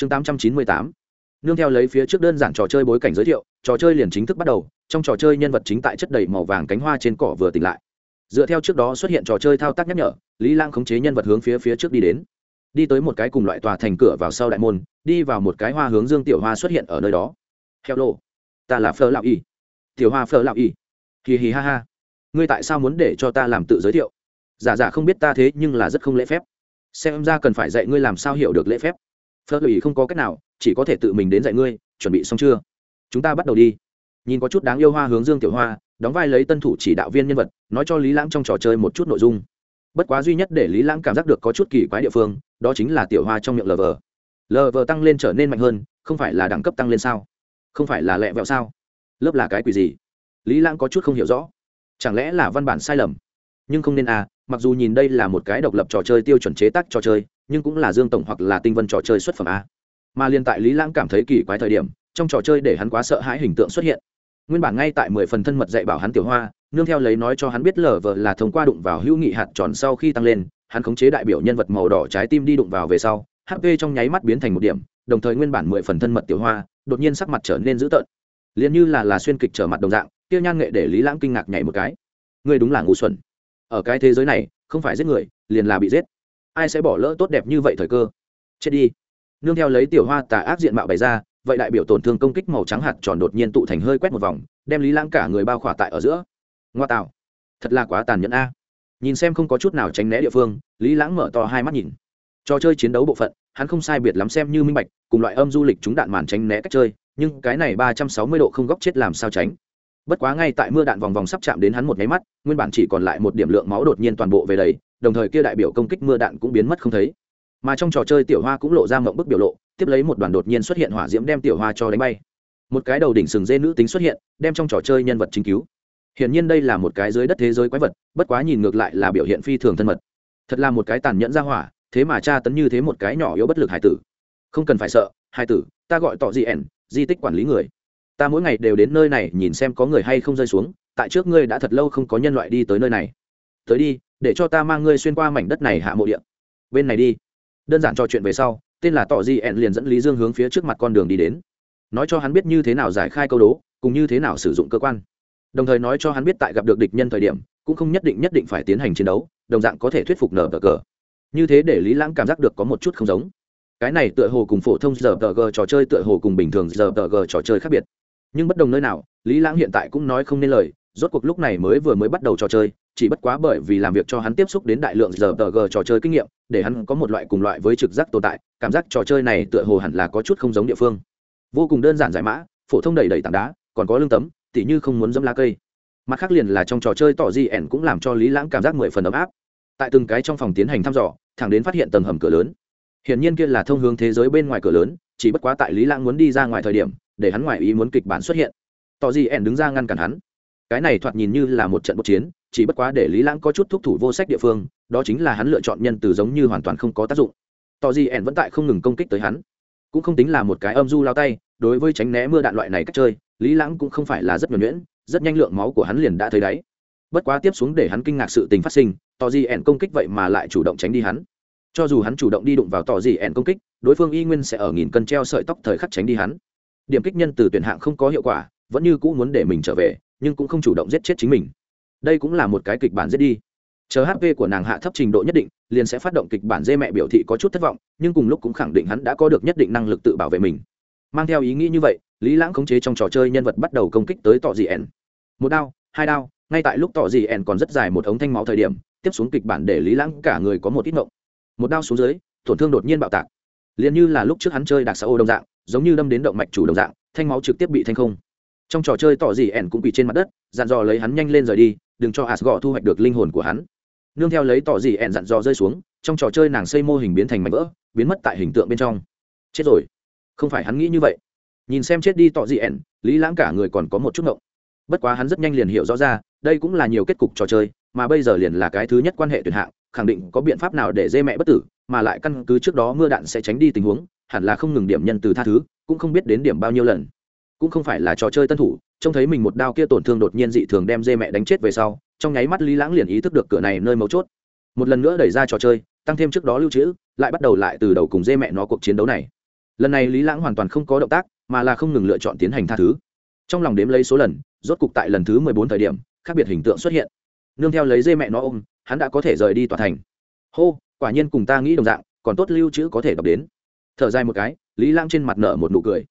chương tám trăm chín mươi tám. Nương theo lấy phía trước đơn giản trò chơi bối cảnh giới thiệu, trò chơi liền chính thức bắt đầu, trong trò chơi nhân vật chính tại chất đầy màu vàng cánh hoa trên cỏ vừa tỉnh lại. Dựa theo trước đó xuất hiện trò chơi thao tác nhắc nhở, lý lang khống chế nhân vật hướng phía phía trước đi đến. Đi tới một cái cùng loại tòa thành cửa vào sau đại môn, đi vào một cái hoa hướng dương tiểu hoa xuất hiện ở nơi đó. Hello, ta là phơ lão y. Tiểu hoa phơ lão y. Hì hì ha ha. Ngươi tại sao muốn để cho ta làm tự giới thiệu? Giả giả không biết ta thế nhưng là rất không lễ phép. Xem ra cần phải dạy ngươi làm sao hiểu được lễ phép phơ lão không có cách nào, chỉ có thể tự mình đến dạy ngươi, chuẩn bị xong chưa? Chúng ta bắt đầu đi. Nhìn có chút đáng yêu hoa hướng dương tiểu hoa, đóng vai lấy tân thủ chỉ đạo viên nhân vật, nói cho lý lãng trong trò chơi một chút nội dung. Bất quá duy nhất để lý lãng cảm giác được có chút kỳ quái địa phương, đó chính là tiểu hoa trong miệng lờ vờ. Lờ vờ tăng lên trở nên mạnh hơn, không phải là đẳng cấp tăng lên sao? Không phải là lẹ vẹo sao? Lớp là cái quỷ gì? Lý lãng có chút không hiểu rõ. Chẳng lẽ là văn bản sai lầm? Nhưng không nên à mặc dù nhìn đây là một cái độc lập trò chơi tiêu chuẩn chế tác trò chơi nhưng cũng là dương tổng hoặc là tinh vân trò chơi xuất phẩm a. Mà liên tại lý lãng cảm thấy kỳ quái thời điểm, trong trò chơi để hắn quá sợ hãi hình tượng xuất hiện. Nguyên bản ngay tại mười phần thân mật dạy bảo hắn tiểu hoa, nương theo lấy nói cho hắn biết lờ vờ là thông qua đụng vào hữu nghị hạt tròn sau khi tăng lên, hắn khống chế đại biểu nhân vật màu đỏ trái tim đi đụng vào về sau hp trong nháy mắt biến thành một điểm, đồng thời nguyên bản mười phần thân mật tiểu hoa, đột nhiên sắc mặt trở nên dữ tợn. Liền như là là xuyên kịch trở mặt đồng dạng tiêu nhan nghệ để lý lãng kinh ngạc nhảy một cái. Ngươi đúng là ngu xuẩn. Ở cái thế giới này, không phải giết người, liền là bị giết ai sẽ bỏ lỡ tốt đẹp như vậy thời cơ? Chết đi. Nương theo lấy tiểu hoa tà ác diện mạo bày ra, vậy đại biểu tổn thương công kích màu trắng hạt tròn đột nhiên tụ thành hơi quét một vòng, đem lý lãng cả người bao khỏa tại ở giữa. Ngoa tạo. Thật là quá tàn nhẫn a. Nhìn xem không có chút nào tránh né địa phương, lý lãng mở to hai mắt nhìn. Trò chơi chiến đấu bộ phận, hắn không sai biệt lắm xem như minh bạch, cùng loại âm du lịch chúng đạn màn tránh né cách chơi, nhưng cái này ba trăm sáu mươi độ không góc chết làm sao tránh. Bất quá ngay tại mưa đạn vòng vòng sắp chạm đến hắn một máy mắt, nguyên bản chỉ còn lại một điểm lượng máu đột nhiên toàn bộ về đầy đồng thời kia đại biểu công kích mưa đạn cũng biến mất không thấy. Mà trong trò chơi tiểu hoa cũng lộ ra mộng bức biểu lộ, tiếp lấy một đoàn đột nhiên xuất hiện hỏa diễm đem tiểu hoa cho đánh bay. Một cái đầu đỉnh sừng dê nữ tính xuất hiện, đem trong trò chơi nhân vật chính cứu. Hiển nhiên đây là một cái dưới đất thế giới quái vật, bất quá nhìn ngược lại là biểu hiện phi thường thân mật. Thật là một cái tàn nhẫn ra hỏa, thế mà cha tấn như thế một cái nhỏ yếu bất lực hải tử. Không cần phải sợ, hải tử, ta gọi tỏ gì ẻn, di tích quản lý người. Ta mỗi ngày đều đến nơi này nhìn xem có người hay không rơi xuống, tại trước ngươi đã thật lâu không có nhân loại đi tới nơi này tới đi, để cho ta mang ngươi xuyên qua mảnh đất này hạ mộ địa. Bên này đi. Đơn giản trò chuyện về sau, tên là tỏ di ẹn liền dẫn lý dương hướng phía trước mặt con đường đi đến. Nói cho hắn biết như thế nào giải khai câu đố cùng như thế nào sử dụng cơ quan. Đồng thời nói cho hắn biết tại gặp được địch nhân thời điểm, cũng không nhất định nhất định phải tiến hành chiến đấu, đồng dạng có thể thuyết phục nở tờ cờ như thế để lý lãng cảm giác được có một chút không giống. Cái này tựa hồ cùng phổ thông giờ tờ g trò chơi tựa hồ cùng bình thường giờ tờ g trò chơi khác biệt. Nhưng bất đồng nơi nào, lý lãng hiện tại cũng nói không nên lời, rốt cuộc lúc này mới vừa mới bắt đầu trò chơi chỉ bất quá bởi vì làm việc cho hắn tiếp xúc đến đại lượng giờ tờ g trò chơi kinh nghiệm, để hắn có một loại cùng loại với trực giác tồn tại, cảm giác trò chơi này tựa hồ hẳn là có chút không giống địa phương. Vô cùng đơn giản giải mã, phổ thông đầy đầy tảng đá, còn có lương tấm, tỉ như không muốn dẫm lá cây. Mặt khác liền là trong trò chơi tỏ di ẻn cũng làm cho lý lãng cảm giác mười phần ấm áp. Tại từng cái trong phòng tiến hành thăm dò, thẳng đến phát hiện tầng hầm cửa lớn. Hiển nhiên kia là thông hướng thế giới bên ngoài cửa lớn, chỉ bất quá tại lý lãng muốn đi ra ngoài thời điểm, để hắn ngoài ý muốn kịch bản xuất hiện. Tỏ di ẻn đứng ra ngăn cản hắn. Cái này thoạt nhìn như là một trận bốc chiến chỉ bất quá để lý lãng có chút thúc thủ vô sách địa phương, đó chính là hắn lựa chọn nhân từ giống như hoàn toàn không có tác dụng. Tỏ gì ẻn vẫn tại không ngừng công kích tới hắn. Cũng không tính là một cái âm du lao tay, đối với tránh né mưa đạn loại này cách chơi, lý lãng cũng không phải là rất nhuẩn nhuyễn, rất nhanh lượng máu của hắn liền đã thấy đáy. Bất quá tiếp xuống để hắn kinh ngạc sự tình phát sinh, tỏ gì ẻn công kích vậy mà lại chủ động tránh đi hắn. Cho dù hắn chủ động đi đụng vào tỏ gì ẻn công kích, đối phương y nguyên sẽ ở nghìn cân treo sợi tóc thời khắc tránh đi hắn. Điểm kích nhân từ tuyển hạng không có hiệu quả, vẫn như cũ muốn để mình trở về, nhưng cũng không chủ động giết chết chính mình đây cũng là một cái kịch bản giết đi. Chờ hp của nàng hạ thấp trình độ nhất định, liền sẽ phát động kịch bản dê mẹ biểu thị có chút thất vọng, nhưng cùng lúc cũng khẳng định hắn đã có được nhất định năng lực tự bảo vệ mình. Mang theo ý nghĩ như vậy, lý lãng khống chế trong trò chơi nhân vật bắt đầu công kích tới tỏ dị ẻn. Một đao, hai đao, ngay tại lúc tỏ dị ẻn còn rất dài một ống thanh máu thời điểm, tiếp xuống kịch bản để lý lãng cả người có một ít ngộng. Một đao xuống dưới, tổn thương đột nhiên bạo tạc. Liền như là lúc trước hắn chơi đặc xã ô đồng dạng, giống như đâm đến động mạch chủ đồng dạng, thanh máu trực tiếp bị thanh không. Trong trò chơi tỏ dị ẻn cũng bị trên mặt đất dàn dò lấy hắn nhanh lên rời đi đừng cho asgọ thu hoạch được linh hồn của hắn. Nương theo lấy tỏ dị ẹn dặn dò rơi xuống trong trò chơi nàng xây mô hình biến thành mảnh vỡ biến mất tại hình tượng bên trong. Chết rồi. Không phải hắn nghĩ như vậy. Nhìn xem chết đi tỏ dị ẹn, lý lãng cả người còn có một chút ngộng. Bất quá hắn rất nhanh liền hiểu rõ ra đây cũng là nhiều kết cục trò chơi mà bây giờ liền là cái thứ nhất quan hệ tuyệt hạng khẳng định có biện pháp nào để dê mẹ bất tử mà lại căn cứ trước đó mưa đạn sẽ tránh đi tình huống hẳn là không ngừng điểm nhân từ tha thứ cũng không biết đến điểm bao nhiêu lần. Cũng không phải là trò chơi tân thủ trông thấy mình một đao kia tổn thương đột nhiên dị thường đem dê mẹ đánh chết về sau, trong nháy mắt lý lãng liền ý thức được cửa này nơi mấu chốt. Một lần nữa đẩy ra trò chơi, tăng thêm trước đó lưu trữ, lại bắt đầu lại từ đầu cùng dê mẹ nó cuộc chiến đấu này. Lần này lý lãng hoàn toàn không có động tác, mà là không ngừng lựa chọn tiến hành tha thứ. Trong lòng đếm lấy số lần, rốt cục tại lần thứ mười bốn thời điểm, khác biệt hình tượng xuất hiện. Nương theo lấy dê mẹ nó ôm, hắn đã có thể rời đi tòa thành. Hô, quả nhiên cùng ta nghĩ đồng dạng, còn tốt lưu trữ có thể đọc đến. Thở dài một cái, lý lãng trên mặt nở một nụ cười.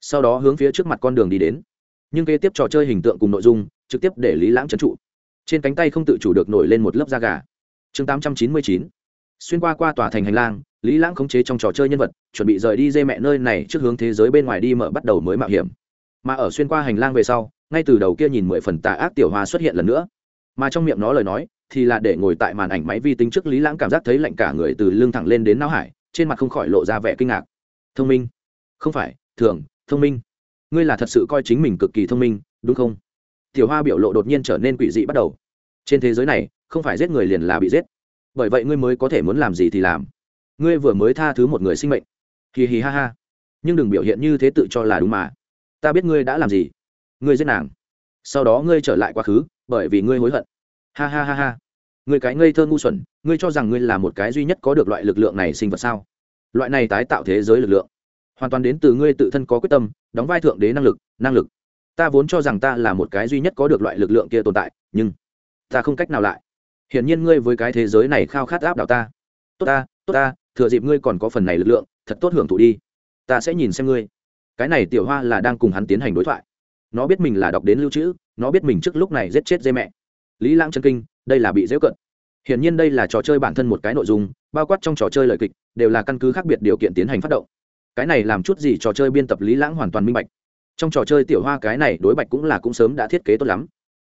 Sau đó hướng phía trước mặt con đường đi đến nhưng kế tiếp trò chơi hình tượng cùng nội dung, trực tiếp để lý lãng trấn trụ. Trên cánh tay không tự chủ được nổi lên một lớp da gà. Chương tám trăm chín mươi chín. Xuyên qua qua tòa thành hành lang, lý lãng khống chế trong trò chơi nhân vật, chuẩn bị rời đi dê mẹ nơi này trước hướng thế giới bên ngoài đi mở bắt đầu mới mạo hiểm. Mà ở xuyên qua hành lang về sau, ngay từ đầu kia nhìn mười phần tà ác tiểu hoa xuất hiện lần nữa. Mà trong miệng nó lời nói, thì là để ngồi tại màn ảnh máy vi tính trước lý lãng cảm giác thấy lạnh cả người từ lưng thẳng lên đến não hải, trên mặt không khỏi lộ ra vẻ kinh ngạc. Thông minh. Không phải, thường, thông minh ngươi là thật sự coi chính mình cực kỳ thông minh, đúng không? Tiểu hoa biểu lộ đột nhiên trở nên quỷ dị bắt đầu. Trên thế giới này, không phải giết người liền là bị giết. Bởi vậy ngươi mới có thể muốn làm gì thì làm. Ngươi vừa mới tha thứ một người sinh mệnh. Hì hì ha ha. Nhưng đừng biểu hiện như thế tự cho là đúng mà. Ta biết ngươi đã làm gì. Ngươi giết nàng. Sau đó ngươi trở lại quá khứ, bởi vì ngươi hối hận. Ha ha ha ha. Ngươi cái ngây thơ ngu xuẩn, ngươi cho rằng ngươi là một cái duy nhất có được loại lực lượng này sinh vật sao? Loại này tái tạo thế giới lực lượng. Hoàn toàn đến từ ngươi tự thân có quyết tâm đóng vai thượng đế năng lực năng lực. Ta vốn cho rằng ta là một cái duy nhất có được loại lực lượng kia tồn tại, nhưng ta không cách nào lại. Hiển nhiên ngươi với cái thế giới này khao khát áp đảo ta. Tốt ta tốt ta, thừa dịp ngươi còn có phần này lực lượng, thật tốt hưởng thụ đi. Ta sẽ nhìn xem ngươi. Cái này tiểu hoa là đang cùng hắn tiến hành đối thoại. Nó biết mình là đọc đến lưu trữ, nó biết mình trước lúc này giết chết dê mẹ. Lý lãng chân kinh, đây là bị dễ cận. Hiển nhiên đây là trò chơi bản thân một cái nội dung, bao quát trong trò chơi lời kịch, đều là căn cứ khác biệt điều kiện tiến hành phát động cái này làm chút gì trò chơi biên tập lý lãng hoàn toàn minh bạch. Trong trò chơi tiểu hoa cái này đối bạch cũng là cũng sớm đã thiết kế tốt lắm.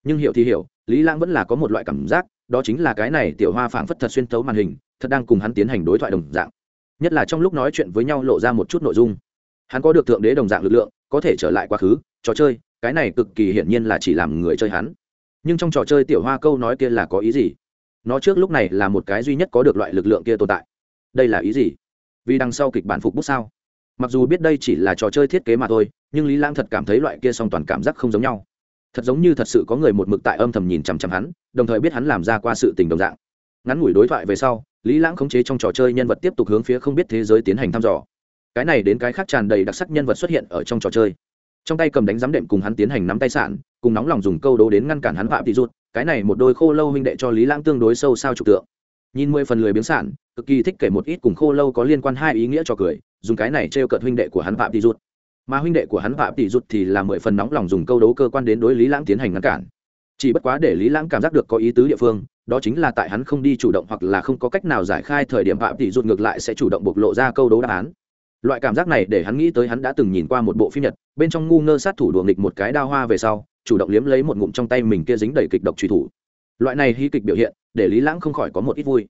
Nhưng hiểu thì hiểu, lý lãng vẫn là có một loại cảm giác, đó chính là cái này tiểu hoa phảng phất thật xuyên tấu màn hình, thật đang cùng hắn tiến hành đối thoại đồng dạng. Nhất là trong lúc nói chuyện với nhau lộ ra một chút nội dung. Hắn có được thượng đế đồng dạng lực lượng, có thể trở lại quá khứ, trò chơi, cái này cực kỳ hiển nhiên là chỉ làm người chơi hắn. Nhưng trong trò chơi tiểu hoa câu nói kia là có ý gì? Nó trước lúc này là một cái duy nhất có được loại lực lượng kia tồn tại. Đây là ý gì? Vì đằng sau kịch bản phục bút sao? Mặc dù biết đây chỉ là trò chơi thiết kế mà thôi, nhưng lý lãng thật cảm thấy loại kia song toàn cảm giác không giống nhau. Thật giống như thật sự có người một mực tại âm thầm nhìn chằm chằm hắn, đồng thời biết hắn làm ra qua sự tình đồng dạng. Ngắn ngủi đối thoại về sau, lý lãng khống chế trong trò chơi nhân vật tiếp tục hướng phía không biết thế giới tiến hành thăm dò. Cái này đến cái khác tràn đầy đặc sắc nhân vật xuất hiện ở trong trò chơi. Trong tay cầm đánh giám đệm cùng hắn tiến hành nắm tay sản cùng nóng lòng dùng câu đố đến ngăn cản hắn phạm thị rút cái này một đôi khô lâu huynh đệ cho lý lãng tương đối sâu sao trục tượng. Nhìn mười phần lười biếng sản cực kỳ thích kể một ít cùng khô lâu có liên quan hai ý nghĩa cho cười dùng cái này trêu cợt huynh đệ của hắn phạm tỷ rút mà huynh đệ của hắn phạm tỷ rút thì là mười phần nóng lòng dùng câu đấu cơ quan đến đối lý lãng tiến hành ngăn cản. Chỉ bất quá để lý lãng cảm giác được có ý tứ địa phương, đó chính là tại hắn không đi chủ động hoặc là không có cách nào giải khai thời điểm phạm tỷ rút ngược lại sẽ chủ động bộc lộ ra câu đấu đáp án. Loại cảm giác này để hắn nghĩ tới hắn đã từng nhìn qua một bộ phim nhật, bên trong ngu ngơ sát thủ đùa nghịch một cái đao hoa về sau, chủ động liếm lấy một ngụm trong tay mình kia dính đầy kịch độc truy thủ. Loại này hy kịch biểu hiện, để lý lãng không khỏi có một ít vui.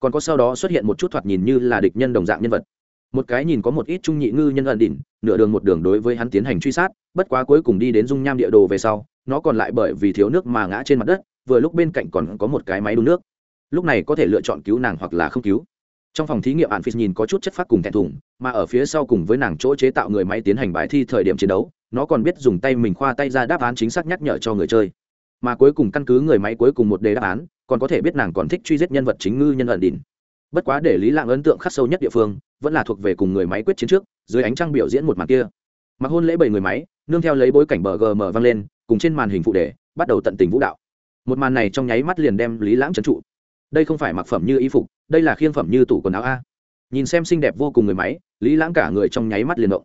Còn có sau đó xuất hiện một chút thoạt nhìn như là địch nhân đồng dạng nhân vật một cái nhìn có một ít trung nhị ngư nhân ẩn đỉnh, nửa đường một đường đối với hắn tiến hành truy sát, bất quá cuối cùng đi đến dung nham địa đồ về sau, nó còn lại bởi vì thiếu nước mà ngã trên mặt đất, vừa lúc bên cạnh còn có một cái máy đun nước. Lúc này có thể lựa chọn cứu nàng hoặc là không cứu. Trong phòng thí nghiệm ạn phí nhìn có chút chất phát cùng thẹn thùng, mà ở phía sau cùng với nàng chỗ chế tạo người máy tiến hành bài thi thời điểm chiến đấu, nó còn biết dùng tay mình khoa tay ra đáp án chính xác nhắc nhở cho người chơi. Mà cuối cùng căn cứ người máy cuối cùng một đề đáp án, còn có thể biết nàng còn thích truy giết nhân vật chính ngư nhân ẩn đỉnh. Bất quá để lý lạng ấn tượng khắc sâu nhất địa phương vẫn là thuộc về cùng người máy quyết chiến trước, dưới ánh trăng biểu diễn một màn kia. Mặc hôn lễ bảy người máy, nương theo lấy bối cảnh bờ gm vang lên, cùng trên màn hình phụ đề, bắt đầu tận tình vũ đạo. Một màn này trong nháy mắt liền đem lý lãng trấn trụ. Đây không phải mặc phẩm như y phục, đây là khiên phẩm như tủ quần áo a. Nhìn xem xinh đẹp vô cùng người máy, lý lãng cả người trong nháy mắt liền động.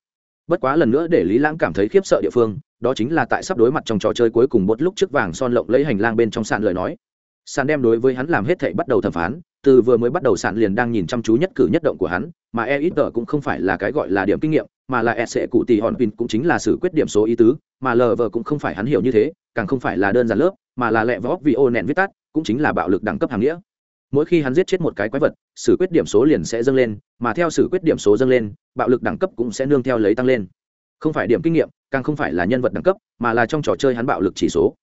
Bất quá lần nữa để lý lãng cảm thấy khiếp sợ địa phương, đó chính là tại sắp đối mặt trong trò chơi cuối cùng một lúc trước vàng son lộng lấy hành lang bên trong sàn lời nói. Sàn đem đối với hắn làm hết thảy bắt đầu thẩm phán từ vừa mới bắt đầu sàn liền đang nhìn chăm chú nhất cử nhất động của hắn, mà e ít cũng không phải là cái gọi là điểm kinh nghiệm, mà là e sẽ cụ tỷ hòn pin cũng chính là sự quyết điểm số ý tứ, mà lờ vờ cũng không phải hắn hiểu như thế, càng không phải là đơn giản lớp, mà là lẹ võ vì ô nẹn viết tắt, cũng chính là bạo lực đẳng cấp hàng nghĩa. Mỗi khi hắn giết chết một cái quái vật, sự quyết điểm số liền sẽ dâng lên, mà theo sự quyết điểm số dâng lên, bạo lực đẳng cấp cũng sẽ nương theo lấy tăng lên. Không phải điểm kinh nghiệm, càng không phải là nhân vật đẳng cấp, mà là trong trò chơi hắn bạo lực chỉ số.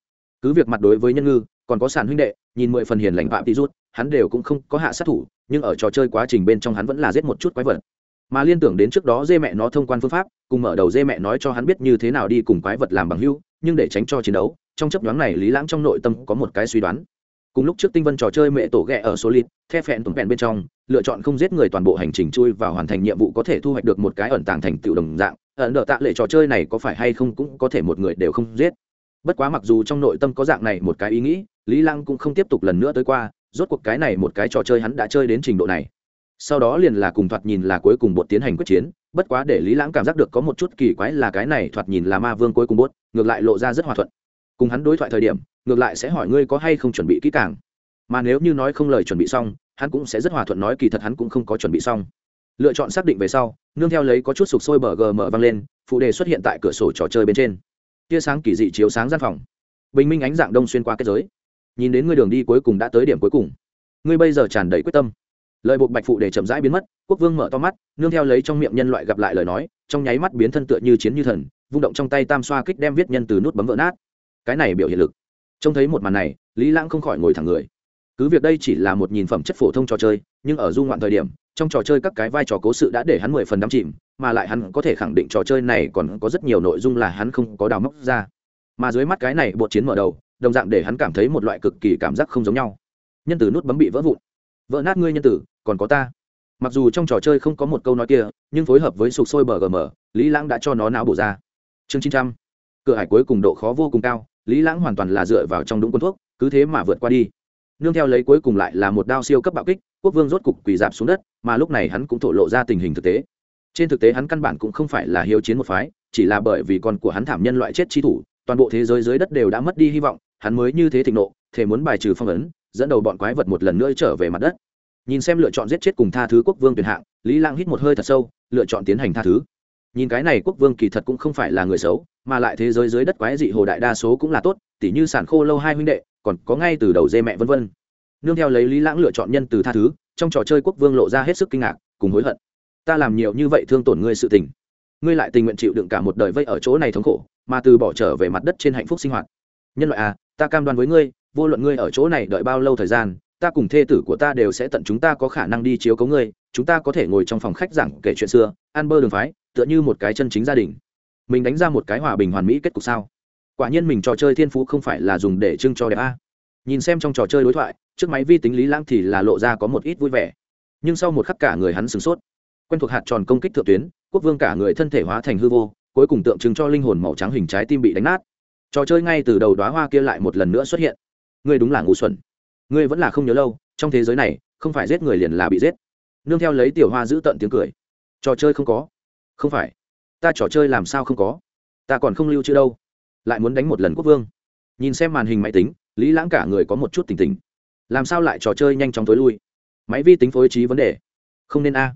Cứ việc mặt đối với nhân ngư, còn có sản huynh đệ nhìn mười phần hiền lành phạm tí rút, hắn đều cũng không có hạ sát thủ, nhưng ở trò chơi quá trình bên trong hắn vẫn là giết một chút quái vật. Mà liên tưởng đến trước đó dê mẹ nó thông quan phương pháp, cùng mở đầu dê mẹ nói cho hắn biết như thế nào đi cùng quái vật làm bằng hưu nhưng để tránh cho chiến đấu, trong chấp nhoáng này lý lãng trong nội tâm có một cái suy đoán. Cùng lúc trước tinh vân trò chơi mẹ tổ ghẹ ở số lít the phẹn tùng phẹn bên trong, lựa chọn không giết người toàn bộ hành trình chui và hoàn thành nhiệm vụ có thể thu hoạch được một cái ẩn tàng thành tựu đồng dạng, ẩn đỡ tạ lệ trò chơi này có phải hay không cũng có thể một người đều không giết bất quá mặc dù trong nội tâm có dạng này một cái ý nghĩ, lý lăng cũng không tiếp tục lần nữa tới qua, rốt cuộc cái này một cái trò chơi hắn đã chơi đến trình độ này. Sau đó liền là cùng thoạt nhìn là cuối cùng bột tiến hành quyết chiến, bất quá để lý lãng cảm giác được có một chút kỳ quái là cái này thoạt nhìn là ma vương cuối cùng bốt ngược lại lộ ra rất hòa thuận. Cùng hắn đối thoại thời điểm, ngược lại sẽ hỏi ngươi có hay không chuẩn bị kỹ càng. Mà nếu như nói không lời chuẩn bị xong, hắn cũng sẽ rất hòa thuận nói kỳ thật hắn cũng không có chuẩn bị xong. Lựa chọn xác định về sau, nương theo lấy có chút sục sôi bờ gm mở văng lên, phụ đề xuất hiện tại cửa sổ trò chơi bên trên tia sáng kỳ dị chiếu sáng gian phòng. Bình minh ánh dạng đông xuyên qua kết giới. Nhìn đến ngươi đường đi cuối cùng đã tới điểm cuối cùng. Ngươi bây giờ tràn đầy quyết tâm. Lời buộc bạch phụ để chậm rãi biến mất, quốc vương mở to mắt, nương theo lấy trong miệng nhân loại gặp lại lời nói, trong nháy mắt biến thân tựa như chiến như thần, vung động trong tay tam xoa kích đem viết nhân từ nút bấm vỡ nát. Cái này biểu hiện lực. Trông thấy một màn này, lý lãng không khỏi ngồi thẳng người. Cứ việc đây chỉ là một nhìn phẩm chất phổ thông trò chơi, nhưng ở du ngoạn thời điểm, trong trò chơi các cái vai trò cố sự đã để hắn mười phần đắm chìm mà lại hắn có thể khẳng định trò chơi này còn có rất nhiều nội dung là hắn không có đào móc ra. Mà dưới mắt cái này bột chiến mở đầu, đồng dạng để hắn cảm thấy một loại cực kỳ cảm giác không giống nhau. Nhân tử nút bấm bị vỡ vụn. Vỡ nát ngươi nhân tử, còn có ta. Mặc dù trong trò chơi không có một câu nói kia, nhưng phối hợp với sục sôi bờ gm lý lãng đã cho nó não bổ ra. Chương chín trăm. Cửa hải cuối cùng độ khó vô cùng cao, lý lãng hoàn toàn là dựa vào trong đúng quân thuốc, cứ thế mà vượt qua đi. Nương theo lấy cuối cùng lại là một đao siêu cấp bạo kích, quốc vương rốt cục quỳ dạp xuống đất, mà lúc này hắn cũng thổ lộ ra tình hình thực tế trên thực tế hắn căn bản cũng không phải là hiếu chiến một phái, chỉ là bởi vì con của hắn thảm nhân loại chết chi thủ, toàn bộ thế giới dưới đất đều đã mất đi hy vọng, hắn mới như thế thịnh nộ thể muốn bài trừ phong ấn, dẫn đầu bọn quái vật một lần nữa trở về mặt đất. Nhìn xem lựa chọn giết chết cùng tha thứ quốc vương tuyển hạng, lý lang hít một hơi thật sâu, lựa chọn tiến hành tha thứ. Nhìn cái này quốc vương kỳ thật cũng không phải là người xấu, mà lại thế giới dưới đất quái dị hồ đại đa số cũng là tốt, tỉ như sản khô lâu hai huynh đệ, còn có ngay từ đầu dê mẹ vân vân. Nương theo lấy lý lãng lựa chọn nhân từ tha thứ, trong trò chơi quốc vương lộ ra hết sức kinh ngạc, cùng hối hận ta làm nhiều như vậy thương tổn ngươi sự tình. Ngươi lại tình nguyện chịu đựng cả một đời vây ở chỗ này thống khổ, mà từ bỏ trở về mặt đất trên hạnh phúc sinh hoạt. Nhân loại à ta cam đoan với ngươi, vô luận ngươi ở chỗ này đợi bao lâu thời gian, ta cùng thê tử của ta đều sẽ tận chúng ta có khả năng đi chiếu cấu ngươi, chúng ta có thể ngồi trong phòng khách giảng kể chuyện xưa, ăn bơ đường phái, tựa như một cái chân chính gia đình. Mình đánh ra một cái hòa bình hoàn mỹ kết cục sao? Quả nhiên mình trò chơi thiên phú không phải là dùng để trưng cho đẹp a. Nhìn xem trong trò chơi đối thoại, trước máy vi tính lý lãng thì là lộ ra có một ít vui vẻ. Nhưng sau một khắc cả người hắn sửng sốt quen thuộc hạt tròn công kích thượng tuyến, quốc vương cả người thân thể hóa thành hư vô, cuối cùng tượng trưng cho linh hồn màu trắng hình trái tim bị đánh nát. Trò chơi ngay từ đầu đoá hoa kia lại một lần nữa xuất hiện. Ngươi đúng là ngu xuẩn. Ngươi vẫn là không nhớ lâu, trong thế giới này, không phải giết người liền là bị giết. Nương theo lấy tiểu hoa giữ tận tiếng cười. Trò chơi không có. Không phải. Ta trò chơi làm sao không có? Ta còn không lưu chưa đâu. Lại muốn đánh một lần quốc vương. Nhìn xem màn hình máy tính, lý lãng cả người có một chút tỉnh tỉnh. Làm sao lại trò chơi nhanh chóng tối lui? Máy vi tính phối trí vấn đề. Không nên a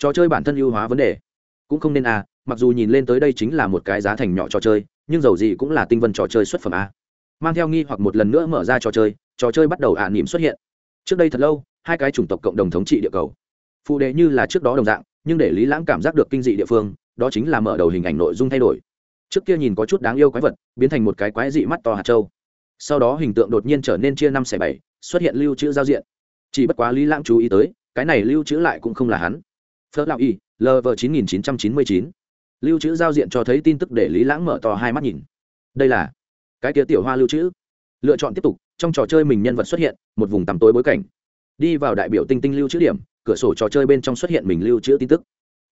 trò chơi bản thân ưu hóa vấn đề. Cũng không nên à mặc dù nhìn lên tới đây chính là một cái giá thành nhỏ trò chơi, nhưng dầu gì cũng là tinh vân trò chơi xuất phẩm a mang theo nghi hoặc một lần nữa mở ra trò chơi trò chơi bắt đầu ả à nỉm xuất hiện. Trước đây thật lâu, hai cái chủng tộc cộng đồng thống trị địa cầu. Phụ đề như là trước đó đồng dạng, nhưng để lý lãng cảm giác được kinh dị địa phương, đó chính là mở đầu hình ảnh nội dung thay đổi. Trước kia nhìn có chút đáng yêu quái vật, biến thành một cái quái dị mắt to hạt trâu sau đó hình tượng đột nhiên trở nên chia năm xẻ bảy, xuất hiện lưu trữ giao diện. Chỉ bất quá lý lãng chú ý tới, cái này lưu trữ lại cũng không là hắn phớt lão y lv chín nghìn chín trăm chín mươi chín. Lưu trữ giao diện cho thấy tin tức để lý lãng mở to hai mắt nhìn. Đây là cái kia tiểu hoa lưu trữ. Lựa chọn tiếp tục, trong trò chơi mình nhân vật xuất hiện, một vùng tăm tối bối cảnh. Đi vào đại biểu tinh tinh lưu trữ điểm, cửa sổ trò chơi bên trong xuất hiện mình lưu trữ tin tức.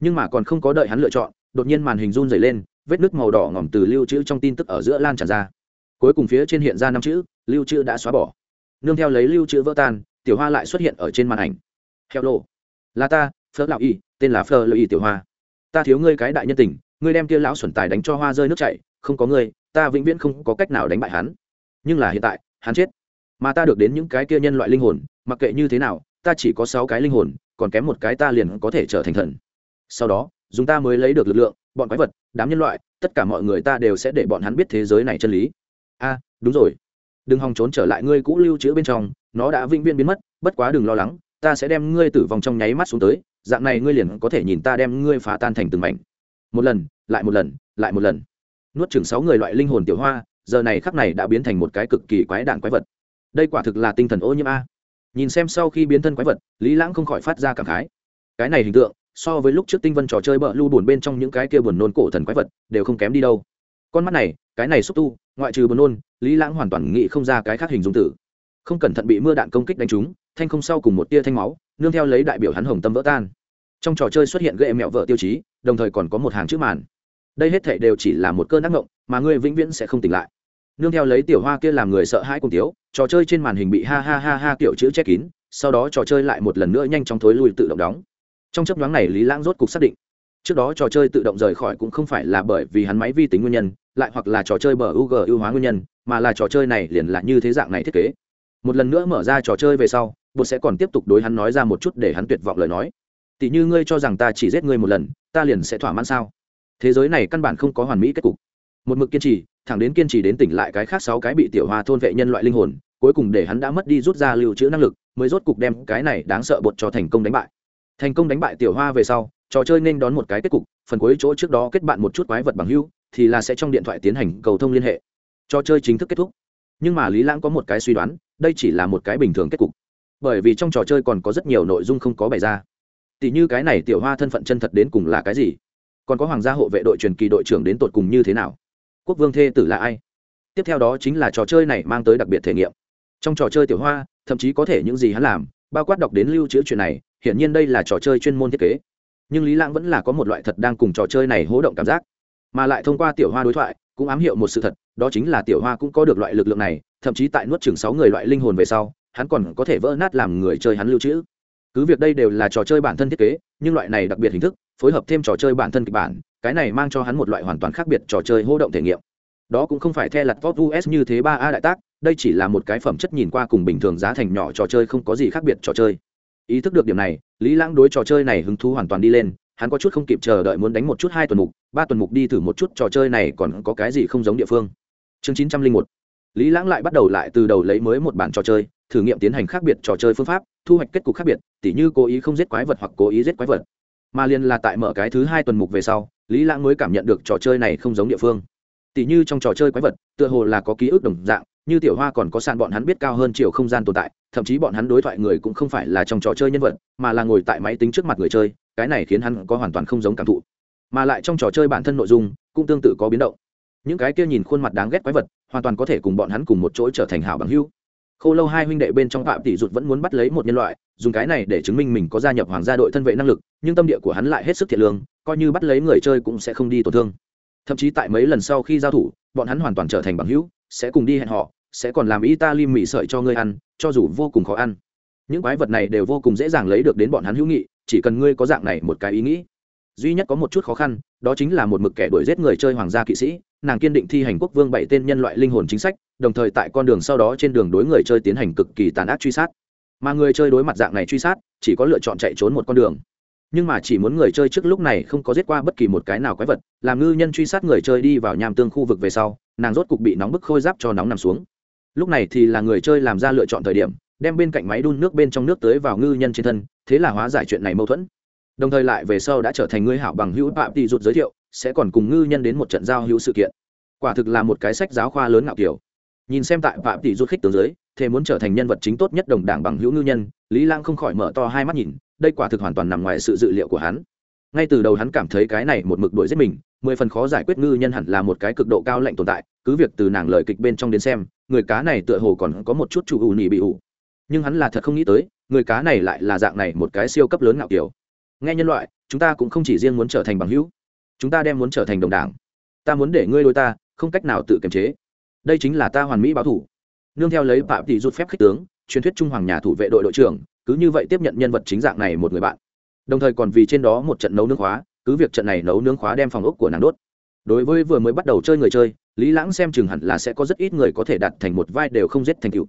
Nhưng mà còn không có đợi hắn lựa chọn, đột nhiên màn hình run dày lên, vết nước màu đỏ ngỏm từ lưu trữ trong tin tức ở giữa lan tràn ra. Cuối cùng phía trên hiện ra năm chữ, lưu trữ đã xóa bỏ. Nương theo lấy lưu trữ vỡ tan, tiểu hoa lại xuất hiện ở trên màn ảnh. Heo lô là ta, phớt lão y tên là phơ lão y tiểu hoa. Ta thiếu ngươi cái đại nhân tình, ngươi đem kia lão xuẩn tài đánh cho hoa rơi nước chảy, không có ngươi, ta vĩnh viễn không có cách nào đánh bại hắn. Nhưng là hiện tại, hắn chết. Mà ta được đến những cái kia nhân loại linh hồn, mặc kệ như thế nào, ta chỉ có sáu cái linh hồn, còn kém một cái ta liền có thể trở thành thần. Sau đó, dùng ta mới lấy được lực lượng, bọn quái vật, đám nhân loại, tất cả mọi người ta đều sẽ để bọn hắn biết thế giới này chân lý. A, đúng rồi. Đừng hòng trốn trở lại ngươi cũ lưu trữ bên trong, nó đã vĩnh viễn biến mất, bất quá đừng lo lắng, ta sẽ đem ngươi tử vong trong nháy mắt xuống tới dạng này ngươi liền có thể nhìn ta đem ngươi phá tan thành từng mảnh. Một lần, lại một lần, lại một lần. Nuốt chừng sáu người loại linh hồn tiểu hoa, giờ này khắc này đã biến thành một cái cực kỳ quái đạn quái vật. Đây quả thực là tinh thần ô nhiễm a. Nhìn xem sau khi biến thân quái vật, lý lãng không khỏi phát ra cảm khái. Cái này hình tượng, so với lúc trước tinh vân trò chơi bợ lưu buồn bên trong những cái kia buồn nôn cổ thần quái vật, đều không kém đi đâu. Con mắt này, cái này xúc tu, ngoại trừ buồn nôn, lý lãng hoàn toàn nghĩ không ra cái khác hình dung tử. Không cẩn thận bị mưa đạn công kích đánh trúng, thanh không sau cùng một tia thanh máu, nương theo lấy đại biểu hắn hồng tâm vỡ tan trong trò chơi xuất hiện gậy mẹo vợ tiêu chí, đồng thời còn có một hàng chữ màn. Đây hết thể đều chỉ là một cơn ác ngộng mà ngươi vĩnh viễn sẽ không tỉnh lại. Nương theo lấy tiểu hoa kia làm người sợ hãi cùng tiếu, trò chơi trên màn hình bị ha ha ha ha kiểu chữ che kín, sau đó trò chơi lại một lần nữa nhanh chóng thối lui tự động đóng. Trong chấp nhoáng này lý lãng rốt cục xác định, trước đó trò chơi tự động rời khỏi cũng không phải là bởi vì hắn máy vi tính nguyên nhân, lại hoặc là trò chơi bờ u g ưu hóa nguyên nhân, mà là trò chơi này liền là như thế dạng này thiết kế. Một lần nữa mở ra trò chơi về sau, bột sẽ còn tiếp tục đối hắn nói ra một chút để hắn tuyệt vọng lời nói tỷ như ngươi cho rằng ta chỉ giết ngươi một lần, ta liền sẽ thỏa mãn sao? Thế giới này căn bản không có hoàn mỹ kết cục. Một mực kiên trì, thẳng đến kiên trì đến tỉnh lại cái khác sáu cái bị tiểu hoa thôn vệ nhân loại linh hồn, cuối cùng để hắn đã mất đi rút ra lưu trữ năng lực, mới rốt cục đem cái này đáng sợ bột cho thành công đánh bại. Thành công đánh bại tiểu hoa về sau, trò chơi nên đón một cái kết cục, phần cuối chỗ trước đó kết bạn một chút quái vật bằng hưu thì là sẽ trong điện thoại tiến hành cầu thông liên hệ. Trò chơi chính thức kết thúc. Nhưng mà lý lãng có một cái suy đoán, đây chỉ là một cái bình thường kết cục. Bởi vì trong trò chơi còn có rất nhiều nội dung không có bày ra tỷ như cái này tiểu hoa thân phận chân thật đến cùng là cái gì? Còn có hoàng gia hộ vệ đội truyền kỳ đội trưởng đến tột cùng như thế nào? Quốc vương thê tử là ai? Tiếp theo đó chính là trò chơi này mang tới đặc biệt thể nghiệm. Trong trò chơi tiểu hoa, thậm chí có thể những gì hắn làm, bao quát đọc đến lưu trữ chuyện này, hiển nhiên đây là trò chơi chuyên môn thiết kế. Nhưng lý lãng vẫn là có một loại thật đang cùng trò chơi này hố động cảm giác. Mà lại thông qua tiểu hoa đối thoại, cũng ám hiệu một sự thật, đó chính là tiểu hoa cũng có được loại lực lượng này, thậm chí tại nuốt chừng sáu người loại linh hồn về sau, hắn còn có thể vỡ nát làm người chơi hắn lưu trữ cứ việc đây đều là trò chơi bản thân thiết kế, nhưng loại này đặc biệt hình thức, phối hợp thêm trò chơi bản thân kịch bản, cái này mang cho hắn một loại hoàn toàn khác biệt trò chơi hô động thể nghiệm. Đó cũng không phải the lặt vót us như thế ba a đại tác, đây chỉ là một cái phẩm chất nhìn qua cùng bình thường giá thành nhỏ trò chơi không có gì khác biệt trò chơi. Ý thức được điểm này, lý lãng đối trò chơi này hứng thú hoàn toàn đi lên, hắn có chút không kịp chờ đợi muốn đánh một chút hai tuần mục, ba tuần mục đi thử một chút trò chơi này còn có cái gì không giống địa phương. Chương chín trăm linh một, lý lãng lại bắt đầu lại từ đầu lấy mới một bản trò chơi, thử nghiệm tiến hành khác biệt trò chơi phương pháp thu hoạch kết cục khác biệt, tỉ như cố ý không giết quái vật hoặc cố ý giết quái vật. Mà liền là tại mở cái thứ hai tuần mục về sau, lý lãng mới cảm nhận được trò chơi này không giống địa phương. Tỉ như trong trò chơi quái vật, tựa hồ là có ký ức đồng dạng, như tiểu hoa còn có sàn bọn hắn biết cao hơn chiều không gian tồn tại, thậm chí bọn hắn đối thoại người cũng không phải là trong trò chơi nhân vật, mà là ngồi tại máy tính trước mặt người chơi, cái này khiến hắn có hoàn toàn không giống cảm thụ. Mà lại trong trò chơi bản thân nội dung cũng tương tự có biến động. Những cái kia nhìn khuôn mặt đáng ghét quái vật, hoàn toàn có thể cùng bọn hắn cùng một chỗ trở thành hảo bằng hữu. Khô lâu hai huynh đệ bên trong phạm tỷ rụt vẫn muốn bắt lấy một nhân loại, dùng cái này để chứng minh mình có gia nhập hoàng gia đội thân vệ năng lực, nhưng tâm địa của hắn lại hết sức thiện lương, coi như bắt lấy người chơi cũng sẽ không đi tổn thương. Thậm chí tại mấy lần sau khi giao thủ, bọn hắn hoàn toàn trở thành bằng hữu, sẽ cùng đi hẹn họ, sẽ còn làm italy mì sợi cho ngươi ăn, cho dù vô cùng khó ăn. Những quái vật này đều vô cùng dễ dàng lấy được đến bọn hắn hữu nghị, chỉ cần ngươi có dạng này một cái ý nghĩ. Duy nhất có một chút khó khăn, đó chính là một mực kẻ đuổi giết người chơi hoàng gia kỵ sĩ nàng kiên định thi hành quốc vương bảy tên nhân loại linh hồn chính sách, đồng thời tại con đường sau đó trên đường đối người chơi tiến hành cực kỳ tàn ác truy sát. Mà người chơi đối mặt dạng này truy sát, chỉ có lựa chọn chạy trốn một con đường. Nhưng mà chỉ muốn người chơi trước lúc này không có giết qua bất kỳ một cái nào quái vật, làm ngư nhân truy sát người chơi đi vào nham tương khu vực về sau, nàng rốt cục bị nóng bức khôi giáp cho nóng nằm xuống. Lúc này thì là người chơi làm ra lựa chọn thời điểm, đem bên cạnh máy đun nước bên trong nước tới vào ngư nhân trên thân, thế là hóa giải chuyện này mâu thuẫn. Đồng thời lại về sau đã trở thành người hảo bằng hữu phạm tỷ rụt giới thiệu sẽ còn cùng ngư nhân đến một trận giao hữu sự kiện. Quả thực là một cái sách giáo khoa lớn ngạo kiểu. Nhìn xem tại phạm tỷ rút khích tướng dưới thế muốn trở thành nhân vật chính tốt nhất đồng đảng bằng hữu ngư nhân, lý lang không khỏi mở to hai mắt nhìn, đây quả thực hoàn toàn nằm ngoài sự dự liệu của hắn. Ngay từ đầu hắn cảm thấy cái này một mực đuổi giết mình, mười phần khó giải quyết ngư nhân hẳn là một cái cực độ cao lạnh tồn tại, cứ việc từ nàng lời kịch bên trong đến xem, người cá này tựa hồ còn có một chút chủ ủ nỉ bị ủ nhưng hắn là thật không nghĩ tới, người cá này lại là dạng này một cái siêu cấp lớn ngạo kiểu. Nghe nhân loại, chúng ta cũng không chỉ riêng muốn trở thành bằng hữu chúng ta đem muốn trở thành đồng đảng. Ta muốn để ngươi đôi ta, không cách nào tự kiềm chế. Đây chính là ta hoàn mỹ báo thủ. Nương theo lấy phạm tỷ rút phép khích tướng, truyền thuyết trung hoàng nhà thủ vệ đội đội trưởng, cứ như vậy tiếp nhận nhân vật chính dạng này một người bạn. Đồng thời còn vì trên đó một trận nấu nướng khóa, cứ việc trận này nấu nướng khóa đem phòng ốc của nàng đốt. Đối với vừa mới bắt đầu chơi người chơi, lý lãng xem chừng hẳn là sẽ có rất ít người có thể đặt thành một vai đều không giết thành cựu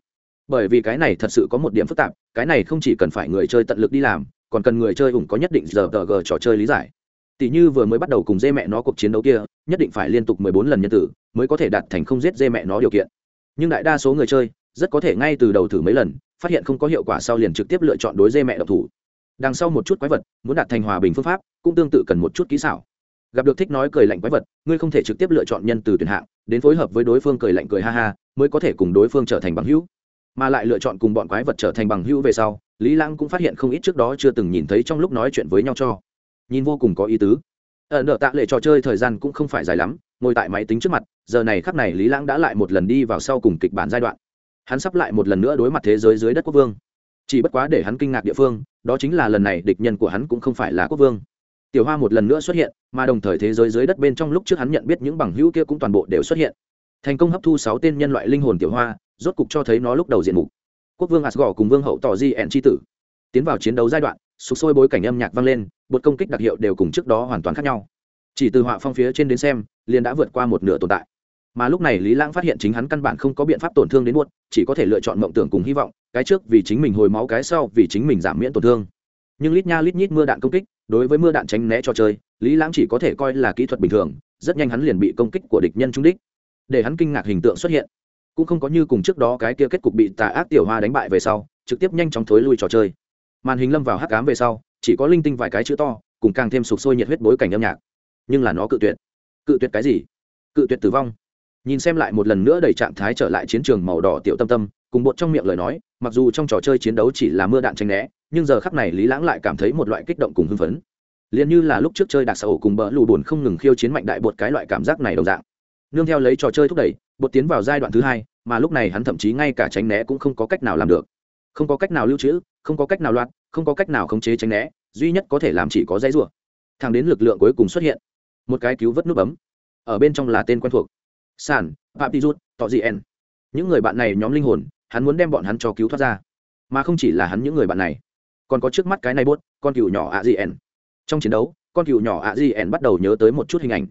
bởi vì cái này thật sự có một điểm phức tạp, cái này không chỉ cần phải người chơi tận lực đi làm, còn cần người chơi ủng có nhất định giờ tờ g trò chơi lý giải tỷ như vừa mới bắt đầu cùng dê mẹ nó cuộc chiến đấu kia, nhất định phải liên tục mười bốn lần nhân tử mới có thể đạt thành không giết dê mẹ nó điều kiện. Nhưng đại đa số người chơi, rất có thể ngay từ đầu thử mấy lần, phát hiện không có hiệu quả sau liền trực tiếp lựa chọn đối dê mẹ độc thủ. Đằng sau một chút quái vật, muốn đạt thành hòa bình phương pháp, cũng tương tự cần một chút kỹ xảo. Gặp được thích nói cười lạnh quái vật, ngươi không thể trực tiếp lựa chọn nhân từ tuyển hạng, đến phối hợp với đối phương cười lạnh cười ha ha, mới có thể cùng đối phương trở thành bằng hữu. Mà lại lựa chọn cùng bọn quái vật trở thành bằng hữu về sau, lý lãng cũng phát hiện không ít trước đó chưa từng nhìn thấy trong lúc nói chuyện với nhau cho nhìn vô cùng có ý tứ. Ở nợ tạ lệ trò chơi thời gian cũng không phải dài lắm, ngồi tại máy tính trước mặt, giờ này khắc này lý lãng đã lại một lần đi vào sau cùng kịch bản giai đoạn. Hắn sắp lại một lần nữa đối mặt thế giới dưới đất quốc vương. Chỉ bất quá để hắn kinh ngạc địa phương, đó chính là lần này địch nhân của hắn cũng không phải là quốc vương. Tiểu hoa một lần nữa xuất hiện, mà đồng thời thế giới dưới đất bên trong lúc trước hắn nhận biết những bằng hữu kia cũng toàn bộ đều xuất hiện. Thành công hấp thu sáu tên nhân loại linh hồn tiểu hoa, rốt cục cho thấy nó lúc đầu diện mục. Quốc vương asgore cùng vương hậu tỏ di ẹn tri tử. Tiến vào chiến đấu giai đoạn sụp sôi bối cảnh âm nhạc vang lên, bột công kích đặc hiệu đều cùng trước đó hoàn toàn khác nhau. Chỉ từ họa phong phía trên đến xem, liền đã vượt qua một nửa tồn tại. Mà lúc này lý lãng phát hiện chính hắn căn bản không có biện pháp tổn thương đến buốt chỉ có thể lựa chọn mộng tưởng cùng hy vọng, cái trước vì chính mình hồi máu, cái sau vì chính mình giảm miễn tổn thương. Nhưng lít nha lít nhít mưa đạn công kích, đối với mưa đạn tránh né cho chơi, lý lãng chỉ có thể coi là kỹ thuật bình thường, rất nhanh hắn liền bị công kích của địch nhân trúng đích. Để hắn kinh ngạc hình tượng xuất hiện. Cũng không có như cùng trước đó cái kia kết cục bị tà ác tiểu hoa đánh bại về sau, trực tiếp nhanh chóng thối lui trò chơi màn hình lâm vào hắc cám về sau, chỉ có linh tinh vài cái chữ to, cùng càng thêm sụp sôi nhiệt huyết bối cảnh âm nhạc. Nhưng là nó cự tuyệt. Cự tuyệt cái gì? Cự tuyệt tử vong. Nhìn xem lại một lần nữa đầy trạng thái trở lại chiến trường màu đỏ tiểu tâm tâm, cùng bột trong miệng lời nói, mặc dù trong trò chơi chiến đấu chỉ là mưa đạn tranh né, nhưng giờ khắc này lý lãng lại cảm thấy một loại kích động cùng hưng phấn. Liền như là lúc trước chơi đặc xã cùng bỡ lù bùn không ngừng khiêu chiến mạnh đại bột cái loại cảm giác này đồng dạng. Nương theo lấy trò chơi thúc đẩy, bột tiến vào giai đoạn thứ hai, mà lúc này hắn thậm chí ngay cả tránh né cũng không có cách nào làm được. Không có cách nào lưu trữ không có cách nào loạt không có cách nào khống chế tránh né, duy nhất có thể làm chỉ có dãy rủa. Thẳng đến lực lượng cuối cùng xuất hiện. Một cái cứu vớt nút bấm. Ở bên trong là tên quen thuộc. Sản Phạm rút tỏ dị en. Những người bạn này nhóm linh hồn, hắn muốn đem bọn hắn cho cứu thoát ra. Mà không chỉ là hắn những người bạn này. Còn có trước mắt cái này bốt, con cựu nhỏ ạ dị en. Trong chiến đấu, con cựu nhỏ ạ dị en bắt đầu nhớ tới một chút hình ảnh.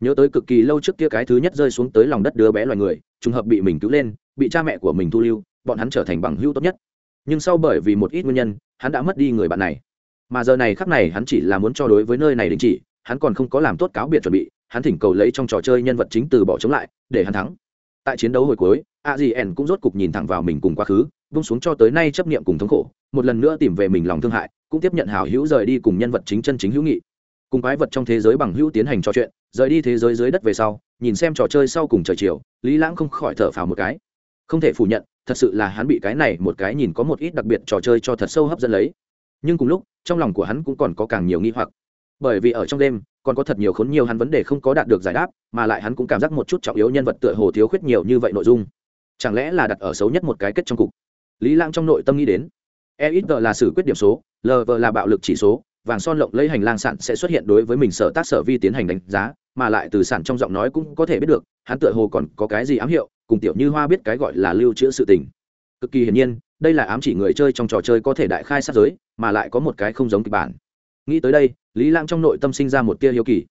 Nhớ tới cực kỳ lâu trước kia cái thứ nhất rơi xuống tới lòng đất đứa bé loài người, trùng hợp bị mình cứu lên, bị cha mẹ của mình thu lưu, bọn hắn trở thành bằng hữu tốt nhất nhưng sau bởi vì một ít nguyên nhân, hắn đã mất đi người bạn này. Mà giờ này khắc này hắn chỉ là muốn cho đối với nơi này đình chỉ, hắn còn không có làm tốt cáo biệt chuẩn bị, hắn thỉnh cầu lấy trong trò chơi nhân vật chính từ bỏ chống lại, để hắn thắng. Tại chiến đấu hồi cuối, a dì ẻn cũng rốt cục nhìn thẳng vào mình cùng quá khứ, vung xuống cho tới nay chấp niệm cùng thống khổ, một lần nữa tìm về mình lòng thương hại, cũng tiếp nhận hào hữu rời đi cùng nhân vật chính chân chính hữu nghị. Cùng quái vật trong thế giới bằng hữu tiến hành trò chuyện, rời đi thế giới dưới đất về sau, nhìn xem trò chơi sau cùng trời chiều, lý lãng không khỏi thở phào một cái. Không thể phủ nhận thật sự là hắn bị cái này một cái nhìn có một ít đặc biệt trò chơi cho thật sâu hấp dẫn lấy. Nhưng cùng lúc, trong lòng của hắn cũng còn có càng nhiều nghi hoặc. Bởi vì ở trong đêm, còn có thật nhiều khốn nhiều hắn vấn đề không có đạt được giải đáp, mà lại hắn cũng cảm giác một chút trọng yếu nhân vật tựa hồ thiếu khuyết nhiều như vậy nội dung. Chẳng lẽ là đặt ở xấu nhất một cái kết trong cục? Lý lãng trong nội tâm nghĩ đến. E ít là xử quyết điểm số lv là bạo lực chỉ số, vàng son lộng lấy hành lang sản sẽ xuất hiện đối với mình sở tác sở vi tiến hành đánh giá, mà lại từ sản trong giọng nói cũng có thể biết được, hắn tựa hồ còn có cái gì ám hiệu cùng tiểu như hoa biết cái gọi là lưu trữ sự tình. Cực kỳ hiển nhiên, đây là ám chỉ người chơi trong trò chơi có thể đại khai sát giới, mà lại có một cái không giống kịch bản. Nghĩ tới đây, lý lãng trong nội tâm sinh ra một tia hiếu kỳ.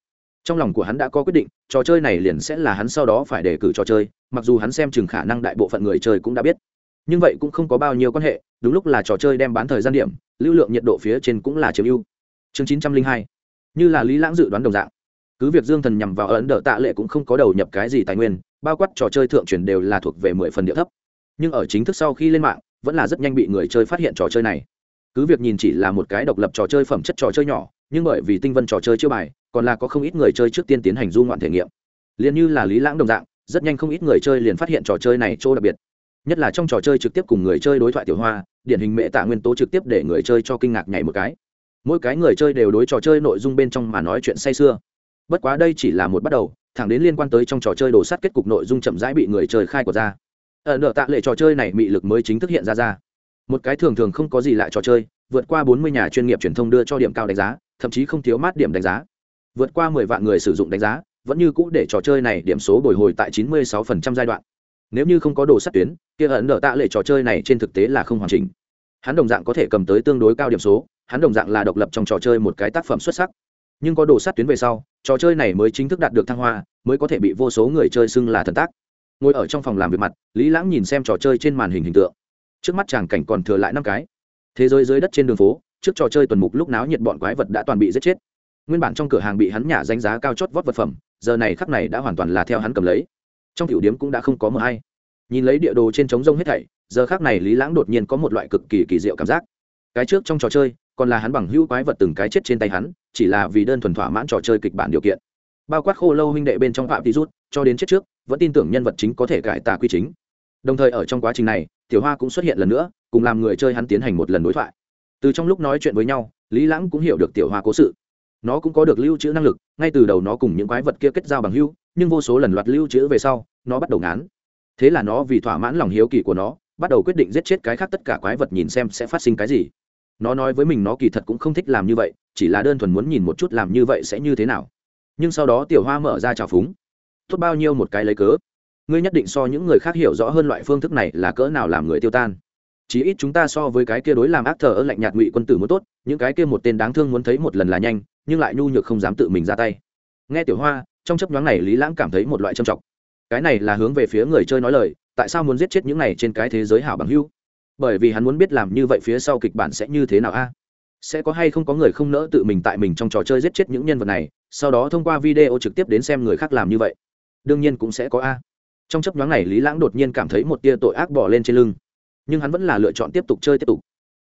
Trong lòng của hắn đã có quyết định, trò chơi này liền sẽ là hắn sau đó phải đề cử trò chơi, mặc dù hắn xem chừng khả năng đại bộ phận người chơi cũng đã biết. Nhưng vậy cũng không có bao nhiêu quan hệ, đúng lúc là trò chơi đem bán thời gian điểm, lưu lượng nhiệt độ phía trên cũng là chiếm ưu. Chương chín trăm linh hai, như là lý lãng dự đoán đồng dạng. Cứ việc dương thần nhằm vào ấn đỡ tạ lệ cũng không có đầu nhập cái gì tài nguyên bao quát trò chơi thượng truyền đều là thuộc về mười phần địa thấp. Nhưng ở chính thức sau khi lên mạng, vẫn là rất nhanh bị người chơi phát hiện trò chơi này. Cứ việc nhìn chỉ là một cái độc lập trò chơi phẩm chất trò chơi nhỏ, nhưng bởi vì tinh vân trò chơi chưa bài, còn là có không ít người chơi trước tiên tiến hành du ngoạn thể nghiệm. Liền như là lý lãng đồng dạng, rất nhanh không ít người chơi liền phát hiện trò chơi này chỗ đặc biệt. Nhất là trong trò chơi trực tiếp cùng người chơi đối thoại tiểu hoa, điển hình mệ tạ nguyên tố trực tiếp để người chơi cho kinh ngạc nhảy một cái. Mỗi cái người chơi đều đối trò chơi nội dung bên trong mà nói chuyện say sưa bất quá đây chỉ là một bắt đầu thẳng đến liên quan tới trong trò chơi đổ sắt kết cục nội dung chậm rãi bị người chơi khai của ra. Ở nợ tạ lệ trò chơi này mị lực mới chính thức hiện ra ra. Một cái thường thường không có gì lại trò chơi, vượt qua bốn mươi nhà chuyên nghiệp truyền thông đưa cho điểm cao đánh giá, thậm chí không thiếu mát điểm đánh giá. Vượt qua mười vạn người sử dụng đánh giá, vẫn như cũ để trò chơi này điểm số bồi hồi tại chín mươi sáu phần trăm giai đoạn. Nếu như không có đồ sắt tuyến, kia ẩn nợ tạ lệ trò chơi này trên thực tế là không hoàn chỉnh. Hắn đồng dạng có thể cầm tới tương đối cao điểm số, hắn đồng dạng là độc lập trong trò chơi một cái tác phẩm xuất sắc nhưng có đồ sắt tuyến về sau, trò chơi này mới chính thức đạt được thăng hoa, mới có thể bị vô số người chơi xưng là thần tác. Ngồi ở trong phòng làm việc mặt, lý lãng nhìn xem trò chơi trên màn hình hình tượng. Trước mắt chàng cảnh còn thừa lại năm cái. Thế giới dưới đất trên đường phố, trước trò chơi tuần mục lúc náo nhiệt bọn quái vật đã toàn bị giết chết. Nguyên bản trong cửa hàng bị hắn nhả danh giá cao chót vót vật phẩm, giờ này khắc này đã hoàn toàn là theo hắn cầm lấy. Trong tiểu điếm cũng đã không có mờ hay. Nhìn lấy địa đồ trên trống rông hết thảy, giờ khác này lý lãng đột nhiên có một loại cực kỳ kỳ diệu cảm giác cái trước trong trò chơi, còn là hắn bằng hữu quái vật từng cái chết trên tay hắn, chỉ là vì đơn thuần thỏa mãn trò chơi kịch bản điều kiện. Bao quát khô lâu huynh đệ bên trong phạm tí rút, cho đến chết trước, vẫn tin tưởng nhân vật chính có thể cải tà quy chính. Đồng thời ở trong quá trình này, tiểu hoa cũng xuất hiện lần nữa, cùng làm người chơi hắn tiến hành một lần đối thoại. Từ trong lúc nói chuyện với nhau, lý lãng cũng hiểu được tiểu hoa cố sự. Nó cũng có được lưu trữ năng lực, ngay từ đầu nó cùng những quái vật kia kết giao bằng hữu, nhưng vô số lần loạt lưu trữ về sau, nó bắt đầu ngán. Thế là nó vì thỏa mãn lòng hiếu kỳ của nó bắt đầu quyết định giết chết cái khác tất cả quái vật nhìn xem sẽ phát sinh cái gì. Nó nói với mình nó kỳ thật cũng không thích làm như vậy, chỉ là đơn thuần muốn nhìn một chút làm như vậy sẽ như thế nào. Nhưng sau đó tiểu hoa mở ra trào phúng. Tốt bao nhiêu một cái lấy cớ. Ngươi nhất định so những người khác hiểu rõ hơn loại phương thức này là cỡ nào làm người tiêu tan. Chí ít chúng ta so với cái kia đối làm ác thờ ơ lạnh nhạt ngụy quân tử muốn tốt, những cái kia một tên đáng thương muốn thấy một lần là nhanh, nhưng lại nhu nhược không dám tự mình ra tay. Nghe tiểu hoa, trong chấp nhoáng này lý lãng cảm thấy một loại trầm trọng. Cái này là hướng về phía người chơi nói lời tại sao muốn giết chết những này trên cái thế giới hảo bằng hưu? Bởi vì hắn muốn biết làm như vậy phía sau kịch bản sẽ như thế nào a? Sẽ có hay không có người không nỡ tự mình tại mình trong trò chơi giết chết những nhân vật này, sau đó thông qua video trực tiếp đến xem người khác làm như vậy. Đương nhiên cũng sẽ có a. Trong chấp nhoáng này, lý lãng đột nhiên cảm thấy một tia tội ác bỏ lên trên lưng. Nhưng hắn vẫn là lựa chọn tiếp tục chơi tiếp tục.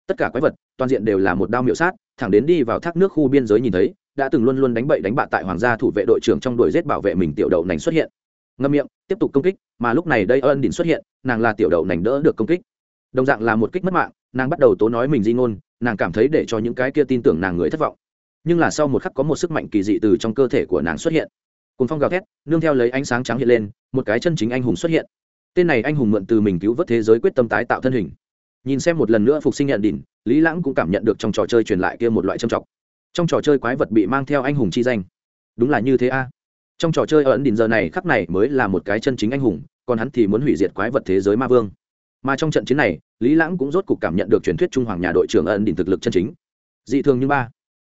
Tất cả quái vật, toàn diện đều là một đao miệu sát, thẳng đến đi vào thác nước khu biên giới nhìn thấy, đã từng luôn luôn đánh bậy đánh bạ tại hoàng gia thủ vệ đội trưởng trong đuổi giết bảo vệ mình tiểu đậu nành xuất hiện ngâm miệng, tiếp tục công kích, mà lúc này đây ân đỉnh xuất hiện, nàng là tiểu đậu nành đỡ được công kích. Đồng dạng là một kích mất mạng, nàng bắt đầu tố nói mình di ngôn, nàng cảm thấy để cho những cái kia tin tưởng nàng người thất vọng. Nhưng là sau một khắc có một sức mạnh kỳ dị từ trong cơ thể của nàng xuất hiện. Cùng phong gào thét, nương theo lấy ánh sáng trắng hiện lên, một cái chân chính anh hùng xuất hiện. Tên này anh hùng mượn từ mình cứu vớt thế giới quyết tâm tái tạo thân hình. Nhìn xem một lần nữa phục sinh nhận đỉnh, lý lãng cũng cảm nhận được trong trò chơi truyền lại kia một loại trầm trọng trong trò chơi quái vật bị mang theo anh hùng chi danh. Đúng là như thế a trong trò chơi ẩn đỉnh giờ này khắc này mới là một cái chân chính anh hùng, còn hắn thì muốn hủy diệt quái vật thế giới ma vương. Mà trong trận chiến này, lý lãng cũng rốt cục cảm nhận được truyền thuyết trung hoàng nhà đội trưởng ẩn đỉnh thực lực chân chính. Dị thường như ba.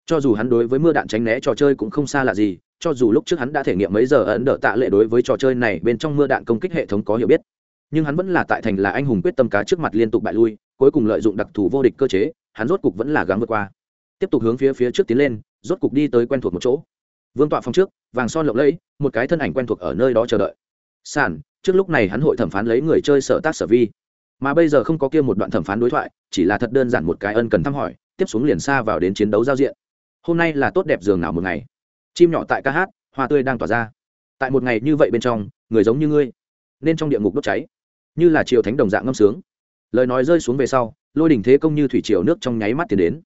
Cho dù hắn đối với mưa đạn tránh né trò chơi cũng không xa lạ gì, cho dù lúc trước hắn đã thể nghiệm mấy giờ ẩn đỡ tạ lệ đối với trò chơi này bên trong mưa đạn công kích hệ thống có hiểu biết. Nhưng hắn vẫn là tại thành là anh hùng quyết tâm cá trước mặt liên tục bại lui, cuối cùng lợi dụng đặc thù vô địch cơ chế, hắn rốt cục vẫn là gắng vượt qua. Tiếp tục hướng phía phía trước tiến lên, rốt cục đi tới quen thuộc một chỗ vương tọa phong trước, vàng son lộng lẫy, một cái thân ảnh quen thuộc ở nơi đó chờ đợi. Sản trước lúc này hắn hội thẩm phán lấy người chơi sở tác sở vi. Mà bây giờ không có kia một đoạn thẩm phán đối thoại, chỉ là thật đơn giản một cái ân cần thăm hỏi, tiếp xuống liền xa vào đến chiến đấu giao diện. Hôm nay là tốt đẹp giường nào một ngày. Chim nhỏ tại ca hát, hoa tươi đang tỏa ra. Tại một ngày như vậy bên trong, người giống như ngươi, nên trong địa ngục đốt cháy. Như là triều thánh đồng dạng ngâm sướng. Lời nói rơi xuống về sau, lôi đỉnh thế công như thủy triều nước trong nháy mắt tiến đến.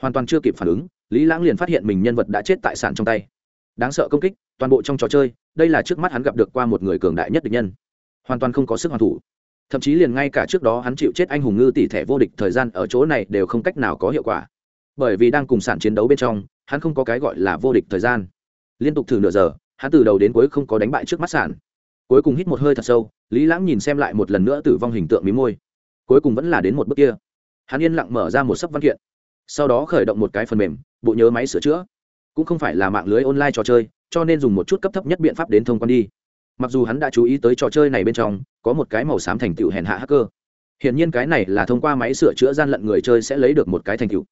Hoàn toàn chưa kịp phản ứng, lý lãng liền phát hiện mình nhân vật đã chết tại sản trong tay đáng sợ công kích, toàn bộ trong trò chơi, đây là trước mắt hắn gặp được qua một người cường đại nhất địch nhân. Hoàn toàn không có sức hoàn thủ. Thậm chí liền ngay cả trước đó hắn chịu chết anh hùng ngư tỷ thẻ vô địch thời gian ở chỗ này đều không cách nào có hiệu quả. Bởi vì đang cùng sản chiến đấu bên trong, hắn không có cái gọi là vô địch thời gian. Liên tục thử nửa giờ, hắn từ đầu đến cuối không có đánh bại trước mắt sản. Cuối cùng hít một hơi thật sâu, lý lãng nhìn xem lại một lần nữa tử vong hình tượng mí môi. Cuối cùng vẫn là đến một bước kia. Hắn yên lặng mở ra một sấp văn kiện. Sau đó khởi động một cái phần mềm, bộ nhớ máy sửa chữa cũng không phải là mạng lưới online trò chơi, cho nên dùng một chút cấp thấp nhất biện pháp đến thông quan đi. Mặc dù hắn đã chú ý tới trò chơi này bên trong, có một cái màu xám thành tựu hèn hạ hacker. Hiển nhiên cái này là thông qua máy sửa chữa gian lận người chơi sẽ lấy được một cái thành tựu.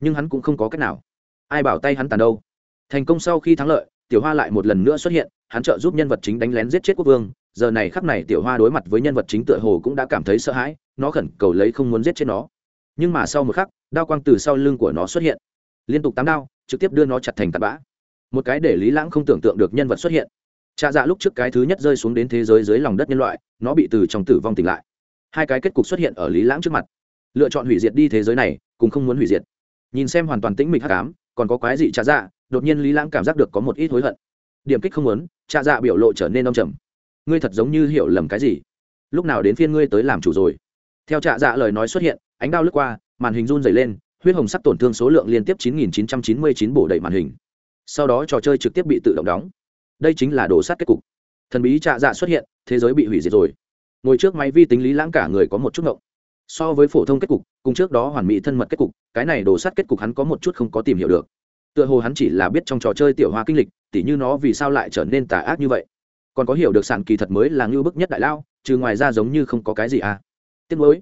Nhưng hắn cũng không có cách nào. Ai bảo tay hắn tàn đâu? Thành công sau khi thắng lợi, tiểu hoa lại một lần nữa xuất hiện, hắn trợ giúp nhân vật chính đánh lén giết chết quốc vương. Giờ này khắc này tiểu hoa đối mặt với nhân vật chính tựa hồ cũng đã cảm thấy sợ hãi, nó khẩn cầu lấy không muốn giết chết nó. Nhưng mà sau một khắc, đao quang từ sau lưng của nó xuất hiện. Liên tục tám đao trực tiếp đưa nó chặt thành tạt bã. Một cái để lý lãng không tưởng tượng được nhân vật xuất hiện. Trạ dạ lúc trước cái thứ nhất rơi xuống đến thế giới dưới lòng đất nhân loại, nó bị từ trong tử vong tỉnh lại. Hai cái kết cục xuất hiện ở lý lãng trước mặt. Lựa chọn hủy diệt đi thế giới này, cũng không muốn hủy diệt. Nhìn xem hoàn toàn tĩnh mịch hắc ám, còn có quái gì trạ dạ đột nhiên lý lãng cảm giác được có một ít hối hận. Điểm kích không muốn trạ dạ biểu lộ trở nên đông trầm. Ngươi thật giống như hiểu lầm cái gì? Lúc nào đến phiên ngươi tới làm chủ rồi? Theo trạ dạ lời nói xuất hiện, ánh đao lướt qua, màn hình run dày lên huyết hồng sắc tổn thương số lượng liên tiếp 9.999 bổ đầy màn hình. Sau đó trò chơi trực tiếp bị tự động đóng. Đây chính là đồ sát kết cục. Thần bí trạ dạ xuất hiện, thế giới bị hủy diệt rồi. Ngồi trước máy vi tính lý lãng cả người có một chút ngộng. So với phổ thông kết cục, cùng trước đó hoàn mỹ thân mật kết cục, cái này đồ sát kết cục hắn có một chút không có tìm hiểu được. Tựa hồ hắn chỉ là biết trong trò chơi tiểu hoa kinh lịch, tỉ như nó vì sao lại trở nên tà ác như vậy. Còn có hiểu được sản kỳ thật mới là ngưu bức nhất đại lao, trừ ngoài ra giống như không có cái gì à. Tiếc nuối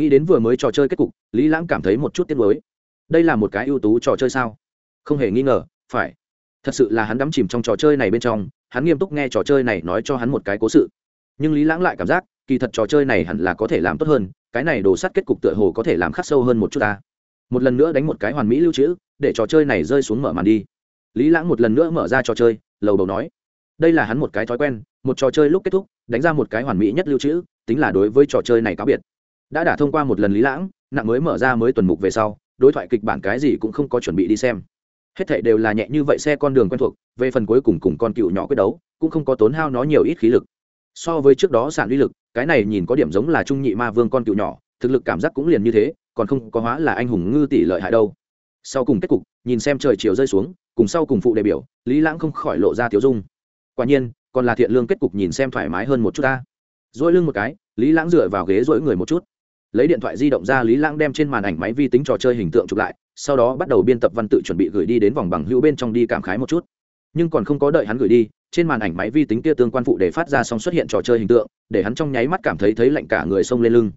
nghĩ đến vừa mới trò chơi kết cục, lý lãng cảm thấy một chút tiếc nuối. Đây là một cái ưu tú trò chơi sao? Không hề nghi ngờ, phải. Thật sự là hắn đắm chìm trong trò chơi này bên trong, hắn nghiêm túc nghe trò chơi này nói cho hắn một cái cố sự. Nhưng lý lãng lại cảm giác, kỳ thật trò chơi này hẳn là có thể làm tốt hơn, cái này đồ sắt kết cục tựa hồ có thể làm khắc sâu hơn một chút ta. Một lần nữa đánh một cái hoàn mỹ lưu trữ, để trò chơi này rơi xuống mở màn đi. Lý lãng một lần nữa mở ra trò chơi, lầu đầu nói. Đây là hắn một cái thói quen, một trò chơi lúc kết thúc, đánh ra một cái hoàn mỹ nhất lưu trữ, tính là đối với trò chơi này cáo biệt đã đả thông qua một lần lý lãng, nặng mới mở ra mới tuần mục về sau, đối thoại kịch bản cái gì cũng không có chuẩn bị đi xem. Hết thảy đều là nhẹ như vậy xe con đường quen thuộc, về phần cuối cùng cùng con cựu nhỏ quyết đấu, cũng không có tốn hao nó nhiều ít khí lực. So với trước đó sản uy lực, cái này nhìn có điểm giống là trung nhị ma vương con cựu nhỏ, thực lực cảm giác cũng liền như thế, còn không có hóa là anh hùng ngư tỷ lợi hại đâu. Sau cùng kết cục, nhìn xem trời chiều rơi xuống, cùng sau cùng phụ đề biểu, lý lãng không khỏi lộ ra tiếu dung. Quả nhiên, còn là thiện lương kết cục nhìn xem thoải mái hơn một chút ta. Dỗi lưng một cái, lý lãng dựa vào ghế dỗi người một chút lấy điện thoại di động ra lý lãng đem trên màn ảnh máy vi tính trò chơi hình tượng chụp lại, sau đó bắt đầu biên tập văn tự chuẩn bị gửi đi đến vòng bằng hữu bên trong đi cảm khái một chút. Nhưng còn không có đợi hắn gửi đi, trên màn ảnh máy vi tính kia tương quan phụ để phát ra xong xuất hiện trò chơi hình tượng, để hắn trong nháy mắt cảm thấy thấy lạnh cả người xông lên lưng.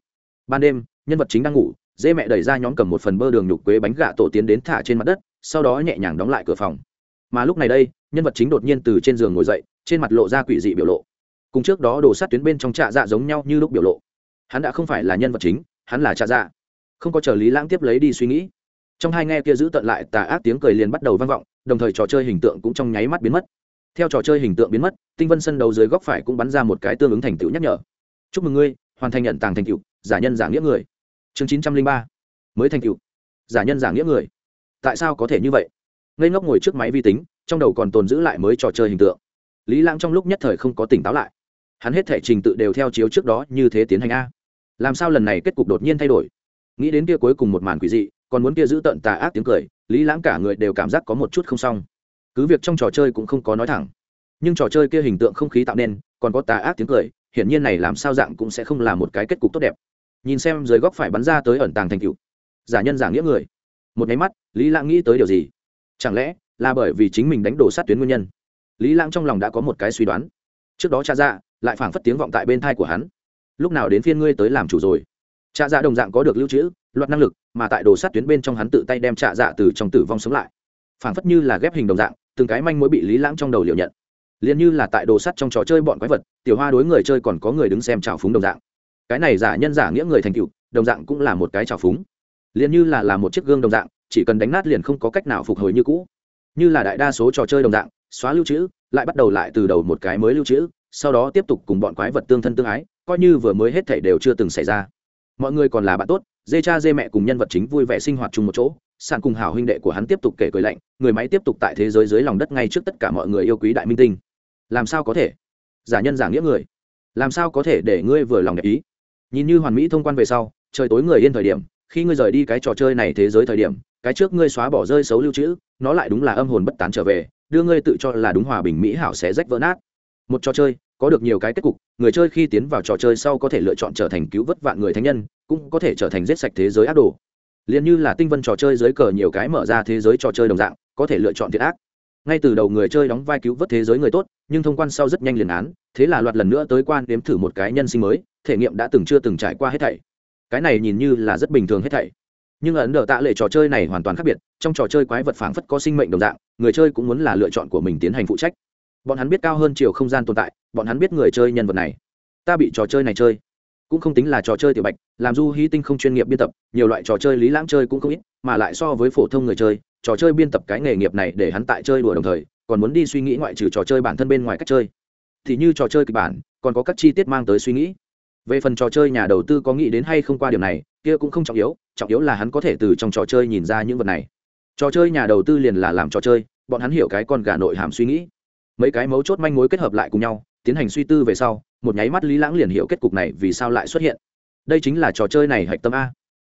Ban đêm, nhân vật chính đang ngủ, dê mẹ đẩy ra nhóm cầm một phần bơ đường nhục quế bánh gà tổ tiến đến thả trên mặt đất, sau đó nhẹ nhàng đóng lại cửa phòng. Mà lúc này đây, nhân vật chính đột nhiên từ trên giường ngồi dậy, trên mặt lộ ra quỷ dị biểu lộ. Cùng trước đó đồ sát tuyến bên trong trạ dạ giống nhau như lúc biểu lộ hắn đã không phải là nhân vật chính, hắn là cha dạ. Không có chờ lý lãng tiếp lấy đi suy nghĩ. Trong hai nghe kia giữ tận lại, tà ác tiếng cười liền bắt đầu vang vọng, đồng thời trò chơi hình tượng cũng trong nháy mắt biến mất. Theo trò chơi hình tượng biến mất, tinh vân sân đầu dưới góc phải cũng bắn ra một cái tương ứng thành tựu nhắc nhở. Chúc mừng ngươi, hoàn thành nhận tàng thành tựu, giả nhân giả nghĩa người. Chương chín trăm linh ba. Mới thành tựu, giả nhân giả nghĩa người. Tại sao có thể như vậy? Ngây ngốc ngồi trước máy vi tính, trong đầu còn tồn giữ lại mới trò chơi hình tượng. Lý lãng trong lúc nhất thời không có tỉnh táo lại. Hắn hết thể trình tự đều theo chiếu trước đó như thế tiến hành a làm sao lần này kết cục đột nhiên thay đổi? Nghĩ đến kia cuối cùng một màn quỷ dị, còn muốn kia giữ tận tà ác tiếng cười, lý lãng cả người đều cảm giác có một chút không xong. Cứ việc trong trò chơi cũng không có nói thẳng, nhưng trò chơi kia hình tượng không khí tạo nên, còn có tà ác tiếng cười, hiển nhiên này làm sao dạng cũng sẽ không là một cái kết cục tốt đẹp. Nhìn xem dưới góc phải bắn ra tới ẩn tàng thành cựu giả nhân giả nghĩa người. Một nháy mắt, lý lãng nghĩ tới điều gì? Chẳng lẽ là bởi vì chính mình đánh đổ sát tuyến nguyên nhân? Lý lãng trong lòng đã có một cái suy đoán. Trước đó cha ra, lại phảng phất tiếng vọng tại bên thai của hắn lúc nào đến phiên ngươi tới làm chủ rồi? Trạ dạ đồng dạng có được lưu trữ, loạt năng lực, mà tại đồ sát tuyến bên trong hắn tự tay đem trạ dạ từ trong tử vong sống lại. Phảng phất như là ghép hình đồng dạng, từng cái manh mối bị lý lãng trong đầu liều nhận. Liền như là tại đồ sắt trong trò chơi bọn quái vật, tiểu hoa đối người chơi còn có người đứng xem trào phúng đồng dạng. Cái này giả nhân giả nghĩa người thành cựu đồng dạng cũng là một cái trào phúng. Liền như là là một chiếc gương đồng dạng, chỉ cần đánh nát liền không có cách nào phục hồi như cũ. Như là đại đa số trò chơi đồng dạng, xóa lưu trữ, lại bắt đầu lại từ đầu một cái mới lưu trữ sau đó tiếp tục cùng bọn quái vật tương thân tương ái, coi như vừa mới hết thảy đều chưa từng xảy ra. Mọi người còn là bạn tốt, dê cha dê mẹ cùng nhân vật chính vui vẻ sinh hoạt chung một chỗ, sàn cùng hảo huynh đệ của hắn tiếp tục kể cười lạnh, người máy tiếp tục tại thế giới dưới lòng đất ngay trước tất cả mọi người yêu quý đại minh tinh. Làm sao có thể? Giả nhân giả nghĩa người. Làm sao có thể để ngươi vừa lòng đẹp ý? Nhìn như hoàn mỹ thông quan về sau, trời tối người yên thời điểm, khi ngươi rời đi cái trò chơi này thế giới thời điểm, cái trước ngươi xóa bỏ rơi xấu lưu trữ, nó lại đúng là âm hồn bất tán trở về, đưa ngươi tự cho là đúng hòa bình mỹ hảo sẽ rách vỡ nát. Một trò chơi có được nhiều cái kết cục, người chơi khi tiến vào trò chơi sau có thể lựa chọn trở thành cứu vớt vạn người thánh nhân, cũng có thể trở thành giết sạch thế giới ác đồ. Liền như là tinh vân trò chơi dưới cờ nhiều cái mở ra thế giới trò chơi đồng dạng, có thể lựa chọn thiệt ác. Ngay từ đầu người chơi đóng vai cứu vớt thế giới người tốt, nhưng thông quan sau rất nhanh liền án, thế là loạt lần nữa tới quan đếm thử một cái nhân sinh mới, thể nghiệm đã từng chưa từng trải qua hết thảy. Cái này nhìn như là rất bình thường hết thảy. Nhưng ấn đờ tạ lệ trò chơi này hoàn toàn khác biệt, trong trò chơi quái vật phảng phất có sinh mệnh đồng dạng, người chơi cũng muốn là lựa chọn của mình tiến hành phụ trách bọn hắn biết cao hơn chiều không gian tồn tại, bọn hắn biết người chơi nhân vật này. Ta bị trò chơi này chơi. Cũng không tính là trò chơi tiểu bạch, làm du hy tinh không chuyên nghiệp biên tập, nhiều loại trò chơi lý lãng chơi cũng không ít, mà lại so với phổ thông người chơi, trò chơi biên tập cái nghề nghiệp này để hắn tại chơi đùa đồng thời, còn muốn đi suy nghĩ ngoại trừ trò chơi bản thân bên ngoài cách chơi. Thì như trò chơi kịch bản, còn có các chi tiết mang tới suy nghĩ. Về phần trò chơi nhà đầu tư có nghĩ đến hay không qua điều này, kia cũng không trọng yếu trọng yếu là hắn có thể từ trong trò chơi nhìn ra những vật này. Trò chơi nhà đầu tư liền là làm trò chơi, bọn hắn hiểu cái con gà nội hàm suy nghĩ mấy cái mấu chốt manh mối kết hợp lại cùng nhau, tiến hành suy tư về sau, một nháy mắt lý lãng liền hiểu kết cục này vì sao lại xuất hiện. Đây chính là trò chơi này hạch tâm a.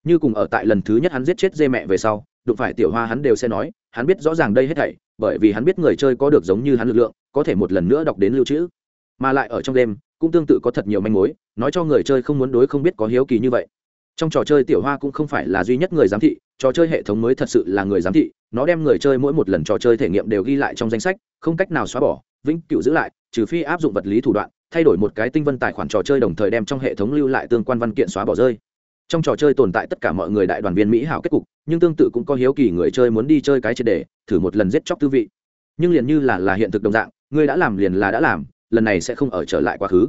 Như cùng ở tại lần thứ nhất hắn giết chết dê mẹ về sau, đụng phải tiểu hoa hắn đều sẽ nói, hắn biết rõ ràng đây hết thảy, bởi vì hắn biết người chơi có được giống như hắn lực lượng, có thể một lần nữa đọc đến lưu trữ. Mà lại ở trong đêm, cũng tương tự có thật nhiều manh mối, nói cho người chơi không muốn đối không biết có hiếu kỳ như vậy. Trong trò chơi tiểu hoa cũng không phải là duy nhất người giám thị, trò chơi hệ thống mới thật sự là người giám thị nó đem người chơi mỗi một lần trò chơi thể nghiệm đều ghi lại trong danh sách, không cách nào xóa bỏ, vĩnh cựu giữ lại, trừ phi áp dụng vật lý thủ đoạn, thay đổi một cái tinh vân tài khoản trò chơi đồng thời đem trong hệ thống lưu lại tương quan văn kiện xóa bỏ rơi. Trong trò chơi tồn tại tất cả mọi người đại đoàn viên mỹ hảo kết cục, nhưng tương tự cũng có hiếu kỳ người chơi muốn đi chơi cái triệt đề thử một lần giết chóc tư vị. Nhưng liền như là là hiện thực đồng dạng, ngươi đã làm liền là đã làm, lần này sẽ không ở trở lại quá khứ.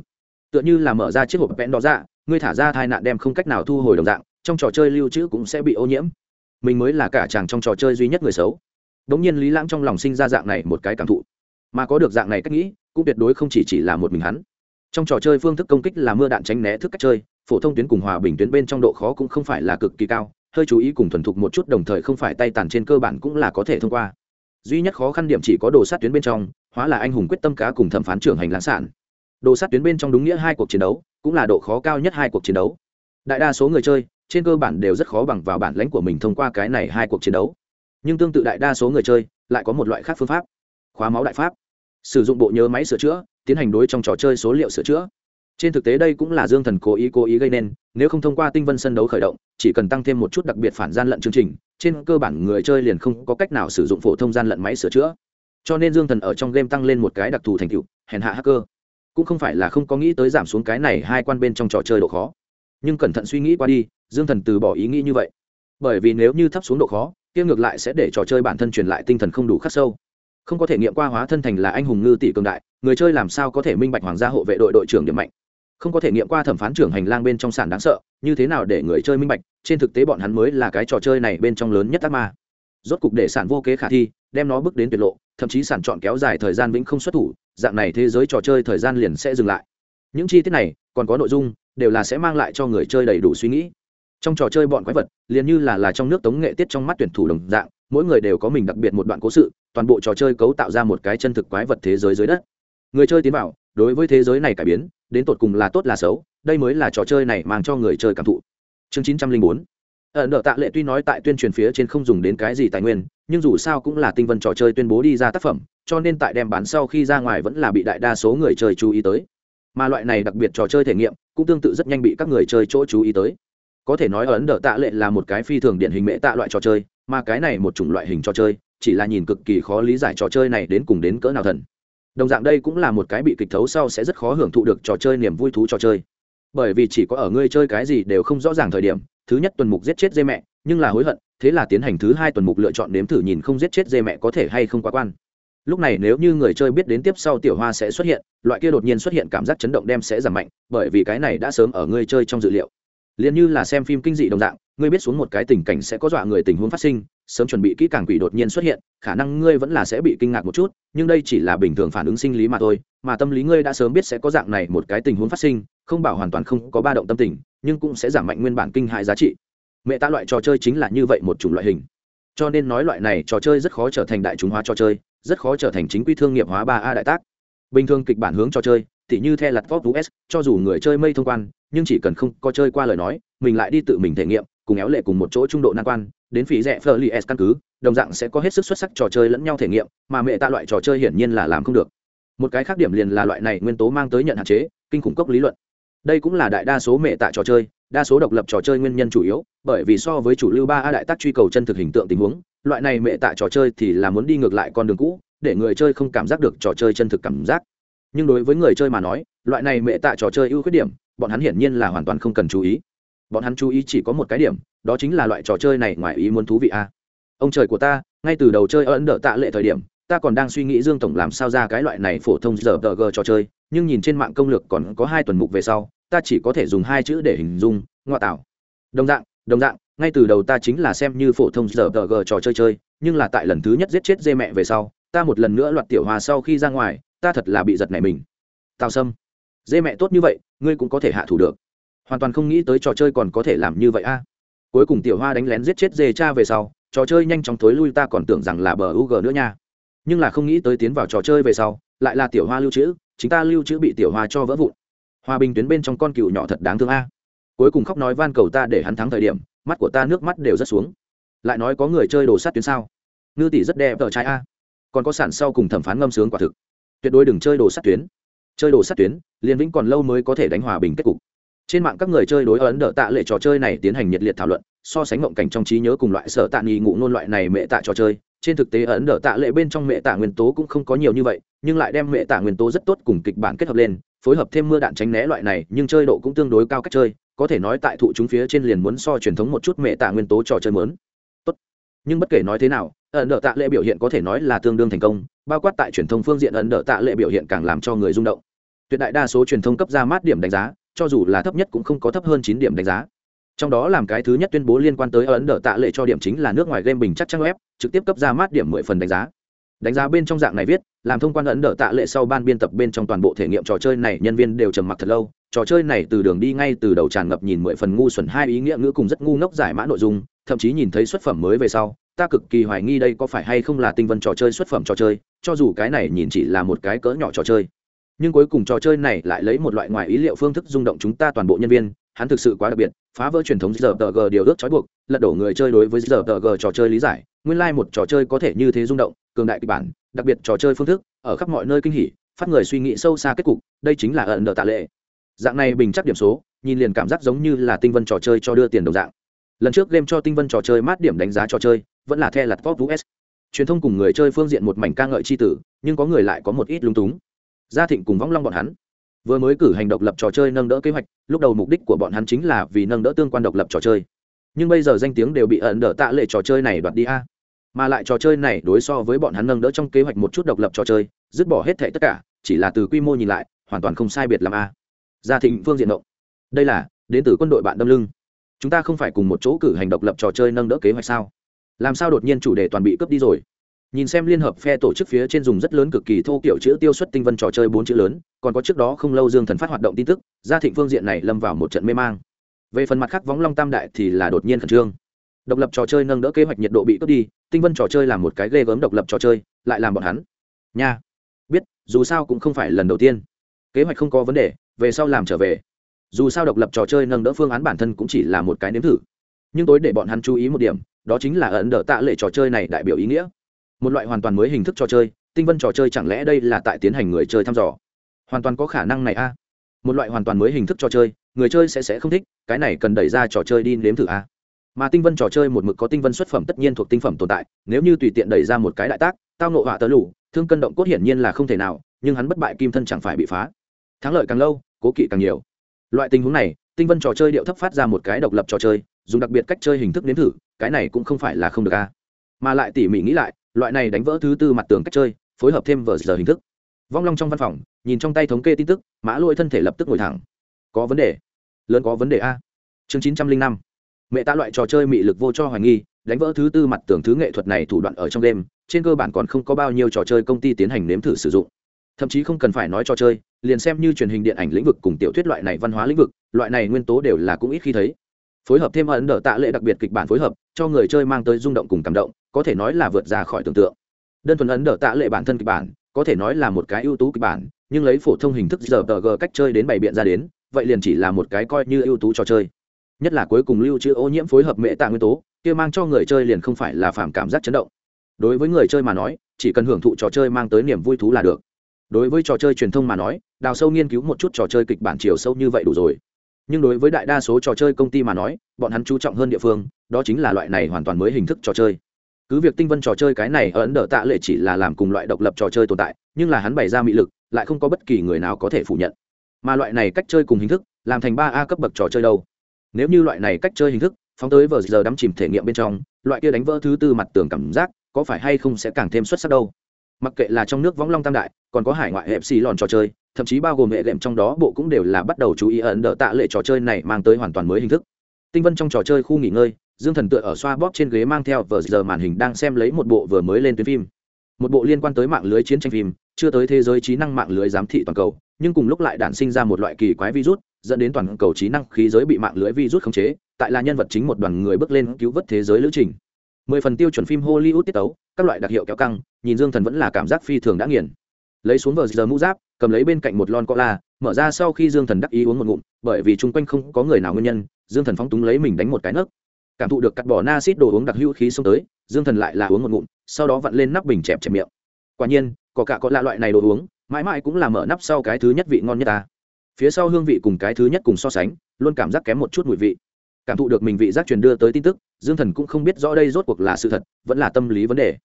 Tựa như là mở ra chiếc hộp vẽn đó ra dạ, ngươi thả ra thai nạn đem không cách nào thu hồi đồng dạng, trong trò chơi lưu trữ cũng sẽ bị ô nhiễm mình mới là cả chàng trong trò chơi duy nhất người xấu. Đống nhiên lý lãng trong lòng sinh ra dạng này một cái cảm thụ. Mà có được dạng này cách nghĩ, cũng tuyệt đối không chỉ chỉ là một mình hắn. Trong trò chơi phương thức công kích là mưa đạn tránh né thức cách chơi, phổ thông tuyến cùng hòa bình tuyến bên trong độ khó cũng không phải là cực kỳ cao, hơi chú ý cùng thuần thục một chút đồng thời không phải tay tàn trên cơ bản cũng là có thể thông qua. Duy nhất khó khăn điểm chỉ có đồ sát tuyến bên trong, hóa là anh hùng quyết tâm cá cùng thẩm phán trưởng hành lãng sản. Đồ sát tuyến bên trong đúng nghĩa hai cuộc chiến đấu, cũng là độ khó cao nhất hai cuộc chiến đấu. Đại đa số người chơi trên cơ bản đều rất khó bằng vào bản lãnh của mình thông qua cái này hai cuộc chiến đấu. Nhưng tương tự đại đa số người chơi lại có một loại khác phương pháp. Khóa máu đại pháp. Sử dụng bộ nhớ máy sửa chữa, tiến hành đối trong trò chơi số liệu sửa chữa. Trên thực tế đây cũng là dương thần cố ý cố ý gây nên, nếu không thông qua tinh vân sân đấu khởi động, chỉ cần tăng thêm một chút đặc biệt phản gian lận chương trình, trên cơ bản người chơi liền không có cách nào sử dụng phổ thông gian lận máy sửa chữa. Cho nên dương thần ở trong game tăng lên một cái đặc thù thành tựu, hèn hạ hacker. Cũng không phải là không có nghĩ tới giảm xuống cái này hai quan bên trong trò chơi độ khó. Nhưng cẩn thận suy nghĩ qua đi dương thần từ bỏ ý nghĩ như vậy. Bởi vì nếu như thấp xuống độ khó, kia ngược lại sẽ để trò chơi bản thân truyền lại tinh thần không đủ khắc sâu. Không có thể nghiệm qua hóa thân thành là anh hùng ngư tỷ cường đại, người chơi làm sao có thể minh bạch hoàng gia hộ vệ đội đội trưởng điểm mạnh? Không có thể nghiệm qua thẩm phán trưởng hành lang bên trong sản đáng sợ, như thế nào để người chơi minh bạch, trên thực tế bọn hắn mới là cái trò chơi này bên trong lớn nhất ác ma. Rốt cục để sản vô kế khả thi, đem nó bước đến tuyệt lộ, thậm chí sản chọn kéo dài thời gian vĩnh không xuất thủ, dạng này thế giới trò chơi thời gian liền sẽ dừng lại. Những chi tiết này, còn có nội dung, đều là sẽ mang lại cho người chơi đầy đủ suy nghĩ trong trò chơi bọn quái vật, liền như là là trong nước tống nghệ tiết trong mắt tuyển thủ đồng dạng, mỗi người đều có mình đặc biệt một đoạn cố sự, toàn bộ trò chơi cấu tạo ra một cái chân thực quái vật thế giới dưới đất. Người chơi tiến vào, đối với thế giới này cải biến, đến tột cùng là tốt là xấu, đây mới là trò chơi này mang cho người chơi cảm thụ. Chương chín trăm linh bốn. Ẩn nợ tạ lệ tuy nói tại tuyên truyền phía trên không dùng đến cái gì tài nguyên, nhưng dù sao cũng là tinh vân trò chơi tuyên bố đi ra tác phẩm, cho nên tại đem bán sau khi ra ngoài vẫn là bị đại đa số người chơi chú ý tới. Mà loại này đặc biệt trò chơi thể nghiệm, cũng tương tự rất nhanh bị các người chơi chỗ chú ý tới có thể nói ấn đỡ tạ lệ là một cái phi thường điển hình mễ tạ loại trò chơi, mà cái này một chủng loại hình trò chơi, chỉ là nhìn cực kỳ khó lý giải trò chơi này đến cùng đến cỡ nào thần. Đồng dạng đây cũng là một cái bị kịch thấu sau sẽ rất khó hưởng thụ được trò chơi niềm vui thú trò chơi. Bởi vì chỉ có ở ngươi chơi cái gì đều không rõ ràng thời điểm, thứ nhất tuần mục giết chết dê mẹ, nhưng là hối hận, thế là tiến hành thứ hai tuần mục lựa chọn nếm thử nhìn không giết chết dê mẹ có thể hay không quá quan. Lúc này nếu như người chơi biết đến tiếp sau tiểu hoa sẽ xuất hiện, loại kia đột nhiên xuất hiện cảm giác chấn động đem sẽ giảm mạnh, bởi vì cái này đã sớm ở người chơi trong dự liệu liền như là xem phim kinh dị đồng dạng, ngươi biết xuống một cái tình cảnh sẽ có dọa người tình huống phát sinh, sớm chuẩn bị kỹ càng quỷ đột nhiên xuất hiện, khả năng ngươi vẫn là sẽ bị kinh ngạc một chút, nhưng đây chỉ là bình thường phản ứng sinh lý mà thôi, mà tâm lý ngươi đã sớm biết sẽ có dạng này một cái tình huống phát sinh, không bảo hoàn toàn không có ba động tâm tình, nhưng cũng sẽ giảm mạnh nguyên bản kinh hại giá trị. Mẹ ta loại trò chơi chính là như vậy một chủng loại hình. Cho nên nói loại này trò chơi rất khó trở thành đại chúng hóa trò chơi, rất khó trở thành chính quy thương nghiệp hóa ba a đại tác. Bình thường kịch bản hướng trò chơi thì như the lặt vóc us, cho dù người chơi mây thông quan nhưng chỉ cần không có chơi qua lời nói, mình lại đi tự mình thể nghiệm, cùng éo lệ cùng một chỗ trung độ nan quan, đến phí rẻ phờ li s căn cứ, đồng dạng sẽ có hết sức xuất sắc trò chơi lẫn nhau thể nghiệm, mà mẹ ta loại trò chơi hiển nhiên là làm không được. Một cái khác điểm liền là loại này nguyên tố mang tới nhận hạn chế, kinh khủng cốc lý luận. Đây cũng là đại đa số mẹ tạ trò chơi, đa số độc lập trò chơi nguyên nhân chủ yếu, bởi vì so với chủ lưu ba a đại tác truy cầu chân thực hình tượng tình huống, loại này mẹ tạ trò chơi thì là muốn đi ngược lại con đường cũ, để người chơi không cảm giác được trò chơi chân thực cảm giác nhưng đối với người chơi mà nói, loại này mẹ tạ trò chơi ưu khuyết điểm, bọn hắn hiển nhiên là hoàn toàn không cần chú ý. Bọn hắn chú ý chỉ có một cái điểm, đó chính là loại trò chơi này ngoài ý muốn thú vị a. Ông trời của ta, ngay từ đầu chơi ở ấn độ tạ lệ thời điểm, ta còn đang suy nghĩ dương tổng làm sao ra cái loại này phổ thông giờ tờ g trò chơi, nhưng nhìn trên mạng công lược còn có hai tuần mục về sau, ta chỉ có thể dùng hai chữ để hình dung ngoại tạo. Đồng dạng đồng dạng, ngay từ đầu ta chính là xem như phổ thông giờ tờ g trò chơi chơi, nhưng là tại lần thứ nhất giết chết dê mẹ về sau, ta một lần nữa loạt tiểu hòa sau khi ra ngoài ta thật là bị giật này mình. Tào sâm, dê mẹ tốt như vậy, ngươi cũng có thể hạ thủ được. Hoàn toàn không nghĩ tới trò chơi còn có thể làm như vậy a. Cuối cùng tiểu hoa đánh lén giết chết dê cha về sau, trò chơi nhanh chóng thối lui ta còn tưởng rằng là bờ u g nữa nha. Nhưng là không nghĩ tới tiến vào trò chơi về sau, lại là tiểu hoa lưu trữ, chính ta lưu trữ bị tiểu hoa cho vỡ vụn. Hòa bình tuyến bên trong con cựu nhỏ thật đáng thương a. Cuối cùng khóc nói van cầu ta để hắn thắng thời điểm, mắt của ta nước mắt đều rất xuống. Lại nói có người chơi đồ sát tuyến sao? Ngư tỷ rất đẹp tờ trai a. Còn có sản sau cùng thẩm phán ngâm sướng quả thực tuyệt đối đừng chơi đồ sát tuyến. Chơi đồ sát tuyến, Liên vĩnh còn lâu mới có thể đánh hòa bình kết cục. Trên mạng các người chơi đối ấn đỡ tạ lệ trò chơi này tiến hành nhiệt liệt thảo luận, so sánh ngộng cảnh trong trí nhớ cùng loại sở tạ nghi ngụ nôn loại này mẹ tạ trò chơi. Trên thực tế ấn đỡ tạ lệ bên trong mẹ tạ nguyên tố cũng không có nhiều như vậy, nhưng lại đem mẹ tạ nguyên tố rất tốt cùng kịch bản kết hợp lên, phối hợp thêm mưa đạn tránh né loại này, nhưng chơi độ cũng tương đối cao cách chơi, có thể nói tại thụ chúng phía trên liền muốn so truyền thống một chút mẹ tạ nguyên tố trò chơi mớn nhưng bất kể nói thế nào, ẩn đỡ tạ lệ biểu hiện có thể nói là tương đương thành công, bao quát tại truyền thông phương diện ẩn đỡ tạ lệ biểu hiện càng làm cho người rung động. Tuyệt đại đa số truyền thông cấp ra mát điểm đánh giá, cho dù là thấp nhất cũng không có thấp hơn chín điểm đánh giá. Trong đó làm cái thứ nhất tuyên bố liên quan tới ấn đỡ tạ lệ cho điểm chính là nước ngoài game bình chắc trang web, trực tiếp cấp ra mát điểm mười phần đánh giá. Đánh giá bên trong dạng này viết, làm thông quan ấn đỡ tạ lệ sau ban biên tập bên trong toàn bộ thể nghiệm trò chơi này, nhân viên đều trầm mặc thật lâu, trò chơi này từ đường đi ngay từ đầu tràn ngập nhìn mười phần ngu xuẩn, hai ý nghĩa ngữ cùng rất ngu ngốc giải mã nội dung thậm chí nhìn thấy xuất phẩm mới về sau, ta cực kỳ hoài nghi đây có phải hay không là tinh vân trò chơi xuất phẩm trò chơi, cho dù cái này nhìn chỉ là một cái cỡ nhỏ trò chơi. Nhưng cuối cùng trò chơi này lại lấy một loại ngoài ý liệu phương thức rung động chúng ta toàn bộ nhân viên, hắn thực sự quá đặc biệt, phá vỡ truyền thống giờ tờ g điều ước trói buộc, lật đổ người chơi đối với giờ tờ g trò chơi lý giải, nguyên lai、like、một trò chơi có thể như thế rung động, cường đại kịch bản, đặc biệt trò chơi phương thức, ở khắp mọi nơi kinh hỉ, phát người suy nghĩ sâu xa kết cục, đây chính là ẩn đờ tạ lệ. Dạng này bình chắc điểm số, nhìn liền cảm giác giống như là tinh vân trò chơi cho đưa tiền đồng dạng lần trước game cho tinh vân trò chơi mát điểm đánh giá trò chơi, vẫn là the lặt top us. Truyền thông cùng người chơi phương diện một mảnh ca ngợi c h i tử, nhưng có người lại có một ít lung túng. Gia thịnh cùng võng long bọn hắn vừa mới cử hành độc lập trò chơi nâng đỡ kế hoạch, lúc đầu mục đích của bọn hắn chính là vì nâng đỡ tương quan độc lập trò chơi. Nhưng bây giờ danh tiếng đều bị ẩn đỡ tạ lệ trò chơi này đoạt đi a. Mà lại trò chơi này đối so với bọn hắn nâng đỡ trong kế hoạch một chút độc lập trò chơi, dứt bỏ hết thệ tất cả, chỉ là từ quy mô nhìn lại, hoàn toàn không sai biệt làm a. Gia thịnh phương diện động. Đây là đến từ quân đội bạn đâm lưng chúng ta không phải cùng một chỗ cử hành độc lập trò chơi nâng đỡ kế hoạch sao? Làm sao đột nhiên chủ đề toàn bị cướp đi rồi? Nhìn xem liên hợp phe tổ chức phía trên dùng rất lớn cực kỳ thô kiểu chữ tiêu xuất tinh vân trò chơi bốn chữ lớn, còn có trước đó không lâu dương thần phát hoạt động tin tức, gia thịnh phương diện này lâm vào một trận mê mang. Về phần mặt khác võng long tam đại thì là đột nhiên khẩn trương. Độc lập trò chơi nâng đỡ kế hoạch nhiệt độ bị cướp đi, tinh vân trò chơi là một cái ghê gớm độc lập trò chơi, lại làm bọn hắn. Nha. Biết, dù sao cũng không phải lần đầu tiên. Kế hoạch không có vấn đề, về sau làm trở về dù sao độc lập trò chơi nâng đỡ phương án bản thân cũng chỉ là một cái nếm thử. Nhưng tối để bọn hắn chú ý một điểm, đó chính là ấn đỡ tạ lệ trò chơi này đại biểu ý nghĩa. Một loại hoàn toàn mới hình thức trò chơi, tinh vân trò chơi chẳng lẽ đây là tại tiến hành người chơi thăm dò? Hoàn toàn có khả năng này a. Một loại hoàn toàn mới hình thức trò chơi, người chơi sẽ sẽ không thích, cái này cần đẩy ra trò chơi đi nếm thử a. Mà tinh vân trò chơi một mực có tinh vân xuất phẩm tất nhiên thuộc tinh phẩm tồn tại, nếu như tùy tiện đẩy ra một cái đại tác, tao nộ họa tớ lủ thương cân động cốt hiển nhiên là không thể nào, nhưng hắn bất bại kim thân chẳng phải bị phá. Thắng lợi càng lâu, cố kỵ càng nhiều loại tình huống này, tinh vân trò chơi điệu thấp phát ra một cái độc lập trò chơi, dùng đặc biệt cách chơi hình thức nếm thử, cái này cũng không phải là không được a mà lại tỉ mỉ nghĩ lại, loại này đánh vỡ thứ tư mặt tường cách chơi, phối hợp thêm vờ giờ hình thức. Vong long trong văn phòng, nhìn trong tay thống kê tin tức, mã lôi thân thể lập tức ngồi thẳng. Có vấn đề. Lớn có vấn đề a. Chương chín trăm linh năm. Mẹ ta loại trò chơi mị lực vô cho hoài nghi, đánh vỡ thứ tư mặt tường thứ nghệ thuật này thủ đoạn ở trong đêm, trên cơ bản còn không có bao nhiêu trò chơi công ty tiến hành nếm thử sử dụng thậm chí không cần phải nói trò chơi, liền xem như truyền hình điện ảnh lĩnh vực cùng tiểu thuyết loại này văn hóa lĩnh vực, loại này nguyên tố đều là cũng ít khi thấy. Phối hợp thêm ấn đỡ tạ lệ đặc biệt kịch bản phối hợp, cho người chơi mang tới rung động cùng cảm động, có thể nói là vượt ra khỏi tưởng tượng. Đơn thuần ấn đỡ tạ lệ bản thân kịch bản, có thể nói là một cái ưu tú kịch bản, nhưng lấy phổ thông hình thức giờ tờ g cách chơi đến bày biện ra đến, vậy liền chỉ là một cái coi như ưu tú trò chơi. Nhất là cuối cùng lưu trữ ô nhiễm phối hợp mệ tạ nguyên tố, kia mang cho người chơi liền không phải là phản cảm giác chấn động. Đối với người chơi mà nói, chỉ cần hưởng thụ trò chơi mang tới niềm vui thú là được đối với trò chơi truyền thông mà nói, đào sâu nghiên cứu một chút trò chơi kịch bản chiều sâu như vậy đủ rồi. Nhưng đối với đại đa số trò chơi công ty mà nói, bọn hắn chú trọng hơn địa phương, đó chính là loại này hoàn toàn mới hình thức trò chơi. Cứ việc tinh vân trò chơi cái này ở ấn độ tạ lệ chỉ là làm cùng loại độc lập trò chơi tồn tại, nhưng là hắn bày ra mị lực, lại không có bất kỳ người nào có thể phủ nhận. Mà loại này cách chơi cùng hình thức, làm thành ba a cấp bậc trò chơi đâu. Nếu như loại này cách chơi hình thức, phóng tới vờ giờ đắm chìm thể nghiệm bên trong, loại kia đánh vỡ thứ tư mặt tường cảm giác, có phải hay không sẽ càng thêm xuất sắc đâu? Mặc kệ là trong nước võng long tam đại, còn có hải ngoại hệ xì lòn trò chơi, thậm chí bao gồm hệ đệm trong đó bộ cũng đều là bắt đầu chú ý ẩn đỡ tạ lệ trò chơi này mang tới hoàn toàn mới hình thức. Tinh vân trong trò chơi khu nghỉ ngơi, dương thần tựa ở xoa bóp trên ghế mang theo vờ giờ màn hình đang xem lấy một bộ vừa mới lên tuyến phim. Một bộ liên quan tới mạng lưới chiến tranh phim, chưa tới thế giới trí năng mạng lưới giám thị toàn cầu, nhưng cùng lúc lại đản sinh ra một loại kỳ quái virus, dẫn đến toàn cầu trí năng khí giới bị mạng lưới virus khống chế, tại là nhân vật chính một đoàn người bước lên cứu vớt thế giới lữ trình mười phần tiêu chuẩn phim hollywood tiết tấu, các loại đặc hiệu kéo căng, nhìn dương thần vẫn là cảm giác phi thường đã nghiền. Lấy xuống vờ giờ mũ giáp, cầm lấy bên cạnh một lon cola, mở ra sau khi dương thần đắc ý uống một ngụm, bởi vì chung quanh không có người nào nguyên nhân, dương thần phóng túng lấy mình đánh một cái nấc. Cảm thụ được cắt bỏ na xít đồ uống đặc hữu khí xông tới, dương thần lại là uống một ngụm, sau đó vặn lên nắp bình chẹp chẹp miệng. Quả nhiên, có cả có lạ loại này đồ uống, mãi mãi cũng là mở nắp sau cái thứ nhất vị ngon nhất ta. Phía sau hương vị cùng cái thứ nhất cùng so sánh, luôn cảm giác kém một chút mùi vị cảm thụ được mình vị giác truyền đưa tới tin tức, dương thần cũng không biết rõ đây rốt cuộc là sự thật, vẫn là tâm lý vấn đề.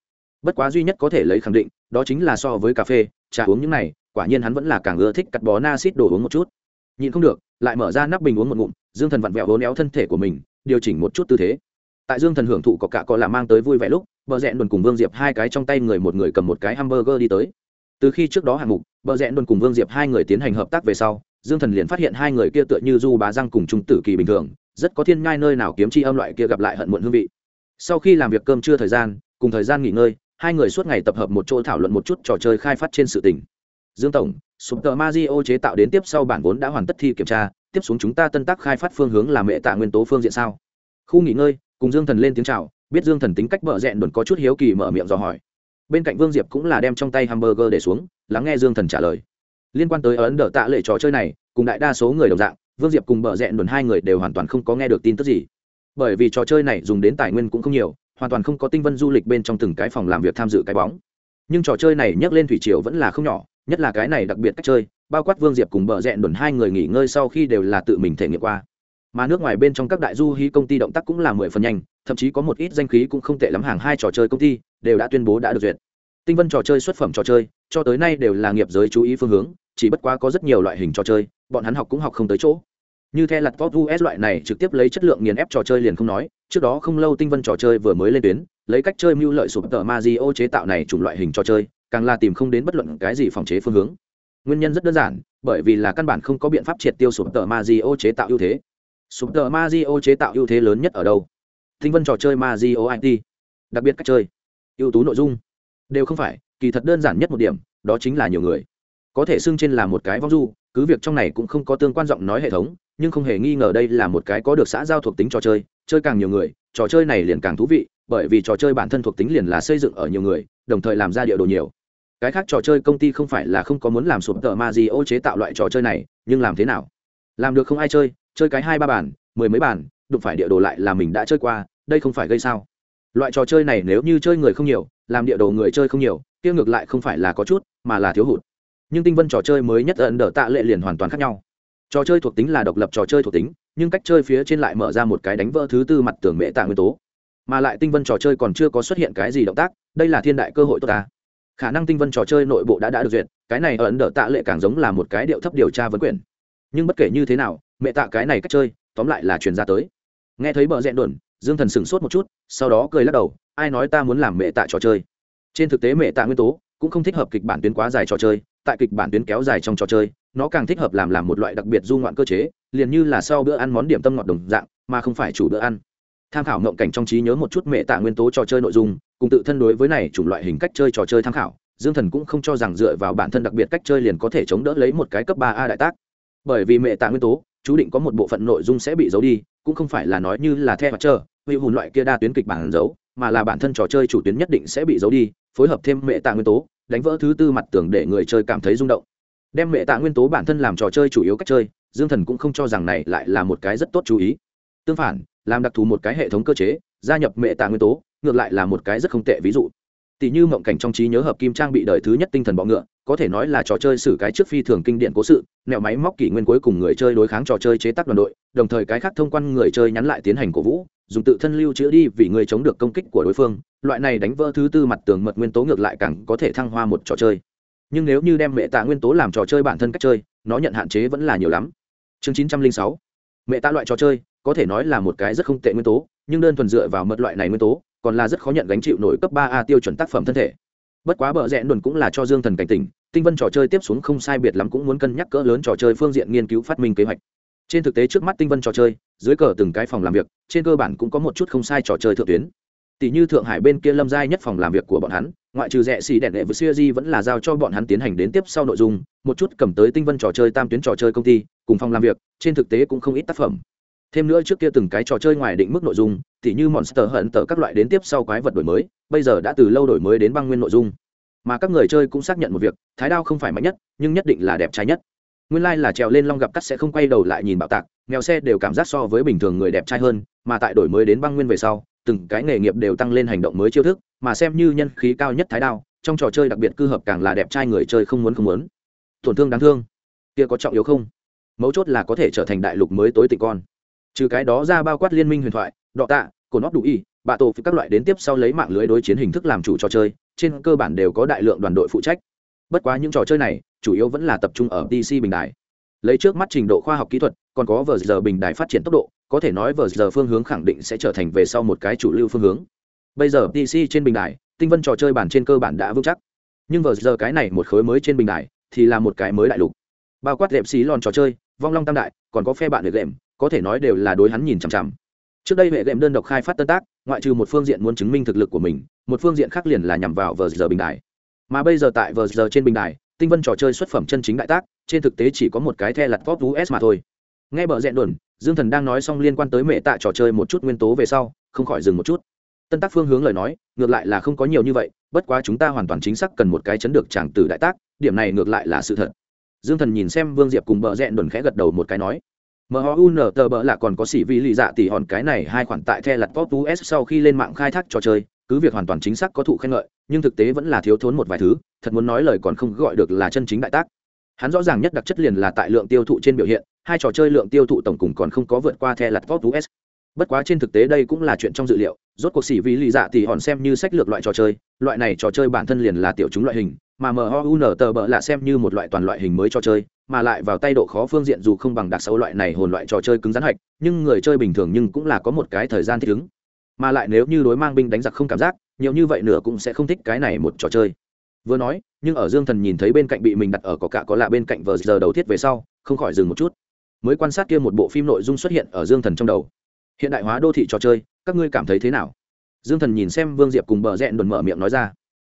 Bất quá duy nhất có thể lấy khẳng định, đó chính là so với cà phê, trà uống những này, quả nhiên hắn vẫn là càng ưa thích cắt bó na xít đồ uống một chút. Nhìn không được, lại mở ra nắp bình uống một ngụm, dương thần vặn vẹo hố néo thân thể của mình, điều chỉnh một chút tư thế. Tại dương thần hưởng thụ có cả có là mang tới vui vẻ lúc, bờ rẽ đồn cùng vương diệp hai cái trong tay người một người cầm một cái hamburger đi tới. Từ khi trước đó hạng mục, bờ rẽ đồn cùng vương diệp hai người tiến hành hợp tác về sau, dương thần liền phát hiện hai người kia tựa như du bá răng cùng trung tử kỳ bình thường rất có thiên ngai nơi nào kiếm chi âm loại kia gặp lại hận muộn hương vị. Sau khi làm việc cơm trưa thời gian, cùng thời gian nghỉ ngơi, hai người suốt ngày tập hợp một chỗ thảo luận một chút trò chơi khai phát trên sự tình. Dương tổng, super mario chế tạo đến tiếp sau bản vốn đã hoàn tất thi kiểm tra, tiếp xuống chúng ta tân tác khai phát phương hướng là mẹ tạ nguyên tố phương diện sao? Khu nghỉ ngơi, cùng dương thần lên tiếng chào, biết dương thần tính cách bợ rẽn đồn có chút hiếu kỳ mở miệng dò hỏi. Bên cạnh vương diệp cũng là đem trong tay hamburger để xuống, lắng nghe dương thần trả lời. Liên quan tới ấn đỡ tạ lệ trò chơi này, cùng đại đa số người đồng dạng vương diệp cùng bờ rẽn đồn hai người đều hoàn toàn không có nghe được tin tức gì. Bởi vì trò chơi này dùng đến tài nguyên cũng không nhiều, hoàn toàn không có tinh vân du lịch bên trong từng cái phòng làm việc tham dự cái bóng. Nhưng trò chơi này nhắc lên thủy triều vẫn là không nhỏ, nhất là cái này đặc biệt cách chơi, bao quát vương diệp cùng bờ rẽn đồn hai người nghỉ ngơi sau khi đều là tự mình thể nghiệm qua. Mà nước ngoài bên trong các đại du hí công ty động tác cũng là mười phần nhanh, thậm chí có một ít danh khí cũng không tệ lắm hàng hai trò chơi công ty đều đã tuyên bố đã được duyệt. Tinh vân trò chơi xuất phẩm trò chơi, cho tới nay đều là nghiệp giới chú ý phương hướng, chỉ bất quá có rất nhiều loại hình trò chơi, bọn hắn học cũng học không tới chỗ như the lặt top us loại này trực tiếp lấy chất lượng nghiền ép trò chơi liền không nói, trước đó không lâu tinh vân trò chơi vừa mới lên tuyến, lấy cách chơi mưu lợi sụp tờ ma di ô chế tạo này chủng loại hình trò chơi, càng là tìm không đến bất luận cái gì phòng chế phương hướng. Nguyên nhân rất đơn giản, bởi vì là căn bản không có biện pháp triệt tiêu sụp tờ ma di ô chế tạo ưu thế. Sụp tờ ma di ô chế tạo ưu thế lớn nhất ở đâu? Tinh vân trò chơi ma di ô it đặc biệt cách chơi, ưu tú nội dung. Đều không phải, kỳ thật đơn giản nhất một điểm, đó chính là nhiều người. Có thể xưng trên là một cái vong du, cứ việc trong này cũng không có tương quan giọng nói hệ thống nhưng không hề nghi ngờ đây là một cái có được xã giao thuộc tính trò chơi chơi càng nhiều người, trò chơi này liền càng thú vị, bởi vì trò chơi bản thân thuộc tính liền là xây dựng ở nhiều người, đồng thời làm ra địa đồ nhiều. Cái khác trò chơi công ty không phải là không có muốn làm sụp tờ ma gì ô chế tạo loại trò chơi này, nhưng làm thế nào? Làm được không ai chơi chơi cái hai ba bản, mười mấy bản, đụng phải địa đồ lại là mình đã chơi qua, đây không phải gây sao? Loại trò chơi này nếu như chơi người không nhiều, làm địa đồ người chơi không nhiều, kia ngược lại không phải là có chút, mà là thiếu hụt. Nhưng tinh vân trò chơi mới nhất ẩn đỡ tạ lệ liền hoàn toàn khác nhau trò chơi thuộc tính là độc lập trò chơi thuộc tính, nhưng cách chơi phía trên lại mở ra một cái đánh vỡ thứ tư mặt tường mễ tạ nguyên tố. Mà lại tinh vân trò chơi còn chưa có xuất hiện cái gì động tác, đây là thiên đại cơ hội tốt ta. Khả năng tinh vân trò chơi nội bộ đã đã được duyệt, cái này ở ấn độ tạ lệ càng giống là một cái điệu thấp điều tra vấn quyền. Nhưng bất kể như thế nào, mẹ tạ cái này cách chơi, tóm lại là truyền ra tới. Nghe thấy bờ rẽn đồn, dương thần sửng sốt một chút, sau đó cười lắc đầu, ai nói ta muốn làm mẹ tạ trò chơi? Trên thực tế mẹ tạ nguyên tố cũng không thích hợp kịch bản tuyến quá dài trò chơi, tại kịch bản tuyến kéo dài trong trò chơi nó càng thích hợp làm làm một loại đặc biệt du ngoạn cơ chế, liền như là sau bữa ăn món điểm tâm ngọt đồng dạng, mà không phải chủ bữa ăn. Tham khảo ngộng cảnh trong trí nhớ một chút mẹ tạ nguyên tố trò chơi nội dung, cùng tự thân đối với này chủng loại hình cách chơi trò chơi tham khảo, dương thần cũng không cho rằng dựa vào bản thân đặc biệt cách chơi liền có thể chống đỡ lấy một cái cấp ba a đại tác. Bởi vì mẹ tạ nguyên tố, chú định có một bộ phận nội dung sẽ bị giấu đi, cũng không phải là nói như là the mặt trơ huy hùn loại kia đa tuyến kịch bản giấu, mà là bản thân trò chơi chủ tuyến nhất định sẽ bị giấu đi, phối hợp thêm mẹ tạ nguyên tố, đánh vỡ thứ tư mặt tưởng để người chơi cảm thấy rung động đem mẹ tạ nguyên tố bản thân làm trò chơi chủ yếu cách chơi, dương thần cũng không cho rằng này lại là một cái rất tốt chú ý. Tương phản, làm đặc thù một cái hệ thống cơ chế, gia nhập mẹ tạ nguyên tố, ngược lại là một cái rất không tệ ví dụ. Tỷ như mộng cảnh trong trí nhớ hợp kim trang bị đời thứ nhất tinh thần bọ ngựa, có thể nói là trò chơi xử cái trước phi thường kinh điển cố sự, nẹo máy móc kỷ nguyên cuối cùng người chơi đối kháng trò chơi chế tác đoàn đội, đồng thời cái khác thông quan người chơi nhắn lại tiến hành cổ vũ, dùng tự thân lưu trữ đi vì người chống được công kích của đối phương, loại này đánh vỡ thứ tư mặt tường mật nguyên tố ngược lại càng có thể thăng hoa một trò chơi nhưng nếu như đem mẹ tạ nguyên tố làm trò chơi bản thân cách chơi, nó nhận hạn chế vẫn là nhiều lắm. Chương chín trăm linh sáu, mẹ tạ loại trò chơi, có thể nói là một cái rất không tệ nguyên tố, nhưng đơn thuần dựa vào mật loại này nguyên tố, còn là rất khó nhận gánh chịu nổi cấp ba a tiêu chuẩn tác phẩm thân thể. Bất quá bợ rẽ đồn cũng là cho dương thần cảnh tỉnh, tinh vân trò chơi tiếp xuống không sai biệt lắm cũng muốn cân nhắc cỡ lớn trò chơi phương diện nghiên cứu phát minh kế hoạch. Trên thực tế trước mắt tinh vân trò chơi, dưới cờ từng cái phòng làm việc, trên cơ bản cũng có một chút không sai trò chơi thượng tuyến. Tỷ như thượng hải bên kia lâm giai nhất phòng làm việc của bọn hắn ngoại trừ rẻ xì đèn đệ với siêu di vẫn là giao cho bọn hắn tiến hành đến tiếp sau nội dung, một chút cầm tới tinh vân trò chơi tam tuyến trò chơi công ty, cùng phòng làm việc, trên thực tế cũng không ít tác phẩm. Thêm nữa trước kia từng cái trò chơi ngoài định mức nội dung thì như monster hận tờ các loại đến tiếp sau quái vật đổi mới, bây giờ đã từ lâu đổi mới đến băng nguyên nội dung. Mà các người chơi cũng xác nhận một việc, thái đao không phải mạnh nhất, nhưng nhất định là đẹp trai nhất. Nguyên lai、like、là trèo lên long gặp cắt sẽ không quay đầu lại nhìn bạo tạc nghèo xe đều cảm giác so với bình thường người đẹp trai hơn, mà tại đổi mới đến băng nguyên về sau, từng cái nghề nghiệp đều tăng lên hành động mới chiêu thức mà xem như nhân khí cao nhất thái đao, trong trò chơi đặc biệt cư hợp càng là đẹp trai người chơi không muốn không muốn. Tổn thương đáng thương. Kia có trọng yếu không? Mấu chốt là có thể trở thành đại lục mới tối tịnh con. Trừ cái đó ra bao quát liên minh huyền thoại, đọ tạ, cổ nót đủ y, bạ tổ các loại đến tiếp sau lấy mạng lưới đối chiến hình thức làm chủ trò chơi, trên cơ bản đều có đại lượng đoàn đội phụ trách. Bất quá những trò chơi này, chủ yếu vẫn là tập trung ở DC bình đài. Lấy trước mắt trình độ khoa học kỹ thuật, còn có vờ giờ bình đài phát triển tốc độ, có thể nói vờ giờ phương hướng khẳng định sẽ trở thành về sau một cái chủ lưu phương hướng bây giờ pc trên bình đài, tinh vân trò chơi bản trên cơ bản đã vững chắc. Nhưng vờ giờ cái này một khối mới trên bình đài, thì là một cái mới đại lục. Bao quát đẹp xí lòn trò chơi, vong long tam đại, còn có phe bạn được lệm có thể nói đều là đối hắn nhìn chằm chằm. Trước đây huệ lệm đơn độc khai phát tân tác, ngoại trừ một phương diện muốn chứng minh thực lực của mình, một phương diện khác liền là nhằm vào vờ giờ bình đài. Mà bây giờ tại vờ giờ trên bình đài, tinh vân trò chơi xuất phẩm chân chính đại tác, trên thực tế chỉ có một cái the lặt vót us mà thôi. Nghe bờ rẽ đồn, dương thần đang nói xong liên quan tới mẹ tạ trò chơi một chút nguyên tố về sau, không khỏi dừng một chút tân tác phương hướng lời nói ngược lại là không có nhiều như vậy bất quá chúng ta hoàn toàn chính xác cần một cái chấn được tràng tử đại tác điểm này ngược lại là sự thật dương thần nhìn xem vương diệp cùng bờ rẽn đồn khẽ gật đầu một cái nói MHUN tờ bờ là còn có sĩ vị lì dạ tỷ hòn cái này hai khoản tại The lật Pop S sau khi lên mạng khai thác trò chơi, cứ việc hoàn toàn chính xác có thụ khen ngợi, nhưng thực tế vẫn là thiếu thốn một vài thứ, thật muốn nói lời còn không gọi được là chân chính đại tác. Hắn rõ ràng nhất đặc chất liền là tại lượng tiêu thụ trên biểu hiện, hai trò chơi lượng tiêu thụ tổng cùng còn không có vượt qua The lật Pop S. Bất quá trên thực tế đây cũng là chuyện trong dự liệu, rốt cuộc sĩ vì lì dạ thì hòn xem như sách lược loại trò chơi, loại này trò chơi bản thân liền là tiểu chúng loại hình, mà MHUN tờ bợ là xem như một loại toàn loại hình mới trò chơi, mà lại vào tay độ khó phương diện dù không bằng đặc sâu loại này hồn loại trò chơi cứng rắn hạch nhưng người chơi bình thường nhưng cũng là có một cái thời gian thích ứng. Mà lại nếu như đối mang binh đánh giặc không cảm giác nhiều như vậy nữa cũng sẽ không thích cái này một trò chơi. Vừa nói nhưng ở dương thần nhìn thấy bên cạnh bị mình đặt ở có cả có lạ bên cạnh vờ giờ đầu thiết về sau không khỏi dừng một chút. Mới quan sát kia một bộ phim nội dung xuất hiện ở dương thần trong đầu hiện đại hóa đô thị trò chơi, các ngươi cảm thấy thế nào? Dương thần nhìn xem vương diệp cùng bờ rẽn đồn mở miệng nói ra.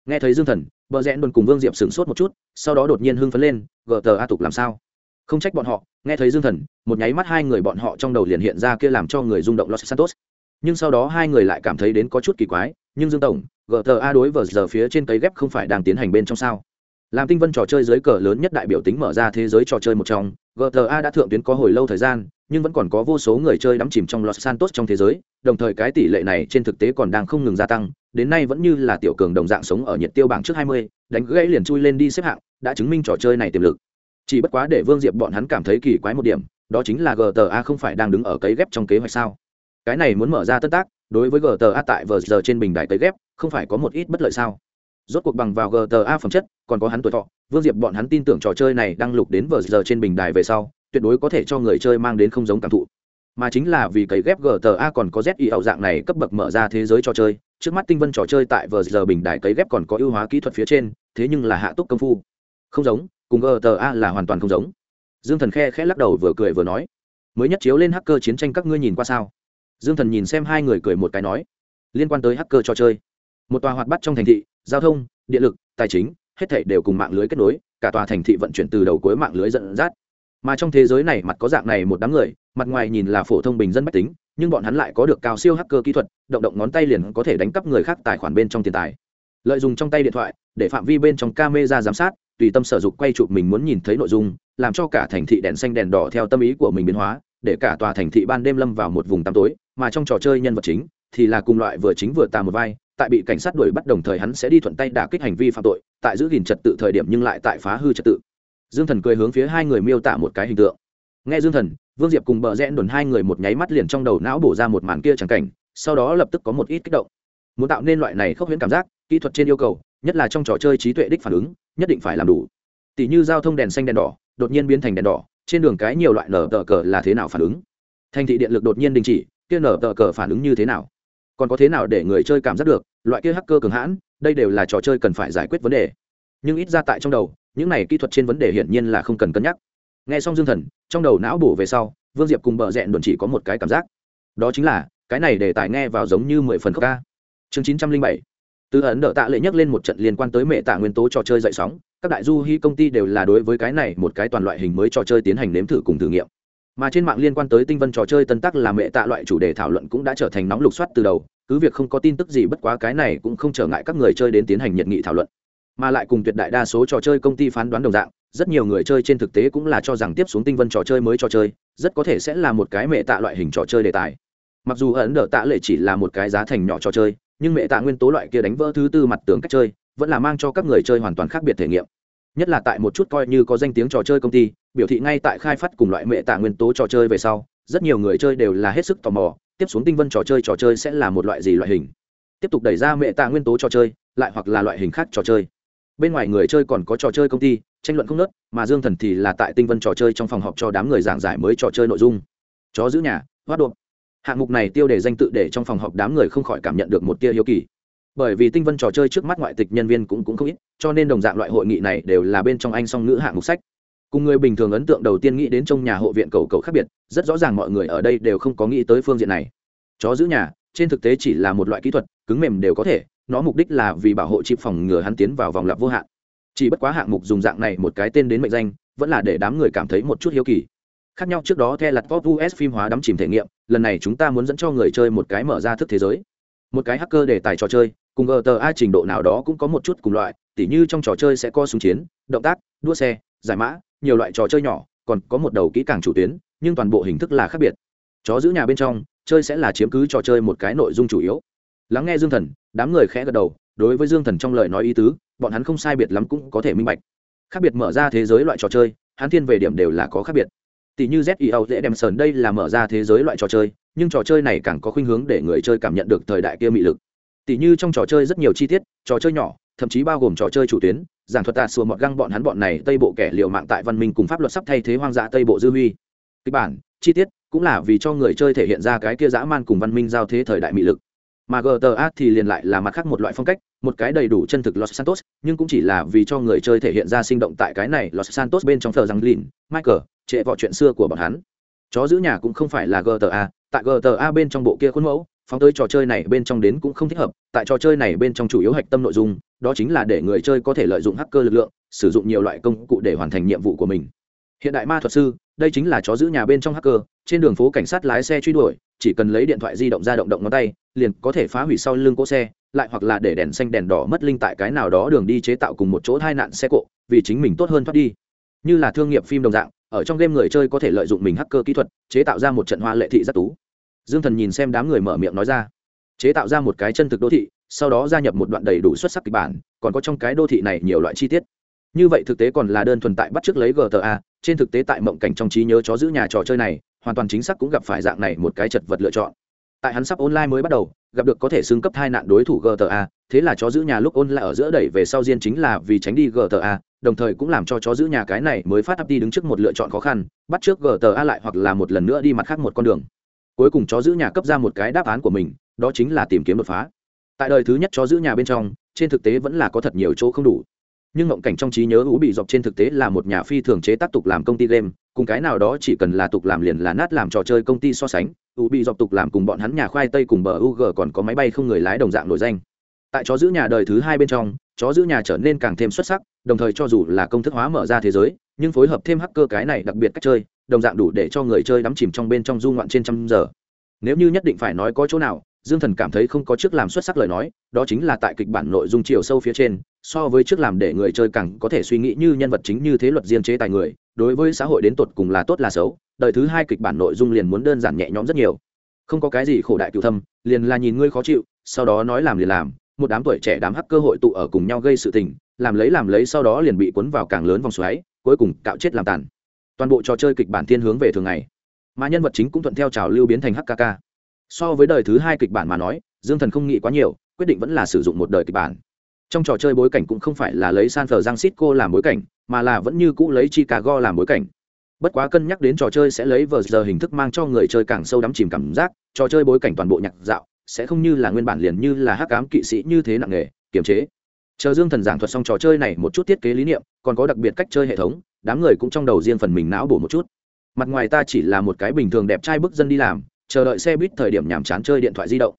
Nghe thấy dương thần, bờ rẽn đồn cùng vương diệp sửng sốt một chút, sau đó đột nhiên hưng phấn lên, gờ tờ a tục làm sao? Không trách bọn họ, nghe thấy dương thần, một nháy mắt hai người bọn họ trong đầu liền hiện ra kia làm cho người rung động los santos. Nhưng sau đó hai người lại cảm thấy đến có chút kỳ quái, nhưng dương tổng, gờ tờ a đối vờ giờ phía trên cấy ghép không phải đang tiến hành bên trong sao? Làm tinh vân trò chơi dưới cờ lớn nhất đại biểu tính mở ra thế giới trò chơi một trong gta đã thượng tuyến có hồi lâu thời gian nhưng vẫn còn có vô số người chơi đắm chìm trong los santos trong thế giới đồng thời cái tỷ lệ này trên thực tế còn đang không ngừng gia tăng đến nay vẫn như là tiểu cường đồng dạng sống ở nhiệt tiêu bảng trước 20, đánh gãy liền chui lên đi xếp hạng đã chứng minh trò chơi này tiềm lực. Chỉ bất quá để vương diệp bọn hắn cảm thấy kỳ quái một điểm đó chính là gta không phải đang đứng ở cấy ghép trong kế hoạch sao? Cái này muốn mở ra tất tác đối với gta tại vờ giờ trên bình đài cấy ghép không phải có một ít bất lợi sao? Rốt cuộc bằng vào gta phẩm chất, còn có hắn tuổi thọ, vương diệp bọn hắn tin tưởng trò chơi này đang lục đến vờ giờ trên bình đài về sau, tuyệt đối có thể cho người chơi mang đến không giống cảm thụ. Mà chính là vì cấy ghép gta còn có z ảo dạng này cấp bậc mở ra thế giới trò chơi, trước mắt tinh vân trò chơi tại vờ giờ bình đài cấy ghép còn có ưu hóa kỹ thuật phía trên, thế nhưng là hạ túc công phu. Không giống, cùng gta là hoàn toàn không giống. Dương thần khe khẽ lắc đầu vừa cười vừa nói, mới nhất chiếu lên hacker chiến tranh các ngươi nhìn qua sao? Dương thần nhìn xem hai người cười một cái nói, liên quan tới hacker trò chơi một tòa hoạt bắt trong thành thị, giao thông điện lực, tài chính, hết thảy đều cùng mạng lưới kết nối, cả tòa thành thị vận chuyển từ đầu cuối mạng lưới dẫn dắt. Mà trong thế giới này mặt có dạng này một đám người, mặt ngoài nhìn là phổ thông bình dân bách tính, nhưng bọn hắn lại có được cao siêu hacker kỹ thuật, động động ngón tay liền có thể đánh cắp người khác tài khoản bên trong tiền tài. Lợi dụng trong tay điện thoại, để phạm vi bên trong camera giám sát, tùy tâm sở dục quay chụp mình muốn nhìn thấy nội dung, làm cho cả thành thị đèn xanh đèn đỏ theo tâm ý của mình biến hóa, để cả tòa thành thị ban đêm lâm vào một vùng tăm tối, mà trong trò chơi nhân vật chính thì là cùng loại vừa chính vừa tà một vai tại bị cảnh sát đuổi bắt đồng thời hắn sẽ đi thuận tay đả kích hành vi phạm tội, tại giữ gìn trật tự thời điểm nhưng lại tại phá hư trật tự. Dương thần cười hướng phía hai người miêu tả một cái hình tượng. Nghe dương thần, vương diệp cùng bờ rẽ đồn hai người một nháy mắt liền trong đầu não bổ ra một màn kia chẳng cảnh, sau đó lập tức có một ít kích động. Muốn tạo nên loại này khốc huyễn cảm giác, kỹ thuật trên yêu cầu, nhất là trong trò chơi trí tuệ đích phản ứng, nhất định phải làm đủ. Tỷ như giao thông đèn xanh đèn đỏ, đột nhiên biến thành đèn đỏ, trên đường cái nhiều loại nở tờ cờ là thế nào phản ứng? Thành thị điện lực đột nhiên đình chỉ, kia nở tờ cờ phản ứng như thế nào? Còn có thế nào để người chơi cảm giác được, loại kia hacker cường hãn, đây đều là trò chơi cần phải giải quyết vấn đề. Nhưng ít ra tại trong đầu, những này kỹ thuật trên vấn đề hiển nhiên là không cần cân nhắc. Nghe xong dương thần, trong đầu não bổ về sau, vương diệp cùng bờ rẽn đồn chỉ có một cái cảm giác. Đó chính là, cái này để tài nghe vào giống như mười phần khóc ca. Chương chín trăm linh bảy. Từ ấn đỡ tạ lệ nhắc lên một trận liên quan tới mẹ tạ nguyên tố trò chơi dậy sóng, các đại du hy công ty đều là đối với cái này một cái toàn loại hình mới trò chơi tiến hành nếm thử cùng thử nghiệm mà trên mạng liên quan tới tinh vân trò chơi tân tắc là mẹ tạ loại chủ đề thảo luận cũng đã trở thành nóng lục soát từ đầu, cứ việc không có tin tức gì bất quá cái này cũng không trở ngại các người chơi đến tiến hành nhiệt nghị thảo luận. Mà lại cùng tuyệt đại đa số trò chơi công ty phán đoán đồng dạng, rất nhiều người chơi trên thực tế cũng là cho rằng tiếp xuống tinh vân trò chơi mới trò chơi, rất có thể sẽ là một cái mẹ tạ loại hình trò chơi đề tài. Mặc dù ấn đỡ tạ lệ chỉ là một cái giá thành nhỏ trò chơi, nhưng mẹ tạ nguyên tố loại kia đánh vỡ thứ tư mặt tường cách chơi, vẫn là mang cho các người chơi hoàn toàn khác biệt thể nghiệm. Nhất là tại một chút coi như có danh tiếng trò chơi công ty biểu thị ngay tại khai phát cùng loại mẹ tạ nguyên tố trò chơi về sau, rất nhiều người chơi đều là hết sức tò mò, tiếp xuống tinh vân trò chơi trò chơi sẽ là một loại gì loại hình? Tiếp tục đẩy ra mẹ tạ nguyên tố trò chơi, lại hoặc là loại hình khác trò chơi. Bên ngoài người chơi còn có trò chơi công ty, tranh luận không nớt mà dương thần thì là tại tinh vân trò chơi trong phòng họp cho đám người giảng giải mới trò chơi nội dung. Chó giữ nhà, hoát đột. Hạng mục này tiêu đề danh tự để trong phòng họp đám người không khỏi cảm nhận được một tia hiếu kỳ. Bởi vì tinh vân trò chơi trước mắt ngoại tịch nhân viên cũng cũng không ít, cho nên đồng dạng loại hội nghị này đều là bên trong anh song ngữ hạng mục sách cùng người bình thường ấn tượng đầu tiên nghĩ đến trong nhà hộ viện cầu cầu khác biệt, rất rõ ràng mọi người ở đây đều không có nghĩ tới phương diện này. Chó giữ nhà, trên thực tế chỉ là một loại kỹ thuật, cứng mềm đều có thể, nó mục đích là vì bảo hộ chịp phòng ngừa hắn tiến vào vòng lặp vô hạn. Chỉ bất quá hạng mục dùng dạng này một cái tên đến mệnh danh, vẫn là để đám người cảm thấy một chút hiếu kỳ. Khác nhau trước đó theo lặt pop us phim hóa đắm chìm thể nghiệm, lần này chúng ta muốn dẫn cho người chơi một cái mở ra thức thế giới. Một cái hacker để tài trò chơi, cùng gta trình độ nào đó cũng có một chút cùng loại, tỉ như trong trò chơi sẽ có súng chiến, động tác, đua xe, giải mã nhiều loại trò chơi nhỏ, còn có một đầu kỹ càng chủ tuyến, nhưng toàn bộ hình thức là khác biệt. Chó giữ nhà bên trong, chơi sẽ là chiếm cứ trò chơi một cái nội dung chủ yếu. Lắng nghe dương thần, đám người khẽ gật đầu, đối với dương thần trong lời nói ý tứ, bọn hắn không sai biệt lắm cũng có thể minh bạch. Khác biệt mở ra thế giới loại trò chơi, hắn thiên về điểm đều là có khác biệt. Tỷ như zio dễ đem sờn đây là mở ra thế giới loại trò chơi, nhưng trò chơi này càng có khuynh hướng để người chơi cảm nhận được thời đại kia mị lực. Tỷ như trong trò chơi rất nhiều chi tiết, trò chơi nhỏ, thậm chí bao gồm trò chơi chủ tuyến giảng thuật tạ sùa mọt găng bọn hắn bọn này tây bộ kẻ liệu mạng tại văn minh cùng pháp luật sắp thay thế hoang dã tây bộ dư huy. Kịch bản, chi tiết, cũng là vì cho người chơi thể hiện ra cái kia dã man cùng văn minh giao thế thời đại mỹ lực. Mà gta thì liền lại là mặt khác một loại phong cách, một cái đầy đủ chân thực los santos, nhưng cũng chỉ là vì cho người chơi thể hiện ra sinh động tại cái này los santos bên trong thờ răng lìn michael trệ vọ chuyện xưa của bọn hắn. Chó giữ nhà cũng không phải là gta tại gta bên trong bộ kia khuôn mẫu phóng tới trò chơi này bên trong đến cũng không thích hợp, tại trò chơi này bên trong chủ yếu hạch tâm nội dung, đó chính là để người chơi có thể lợi dụng hacker lực lượng, sử dụng nhiều loại công cụ để hoàn thành nhiệm vụ của mình. Hiện đại ma thuật sư, đây chính là chó giữ nhà bên trong hacker, trên đường phố cảnh sát lái xe truy đuổi, chỉ cần lấy điện thoại di động ra động động ngón tay, liền có thể phá hủy sau lưng cỗ xe, lại hoặc là để đèn xanh đèn đỏ mất linh tại cái nào đó đường đi chế tạo cùng một chỗ tai nạn xe cộ, vì chính mình tốt hơn thoát đi. Như là thương nghiệp phim đồng dạng, ở trong game người chơi có thể lợi dụng mình hacker kỹ thuật, chế tạo ra một trận hoa lệ thị rất tú dương thần nhìn xem đám người mở miệng nói ra. Chế tạo ra một cái chân thực đô thị, sau đó gia nhập một đoạn đầy đủ xuất sắc kịch bản, còn có trong cái đô thị này nhiều loại chi tiết. Như vậy thực tế còn là đơn thuần tại bắt trước lấy gta trên thực tế tại mộng cảnh trong trí nhớ chó giữ nhà trò chơi này, hoàn toàn chính xác cũng gặp phải dạng này một cái chật vật lựa chọn. Tại hắn sắp online mới bắt đầu, gặp được có thể xưng cấp hai nạn đối thủ gta thế là chó giữ nhà lúc ôn lại ở giữa đẩy về sau diên chính là vì tránh đi gta đồng thời cũng làm cho chó giữ nhà cái này mới phát up đi đứng trước một lựa chọn khó khăn, bắt trước gta lại hoặc là một lần nữa đi mặt khác một con đường cuối cùng chó giữ nhà cấp ra một cái đáp án của mình, đó chính là tìm kiếm đột phá. Tại đời thứ nhất chó giữ nhà bên trong, trên thực tế vẫn là có thật nhiều chỗ không đủ. Nhưng ngộng cảnh trong trí nhớ ú bị dọc trên thực tế là một nhà phi thường chế tác tục làm công ty game, cùng cái nào đó chỉ cần là tục làm liền là nát làm trò chơi công ty so sánh ú bị dọc tục làm cùng bọn hắn nhà khoai tây cùng bờ ug còn có máy bay không người lái đồng dạng nổi danh. Tại chó giữ nhà đời thứ hai bên trong, chó giữ nhà trở nên càng thêm xuất sắc, đồng thời cho dù là công thức hóa mở ra thế giới, nhưng phối hợp thêm hacker cái này đặc biệt cách chơi đồng dạng đủ để cho người chơi đắm chìm trong bên trong du ngoạn trên trăm giờ. Nếu như nhất định phải nói có chỗ nào, dương thần cảm thấy không có trước làm xuất sắc lời nói, đó chính là tại kịch bản nội dung chiều sâu phía trên, so với trước làm để người chơi càng có thể suy nghĩ như nhân vật chính như thế luật riêng chế tài người, đối với xã hội đến tột cùng là tốt là xấu đời thứ hai kịch bản nội dung liền muốn đơn giản nhẹ nhõm rất nhiều. Không có cái gì khổ đại cựu thâm, liền là nhìn ngươi khó chịu, sau đó nói làm liền làm, một đám tuổi trẻ đám hắc cơ hội tụ ở cùng nhau gây sự tình, làm lấy làm lấy sau đó liền bị cuốn vào càng lớn vòng xoáy, cuối cùng cạo chết làm tàn toàn bộ trò chơi kịch bản thiên hướng về thường ngày. Mà nhân vật chính cũng thuận theo trào lưu biến thành hkk so với đời thứ hai kịch bản mà nói, dương thần không nghĩ quá nhiều, quyết định vẫn là sử dụng một đời kịch bản. Trong trò chơi bối cảnh cũng không phải là lấy san thờ giang xít cô làm bối cảnh, mà là vẫn như cũ lấy chicago làm bối cảnh. Bất quá cân nhắc đến trò chơi sẽ lấy vờ giờ hình thức mang cho người chơi càng sâu đắm chìm cảm giác, trò chơi bối cảnh toàn bộ nhạc dạo sẽ không như là nguyên bản liền như là hắc cám kỵ sĩ như thế nặng nghề kiềm chế. Chờ dương thần giảng thuật xong trò chơi này một chút thiết kế lý niệm, còn có đặc biệt cách chơi hệ thống đám người cũng trong đầu riêng phần mình não bổ một chút. Mặt ngoài ta chỉ là một cái bình thường đẹp trai bức dân đi làm, chờ đợi xe buýt thời điểm nhàm chán chơi điện thoại di động.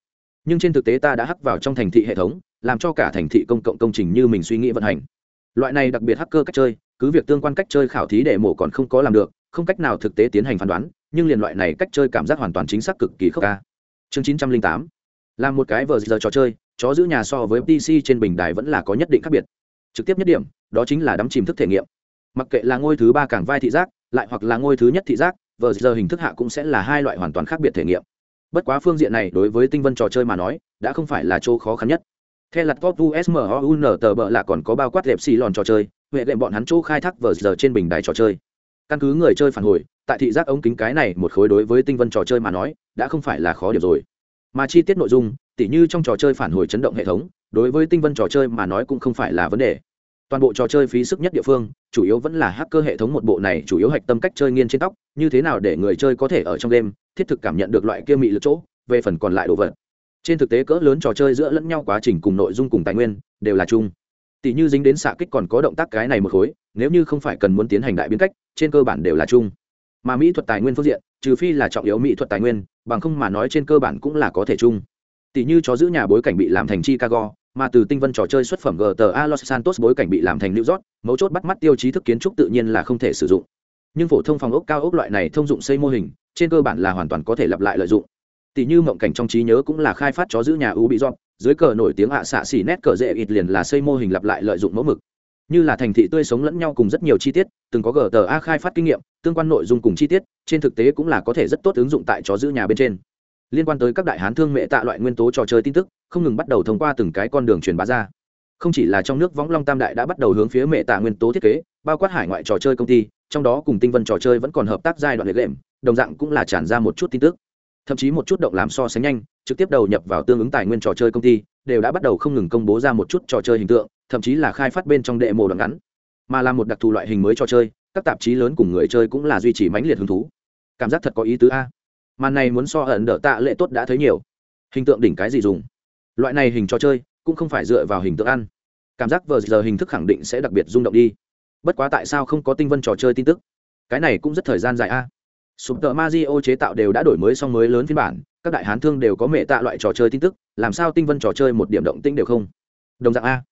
Nhưng trên thực tế ta đã hắc vào trong thành thị hệ thống, làm cho cả thành thị công cộng công trình như mình suy nghĩ vận hành. Loại này đặc biệt hacker cách chơi, cứ việc tương quan cách chơi khảo thí để mổ còn không có làm được, không cách nào thực tế tiến hành phán đoán, nhưng liền loại này cách chơi cảm giác hoàn toàn chính xác cực kỳ khốc ca. Chương chín trăm linh tám. Làm một cái vờ giờ trò chơi, chó giữ nhà so với pc trên bình đài vẫn là có nhất định khác biệt. Trực tiếp nhất điểm, đó chính là đắm chìm thức thể nghiệm mặc kệ là ngôi thứ ba cảng vai thị giác, lại hoặc là ngôi thứ nhất thị giác, vờ giờ hình thức hạ cũng sẽ là hai loại hoàn toàn khác biệt thể nghiệm. Bất quá phương diện này đối với tinh vân trò chơi mà nói, đã không phải là chỗ khó khăn nhất. Theo lặt top usmun tờ bợ là còn có bao quát đẹp xì lòn trò chơi, huệ đệm bọn hắn chỗ khai thác vờ giờ trên bình đài trò chơi. Căn cứ người chơi phản hồi, tại thị giác ống kính cái này một khối đối với tinh vân trò chơi mà nói, đã không phải là khó điểm rồi. Mà chi tiết nội dung, tỉ như trong trò chơi phản hồi chấn động hệ thống, đối với tinh vân trò chơi mà nói cũng không phải là vấn đề toàn bộ trò chơi phí sức nhất địa phương, chủ yếu vẫn là hacker hệ thống một bộ này chủ yếu hạch tâm cách chơi nghiên trên tóc, như thế nào để người chơi có thể ở trong game, thiết thực cảm nhận được loại kia mị lực chỗ, về phần còn lại đồ vật. Trên thực tế cỡ lớn trò chơi giữa lẫn nhau quá trình cùng nội dung cùng tài nguyên, đều là chung. Tỷ như dính đến xạ kích còn có động tác cái này một khối, nếu như không phải cần muốn tiến hành đại biến cách, trên cơ bản đều là chung. Mà mỹ thuật tài nguyên phương diện, trừ phi là trọng yếu mỹ thuật tài nguyên, bằng không mà nói trên cơ bản cũng là có thể chung. Tỷ như chó giữ nhà bối cảnh bị làm thành chicago mà từ tinh vân trò chơi xuất phẩm gta los santos bối cảnh bị làm thành new york, mấu chốt bắt mắt tiêu chí thức kiến trúc tự nhiên là không thể sử dụng. Nhưng phổ thông phòng ốc cao ốc loại này thông dụng xây mô hình, trên cơ bản là hoàn toàn có thể lặp lại lợi dụng. Tỷ như mộng cảnh trong trí nhớ cũng là khai phát chó giữ nhà u bị dọn dưới cờ nổi tiếng hạ xạ xỉ nét cờ dễ ít liền là xây mô hình lặp lại lợi dụng mẫu mực. Như là thành thị tươi sống lẫn nhau cùng rất nhiều chi tiết, từng có gờ tờ a khai phát kinh nghiệm, tương quan nội dung cùng chi tiết, trên thực tế cũng là có thể rất tốt ứng dụng tại chó giữ nhà bên trên liên quan tới các đại hán thương mệ tạ loại nguyên tố trò chơi tin tức, không ngừng bắt đầu thông qua từng cái con đường truyền bá ra. Không chỉ là trong nước võng long tam đại đã bắt đầu hướng phía mệ tạ nguyên tố thiết kế, bao quát hải ngoại trò chơi công ty, trong đó cùng tinh vân trò chơi vẫn còn hợp tác giai đoạn lệ lệm, đồng dạng cũng là tràn ra một chút tin tức. Thậm chí một chút động làm so sánh nhanh, trực tiếp đầu nhập vào tương ứng tài nguyên trò chơi công ty, đều đã bắt đầu không ngừng công bố ra một chút trò chơi hình tượng, thậm chí là khai phát bên trong đệ mồ đoạn ngắn. Mà là một đặc thù loại hình mới trò chơi, các tạp chí lớn cùng người chơi cũng là duy trì mãnh liệt hứng thú. Cảm giác thật có ý tứ a màn này muốn so ẩn đỡ tạ lệ tốt đã thấy nhiều. Hình tượng đỉnh cái gì dùng? Loại này hình trò chơi cũng không phải dựa vào hình tượng ăn. Cảm giác vờ giờ hình thức khẳng định sẽ đặc biệt rung động đi. Bất quá tại sao không có tinh vân trò chơi tin tức? Cái này cũng rất thời gian dài a. Sụp tợ ma di o chế tạo đều đã đổi mới song mới lớn phiên bản, các đại hán thương đều có mệ tạ loại trò chơi tin tức, làm sao tinh vân trò chơi một điểm động tĩnh đều không? Đồng dạng a.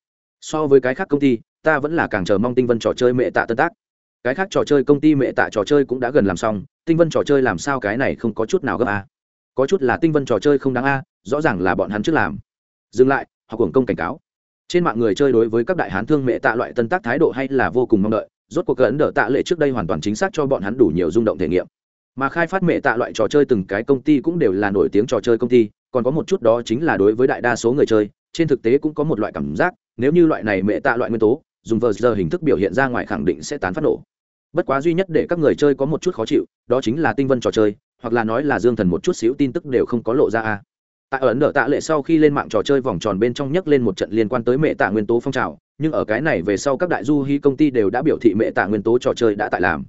So với cái khác công ty, ta vẫn là càng chờ mong tinh vân trò chơi mệ tạ tân tác cái khác trò chơi công ty mẹ tạ trò chơi cũng đã gần làm xong, tinh vân trò chơi làm sao cái này không có chút nào gấp a có chút là tinh vân trò chơi không đáng a rõ ràng là bọn hắn trước làm. Dừng lại họ hưởng công cảnh cáo. Trên mạng người chơi đối với các đại hán thương mẹ tạ loại tân tác thái độ hay là vô cùng mong đợi, rốt cuộc cấn đỡ tạ lệ trước đây hoàn toàn chính xác cho bọn hắn đủ nhiều rung động thể nghiệm. Mà khai phát mẹ tạ loại trò chơi từng cái công ty cũng đều là nổi tiếng trò chơi công ty, còn có một chút đó chính là đối với đại đa số người chơi, trên thực tế cũng có một loại cảm giác, nếu như loại này mẹ tạ loại nguyên tố, dùng vờ giờ hình thức biểu hiện ra ngoài khẳng định sẽ tán phát nổ bất quá duy nhất để các người chơi có một chút khó chịu, đó chính là tinh vân trò chơi, hoặc là nói là dương thần một chút xíu tin tức đều không có lộ ra a. Tại ấn độ tạ lệ sau khi lên mạng trò chơi vòng tròn bên trong nhấc lên một trận liên quan tới mệ tạ nguyên tố phong trào, nhưng ở cái này về sau các đại du hy công ty đều đã biểu thị mệ tạ nguyên tố trò chơi đã tại làm.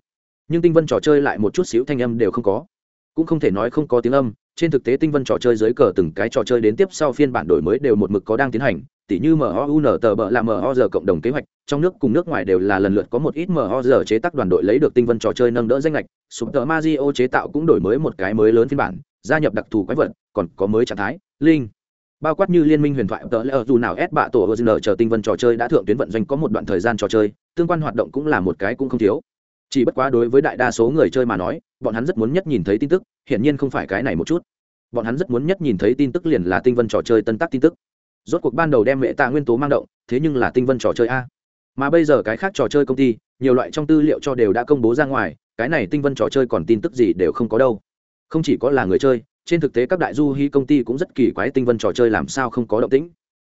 Nhưng tinh vân trò chơi lại một chút xíu thanh âm đều không có. Cũng không thể nói không có tiếng âm, trên thực tế tinh vân trò chơi dưới cờ từng cái trò chơi đến tiếp sau phiên bản đổi mới đều một mực có đang tiến hành tỉ như MOUN tờ bợ là MOG cộng đồng kế hoạch, trong nước cùng nước ngoài đều là lần lượt có một ít MOG chế tác đoàn đội lấy được tinh vân trò chơi nâng đỡ danh lệch, Super Mario chế tạo cũng đổi mới một cái mới lớn phiên bản, gia nhập đặc thù quái vật, còn có mới trạng thái, linh. Bao quát như liên minh huyền thoại tờ lờ dù nào ép bạ tổ Original chờ tinh vân trò chơi đã thượng tuyến vận doanh có một đoạn thời gian trò chơi, tương quan hoạt động cũng là một cái cũng không thiếu. Chỉ bất quá đối với đại đa số người chơi mà nói, bọn hắn rất muốn nhất nhìn thấy tin tức, hiển nhiên không phải cái này một chút. Bọn hắn rất muốn nhất nhìn thấy tin tức liền là tinh vân trò chơi tân tác tin tức rốt cuộc ban đầu đem mẹ tạ nguyên tố mang động, thế nhưng là tinh vân trò chơi a. Mà bây giờ cái khác trò chơi công ty, nhiều loại trong tư liệu cho đều đã công bố ra ngoài, cái này tinh vân trò chơi còn tin tức gì đều không có đâu. Không chỉ có là người chơi, trên thực tế các đại du hy công ty cũng rất kỳ quái tinh vân trò chơi làm sao không có động tĩnh.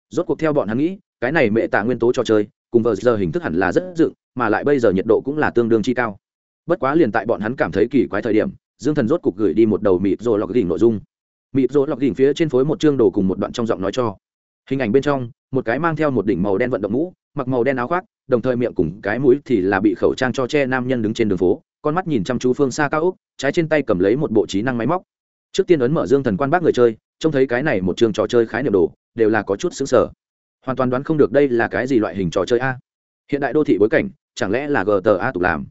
Rốt cuộc theo bọn hắn nghĩ, cái này mẹ tạ nguyên tố trò chơi, cùng vờ giờ hình thức hẳn là rất dựng, mà lại bây giờ nhiệt độ cũng là tương đương chi cao. Bất quá liền tại bọn hắn cảm thấy kỳ quái thời điểm, dương thần rốt cuộc gửi đi một đầu mịt rồi lọc đỉnh nội dung. Mịt rồi lọc đỉnh phía trên phối một chương đồ cùng một đoạn trong giọng nói cho hình ảnh bên trong, một cái mang theo một đỉnh màu đen vận động mũ, mặc màu đen áo khoác, đồng thời miệng cùng cái mũi thì là bị khẩu trang cho che nam nhân đứng trên đường phố, con mắt nhìn chăm chú phương xa cao úc, trái trên tay cầm lấy một bộ trí năng máy móc. Trước tiên ấn mở dương thần quan bác người chơi, trông thấy cái này một trường trò chơi khái niệm đồ, đều là có chút xứng sở hoàn toàn đoán không được đây là cái gì loại hình trò chơi a. Hiện đại đô thị bối cảnh, chẳng lẽ là gta tục làm?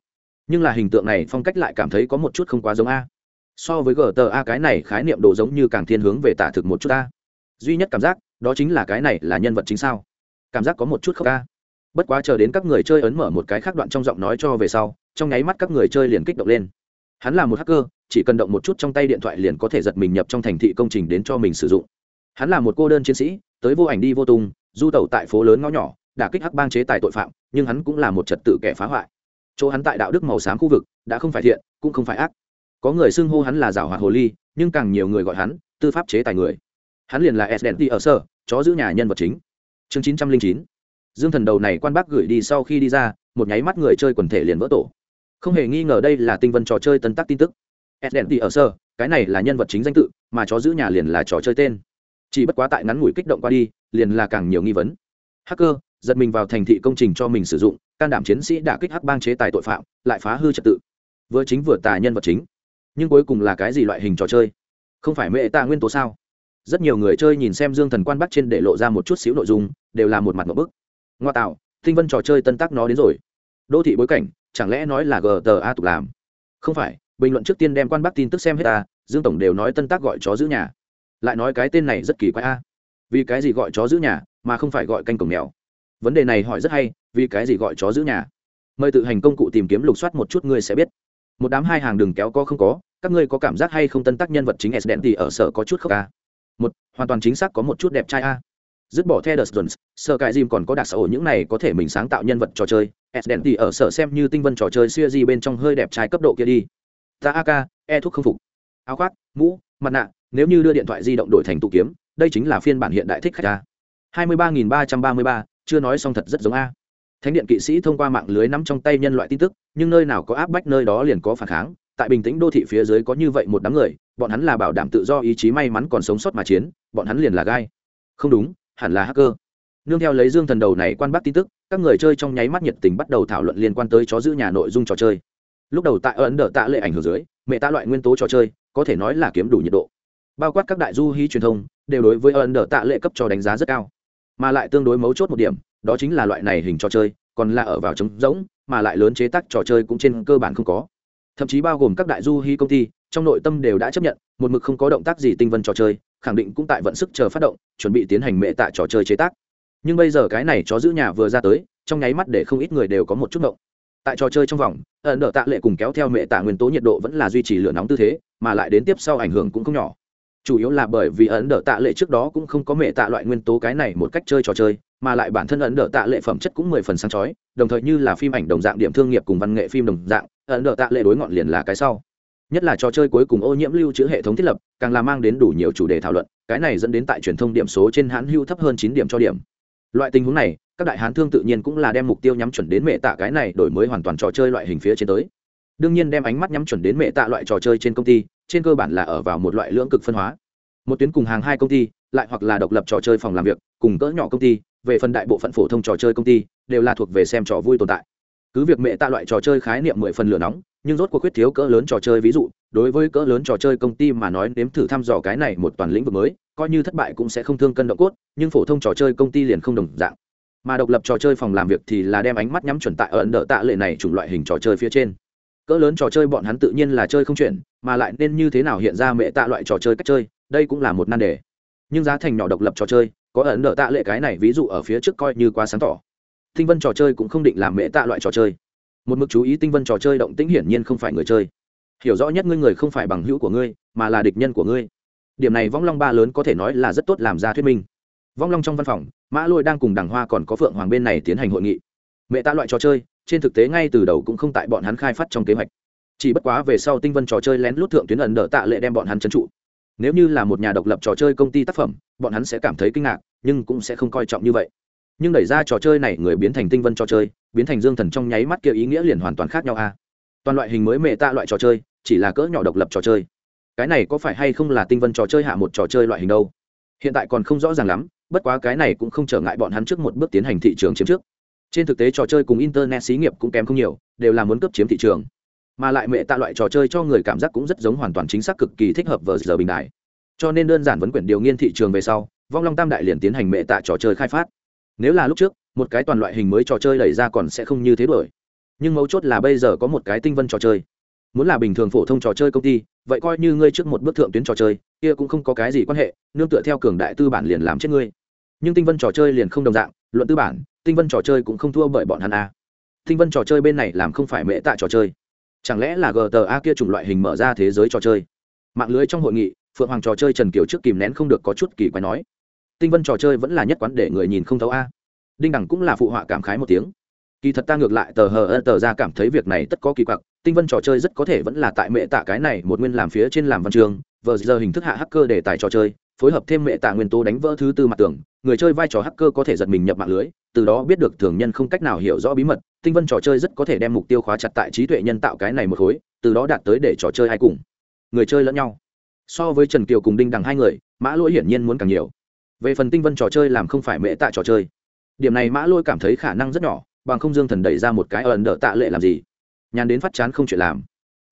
Nhưng là hình tượng này phong cách lại cảm thấy có một chút không quá giống a. So với gta cái này khái niệm đồ giống như càng thiên hướng về tả thực một chút a. Duy nhất cảm giác đó chính là cái này là nhân vật chính sao? Cảm giác có một chút khóc ca. Bất quá chờ đến các người chơi ấn mở một cái khác đoạn trong giọng nói cho về sau, trong nháy mắt các người chơi liền kích động lên. Hắn là một hacker, chỉ cần động một chút trong tay điện thoại liền có thể giật mình nhập trong thành thị công trình đến cho mình sử dụng. Hắn là một cô đơn chiến sĩ, tới vô ảnh đi vô tung, du tẩu tại phố lớn ngõ nhỏ đã kích hắc bang chế tài tội phạm, nhưng hắn cũng là một trật tự kẻ phá hoại. Chỗ hắn tại đạo đức màu xám khu vực, đã không phải thiện, cũng không phải ác. Có người xưng hô hắn là giảo hoạt hồ ly, nhưng càng nhiều người gọi hắn tư pháp chế tài người. Hắn liền là s đèn ở sở chó giữ nhà nhân vật chính. Chương chín trăm linh chín. Dương thần đầu này quan bác gửi đi sau khi đi ra, một nháy mắt người chơi quần thể liền vỡ tổ. Không hề nghi ngờ đây là tinh vân trò chơi tân tắc tin tức. S đèn ở sở cái này là nhân vật chính danh tự, mà chó giữ nhà liền là trò chơi tên. Chỉ bất quá tại ngắn ngủi kích động qua đi, liền là càng nhiều nghi vấn. Hacker, giật mình vào thành thị công trình cho mình sử dụng, can đảm chiến sĩ đã kích hắc bang chế tài tội phạm, lại phá hư trật tự. Vừa chính vừa tà nhân vật chính. Nhưng cuối cùng là cái gì loại hình trò chơi? Không phải mệ tạ nguyên tố sao? Rất nhiều người chơi nhìn xem dương thần quan bắc trên để lộ ra một chút xíu nội dung, đều là một mặt một bức. Ngoa tạo, tinh vân trò chơi tân tác nó đến rồi. Đô thị bối cảnh, chẳng lẽ nói là gta tục làm? Không phải, bình luận trước tiên đem quan bắc tin tức xem hết ta dương tổng đều nói tân tác gọi chó giữ nhà. Lại nói cái tên này rất kỳ quái a vì cái gì gọi chó giữ nhà, mà không phải gọi canh cổng mèo? Vấn đề này hỏi rất hay, vì cái gì gọi chó giữ nhà? Mời tự hành công cụ tìm kiếm lục soát một chút ngươi sẽ biết. Một đám hai hàng đường kéo có không có, các ngươi có cảm giác hay không tân tác nhân vật chính s đen thì ở sở có chút khóc ca một hoàn toàn chính xác có một chút đẹp trai a. Dứt bỏ theo Jones, sở cải dìm còn có đặc sở ổ những này có thể mình sáng tạo nhân vật trò chơi. Sden thì ở sở xem như tinh vân trò chơi xưa gì bên trong hơi đẹp trai cấp độ kia đi. Ta ak e thuốc không phục. Áo khoác mũ mặt nạ nếu như đưa điện thoại di động đổi thành tụ kiếm đây chính là phiên bản hiện đại thích khách a. hai mươi ba nghìn ba trăm ba mươi ba chưa nói xong thật rất giống a. Thánh điện kỵ sĩ thông qua mạng lưới nắm trong tay nhân loại tin tức nhưng nơi nào có áp bách nơi đó liền có phản kháng tại bình tĩnh đô thị phía dưới có như vậy một đám người, bọn hắn là bảo đảm tự do ý chí may mắn còn sống sót mà chiến, bọn hắn liền là gai. Không đúng, hẳn là hacker. Nương theo lấy dương thần đầu này quan bác tin tức, các người chơi trong nháy mắt nhiệt tình bắt đầu thảo luận liên quan tới chó giữ nhà nội dung trò chơi. Lúc đầu tại ấn độ tạ lệ ảnh hưởng dưới, mẹ tạ loại nguyên tố trò chơi, có thể nói là kiếm đủ nhiệt độ. Bao quát các đại du hí truyền thông, đều đối với ấn độ tạ lệ cấp cho đánh giá rất cao. Mà lại tương đối mấu chốt một điểm, đó chính là loại này hình trò chơi, còn là ở vào trống rỗng, mà lại lớn chế tác trò chơi cũng trên cơ bản không có thậm chí bao gồm các đại du hy công ty, trong nội tâm đều đã chấp nhận, một mực không có động tác gì tinh vân trò chơi, khẳng định cũng tại vận sức chờ phát động, chuẩn bị tiến hành mệ tạ trò chơi chế tác. Nhưng bây giờ cái này chó giữ nhà vừa ra tới, trong nháy mắt để không ít người đều có một chút động tại trò chơi trong vòng, ẩn đỡ tạ lệ cùng kéo theo mệ tạ nguyên tố nhiệt độ vẫn là duy trì lửa nóng tư thế, mà lại đến tiếp sau ảnh hưởng cũng không nhỏ. Chủ yếu là bởi vì ẩn đỡ tạ lệ trước đó cũng không có mệ tạ loại nguyên tố cái này một cách chơi trò chơi mà lại bản thân ấn đỡ tạ lệ phẩm chất cũng mười phần sáng chói, đồng thời như là phim ảnh đồng dạng điểm thương nghiệp cùng văn nghệ phim đồng dạng, ấn đỡ tạ lệ đối ngọn liền là cái sau. Nhất là trò chơi cuối cùng ô nhiễm lưu trữ hệ thống thiết lập, càng là mang đến đủ nhiều chủ đề thảo luận, cái này dẫn đến tại truyền thông điểm số trên hãn hưu thấp hơn chín điểm cho điểm. Loại tình huống này, các đại hán thương tự nhiên cũng là đem mục tiêu nhắm chuẩn đến mẹ tạ cái này đổi mới hoàn toàn trò chơi loại hình phía trên tới. Đương nhiên đem ánh mắt nhắm chuẩn đến mẹ tạ loại trò chơi trên công ty, trên cơ bản là ở vào một loại lưỡng cực phân hóa. Một tuyến cùng hàng hai công ty, lại hoặc là độc lập trò chơi phòng làm việc, cùng cỡ nhỏ công ty về phần đại bộ phận phổ thông trò chơi công ty, đều là thuộc về xem trò vui tồn tại. Cứ việc mẹ tạ loại trò chơi khái niệm mười phần lửa nóng, nhưng rốt cuộc quyết thiếu cỡ lớn trò chơi, ví dụ, đối với cỡ lớn trò chơi công ty mà nói, nếm thử thăm dò cái này một toàn lĩnh vực mới, coi như thất bại cũng sẽ không thương cân động cốt, nhưng phổ thông trò chơi công ty liền không đồng dạng. Mà độc lập trò chơi phòng làm việc thì là đem ánh mắt nhắm chuẩn tại ấn đỡ tạ lệ này chủng loại hình trò chơi phía trên. Cỡ lớn trò chơi bọn hắn tự nhiên là chơi không chuyển, mà lại nên như thế nào hiện ra mẹ tạ loại trò chơi cách chơi, đây cũng là một nan đề. Nhưng giá thành nhỏ độc lập trò chơi có ẩn đỡ tạ lệ cái này ví dụ ở phía trước coi như quá sáng tỏ. Tinh vân trò chơi cũng không định làm mẹ tạ loại trò chơi. Một mực chú ý tinh vân trò chơi động tĩnh hiển nhiên không phải người chơi. Hiểu rõ nhất ngươi người không phải bằng hữu của ngươi, mà là địch nhân của ngươi. Điểm này vong long ba lớn có thể nói là rất tốt làm ra thuyết minh. Vong long trong văn phòng, mã lôi đang cùng đằng hoa còn có phượng hoàng bên này tiến hành hội nghị. Mẹ ta loại trò chơi, trên thực tế ngay từ đầu cũng không tại bọn hắn khai phát trong kế hoạch. Chỉ bất quá về sau tinh vân trò chơi lén lút thượng tuyến ẩn đỡ tạ lệ đem bọn hắn trấn trụ nếu như là một nhà độc lập trò chơi công ty tác phẩm, bọn hắn sẽ cảm thấy kinh ngạc, nhưng cũng sẽ không coi trọng như vậy. Nhưng đẩy ra trò chơi này, người biến thành tinh vân trò chơi, biến thành dương thần trong nháy mắt kia ý nghĩa liền hoàn toàn khác nhau a. Toàn loại hình mới mệ tạ loại trò chơi, chỉ là cỡ nhỏ độc lập trò chơi. Cái này có phải hay không là tinh vân trò chơi hạ một trò chơi loại hình đâu? Hiện tại còn không rõ ràng lắm, bất quá cái này cũng không trở ngại bọn hắn trước một bước tiến hành thị trường chiếm trước. Trên thực tế trò chơi cùng internet xí nghiệp cũng kém không nhiều, đều là muốn cấp chiếm thị trường mà lại mẹ tạ loại trò chơi cho người cảm giác cũng rất giống hoàn toàn chính xác cực kỳ thích hợp với giờ bình đại. Cho nên đơn giản vấn quyển điều nghiên thị trường về sau, vong long tam đại liền tiến hành mẹ tạ trò chơi khai phát. Nếu là lúc trước, một cái toàn loại hình mới trò chơi đẩy ra còn sẽ không như thế đổi nhưng mấu chốt là bây giờ có một cái tinh vân trò chơi. Muốn là bình thường phổ thông trò chơi công ty, vậy coi như ngươi trước một bước thượng tuyến trò chơi, kia cũng không có cái gì quan hệ, nương tựa theo cường đại tư bản liền làm chết ngươi. Nhưng tinh vân trò chơi liền không đồng dạng, luận tư bản, tinh vân trò chơi cũng không thua bởi bọn hắn a tinh vân trò chơi bên này làm không phải mễ tạ trò chơi chẳng lẽ là gta kia chủng loại hình mở ra thế giới trò chơi? Mạng lưới trong hội nghị, phượng hoàng trò chơi trần kiều trước kìm nén không được có chút kỳ quái nói. Tinh vân trò chơi vẫn là nhất quán để người nhìn không thấu a. Đinh đẳng cũng là phụ họa cảm khái một tiếng. Kỳ thật ta ngược lại tờ hờ ơ tờ ra cảm thấy việc này tất có kỳ quặc, tinh vân trò chơi rất có thể vẫn là tại mẹ tạ cái này một nguyên làm phía trên làm văn trường, vờ giờ hình thức hạ hacker để tài trò chơi phối hợp thêm mẹ tạ nguyên tố đánh vỡ thứ tư mặt tường, người chơi vai trò hacker có thể giật mình nhập mạng lưới, từ đó biết được thường nhân không cách nào hiểu rõ bí mật, tinh vân trò chơi rất có thể đem mục tiêu khóa chặt tại trí tuệ nhân tạo cái này một khối, từ đó đạt tới để trò chơi hay cùng. Người chơi lẫn nhau. So với trần kiều cùng đinh đằng hai người, mã lỗi hiển nhiên muốn càng nhiều. Về phần tinh vân trò chơi làm không phải mẹ tạ trò chơi. Điểm này mã lôi cảm thấy khả năng rất nhỏ, bằng không dương thần đẩy ra một cái ẩn đỡ tạ lệ làm gì? Nhàn đến phát chán không chuyện làm.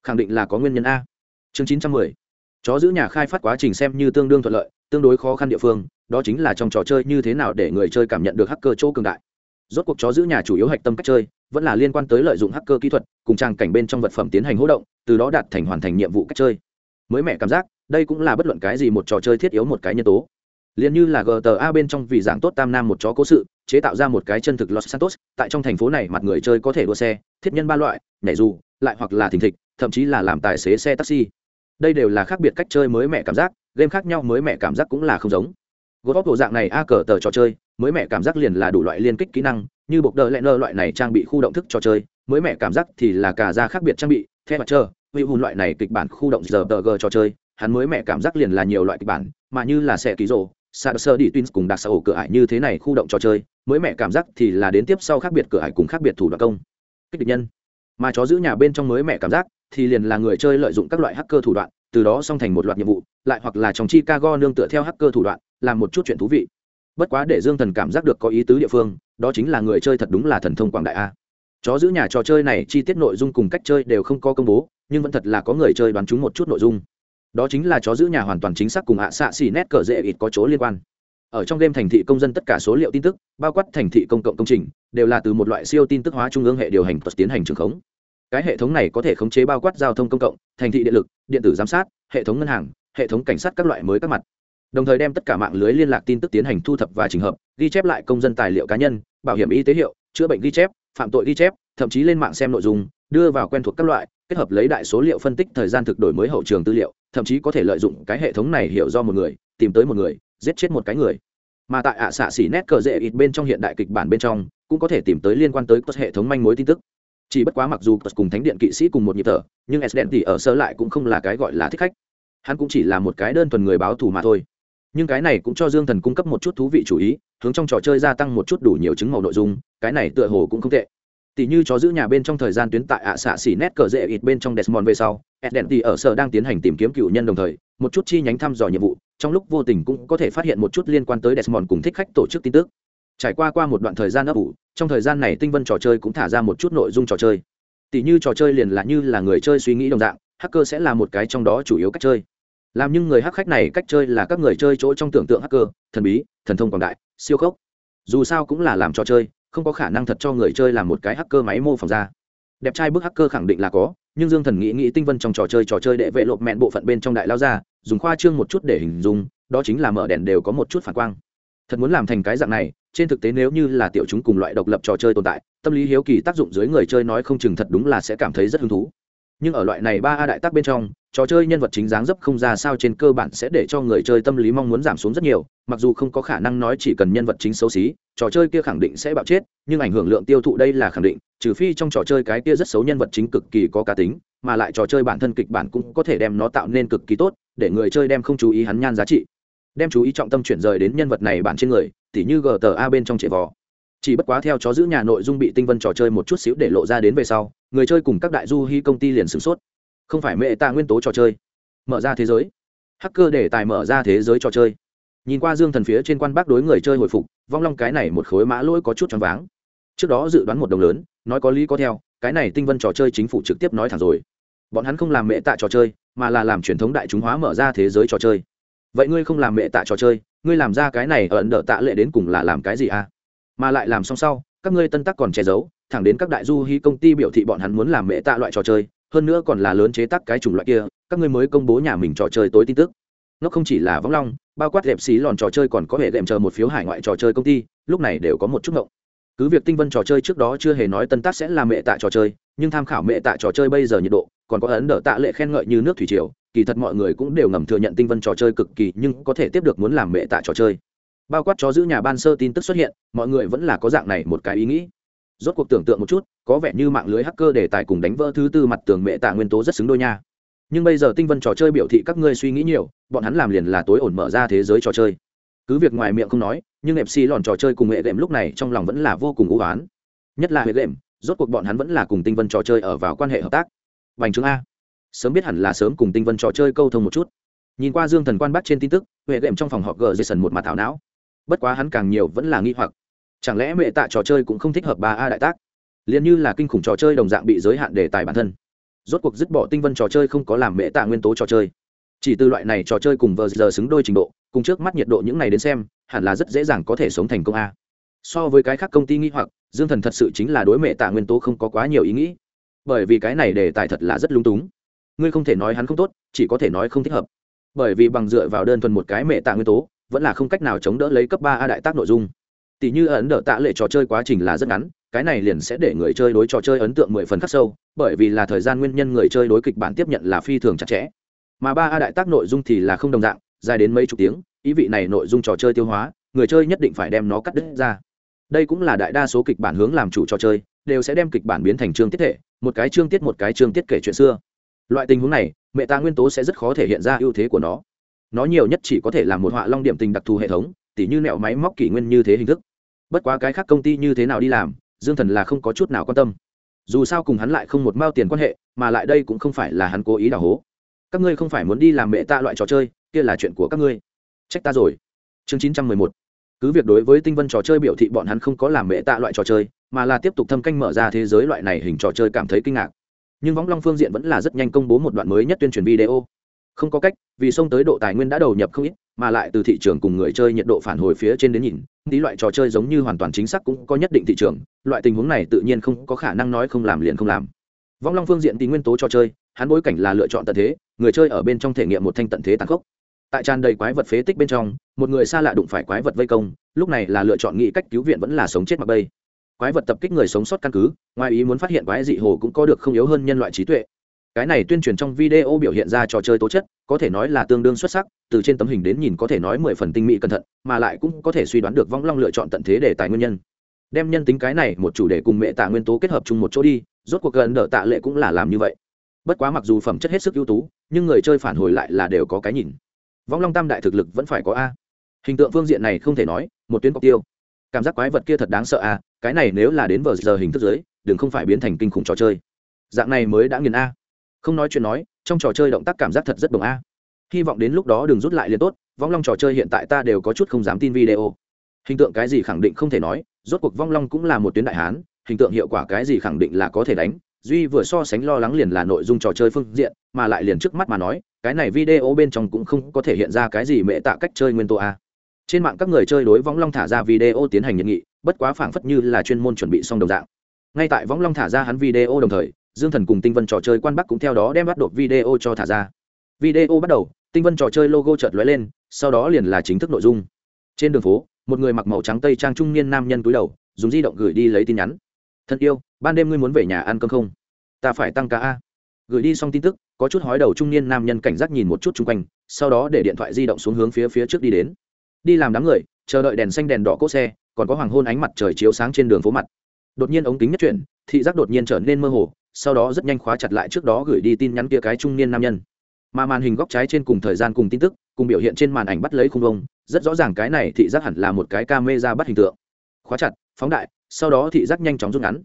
Khẳng định là có nguyên nhân a. Chương chín trăm mười chó giữ nhà khai phát quá trình xem như tương đương thuận lợi, tương đối khó khăn địa phương, đó chính là trong trò chơi như thế nào để người chơi cảm nhận được hacker chỗ cường đại. Rốt cuộc chó giữ nhà chủ yếu hạch tâm cách chơi, vẫn là liên quan tới lợi dụng hacker kỹ thuật, cùng trang cảnh bên trong vật phẩm tiến hành hỗ động, từ đó đạt thành hoàn thành nhiệm vụ cách chơi. Mới mẹ cảm giác, đây cũng là bất luận cái gì một trò chơi thiết yếu một cái nhân tố. Liền như là gta bên trong vì giảng tốt tam nam một chó cố sự, chế tạo ra một cái chân thực los santos, tại trong thành phố này mặt người chơi có thể đua xe, thiết nhân ba loại, nhảy dù, lại hoặc là thình thịch, thậm chí là làm tài xế xe taxi đây đều là khác biệt cách chơi mới mẹ cảm giác, game khác nhau mới mẹ cảm giác cũng là không giống. Gỗ bóc bộ dạng này a cờ tờ trò chơi, mới mẹ cảm giác liền là đủ loại liên kích kỹ năng, như bộc đờ lẹ nơ loại này trang bị khu động thức trò chơi, mới mẹ cảm giác thì là cả ra khác biệt trang bị, theo mặt trơ hữu hùn loại này kịch bản khu động giờ tờ g trò chơi, hắn mới mẹ cảm giác liền là nhiều loại kịch bản, mà như là xe ký rộ sa sơ đi twins cùng đặc xã ổ cửa ải như thế này khu động trò chơi, mới mẹ cảm giác thì là đến tiếp sau khác biệt cửa ải cùng khác biệt thủ đoạn công. Kích địch nhân. Mà chó giữ nhà bên trong mới mẹ cảm giác thì liền là người chơi lợi dụng các loại hacker thủ đoạn, từ đó xong thành một loạt nhiệm vụ, lại hoặc là trong chicago nương tựa theo hacker thủ đoạn, làm một chút chuyện thú vị. Bất quá để dương thần cảm giác được có ý tứ địa phương, đó chính là người chơi thật đúng là thần thông quảng đại a. Chó giữ nhà trò chơi này chi tiết nội dung cùng cách chơi đều không có công bố, nhưng vẫn thật là có người chơi đoán chúng một chút nội dung. Đó chính là chó giữ nhà hoàn toàn chính xác cùng ạ xạ xì nét cờ dễ ít có chỗ liên quan. Ở trong game thành thị công dân tất cả số liệu tin tức, bao quát thành thị công cộng công trình, đều là từ một loại siêu tin tức hóa trung ương hệ điều hành tiến hành trường khống cái hệ thống này có thể khống chế bao quát giao thông công cộng, thành thị điện lực, điện tử giám sát, hệ thống ngân hàng, hệ thống cảnh sát các loại mới các mặt. Đồng thời đem tất cả mạng lưới liên lạc tin tức tiến hành thu thập và trình hợp, ghi chép lại công dân tài liệu cá nhân, bảo hiểm y tế hiệu, chữa bệnh ghi chép, phạm tội ghi chép, thậm chí lên mạng xem nội dung, đưa vào quen thuộc các loại, kết hợp lấy đại số liệu phân tích thời gian thực đổi mới hậu trường tư liệu, thậm chí có thể lợi dụng cái hệ thống này hiểu do một người, tìm tới một người, giết chết một cái người. Mà tại ạ xạ xỉ nét cờ dễ ít bên trong hiện đại kịch bản bên trong, cũng có thể tìm tới liên quan tới hệ thống manh mối tin tức chỉ bất quá mặc dù cùng thánh điện kỵ sĩ cùng một nhịp thở, nhưng s đen thì ở sơ lại cũng không là cái gọi là thích khách. Hắn cũng chỉ là một cái đơn thuần người báo thù mà thôi. Nhưng cái này cũng cho dương thần cung cấp một chút thú vị chủ ý, hướng trong trò chơi gia tăng một chút đủ nhiều chứng màu nội dung, cái này tựa hồ cũng không tệ. Tỷ như chó giữ nhà bên trong thời gian tuyến tại ạ xạ xỉ nét cờ rễ ít bên trong desmond về sau edden thì ở sở đang tiến hành tìm kiếm cựu nhân đồng thời, một chút chi nhánh thăm dò nhiệm vụ, trong lúc vô tình cũng có thể phát hiện một chút liên quan tới desmond cùng thích khách tổ chức tin tức. Trải qua qua một đoạn thời gian ấp ủ trong thời gian này tinh vân trò chơi cũng thả ra một chút nội dung trò chơi. Tỷ như trò chơi liền là như là người chơi suy nghĩ đồng dạng, hacker sẽ là một cái trong đó chủ yếu cách chơi. Làm nhưng người hắc khách này cách chơi là các người chơi chỗ trong tưởng tượng hacker, thần bí, thần thông quảng đại, siêu khốc. Dù sao cũng là làm trò chơi, không có khả năng thật cho người chơi làm một cái hacker máy mô phỏng ra. Đẹp trai bức hacker khẳng định là có, nhưng dương thần nghĩ nghĩ tinh vân trong trò chơi trò chơi đệ vệ lộp mẹn bộ phận bên trong đại lao ra, dùng khoa trương một chút để hình dung, đó chính là mở đèn đều có một chút phản quang thật muốn làm thành cái dạng này, trên thực tế nếu như là tiểu chúng cùng loại độc lập trò chơi tồn tại, tâm lý hiếu kỳ tác dụng dưới người chơi nói không chừng thật đúng là sẽ cảm thấy rất hứng thú. Nhưng ở loại này ba a đại tác bên trong, trò chơi nhân vật chính dáng dấp không ra sao trên cơ bản sẽ để cho người chơi tâm lý mong muốn giảm xuống rất nhiều, mặc dù không có khả năng nói chỉ cần nhân vật chính xấu xí, trò chơi kia khẳng định sẽ bạo chết, nhưng ảnh hưởng lượng tiêu thụ đây là khẳng định, trừ phi trong trò chơi cái kia rất xấu nhân vật chính cực kỳ có cá tính, mà lại trò chơi bản thân kịch bản cũng có thể đem nó tạo nên cực kỳ tốt, để người chơi đem không chú ý hắn nhan giá trị đem chú ý trọng tâm chuyển rời đến nhân vật này bản trên người, tỉ như gta bên trong trẻ vò. Chỉ bất quá theo chó giữ nhà nội dung bị tinh vân trò chơi một chút xíu để lộ ra đến về sau, người chơi cùng các đại du hy công ty liền sửng sốt. Không phải mẹ tạ nguyên tố trò chơi. Mở ra thế giới. Hacker để tài mở ra thế giới trò chơi. Nhìn qua dương thần phía trên quan bác đối người chơi hồi phục, vong long cái này một khối mã lỗi có chút choáng váng. Trước đó dự đoán một đồng lớn, nói có lý có theo, cái này tinh vân trò chơi chính phủ trực tiếp nói thẳng rồi. Bọn hắn không làm mẹ tạ trò chơi, mà là làm truyền thống đại chúng hóa mở ra thế giới trò chơi vậy ngươi không làm mẹ tạ trò chơi, ngươi làm ra cái này ở ẩn đỡ tạ lệ đến cùng là làm cái gì à? Mà lại làm xong sau, các ngươi tân tắc còn che giấu, thẳng đến các đại du hí công ty biểu thị bọn hắn muốn làm mẹ tạ loại trò chơi, hơn nữa còn là lớn chế tác cái chủng loại kia, các ngươi mới công bố nhà mình trò chơi tối tin tức. Nó không chỉ là võng long, bao quát đẹp xí lòn trò chơi còn có hệ đệm chờ một phiếu hải ngoại trò chơi công ty, lúc này đều có một chút ngộng. Cứ việc tinh vân trò chơi trước đó chưa hề nói tân tác sẽ là mẹ tạ trò chơi, nhưng tham khảo mẹ tạ trò chơi bây giờ nhiệt độ, còn có ấn đỡ tạ lệ khen ngợi như nước thủy triều kỳ thật mọi người cũng đều ngầm thừa nhận tinh vân trò chơi cực kỳ, nhưng có thể tiếp được muốn làm mẹ tạ trò chơi. Bao quát chó giữ nhà ban sơ tin tức xuất hiện, mọi người vẫn là có dạng này một cái ý nghĩ. Rốt cuộc tưởng tượng một chút, có vẻ như mạng lưới hacker để tài cùng đánh vỡ thứ tư mặt tường mẹ tạ nguyên tố rất xứng đôi nha. Nhưng bây giờ tinh vân trò chơi biểu thị các ngươi suy nghĩ nhiều, bọn hắn làm liền là tối ổn mở ra thế giới trò chơi. Cứ việc ngoài miệng không nói, nhưng fc lòn trò chơi cùng nghệ đệm lúc này trong lòng vẫn là vô cùng ưu oán. Nhất là hệ đệm rốt cuộc bọn hắn vẫn là cùng tinh vân trò chơi ở vào quan hệ hợp tác. Vành chứng a sớm biết hẳn là sớm cùng tinh vân trò chơi câu thông một chút. Nhìn qua dương thần quan bắt trên tin tức, huệ đệm trong phòng họp gờ jason một mặt thảo não. Bất quá hắn càng nhiều vẫn là nghi hoặc. Chẳng lẽ mẹ tạ trò chơi cũng không thích hợp ba a đại tác? Liền như là kinh khủng trò chơi đồng dạng bị giới hạn đề tài bản thân. Rốt cuộc dứt bỏ tinh vân trò chơi không có làm mẹ tạ nguyên tố trò chơi. Chỉ từ loại này trò chơi cùng vờ giờ xứng đôi trình độ, cùng trước mắt nhiệt độ những này đến xem, hẳn là rất dễ dàng có thể sống thành công a. So với cái khác công ty nghi hoặc, dương thần thật sự chính là đối mẹ tạ nguyên tố không có quá nhiều ý nghĩ. Bởi vì cái này đề tài thật là rất lung túng ngươi không thể nói hắn không tốt, chỉ có thể nói không thích hợp. Bởi vì bằng dựa vào đơn thuần một cái mẹ tạ nguyên tố, vẫn là không cách nào chống đỡ lấy cấp ba a đại tác nội dung. Tỷ như ấn đỡ tạ lệ trò chơi quá trình là rất ngắn, cái này liền sẽ để người chơi đối trò chơi ấn tượng mười phần khắc sâu, bởi vì là thời gian nguyên nhân người chơi đối kịch bản tiếp nhận là phi thường chặt chẽ. Mà ba a đại tác nội dung thì là không đồng dạng, dài đến mấy chục tiếng, ý vị này nội dung trò chơi tiêu hóa, người chơi nhất định phải đem nó cắt đứt ra. Đây cũng là đại đa số kịch bản hướng làm chủ trò chơi, đều sẽ đem kịch bản biến thành chương tiết thể, một cái chương tiết một cái chương tiết kể chuyện xưa loại tình huống này mẹ ta nguyên tố sẽ rất khó thể hiện ra ưu thế của nó. Nó nhiều nhất chỉ có thể là một họa long điểm tình đặc thù hệ thống, tỉ như nẹo máy móc kỷ nguyên như thế hình thức. Bất quá cái khác công ty như thế nào đi làm, dương thần là không có chút nào quan tâm. Dù sao cùng hắn lại không một mao tiền quan hệ, mà lại đây cũng không phải là hắn cố ý đào hố. Các ngươi không phải muốn đi làm mẹ ta loại trò chơi, kia là chuyện của các ngươi. Trách ta rồi. Chương chín trăm mười một. Cứ việc đối với tinh vân trò chơi biểu thị bọn hắn không có làm mẹ tạ loại trò chơi, mà là tiếp tục thâm canh mở ra thế giới loại này hình trò chơi cảm thấy kinh ngạc nhưng võng long phương diện vẫn là rất nhanh công bố một đoạn mới nhất tuyên truyền video. Không có cách, vì xông tới độ tài nguyên đã đầu nhập không ít, mà lại từ thị trường cùng người chơi nhiệt độ phản hồi phía trên đến nhìn, tí loại trò chơi giống như hoàn toàn chính xác cũng có nhất định thị trường, loại tình huống này tự nhiên không có khả năng nói không làm liền không làm. Vong long phương diện tí nguyên tố trò chơi, hắn bối cảnh là lựa chọn tận thế, người chơi ở bên trong thể nghiệm một thanh tận thế tàn khốc. Tại tràn đầy quái vật phế tích bên trong, một người xa lạ đụng phải quái vật vây công, lúc này là lựa chọn nghĩ cách cứu viện vẫn là sống chết mặc bây quái vật tập kích người sống sót căn cứ, ngoài ý muốn phát hiện quái dị hồ cũng có được không yếu hơn nhân loại trí tuệ. Cái này tuyên truyền trong video biểu hiện ra trò chơi tố chất, có thể nói là tương đương xuất sắc, từ trên tấm hình đến nhìn có thể nói mười phần tinh mỹ cẩn thận, mà lại cũng có thể suy đoán được vong long lựa chọn tận thế để tài nguyên nhân. Đem nhân tính cái này một chủ đề cùng mẹ tạ nguyên tố kết hợp chung một chỗ đi, rốt cuộc gần đỡ tạ lệ cũng là làm như vậy. Bất quá mặc dù phẩm chất hết sức ưu tú, nhưng người chơi phản hồi lại là đều có cái nhìn. Vong long tam đại thực lực vẫn phải có a. Hình tượng phương diện này không thể nói, một tuyến cọc tiêu. Cảm giác quái vật kia thật đáng sợ a cái này nếu là đến vờ giờ hình thức giới, đừng không phải biến thành kinh khủng trò chơi. Dạng này mới đã nghiền a. Không nói chuyện nói, trong trò chơi động tác cảm giác thật rất đồng a. Hy vọng đến lúc đó đừng rút lại liền tốt, vong long trò chơi hiện tại ta đều có chút không dám tin video. Hình tượng cái gì khẳng định không thể nói, rốt cuộc vong long cũng là một tuyến đại hán, hình tượng hiệu quả cái gì khẳng định là có thể đánh, duy vừa so sánh lo lắng liền là nội dung trò chơi phương diện, mà lại liền trước mắt mà nói, cái này video bên trong cũng không có thể hiện ra cái gì mẹ tạ cách chơi nguyên tố a. Trên mạng các người chơi đối võng long thả ra video tiến hành nhận nghị bất quá phảng phất như là chuyên môn chuẩn bị xong đồng dạng. Ngay tại võng long thả ra hắn video đồng thời, dương thần cùng tinh vân trò chơi quan bắc cũng theo đó đem bắt đột video cho thả ra. Video bắt đầu, tinh vân trò chơi logo chợt lóe lên, sau đó liền là chính thức nội dung. Trên đường phố, một người mặc màu trắng tây trang trung niên nam nhân túi đầu, dùng di động gửi đi lấy tin nhắn. Thân yêu, ban đêm ngươi muốn về nhà ăn cơm không? Ta phải tăng ca a. Gửi đi xong tin tức, có chút hói đầu trung niên nam nhân cảnh giác nhìn một chút chung quanh, sau đó để điện thoại di động xuống hướng phía phía trước đi đến. Đi làm đám người, chờ đợi đèn xanh đèn đỏ cốt xe còn có hoàng hôn ánh mặt trời chiếu sáng trên đường phố mặt. Đột nhiên ống kính nhất chuyển, thị giác đột nhiên trở nên mơ hồ, sau đó rất nhanh khóa chặt lại trước đó gửi đi tin nhắn kia cái trung niên nam nhân. Mà màn hình góc trái trên cùng thời gian cùng tin tức, cùng biểu hiện trên màn ảnh bắt lấy khung vông, rất rõ ràng cái này thị giác hẳn là một cái ca mê ra bắt hình tượng. Khóa chặt, phóng đại, sau đó thị giác nhanh chóng rút ngắn.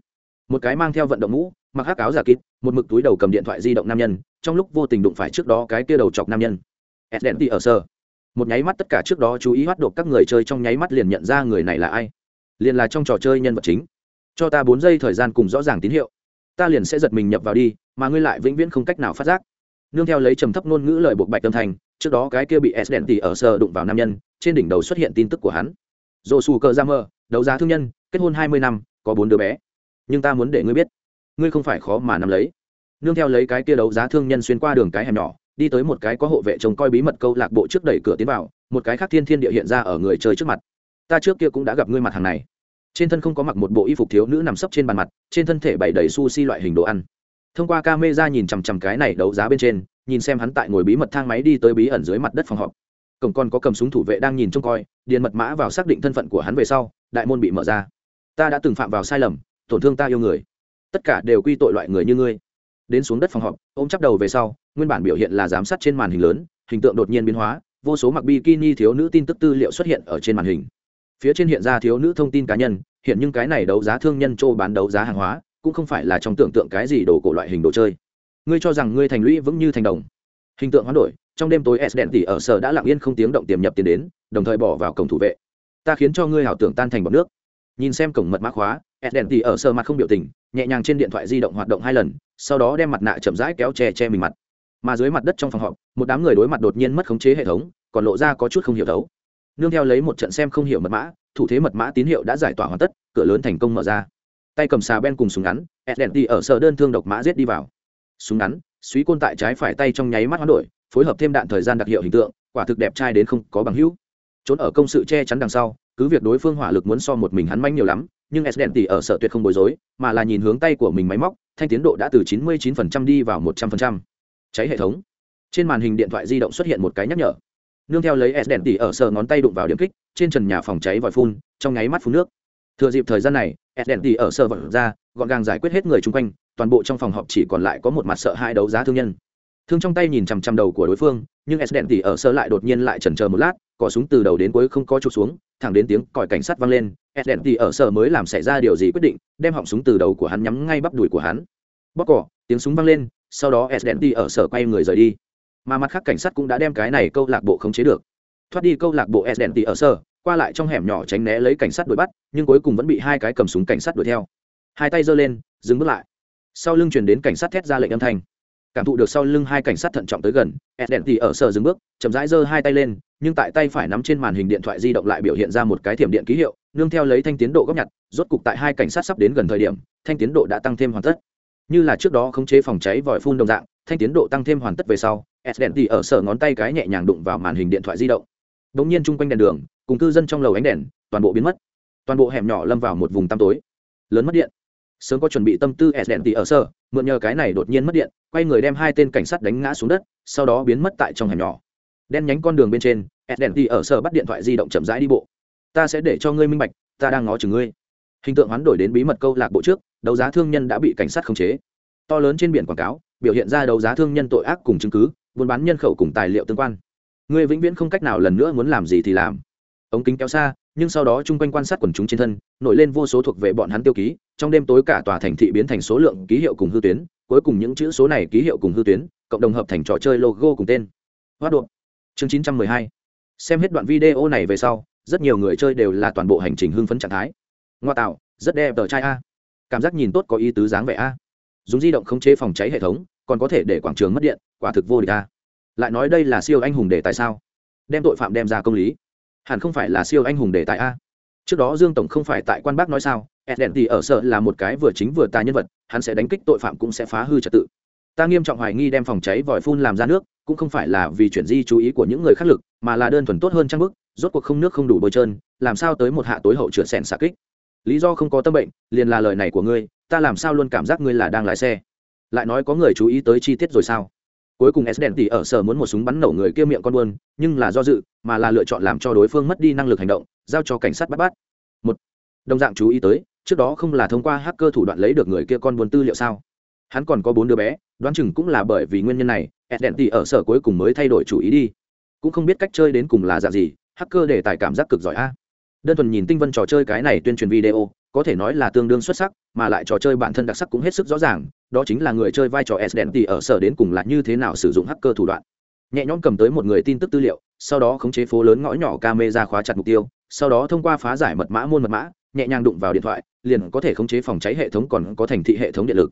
Một cái mang theo vận động mũ, mặc hắc áo giả kít một mực túi đầu cầm điện thoại di động nam nhân, trong lúc vô tình đụng phải trước đó cái kia đầu chọc nam nhân. Edden ở sơ một nháy mắt tất cả trước đó chú ý bắt đột các người chơi trong nháy mắt liền nhận ra người này là ai. Liền là trong trò chơi nhân vật chính. Cho ta bốn giây thời gian cùng rõ ràng tín hiệu. Ta liền sẽ giật mình nhập vào đi, mà ngươi lại vĩnh viễn không cách nào phát giác. Nương theo lấy trầm thấp ngôn ngữ lời buộc bạch tâm thành trước đó cái kia bị s đèn tỉ ở sơ đụng vào nam nhân, trên đỉnh đầu xuất hiện tin tức của hắn. Dồ xù cờ ra mơ đấu giá thương nhân, kết hôn hai mươi năm, có bốn đứa bé. Nhưng ta muốn để ngươi biết, ngươi không phải khó mà nắm lấy. Nương theo lấy cái kia đấu giá thương nhân xuyên qua đường cái hẻm nhỏ đi tới một cái có hộ vệ trông coi bí mật câu lạc bộ trước đẩy cửa tiến vào, một cái khác thiên thiên địa hiện ra ở người chơi trước mặt. Ta trước kia cũng đã gặp ngươi mặt hàng này. Trên thân không có mặc một bộ y phục thiếu nữ nằm sấp trên bàn mặt, trên thân thể bày đầy sushi loại hình đồ ăn. Thông qua ca mê ra nhìn chằm chằm cái này đấu giá bên trên, nhìn xem hắn tại ngồi bí mật thang máy đi tới bí ẩn dưới mặt đất phòng họp. Cổng còn có cầm súng thủ vệ đang nhìn trông coi, điền mật mã vào xác định thân phận của hắn về sau, đại môn bị mở ra. Ta đã từng phạm vào sai lầm, tổn thương ta yêu người. Tất cả đều quy tội loại người như ngươi đến xuống đất phòng họp, ôm chắp đầu về sau, nguyên bản biểu hiện là giám sát trên màn hình lớn, hình tượng đột nhiên biến hóa, vô số mặc bikini thiếu nữ tin tức tư liệu xuất hiện ở trên màn hình. Phía trên hiện ra thiếu nữ thông tin cá nhân, hiện nhưng cái này đấu giá thương nhân châu bán đấu giá hàng hóa, cũng không phải là trong tưởng tượng cái gì đồ cổ loại hình đồ chơi. Ngươi cho rằng ngươi thành lũy vững như thành đồng. Hình tượng hoán đổi, trong đêm tối s đèn tỉ ở sở đã lặng yên không tiếng động tiềm nhập tiền đến, đồng thời bỏ vào cổng thủ vệ. Ta khiến cho ngươi hảo tưởng tan thành bọc nước. Nhìn xem cổng mật mã khóa, s đèn tỉ ở sở mặt không biểu tình nhẹ nhàng trên điện thoại di động hoạt động hai lần, sau đó đem mặt nạ chậm rãi kéo che che mình mặt. Mà dưới mặt đất trong phòng họp, một đám người đối mặt đột nhiên mất khống chế hệ thống, còn lộ ra có chút không hiểu đấu nương theo lấy một trận xem không hiểu mật mã, thủ thế mật mã tín hiệu đã giải tỏa hoàn tất, cửa lớn thành công mở ra. Tay cầm xà ben cùng súng ngắn edden đi ở sở đơn thương độc mã giết đi vào. Súng ngắn suý côn tại trái phải tay trong nháy mắt hoán đổi, phối hợp thêm đạn thời gian đặc hiệu hình tượng, quả thực đẹp trai đến không có bằng hữu. Trốn ở công sự che chắn đằng sau, cứ việc đối phương hỏa lực muốn so một mình hắn manh nhiều lắm nhưng s đèn tỉ ở sở tuyệt không bối rối, mà là nhìn hướng tay của mình máy móc, thanh tiến độ đã từ 99% đi vào 100%. cháy hệ thống. Trên màn hình điện thoại di động xuất hiện một cái nhắc nhở. Nương theo lấy s đèn tỉ ở sở ngón tay đụng vào điểm kích, trên trần nhà phòng cháy vòi phun, trong nháy mắt phun nước. Thừa dịp thời gian này, s đèn tỉ ở sở vật ra, gọn gàng giải quyết hết người chung quanh, toàn bộ trong phòng họp chỉ còn lại có một mặt sợ hai đấu giá thương nhân. Thương trong tay nhìn chằm chằm đầu của đối phương, nhưng s đèn tỉ ở sở lại đột nhiên lại chần chờ một lát cỏ súng từ đầu đến cuối không có trục xuống thẳng đến tiếng còi cảnh sát vang lên s đèn ở sở mới làm xảy ra điều gì quyết định, đem họng súng từ đầu của hắn nhắm ngay bắp đùi của hắn. Bóc cỏ, tiếng súng vang lên, sau đó s đèn ở sở quay người rời đi. Mà mặt khác cảnh sát cũng đã đem cái này câu lạc bộ khống chế được. Thoát đi câu lạc bộ s đèn ở sở, qua lại trong hẻm nhỏ tránh né lấy cảnh sát đuổi bắt, nhưng cuối cùng vẫn bị hai cái cầm súng cảnh sát đuổi theo. Hai tay giơ lên, dừng bước lại. Sau lưng chuyển đến cảnh sát thét ra lệnh âm thanh cảm thụ được sau lưng hai cảnh sát thận trọng tới gần edden thì ở sở dừng bước, chậm rãi giơ hai tay lên, nhưng tại tay phải nắm trên màn hình điện thoại di động lại biểu hiện ra một cái thiểm điện ký hiệu, nương theo lấy thanh tiến độ góp nhặt, rốt cục tại hai cảnh sát sắp đến gần thời điểm, thanh tiến độ đã tăng thêm hoàn tất. Như là trước đó khống chế phòng cháy vòi phun đồng dạng, thanh tiến độ tăng thêm hoàn tất về sau edden thì ở sở ngón tay cái nhẹ nhàng đụng vào màn hình điện thoại di động. Bỗng nhiên chung quanh đèn đường, cùng cư dân trong lầu ánh đèn, toàn bộ biến mất. Toàn bộ hẻm nhỏ lâm vào một vùng tăm tối. Lớn mất điện sớm có chuẩn bị tâm tư s đèn tỉ ở sở mượn nhờ cái này đột nhiên mất điện, quay người đem hai tên cảnh sát đánh ngã xuống đất, sau đó biến mất tại trong hẻm nhỏ. Đen nhánh con đường bên trên, s đèn tỉ ở sở bắt điện thoại di động chậm rãi đi bộ. Ta sẽ để cho ngươi minh bạch, ta đang ngó chừng ngươi. Hình tượng hoán đổi đến bí mật câu lạc bộ trước, đấu giá thương nhân đã bị cảnh sát khống chế. To lớn trên biển quảng cáo, biểu hiện ra đấu giá thương nhân tội ác cùng chứng cứ, buôn bán nhân khẩu cùng tài liệu tương quan. Ngươi vĩnh viễn không cách nào lần nữa muốn làm gì thì làm. Ống kính kéo xa, nhưng sau đó chung quanh quan sát quần chúng trên thân, nổi lên vô số thuộc về bọn hắn tiêu ký trong đêm tối cả tòa thành thị biến thành số lượng ký hiệu cùng hư tuyến, cuối cùng những chữ số này ký hiệu cùng hư tuyến, cộng đồng hợp thành trò chơi logo cùng tên. Hoát độ. Chương 912. xem hết đoạn video này về sau, rất nhiều người chơi đều là toàn bộ hành trình hưng phấn trạng thái. Ngoa tạo, rất đẹp tờ trai a. Cảm giác nhìn tốt có ý tứ dáng vẻ a. Dùng di động khống chế phòng cháy hệ thống, còn có thể để quảng trường mất điện, quả thực vô địch a. Lại nói đây là siêu anh hùng để tại sao? Đem tội phạm đem ra công lý. Hẳn không phải là siêu anh hùng đề tại a. Trước đó dương tổng không phải tại quan bác nói sao? Edden thì ở sợ là một cái vừa chính vừa tà nhân vật, hắn sẽ đánh kích tội phạm cũng sẽ phá hư trật tự. Ta nghiêm trọng hoài nghi đem phòng cháy vòi phun làm ra nước, cũng không phải là vì chuyển di chú ý của những người khác lực, mà là đơn thuần tốt hơn trang bức, rốt cuộc không nước không đủ bôi trơn, làm sao tới một hạ tối hậu trượt sẹn xạ kích. Lý do không có tâm bệnh, liền là lời này của ngươi, ta làm sao luôn cảm giác ngươi là đang lái xe. Lại nói có người chú ý tới chi tiết rồi sao? Cuối cùng s đèn tỉ ở sở muốn một súng bắn nổ người kia miệng con buôn, nhưng là do dự, mà là lựa chọn làm cho đối phương mất đi năng lực hành động, giao cho cảnh sát bắt bắt. Một, đồng dạng chú ý tới trước đó không là thông qua hacker thủ đoạn lấy được người kia con buôn tư liệu sao? Hắn còn có bốn đứa bé, đoán chừng cũng là bởi vì nguyên nhân này edden thì ở sở cuối cùng mới thay đổi chủ ý đi. Cũng không biết cách chơi đến cùng là dạng gì, hacker để tài cảm giác cực giỏi a. Đơn thuần nhìn tinh vân trò chơi cái này tuyên truyền video, có thể nói là tương đương xuất sắc, mà lại trò chơi bản thân đặc sắc cũng hết sức rõ ràng, đó chính là người chơi vai trò edden thì ở sở đến cùng là như thế nào sử dụng hacker thủ đoạn. Nhẹ nhõm cầm tới một người tin tức tư liệu, sau đó khống chế phố lớn ngõ nhỏ camera khóa chặt mục tiêu, sau đó thông qua phá giải mật mã môn mật mã nhẹ nhàng đụng vào điện thoại, liền có thể khống chế phòng cháy hệ thống còn có thành thị hệ thống điện lực.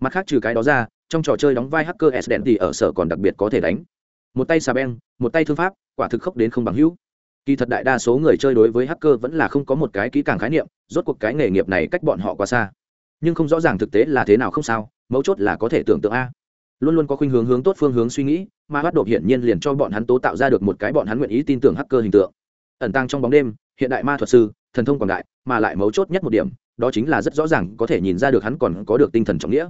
Mặt khác trừ cái đó ra, trong trò chơi đóng vai hacker s đèn thì ở sở còn đặc biệt có thể đánh. Một tay xà beng, một tay thương pháp, quả thực khốc đến không bằng hữu. Kỳ thật đại đa số người chơi đối với hacker vẫn là không có một cái kỹ càng khái niệm, rốt cuộc cái nghề nghiệp này cách bọn họ quá xa. Nhưng không rõ ràng thực tế là thế nào không sao, mấu chốt là có thể tưởng tượng a. Luôn luôn có khuynh hướng hướng tốt phương hướng suy nghĩ, mà bắt đột hiển nhiên liền cho bọn hắn tố tạo ra được một cái bọn hắn nguyện ý tin tưởng hacker hình tượng. Ẩn tăng trong bóng đêm, hiện đại ma thuật sư, thần thông quảng đại mà lại mấu chốt nhất một điểm, đó chính là rất rõ ràng có thể nhìn ra được hắn còn có được tinh thần trọng nghĩa.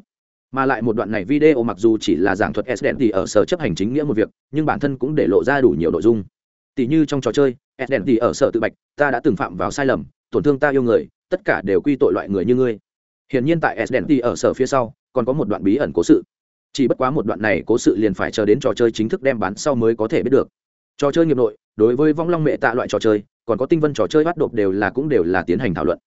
Mà lại một đoạn này video mặc dù chỉ là giảng thuật s thì ở sở chấp hành chính nghĩa một việc, nhưng bản thân cũng để lộ ra đủ nhiều nội dung. Tỷ như trong trò chơi, s thì ở sở tự bạch, ta đã từng phạm vào sai lầm, tổn thương ta yêu người, tất cả đều quy tội loại người như ngươi. Hiển nhiên tại s thì ở sở phía sau, còn có một đoạn bí ẩn cố sự. Chỉ bất quá một đoạn này cố sự liền phải chờ đến trò chơi chính thức đem bán sau mới có thể biết được. Trò chơi nghiệp nội, đối với vong long mẹ tạ loại trò chơi còn có tinh vân trò chơi bắt đột đều là cũng đều là tiến hành thảo luận.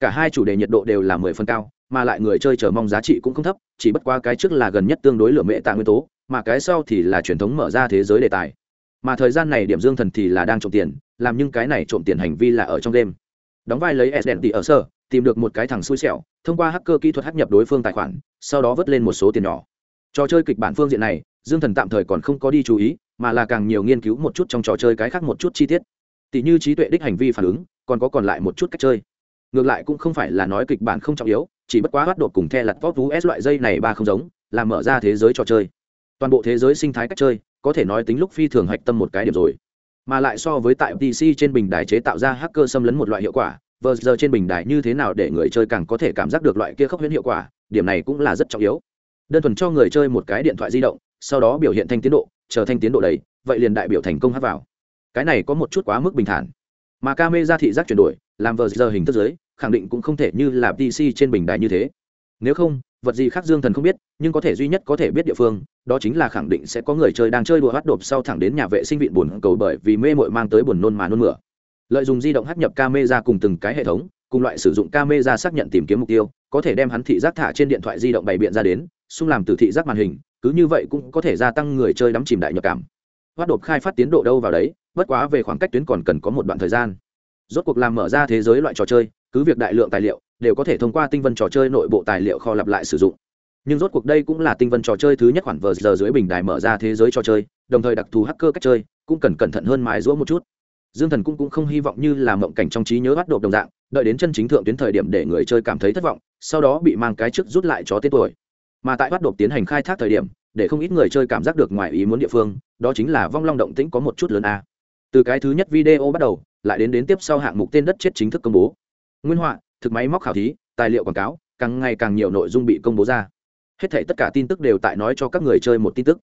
Cả hai chủ đề nhiệt độ đều là mười phân cao, mà lại người chơi chờ mong giá trị cũng không thấp, chỉ bất qua cái trước là gần nhất tương đối lửa mệ tạ nguyên tố, mà cái sau thì là truyền thống mở ra thế giới đề tài. Mà thời gian này điểm dương thần thì là đang trộm tiền, làm nhưng cái này trộm tiền hành vi là ở trong game đóng vai lấy s đèn tỉ ở sở, tìm được một cái thằng xui xẻo, thông qua hacker kỹ thuật hắc nhập đối phương tài khoản, sau đó vớt lên một số tiền nhỏ. Trò chơi kịch bản phương diện này, dương thần tạm thời còn không có đi chú ý, mà là càng nhiều nghiên cứu một chút trong trò chơi cái khác một chút chi tiết tỷ như trí tuệ đích hành vi phản ứng, còn có còn lại một chút cách chơi. Ngược lại cũng không phải là nói kịch bản không trọng yếu, chỉ bất quá bắt đột cùng the lặt vót vú s loại dây này ba không giống làm mở ra thế giới trò chơi. Toàn bộ thế giới sinh thái cách chơi, có thể nói tính lúc phi thường hạch tâm một cái điểm rồi. Mà lại so với tại pc trên bình đài chế tạo ra hacker xâm lấn một loại hiệu quả vờ giờ trên bình đài như thế nào để người chơi càng có thể cảm giác được loại kia khốc huyễn hiệu quả, điểm này cũng là rất trọng yếu. Đơn thuần cho người chơi một cái điện thoại di động, sau đó biểu hiện thanh tiến độ, chờ thanh tiến độ đầy, vậy liền đại biểu thành công hát vào cái này có một chút quá mức bình thản. Mà ca mê ra thị giác chuyển đổi, làm vờ giờ hình thức giới, khẳng định cũng không thể như là pc trên bình đài như thế. Nếu không, vật gì khác dương thần không biết, nhưng có thể duy nhất có thể biết địa phương, đó chính là khẳng định sẽ có người chơi đang chơi đùa hát đột sau thẳng đến nhà vệ sinh vịn buồn cầu bởi vì mê mội mang tới buồn nôn mà nôn mửa. Lợi dụng di động hát nhập camera cùng từng cái hệ thống, cùng loại sử dụng camera xác nhận tìm kiếm mục tiêu, có thể đem hắn thị giác thả trên điện thoại di động bày biện ra đến, xung làm từ thị giác màn hình, cứ như vậy cũng có thể gia tăng người chơi đắm chìm đại nhập cảm. Hát đột khai phát tiến độ đâu vào đấy bất quá về khoảng cách tuyến còn cần có một đoạn thời gian. Rốt cuộc làm mở ra thế giới loại trò chơi cứ việc đại lượng tài liệu đều có thể thông qua tinh vân trò chơi nội bộ tài liệu kho lặp lại sử dụng. Nhưng rốt cuộc đây cũng là tinh vân trò chơi thứ nhất khoản vờ giờ dưới bình đài mở ra thế giới trò chơi đồng thời đặc thù hacker cách chơi cũng cần cẩn thận hơn mài rũa một chút. Dương thần cũng, cũng không hy vọng như là mộng cảnh trong trí nhớ bắt đột đồng dạng đợi đến chân chính thượng tuyến thời điểm để người chơi cảm thấy thất vọng sau đó bị mang cái trước rút lại cho tên tuổi. Mà tại bắt đột tiến hành khai thác thời điểm để không ít người chơi cảm giác được ngoài ý muốn địa phương đó chính là vong long động tĩnh có một chút lớn a từ cái thứ nhất video bắt đầu, lại đến đến tiếp sau hạng mục tên đất chết chính thức công bố. Nguyên họa, thực máy móc khảo thí, tài liệu quảng cáo, càng ngày càng nhiều nội dung bị công bố ra. Hết thể tất cả tin tức đều tại nói cho các người chơi một tin tức.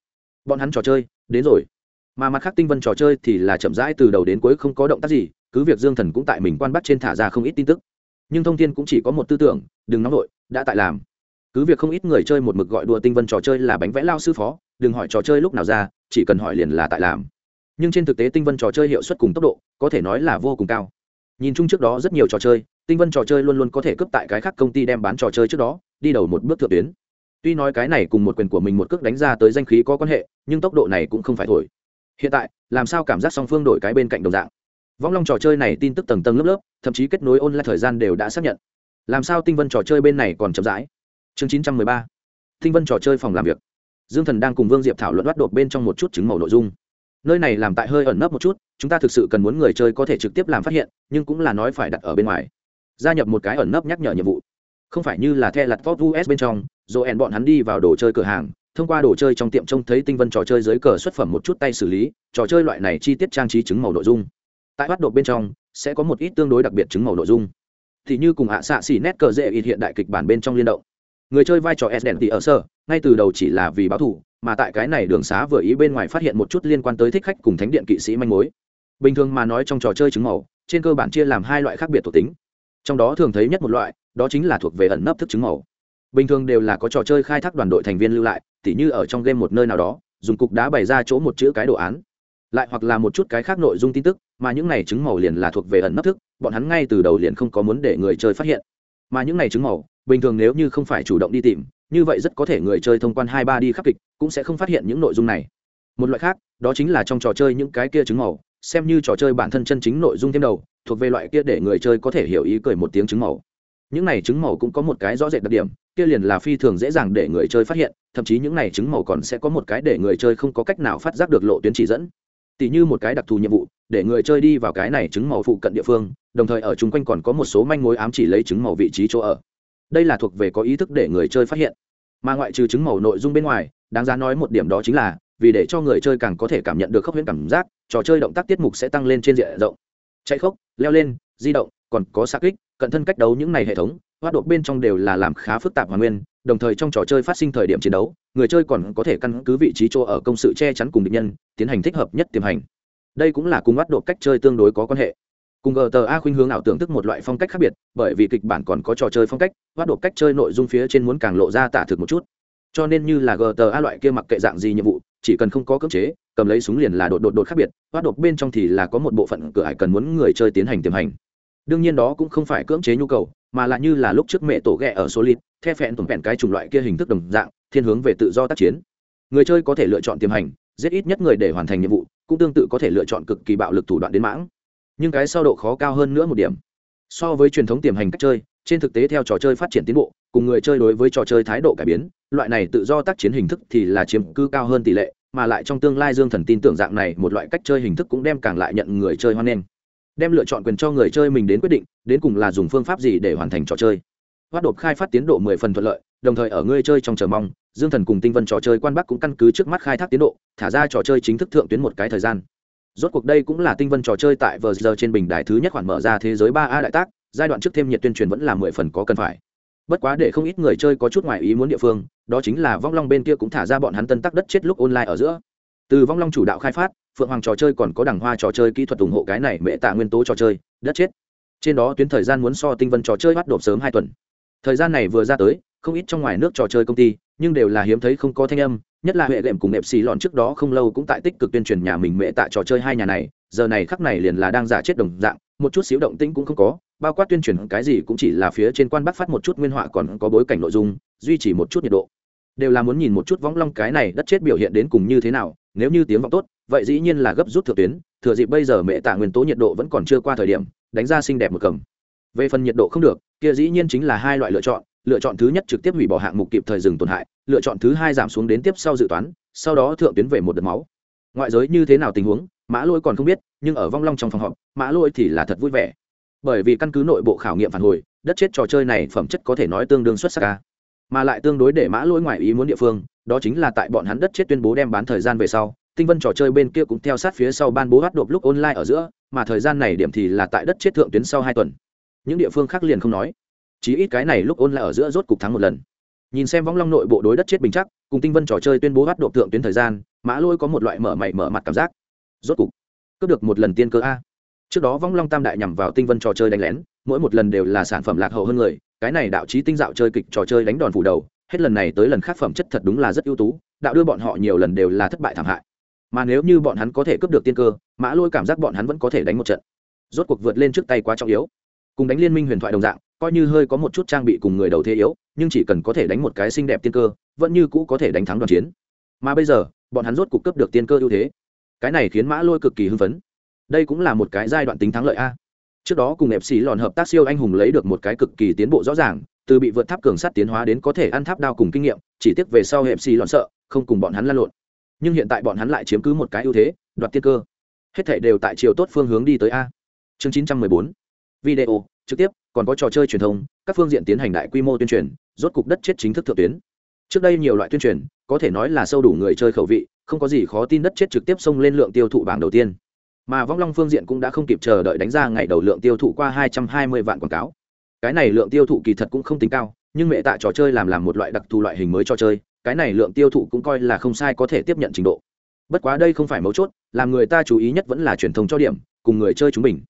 Bọn hắn trò chơi, đến rồi. Mà mặt khác tinh vân trò chơi thì là chậm rãi từ đầu đến cuối không có động tác gì, cứ việc dương thần cũng tại mình quan bắt trên thả ra không ít tin tức. Nhưng thông tin cũng chỉ có một tư tưởng, đừng nóng vội, đã tại làm. Cứ việc không ít người chơi một mực gọi đùa tinh vân trò chơi là bánh vẽ lao sư phó, đừng hỏi trò chơi lúc nào ra, chỉ cần hỏi liền là tại làm nhưng trên thực tế tinh vân trò chơi hiệu suất cùng tốc độ có thể nói là vô cùng cao. Nhìn chung trước đó rất nhiều trò chơi, tinh vân trò chơi luôn luôn có thể cướp tại cái khác công ty đem bán trò chơi trước đó, đi đầu một bước thượng tuyến. Tuy nói cái này cùng một quyền của mình một cước đánh ra tới danh khí có quan hệ, nhưng tốc độ này cũng không phải thổi. Hiện tại, làm sao cảm giác song phương đổi cái bên cạnh đồng dạng? Vong long trò chơi này tin tức tầng tầng lớp lớp, thậm chí kết nối online thời gian đều đã xác nhận. Làm sao tinh vân trò chơi bên này còn chậm rãi? Chương chín trăm mười ba. Tinh vân trò chơi phòng làm việc. Dương thần đang cùng vương diệp thảo luận bắt đột bên trong một chút chứng màu nội dung nơi này làm tại hơi ẩn nấp một chút, chúng ta thực sự cần muốn người chơi có thể trực tiếp làm phát hiện, nhưng cũng là nói phải đặt ở bên ngoài. Gia nhập một cái ẩn nấp nhắc nhở nhiệm vụ. Không phải như là the lặt vót us bên trong rồi ẻn bọn hắn đi vào đồ chơi cửa hàng, thông qua đồ chơi trong tiệm trông thấy tinh vân trò chơi dưới cờ xuất phẩm một chút tay xử lý, trò chơi loại này chi tiết trang trí chứng màu nội dung. Tại bắt độ bên trong, sẽ có một ít tương đối đặc biệt chứng màu nội dung. Thì như cùng hạ xạ xỉ nét cờ dễ ít hiện đại kịch bản bên trong liên động người chơi vai trò s đèn tỉ ở sở, ngay từ đầu chỉ là vì báo thủ mà tại cái này đường xá vừa ý bên ngoài phát hiện một chút liên quan tới thích khách cùng thánh điện kỵ sĩ manh mối. Bình thường mà nói trong trò chơi chứng màu, trên cơ bản chia làm hai loại khác biệt thuộc tính. Trong đó thường thấy nhất một loại, đó chính là thuộc về ẩn nấp thức chứng màu. Bình thường đều là có trò chơi khai thác đoàn đội thành viên lưu lại, tỉ như ở trong game một nơi nào đó, dùng cục đá bày ra chỗ một chữ cái đồ án. Lại hoặc là một chút cái khác nội dung tin tức, mà những này chứng màu liền là thuộc về ẩn nấp thức, bọn hắn ngay từ đầu liền không có muốn để người chơi phát hiện. Mà những này chứng màu bình thường nếu như không phải chủ động đi tìm, như vậy rất có thể người chơi thông quan hai ba đi khắc kịch cũng sẽ không phát hiện những nội dung này. Một loại khác, đó chính là trong trò chơi những cái kia chứng màu, xem như trò chơi bản thân chân chính nội dung thêm đầu, thuộc về loại kia để người chơi có thể hiểu ý cười một tiếng chứng màu. Những này chứng màu cũng có một cái rõ rệt đặc điểm, kia liền là phi thường dễ dàng để người chơi phát hiện, thậm chí những này chứng màu còn sẽ có một cái để người chơi không có cách nào phát giác được lộ tuyến chỉ dẫn. Tỉ như một cái đặc thù nhiệm vụ, để người chơi đi vào cái này chứng màu phụ cận địa phương, đồng thời ở chung quanh còn có một số manh mối ám chỉ lấy chứng màu vị trí chỗ ở đây là thuộc về có ý thức để người chơi phát hiện. Mà ngoại trừ chứng màu nội dung bên ngoài, đáng giá nói một điểm đó chính là, vì để cho người chơi càng có thể cảm nhận được khốc huyễn cảm giác, trò chơi động tác tiết mục sẽ tăng lên trên diện rộng. Chạy khốc, leo lên, di động, còn có xa kích, cận thân cách đấu những này hệ thống, hoạt động bên trong đều là làm khá phức tạp hoàn nguyên, đồng thời trong trò chơi phát sinh thời điểm chiến đấu, người chơi còn có thể căn cứ vị trí chỗ ở công sự che chắn cùng địch nhân, tiến hành thích hợp nhất tiềm hành. Đây cũng là cùng bắt độ cách chơi tương đối có quan hệ cùng gta khuynh hướng ảo tưởng thức một loại phong cách khác biệt, bởi vì kịch bản còn có trò chơi phong cách, bắt độ cách chơi nội dung phía trên muốn càng lộ ra tả thực một chút. Cho nên như là gta loại kia mặc kệ dạng gì nhiệm vụ, chỉ cần không có cưỡng chế, cầm lấy súng liền là đột đột đột khác biệt, bắt đột bên trong thì là có một bộ phận cửa hải cần muốn người chơi tiến hành tiềm hành. Đương nhiên đó cũng không phải cưỡng chế nhu cầu, mà là như là lúc trước mẹ tổ ghẹ ở số lít the phẹn tổn phẹn cái chủng loại kia hình thức đồng dạng, thiên hướng về tự do tác chiến. Người chơi có thể lựa chọn tiềm hành, giết ít nhất người để hoàn thành nhiệm vụ, cũng tương tự có thể lựa chọn cực kỳ bạo lực thủ đoạn đến mãng nhưng cái sau độ khó cao hơn nữa một điểm. So với truyền thống tiềm hành cách chơi, trên thực tế theo trò chơi phát triển tiến bộ, cùng người chơi đối với trò chơi thái độ cải biến, loại này tự do tác chiến hình thức thì là chiếm cư cao hơn tỷ lệ, mà lại trong tương lai dương thần tin tưởng dạng này một loại cách chơi hình thức cũng đem càng lại nhận người chơi hoan nghênh. Đem lựa chọn quyền cho người chơi mình đến quyết định, đến cùng là dùng phương pháp gì để hoàn thành trò chơi. Hoạt đột khai phát tiến độ mười phần thuận lợi, đồng thời ở người chơi trong chờ mong, dương thần cùng tinh vân trò chơi quan bắc cũng căn cứ trước mắt khai thác tiến độ, thả ra trò chơi chính thức thượng tuyến một cái thời gian rốt cuộc đây cũng là tinh vân trò chơi tại vờ giờ trên bình đài thứ nhất khoản mở ra thế giới ba a đại tác, giai đoạn trước thêm nhiệt tuyên truyền vẫn là mười phần có cần phải. Bất quá để không ít người chơi có chút ngoài ý muốn địa phương, đó chính là vong long bên kia cũng thả ra bọn hắn tân tắc đất chết lúc online ở giữa. Từ vong long chủ đạo khai phát, phượng hoàng trò chơi còn có đằng hoa trò chơi kỹ thuật ủng hộ cái này mẹ tạ nguyên tố trò chơi, đất chết. Trên đó tuyến thời gian muốn so tinh vân trò chơi bắt đột sớm hai tuần. Thời gian này vừa ra tới, không ít trong ngoài nước trò chơi công ty, nhưng đều là hiếm thấy không có thanh âm nhất là hệ đệm cùng nệp xì lòn trước đó không lâu cũng tại tích cực tuyên truyền nhà mình mẹ tạ trò chơi hai nhà này, giờ này khắc này liền là đang giả chết đồng dạng, một chút xíu động tĩnh cũng không có, bao quát tuyên truyền cái gì cũng chỉ là phía trên quan bắc phát một chút nguyên họa còn có bối cảnh nội dung, duy trì một chút nhiệt độ. Đều là muốn nhìn một chút võng long cái này đất chết biểu hiện đến cùng như thế nào, nếu như tiếng vọng tốt, vậy dĩ nhiên là gấp rút thượng tuyến, thừa dịp bây giờ mẹ tạ nguyên tố nhiệt độ vẫn còn chưa qua thời điểm, đánh ra xinh đẹp một cầm. Về phần nhiệt độ không được, kia dĩ nhiên chính là hai loại lựa chọn lựa chọn thứ nhất trực tiếp hủy bỏ hạng mục kịp thời dừng tổn hại, lựa chọn thứ hai giảm xuống đến tiếp sau dự toán, sau đó thượng tuyến về một đợt máu. Ngoại giới như thế nào tình huống, mã lôi còn không biết, nhưng ở vong long trong phòng họp, mã lôi thì là thật vui vẻ. Bởi vì căn cứ nội bộ khảo nghiệm phản hồi, đất chết trò chơi này phẩm chất có thể nói tương đương xuất sắc ca mà lại tương đối để mã lỗi ngoài ý muốn địa phương, đó chính là tại bọn hắn đất chết tuyên bố đem bán thời gian về sau, tinh vân trò chơi bên kia cũng theo sát phía sau ban bố bắt đột lúc online ở giữa, mà thời gian này điểm thì là tại đất chết thượng tuyến sau hai tuần. Những địa phương khác liền không nói chí ít cái này lúc ôn là ở giữa rốt cục thắng một lần. Nhìn xem võng long nội bộ đối đất chết bình chắc, cùng tinh vân trò chơi tuyên bố bắt độ tượng tuyến thời gian, mã lôi có một loại mở mày mở mặt cảm giác. Rốt cục, cướp được một lần tiên cơ a. Trước đó vong long tam đại nhằm vào tinh vân trò chơi đánh lén, mỗi một lần đều là sản phẩm lạc hậu hơn người, cái này đạo trí tinh dạo chơi kịch trò chơi đánh đòn phủ đầu, hết lần này tới lần khác phẩm chất thật đúng là rất ưu tú, đạo đưa bọn họ nhiều lần đều là thất bại thảm hại. Mà nếu như bọn hắn có thể cướp được tiên cơ, mã lôi cảm giác bọn hắn vẫn có thể đánh một trận. Rốt cuộc vượt lên trước tay quá trọng yếu. Cùng đánh liên minh huyền thoại đồng dạng coi như hơi có một chút trang bị cùng người đầu thế yếu, nhưng chỉ cần có thể đánh một cái xinh đẹp tiên cơ, vẫn như cũ có thể đánh thắng đoàn chiến. Mà bây giờ, bọn hắn rốt cục cướp được tiên cơ ưu thế. Cái này khiến mã lôi cực kỳ hưng phấn. Đây cũng là một cái giai đoạn tính thắng lợi a. Trước đó cùng ép xì lòn hợp tác siêu anh hùng lấy được một cái cực kỳ tiến bộ rõ ràng, từ bị vượt tháp cường sắt tiến hóa đến có thể ăn tháp đao cùng kinh nghiệm, chỉ tiếc về sau ép xì lòn sợ, không cùng bọn hắn lăn lộn. Nhưng hiện tại bọn hắn lại chiếm cứ một cái ưu thế, đoạt tiên cơ. Hết thể đều tại chiều tốt phương hướng đi tới a. Chương chín trăm mười bốn. Video, trực tiếp còn có trò chơi truyền thông, các phương diện tiến hành đại quy mô tuyên truyền, rốt cục đất chết chính thức thượng tuyến. Trước đây nhiều loại tuyên truyền, có thể nói là sâu đủ người chơi khẩu vị, không có gì khó tin đất chết trực tiếp xông lên lượng tiêu thụ bảng đầu tiên. Mà vong long phương diện cũng đã không kịp chờ đợi đánh ra ngày đầu lượng tiêu thụ qua hai trăm hai mươi vạn quảng cáo. Cái này lượng tiêu thụ kỳ thật cũng không tính cao, nhưng mẹ tại trò chơi làm làm một loại đặc thù loại hình mới cho chơi, cái này lượng tiêu thụ cũng coi là không sai có thể tiếp nhận trình độ. Bất quá đây không phải mấu chốt, làm người ta chú ý nhất vẫn là truyền thông cho điểm, cùng người chơi chúng mình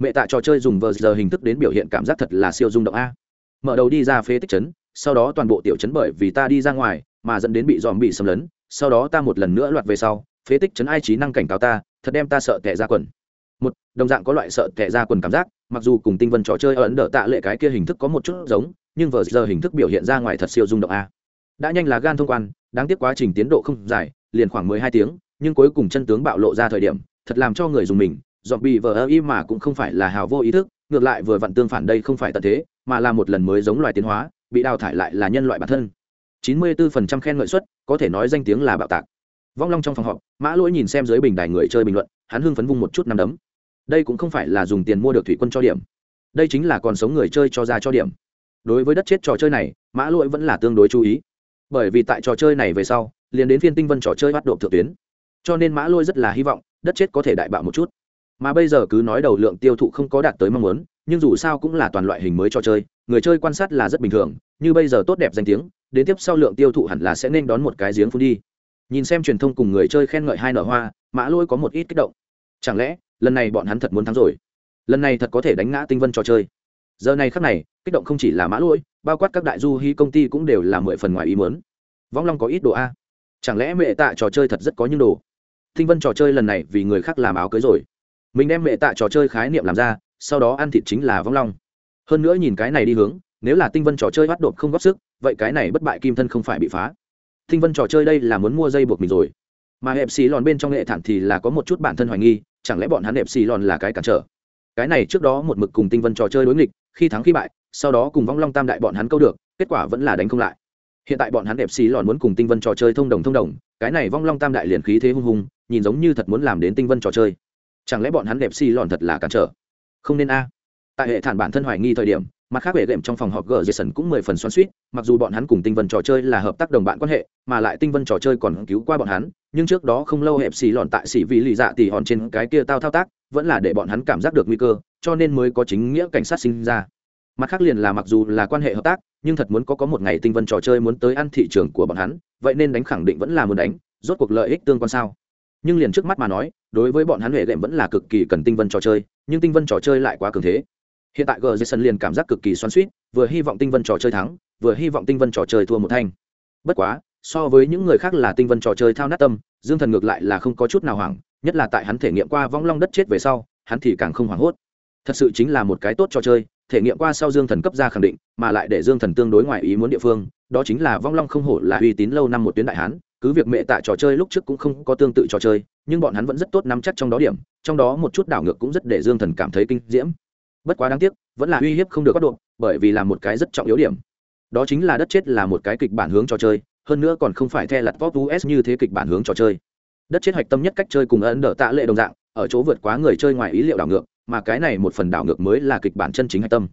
mẹ tại trò chơi dùng vờ giờ hình thức đến biểu hiện cảm giác thật là siêu rung động a. Mở đầu đi ra phế tích chấn sau đó toàn bộ tiểu chấn bởi vì ta đi ra ngoài mà dẫn đến bị dòm bị xâm lấn, sau đó ta một lần nữa loạt về sau, phế tích chấn ai trí năng cảnh cáo ta, thật đem ta sợ tệ ra quần. Một, đồng dạng có loại sợ tệ ra quần cảm giác, mặc dù cùng tinh vân trò chơi ở ấn độ tạ lệ cái kia hình thức có một chút giống, nhưng vờ giờ hình thức biểu hiện ra ngoài thật siêu rung động a. Đã nhanh là gan thông quan, đáng tiếc quá trình tiến độ không dài, liền khoảng mười hai tiếng, nhưng cuối cùng chân tướng bạo lộ ra thời điểm, thật làm cho người dùng mình dọn bị vờ ơ y mà cũng không phải là hào vô ý thức, ngược lại vừa vặn tương phản đây không phải tận thế, mà là một lần mới giống loài tiến hóa, bị đào thải lại là nhân loại bản thân. Chín mươi 94% khen ngợi suất, có thể nói danh tiếng là bạo tạc. Vong long trong phòng họp, mã lỗi nhìn xem dưới bình đài người chơi bình luận, hắn hưng phấn vung một chút năm đấm. Đây cũng không phải là dùng tiền mua được thủy quân cho điểm. Đây chính là còn sống người chơi cho ra cho điểm. Đối với đất chết trò chơi này, mã lỗi vẫn là tương đối chú ý. Bởi vì tại trò chơi này về sau, liền đến phiên tinh vân trò chơi bắt độ thượng tuyến. Cho nên mã lỗi rất là hy vọng, đất chết có thể đại bạo một chút mà bây giờ cứ nói đầu lượng tiêu thụ không có đạt tới mong muốn, nhưng dù sao cũng là toàn loại hình mới trò chơi, người chơi quan sát là rất bình thường, như bây giờ tốt đẹp danh tiếng, đến tiếp sau lượng tiêu thụ hẳn là sẽ nên đón một cái giếng phun đi. Nhìn xem truyền thông cùng người chơi khen ngợi hai nở hoa, mã lôi có một ít kích động. Chẳng lẽ, lần này bọn hắn thật muốn thắng rồi? Lần này thật có thể đánh ngã tinh vân trò chơi. Giờ này khắc này, kích động không chỉ là mã lỗi bao quát các đại du hy công ty cũng đều là mười phần ngoài ý mớn vong long có ít đồ a? Chẳng lẽ mẹ tạ trò chơi thật rất có những đồ? Tinh vân trò chơi lần này vì người khác làm áo cưới rồi mình đem mẹ tạ trò chơi khái niệm làm ra, sau đó ăn thịt chính là vong long. Hơn nữa nhìn cái này đi hướng, nếu là tinh vân trò chơi bắt đột không góp sức, vậy cái này bất bại kim thân không phải bị phá. Tinh vân trò chơi đây là muốn mua dây buộc mình rồi. Mà hẹp xì lòn bên trong nghệ thản thì là có một chút bản thân hoài nghi, chẳng lẽ bọn hắn hẹp xì lòn là cái cản trở? Cái này trước đó một mực cùng tinh vân trò chơi đối nghịch, khi thắng khi bại, sau đó cùng vong long tam đại bọn hắn câu được, kết quả vẫn là đánh không lại. Hiện tại bọn hắn hẹp xì lòn muốn cùng tinh vân trò chơi thông đồng thông đồng, cái này vong long tam đại liền khí thế hung hùng, nhìn giống như thật muốn làm đến tinh vân trò chơi chẳng lẽ bọn hắn đẹp xì lòn thật là cản trở? Không nên a. Tại hệ thản bản thân hoài nghi thời điểm, mặt khác hệ đệm trong phòng họp g jason cũng mười phần xoắn suýt mặc dù bọn hắn cùng tinh vân trò chơi là hợp tác đồng bạn quan hệ, mà lại tinh vân trò chơi còn cứu qua bọn hắn, nhưng trước đó không lâu hẹp xì lòn tại xì vì lì dạ tỉ hòn trên cái kia tao thao tác, vẫn là để bọn hắn cảm giác được nguy cơ, cho nên mới có chính nghĩa cảnh sát sinh ra. Mặt khác liền là mặc dù là quan hệ hợp tác, nhưng thật muốn có có một ngày tinh vân trò chơi muốn tới ăn thị trường của bọn hắn, vậy nên đánh khẳng định vẫn là muốn đánh, rốt cuộc lợi ích tương quan sao? Nhưng liền trước mắt mà nói, đối với bọn hắn huệ đệm vẫn là cực kỳ cần tinh vân trò chơi, nhưng tinh vân trò chơi lại quá cường thế. Hiện tại gờ jason liền cảm giác cực kỳ xoắn suýt vừa hy vọng tinh vân trò chơi thắng, vừa hy vọng tinh vân trò chơi thua một thanh. Bất quá, so với những người khác là tinh vân trò chơi thao nát tâm, dương thần ngược lại là không có chút nào hoảng, nhất là tại hắn thể nghiệm qua vong long đất chết về sau, hắn thì càng không hoảng hốt. Thật sự chính là một cái tốt trò chơi, thể nghiệm qua sau dương thần cấp ra khẳng định, mà lại để dương thần tương đối ngoài ý muốn địa phương, đó chính là vong long không hổ là uy tín lâu năm một tuyến đại hán cứ việc mẹ tạ trò chơi lúc trước cũng không có tương tự trò chơi, nhưng bọn hắn vẫn rất tốt nắm chắc trong đó điểm, trong đó một chút đảo ngược cũng rất để dương thần cảm thấy kinh diễm. Bất quá đáng tiếc, vẫn là uy hiếp không được bắt độ bởi vì là một cái rất trọng yếu điểm. Đó chính là đất chết là một cái kịch bản hướng trò chơi, hơn nữa còn không phải theo lặt pop us như thế kịch bản hướng trò chơi. Đất chết hoạch tâm nhất cách chơi cùng ấn đỡ tạ lệ đồng dạng, ở chỗ vượt quá người chơi ngoài ý liệu đảo ngược, mà cái này một phần đảo ngược mới là kịch bản chân chính hạch tâm.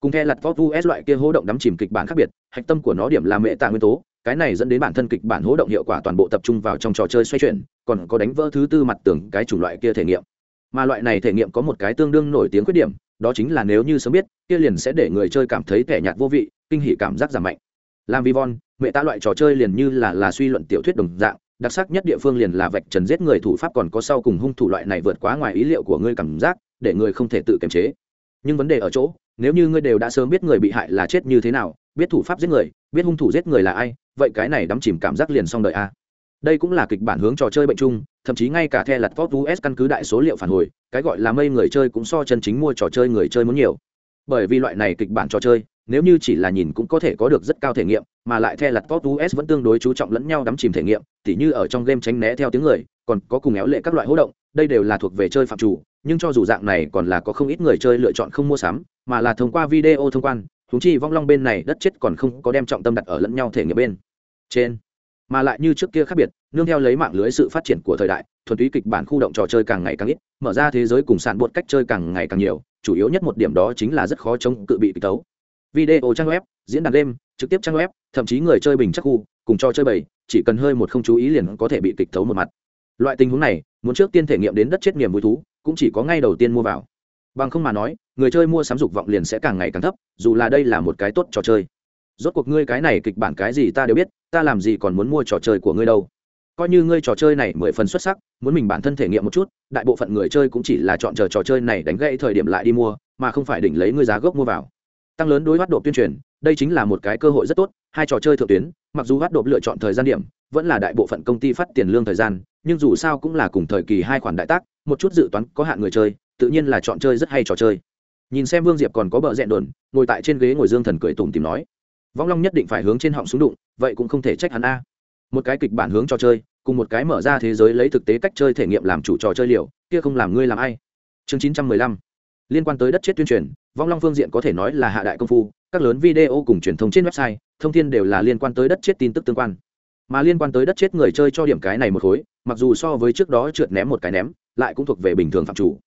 Cùng theo lặt pop us loại kia hố động đắm chìm kịch bản khác biệt, hạch tâm của nó điểm là mẹ tạ nguyên tố cái này dẫn đến bản thân kịch bản hố động hiệu quả toàn bộ tập trung vào trong trò chơi xoay chuyển, còn có đánh vỡ thứ tư mặt tưởng cái chủng loại kia thể nghiệm. Mà loại này thể nghiệm có một cái tương đương nổi tiếng khuyết điểm, đó chính là nếu như sớm biết, kia liền sẽ để người chơi cảm thấy tẻ nhạt vô vị, kinh hỉ cảm giác giảm mạnh. Làm vi von mẹ ta loại trò chơi liền như là là suy luận tiểu thuyết đồng dạng, đặc sắc nhất địa phương liền là vạch trần giết người thủ pháp còn có sau cùng hung thủ loại này vượt quá ngoài ý liệu của ngươi cảm giác, để người không thể tự kiềm chế. Nhưng vấn đề ở chỗ, nếu như ngươi đều đã sớm biết người bị hại là chết như thế nào biết thủ pháp giết người, biết hung thủ giết người là ai, vậy cái này đắm chìm cảm giác liền xong đời a. Đây cũng là kịch bản hướng trò chơi bệnh chung, thậm chí ngay cả the lặt pop us căn cứ đại số liệu phản hồi, cái gọi là mây người chơi cũng so chân chính mua trò chơi người chơi muốn nhiều. Bởi vì loại này kịch bản trò chơi, nếu như chỉ là nhìn cũng có thể có được rất cao thể nghiệm, mà lại the lặt pop us vẫn tương đối chú trọng lẫn nhau đắm chìm thể nghiệm, tỉ như ở trong game tránh né theo tiếng người, còn có cùng éo lệ các loại hỗ động, đây đều là thuộc về chơi phạm chủ, nhưng cho dù dạng này còn là có không ít người chơi lựa chọn không mua sắm, mà là thông qua video thông quan húng chi vong long bên này đất chết còn không có đem trọng tâm đặt ở lẫn nhau thể nghiệm bên trên. Mà lại như trước kia khác biệt, nương theo lấy mạng lưới sự phát triển của thời đại, thuần túy kịch bản khu động trò chơi càng ngày càng ít, mở ra thế giới cùng sản buộc cách chơi càng ngày càng nhiều, chủ yếu nhất một điểm đó chính là rất khó chống cự bị kịch tấu. Video trang web, diễn đàn game, trực tiếp trang web, thậm chí người chơi bình chắc khu, cùng trò chơi bầy, chỉ cần hơi một không chú ý liền có thể bị kịch tấu một mặt. Loại tình huống này, muốn trước tiên thể nghiệm đến đất chết niềm vui thú, cũng chỉ có ngay đầu tiên mua vào. Bằng không mà nói người chơi mua sắm dục vọng liền sẽ càng ngày càng thấp, dù là đây là một cái tốt trò chơi. Rốt cuộc ngươi cái này kịch bản cái gì ta đều biết, ta làm gì còn muốn mua trò chơi của ngươi đâu. Coi như ngươi trò chơi này mười phần xuất sắc, muốn mình bản thân thể nghiệm một chút, đại bộ phận người chơi cũng chỉ là chọn chờ trò chơi này đánh gãy thời điểm lại đi mua, mà không phải đỉnh lấy ngươi giá gốc mua vào. Tăng lớn đối hoạt độ tuyên truyền, đây chính là một cái cơ hội rất tốt, hai trò chơi thượng tuyến, mặc dù hoạt độ lựa chọn thời gian điểm, vẫn là đại bộ phận công ty phát tiền lương thời gian, nhưng dù sao cũng là cùng thời kỳ hai khoản đại tác, một chút dự toán có hạn người chơi, tự nhiên là chọn chơi rất hay trò chơi nhìn xem vương diệp còn có bờ rẽn đồn, ngồi tại trên ghế ngồi dương thần cười tủm tìm nói, vong long nhất định phải hướng trên họng xuống đụng, vậy cũng không thể trách hắn a. Một cái kịch bản hướng trò chơi, cùng một cái mở ra thế giới lấy thực tế cách chơi thể nghiệm làm chủ trò chơi liều, kia không làm ngươi làm ai? Chương chín trăm mười lăm. Liên quan tới đất chết tuyên truyền, vong long phương diện có thể nói là hạ đại công phu, các lớn video cùng truyền thông trên website, thông tin đều là liên quan tới đất chết tin tức tương quan. Mà liên quan tới đất chết người chơi cho điểm cái này một khối, mặc dù so với trước đó trượt ném một cái ném, lại cũng thuộc về bình thường phạm chủ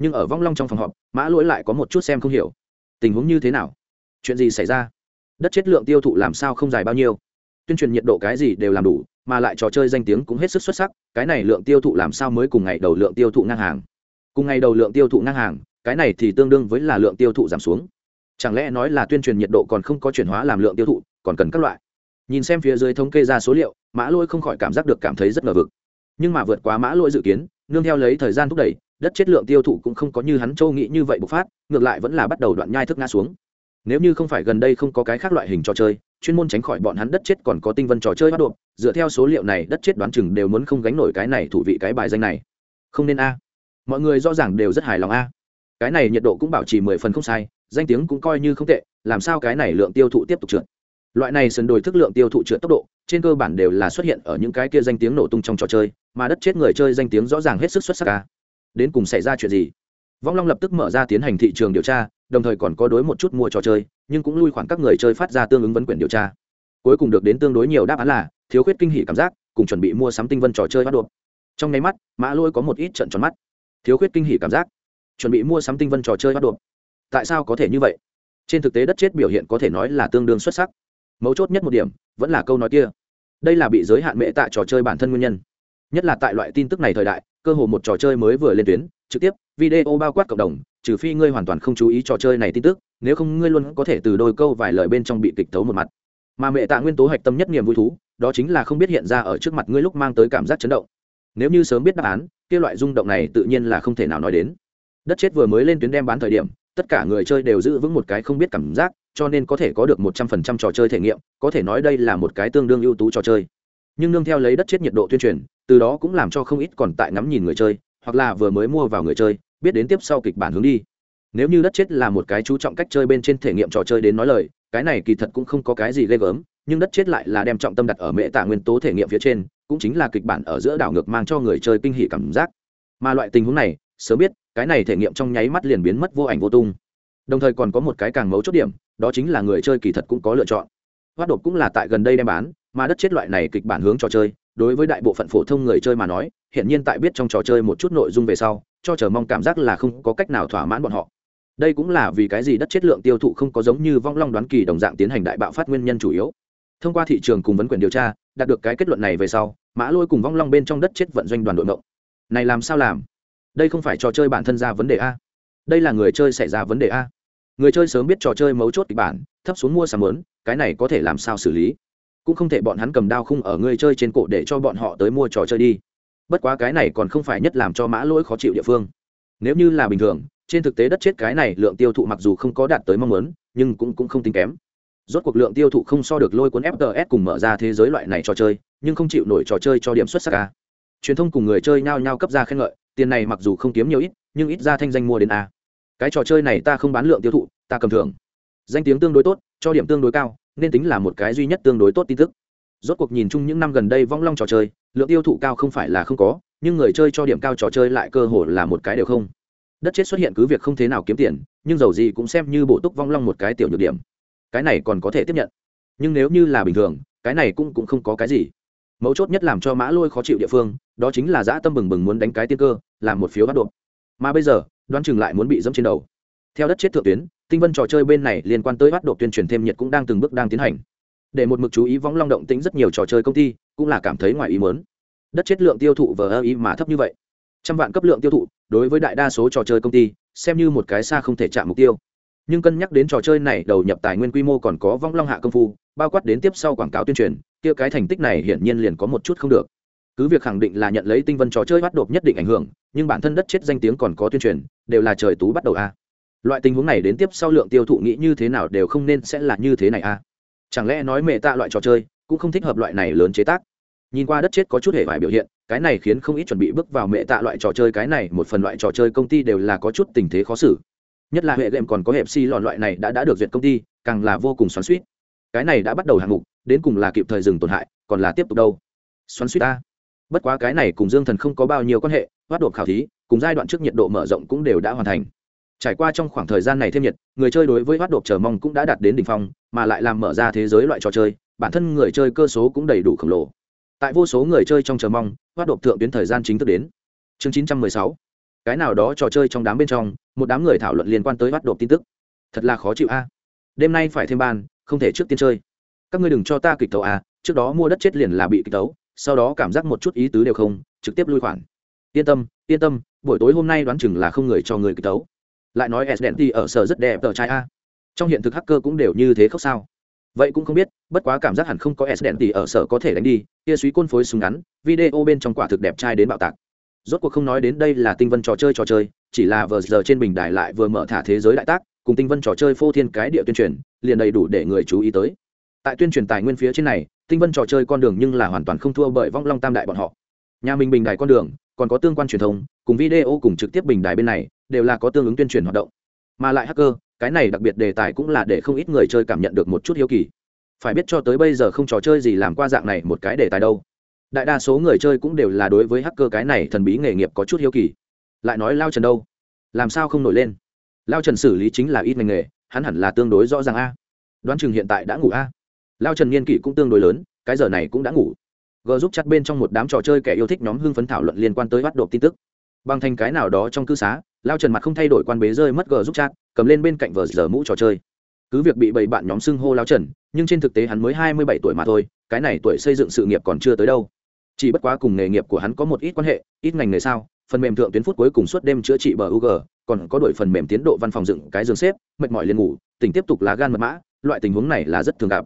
nhưng ở vong long trong phòng họp, mã lỗi lại có một chút xem không hiểu. Tình huống như thế nào? Chuyện gì xảy ra? Đất chất lượng tiêu thụ làm sao không dài bao nhiêu? Tuyên truyền nhiệt độ cái gì đều làm đủ, mà lại trò chơi danh tiếng cũng hết sức xuất sắc, cái này lượng tiêu thụ làm sao mới cùng ngày đầu lượng tiêu thụ ngang hàng? Cùng ngày đầu lượng tiêu thụ ngang hàng, cái này thì tương đương với là lượng tiêu thụ giảm xuống. Chẳng lẽ nói là tuyên truyền nhiệt độ còn không có chuyển hóa làm lượng tiêu thụ, còn cần các loại? Nhìn xem phía dưới thống kê ra số liệu, mã lôi không khỏi cảm giác được cảm thấy rất ngờ vực. Nhưng mà vượt quá mã lôi dự kiến, nương theo lấy thời gian thúc đẩy đất chất lượng tiêu thụ cũng không có như hắn châu nghĩ như vậy bộc phát, ngược lại vẫn là bắt đầu đoạn nhai thức ngã xuống. Nếu như không phải gần đây không có cái khác loại hình trò chơi, chuyên môn tránh khỏi bọn hắn đất chết còn có tinh vân trò chơi bắt độ dựa theo số liệu này, đất chết đoán chừng đều muốn không gánh nổi cái này thủ vị cái bài danh này. Không nên a. Mọi người rõ ràng đều rất hài lòng a. Cái này nhiệt độ cũng bảo trì mười phần không sai, danh tiếng cũng coi như không tệ, làm sao cái này lượng tiêu thụ tiếp tục trượt? Loại này sần đổi thức lượng tiêu thụ trượt tốc độ, trên cơ bản đều là xuất hiện ở những cái kia danh tiếng nổ tung trong trò chơi, mà đất chết người chơi danh tiếng rõ ràng hết sức xuất sắc a đến cùng xảy ra chuyện gì? Vong long lập tức mở ra tiến hành thị trường điều tra, đồng thời còn có đối một chút mua trò chơi, nhưng cũng lui khoảng các người chơi phát ra tương ứng vấn quyền điều tra. Cuối cùng được đến tương đối nhiều đáp án là thiếu khuyết kinh hỉ cảm giác, cùng chuẩn bị mua sắm tinh vân trò chơi bắt đột trong nháy mắt, mã lôi có một ít trận tròn mắt. Thiếu khuyết kinh hỉ cảm giác, chuẩn bị mua sắm tinh vân trò chơi bắt đột tại sao có thể như vậy? Trên thực tế đất chết biểu hiện có thể nói là tương đương xuất sắc. Mấu chốt nhất một điểm, vẫn là câu nói kia. Đây là bị giới hạn mệ tại trò chơi bản thân nguyên nhân. Nhất là tại loại tin tức này thời đại cơ hồ một trò chơi mới vừa lên tuyến, trực tiếp, video bao quát cộng đồng, trừ phi ngươi hoàn toàn không chú ý trò chơi này tin tức, nếu không ngươi luôn có thể từ đôi câu vài lời bên trong bị kịch thấu một mặt. Mà mẹ tạ nguyên tố hạch tâm nhất niềm vui thú, đó chính là không biết hiện ra ở trước mặt ngươi lúc mang tới cảm giác chấn động. Nếu như sớm biết đáp án, kia loại rung động này tự nhiên là không thể nào nói đến. Đất chết vừa mới lên tuyến đem bán thời điểm, tất cả người chơi đều giữ vững một cái không biết cảm giác, cho nên có thể có được một trăm phần trăm trò chơi thể nghiệm, có thể nói đây là một cái tương đương ưu tú trò chơi. Nhưng nương theo lấy đất chết nhiệt độ tuyên truyền từ đó cũng làm cho không ít còn tại ngắm nhìn người chơi, hoặc là vừa mới mua vào người chơi, biết đến tiếp sau kịch bản hướng đi. Nếu như đất chết là một cái chú trọng cách chơi bên trên thể nghiệm trò chơi đến nói lời, cái này kỳ thật cũng không có cái gì ghê gớm, nhưng đất chết lại là đem trọng tâm đặt ở mễ tạ nguyên tố thể nghiệm phía trên, cũng chính là kịch bản ở giữa đảo ngược mang cho người chơi kinh hỉ cảm giác. Mà loại tình huống này, sớm biết, cái này thể nghiệm trong nháy mắt liền biến mất vô ảnh vô tung. Đồng thời còn có một cái càng mấu chốt điểm, đó chính là người chơi kỳ thật cũng có lựa chọn. Hoát đột cũng là tại gần đây đem bán, mà đất chết loại này kịch bản hướng trò chơi đối với đại bộ phận phổ thông người chơi mà nói hiện nhiên tại biết trong trò chơi một chút nội dung về sau, cho chờ mong cảm giác là không có cách nào thỏa mãn bọn họ. Đây cũng là vì cái gì đất chất lượng tiêu thụ không có giống như vong long đoán kỳ đồng dạng tiến hành đại bạo phát nguyên nhân chủ yếu. Thông qua thị trường cùng vấn quyền điều tra, đạt được cái kết luận này về sau, mã lôi cùng vong long bên trong đất chết vận doanh đoàn đội mộng này làm sao làm? Đây không phải trò chơi bản thân ra vấn đề a? Đây là người chơi xảy ra vấn đề a? Người chơi sớm biết trò chơi mấu chốt kịch bản, thấp xuống mua sắm lớn cái này có thể làm sao xử lý? Cũng không thể bọn hắn cầm đao khung ở ngươi chơi trên cổ để cho bọn họ tới mua trò chơi đi. Bất quá cái này còn không phải nhất làm cho mã lỗi khó chịu địa phương. Nếu như là bình thường trên thực tế đất chết cái này lượng tiêu thụ mặc dù không có đạt tới mong muốn nhưng cũng, cũng không tính kém. Rốt cuộc lượng tiêu thụ không so được lôi cuốn fts cùng mở ra thế giới loại này trò chơi nhưng không chịu nổi trò chơi cho điểm xuất sắc ca truyền thông cùng người chơi nhao nhao cấp ra khen ngợi tiền này mặc dù không kiếm nhiều ít nhưng ít ra thanh danh mua đến a. Cái trò chơi này ta không bán lượng tiêu thụ ta cầm thưởng. Danh tiếng tương đối tốt cho điểm tương đối cao nên tính là một cái duy nhất tương đối tốt tin tức. Rốt cuộc nhìn chung những năm gần đây vong long trò chơi, lượng tiêu thụ cao không phải là không có, nhưng người chơi cho điểm cao trò chơi lại cơ hội là một cái đều không. Đất chết xuất hiện cứ việc không thế nào kiếm tiền, nhưng dầu gì cũng xem như bộ túc vong long một cái tiểu nhược điểm. Cái này còn có thể tiếp nhận. Nhưng nếu như là bình thường, cái này cũng cũng không có cái gì. Mấu chốt nhất làm cho mã lôi khó chịu địa phương, đó chính là dã tâm bừng bừng muốn đánh cái tiên cơ, làm một phiếu bắt độ mà bây giờ, đoán chừng lại muốn bị dẫm trên đầu. Theo đất chết thượng tuyến tinh vân trò chơi bên này liên quan tới bắt độ tuyên truyền thêm nhiệt cũng đang từng bước đang tiến hành. Để một mực chú ý võng long động tính rất nhiều trò chơi công ty, cũng là cảm thấy ngoài ý mớn đất chất lượng tiêu thụ vờ ơ ý mà thấp như vậy. Trăm vạn cấp lượng tiêu thụ, đối với đại đa số trò chơi công ty, xem như một cái xa không thể chạm mục tiêu. Nhưng cân nhắc đến trò chơi này đầu nhập tài nguyên quy mô còn có vong long hạ công phu, bao quát đến tiếp sau quảng cáo tuyên truyền, kia cái thành tích này hiển nhiên liền có một chút không được. Cứ việc khẳng định là nhận lấy tinh vân trò chơi bắt đột nhất định ảnh hưởng, nhưng bản thân đất chết danh tiếng còn có tuyên truyền, đều là trời tú bắt đầu a loại tình huống này đến tiếp sau lượng tiêu thụ nghĩ như thế nào đều không nên sẽ là như thế này à? chẳng lẽ nói mẹ tạ loại trò chơi cũng không thích hợp loại này lớn chế tác? Nhìn qua đất chết có chút hề vải biểu hiện, cái này khiến không ít chuẩn bị bước vào mẹ tạ loại trò chơi cái này, một phần loại trò chơi công ty đều là có chút tình thế khó xử. Nhất là hệ đệm còn có hẹp si lòn loại này đã đã được duyệt công ty, càng là vô cùng xoắn suýt cái này đã bắt đầu hạng mục, đến cùng là kịp thời dừng tổn hại, còn là tiếp tục đâu? Xoắn suýt ta. Bất quá cái này cùng dương thần không có bao nhiêu quan hệ, bắt đột khảo thí, cùng giai đoạn trước nhiệt độ mở rộng cũng đều đã hoàn thành trải qua trong khoảng thời gian này thêm nhiệt, người chơi đối với bắt đột chờ mong cũng đã đạt đến đỉnh phong, mà lại làm mở ra thế giới loại trò chơi, bản thân người chơi cơ số cũng đầy đủ khổng lồ. Tại vô số người chơi trong chờ mong bắt đột thượng tuyến thời gian chính thức đến. Chương 916 cái nào đó trò chơi trong đám bên trong, một đám người thảo luận liên quan tới bắt đột tin tức. Thật là khó chịu a. Đêm nay phải thêm ban, không thể trước tiên chơi. Các ngươi đừng cho ta kịch tấu a trước đó mua đất chết liền là bị kịch tấu, sau đó cảm giác một chút ý tứ đều không, trực tiếp lui khoản. Yên tâm yên tâm, buổi tối hôm nay đoán chừng là không người cho người kịch tấu lại nói s đèn thì ở sở rất đẹp tờ trai a. Trong hiện thực hacker cũng đều như thế khóc sao? Vậy cũng không biết, bất quá cảm giác hẳn không có s đèn thì ở sở có thể đánh đi, kia suý côn phối súng ngắn, video bên trong quả thực đẹp trai đến bạo tạc. Rốt cuộc không nói đến đây là tinh vân trò chơi trò chơi, chỉ là vừa giờ trên bình đài lại vừa mở thả thế giới đại tác, cùng tinh vân trò chơi phô thiên cái địa tuyên truyền, liền đầy đủ để người chú ý tới. Tại tuyên truyền tài nguyên phía trên này, tinh vân trò chơi con đường nhưng là hoàn toàn không thua bởi vong long tam đại bọn họ. Nhà mình bình đài con đường, còn có tương quan truyền thông, cùng video cùng trực tiếp bình đài bên này đều là có tương ứng tuyên truyền hoạt động. Mà lại hacker, cái này đặc biệt đề tài cũng là để không ít người chơi cảm nhận được một chút hiếu kỳ. Phải biết cho tới bây giờ không trò chơi gì làm qua dạng này một cái đề tài đâu. Đại đa số người chơi cũng đều là đối với hacker cái này thần bí nghề nghiệp có chút hiếu kỳ. Lại nói lao trần đâu? Làm sao không nổi lên? Lao trần xử lý chính là ít ngành nghề, hắn hẳn là tương đối rõ ràng a. Đoán chừng hiện tại đã ngủ a. Lao trần niên kỷ cũng tương đối lớn, cái giờ này cũng đã ngủ. G giúp chặt bên trong một đám trò chơi kẻ yêu thích nhóm hưng phấn thảo luận liên quan tới bắt đột tin tức bằng thành cái nào đó trong cư xá lao trần mặt không thay đổi quan bế rơi mất gờ giúp chat cầm lên bên cạnh vờ giờ mũ trò chơi cứ việc bị bảy bạn nhóm xưng hô lao trần nhưng trên thực tế hắn mới hai mươi bảy tuổi mà thôi cái này tuổi xây dựng sự nghiệp còn chưa tới đâu chỉ bất quá cùng nghề nghiệp của hắn có một ít quan hệ ít ngành nghề sao phần mềm thượng tuyến phút cuối cùng suốt đêm chữa trị bờ u g còn có đổi phần mềm tiến độ văn phòng dựng cái giường xếp, mệt mỏi liền ngủ, tỉnh tiếp tục lá gan mật mã, loại tình huống này là rất thường gặp.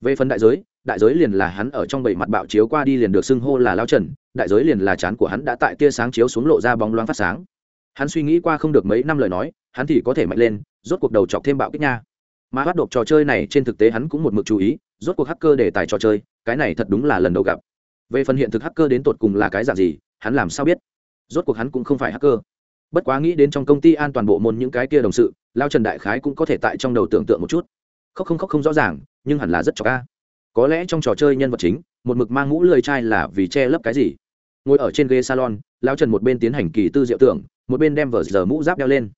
Về phần đại giới, đại giới liền là hắn ở trong bảy mặt bạo chiếu qua đi liền được xưng hô là lao trần, đại giới liền là chán của hắn đã tại tia sáng chiếu xuống lộ ra bóng loáng phát sáng. Hắn suy nghĩ qua không được mấy năm lời nói, hắn thì có thể mạnh lên, rốt cuộc đầu chọc thêm bạo kích nha. Mà bắt đột trò chơi này trên thực tế hắn cũng một mực chú ý, rốt cuộc hacker để tài trò chơi, cái này thật đúng là lần đầu gặp. Về phần hiện thực hacker đến tột cùng là cái dạng gì, hắn làm sao biết? Rốt cuộc hắn cũng không phải hacker. Bất quá nghĩ đến trong công ty an toàn bộ môn những cái kia đồng sự, lao trần đại khái cũng có thể tại trong đầu tưởng tượng một chút. Khóc không khóc không rõ ràng, nhưng hẳn là rất cho ca có lẽ trong trò chơi nhân vật chính, một mực mang mũ lười chai là vì che lấp cái gì? Ngồi ở trên ghế salon lao trần một bên tiến hành kỳ tư diệu tưởng, một bên đem vở giờ mũ giáp đeo lên.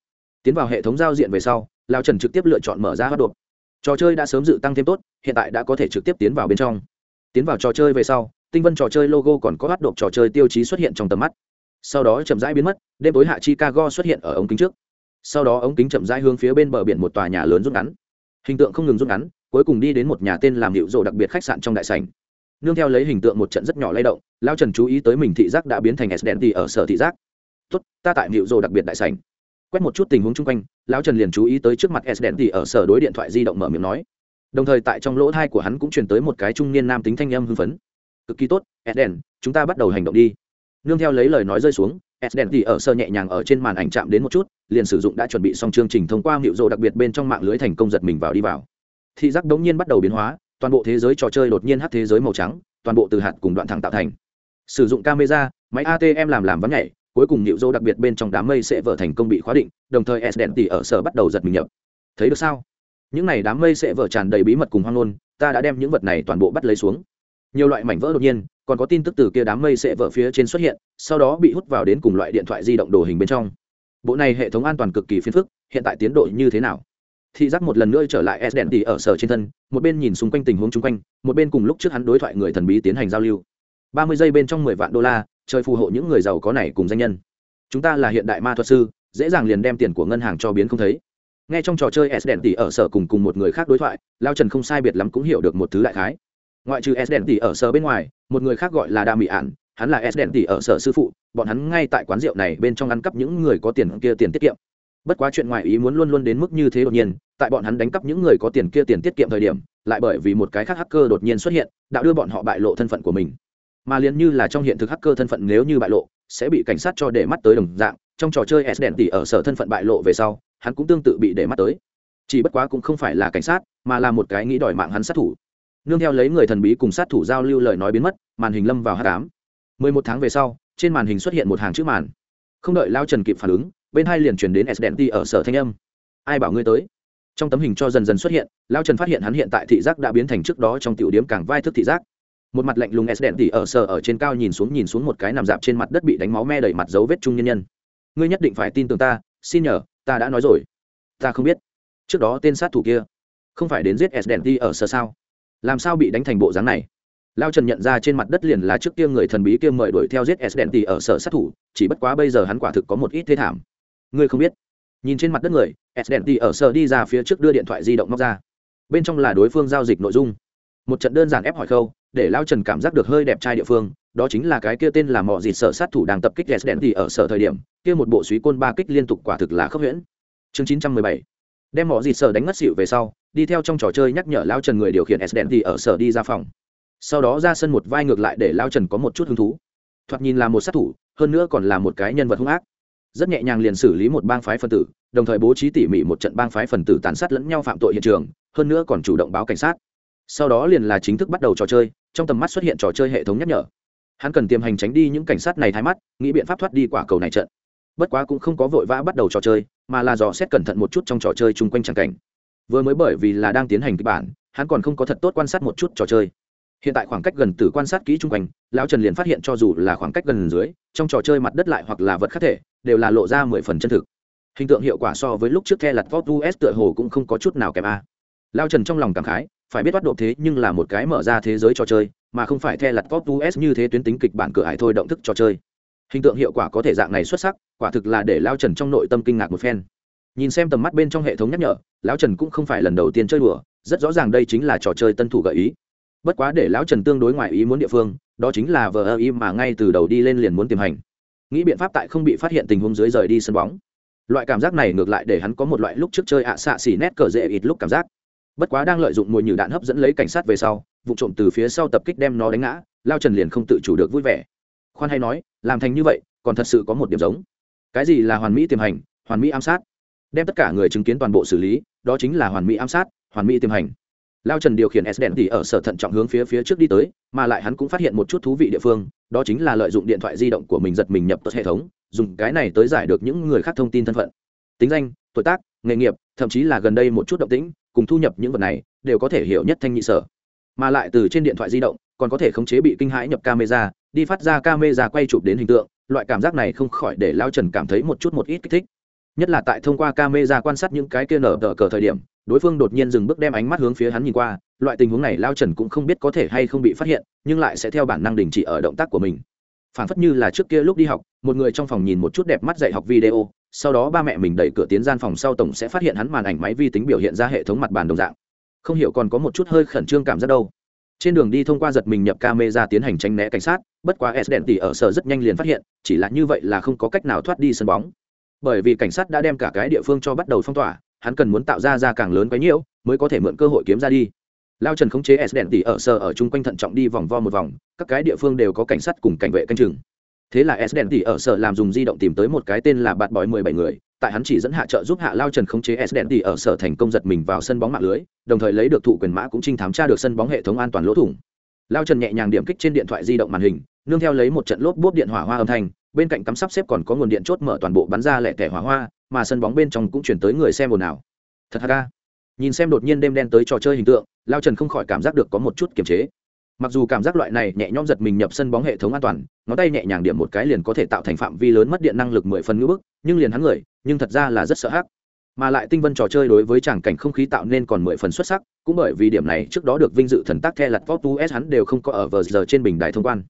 Tiến vào hệ thống giao diện về sau lao trần trực tiếp lựa chọn mở ra hát đột trò chơi đã sớm dự tăng thêm tốt, hiện tại đã có thể trực tiếp tiến vào bên trong. Tiến vào trò chơi về sau, tinh vân trò chơi logo còn có hát đột trò chơi tiêu chí xuất hiện trong tầm mắt. Sau đó chậm rãi biến mất, đêm tối hạ chicago xuất hiện ở ống kính trước. Sau đó ống kính chậm rãi hướng phía bên bờ biển một tòa nhà lớn rút ngắn. Hình tượng không ngừng rút ngắn cuối cùng đi đến một nhà tên làm hiệu rộ đặc biệt khách sạn trong đại sảnh. Nương theo lấy hình tượng một trận rất nhỏ lay động, lao trần chú ý tới mình thị giác đã biến thành s đèn tì ở sở thị giác. Tốt, ta tại hiệu rộ đặc biệt đại sảnh. Quét một chút tình huống chung quanh lão trần liền chú ý tới trước mặt s đèn tì ở sở đối điện thoại di động mở miệng nói. Đồng thời tại trong lỗ thai của hắn cũng truyền tới một cái trung niên nam tính thanh âm hưng phấn. Cực kỳ tốt, s đèn, chúng ta bắt đầu hành động đi. Nương theo lấy lời nói rơi xuống, s đèn tì ở sở nhẹ nhàng ở trên màn ảnh chạm đến một chút, liền sử dụng đã chuẩn bị xong chương trình thông qua hiệu rộ đặc biệt bên trong mạng lưới thành công giật mình vào đi vào thị giác đống nhiên bắt đầu biến hóa, toàn bộ thế giới trò chơi đột nhiên hát thế giới màu trắng, toàn bộ từ hạt cùng đoạn thẳng tạo thành. Sử dụng camera, máy atm làm làm vắng nhảy, cuối cùng nhịu dô đặc biệt bên trong đám mây sẽ vỡ thành công bị khóa định, đồng thời s đèn tỉ ở sở bắt đầu giật mình nhập. Thấy được sao? Những này đám mây sẽ vỡ tràn đầy bí mật cùng hoang ngôn, ta đã đem những vật này toàn bộ bắt lấy xuống. Nhiều loại mảnh vỡ đột nhiên, còn có tin tức từ kia đám mây sẽ vỡ phía trên xuất hiện, sau đó bị hút vào đến cùng loại điện thoại di động đồ hình bên trong. Bộ này hệ thống an toàn cực kỳ phiền phức, hiện tại tiến độ như thế nào? Thị giác một lần nữa trở lại s đèn tỉ ở sở trên thân, một bên nhìn xung quanh tình huống chung quanh, một bên cùng lúc trước hắn đối thoại người thần bí tiến hành giao lưu. Ba mươi giây bên trong mười vạn đô la chơi phù hộ những người giàu có này cùng danh nhân. Chúng ta là hiện đại ma thuật sư, dễ dàng liền đem tiền của ngân hàng cho biến không thấy. Nghe trong trò chơi s đèn tỉ ở sở cùng cùng một người khác đối thoại, lao trần không sai biệt lắm cũng hiểu được một thứ đại khái. Ngoại trừ s đèn tỉ ở sở bên ngoài, một người khác gọi là đa mỹ ản, hắn là s đèn tỉ ở sở sư phụ, bọn hắn ngay tại quán rượu này bên trong ăn cắp những người có tiền kia tiền tiết kiệm. Bất quá chuyện ngoài ý muốn luôn luôn đến mức như thế đột nhiên tại bọn hắn đánh cắp những người có tiền kia tiền tiết kiệm thời điểm, lại bởi vì một cái khác hacker đột nhiên xuất hiện đã đưa bọn họ bại lộ thân phận của mình. Mà liền như là trong hiện thực hacker thân phận nếu như bại lộ, sẽ bị cảnh sát cho để mắt tới đồng dạng, trong trò chơi s đèn tỉ ở sở thân phận bại lộ về sau, hắn cũng tương tự bị để mắt tới. Chỉ bất quá cũng không phải là cảnh sát, mà là một cái nghĩ đòi mạng hắn sát thủ. Nương theo lấy người thần bí cùng sát thủ giao lưu lời nói biến mất, màn hình lâm vào hát cám mười một tháng về sau, trên màn hình xuất hiện một hàng chữ màn. Không đợi lao trần kịp phản ứng, bên hai liền chuyển đến s đèn tỉ ở sở thanh âm. Ai bảo ngươi tới? Trong tấm hình cho dần dần xuất hiện, lao trần phát hiện hắn hiện tại thị giác đã biến thành trước đó trong tiểu điếm càng vai thức thị giác. Một mặt lạnh lùng s đèn tỉ ở sở ở trên cao nhìn xuống nhìn xuống một cái nằm dạp trên mặt đất bị đánh máu me đầy mặt dấu vết trung nhân nhân. Ngươi nhất định phải tin tưởng ta, xin nhờ, ta đã nói rồi. Ta không biết. Trước đó tên sát thủ kia không phải đến giết s đèn tỉ ở sở sao? Làm sao bị đánh thành bộ dáng này? Lao trần nhận ra trên mặt đất liền là trước kia người thần bí kia mời đuổi theo giết s đèn tỉ ở sở sát thủ, chỉ bất quá bây giờ hắn quả thực có một ít thế thảm. Ngươi không biết. Nhìn trên mặt đất người s đèn ở sở đi ra phía trước đưa điện thoại di động móc ra. Bên trong là đối phương giao dịch nội dung. Một trận đơn giản ép hỏi khâu, để lao trần cảm giác được hơi đẹp trai địa phương, đó chính là cái kia tên là mọi dịt sở sát thủ đang tập kích s đèn thì ở sở thời điểm, kia một bộ suý côn ba kích liên tục quả thực là khốc huyễn. Chương chín trăm mười bảy. Đem mọi dịt sở đánh ngất xịu về sau, đi theo trong trò chơi nhắc nhở lao trần người điều khiển s đèn thì ở sở đi ra phòng. Sau đó ra sân một vai ngược lại để lao trần có một chút hứng thú. Thoạt nhìn là một sát thủ, hơn nữa còn là một cái nhân vật hung ác rất nhẹ nhàng liền xử lý một bang phái phân tử, đồng thời bố trí tỉ mỉ một trận bang phái phần tử tàn sát lẫn nhau phạm tội hiện trường, hơn nữa còn chủ động báo cảnh sát. Sau đó liền là chính thức bắt đầu trò chơi, trong tầm mắt xuất hiện trò chơi hệ thống nhắc nhở. Hắn cần tiềm hành tránh đi những cảnh sát này thái mắt, nghĩ biện pháp thoát đi quả cầu này trận. Bất quá cũng không có vội vã bắt đầu trò chơi, mà là dò xét cẩn thận một chút trong trò chơi chung quanh tràng cảnh. Vừa mới bởi vì là đang tiến hành kịch bản, hắn còn không có thật tốt quan sát một chút trò chơi. Hiện tại khoảng cách gần từ quan sát kỹ chung quanh, lão trần liền phát hiện cho dù là khoảng cách gần dưới, trong trò chơi mặt đất lại hoặc là vật khác thể đều là lộ ra mười phần chân thực. Hình tượng hiệu quả so với lúc trước the lặt vót us tựa hồ cũng không có chút nào kém a. Lao trần trong lòng cảm khái, phải biết bắt độ thế nhưng là một cái mở ra thế giới trò chơi, mà không phải the lặt vót us như thế tuyến tính kịch bản cửa hải thôi động thức trò chơi. Hình tượng hiệu quả có thể dạng này xuất sắc, quả thực là để lao trần trong nội tâm kinh ngạc một phen. Nhìn xem tầm mắt bên trong hệ thống nhắc nhở lão trần cũng không phải lần đầu tiên chơi đùa, rất rõ ràng đây chính là trò chơi tân thủ gợi ý. Bất quá để lão trần tương đối ngoại ý muốn địa phương, đó chính là vờ ơ ý mà ngay từ đầu đi lên liền muốn tìm hành nghĩ biện pháp tại không bị phát hiện tình huống dưới rời đi sân bóng. Loại cảm giác này ngược lại để hắn có một loại lúc trước chơi ạ xạ xỉ nét cờ dễ ít lúc cảm giác. Bất quá đang lợi dụng mùi nhử đạn hấp dẫn lấy cảnh sát về sau, vụ trộm từ phía sau tập kích đem nó đánh ngã, lao trần liền không tự chủ được vui vẻ. Khoan hay nói, làm thành như vậy, còn thật sự có một điểm giống. Cái gì là hoàn mỹ tiềm hành, hoàn mỹ ám sát? Đem tất cả người chứng kiến toàn bộ xử lý, đó chính là hoàn mỹ ám sát, hoàn mỹ tiềm hành lao trần điều khiển s đèn tỉ ở sở thận trọng hướng phía phía trước đi tới, mà lại hắn cũng phát hiện một chút thú vị địa phương, đó chính là lợi dụng điện thoại di động của mình giật mình nhập tốt hệ thống, dùng cái này tới giải được những người khác thông tin thân phận. Tính danh, tuổi tác, nghề nghiệp, thậm chí là gần đây một chút động tĩnh, cùng thu nhập những vật này, đều có thể hiểu nhất thanh nhị sở. Mà lại từ trên điện thoại di động, còn có thể khống chế bị kinh hãi nhập camera, đi phát ra camera quay chụp đến hình tượng, loại cảm giác này không khỏi để lao trần cảm thấy một chút một ít kích thích. Nhất là tại thông qua camera quan sát những cái kia nở tờ cờ thời điểm đối phương đột nhiên dừng bước đem ánh mắt hướng phía hắn nhìn qua, loại tình huống này lao trần cũng không biết có thể hay không bị phát hiện, nhưng lại sẽ theo bản năng đình chỉ ở động tác của mình. Phản phất như là trước kia lúc đi học, một người trong phòng nhìn một chút đẹp mắt dạy học video, sau đó ba mẹ mình đẩy cửa tiến gian phòng sau tổng sẽ phát hiện hắn màn ảnh máy vi tính biểu hiện ra hệ thống mặt bàn đồng dạng. Không hiểu còn có một chút hơi khẩn trương cảm giác đâu. Trên đường đi thông qua giật mình nhập camera tiến hành tranh né cảnh sát, bất quá s đèn tỉ ở sở rất nhanh liền phát hiện, chỉ là như vậy là không có cách nào thoát đi sân bóng. Bởi vì cảnh sát đã đem cả cái địa phương cho bắt đầu phong tỏa hắn cần muốn tạo ra ra càng lớn quấy nhiễu, mới có thể mượn cơ hội kiếm ra đi. Lao trần khống chế s đèn tỉ ở sở ở chung quanh thận trọng đi vòng vo một vòng, các cái địa phương đều có cảnh sát cùng cảnh vệ canh chừng. Thế là s đèn tỉ ở sở làm dùng di động tìm tới một cái tên là bạt bòi mười bảy người, tại hắn chỉ dẫn hạ trợ giúp hạ lao trần khống chế s đèn tỉ ở sở thành công giật mình vào sân bóng mạng lưới, đồng thời lấy được thụ quyền mã cũng trinh thám tra được sân bóng hệ thống an toàn lỗ thủng. Lao trần nhẹ nhàng điểm kích trên điện thoại di động màn hình, nương theo lấy một trận lốp bốp điện hỏa hoa âm thanh, bên cạnh cắm sắp xếp còn có nguồn điện chốt mở toàn bộ bắn ra lẻ tẻ hỏa hoa mà sân bóng bên trong cũng chuyển tới người xem ồn ào. Thật ha nhìn xem đột nhiên đêm đen tới trò chơi hình tượng, lao trần không khỏi cảm giác được có một chút kiềm chế. Mặc dù cảm giác loại này nhẹ nhõm giật mình nhập sân bóng hệ thống an toàn, ngón tay nhẹ nhàng điểm một cái liền có thể tạo thành phạm vi lớn mất điện năng lực mười phần ngữ bức, nhưng liền hắn người, nhưng thật ra là rất sợ hắc mà lại tinh vân trò chơi đối với tràng cảnh không khí tạo nên còn mười phần xuất sắc, cũng bởi vì điểm này trước đó được vinh dự thần tác the lặt tu s hắn đều không có ở vờ giờ trên bình đài thông quan.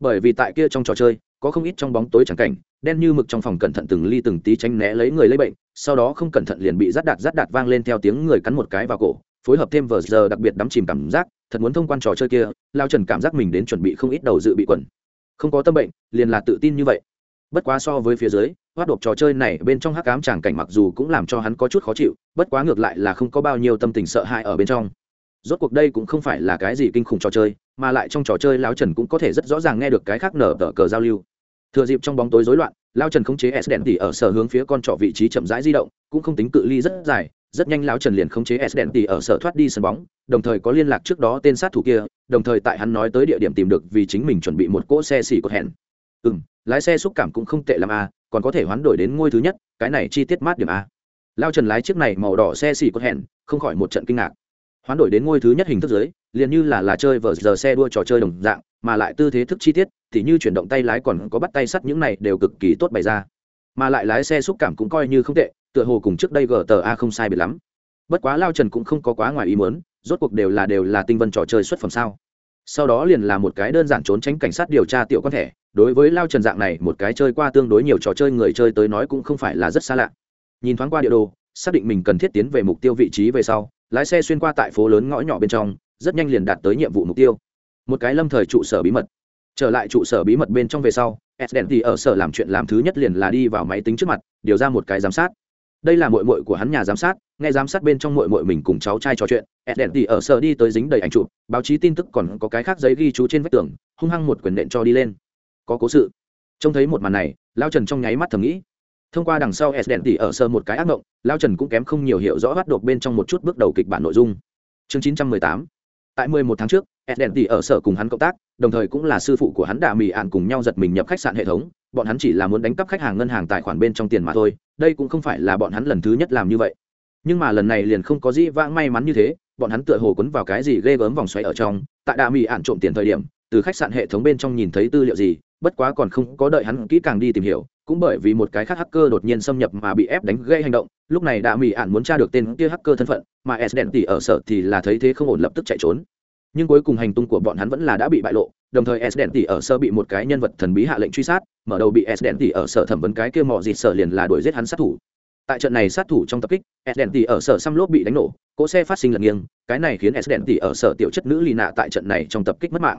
Bởi vì tại kia trong trò chơi, có không ít trong bóng tối tràng cảnh đen như mực trong phòng cẩn thận từng ly từng tí tránh né lấy người lấy bệnh, sau đó không cẩn thận liền bị rát đạt rát đạt vang lên theo tiếng người cắn một cái vào cổ, phối hợp thêm vờ giờ đặc biệt đắm chìm cảm giác, thật muốn thông quan trò chơi kia, lao trần cảm giác mình đến chuẩn bị không ít đầu dự bị quẩn không có tâm bệnh, liền là tự tin như vậy. Bất quá so với phía dưới hoát đột trò chơi này bên trong hắc cám tràng cảnh mặc dù cũng làm cho hắn có chút khó chịu, bất quá ngược lại là không có bao nhiêu tâm tình sợ hãi ở bên trong. Rốt cuộc đây cũng không phải là cái gì kinh khủng trò chơi, mà lại trong trò chơi lao trần cũng có thể rất rõ ràng nghe được cái khác nở tờ cờ giao lưu thừa dịp trong bóng tối rối loạn lao trần khống chế s đèn tỉ ở sở hướng phía con trọ vị trí chậm rãi di động cũng không tính cự ly rất dài rất nhanh lão trần liền khống chế s đèn tỉ ở sở thoát đi sân bóng đồng thời có liên lạc trước đó tên sát thủ kia đồng thời tại hắn nói tới địa điểm tìm được vì chính mình chuẩn bị một cỗ xe xỉ cột hẹn. Ừ m lái xe xúc cảm cũng không tệ l à, còn có thể hoán đổi đến ngôi thứ nhất cái này chi tiết mát điểm a lao trần lái chiếc này màu đỏ xe xỉ cột hẹn không khỏi một trận kinh ngạc. Hoán đổi đến ngôi thứ nhất hình thức giới liền như là là chơi vờ giờ xe đua trò chơi đồng dạng mà lại tư thế thức chi tiết thì như chuyển động tay lái còn có bắt tay sắt những này đều cực kỳ tốt bày ra. Mà lại lái xe xúc cảm cũng coi như không tệ, tựa hồ cùng trước đây gta không sai biệt lắm. Bất quá lao trần cũng không có quá ngoài ý muốn, rốt cuộc đều là đều là tinh vân trò chơi xuất phẩm sao. Sau đó liền là một cái đơn giản trốn tránh cảnh sát điều tra tiểu con thẻ, đối với lao trần dạng này, một cái chơi qua tương đối nhiều trò chơi người chơi tới nói cũng không phải là rất xa lạ. Nhìn thoáng qua địa đồ, xác định mình cần thiết tiến về mục tiêu vị trí về sau, lái xe xuyên qua tại phố lớn ngõ nhỏ bên trong, rất nhanh liền đạt tới nhiệm vụ mục tiêu một cái lâm thời trụ sở bí mật. Trở lại trụ sở bí mật bên trong về sau s đèn thì ở sở làm chuyện làm thứ nhất liền là đi vào máy tính trước mặt, điều ra một cái giám sát. Đây là mội mội của hắn nhà giám sát, nghe giám sát bên trong mội mội mình cùng cháu trai trò chuyện s đèn thì ở sở đi tới dính đầy ảnh chụp, báo chí tin tức còn có cái khác giấy ghi chú trên vách tường, hung hăng một quyền nện cho đi lên. Có cố sự. Trông thấy một màn này, lao trần trong nháy mắt thầm nghĩ. Thông qua đằng sau s đèn tỉ ở sơ một cái ác mộng, lao trần cũng kém không nhiều hiểu rõ bắt đột bên trong một chút bước đầu kịch bản nội dung. Chương chín trăm mười tám. Tại mười một tháng trước Eden tỷ ở sở cùng hắn cộng tác, đồng thời cũng là sư phụ của hắn đà mì ạn cùng nhau giật mình nhập khách sạn hệ thống, bọn hắn chỉ là muốn đánh cắp khách hàng ngân hàng tài khoản bên trong tiền mà thôi, đây cũng không phải là bọn hắn lần thứ nhất làm như vậy. Nhưng mà lần này liền không có gì vãng may mắn như thế, bọn hắn tựa hồ quấn vào cái gì ghê gớm vòng xoáy ở trong, tại đà mì ạn trộm tiền thời điểm, từ khách sạn hệ thống bên trong nhìn thấy tư liệu gì, bất quá còn không có đợi hắn kỹ càng đi tìm hiểu, cũng bởi vì một cái khác hacker đột nhiên xâm nhập mà bị ép đánh gây hành động, lúc này đã mỹ ạn muốn tra được tên kia hacker thân phận, mà s đèn tỉ ở sở thì là thấy thế không ổn lập tức chạy trốn nhưng cuối cùng hành tung của bọn hắn vẫn là đã bị bại lộ, đồng thời s đèn tỉ ở sở bị một cái nhân vật thần bí hạ lệnh truy sát, mở đầu bị s đèn tỉ ở sở thẩm vấn cái kia mò dịt sở liền là đuổi giết hắn sát thủ. Tại trận này sát thủ trong tập kích, s đèn tỉ ở sở xăm lốp bị đánh nổ, cỗ xe phát sinh lật nghiêng, cái này khiến s đèn tỉ ở sở tiểu chất nữ lì nạ tại trận này trong tập kích mất mạng.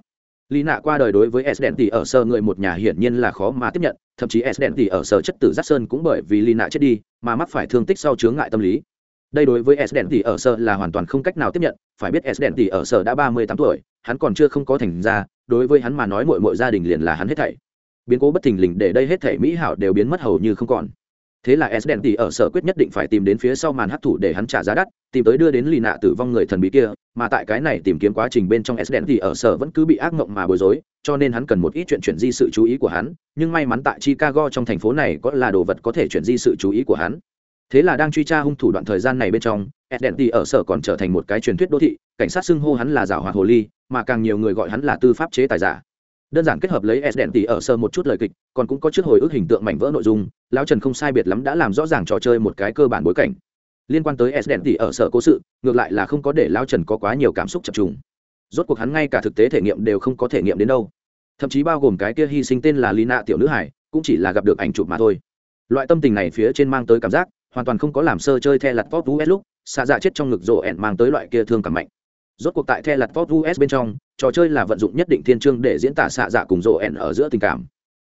Lì nạ qua đời đối với s đèn tỉ ở sở người một nhà hiển nhiên là khó mà tiếp nhận, thậm chí s đèn tỉ ở sở chất tử giác sơn cũng bởi vì lì nạ chết đi, mà mắc phải thương tích sau chướng ngại tâm lý đây đối với s đèn tỷ ở sở là hoàn toàn không cách nào tiếp nhận, phải biết s đèn tỷ ở sở đã ba mươi tám tuổi, hắn còn chưa không có thành ra đối với hắn mà nói mội mội gia đình liền là hắn hết thảy. Biến cố bất thình lình để đây hết thảy mỹ hảo đều biến mất hầu như không còn. Thế là s đèn tỷ ở sở quyết nhất định phải tìm đến phía sau màn hấp thụ để hắn trả giá đắt, tìm tới đưa đến lì nạ tử vong người thần bí kia, mà tại cái này tìm kiếm quá trình bên trong s đèn tỷ ở sở vẫn cứ bị ác mộng mà bối rối, cho nên hắn cần một ít chuyện chuyển di sự chú ý của hắn, nhưng may mắn tại chicago trong thành phố này có là đồ vật có thể chuyển di sự chú ý của hắn thế là đang truy tra hung thủ đoạn thời gian này bên trong s ở sở còn trở thành một cái truyền thuyết đô thị, cảnh sát xưng hô hắn là giả hoạt hồ ly, mà càng nhiều người gọi hắn là tư pháp chế tài giả. Đơn giản kết hợp lấy s ở sơ một chút lời kịch, còn cũng có trước hồi ức hình tượng mảnh vỡ nội dung, lão trần không sai biệt lắm đã làm rõ ràng trò chơi một cái cơ bản bối cảnh. Liên quan tới s ở sở cố sự, ngược lại là không có để lão trần có quá nhiều cảm xúc chập trùng. Rốt cuộc hắn ngay cả thực tế thể nghiệm đều không có thể nghiệm đến đâu. Thậm chí bao gồm cái kia hy sinh tên là lina tiểu nữ hải, cũng chỉ là gặp được ảnh chụp mà thôi. Loại tâm tình này phía trên mang tới cảm giác hoàn toàn không có làm sơ chơi the lặt pop us lúc, xạ dạ chết trong ngực rộ ẹn mang tới loại kia thương cảm mạnh. Rốt cuộc tại the lặt pop us bên trong, trò chơi là vận dụng nhất định thiên trương để diễn tả xạ dạ cùng rộ ẹn ở giữa tình cảm.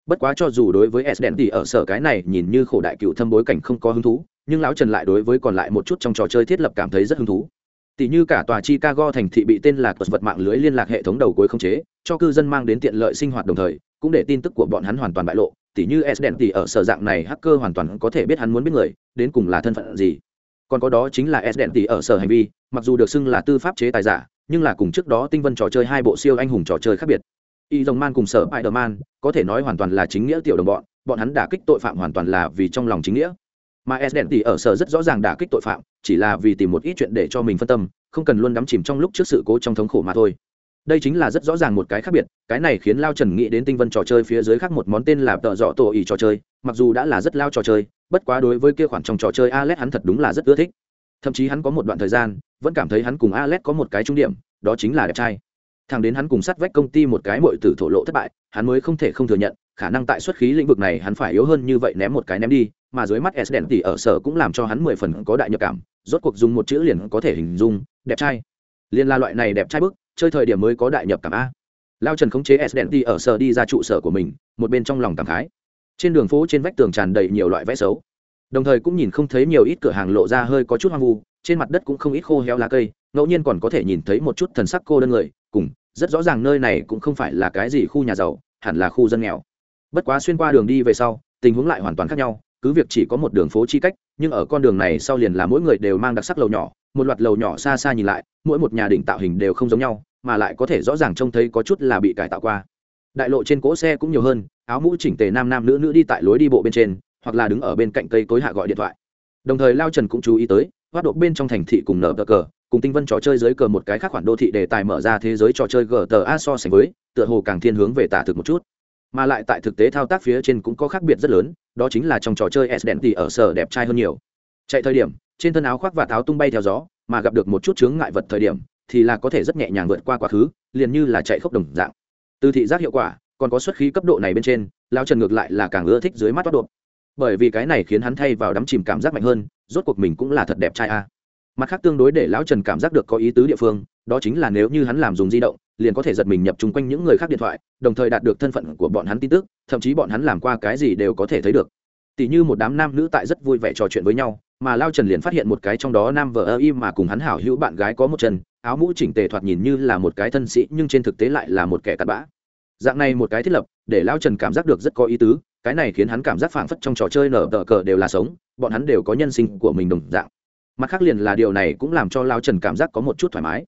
Bất quá cho dù đối với s đèn tỉ ở sở cái này nhìn như khổ đại cựu thâm bối cảnh không có hứng thú, nhưng lão trần lại đối với còn lại một chút trong trò chơi thiết lập cảm thấy rất hứng thú. Tỷ như cả tòa chicago thành thị bị tên là vật mạng lưới liên lạc hệ thống đầu cuối không chế, cho cư dân mang đến tiện lợi sinh hoạt đồng thời, cũng để tin tức của bọn hắn hoàn toàn bại lộ. Tỉ như s đèn tỉ ở sở dạng này hacker hoàn toàn có thể biết hắn muốn biết người, đến cùng là thân phận gì. Còn có đó chính là s đèn tỉ ở sở hành vi, mặc dù được xưng là tư pháp chế tài giả, nhưng là cùng trước đó tinh vân trò chơi hai bộ siêu anh hùng trò chơi khác biệt. Y dòng man cùng sở spider man có thể nói hoàn toàn là chính nghĩa tiểu đồng bọn bọn hắn đả kích tội phạm hoàn toàn là vì trong lòng chính nghĩa. Mà s đèn tỉ ở sở rất rõ ràng đả kích tội phạm, chỉ là vì tìm một ít chuyện để cho mình phân tâm, không cần luôn đắm chìm trong lúc trước sự cố trong thống khổ mà thôi đây chính là rất rõ ràng một cái khác biệt, cái này khiến lao trần nghĩ đến tinh vân trò chơi phía dưới khác một món tên là tợ dọ tổ ỉ trò chơi, mặc dù đã là rất lao trò chơi, bất quá đối với kia khoản trong trò chơi alex hắn thật đúng là rất ưa thích. Thậm chí hắn có một đoạn thời gian, vẫn cảm thấy hắn cùng alex có một cái trung điểm, đó chính là đẹp trai. Thằng đến hắn cùng sát vách công ty một cái mội tử thổ lộ thất bại, hắn mới không thể không thừa nhận, khả năng tại xuất khí lĩnh vực này hắn phải yếu hơn như vậy ném một cái ném đi, mà dưới mắt s đèn tỉ ở sở cũng làm cho hắn mười phần có đại nhập cảm, rốt cuộc dùng một chữ liền có thể hình dung, đẹp trai. Liền là loại này đẹp trai bức chơi thời điểm mới có đại nhập cảm a. Lao trần khống chế s đèn tỉ ở sở đi ra trụ sở của mình, một bên trong lòng cảm khái. Trên đường phố trên vách tường tràn đầy nhiều loại vẽ xấu. Đồng thời cũng nhìn không thấy nhiều ít cửa hàng lộ ra hơi có chút hoang vu, trên mặt đất cũng không ít khô héo lá cây, ngẫu nhiên còn có thể nhìn thấy một chút thần sắc cô đơn người, cùng, rất rõ ràng nơi này cũng không phải là cái gì khu nhà giàu, hẳn là khu dân nghèo. Bất quá xuyên qua đường đi về sau, tình huống lại hoàn toàn khác nhau cứ việc chỉ có một đường phố chi cách, nhưng ở con đường này sau liền là mỗi người đều mang đặc sắc lầu nhỏ, một loạt lầu nhỏ xa xa nhìn lại, mỗi một nhà đỉnh tạo hình đều không giống nhau, mà lại có thể rõ ràng trông thấy có chút là bị cải tạo qua. Đại lộ trên cỗ xe cũng nhiều hơn, áo mũ chỉnh tề nam nam nữ nữ đi tại lối đi bộ bên trên, hoặc là đứng ở bên cạnh cây cối hạ gọi điện thoại. Đồng thời lao trần cũng chú ý tới hoạt động bên trong thành thị cùng nở cờ, cùng tinh vân trò chơi dưới cờ một cái khác khoản đô thị đề tài mở ra thế giới trò chơi gta so sánh với, tựa hồ càng thiên hướng về tả thực một chút. Mà lại tại thực tế thao tác phía trên cũng có khác biệt rất lớn đó chính là trong trò chơi s đèn thì ở sở đẹp trai hơn nhiều. Chạy thời điểm, trên thân áo khoác và tháo tung bay theo gió, mà gặp được một chút chướng ngại vật thời điểm, thì là có thể rất nhẹ nhàng vượt qua quá khứ, liền như là chạy khốc đồng dạng. Từ thị giác hiệu quả, còn có xuất khí cấp độ này bên trên lao trần ngược lại là càng ưa thích dưới mắt toát đột. Bởi vì cái này khiến hắn thay vào đắm chìm cảm giác mạnh hơn, rốt cuộc mình cũng là thật đẹp trai a. Mặt khác tương đối để lão trần cảm giác được có ý tứ địa phương, đó chính là nếu như hắn làm dùng di động liền có thể giật mình nhập chung quanh những người khác điện thoại, đồng thời đạt được thân phận của bọn hắn tin tức, thậm chí bọn hắn làm qua cái gì đều có thể thấy được. Tỷ như một đám nam nữ tại rất vui vẻ trò chuyện với nhau, mà lao trần liền phát hiện một cái trong đó nam vợ ơ y mà cùng hắn hảo hữu bạn gái có một chân, áo mũ chỉnh tề thoạt nhìn như là một cái thân sĩ, nhưng trên thực tế lại là một kẻ cặn bã. Dạng này một cái thiết lập, để lao trần cảm giác được rất có ý tứ, cái này khiến hắn cảm giác phảng phất trong trò chơi nở tờ cờ đều là sống, bọn hắn đều có nhân sinh của mình đồng dạng. Mặt khác liền là điều này cũng làm cho lao trần cảm giác có một chút thoải mái.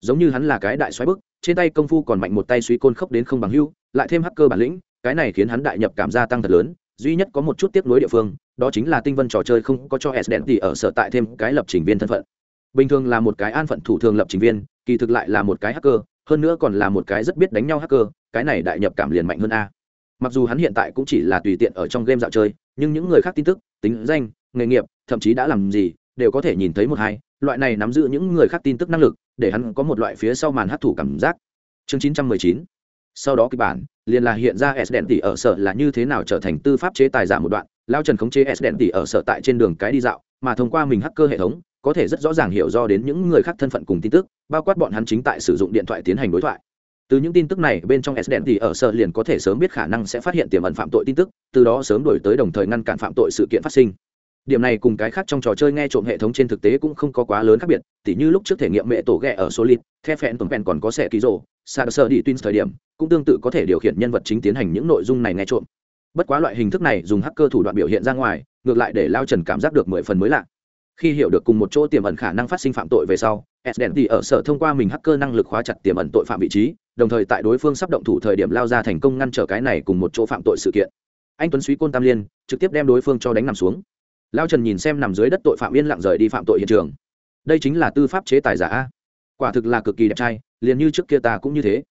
Giống như hắn là cái đại xoáy bức trên tay công phu còn mạnh một tay suy côn khốc đến không bằng hưu, lại thêm hacker bản lĩnh, cái này khiến hắn đại nhập cảm gia tăng thật lớn, duy nhất có một chút tiếp nối địa phương, đó chính là tinh vân trò chơi không có cho s đèn thì ở sở tại thêm cái lập trình viên thân phận. Bình thường là một cái an phận thủ thường lập trình viên, kỳ thực lại là một cái hacker, hơn nữa còn là một cái rất biết đánh nhau hacker, cái này đại nhập cảm liền mạnh hơn a. Mặc dù hắn hiện tại cũng chỉ là tùy tiện ở trong game dạo chơi, nhưng những người khác tin tức, tính danh, nghề nghiệp, thậm chí đã làm gì, đều có thể nhìn thấy một hai, loại này nắm giữ những người khác tin tức năng lực để hắn có một loại phía sau màn hấp thụ cảm giác. Chương chín trăm mười chín. Sau đó kịch bản, liền là hiện ra s đèn tỷ ở sở là như thế nào trở thành tư pháp chế tài giả một đoạn, lao trần khống chế s đèn tỷ ở sở tại trên đường cái đi dạo, mà thông qua mình hacker hệ thống, có thể rất rõ ràng hiểu do đến những người khác thân phận cùng tin tức, bao quát bọn hắn chính tại sử dụng điện thoại tiến hành đối thoại. Từ những tin tức này, bên trong s đèn thì ở sở liền có thể sớm biết khả năng sẽ phát hiện tiềm ẩn phạm tội tin tức, từ đó sớm đổi tới đồng thời ngăn cản phạm tội sự kiện phát sinh điểm này cùng cái khác trong trò chơi nghe trộm hệ thống trên thực tế cũng không có quá lớn khác biệt, tỉ như lúc trước thể nghiệm mẹ tổ ghẹ ở solid, the phẹn tuần phẹn còn có xe ký rồ sa sơ đi twins thời điểm, cũng tương tự có thể điều khiển nhân vật chính tiến hành những nội dung này nghe trộm. Bất quá loại hình thức này dùng hacker thủ đoạn biểu hiện ra ngoài, ngược lại để lao trần cảm giác được mười phần mới lạ. Khi hiểu được cùng một chỗ tiềm ẩn khả năng phát sinh phạm tội về sau s đèn thì ở sở thông qua mình hacker năng lực khóa chặt tiềm ẩn tội phạm vị trí, đồng thời tại đối phương sắp động thủ thời điểm lao ra thành công ngăn trở cái này cùng một chỗ phạm tội sự kiện. Anh tuấn suý côn tam liên trực tiếp đem đối phương cho đánh nằm xuống lao trần nhìn xem nằm dưới đất tội phạm yên lặng rời đi phạm tội hiện trường. Đây chính là tư pháp chế tài giả a. Quả thực là cực kỳ đẹp trai, liền như trước kia ta cũng như thế.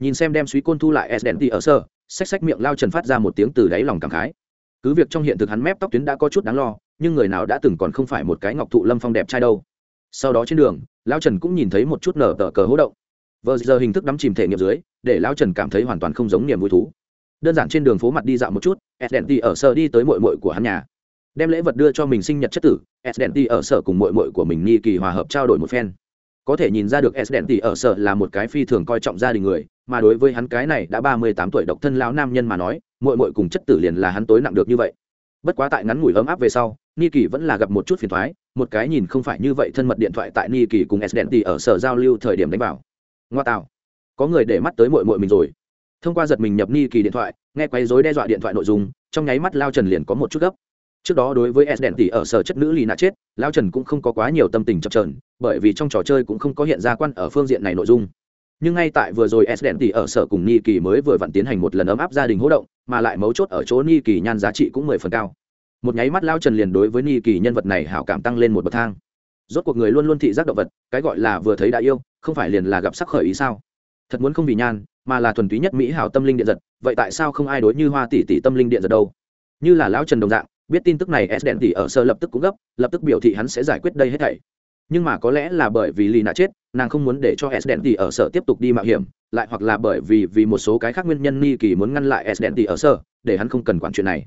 Nhìn xem đem suý côn thu lại s đèn tỉ ở sở xách xách miệng lao trần phát ra một tiếng từ đáy lòng cảm khái. Cứ việc trong hiện thực hắn mép tóc tuyến đã có chút đáng lo, nhưng người nào đã từng còn không phải một cái ngọc thụ lâm phong đẹp trai đâu. Sau đó trên đường lao trần cũng nhìn thấy một chút nở tờ cờ hỗ động. Vờ giờ hình thức đắm chìm thể nghiệm dưới, để lao trần cảm thấy hoàn toàn không giống niềm vui thú. Đơn giản trên đường phố mặt đi dạo một chút sdnt ở sở đi tới mội mội của hắn nhà đem lễ vật đưa cho mình sinh nhật chất tử sdnt ở sở cùng mội mội của mình nghi kỳ hòa hợp trao đổi một phen. Có thể nhìn ra được sdnt ở sở là một cái phi thường coi trọng gia đình người, mà đối với hắn cái này đã ba mươi tám tuổi độc thân lão nam nhân mà nói mội mội cùng chất tử liền là hắn tối nặng được như vậy. Bất quá tại ngắn ngủi ấm áp về sau, ni kỳ vẫn là gặp một chút phiền thoái một cái nhìn không phải như vậy thân mật điện thoại tại ni kỳ cùng s đèn tì ở sở giao lưu thời điểm đánh vào. Ngoa tạo. Có người để mắt tới mội mội mình rồi. Thông qua giật mình nhập ni kỳ điện thoại, nghe quấy dối đe dọa điện thoại nội dung, trong nháy mắt lao trần liền có một chút gấp trước đó đối với s đèn tỉ ở sở chất nữ lì nạ chết lao trần cũng không có quá nhiều tâm tình chập trờn bởi vì trong trò chơi cũng không có hiện ra quan ở phương diện này nội dung. Nhưng ngay tại vừa rồi s đèn tỉ ở sở cùng ni kỳ mới vừa vặn tiến hành một lần ấm áp gia đình hỗ động, mà lại mấu chốt ở chỗ ni kỳ nhan giá trị cũng mười phần cao. Một nháy mắt lao trần liền đối với ni kỳ nhân vật này hảo cảm tăng lên một bậc thang. Rốt cuộc người luôn luôn thị giác động vật, cái gọi là vừa thấy đã yêu, không phải liền là gặp sắc khởi ý sao? Thật muốn không vì nhan, mà là thuần túy nhất mỹ hảo tâm linh điện giật, vậy tại sao không ai đối như hoa tỷ tỷ tâm linh điện giật đâu? Như là lão trần đồng dạng biết tin tức này s đèn tỷ ở sơ lập tức cũng gấp, lập tức biểu thị hắn sẽ giải quyết đây hết thảy. Nhưng mà có lẽ là bởi vì lì nạ chết, nàng không muốn để cho s đèn tỷ ở sở tiếp tục đi mạo hiểm, lại hoặc là bởi vì vì một số cái khác nguyên nhân ni kỳ muốn ngăn lại s đèn tỷ ở sở để hắn không cần quản chuyện này.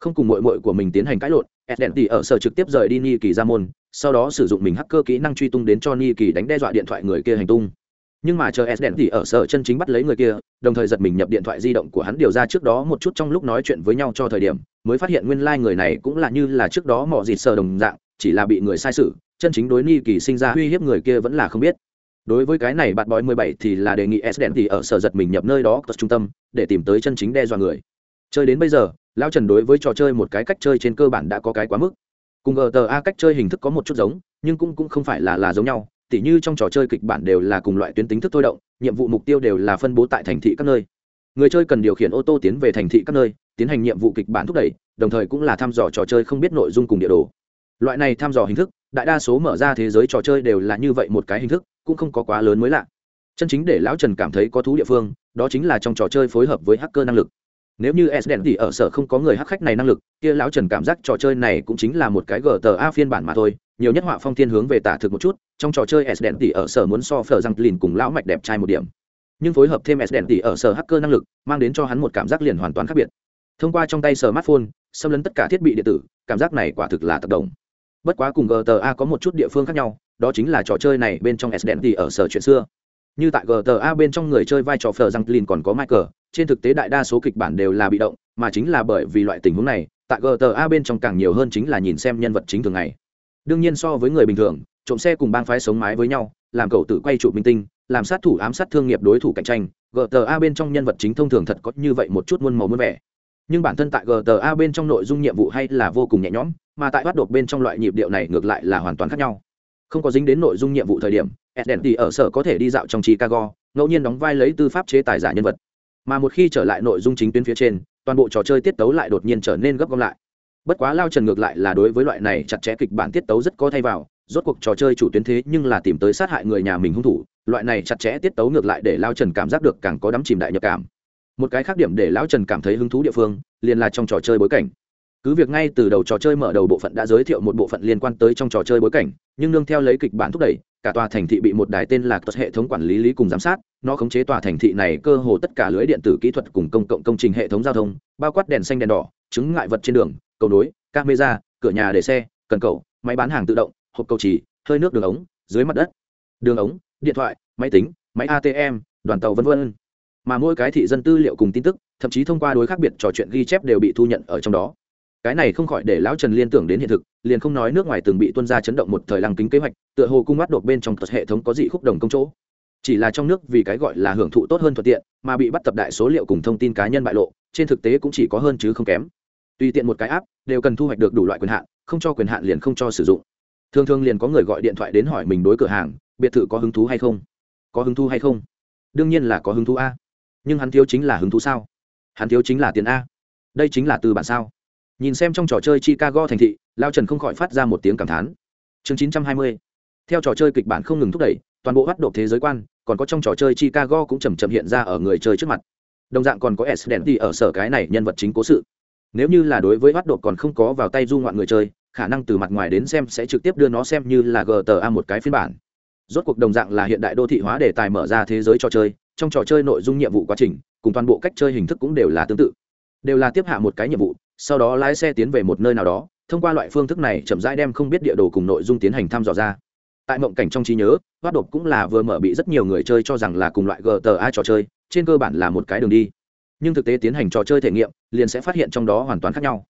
Không cùng mội mội của mình tiến hành cãi lộn s đèn tỷ ở sở trực tiếp rời đi ni kỳ ra môn, sau đó sử dụng mình hacker kỹ năng truy tung đến cho ni kỳ đánh đe dọa điện thoại người kia hành tung nhưng mà chờ s đèn thì ở sở chân chính bắt lấy người kia, đồng thời giật mình nhập điện thoại di động của hắn điều ra trước đó một chút trong lúc nói chuyện với nhau cho thời điểm, mới phát hiện nguyên lai、like、người này cũng là như là trước đó mọi dịt sờ đồng dạng, chỉ là bị người sai sự, chân chính đối ni kỳ sinh ra uy hiếp người kia vẫn là không biết. Đối với cái này bạn bói mười bảy thì là đề nghị s đèn thì ở sở giật mình nhập nơi đó có trung tâm, để tìm tới chân chính đe dọa người. Chơi đến bây giờ lao trần đối với trò chơi một cái cách chơi trên cơ bản đã có cái quá mức. Cùng gta cách chơi hình thức có một chút giống, nhưng cũng cũng không phải là là giống nhau tỉ như trong trò chơi kịch bản đều là cùng loại tuyến tính thức thôi động, nhiệm vụ mục tiêu đều là phân bố tại thành thị các nơi. Người chơi cần điều khiển ô tô tiến về thành thị các nơi, tiến hành nhiệm vụ kịch bản thúc đẩy, đồng thời cũng là thăm dò trò chơi không biết nội dung cùng địa đồ. Loại này thăm dò hình thức, đại đa số mở ra thế giới trò chơi đều là như vậy một cái hình thức, cũng không có quá lớn mới lạ. Chân chính để lão trần cảm thấy có thú địa phương, đó chính là trong trò chơi phối hợp với hacker năng lực. Nếu như s đèn thì ở sở không có người hắc khách này năng lực, kia lão trần cảm giác trò chơi này cũng chính là một cái gta phiên bản mà thôi nhiều nhất họa phong thiên hướng về tả thực một chút, trong trò chơi s đèn thì ở sở muốn so phở răng lìn cùng lão mạch đẹp trai một điểm. Nhưng phối hợp thêm s đèn thì ở sở hacker năng lực, mang đến cho hắn một cảm giác liền hoàn toàn khác biệt. Thông qua trong tay smartphone, xâm lấn tất cả thiết bị điện tử, cảm giác này quả thực là tập động. Bất quá cùng gta có một chút địa phương khác nhau, đó chính là trò chơi này bên trong s đèn thì ở sở chuyện xưa. Như tại gta bên trong người chơi vai trò phờ răng lìn còn có michael, trên thực tế đại đa số kịch bản đều là bị động, mà chính là bởi vì loại tình huống này, tại gta bên trong càng nhiều hơn chính là nhìn xem nhân vật chính thường ngày đương nhiên so với người bình thường trộm xe cùng bang phái sống mái với nhau làm cậu tự quay trụ minh tinh làm sát thủ ám sát thương nghiệp đối thủ cạnh tranh gta bên trong nhân vật chính thông thường thật có như vậy một chút muôn màu muôn vẻ nhưng bản thân tại gta bên trong nội dung nhiệm vụ hay là vô cùng nhẹ nhõm mà tại bắt đột bên trong loại nhịp điệu này ngược lại là hoàn toàn khác nhau không có dính đến nội dung nhiệm vụ thời điểm Edenti ở sở có thể đi dạo trong Chicago, ngẫu nhiên đóng vai lấy tư pháp chế tài giả nhân vật. Mà một khi trở lại nội dung chính tuyến phía trên, toàn bộ trò chơi tiết tấu lại đột nhiên trở nên gấp gáp lại. Bất quá Lao Trần ngược lại là đối với loại này chặt chẽ kịch bản tiết tấu rất có thay vào, rốt cuộc trò chơi chủ tuyến thế nhưng là tìm tới sát hại người nhà mình hung thủ, loại này chặt chẽ tiết tấu ngược lại để Lao Trần cảm giác được càng có đắm chìm đại nhập cảm. Một cái khác điểm để Lão Trần cảm thấy hứng thú địa phương, liền là trong trò chơi bối cảnh cứ việc ngay từ đầu trò chơi mở đầu bộ phận đã giới thiệu một bộ phận liên quan tới trong trò chơi bối cảnh nhưng nương theo lấy kịch bản thúc đẩy cả tòa thành thị bị một đài tên là hệ thống quản lý lý cùng giám sát nó khống chế tòa thành thị này cơ hồ tất cả lưới điện tử kỹ thuật cùng công cộng công trình hệ thống giao thông bao quát đèn xanh đèn đỏ chứng ngại vật trên đường cầu nối, camera, cửa nhà để xe, cần cầu máy bán hàng tự động, hộp cầu trì hơi nước đường ống, dưới mặt đất. Đường ống, điện thoại, máy tính, máy atm đoàn tàu v v mà mỗi cái thị dân tư liệu cùng tin tức, thậm chí thông qua đối khác biệt trò chuyện ghi chép đều bị thu nhận ở trong đó. Cái này không khỏi để lão trần liên tưởng đến hiện thực, liền không nói nước ngoài từng bị tuân ra chấn động một thời lăng kính kế hoạch, tựa hồ cung mắt đột bên trong tật hệ thống có dị khúc đồng công chỗ. Chỉ là trong nước vì cái gọi là hưởng thụ tốt hơn thuận tiện, mà bị bắt tập đại số liệu cùng thông tin cá nhân bại lộ, trên thực tế cũng chỉ có hơn chứ không kém tùy tiện một cái app đều cần thu hoạch được đủ loại quyền hạn, không cho quyền hạn liền không cho sử dụng. Thường thường liền có người gọi điện thoại đến hỏi mình đối cửa hàng, biệt thự có hứng thú hay không? Có hứng thú hay không? Đương nhiên là có hứng thú a. Nhưng hắn thiếu chính là hứng thú sao? Hắn thiếu chính là tiền a. Đây chính là từ bản sao? Nhìn xem trong trò chơi chicago thành thị, lao trần không khỏi phát ra một tiếng cảm thán. Chương 920. theo trò chơi kịch bản không ngừng thúc đẩy, toàn bộ bắt độ thế giới quan, còn có trong trò chơi chicago cũng chầm chậm hiện ra ở người chơi trước mặt. Đồng dạng còn có s đèn đi ở sở cái này nhân vật chính cố sự nếu như là đối với bắt đột còn không có vào tay du ngoạn người chơi, khả năng từ mặt ngoài đến xem sẽ trực tiếp đưa nó xem như là gta một cái phiên bản. Rốt cuộc đồng dạng là hiện đại đô thị hóa đề tài mở ra thế giới trò chơi, trong trò chơi nội dung nhiệm vụ quá trình, cùng toàn bộ cách chơi hình thức cũng đều là tương tự. Đều là tiếp hạ một cái nhiệm vụ, sau đó lái xe tiến về một nơi nào đó, thông qua loại phương thức này chậm rãi đem không biết địa đồ cùng nội dung tiến hành thăm dò ra. Tại mộng cảnh trong trí nhớ bắt đột cũng là vừa mở bị rất nhiều người chơi cho rằng là cùng loại gta trò chơi, trên cơ bản là một cái đường đi nhưng thực tế tiến hành trò chơi thể nghiệm liền sẽ phát hiện trong đó hoàn toàn khác nhau.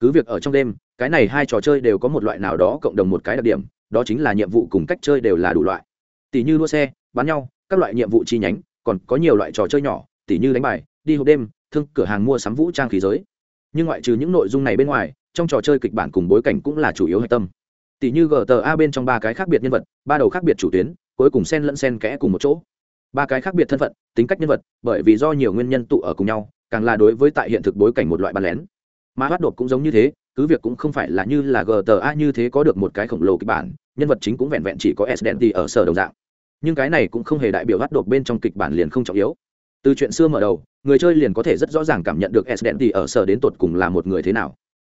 Cứ việc ở trong đêm, cái này hai trò chơi đều có một loại nào đó cộng đồng một cái đặc điểm, đó chính là nhiệm vụ cùng cách chơi đều là đủ loại. Tỷ như đua xe, bắn nhau, các loại nhiệm vụ chi nhánh, còn có nhiều loại trò chơi nhỏ tỷ như đánh bài, đi hộp đêm, thương, cửa hàng mua sắm vũ trang khí giới. Nhưng ngoại trừ những nội dung này bên ngoài, trong trò chơi kịch bản cùng bối cảnh cũng là chủ yếu hạch tâm. Tỷ như gta bên trong ba cái khác biệt nhân vật, ba đầu khác biệt chủ tuyến, cuối cùng xen lẫn xen kẽ cùng một chỗ ba cái khác biệt thân phận, tính cách nhân vật, bởi vì do nhiều nguyên nhân tụ ở cùng nhau, càng là đối với tại hiện thực bối cảnh một loại bàn lén. Mà bắt đột cũng giống như thế, cứ việc cũng không phải là như là gta như thế có được một cái khổng lồ kịch bản, nhân vật chính cũng vẹn vẹn chỉ có s đèn ở sở đồng dạng. Nhưng cái này cũng không hề đại biểu bắt đột bên trong kịch bản liền không trọng yếu. Từ chuyện xưa mở đầu, người chơi liền có thể rất rõ ràng cảm nhận được s đèn ở sở đến tột cùng là một người thế nào.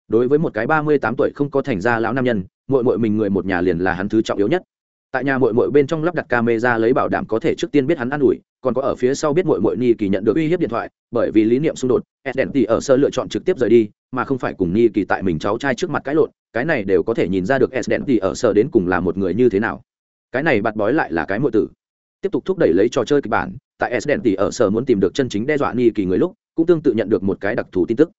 Đối với một cái ba mươi tám tuổi không có thành ra lão nam nhân mội mội mình người một nhà liền là hắn thứ trọng yếu nhất tại nhà mội mội bên trong lắp đặt camera lấy bảo đảm có thể trước tiên biết hắn ă n ủi, còn có ở phía sau biết mội mội ni kỳ nhận được uy hiếp điện thoại, bởi vì lý niệm xung đột e đèn tỉ ở sơ lựa chọn trực tiếp rời đi, mà không phải cùng ni kỳ tại mình cháu trai trước mặt cãi lộn, cái này đều có thể nhìn ra được e đèn tỉ ở sơ đến cùng là một người như thế nào. Cái này bạt bói lại là cái mội tử. Tiếp tục thúc đẩy lấy trò chơi kịch bản, tại e đèn tỉ ở sở muốn tìm được chân chính đe dọa ni kỳ người lúc, cũng tương tự nhận được một cái đặc thù tin tức.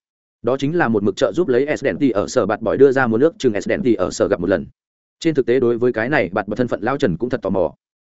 Đó chính là một mực trợ giúp lấy s đèn tỉ ở sở bạt bói đưa ra một nước chừng s đèn tỉ ở sở gặp một lần trên thực tế đối với cái này bạt bật thân phận lao trần cũng thật tò mò.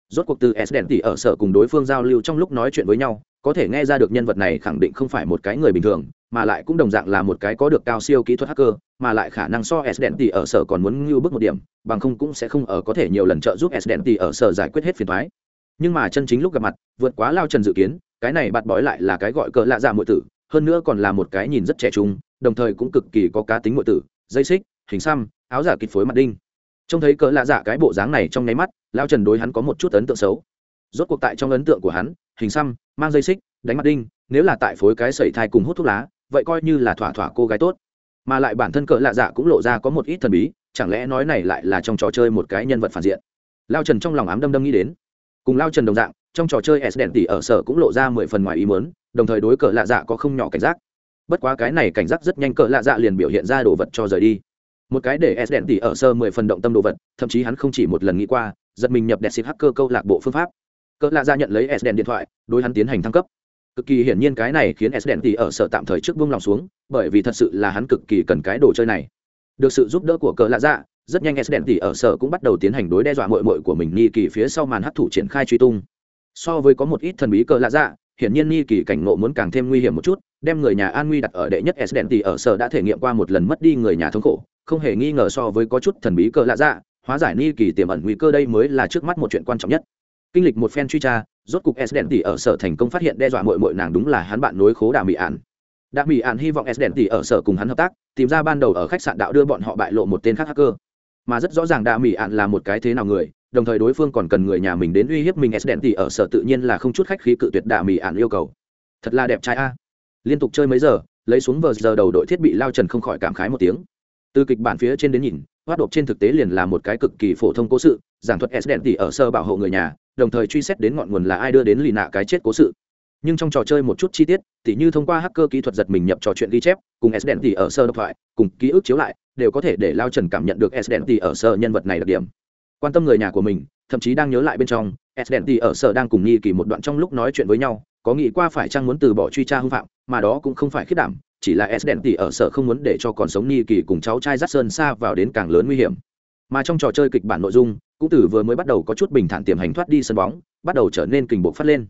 Rốt cuộc từ s đèn tỉ ở sở cùng đối phương giao lưu trong lúc nói chuyện với nhau, có thể nghe ra được nhân vật này khẳng định không phải một cái người bình thường, mà lại cũng đồng dạng là một cái có được cao siêu kỹ thuật hacker, mà lại khả năng so s đèn tỉ ở sở còn muốn ngưu bước một điểm, bằng không cũng sẽ không ở có thể nhiều lần trợ giúp s đèn tỉ ở sở giải quyết hết phiền thoái nhưng mà chân chính lúc gặp mặt, vượt quá lao trần dự kiến, cái này bạt bói lại là cái gọi cỡ lạ dạ muội tử, hơn nữa còn là một cái nhìn rất trẻ trung, đồng thời cũng cực kỳ có cá tính muội tử, dây xích, hình xăm, áo giả kịch phối mặt đinh trông thấy cỡ lạ dạ cái bộ dáng này trong nháy mắt lao trần đối hắn có một chút ấn tượng xấu. Rốt cuộc tại trong ấn tượng của hắn, hình xăm, mang dây xích, đánh mặt đinh, nếu là tại phối cái sẩy thai cùng hút thuốc lá, vậy coi như là thỏa thỏa cô gái tốt. Mà lại bản thân cỡ lạ dạ cũng lộ ra có một ít thần bí, chẳng lẽ nói này lại là trong trò chơi một cái nhân vật phản diện? Lao trần trong lòng ám đâm đâm nghĩ đến. Cùng lao trần đồng dạng, trong trò chơi s đèn tỉ ở sở cũng lộ ra mười phần ngoài ý mớn đồng thời đối cỡ lạ dạ có không nhỏ cảnh giác. Bất quá cái này cảnh giác rất nhanh cỡ lạ dạ liền biểu hiện ra đồ vật cho rời đi một cái để s đèn tỉ ở sơ mười phần động tâm đồ vật, thậm chí hắn không chỉ một lần nghĩ qua, giật mình nhập đẹp xịt hacker câu lạc bộ phương pháp. Cỡ lạ dạ nhận lấy s đèn điện thoại, đối hắn tiến hành thăng cấp. Cực kỳ hiển nhiên cái này khiến s đèn tỉ ở sở tạm thời trước vung lòng xuống, bởi vì thật sự là hắn cực kỳ cần cái đồ chơi này. Được sự giúp đỡ của cỡ lạ dạ rất nhanh s đèn tỉ ở sở cũng bắt đầu tiến hành đối đe dọa mội mội của mình nghi kỳ phía sau màn hấp thụ triển khai truy tung. So với có một ít thần bí cỡ lạ dạ hiển nhiên nghi kỳ cảnh ngộ muốn càng thêm nguy hiểm một chút, đem người nhà an nguy đặt ở đệ nhất s đèn tỉ ở sở đã thể nghiệm qua một lần mất đi người nhà thống khổ không hề nghi ngờ so với có chút thần bí cờ lạ dạ hóa giải nghi kỳ tiềm ẩn nguy cơ đây mới là trước mắt một chuyện quan trọng nhất. Kinh lịch một phen truy tra, rốt cục s đèn tỉ ở sở thành công phát hiện đe dọa mội mội nàng đúng là hắn bạn nối khố đà mỹ ạn. Đà mỹ ạn hy vọng s đèn tỉ ở sở cùng hắn hợp tác, tìm ra ban đầu ở khách sạn đạo đưa bọn họ bại lộ một tên khác hacker. Mà rất rõ ràng đà mỹ ạn là một cái thế nào người, đồng thời đối phương còn cần người nhà mình đến uy hiếp mình s đèn tỉ ở sở tự nhiên là không chút khách khí cự tuyệt đà mỹ ạn yêu cầu. Thật là đẹp trai a. Liên tục chơi mấy giờ, lấy xuống vờ giờ đầu đội thiết bị lao trần không khỏi cảm khái một tiếng từ kịch bản phía trên đến nhìn hoạt đột trên thực tế liền là một cái cực kỳ phổ thông cố sự, giảng thuật s đèn tỉ ở sơ bảo hộ người nhà, đồng thời truy xét đến ngọn nguồn là ai đưa đến lì nạ cái chết cố sự. Nhưng trong trò chơi một chút chi tiết, tỉ như thông qua hacker kỹ thuật giật mình nhập trò chuyện ghi chép, cùng s đèn tỉ ở sơ độc thoại, cùng ký ức chiếu lại, đều có thể để lao trần cảm nhận được s đèn tỉ ở sơ nhân vật này đặc điểm. Quan tâm người nhà của mình, thậm chí đang nhớ lại bên trong, s đèn tỉ ở sơ đang cùng nghi kỳ một đoạn trong lúc nói chuyện với nhau, có nghĩ qua phải chăng muốn từ bỏ truy tra hư phạm, mà đó cũng không phải khiết đảm chỉ là s đèn tỉ ở sở không muốn để cho còn sống nghi kỳ cùng cháu trai dắt sơn xa vào đến càng lớn nguy hiểm. Mà trong trò chơi kịch bản nội dung, cũng từ vừa mới bắt đầu có chút bình thản tiềm hành thoát đi sân bóng, bắt đầu trở nên kình bộ phát lên.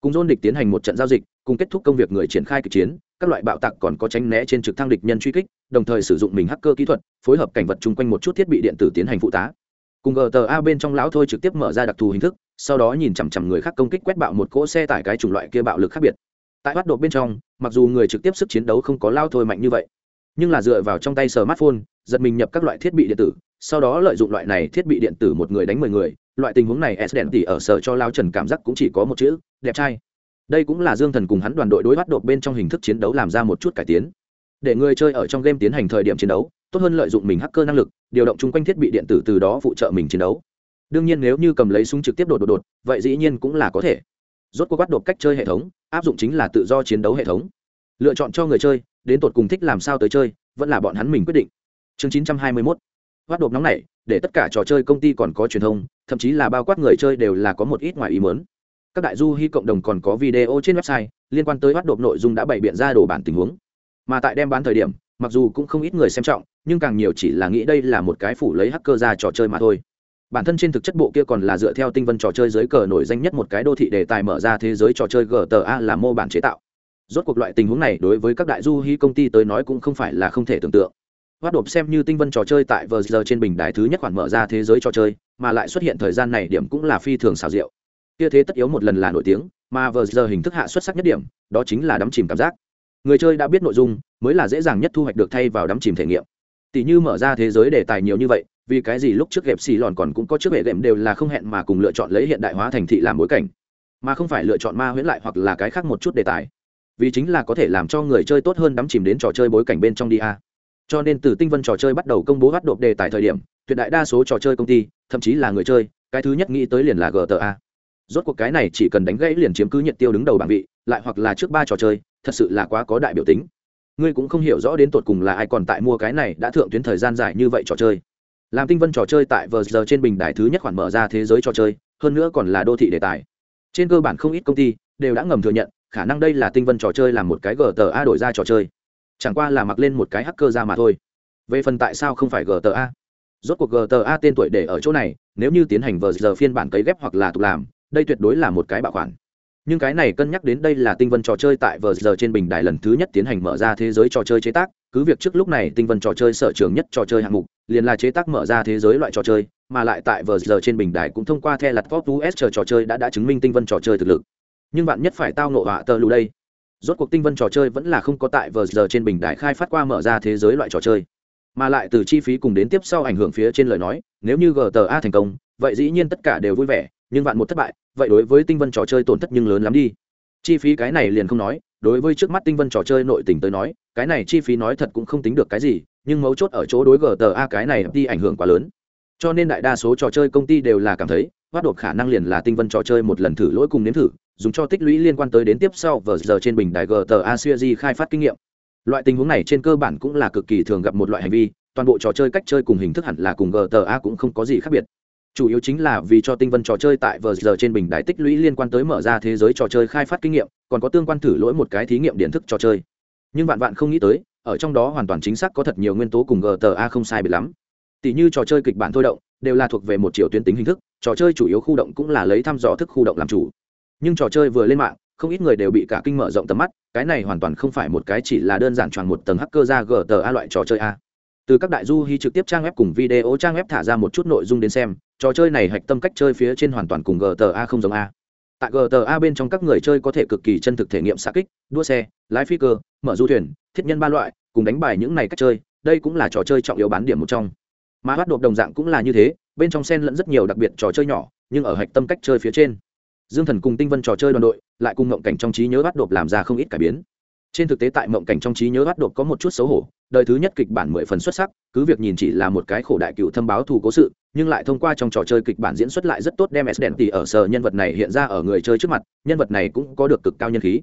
Cùng dôn địch tiến hành một trận giao dịch, cùng kết thúc công việc người triển khai kịch chiến, các loại bạo tạc còn có tránh né trên trực thăng địch nhân truy kích, đồng thời sử dụng mình hacker kỹ thuật, phối hợp cảnh vật chung quanh một chút thiết bị điện tử tiến hành phụ tá. Cùng gta bên trong lão thôi trực tiếp mở ra đặc thù hình thức, sau đó nhìn chằm chằm người khác công kích quét bạo một cỗ xe tải cái chủng loại kia bạo lực khác biệt tại bắt độ bên trong, mặc dù người trực tiếp sức chiến đấu không có lao thôi mạnh như vậy, nhưng là dựa vào trong tay smartphone, giật mình nhập các loại thiết bị điện tử, sau đó lợi dụng loại này thiết bị điện tử một người đánh mười người, loại tình huống này s đèn tỉ ở sở cho lao trần cảm giác cũng chỉ có một chữ, đẹp trai. Đây cũng là dương thần cùng hắn đoàn đội đối bắt đột bên trong hình thức chiến đấu làm ra một chút cải tiến. Để người chơi ở trong game tiến hành thời điểm chiến đấu, tốt hơn lợi dụng mình hacker năng lực, điều động chung quanh thiết bị điện tử từ đó phụ trợ mình chiến đấu. Đương nhiên nếu như cầm lấy súng trực tiếp đột đột đột, vậy dĩ nhiên cũng là có thể. Rốt cuộc bắt đột cách chơi hệ thống áp dụng chính là tự do chiến đấu hệ thống. Lựa chọn cho người chơi, đến tột cùng thích làm sao tới chơi, vẫn là bọn hắn mình quyết định. Chương 921 bắt đột nóng này, để tất cả trò chơi công ty còn có truyền thông, thậm chí là bao quát người chơi đều là có một ít ngoài ý muốn. Các đại du hy cộng đồng còn có video trên website, liên quan tới bắt đột nội dung đã bày biện ra đồ bản tình huống. Mà tại đem bán thời điểm, mặc dù cũng không ít người xem trọng, nhưng càng nhiều chỉ là nghĩ đây là một cái phủ lấy hacker ra trò chơi mà thôi bản thân trên thực chất bộ kia còn là dựa theo tinh vân trò chơi dưới cờ nổi danh nhất một cái đô thị đề tài mở ra thế giới trò chơi gta là mô bản chế tạo. Rốt cuộc loại tình huống này đối với các đại du hí công ty tới nói cũng không phải là không thể tưởng tượng. Hoạt động xem như tinh vân trò chơi tại vờ giờ trên bình đài thứ nhất khoản mở ra thế giới trò chơi, mà lại xuất hiện thời gian này điểm cũng là phi thường xào rượu kia thế tất yếu một lần là nổi tiếng, mà vờ giờ hình thức hạ xuất sắc nhất điểm, đó chính là đắm chìm cảm giác. Người chơi đã biết nội dung, mới là dễ dàng nhất thu hoạch được thay vào đắm chìm thể nghiệm. Tỷ như mở ra thế giới đề tài nhiều như vậy vì cái gì lúc trước ghẹp xì lòn còn cũng có trước hệ đệm đều là không hẹn mà cùng lựa chọn lấy hiện đại hóa thành thị làm bối cảnh, mà không phải lựa chọn ma huyễn lại hoặc là cái khác một chút đề tài, vì chính là có thể làm cho người chơi tốt hơn đắm chìm đến trò chơi bối cảnh bên trong đi a. Cho nên từ tinh vân trò chơi bắt đầu công bố bắt đột đề tài thời điểm, tuyệt đại đa số trò chơi công ty, thậm chí là người chơi, cái thứ nhất nghĩ tới liền là gta rốt cuộc cái này chỉ cần đánh gãy liền chiếm cứ nhiệt tiêu đứng đầu bảng vị, lại hoặc là trước ba trò chơi, thật sự là quá có đại biểu tính. Ngươi cũng không hiểu rõ đến tột cùng là ai còn tại mua cái này đã thượng tuyến thời gian dài như vậy trò chơi làm tinh vân trò chơi tại vờ giờ trên bình đài thứ nhất khoản mở ra thế giới trò chơi, hơn nữa còn là đô thị đề tài. Trên cơ bản không ít công ty đều đã ngầm thừa nhận, khả năng đây là tinh vân trò chơi làm một cái gta đổi ra trò chơi. Chẳng qua là mặc lên một cái hacker ra mà thôi. Về phần tại sao không phải gta rốt cuộc gta tên tuổi để ở chỗ này, nếu như tiến hành vờ giờ phiên bản cấy ghép hoặc là tục làm, đây tuyệt đối là một cái bảo khoản nhưng cái này cân nhắc đến đây là tinh vân trò chơi tại vờ giờ trên bình đài lần thứ nhất tiến hành mở ra thế giới trò chơi chế tác. Cứ việc trước lúc này tinh vân trò chơi sở trường nhất trò chơi hạng mục, liền là chế tác mở ra thế giới loại trò chơi, mà lại tại vờ giờ trên bình đài cũng thông qua the lặt pop us chờ trò chơi đã đã chứng minh tinh vân trò chơi thực lực. Nhưng bạn nhất phải tao nộ họa tờ lù đây. Rốt cuộc tinh vân trò chơi vẫn là không có tại vờ giờ trên bình đài khai phát qua mở ra thế giới loại trò chơi. Mà lại từ chi phí cùng đến tiếp sau ảnh hưởng phía trên lời nói, nếu như gta thành công, vậy dĩ nhiên tất cả đều vui vẻ nhưng vạn một thất bại, vậy đối với tinh vân trò chơi tổn thất nhưng lớn lắm đi. Chi phí cái này liền không nói, đối với trước mắt tinh vân trò chơi nội tình tới nói, cái này chi phí nói thật cũng không tính được cái gì, nhưng mấu chốt ở chỗ đối gta cái này đi ảnh hưởng quá lớn. Cho nên đại đa số trò chơi công ty đều là cảm thấy, bắt đột khả năng liền là tinh vân trò chơi một lần thử lỗi cùng nếm thử, dùng cho tích lũy liên quan tới đến tiếp sau vờ giờ trên bình đài gta series khai phát kinh nghiệm. Loại tình huống này trên cơ bản cũng là cực kỳ thường gặp một loại hành vi, toàn bộ trò chơi cách chơi cùng hình thức hẳn là cùng gta cũng không có gì khác biệt chủ yếu chính là vì cho tinh vân trò chơi tại vờ giờ trên bình đài tích lũy liên quan tới mở ra thế giới trò chơi khai phát kinh nghiệm, còn có tương quan thử lỗi một cái thí nghiệm điện thức trò chơi. Nhưng vạn vạn không nghĩ tới, ở trong đó hoàn toàn chính xác có thật nhiều nguyên tố cùng gta không sai biệt lắm. Tỷ như trò chơi kịch bản thôi động, đều là thuộc về một chiều tuyến tính hình thức, trò chơi chủ yếu khu động cũng là lấy thăm dò thức khu động làm chủ. Nhưng trò chơi vừa lên mạng, không ít người đều bị cả kinh mở rộng tầm mắt, cái này hoàn toàn không phải một cái chỉ là đơn giản tròn một tầng hacker ra gta loại trò chơi a. Từ các đại du hy trực tiếp trang web cùng video trang web thả ra một chút nội dung đến xem trò chơi này hạch tâm cách chơi phía trên hoàn toàn cùng gta không giống a. Tại gta bên trong các người chơi có thể cực kỳ chân thực thể nghiệm xa kích, đua xe, lái phi cơ, mở du thuyền, thiết nhân ba loại, cùng đánh bài những này cách chơi, đây cũng là trò chơi trọng yếu bán điểm một trong. Mà bắt đột đồng dạng cũng là như thế, bên trong sen lẫn rất nhiều đặc biệt trò chơi nhỏ, nhưng ở hạch tâm cách chơi phía trên. Dương thần cùng tinh vân trò chơi đoàn đội, lại cùng ngộng cảnh trong trí nhớ bắt đột làm ra không ít cải biến trên thực tế tại mộng cảnh trong trí nhớ bắt đột có một chút xấu hổ, đời thứ nhất kịch bản mười phần xuất sắc, cứ việc nhìn chỉ là một cái khổ đại cựu thâm báo thù cố sự, nhưng lại thông qua trong trò chơi kịch bản diễn xuất lại rất tốt đem s đèn tỉ ở sở nhân vật này hiện ra ở người chơi trước mặt, nhân vật này cũng có được cực cao nhân khí.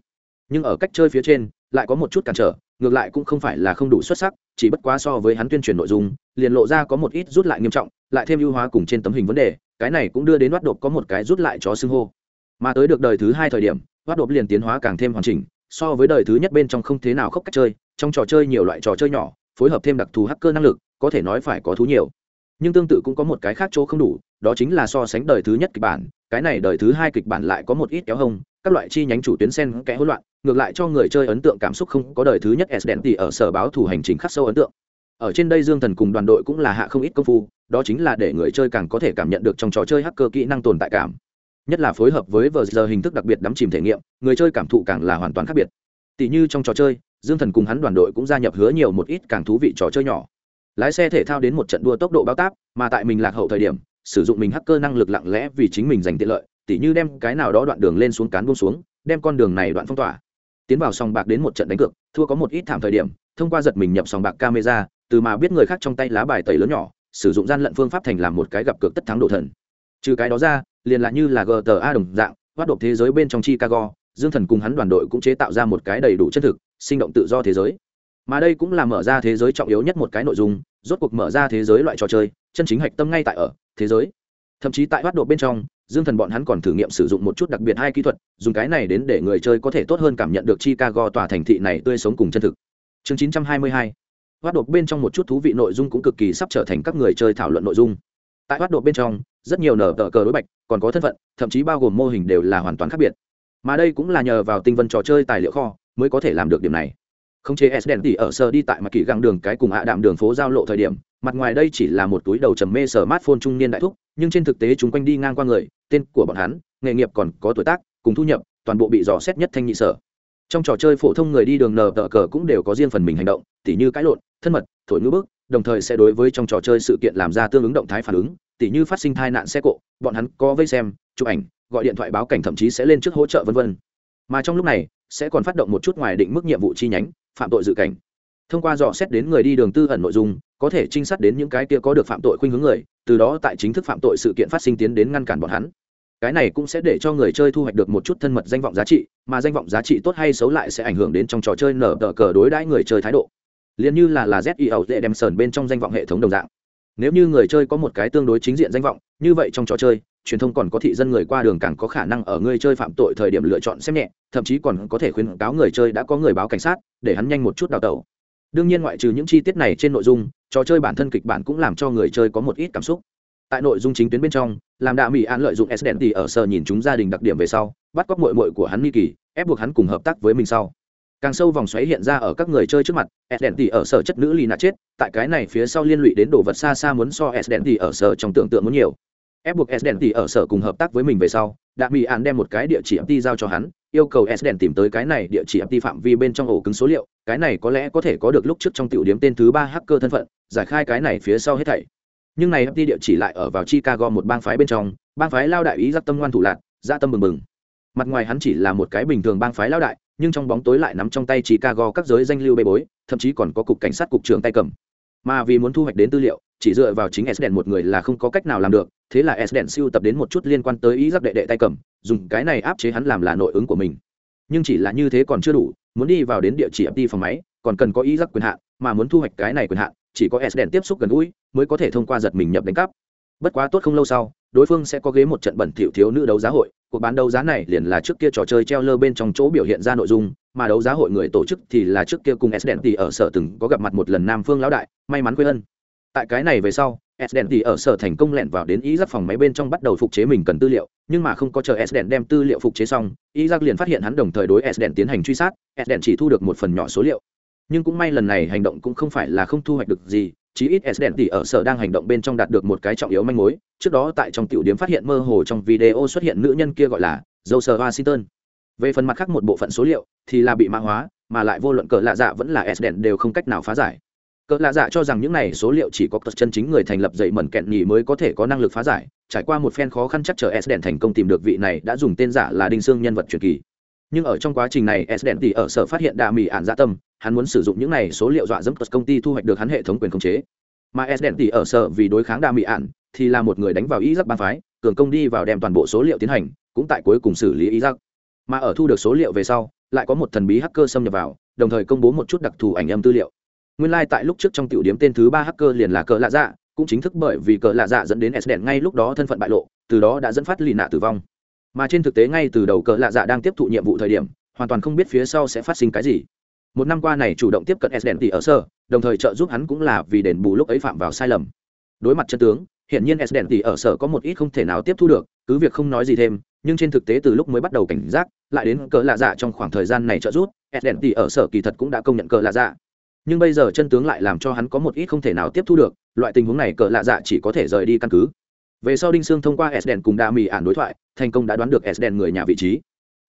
Nhưng ở cách chơi phía trên, lại có một chút cản trở, ngược lại cũng không phải là không đủ xuất sắc, chỉ bất quá so với hắn tuyên truyền nội dung, liền lộ ra có một ít rút lại nghiêm trọng, lại thêm ưu hóa cùng trên tấm hình vấn đề, cái này cũng đưa đến bắt đột có một cái rút lại chó xưng hô. Mà tới được đời thứ hai thời điểm, bắt đột liền tiến hóa càng thêm hoàn chỉnh so với đời thứ nhất bên trong không thế nào khóc cách chơi, trong trò chơi nhiều loại trò chơi nhỏ, phối hợp thêm đặc thù hacker năng lực, có thể nói phải có thú nhiều. Nhưng tương tự cũng có một cái khác chỗ không đủ, đó chính là so sánh đời thứ nhất kịch bản, cái này đời thứ hai kịch bản lại có một ít kéo hông, các loại chi nhánh chủ tuyến sen kẽ hỗn loạn, ngược lại cho người chơi ấn tượng cảm xúc không có đời thứ nhất s đèn tỉ ở sở báo thủ hành trình khắc sâu ấn tượng. Ở trên đây dương thần cùng đoàn đội cũng là hạ không ít công phu, đó chính là để người chơi càng có thể cảm nhận được trong trò chơi hacker kỹ năng tồn tại cảm nhất là phối hợp với vờ giờ hình thức đặc biệt đắm chìm thể nghiệm, người chơi cảm thụ càng là hoàn toàn khác biệt. Tỷ như trong trò chơi, dương thần cùng hắn đoàn đội cũng gia nhập hứa nhiều một ít càng thú vị trò chơi nhỏ. Lái xe thể thao đến một trận đua tốc độ bao táp, mà tại mình lạc hậu thời điểm, sử dụng mình hacker năng lực lặng lẽ vì chính mình giành tiện lợi, tỉ như đem cái nào đó đoạn đường lên xuống cán buông xuống, đem con đường này đoạn phong tỏa. Tiến vào sòng bạc đến một trận đánh cược, thua có một ít thảm thời điểm, thông qua giật mình nhập sòng bạc camera, từ mà biết người khác trong tay lá bài tẩy lớn nhỏ, sử dụng gian lận phương pháp thành làm một cái gặp cược tất thắng độ thần trừ cái đó ra, liền là như là gta đồng dạng, bắt động thế giới bên trong chicago, dương thần cùng hắn đoàn đội cũng chế tạo ra một cái đầy đủ chân thực, sinh động tự do thế giới. Mà đây cũng là mở ra thế giới trọng yếu nhất một cái nội dung, rốt cuộc mở ra thế giới loại trò chơi, chân chính hạch tâm ngay tại ở, thế giới. Thậm chí tại bắt động bên trong, dương thần bọn hắn còn thử nghiệm sử dụng một chút đặc biệt hai kỹ thuật, dùng cái này đến để người chơi có thể tốt hơn cảm nhận được chicago tòa thành thị này tươi sống cùng chân thực. Chương 922 bắt động bên trong một chút thú vị nội dung cũng cực kỳ sắp trở thành các người chơi thảo luận nội dung. Tại bắt động bên trong rất nhiều nở tờ cờ đối bạch, còn có thân phận, thậm chí bao gồm mô hình đều là hoàn toàn khác biệt. Mà đây cũng là nhờ vào tinh vân trò chơi tài liệu kho mới có thể làm được điểm này. Không chế s đèn tỉ ở sơ đi tại mặt kỳ găng đường cái cùng ạ đạm đường phố giao lộ thời điểm, mặt ngoài đây chỉ là một túi đầu trầm mê sở mát phôn trung niên đại thúc, nhưng trên thực tế chúng quanh đi ngang qua người, tên của bọn hắn, nghề nghiệp còn có tuổi tác, cùng thu nhập, toàn bộ bị dò xét nhất thanh nhị sở. Trong trò chơi phổ thông người đi đường nờ tờ cờ cũng đều có riêng phần mình hành động, tỉ như cãi lộn, thân mật, thổi ngữ bức, đồng thời sẽ đối với trong trò chơi sự kiện làm ra tương ứng động thái phản ứng tỉ như phát sinh tai nạn xe cộ, bọn hắn có vây xem, chụp ảnh, gọi điện thoại báo cảnh thậm chí sẽ lên trước hỗ trợ vân vân. Mà trong lúc này, sẽ còn phát động một chút ngoài định mức nhiệm vụ chi nhánh, phạm tội dự cảnh. Thông qua dò xét đến người đi đường tư ẩn nội dung, có thể trinh sát đến những cái kia có được phạm tội khuynh hướng người, từ đó tại chính thức phạm tội sự kiện phát sinh tiến đến ngăn cản bọn hắn. Cái này cũng sẽ để cho người chơi thu hoạch được một chút thân mật danh vọng giá trị, mà danh vọng giá trị tốt hay xấu lại sẽ ảnh hưởng đến trong trò chơi nở tờ cờ đối đãi người chơi thái độ. Liền như là là zio dễ đem sờn bên trong danh vọng hệ thống đồng dạng nếu như người chơi có một cái tương đối chính diện danh vọng, như vậy trong trò chơi, truyền thông còn có thị dân người qua đường càng có khả năng ở người chơi phạm tội thời điểm lựa chọn xem nhẹ, thậm chí còn có thể khuyến cáo người chơi đã có người báo cảnh sát, để hắn nhanh một chút đào tẩu. Đương nhiên ngoại trừ những chi tiết này trên nội dung, trò chơi bản thân kịch bản cũng làm cho người chơi có một ít cảm xúc. Tại nội dung chính tuyến bên trong, làm đạ mỹ an lợi dụng s đèn tỉ ở sở nhìn chúng gia đình đặc điểm về sau, bắt cóc mội mội của hắn ni kỳ ép buộc hắn cùng hợp tác với mình sau càng sâu vòng xoáy hiện ra ở các người chơi trước mặt, s đèn tỉ ở sở chất nữ lì nạ chết, tại cái này phía sau liên lụy đến đồ vật xa xa muốn so s đèn tỉ ở sở trong tưởng tượng muốn nhiều. Ép buộc s đèn tỉ ở sở cùng hợp tác với mình về sau, đạ mỹ an đem một cái địa chỉ mt giao cho hắn, yêu cầu s đèn tìm tới cái này địa chỉ mt phạm vi bên trong ổ cứng số liệu, cái này có lẽ có thể có được lúc trước trong tiểu điểm tên thứ ba hacker thân phận, giải khai cái này phía sau hết thảy. Nhưng này mt địa chỉ lại ở vào chicago một bang phái bên trong, bang phái lao đại ý giáp tâm ngoan thủ lạc gia tâm mừng mừng mặt ngoài hắn chỉ là một cái bình thường bang phái lao đại nhưng trong bóng tối lại nắm trong tay chicago các giới danh lưu bê bối, thậm chí còn có cục cảnh sát cục trưởng tay cầm. Mà vì muốn thu hoạch đến tư liệu, chỉ dựa vào chính Esden một người là không có cách nào làm được, thế là Esden siêu tập đến một chút liên quan tới ý giáp đệ đệ tay cầm, dùng cái này áp chế hắn làm là nội ứng của mình. Nhưng chỉ là như thế còn chưa đủ, muốn đi vào đến địa chỉ đi phòng máy, còn cần có ý giáp quyền hạn, mà muốn thu hoạch cái này quyền hạn, chỉ có Esden tiếp xúc gần gũi, mới có thể thông qua giật mình nhập đánh cắp. Bất quá tốt không lâu sau, đối phương sẽ có ghế một trận bẩn tiểu thiếu nữ đấu giá hội cuộc bán đấu giá này liền là trước kia trò chơi treo lơ bên trong chỗ biểu hiện ra nội dung, mà đấu giá hội người tổ chức thì là trước kia cùng s đèn thì ở sở từng có gặp mặt một lần nam phương lão đại, may mắn quê ân. Tại cái này về sau, s đèn thì ở sở thành công lẹn vào đến ý giác phòng máy bên trong bắt đầu phục chế mình cần tư liệu, nhưng mà không có chờ s đèn đem tư liệu phục chế xong, ý giác liền phát hiện hắn đồng thời đối s đèn tiến hành truy sát, s đèn chỉ thu được một phần nhỏ số liệu nhưng cũng may lần này hành động cũng không phải là không thu hoạch được gì, chí ít s đèn tỉ ở sở đang hành động bên trong đạt được một cái trọng yếu manh mối. Trước đó tại trong tiểu điểm phát hiện mơ hồ trong video xuất hiện nữ nhân kia gọi là dâu sờ washington. Về phần mặt khác một bộ phận số liệu thì là bị mã hóa, mà lại vô luận cỡ lạ dạ vẫn là s đèn đều không cách nào phá giải. Cỡ lạ dạ cho rằng những này số liệu chỉ có chân chính người thành lập dậy mẩn kẹn nhì mới có thể có năng lực phá giải. Trải qua một phen khó khăn chắc chờ s đèn thành công tìm được vị này đã dùng tên giả là đinh xương nhân vật truyền kỳ. Nhưng ở trong quá trình này, s đèn tỉ ở sở phát hiện đà mỹ ạn dạ tâm hắn muốn sử dụng những này số liệu dọa dẫm công ty thu hoạch được hắn hệ thống quyền khống chế. Mà s đèn thì ở sở vì đối kháng đa mỹ ạn, thì là một người đánh vào ý giắc ban phái, cường công đi vào đem toàn bộ số liệu tiến hành, cũng tại cuối cùng xử lý ý giắc mà ở thu được số liệu về sau, lại có một thần bí hacker xâm nhập vào, đồng thời công bố một chút đặc thù ảnh âm tư liệu. Nguyên lai、like、tại lúc trước trong tiểu điểm tên thứ ba hacker liền là cờ lạ dạ cũng chính thức bởi vì cờ lạ dạ dẫn đến s đèn ngay lúc đó thân phận bại lộ, từ đó đã dẫn phát lì nạ tử vong. Mà trên thực tế ngay từ đầu cờ lạ dạ đang tiếp thụ nhiệm vụ thời điểm, hoàn toàn không biết phía sau sẽ phát sinh cái gì một năm qua này chủ động tiếp cận s đèn tỷ ở sơ đồng thời trợ giúp hắn cũng là vì đền bù lúc ấy phạm vào sai lầm. Đối mặt chân tướng hiện nhiên s đèn tỷ ở sở có một ít không thể nào tiếp thu được, cứ việc không nói gì thêm, nhưng trên thực tế từ lúc mới bắt đầu cảnh giác, lại đến cỡ lạ dạ trong khoảng thời gian này trợ giúp, s đèn tỷ ở sở kỳ thật cũng đã công nhận cỡ lạ dạ. Nhưng bây giờ chân tướng lại làm cho hắn có một ít không thể nào tiếp thu được, loại tình huống này cỡ lạ dạ chỉ có thể rời đi căn cứ. Về sau đinh sương thông qua s đèn cùng đa mì ản đối thoại, thành công đã đoán được s đèn người nhà vị trí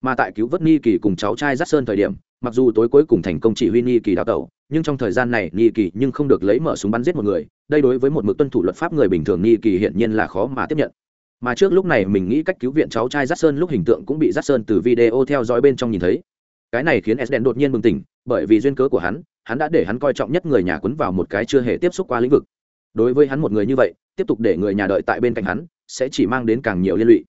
mà tại cứu vớt ni kỳ cùng cháu trai giắt sơn thời điểm, mặc dù tối cuối cùng thành công chỉ huy ni kỳ đào tẩu, nhưng trong thời gian này ni kỳ nhưng không được lấy mở súng bắn giết một người, đây đối với một mực tuân thủ luật pháp người bình thường ni kỳ hiển nhiên là khó mà tiếp nhận. Mà trước lúc này mình nghĩ cách cứu viện cháu trai giắt sơn lúc hình tượng cũng bị giắt sơn từ video theo dõi bên trong nhìn thấy. Cái này khiến s đèn đột nhiên bừng tỉnh, bởi vì duyên cớ của hắn hắn đã để hắn coi trọng nhất người nhà quấn vào một cái chưa hề tiếp xúc qua lĩnh vực. Đối với hắn một người như vậy, tiếp tục để người nhà đợi tại bên cạnh hắn, sẽ chỉ mang đến càng nhiều liên lụy.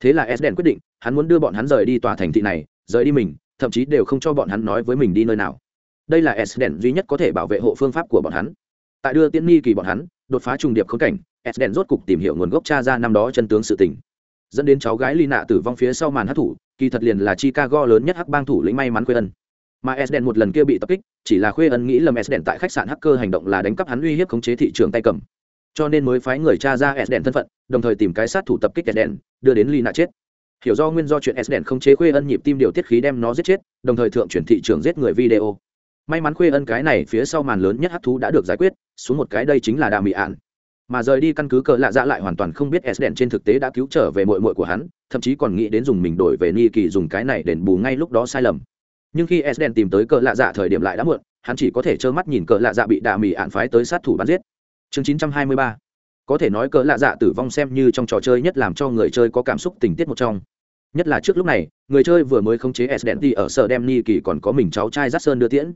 Thế là s đèn quyết định hắn muốn đưa bọn hắn rời đi tòa thành thị này, rời đi mình, thậm chí đều không cho bọn hắn nói với mình đi nơi nào. Đây là s đèn duy nhất có thể bảo vệ hộ phương pháp của bọn hắn. Tại đưa tiễn nghi kỳ bọn hắn, đột phá trùng điệp khống cảnh s đèn rốt cục tìm hiểu nguồn gốc cha ra năm đó chân tướng sự tình. Dẫn đến cháu gái lina tử vong phía sau màn hát thủ kỳ thật liền là chicago lớn nhất hắc bang thủ lĩnh may mắn khuê ân. Mà s đèn một lần kia bị tập kích, chỉ là khuê ân nghĩ lầm s đèn tại khách sạn hacker hành động là đánh cắp hắn uy hiếp khống chế thị trường tay cầm. Cho nên mới phái người cha ra s đèn thân phận, đồng thời tìm cái sát thủ tập kích s đèn đưa đến lina chết hiểu do nguyên do chuyện s đèn không chế khuê ân nhịp tim điều tiết khí đem nó giết chết, đồng thời thượng chuyển thị trường giết người video. May mắn khuê ân cái này phía sau màn lớn nhất hắc thú đã được giải quyết, xuống một cái đây chính là đà mị ạn. Mà rời đi căn cứ cờ lạ dạ lại hoàn toàn không biết s đèn trên thực tế đã cứu trở về mội mội của hắn, thậm chí còn nghĩ đến dùng mình đổi về ni kỳ dùng cái này đền bù ngay lúc đó sai lầm. Nhưng khi s đèn tìm tới cờ lạ dạ thời điểm lại đã muộn, hắn chỉ có thể trơ mắt nhìn cờ lạ dạ bị đà mị ạn phái tới sát thủ bắn giết. Chương chín trăm hai mươi ba. Có thể nói cờ lạ dạ tử vong xem như trong trò chơi nhất làm cho người chơi có cảm xúc tình tiết một trong nhất là trước lúc này, người chơi vừa mới khống chế s đèn đi ở sở đem ni kỳ còn có mình cháu trai giắt sơn đưa tiễn.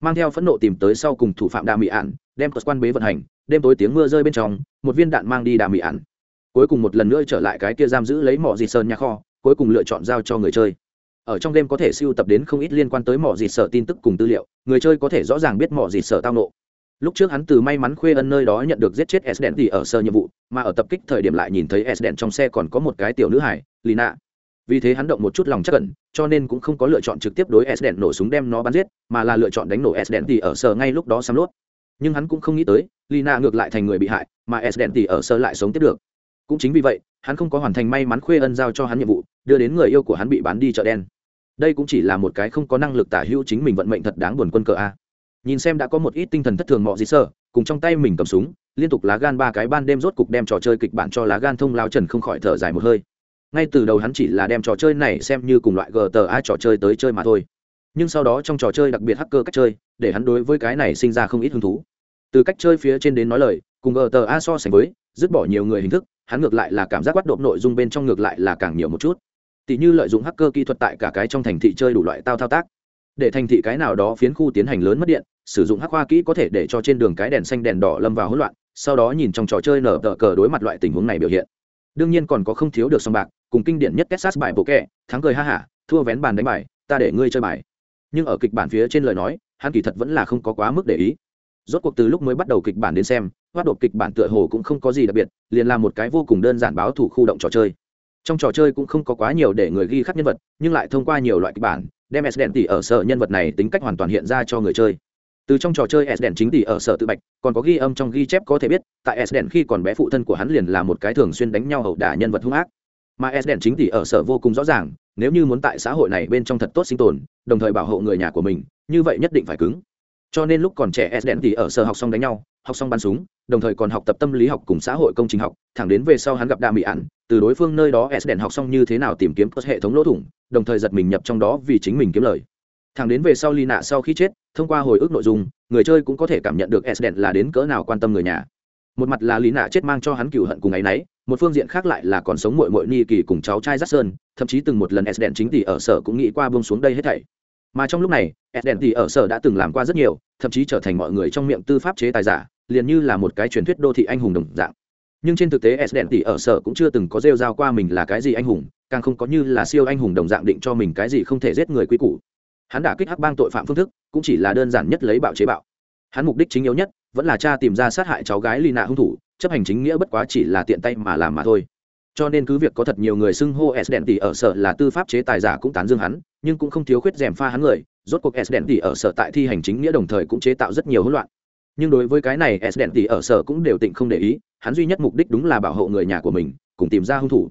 Mang theo phẫn nộ tìm tới sau cùng thủ phạm đà mỹ ạn đem cờ quan bế vận hành, đêm tối tiếng mưa rơi bên trong, một viên đạn mang đi đà mỹ ạn cuối cùng một lần nữa trở lại cái kia giam giữ lấy mỏ dịt sơn nhà kho, cuối cùng lựa chọn giao cho người chơi. Ở trong đêm có thể siêu tập đến không ít liên quan tới mỏ dịt sở tin tức cùng tư liệu, người chơi có thể rõ ràng biết mỏ dịt sở tao nộ. Lúc trước hắn từ may mắn khuê ân nơi đó nhận được giết chết s đèn thì ở sơ nhiệm vụ, mà ở tập kích thời điểm lại nhìn thấy s đèn trong xe còn có một cái tiểu nữ hải lina vì thế hắn động một chút lòng chắc cẩn cho nên cũng không có lựa chọn trực tiếp đối s đèn nổ súng đem nó bắn giết, mà là lựa chọn đánh nổ s đèn thì ở sở ngay lúc đó xăm lốt. Nhưng hắn cũng không nghĩ tới, lina ngược lại thành người bị hại, mà s đèn thì ở sở lại sống tiếp được. Cũng chính vì vậy, hắn không có hoàn thành may mắn khuê ân giao cho hắn nhiệm vụ, đưa đến người yêu của hắn bị bán đi chợ đen. Đây cũng chỉ là một cái không có năng lực tả hữu chính mình vận mệnh thật đáng buồn quân cờ a. Nhìn xem đã có một ít tinh thần thất thường mọi gì sơ cùng trong tay mình cầm súng, liên tục lá gan ba cái ban đêm rốt cục đem trò chơi kịch bản cho lá gan thông lao trần không khỏi thở dài một hơi ngay từ đầu hắn chỉ là đem trò chơi này xem như cùng loại gta trò chơi tới chơi mà thôi. Nhưng sau đó trong trò chơi đặc biệt hacker cách chơi, để hắn đối với cái này sinh ra không ít hứng thú. Từ cách chơi phía trên đến nói lời, cùng gta so sánh với, dứt bỏ nhiều người hình thức, hắn ngược lại là cảm giác bắt độ nội dung bên trong ngược lại là càng nhiều một chút. Tỷ như lợi dụng hacker kỹ thuật tại cả cái trong thành thị chơi đủ loại tao thao tác. Để thành thị cái nào đó phiến khu tiến hành lớn mất điện, sử dụng hắc hoa kỹ có thể để cho trên đường cái đèn xanh, đèn đỏ lâm vào hỗn loạn, sau đó nhìn trong trò chơi nở tờ cờ đối mặt loại tình huống này biểu hiện đương nhiên còn có không thiếu được song bạc, cùng kinh điển nhất texas bài bộ kẹ, thắng cười ha hả, thua vén bàn đánh bài, ta để ngươi chơi bài. Nhưng ở kịch bản phía trên lời nói, hắn kỳ thật vẫn là không có quá mức để ý. Rốt cuộc từ lúc mới bắt đầu kịch bản đến xem hoạt động kịch bản tựa hồ cũng không có gì đặc biệt, liền là một cái vô cùng đơn giản báo thủ khu động trò chơi. Trong trò chơi cũng không có quá nhiều để người ghi khắc nhân vật, nhưng lại thông qua nhiều loại kịch bản, đem s đèn tỉ ở sở nhân vật này tính cách hoàn toàn hiện ra cho người chơi từ trong trò chơi s đèn chính tỷ ở sở tự bạch, còn có ghi âm trong ghi chép có thể biết, tại s đèn khi còn bé phụ thân của hắn liền là một cái thường xuyên đánh nhau hậu đả nhân vật hung ác. Mà s đèn chính tỷ ở sở vô cùng rõ ràng, nếu như muốn tại xã hội này bên trong thật tốt sinh tồn, đồng thời bảo hộ người nhà của mình, như vậy nhất định phải cứng. Cho nên lúc còn trẻ s đèn tỷ ở sở học xong đánh nhau, học xong bắn súng, đồng thời còn học tập tâm lý học cùng xã hội công trình học, thẳng đến về sau hắn gặp đa mỹ ản, từ đối phương nơi đó s đèn học xong như thế nào tìm kiếm hệ thống lỗ thủng, đồng thời giật mình nhập trong đó vì chính mình kiếm lời. Thẳng đến về sau ly nạ sau khi chết thông qua hồi ức nội dung, người chơi cũng có thể cảm nhận được s đèn là đến cỡ nào quan tâm người nhà. Một mặt là lý nạ chết mang cho hắn cựu hận cùng ấ y n ấ y một phương diện khác lại là còn sống mội mội ni kỳ cùng cháu trai giắt sơn thậm chí từng một lần s đèn chính tỷ ở sở cũng nghĩ qua bông xuống đây hết thảy. Mà trong lúc này s đèn tỷ ở sở đã từng làm qua rất nhiều, thậm chí trở thành mọi người trong miệng tư pháp chế tài giả, liền như là một cái truyền thuyết đô thị anh hùng đồng dạng. Nhưng trên thực tế s đèn tỷ ở sở cũng chưa từng có rêu r a o qua mình là cái gì anh hùng, càng không có như là siêu anh hùng đồng dạng định cho mình cái gì không thể giết người quy cũ hắn đã kích hắc bang tội phạm phương thức, cũng chỉ là đơn giản nhất lấy bạo chế bạo. Hắn mục đích chính yếu nhất, vẫn là cha tìm ra sát hại cháu gái lì nạ hung thủ, chấp hành chính nghĩa bất quá chỉ là tiện tay mà làm mà thôi. Cho nên cứ việc có thật nhiều người xưng hô s đèn tỷ ở sở là tư pháp chế tài giả cũng tán dương hắn, nhưng cũng không thiếu khuyết rèm pha hắn người, rốt cuộc s đèn tỷ ở sở tại thi hành chính nghĩa đồng thời cũng chế tạo rất nhiều hỗn loạn. Nhưng đối với cái này s đèn thì ở sở cũng đều tịnh không để ý, hắn duy nhất mục đích đúng là bảo hộ người nhà của mình, cùng tìm ra hung thủ.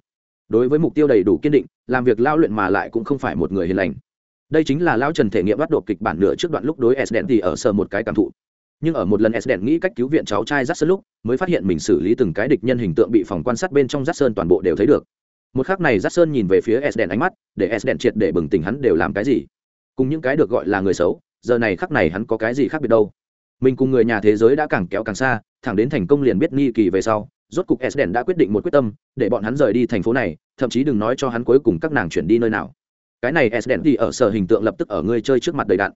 Đối với mục tiêu đầy đủ kiên định, làm việc lao luyện mà lại cũng không phải một người hiền lành đây chính là lao trần thể nghiệm bắt đột kịch bản nửa trước đoạn lúc đối s đèn thì ở sở một cái cảm thụ. Nhưng ở một lần s đèn nghĩ cách cứu viện cháu trai rát sơn lúc, mới phát hiện mình xử lý từng cái địch nhân hình tượng bị phòng quan sát bên trong rát sơn toàn bộ đều thấy được. Một khắc này rát sơn nhìn về phía s đèn ánh mắt, để s đèn triệt để bừng tỉnh hắn đều làm cái gì? Cùng những cái được gọi là người xấu, giờ này khắc này hắn có cái gì khác biệt đâu? Mình cùng người nhà thế giới đã càng kéo càng xa, thẳng đến thành công liền biết nghi kỳ về sau, rốt cục s đèn đã quyết định một quyết tâm, để bọn hắn rời đi thành phố này, thậm chí đừng nói cho hắn cuối cùng các nàng chuyển đi nơi nào cái này s đèn thì ở sở hình tượng lập tức ở người chơi trước mặt đầy đạn.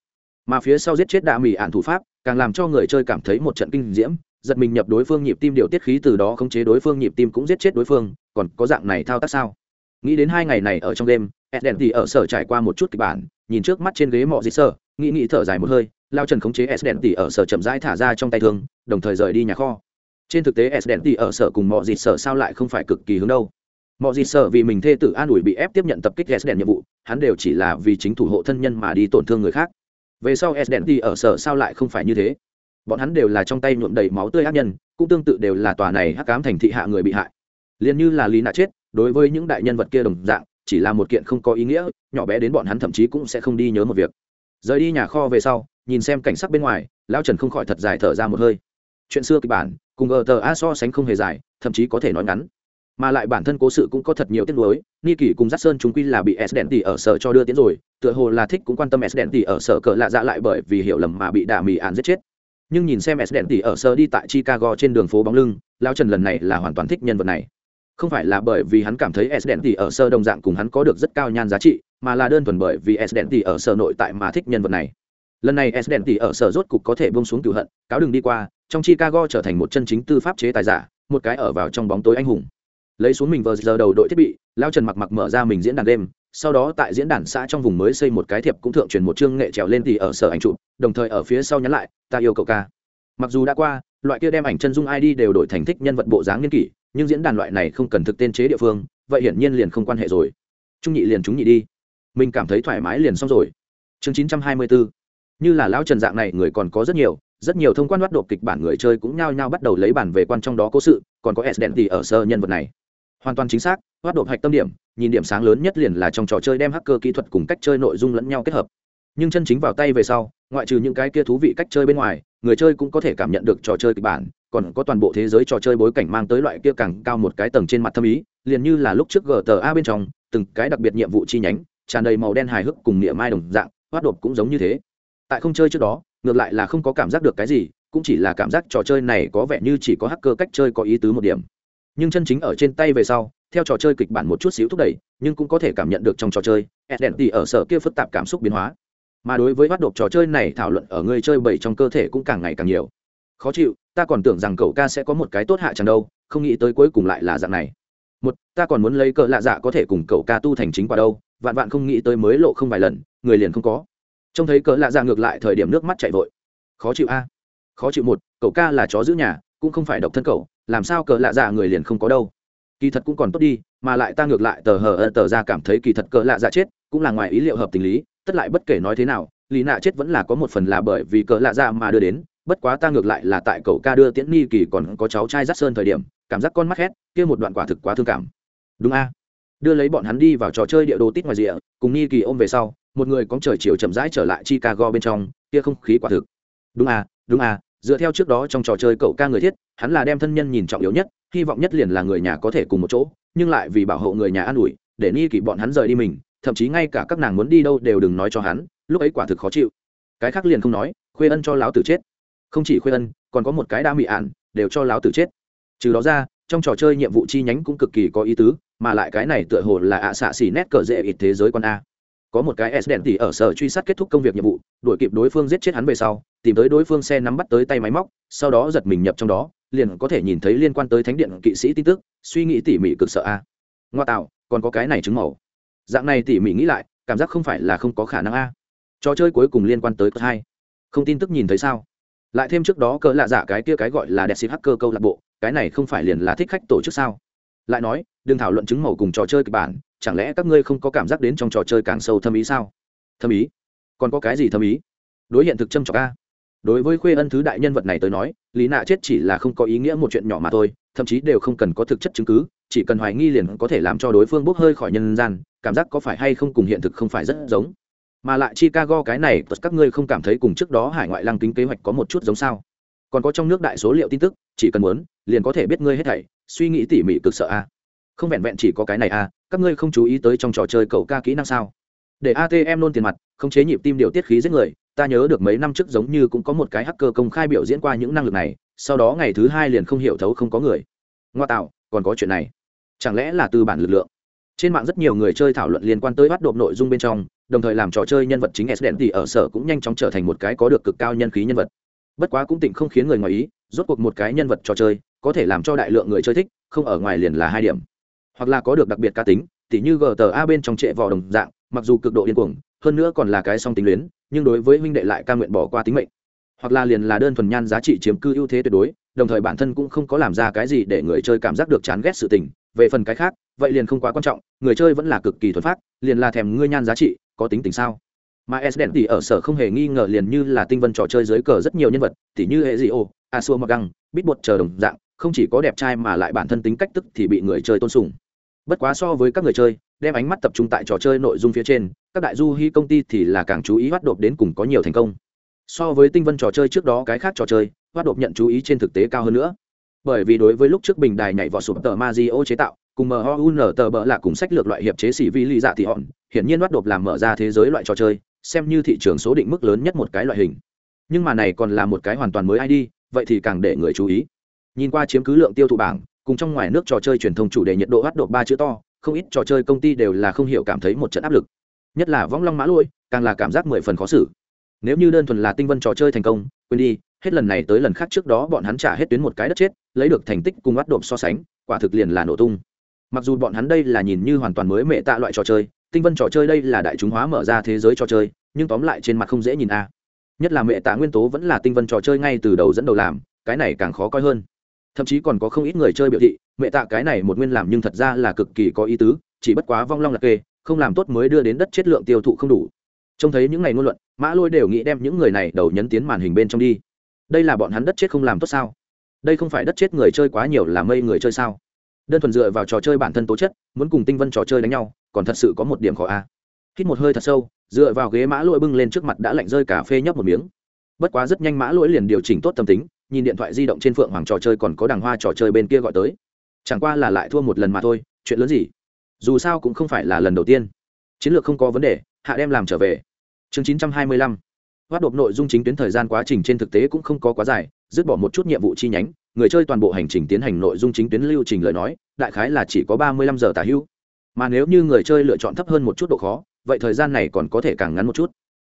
Mà phía sau giết chết đạ mỹ ạn thủ pháp, càng làm cho người chơi cảm thấy một trận kinh diễm, giật mình nhập đối phương nhịp tim điều tiết khí từ đó khống chế đối phương nhịp tim cũng giết chết đối phương, còn có dạng này thao tác sao? Nghĩ đến hai ngày này ở trong đêm edden thì ở sở trải qua một chút kịch bản, nhìn trước mắt trên ghế mọ dịt sở nghĩ nghĩ thở dài một hơi, lao trần khống chế edden thì ở sở chậm rãi thả ra trong tay thương, đồng thời rời đi nhà kho. Trên thực tế edden thì ở sở cùng mọ dịt sở sao lại không phải cực kỳ hướng đâu mọi gì sợ vì mình thê tử an ủi bị ép tiếp nhận tập kích s đèn nhiệm vụ, hắn đều chỉ là vì chính thủ hộ thân nhân mà đi tổn thương người khác. Về sau s đèn đi ở sở sao lại không phải như thế. Bọn hắn đều là trong tay nhuộm đầy máu tươi ác nhân, cũng tương tự đều là tòa này hắc cám thành thị hạ người bị hại. Liền như là lý nạ chết, đối với những đại nhân vật kia đồng dạng, chỉ là một kiện không có ý nghĩa, nhỏ bé đến bọn hắn thậm chí cũng sẽ không đi nhớ một việc. Rời đi nhà kho về sau, nhìn xem cảnh sắc bên ngoài, lão trần không khỏi thật dài thở ra một hơi. Chuyện xưa kịch bản, cùng gờ tờ a so sánh không hề dài, thậm chí có thể nói ngắn mà lại bản thân cố sự cũng có thật nhiều tiết lối ni kỷ cùng giác sơn chúng quy là bị s đèn tỉ ở sở cho đưa tiến rồi, tựa hồ là thích cũng quan tâm s đèn tỉ ở sở cỡ lạ dạ lại bởi vì hiểu lầm mà bị đả mì án giết chết. Nhưng nhìn xem s đèn tỉ ở sở đi tại chicago trên đường phố bóng lưng, lao trần lần này là hoàn toàn thích nhân vật này. Không phải là bởi vì hắn cảm thấy s đèn tỉ ở sở đồng dạng cùng hắn có được rất cao nhan giá trị, mà là đơn thuần bởi vì s đèn tỉ ở sở nội tại mà thích nhân vật này. Lần này s đèn tỉ ở sở rốt cục có thể bông xuống cửu hận, cáo đường đi qua, trong chicago trở thành một chân chính tư pháp chế tài giả, một cái ở vào trong bóng tối anh hùng lấy xuống mình vờ giờ đầu đội thiết bị, lao trần mặc mặc mở ra mình diễn đàn đêm sau đó tại diễn đàn xã trong vùng mới xây một cái thiệp cũng thượng truyền một chương nghệ trèo lên thì ở sở ảnh chụp, đồng thời ở phía sau nhắn lại, ta yêu cậu ca. Mặc dù đã qua, loại kia đem ảnh chân dung id đều đổi thành thích nhân vật bộ dáng nghiên kỷ, nhưng diễn đàn loại này không cần thực tên chế địa phương, vậy hiển nhiên liền không quan hệ rồi. Trung nhị liền chúng nhị đi. Mình cảm thấy thoải mái liền xong rồi. Chương chín trăm hai mươi bốn như là lão trần dạng này, người còn có rất nhiều rất nhiều thông quan bắt đột kịch bản người chơi cũng nhao nhao bắt đầu lấy bản về quan trong đó cố sự, còn có s đèn thì ở sơ nhân vật này hoàn toàn chính xác hoạt động hạch tâm điểm, nhìn điểm sáng lớn nhất liền là trong trò chơi đem hacker kỹ thuật cùng cách chơi nội dung lẫn nhau kết hợp. Nhưng chân chính vào tay về sau, ngoại trừ những cái kia thú vị cách chơi bên ngoài, người chơi cũng có thể cảm nhận được trò chơi kịch bản, còn có toàn bộ thế giới trò chơi bối cảnh mang tới loại kia càng cao một cái tầng trên mặt thâm ý, liền như là lúc trước gta bên trong, từng cái đặc biệt nhiệm vụ chi nhánh, tràn đầy màu đen hài hước cùng niệm mai đồng dạng hoạt động cũng giống như thế. Tại không chơi trước đó, ngược lại là không có cảm giác được cái gì, cũng chỉ là cảm giác trò chơi này có vẻ như chỉ có hacker cách chơi có ý tứ một điểm nhưng chân chính ở trên tay về sau, theo trò chơi kịch bản một chút xíu thúc đẩy, nhưng cũng có thể cảm nhận được trong trò chơi đèn tỉ ở sở kia phức tạp cảm xúc biến hóa. Mà đối với bắt đột trò chơi này, thảo luận ở người chơi bảy trong cơ thể cũng càng ngày càng nhiều. Khó chịu, ta còn tưởng rằng cậu ca sẽ có một cái tốt hạ chẳng đâu, không nghĩ tới cuối cùng lại là dạng này. Một, ta còn muốn lấy cỡ lạ dạ có thể cùng cậu ca tu thành chính quả đâu, vạn vạn không nghĩ tới mới lộ không vài lần, người liền không có. Trông thấy cỡ lạ dạ ngược lại thời điểm nước mắt chạy vội. Khó chịu a. Khó chịu một, cậu ca là chó giữ nhà, cũng không phải độc thân cậu làm sao cờ lạ dạ người liền không có đâu. Kỳ thật cũng còn tốt đi, mà lại ta ngược lại tờ hờ ơ tờ ra cảm thấy kỳ thật cờ lạ dạ chết cũng là ngoài ý liệu hợp tình lý, tất lại bất kể nói thế nào lý nạ chết vẫn là có một phần là bởi vì cờ lạ dạ mà đưa đến, bất quá ta ngược lại là tại cậu ca đưa tiễn ni kỳ còn có cháu trai giắt sơn thời điểm, cảm giác con mắt hét, kia một đoạn quả thực quá thương cảm. Đúng a. Đưa lấy bọn hắn đi vào trò chơi địa đồ tít ngoài rìa, cùng ni kỳ ôm về sau, một người có trời chiều chậm rãi trở lại chicago bên trong, kia không khí quả thực. Đúng a đúng a dựa theo trước đó trong trò chơi cậu ca người thiết, hắn là đem thân nhân nhìn trọng yếu nhất, hy vọng nhất liền là người nhà có thể cùng một chỗ, nhưng lại vì bảo hộ người nhà an ủi, để ni kỷ bọn hắn rời đi mình, thậm chí ngay cả các nàng muốn đi đâu đều đừng nói cho hắn, lúc ấy quả thực khó chịu. Cái khác liền không nói, khuê ân cho láo tử chết. Không chỉ khuê ân, còn có một cái đa mị ạn đều cho láo tử chết. Trừ đó ra, trong trò chơi nhiệm vụ chi nhánh cũng cực kỳ có ý tứ, mà lại cái này tựa hồ là ạ xạ xỉ nét cờ dễ ít thế giới con a có một cái s đèn tỉ ở sở truy sát kết thúc công việc nhiệm vụ, đuổi kịp đối phương giết chết hắn về sau, tìm tới đối phương xe nắm bắt tới tay máy móc, sau đó giật mình nhập trong đó, liền có thể nhìn thấy liên quan tới thánh điện kỵ sĩ tin tức, suy nghĩ tỉ mỉ cực sợ a. Ngoa tạo, còn có cái này chứng màu. Dạng này tỉ mỉ nghĩ lại, cảm giác không phải là không có khả năng a. Trò chơi cuối cùng liên quan tới cỡ hai. Không tin tức nhìn thấy sao? Lại thêm trước đó cỡ lạ dạ cái kia cái gọi là đẹp xịt hacker câu lạc bộ, cái này không phải liền là thích khách tổ chức sao? Lại nói, đừng thảo luận chứng màu cùng trò chơi kịch bản, chẳng lẽ các ngươi không có cảm giác đến trong trò chơi càng sâu thâm ý sao? Thâm ý? Còn có cái gì thâm ý? Đối hiện thực châm trọc a. Đối với khuê ân thứ đại nhân vật này tới nói, lý nạ chết chỉ là không có ý nghĩa một chuyện nhỏ mà thôi, thậm chí đều không cần có thực chất chứng cứ, chỉ cần hoài nghi liền có thể làm cho đối phương bốc hơi khỏi nhân gian, cảm giác có phải hay không cùng hiện thực không phải rất giống. Mà lại chicago cái này các ngươi không cảm thấy cùng trước đó hải ngoại lăng kính kế hoạch có một chút giống sao? Còn có trong nước đại số liệu tin tức, chỉ cần muốn, liền có thể biết ngươi hết thảy suy nghĩ tỉ mỉ cực sợ a. Không vẹn vẹn chỉ có cái này a, các ngươi không chú ý tới trong trò chơi cậu ca kỹ năng sao? Để atm luôn tiền mặt không chế nhịp tim điều tiết khí giết người, ta nhớ được mấy năm trước giống như cũng có một cái hacker công khai biểu diễn qua những năng lực này, sau đó ngày thứ hai liền không hiểu thấu không có người. Ngoa tạo, còn có chuyện này. Chẳng lẽ là từ bản lực lượng? Trên mạng rất nhiều người chơi thảo luận liên quan tới bắt đột nội dung bên trong, đồng thời làm trò chơi nhân vật chính s đèn thì ở sở cũng nhanh chóng trở thành một cái có được cực cao nhân khí nhân vật. Bất quá cũng tỉnh không khiến người ngoài ý, rốt cuộc một cái nhân vật trò chơi có thể làm cho đại lượng người chơi thích, không ở ngoài liền là hai điểm. Hoặc là có được đặc biệt cá tính, tỉ như gta bên trong trệ vò đồng dạng, mặc dù cực độ điên cuồng, hơn nữa còn là cái song tính luyến, nhưng đối với huynh đệ lại ca nguyện bỏ qua tính mệnh. Hoặc là liền là đơn thuần nhan giá trị chiếm cư ưu thế tuyệt đối, đồng thời bản thân cũng không có làm ra cái gì để người chơi cảm giác được chán ghét sự tình. Về phần cái khác, vậy liền không quá quan trọng, người chơi vẫn là cực kỳ thuần phát, liền là thèm ngươi nhan giá trị, có tính tình sao? Mà s đèn tỉ ở sở không hề nghi ngờ liền như là tinh vân trò chơi dưới cờ rất nhiều nhân vật, tỉ như hệ dị ô a xua mặc găng bít bột chờ đồng dạng không chỉ có đẹp trai mà lại bản thân tính cách tức thì bị người chơi tôn sùng. Bất quá so với các người chơi, đem ánh mắt tập trung tại trò chơi nội dung phía trên, các đại du hy công ty thì là càng chú ý hoạt động đến cùng có nhiều thành công. So với tinh vân trò chơi trước đó cái khác trò chơi hoạt động nhận chú ý trên thực tế cao hơn nữa. Bởi vì đối với lúc trước bình đài nhảy vọt sụp tờ Mazio chế tạo, cùng MHUN tờ bỡ là cùng sách lược loại hiệp chế sĩ vi lý dạ thì hòn, hiển nhiên hoạt động làm mở ra thế giới loại trò chơi, xem như thị trường số định mức lớn nhất một cái loại hình. Nhưng mà này còn là một cái hoàn toàn mới id vậy thì càng để người chú ý nhìn qua chiếm cứ lượng tiêu thụ bảng, cùng trong ngoài nước trò chơi truyền thông chủ đề nhiệt độ hoạt độ ba chữ to, không ít trò chơi công ty đều là không hiểu cảm thấy một trận áp lực. Nhất là võng long mã lôi, càng là cảm giác mười phần khó xử. Nếu như đơn thuần là tinh vân trò chơi thành công, quên đi, hết lần này tới lần khác trước đó bọn hắn trả hết tuyến một cái đất chết, lấy được thành tích cùng bắt độ so sánh, quả thực liền là nổ tung. Mặc dù bọn hắn đây là nhìn như hoàn toàn mới mệ tạ loại trò chơi, tinh vân trò chơi đây là đại chúng hóa mở ra thế giới trò chơi, nhưng tóm lại trên mặt không dễ nhìn a. Nhất là mệ tạ nguyên tố vẫn là tinh vân trò chơi ngay từ đầu dẫn đầu làm, cái này càng khó coi hơn thậm chí còn có không ít người chơi biểu thị, mẹ tạ cái này một nguyên làm nhưng thật ra là cực kỳ có ý tứ, chỉ bất quá vong long là kê, không làm tốt mới đưa đến đất chất lượng tiêu thụ không đủ. Trông thấy những ngày ngôn luận, mã lôi đều nghĩ đem những người này đầu nhấn tiến màn hình bên trong đi. Đây là bọn hắn đất chết không làm tốt sao? Đây không phải đất chết người chơi quá nhiều là mây người chơi sao? Đơn thuần dựa vào trò chơi bản thân tố chất, muốn cùng tinh vân trò chơi đánh nhau, còn thật sự có một điểm khó a. Hít một hơi thật sâu, dựa vào ghế mã lỗi bưng lên trước mặt đã lạnh rơi cà phê nhấp một miếng. Bất quá rất nhanh mã lỗi liền điều chỉnh tốt tâm tính nhìn điện thoại di động trên phượng hoàng trò chơi còn có đằng hoa trò chơi bên kia gọi tới. Chẳng qua là lại thua một lần mà thôi, chuyện lớn gì? Dù sao cũng không phải là lần đầu tiên. Chiến lược không có vấn đề, hạ đem làm trở về. Chương chín trăm hai mươi lăm. Hoạt động nội dung chính tuyến thời gian quá trình trên thực tế cũng không có quá dài, dứt bỏ một chút nhiệm vụ chi nhánh, người chơi toàn bộ hành trình tiến hành nội dung chính tuyến lưu trình lời nói, đại khái là chỉ có ba mươi lăm giờ tả hữu. Mà nếu như người chơi lựa chọn thấp hơn một chút độ khó, vậy thời gian này còn có thể càng ngắn một chút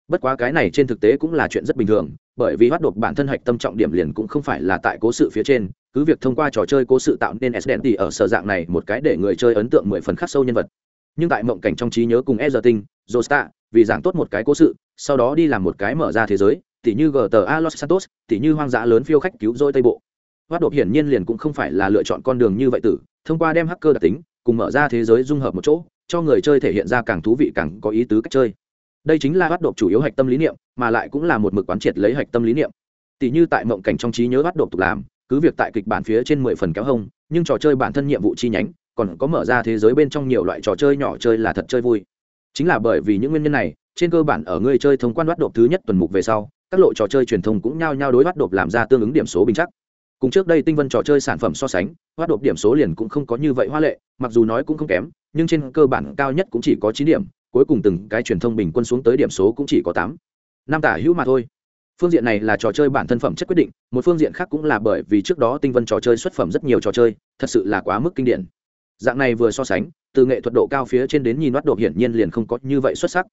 bất quá cái này trên thực tế cũng là chuyện rất bình thường, bởi vì hoạt đột bản thân hạch tâm trọng điểm liền cũng không phải là tại cố sự phía trên, cứ việc thông qua trò chơi cố sự tạo nên s đèn ở sở dạng này một cái để người chơi ấn tượng mười phần khắc sâu nhân vật. Nhưng tại mộng cảnh trong trí nhớ cùng e giờ tinh, josta, vì giảng tốt một cái cố sự, sau đó đi làm một cái mở ra thế giới, tỉ như gta los santos, tỉ như hoang dã lớn phiêu khách cứu rỗi tây bộ. Hoạt đột hiển nhiên liền cũng không phải là lựa chọn con đường như vậy tử, thông qua đem hacker đặc tính, cùng mở ra thế giới dung hợp một chỗ, cho người chơi thể hiện ra càng thú vị càng có ý tứ cách chơi đây chính là bắt độ chủ yếu hạch tâm lý niệm, mà lại cũng là một mực quán triệt lấy hạch tâm lý niệm. Tỷ như tại mộng cảnh trong trí nhớ bắt độ tục làm, cứ việc tại kịch bản phía trên mười phần kéo hông, nhưng trò chơi bản thân nhiệm vụ chi nhánh, còn có mở ra thế giới bên trong nhiều loại trò chơi nhỏ chơi là thật chơi vui. Chính là bởi vì những nguyên nhân này, trên cơ bản ở người chơi thông quan bắt độ thứ nhất tuần mục về sau, các lộ trò chơi truyền thông cũng nhao nhao đối bắt độ làm ra tương ứng điểm số bình chắc. Cùng trước đây tinh vân trò chơi sản phẩm so sánh, bắt độ điểm số liền cũng không có như vậy hoa lệ, mặc dù nói cũng không kém, nhưng trên cơ bản cao nhất cũng chỉ có chín điểm cuối cùng từng cái truyền thông bình quân xuống tới điểm số cũng chỉ có tám. Năm tả hữu mà thôi. Phương diện này là trò chơi bản thân phẩm chất quyết định, một phương diện khác cũng là bởi vì trước đó tinh vân trò chơi xuất phẩm rất nhiều trò chơi, thật sự là quá mức kinh điển. Dạng này vừa so sánh, từ nghệ thuật độ cao phía trên đến nhìn bắt độ hiển nhiên liền không có như vậy xuất sắc.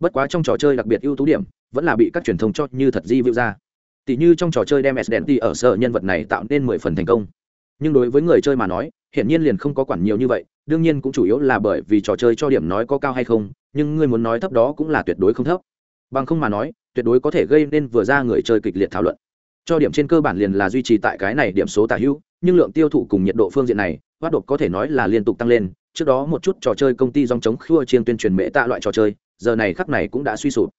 Bất quá trong trò chơi đặc biệt ưu tú điểm, vẫn là bị các truyền thông cho như thật di view ra. Tỷ như trong trò chơi đem s đèn ở sở nhân vật này tạo nên mười phần thành công nhưng đối với người chơi mà nói, hiển nhiên liền không có quản nhiều như vậy, đương nhiên cũng chủ yếu là bởi vì trò chơi cho điểm nói có cao hay không, nhưng người muốn nói thấp đó cũng là tuyệt đối không thấp. Bằng không mà nói, tuyệt đối có thể gây nên vừa ra người chơi kịch liệt thảo luận. Cho điểm trên cơ bản liền là duy trì tại cái này điểm số tả hữu, nhưng lượng tiêu thụ cùng nhiệt độ phương diện này hoạt động có thể nói là liên tục tăng lên. Trước đó một chút trò chơi công ty dòng chống khua chiên tuyên truyền mễ tạ loại trò chơi, giờ này khắc này cũng đã suy sụp.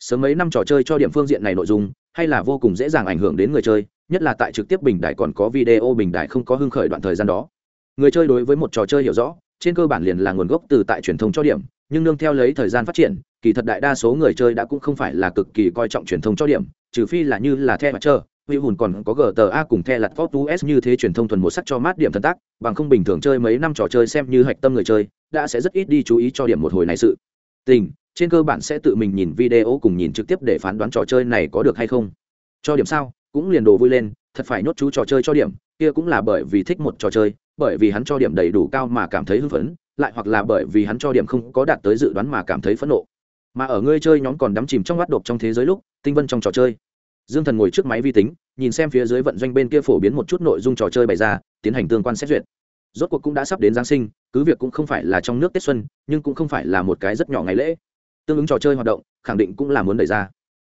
Sớm mấy năm trò chơi cho điểm phương diện này nội dung, hay là vô cùng dễ dàng ảnh hưởng đến người chơi nhất là tại trực tiếp bình đại còn có video bình đại không có hưng khởi đoạn thời gian đó. Người chơi đối với một trò chơi hiểu rõ, trên cơ bản liền là nguồn gốc từ tại truyền thông cho điểm, nhưng nương theo lấy thời gian phát triển, kỳ thật đại đa số người chơi đã cũng không phải là cực kỳ coi trọng truyền thông cho điểm, trừ phi là như là the mặt trơ huy hùn còn có gta cùng the lặt fortus như thế truyền thông thuần một sắc cho mát điểm thần tác, bằng không bình thường chơi mấy năm trò chơi xem như hạch tâm người chơi, đã sẽ rất ít đi chú ý cho điểm một hồi này sự. Tình, trên cơ bản sẽ tự mình nhìn video cùng nhìn trực tiếp để phán đoán trò chơi này có được hay không. Cho điểm sao? Cũng liền đồ vui lên, thật phải nhốt chú trò chơi cho điểm, kia cũng là bởi vì thích một trò chơi, bởi vì hắn cho điểm đầy đủ cao mà cảm thấy hưng phấn, lại hoặc là bởi vì hắn cho điểm không có đạt tới dự đoán mà cảm thấy phẫn nộ. Mà ở ngươi chơi nhóm còn đắm chìm trong mắt đột trong thế giới lúc, tinh vân trong trò chơi. Dương thần ngồi trước máy vi tính, nhìn xem phía dưới vận doanh bên kia phổ biến một chút nội dung trò chơi bày ra, tiến hành tương quan xét duyệt. Rốt cuộc cũng đã sắp đến giáng sinh, cứ việc cũng không phải là trong nước tết xuân, nhưng cũng không phải là một cái rất nhỏ ngày lễ. Tương ứng trò chơi hoạt động, khẳng định cũng là muốn đẩy ra.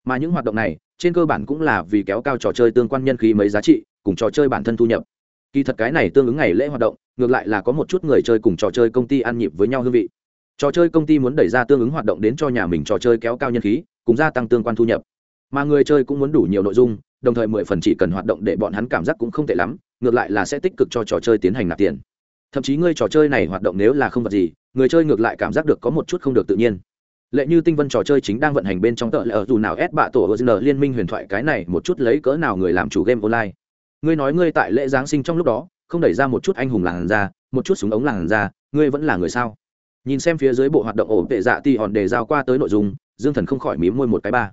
Mà những hoạt động này trên cơ bản cũng là vì kéo cao trò chơi tương quan nhân khí mấy giá trị, cùng trò chơi bản thân thu nhập. Kỳ thật cái này tương ứng ngày lễ hoạt động, ngược lại là có một chút người chơi cùng trò chơi công ty ăn nhịp với nhau hương vị. Trò chơi công ty muốn đẩy ra tương ứng hoạt động đến cho nhà mình trò chơi kéo cao nhân khí, cùng gia tăng tương quan thu nhập. Mà người chơi cũng muốn đủ nhiều nội dung, đồng thời mười phần chỉ cần hoạt động để bọn hắn cảm giác cũng không tệ lắm, ngược lại là sẽ tích cực cho trò chơi tiến hành nạp tiền. Thậm chí ngươi trò chơi này hoạt động nếu là không vật gì, người chơi ngược lại cảm giác được có một chút không được tự nhiên lệ như tinh vân trò chơi chính đang vận hành bên trong tợ lờ dù nào ép bạ tổ ở liên minh huyền thoại cái này một chút lấy cỡ nào người làm chủ game online. Ngươi nói ngươi tại lễ giáng sinh trong lúc đó, không đẩy ra một chút anh hùng làng ra, một chút súng ống làng ra, ngươi vẫn là người sao? Nhìn xem phía dưới bộ hoạt động ổ tệ dạ thì hòn đề giao qua tới nội dung, dương thần không khỏi mím môi một cái ba.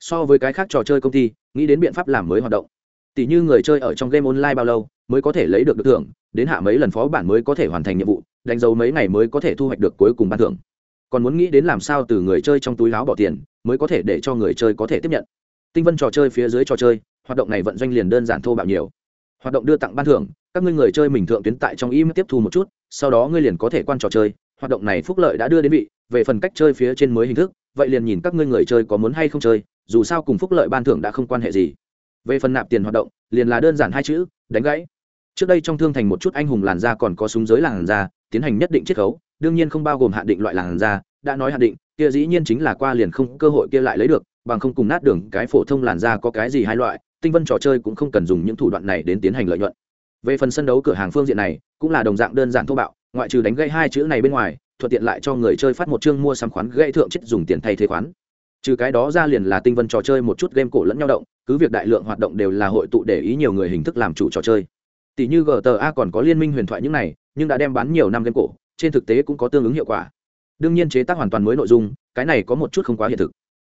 So với cái khác trò chơi công ty, nghĩ đến biện pháp làm mới hoạt động. Tỷ như người chơi ở trong game online bao lâu mới có thể lấy được được thưởng, đến hạ mấy lần phó bản mới có thể hoàn thành nhiệm vụ, đánh dấu mấy ngày mới có thể thu hoạch được cuối cùng ban thưởng còn muốn nghĩ đến làm sao từ người chơi trong túi láo bỏ tiền mới có thể để cho người chơi có thể tiếp nhận. Tinh vân trò chơi phía dưới trò chơi, hoạt động này vận doanh liền đơn giản thô bạo nhiều. Hoạt động đưa tặng ban thưởng, các ngươi người chơi mình thượng tuyến tại trong im tiếp thu một chút, sau đó ngươi liền có thể quan trò chơi, hoạt động này phúc lợi đã đưa đến vị, về phần cách chơi phía trên mới hình thức, vậy liền nhìn các ngươi người chơi có muốn hay không chơi, dù sao cùng phúc lợi ban thưởng đã không quan hệ gì. Về phần nạp tiền hoạt động, liền là đơn giản hai chữ, đánh gãy. Trước đây trong thương thành một chút anh hùng làn da còn có súng giới làn da, tiến hành nhất định chiết khấu đương nhiên không bao gồm hạn định loại làn da, đã nói hạn định, kia dĩ nhiên chính là qua liền không cơ hội kia lại lấy được, bằng không cùng nát đường, cái phổ thông làn da có cái gì hai loại, tinh vân trò chơi cũng không cần dùng những thủ đoạn này đến tiến hành lợi nhuận. Về phần sân đấu cửa hàng phương diện này, cũng là đồng dạng đơn giản thô bạo, ngoại trừ đánh gây hai chữ này bên ngoài, thuận tiện lại cho người chơi phát một chương mua sắm khoán gây thượng chất dùng tiền thay thế khoán. Trừ cái đó ra liền là tinh vân trò chơi một chút game cổ lẫn nhau động, cứ việc đại lượng hoạt động đều là hội tụ để ý nhiều người hình thức làm chủ trò chơi. Tỷ như gta còn có liên minh huyền thoại những này, nhưng đã đem bán nhiều năm game cổ trên thực tế cũng có tương ứng hiệu quả. Đương nhiên chế tác hoàn toàn mới nội dung, cái này có một chút không quá hiện thực.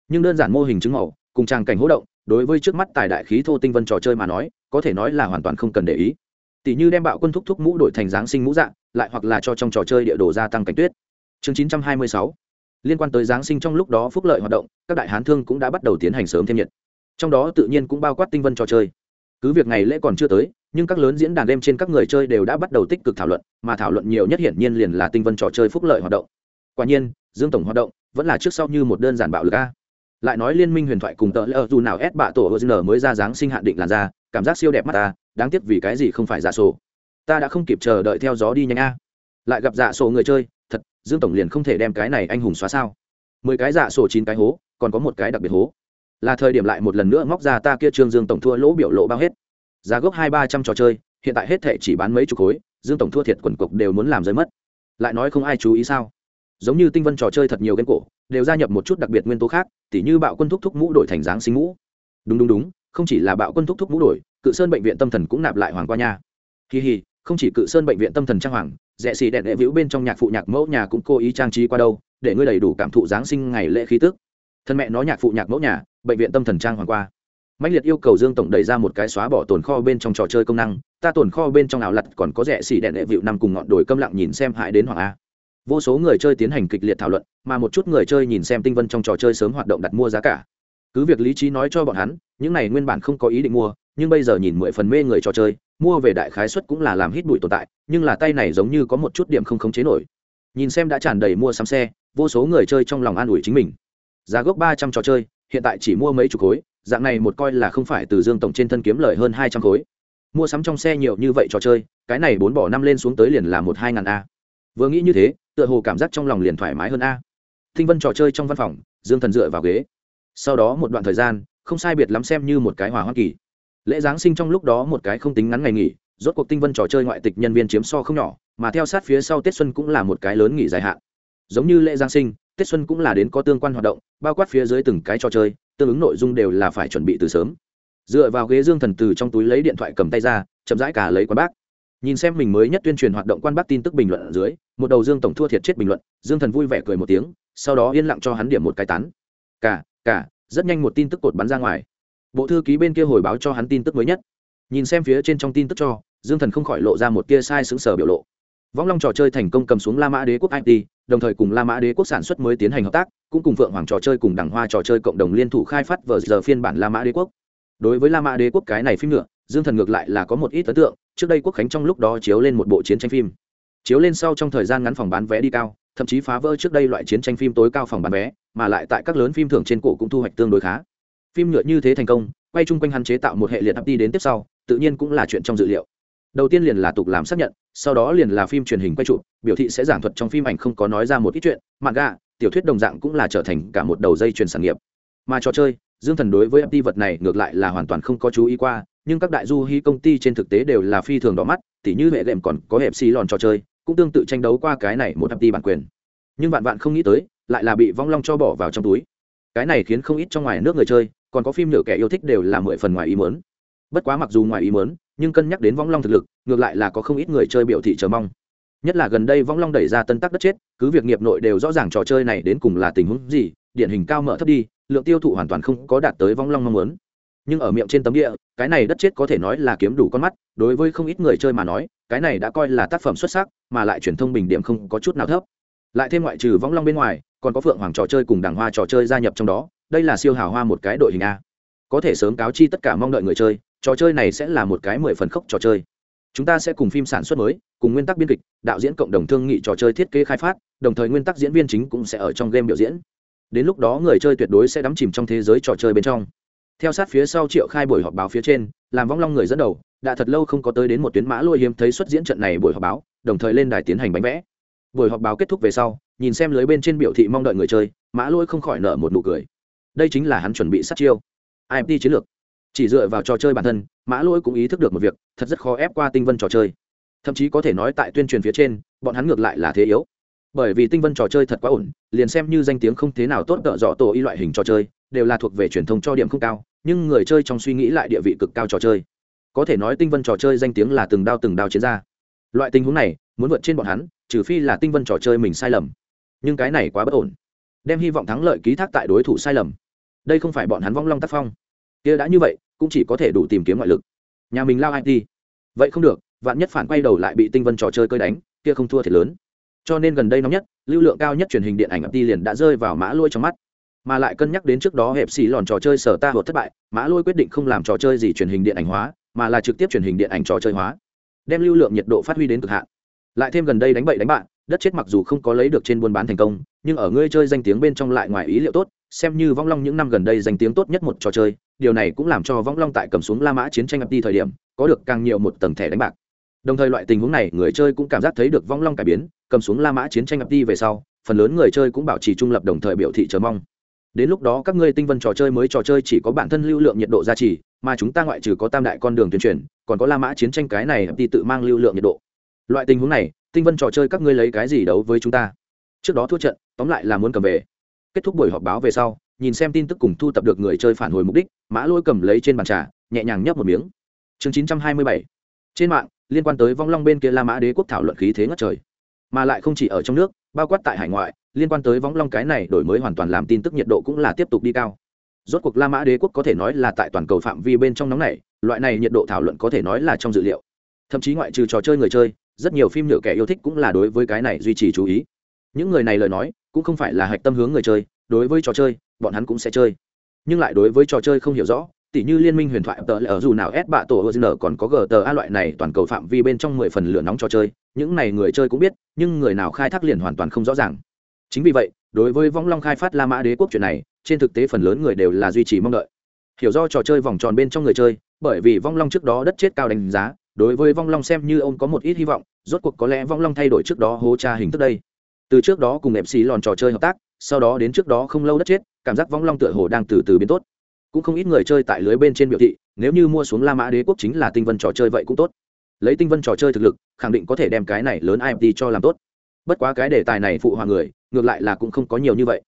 Nhưng đơn giản mô hình chứng màu, cùng trang cảnh hỗ động, đối với trước mắt tài đại khí thô tinh vân trò chơi mà nói, có thể nói là hoàn toàn không cần để ý. Tỷ như đem bạo quân thúc thúc mũ đổi thành dáng sinh mũ dạng, lại hoặc là cho trong trò chơi địa đồ gia tăng cảnh tuyết. Chương 926 liên quan tới giáng sinh trong lúc đó phúc lợi hoạt động, các đại hán thương cũng đã bắt đầu tiến hành sớm thêm nhiệt. Trong đó tự nhiên cũng bao quát tinh vân trò chơi cứ việc ngày lễ còn chưa tới, nhưng các lớn diễn đàn đêm trên các người chơi đều đã bắt đầu tích cực thảo luận, mà thảo luận nhiều nhất hiển nhiên liền là tinh vân trò chơi phúc lợi hoạt động. Quả nhiên, dương tổng hoạt động vẫn là trước sau như một đơn giản bạo lực a. Lại nói liên minh huyền thoại cùng tờ lỡ dù nào ép bạ tổ hờ mới ra dáng sinh hạn định làn da, cảm giác siêu đẹp mắt ta, đáng tiếc vì cái gì không phải giả sổ. Ta đã không kịp chờ đợi theo gió đi nhanh a. Lại gặp giả sổ người chơi, thật, dương tổng liền không thể đem cái này anh hùng xóa sao. Mười cái giả sổ chín cái hố, còn có một cái đặc biệt hố là thời điểm lại một lần nữa móc ra ta kia trương dương tổng thua lỗ biểu lộ bao hết. Giá gốc hai ba trăm trò chơi, hiện tại hết thệ chỉ bán mấy chục khối, dương tổng thua thiệt quần cục đều muốn làm rơi mất. Lại nói không ai chú ý sao? Giống như tinh vân trò chơi thật nhiều game cổ, đều gia nhập một chút đặc biệt nguyên tố khác, tỉ như bạo quân thúc thúc mũ đổi thành dáng sinh mũ. Đúng đúng đúng, không chỉ là bạo quân thúc thúc mũ đổi, cự sơn bệnh viện tâm thần cũng nạp lại hoàng qua nha. Kỳ hì không chỉ cự sơn bệnh viện tâm thần trang hoàng, rẽ xì đèn đệ vĩu bên trong nhạc phụ nhạc mẫu nhà cũng cố ý trang trí qua đâu, để ngươi đầy đủ cảm thụ giáng sinh ngày lễ khí tức. Thân mẹ nó nhạc phụ nhạc mẫu nhà bệnh viện tâm thần trang hoàng qua. Mạnh liệt yêu cầu dương tổng đẩy ra một cái xóa bỏ tồn kho bên trong trò chơi công năng, ta tồn kho bên trong ảo lặt còn có rẻ xì đèn đệ vịu nằm cùng ngọn đồi câm lặng nhìn xem hại đến hoàng a. Vô số người chơi tiến hành kịch liệt thảo luận, mà một chút người chơi nhìn xem tinh vân trong trò chơi sớm hoạt động đặt mua giá cả. Cứ việc lý trí nói cho bọn hắn, những này nguyên bản không có ý định mua, nhưng bây giờ nhìn mười phần mê người trò chơi, mua về đại khái suất cũng là làm hít bụi tồn tại, nhưng là tay này giống như có một chút điểm không khống chế nổi. Nhìn xem đã tràn đầy mua sắm xe, vô số người chơi trong lòng an ủi chính mình. Giá gốc ba trăm trò chơi hiện tại chỉ mua mấy chục khối, dạng này một coi là không phải từ dương tổng trên thân kiếm lời hơn hai trăm khối. Mua sắm trong xe nhiều như vậy trò chơi, cái này bốn bỏ năm lên xuống tới liền là một hai ngàn a. Vừa nghĩ như thế, tựa hồ cảm giác trong lòng liền thoải mái hơn a. Thinh vân trò chơi trong văn phòng, dương thần dựa vào ghế. Sau đó một đoạn thời gian, không sai biệt lắm xem như một cái hòa hoa kỳ. Lễ giáng sinh trong lúc đó một cái không tính ngắn ngày nghỉ, rốt cuộc tinh vân trò chơi ngoại tịch nhân viên chiếm so không nhỏ, mà theo sát phía sau tết xuân cũng là một cái lớn nghỉ dài hạn giống như lễ giáng sinh, tết xuân cũng là đến có tương quan hoạt động, bao quát phía dưới từng cái trò chơi, tương ứng nội dung đều là phải chuẩn bị từ sớm. Dựa vào ghế dương thần từ trong túi lấy điện thoại cầm tay ra, chậm rãi cả lấy quán bác. Nhìn xem mình mới nhất tuyên truyền hoạt động quan bác tin tức bình luận ở dưới, một đầu dương tổng thua thiệt chết bình luận, dương thần vui vẻ cười một tiếng, sau đó yên lặng cho hắn điểm một cái tán. Cả cả, rất nhanh một tin tức cột bắn ra ngoài. Bộ thư ký bên kia hồi báo cho hắn tin tức mới nhất. Nhìn xem phía trên trong tin tức cho, dương thần không khỏi lộ ra một tia sai xứng sở biểu lộ võng long trò chơi thành công cầm xuống la mã đế quốc it đồng thời cùng la mã đế quốc sản xuất mới tiến hành hợp tác, cũng cùng phượng hoàng trò chơi cùng Đằng hoa trò chơi cộng đồng liên thủ khai phát vở giờ phiên bản la mã đế quốc. Đối với la mã đế quốc cái này phim nữa, dương thần ngược lại là có một ít ấn tượng, trước đây quốc khánh trong lúc đó chiếu lên một bộ chiến tranh phim. Chiếu lên sau trong thời gian ngắn phòng bán vé đi cao, thậm chí phá vỡ trước đây loại chiến tranh phim tối cao phòng bán vé, mà lại tại các lớn phim thưởng trên cổ cũng thu hoạch tương đối khá. Phim nhựa như thế thành công, quay chung quanh hắn chế tạo một hệ liệt hấp đi đến tiếp sau, tự nhiên cũng là chuyện trong dự liệu đầu tiên liền là tục làm xác nhận, sau đó liền là phim truyền hình quay chụp biểu thị sẽ giảng thuật trong phim ảnh không có nói ra một ít chuyện mạn gà tiểu thuyết đồng dạng cũng là trở thành cả một đầu dây truyền sản nghiệp. Mà trò chơi, dương thần đối với ft vật này ngược lại là hoàn toàn không có chú ý qua, nhưng các đại du hí công ty trên thực tế đều là phi thường đỏ mắt, tỉ như hệ lệm còn có hẹp xì lòn trò chơi, cũng tương tự tranh đấu qua cái này một ft bản quyền. Nhưng vạn vạn không nghĩ tới, lại là bị vong long cho bỏ vào trong túi. Cái này khiến không ít trong ngoài nước người chơi, còn có phim nửa kẻ yêu thích đều là mười phần ngoài ý mớn bất quá mặc dù ngoài ý mớn nhưng cân nhắc đến vong long thực lực, ngược lại là có không ít người chơi biểu thị chờ mong. Nhất là gần đây vong long đẩy ra tân tắc đất chết, cứ việc nghiệp nội đều rõ ràng trò chơi này đến cùng là tình huống gì, điển hình cao mở thấp đi, lượng tiêu thụ hoàn toàn không có đạt tới vong long mong muốn. Nhưng ở miệng trên tấm địa, cái này đất chết có thể nói là kiếm đủ con mắt, đối với không ít người chơi mà nói, cái này đã coi là tác phẩm xuất sắc, mà lại truyền thông bình điểm không có chút nào thấp. Lại thêm ngoại trừ vong long bên ngoài, còn có phượng hoàng trò chơi cùng đảng hoa trò chơi gia nhập trong đó, đây là siêu hào hoa một cái đội hình a. Có thể sớm cáo chi tất cả mong đợi người chơi trò chơi này sẽ là một cái mười phần khốc trò chơi. Chúng ta sẽ cùng phim sản xuất mới, cùng nguyên tắc biên kịch, đạo diễn cộng đồng thương nghị trò chơi thiết kế khai phát, đồng thời nguyên tắc diễn viên chính cũng sẽ ở trong game biểu diễn. Đến lúc đó người chơi tuyệt đối sẽ đắm chìm trong thế giới trò chơi bên trong. Theo sát phía sau triệu khai buổi họp báo phía trên, làm vong long người dẫn đầu, đã thật lâu không có tới đến một tuyến mã lôi hiếm thấy xuất diễn trận này buổi họp báo, đồng thời lên đài tiến hành bánh vẽ. Buổi họp báo kết thúc về sau, nhìn xem lưới bên trên biểu thị mong đợi người chơi, mã lôi không khỏi nở một nụ cười. Đây chính là hắn chuẩn bị sát chiêu. Imt chiến lược chỉ dựa vào trò chơi bản thân, mã lỗi cũng ý thức được một việc, thật rất khó ép qua tinh vân trò chơi. Thậm chí có thể nói tại tuyên truyền phía trên, bọn hắn ngược lại là thế yếu. Bởi vì tinh vân trò chơi thật quá ổn, liền xem như danh tiếng không thế nào tốt tợ dọ tổ y loại hình trò chơi, đều là thuộc về truyền thông cho điểm không cao, nhưng người chơi trong suy nghĩ lại địa vị cực cao trò chơi. Có thể nói tinh vân trò chơi danh tiếng là từng đao từng đao chiến ra. Loại tình huống này, muốn vượt trên bọn hắn, trừ phi là tinh vân trò chơi mình sai lầm. Nhưng cái này quá bất ổn, đem hy vọng thắng lợi ký thác tại đối thủ sai lầm. Đây không phải bọn hắn vong long tác phong kia đã như vậy, cũng chỉ có thể đủ tìm kiếm ngoại lực. Nhà mình lao it vậy không được, vạn nhất phản quay đầu lại bị tinh vân trò chơi cơi đánh, kia không thua thiệt lớn. Cho nên gần đây nóng nhất, lưu lượng cao nhất truyền hình điện ảnh ập đi liền đã rơi vào mã lôi trong mắt. Mà lại cân nhắc đến trước đó hẹp xì lòn trò chơi sở ta hột thất bại, mã lôi quyết định không làm trò chơi gì truyền hình điện ảnh hóa, mà là trực tiếp truyền hình điện ảnh trò chơi hóa. Đem lưu lượng nhiệt độ phát huy đến cực hạn. Lại thêm gần đây đánh bậy đánh bạn, đất chết mặc dù không có lấy được trên buôn bán thành công, nhưng ở ngươi chơi danh tiếng bên trong lại ngoài ý liệu tốt, xem như vong long những năm gần đây danh tiếng tốt nhất một trò chơi điều này cũng làm cho vong long tại cầm xuống la mã chiến tranh ập đi thời điểm, có được càng nhiều một tầng thẻ đánh bạc. Đồng thời loại tình huống này, người chơi cũng cảm giác thấy được vong long cải biến, cầm xuống la mã chiến tranh ập đi về sau, phần lớn người chơi cũng bảo trì trung lập đồng thời biểu thị chờ mong. Đến lúc đó các ngươi tinh vân trò chơi mới trò chơi chỉ có bản thân lưu lượng nhiệt độ gia trì, mà chúng ta ngoại trừ có tam đại con đường tuyên truyền, còn có la mã chiến tranh cái này đi tự mang lưu lượng nhiệt độ. Loại tình huống này, tinh vân trò chơi các ngươi lấy cái gì đấu với chúng ta? Trước đó thua trận, tóm lại là muốn cầm về. Kết thúc buổi họp báo về sau nhìn xem tin tức cùng thu tập được người chơi phản hồi mục đích, mã lôi cầm lấy trên bàn trà, nhẹ nhàng nhấp một miếng. Chương chín trăm hai mươi bảy. Trên mạng, liên quan tới vong long bên kia la mã đế quốc thảo luận khí thế ngất trời. Mà lại không chỉ ở trong nước, bao quát tại hải ngoại, liên quan tới vong long cái này đổi mới hoàn toàn làm tin tức nhiệt độ cũng là tiếp tục đi cao. Rốt cuộc la mã đế quốc có thể nói là tại toàn cầu phạm vi bên trong nóng này loại này nhiệt độ thảo luận có thể nói là trong dự liệu. Thậm chí ngoại trừ trò chơi người chơi, rất nhiều phim nhựa kẻ yêu thích cũng là đối với cái này duy trì chú ý. Những người này lời nói, cũng không phải là hạch tâm hướng người chơi, đối với trò chơi bọn hắn cũng sẽ chơi. Nhưng lại đối với trò chơi không hiểu rõ, tỉ như liên minh huyền thoại tờ ở dù nào s bạ tổ hờ còn có gờ tờ a loại này toàn cầu phạm vi bên trong mười phần lửa nóng trò chơi, những này người chơi cũng biết, nhưng người nào khai thác liền hoàn toàn không rõ ràng. Chính vì vậy, đối với vong long khai phát la mã đế quốc chuyện này, trên thực tế phần lớn người đều là duy trì mong đợi. Hiểu do trò chơi vòng tròn bên trong người chơi, bởi vì vong long trước đó đất chết cao đánh giá, đối với vong long xem như ông có một ít hy vọng, rốt cuộc có lẽ vong long thay đổi trước đó hố tra hình thức đây. Từ trước đó cùng MC xì lòn trò chơi hợp tác, sau đó đến trước đó không lâu đất chết cảm giác vong long tựa hồ đang từ từ biến tốt. Cũng không ít người chơi tại lưới bên trên biểu thị, nếu như mua xuống la mã đế quốc chính là tinh vân trò chơi vậy cũng tốt. Lấy tinh vân trò chơi thực lực, khẳng định có thể đem cái này lớn imt cho làm tốt. Bất quá cái đề tài này phụ hòa người, ngược lại là cũng không có nhiều như vậy.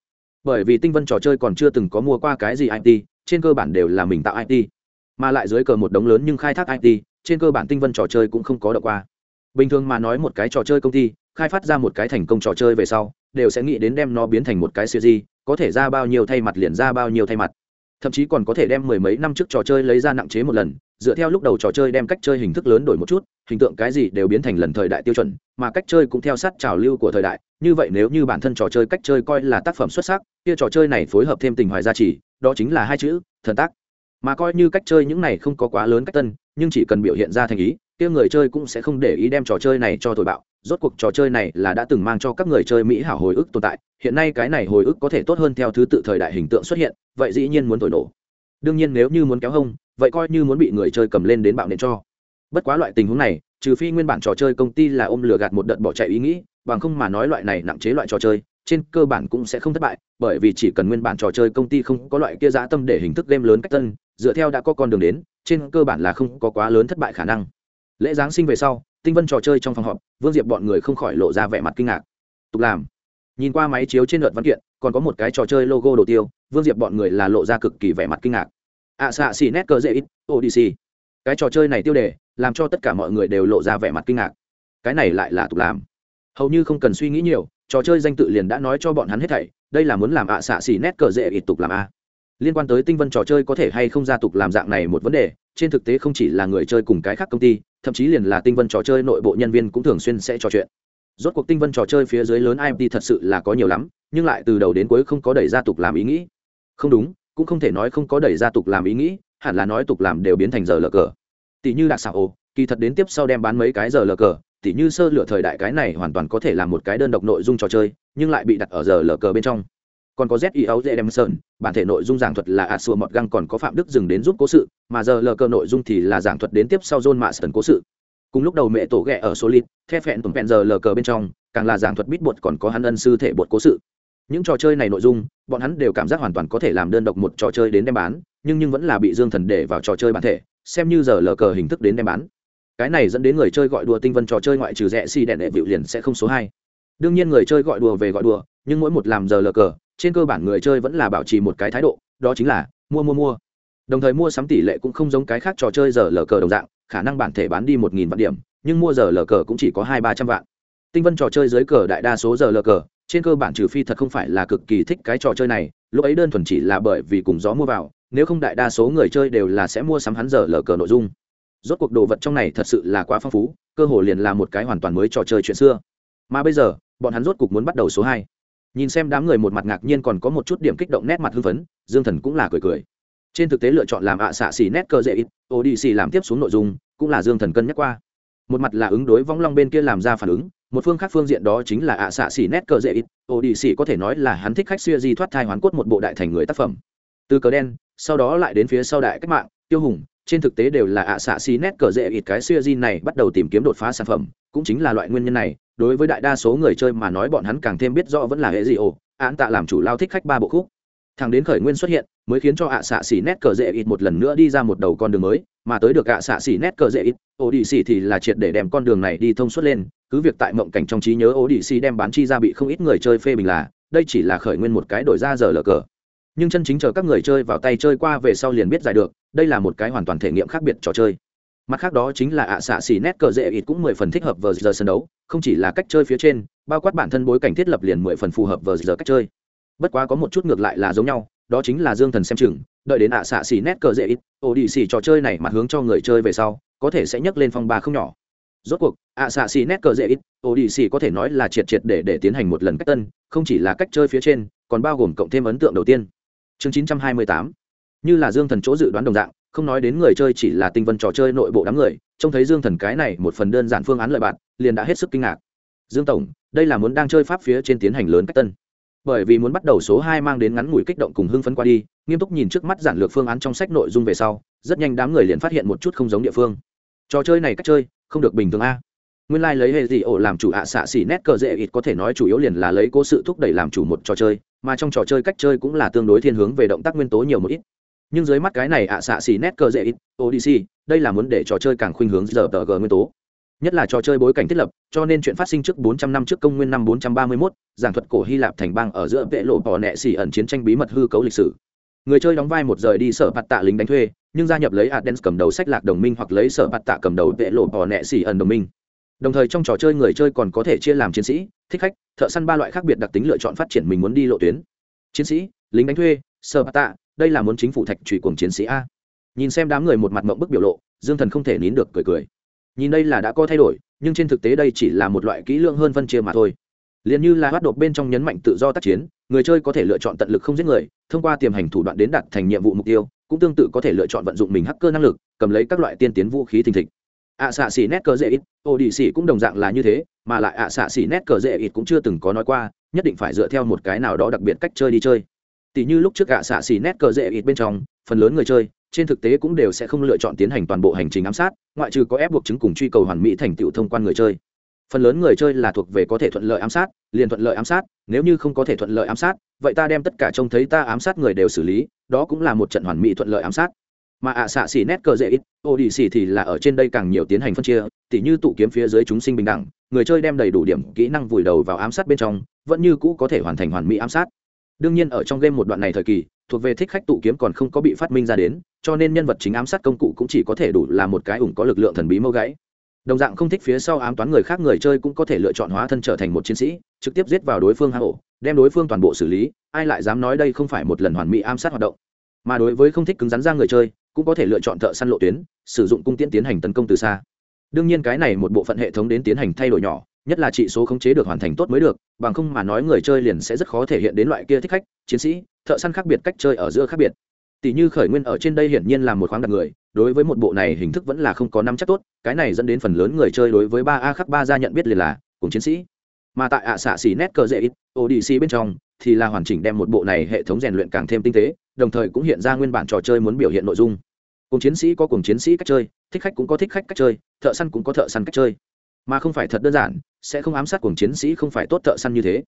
Bởi vì tinh vân trò chơi còn chưa từng có mua qua cái gì it trên cơ bản đều là mình tạo it mà lại dưới cờ một đống lớn nhưng khai thác it trên cơ bản tinh vân trò chơi cũng không có đậu qua. Bình thường mà nói một cái trò chơi công ty, khai phát ra một cái thành công trò chơi về sau, đều sẽ nghĩ đến đem nó biến thành một cái siêu di có thể ra bao nhiêu thay mặt liền ra bao nhiêu thay mặt. Thậm chí còn có thể đem mười mấy năm trước trò chơi lấy ra nặng chế một lần, dựa theo lúc đầu trò chơi đem cách chơi hình thức lớn đổi một chút, hình tượng cái gì đều biến thành lần thời đại tiêu chuẩn, mà cách chơi cũng theo sát trào lưu của thời đại. Như vậy nếu như bản thân trò chơi cách chơi coi là tác phẩm xuất sắc, kia trò chơi này phối hợp thêm tình hoài gia trì, đó chính là hai chữ, thần tác. Mà coi như cách chơi những này không có quá lớn cách tân, nhưng chỉ cần biểu hiện ra thành ý, kia người chơi cũng sẽ không để ý đem trò chơi này cho thổi bạo rốt cuộc trò chơi này là đã từng mang cho các người chơi mỹ hảo hồi ức tồn tại, hiện nay cái này hồi ức có thể tốt hơn theo thứ tự thời đại hình tượng xuất hiện, vậy dĩ nhiên muốn thổi nổ. Đương nhiên nếu như muốn kéo hông, vậy coi như muốn bị người chơi cầm lên đến bạo nện cho. Bất quá loại tình huống này, trừ phi nguyên bản trò chơi công ty là ôm lừa gạt một đợt bỏ chạy ý nghĩ, bằng không mà nói loại này nặng chế loại trò chơi, trên cơ bản cũng sẽ không thất bại, bởi vì chỉ cần nguyên bản trò chơi công ty không có loại kia dã tâm để hình thức game lớn cách tân, dựa theo đã có con đường đến, trên cơ bản là không có quá lớn thất bại khả năng. Lễ giáng sinh về sau tinh vân trò chơi trong phòng họp, vương diệp bọn người không khỏi lộ ra vẻ mặt kinh ngạc. Tục làm. Nhìn qua máy chiếu trên luật văn kiện, còn có một cái trò chơi logo đồ tiêu, vương diệp bọn người là lộ ra cực kỳ vẻ mặt kinh ngạc. Ạ xạ xì nét cờ dễ ít odc cái trò chơi này tiêu đề, làm cho tất cả mọi người đều lộ ra vẻ mặt kinh ngạc. Cái này lại là tục làm. Hầu như không cần suy nghĩ nhiều, trò chơi danh tự liền đã nói cho bọn hắn hết thảy, đây là muốn làm ạ xạ xì nét cờ dễ ít tục làm a. Liên quan tới tinh vân trò chơi có thể hay không gia tục làm dạng này một vấn đề, trên thực tế không chỉ là người chơi cùng cái khác công ty thậm chí liền là tinh vân trò chơi nội bộ nhân viên cũng thường xuyên sẽ trò chuyện. Rốt cuộc tinh vân trò chơi phía dưới lớn imt thật sự là có nhiều lắm, nhưng lại từ đầu đến cuối không có đẩy ra tục làm ý nghĩ. Không đúng, cũng không thể nói không có đẩy ra tục làm ý nghĩ, hẳn là nói tục làm đều biến thành giờ lờ cờ. Tỷ như đặc xảo ồ, kỳ thật đến tiếp sau đem bán mấy cái giờ lờ cờ, tỷ như sơ lựa thời đại cái này hoàn toàn có thể là một cái đơn độc nội dung trò chơi, nhưng lại bị đặt ở giờ lờ cờ bên trong còn có z áo dễ đem sơn bản thể nội dung giảng thuật là a sùa mọt găng còn có phạm đức dừng đến giúp cố sự, mà giờ lờ cờ nội dung thì là giảng thuật đến tiếp sau john mạ sơn cố sự. Cùng lúc đầu mẹ tổ ghẹ ở số lít the phẹn tùng phẹn giờ lờ cờ bên trong, càng là giảng thuật bít bột còn có hắn ân sư thể bột cố sự. Những trò chơi này nội dung, bọn hắn đều cảm giác hoàn toàn có thể làm đơn độc một trò chơi đến đem bán, nhưng nhưng vẫn là bị dương thần để vào trò chơi bản thể, xem như giờ lờ cờ hình thức đến đem bán. Cái này dẫn đến người chơi gọi đùa tinh vân trò chơi ngoại trừ rẽ xi si đèn đệ vịu liền sẽ không số hai. Đương nhiên người chơi gọi đùa về gọi đùa, nhưng mỗi một làm giờ lờ cờ trên cơ bản người chơi vẫn là bảo trì một cái thái độ, đó chính là mua mua mua. Đồng thời mua sắm tỷ lệ cũng không giống cái khác trò chơi giờ lờ cờ đồng dạng, khả năng bản thể bán đi một nghìn vạn điểm, nhưng mua giờ lờ cờ cũng chỉ có hai, ba trăm vạn. Tinh vân trò chơi dưới cờ đại đa số giờ lờ cờ, trên cơ bản trừ phi thật không phải là cực kỳ thích cái trò chơi này, lúc ấy đơn thuần chỉ là bởi vì cùng gió mua vào, nếu không đại đa số người chơi đều là sẽ mua sắm hắn giờ lờ cờ nội dung. Rốt cuộc đồ vật trong này thật sự là quá phong phú, cơ hồ liền là một cái hoàn toàn mới trò chơi chuyện xưa. Mà bây giờ, bọn hắn rốt cuộc muốn bắt đầu số hai nhìn xem đám người một mặt ngạc nhiên còn có một chút điểm kích động nét mặt hưng phấn, dương thần cũng là cười cười. Trên thực tế lựa chọn làm ạ xạ xỉ nét cơ dễ ít ô đi xì làm tiếp xuống nội dung, cũng là dương thần cân nhắc qua. Một mặt là ứng đối vong long bên kia làm ra phản ứng, một phương khác phương diện đó chính là ạ xạ xỉ nét cờ dễ ít ô đi xỉ có thể nói là hắn thích khách xuya di thoát thai hoán cốt một bộ đại thành người tác phẩm. Từ cờ đen, sau đó lại đến phía sau đại cách mạng, tiêu hùng, trên thực tế đều là ạ xạ xỉ nét cờ dễ ít cái xuya di này bắt đầu tìm kiếm đột phá sản phẩm cũng chính là loại nguyên nhân này, đối với đại đa số người chơi mà nói bọn hắn càng thêm biết rõ vẫn là hệ gì ồ án tạ làm chủ lao thích khách ba bộ khúc. Thằng đến khởi nguyên xuất hiện, mới khiến cho ạ xạ xỉ nét cờ dễ ít một lần nữa đi ra một đầu con đường mới, mà tới được ạ xạ xỉ nét cờ dễ ít ô đi xỉ thì là triệt để đem con đường này đi thông suốt lên, cứ việc tại mộng cảnh trong trí nhớ ô đi xỉ đem bán chi ra bị không ít người chơi phê bình là, đây chỉ là khởi nguyên một cái đổi ra giờ lờ cờ. Nhưng chân chính chờ các người chơi vào tay chơi qua về sau liền biết giải được, đây là một cái hoàn toàn thể nghiệm khác biệt trò chơi mặt khác đó chính là ạ xạ xỉ nét cờ dễ ít cũng mười phần thích hợp vờ giờ sân đấu, không chỉ là cách chơi phía trên, bao quát bản thân bối cảnh thiết lập liền mười phần phù hợp vờ giờ cách chơi. Bất quá có một chút ngược lại là giống nhau, đó chính là dương thần xem chừng, đợi đến ạ xạ xỉ nét cờ dễ ít ổ đi xỉ trò chơi này mà hướng cho người chơi về sau, có thể sẽ nhấc lên phong ba không nhỏ. Rốt cuộc, ạ xạ xỉ nét cờ dễ ít ổ đi xỉ có thể nói là triệt triệt để để tiến hành một lần cách tân, không chỉ là cách chơi phía trên, còn bao gồm cộng thêm ấn tượng đầu tiên. Chương chín trăm hai mươi tám. Như là dương thần chỗ dự đoán đồng dạng không nói đến người chơi chỉ là tinh vân trò chơi nội bộ đám người, trông thấy dương thần cái này một phần đơn giản phương án lợi bạn, liền đã hết sức kinh ngạc. Dương tổng, đây là muốn đang chơi pháp phía trên tiến hành lớn cách tân. Bởi vì muốn bắt đầu số hai mang đến ngắn ngủi kích động cùng hưng phấn qua đi, nghiêm túc nhìn trước mắt giản lược phương án trong sách nội dung về sau, rất nhanh đám người liền phát hiện một chút không giống địa phương. Trò chơi này cách chơi, không được bình thường a. Nguyên lai、like、lấy hệ gì ổ làm chủ ạ, xạ xỉ nét cờ dễ ít có thể nói chủ yếu liền là lấy cố sự thúc đẩy làm chủ một trò chơi, mà trong trò chơi cách chơi cũng là tương đối thiên hướng về động tác nguyên tố nhiều một ít nhưng dưới mắt cái này ạ xạ xì nét cờ dễ ít odc đây là muốn để trò chơi càng khuynh hướng giờ tờ g nguyên tố. Nhất là trò chơi bối cảnh thiết lập cho nên chuyện phát sinh trước 400 năm trước công nguyên năm 431, giảng thuật cổ hy lạp thành bang ở giữa vệ lộ bỏ nẹ xì ẩn chiến tranh bí mật hư cấu lịch sử. Người chơi đóng vai một rời đi sở bạt tạ lính đánh thuê nhưng gia nhập lấy adens cầm đầu sách lạc đồng minh hoặc lấy sở bạt tạ cầm đầu vệ lộ bỏ nẹ xì ẩn đồng minh. Đồng thời trong trò chơi người chơi còn có thể chia làm chiến sĩ thích khách thợ săn ba loại khác biệt đặc tính lựa chọn phát triển mình muốn đi lộ tuyến. Chiến sĩ lính đánh thuê sở bạt tạ đây là muốn chính phủ thạch trùy cùng chiến sĩ a. Nhìn xem đám người một mặt mộng bức biểu lộ, dương thần không thể nín được cười cười. Nhìn đây là đã có thay đổi, nhưng trên thực tế đây chỉ là một loại kỹ lưỡng hơn phân chia mà thôi. Liền như là hoạt động bên trong nhấn mạnh tự do tác chiến, người chơi có thể lựa chọn tận lực không giết người, thông qua tiềm hành thủ đoạn đến đạt thành nhiệm vụ mục tiêu, cũng tương tự có thể lựa chọn vận dụng mình hacker năng lực, cầm lấy các loại tiên tiến vũ khí thình thịch. Ạ xạ xỉ nét cờ dễ ít ô đi xỉ cũng đồng dạng là như thế, mà lại ạ xạ xỉ nét cờ dễ ít cũng chưa từng có nói qua, nhất định phải dựa theo một cái nào đó đặc biệt cách chơi đi chơi tỷ như lúc trước gạ xạ xỉ nét cờ dễ ít bên trong, phần lớn người chơi, trên thực tế cũng đều sẽ không lựa chọn tiến hành toàn bộ hành trình ám sát, ngoại trừ có ép buộc chứng cùng truy cầu hoàn mỹ thành tựu thông quan người chơi. Phần lớn người chơi là thuộc về có thể thuận lợi ám sát, liền thuận lợi ám sát, nếu như không có thể thuận lợi ám sát, vậy ta đem tất cả trông thấy ta ám sát người đều xử lý, đó cũng là một trận hoàn mỹ thuận lợi ám sát. Mà ạ xạ xỉ nét cờ dễ ít ô đi xỉ thì là ở trên đây càng nhiều tiến hành phân chia, tỉ như tụ kiếm phía dưới chúng sinh bình đẳng, người chơi đem đầy đủ điểm kỹ năng vùi đầu vào ám sát bên trong, vẫn như cũ có thể hoàn thành hoàn mỹ ám sát đương nhiên ở trong game một đoạn này thời kỳ, thuộc về thích khách tụ kiếm còn không có bị phát minh ra đến, cho nên nhân vật chính ám sát công cụ cũng chỉ có thể đủ là một cái ủng có lực lượng thần bí mâu gãy. Đồng dạng không thích phía sau ám toán người khác người chơi cũng có thể lựa chọn hóa thân trở thành một chiến sĩ, trực tiếp giết vào đối phương hạ hổ đem đối phương toàn bộ xử lý, ai lại dám nói đây không phải một lần hoàn mỹ ám sát hoạt động. Mà đối với không thích cứng rắn ra người chơi, cũng có thể lựa chọn thợ săn lộ tuyến, sử dụng cung tiễn tiến hành tấn công từ xa. Đương nhiên cái này một bộ phận hệ thống đến tiến hành thay đổi nhỏ nhất là trị số khống chế được hoàn thành tốt mới được, bằng không mà nói người chơi liền sẽ rất khó thể hiện đến loại kia thích khách, chiến sĩ, thợ săn khác biệt cách chơi ở giữa khác biệt. Tỷ như khởi nguyên ở trên đây hiển nhiên là một khoáng đặt người, đối với một bộ này hình thức vẫn là không có năm chắc tốt, cái này dẫn đến phần lớn người chơi đối với ba a khắc ba ra nhận biết liền là cùng chiến sĩ. Mà tại ạ xạ xỉ nét cờ dễ ít odc bên trong thì là hoàn chỉnh đem một bộ này hệ thống rèn luyện càng thêm tinh tế, đồng thời cũng hiện ra nguyên bản trò chơi muốn biểu hiện nội dung. Cùng chiến sĩ có cùng chiến sĩ cách chơi, thích khách cũng có thích khách cách chơi, thợ săn cũng có thợ săn cách chơi mà không phải thật đơn giản, sẽ không ám sát cuồng chiến sĩ không phải tốt thợ săn như thế.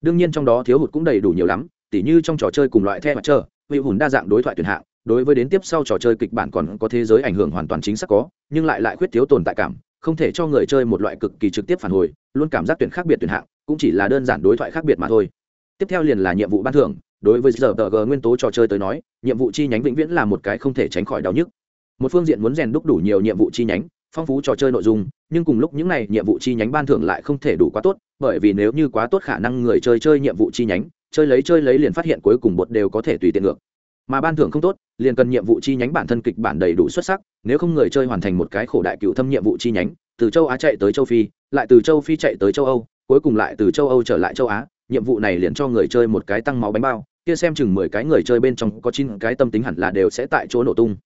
Đương nhiên trong đó thiếu hụt cũng đầy đủ nhiều lắm, tỉ như trong trò chơi cùng loại the mặt trơ vị hùn đa dạng đối thoại tuyển hạng, đối với đến tiếp sau trò chơi kịch bản còn có thế giới ảnh hưởng hoàn toàn chính xác có, nhưng lại lại khuyết thiếu tồn tại cảm, không thể cho người chơi một loại cực kỳ trực tiếp phản hồi, luôn cảm giác tuyển khác biệt tuyển hạng, cũng chỉ là đơn giản đối thoại khác biệt mà thôi. Tiếp theo liền là nhiệm vụ ban thưởng, đối với giờ tờ g nguyên tố trò chơi tới nói, nhiệm vụ chi nhánh vĩnh viễn là một cái không thể tránh khỏi đau nhức. Một phương diện muốn rèn đúc đủ nhiều nhiệm vụ chi nhánh phong phú trò chơi nội dung, nhưng cùng lúc những này nhiệm vụ chi nhánh ban thưởng lại không thể đủ quá tốt, bởi vì nếu như quá tốt khả năng người chơi chơi nhiệm vụ chi nhánh, chơi lấy chơi lấy liền phát hiện cuối cùng bột đều có thể tùy tiện ngược. Mà ban thưởng không tốt, liền cần nhiệm vụ chi nhánh bản thân kịch bản đầy đủ xuất sắc, nếu không người chơi hoàn thành một cái khổ đại cựu thâm nhiệm vụ chi nhánh, từ châu á chạy tới châu phi, lại từ châu phi chạy tới châu âu, cuối cùng lại từ châu âu trở lại châu á, nhiệm vụ này liền cho người chơi một cái tăng máu bánh bao, kia xem chừng mười cái người chơi bên trong có chín cái tâm tính hẳn là đều sẽ tại chỗ nổ tung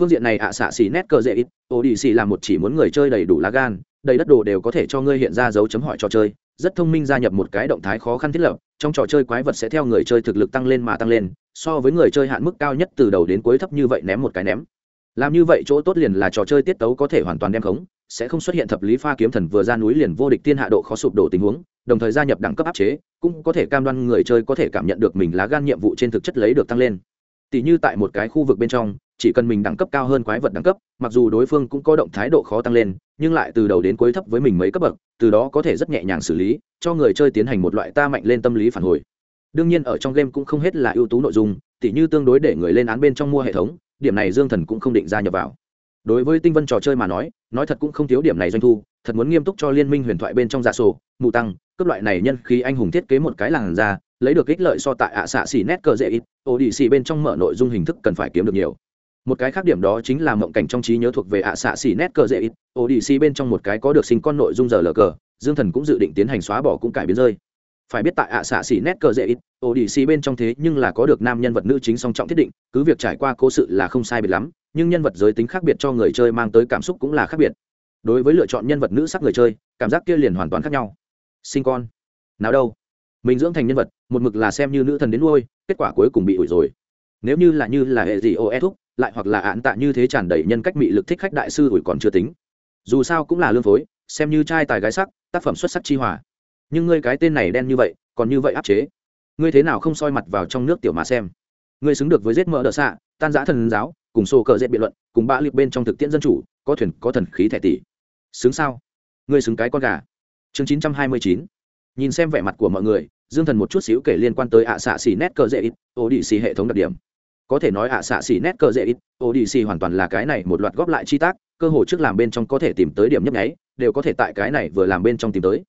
phương diện này ạ xạ xì nét cờ dễ ít ô đi xì là một chỉ muốn người chơi đầy đủ lá gan, đầy đất đồ đều có thể cho ngươi hiện ra dấu chấm hỏi trò chơi. Rất thông minh gia nhập một cái động thái khó khăn thiết lập, trong trò chơi quái vật sẽ theo người chơi thực lực tăng lên mà tăng lên, so với người chơi hạn mức cao nhất từ đầu đến cuối thấp như vậy ném một cái ném. Làm như vậy chỗ tốt liền là trò chơi tiết tấu có thể hoàn toàn đem khống, sẽ không xuất hiện thập lý pha kiếm thần vừa ra núi liền vô địch tiên hạ độ khó sụp đổ tình huống, đồng thời gia nhập đẳng cấp áp chế, cũng có thể cam đoan người chơi có thể cảm nhận được mình lá gan nhiệm vụ trên thực chất lấy được tăng lên tỷ như tại một cái khu vực bên trong, chỉ cần mình đẳng cấp cao hơn quái vật đẳng cấp, mặc dù đối phương cũng có động thái độ khó tăng lên, nhưng lại từ đầu đến cuối thấp với mình mấy cấp bậc, từ đó có thể rất nhẹ nhàng xử lý, cho người chơi tiến hành một loại ta mạnh lên tâm lý phản hồi. Đương nhiên ở trong game cũng không hết là ưu tú nội dung, tỉ như tương đối để người lên án bên trong mua hệ thống, điểm này dương thần cũng không định ra nhập vào. Đối với tinh vân trò chơi mà nói nói thật cũng không thiếu điểm này doanh thu, thật muốn nghiêm túc cho liên minh huyền thoại bên trong giả sổ, mù tăng cấp loại này nhân khi anh hùng thiết kế một cái làng ra lấy được ích lợi so tại ạ xạ xỉ nét cờ dễ ít ô đi xỉ bên trong mở nội dung hình thức cần phải kiếm được nhiều. Một cái khác điểm đó chính là mộng cảnh trong trí nhớ thuộc về ạ xạ xỉ nét cờ dễ ít ô đi xỉ bên trong một cái có được sinh con nội dung giờ lờ cờ, dương thần cũng dự định tiến hành xóa bỏ cũng cải biến rơi. Phải biết tại ạ xạ xỉ nét cờ dễ ít ô đi xỉ bên trong thế nhưng là có được nam nhân vật nữ chính song trọng thiết định, cứ việc trải qua cố sự là không sai biệt lắm, nhưng nhân vật giới tính khác biệt cho người chơi mang tới cảm xúc cũng là khác biệt. Đối với lựa chọn nhân vật nữ sắc người chơi, cảm giác kia liền hoàn toàn khác nhau. Sinh con. Nào đâu mình dưỡng thành nhân vật, một mực là xem như nữ thần đến nuôi, kết quả cuối cùng bị ủi rồi. Nếu như là như là hệ gì ô e thúc, lại hoặc là án tạ như thế tràn đầy nhân cách mị lực thích khách đại sư ủi còn chưa tính. Dù sao cũng là lương phối, xem như trai tài gái sắc, tác phẩm xuất sắc chi hòa. Nhưng ngươi cái tên này đen như vậy, còn như vậy áp chế. Ngươi thế nào không soi mặt vào trong nước tiểu mà xem. Ngươi xứng được với giết mỡ đỡ xạ, tan giã thần giáo, cùng xô cờ dệt biện luận, cùng bã liệt bên trong thực tiễn dân chủ, có thuyền, có thần khí thẻ tỷ. Xứng sao? Ngươi xứng cái con gà. Chương chín trăm hai mươi chín. Nhìn xem vẻ mặt của mọi người dương thần một chút xíu kể liên quan tới ạ xạ xỉ nét cờ dễ ít, ô đi xì hệ thống đặc điểm. Có thể nói ạ xạ xỉ nét cờ dễ ít, ô đi xì hoàn toàn là cái này một loạt góp lại chi tác, cơ hội trước làm bên trong có thể tìm tới điểm nhấp nháy, đều có thể tại cái này vừa làm bên trong tìm tới.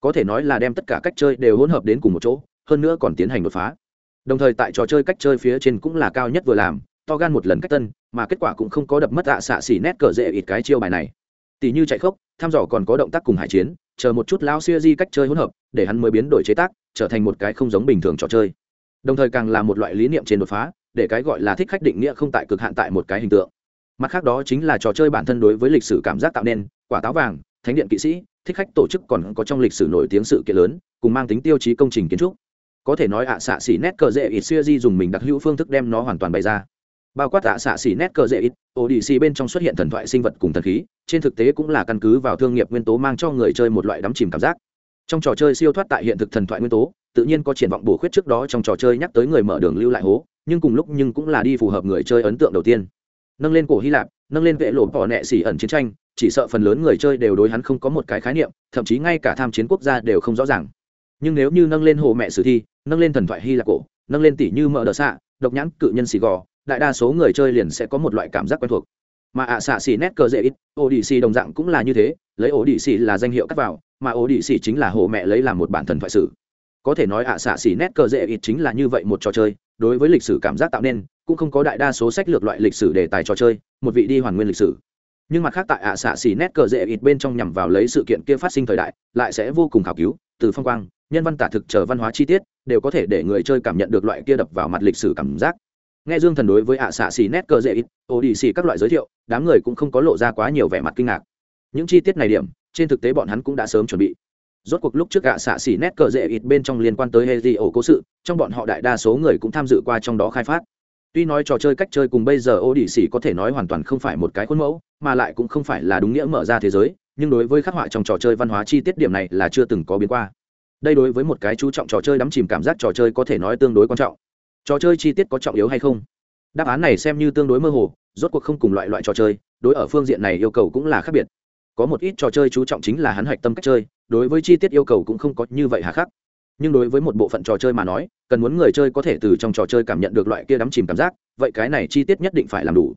Có thể nói là đem tất cả cách chơi đều hỗn hợp đến cùng một chỗ, hơn nữa còn tiến hành đột phá. Đồng thời tại trò chơi cách chơi phía trên cũng là cao nhất vừa làm, to gan một lần cách tân, mà kết quả cũng không có đập mất ạ xạ xỉ nét cờ dễ ít cái chiêu bài này. Tỷ như chạy khốc, thăm dò còn có động tác cùng hải chiến, chờ một chút lao xuya di cách chơi hỗn hợp, để hắn mới biến đổi chế tác trở thành một cái không giống bình thường trò chơi. Đồng thời càng là một loại lý niệm trên đột phá, để cái gọi là thích khách định nghĩa không tại cực hạn tại một cái hình tượng. Mặt khác đó chính là trò chơi bản thân đối với lịch sử cảm giác tạo nên, quả táo vàng, thánh điện kỵ sĩ, thích khách tổ chức còn có trong lịch sử nổi tiếng sự kiện lớn, cùng mang tính tiêu chí công trình kiến trúc. Có thể nói ạ xạ xỉ nét cờ dễ ít xưa di dùng mình đặc hữu phương thức đem nó hoàn toàn bày ra. Bao quát ạ xạ xỉ nét cờ dễ ít ô đi xì bên trong xuất hiện thần thoại sinh vật cùng thần khí, trên thực tế cũng là căn cứ vào thương nghiệp nguyên tố mang cho người chơi một loại đắm chìm cảm giác trong trò chơi siêu thoát tại hiện thực thần thoại nguyên tố, tự nhiên có triển vọng bổ khuyết trước đó trong trò chơi nhắc tới người mở đường lưu lại hố, nhưng cùng lúc nhưng cũng là đi phù hợp người chơi ấn tượng đầu tiên. Nâng lên cổ hy lạp, nâng lên vệ lộ bỏ nẹ xỉ ẩn chiến tranh, chỉ sợ phần lớn người chơi đều đối hắn không có một cái khái niệm, thậm chí ngay cả tham chiến quốc gia đều không rõ ràng. Nhưng nếu như nâng lên hồ mẹ sử thi, nâng lên thần thoại hy lạp cổ, nâng lên tỷ như mỡ đỡ xạ, độc nhãn cự nhân xì gò, đại đa số người chơi liền sẽ có một loại cảm giác quen thuộc mà ạ xạ xỉ nét cờ dễ ít ô đi xì đồng dạng cũng là như thế, lấy ô đi xì là danh hiệu cắt vào, mà ô đi xì chính là hồ mẹ lấy làm một bản thần thoại sử. Có thể nói ạ xạ xỉ nét cờ dễ ít chính là như vậy một trò chơi, đối với lịch sử cảm giác tạo nên, cũng không có đại đa số sách lược loại lịch sử đề tài trò chơi, một vị đi hoàn nguyên lịch sử. Nhưng mặt khác tại ạ xạ xỉ nét cờ dễ ít bên trong nhằm vào lấy sự kiện kia phát sinh thời đại, lại sẽ vô cùng khảo cứu, từ phong quang, nhân văn tả thực chờ văn hóa chi tiết, đều có thể để người chơi cảm nhận được loại kia đập vào mặt lịch sử cảm giác nghe dương thần đối với ạ xạ xì nét cờ dễ ít, ô đi xì các loại giới thiệu, đám người cũng không có lộ ra quá nhiều vẻ mặt kinh ngạc. Những chi tiết này điểm, trên thực tế bọn hắn cũng đã sớm chuẩn bị. Rốt cuộc lúc trước ạ xạ xì nét cờ dễ ít bên trong liên quan tới hezi ổ cố sự, trong bọn họ đại đa số người cũng tham dự qua trong đó khai phát. Tuy nói trò chơi cách chơi cùng bây giờ ô đi xì có thể nói hoàn toàn không phải một cái khuôn mẫu, mà lại cũng không phải là đúng nghĩa mở ra thế giới, nhưng đối với khắc họa trong trò chơi văn hóa chi tiết điểm này là chưa từng có biến qua. Đây đối với một cái chú trọng trò chơi đắm chìm cảm giác trò chơi có thể nói tương đối quan trọng trò chơi chi tiết có trọng yếu hay không? Đáp án này xem như tương đối mơ hồ, rốt cuộc không cùng loại loại trò chơi, đối ở phương diện này yêu cầu cũng là khác biệt. Có một ít trò chơi chú trọng chính là hắn hạch tâm cách chơi, đối với chi tiết yêu cầu cũng không có như vậy hà khắc. Nhưng đối với một bộ phận trò chơi mà nói, cần muốn người chơi có thể từ trong trò chơi cảm nhận được loại kia đắm chìm cảm giác, vậy cái này chi tiết nhất định phải làm đủ.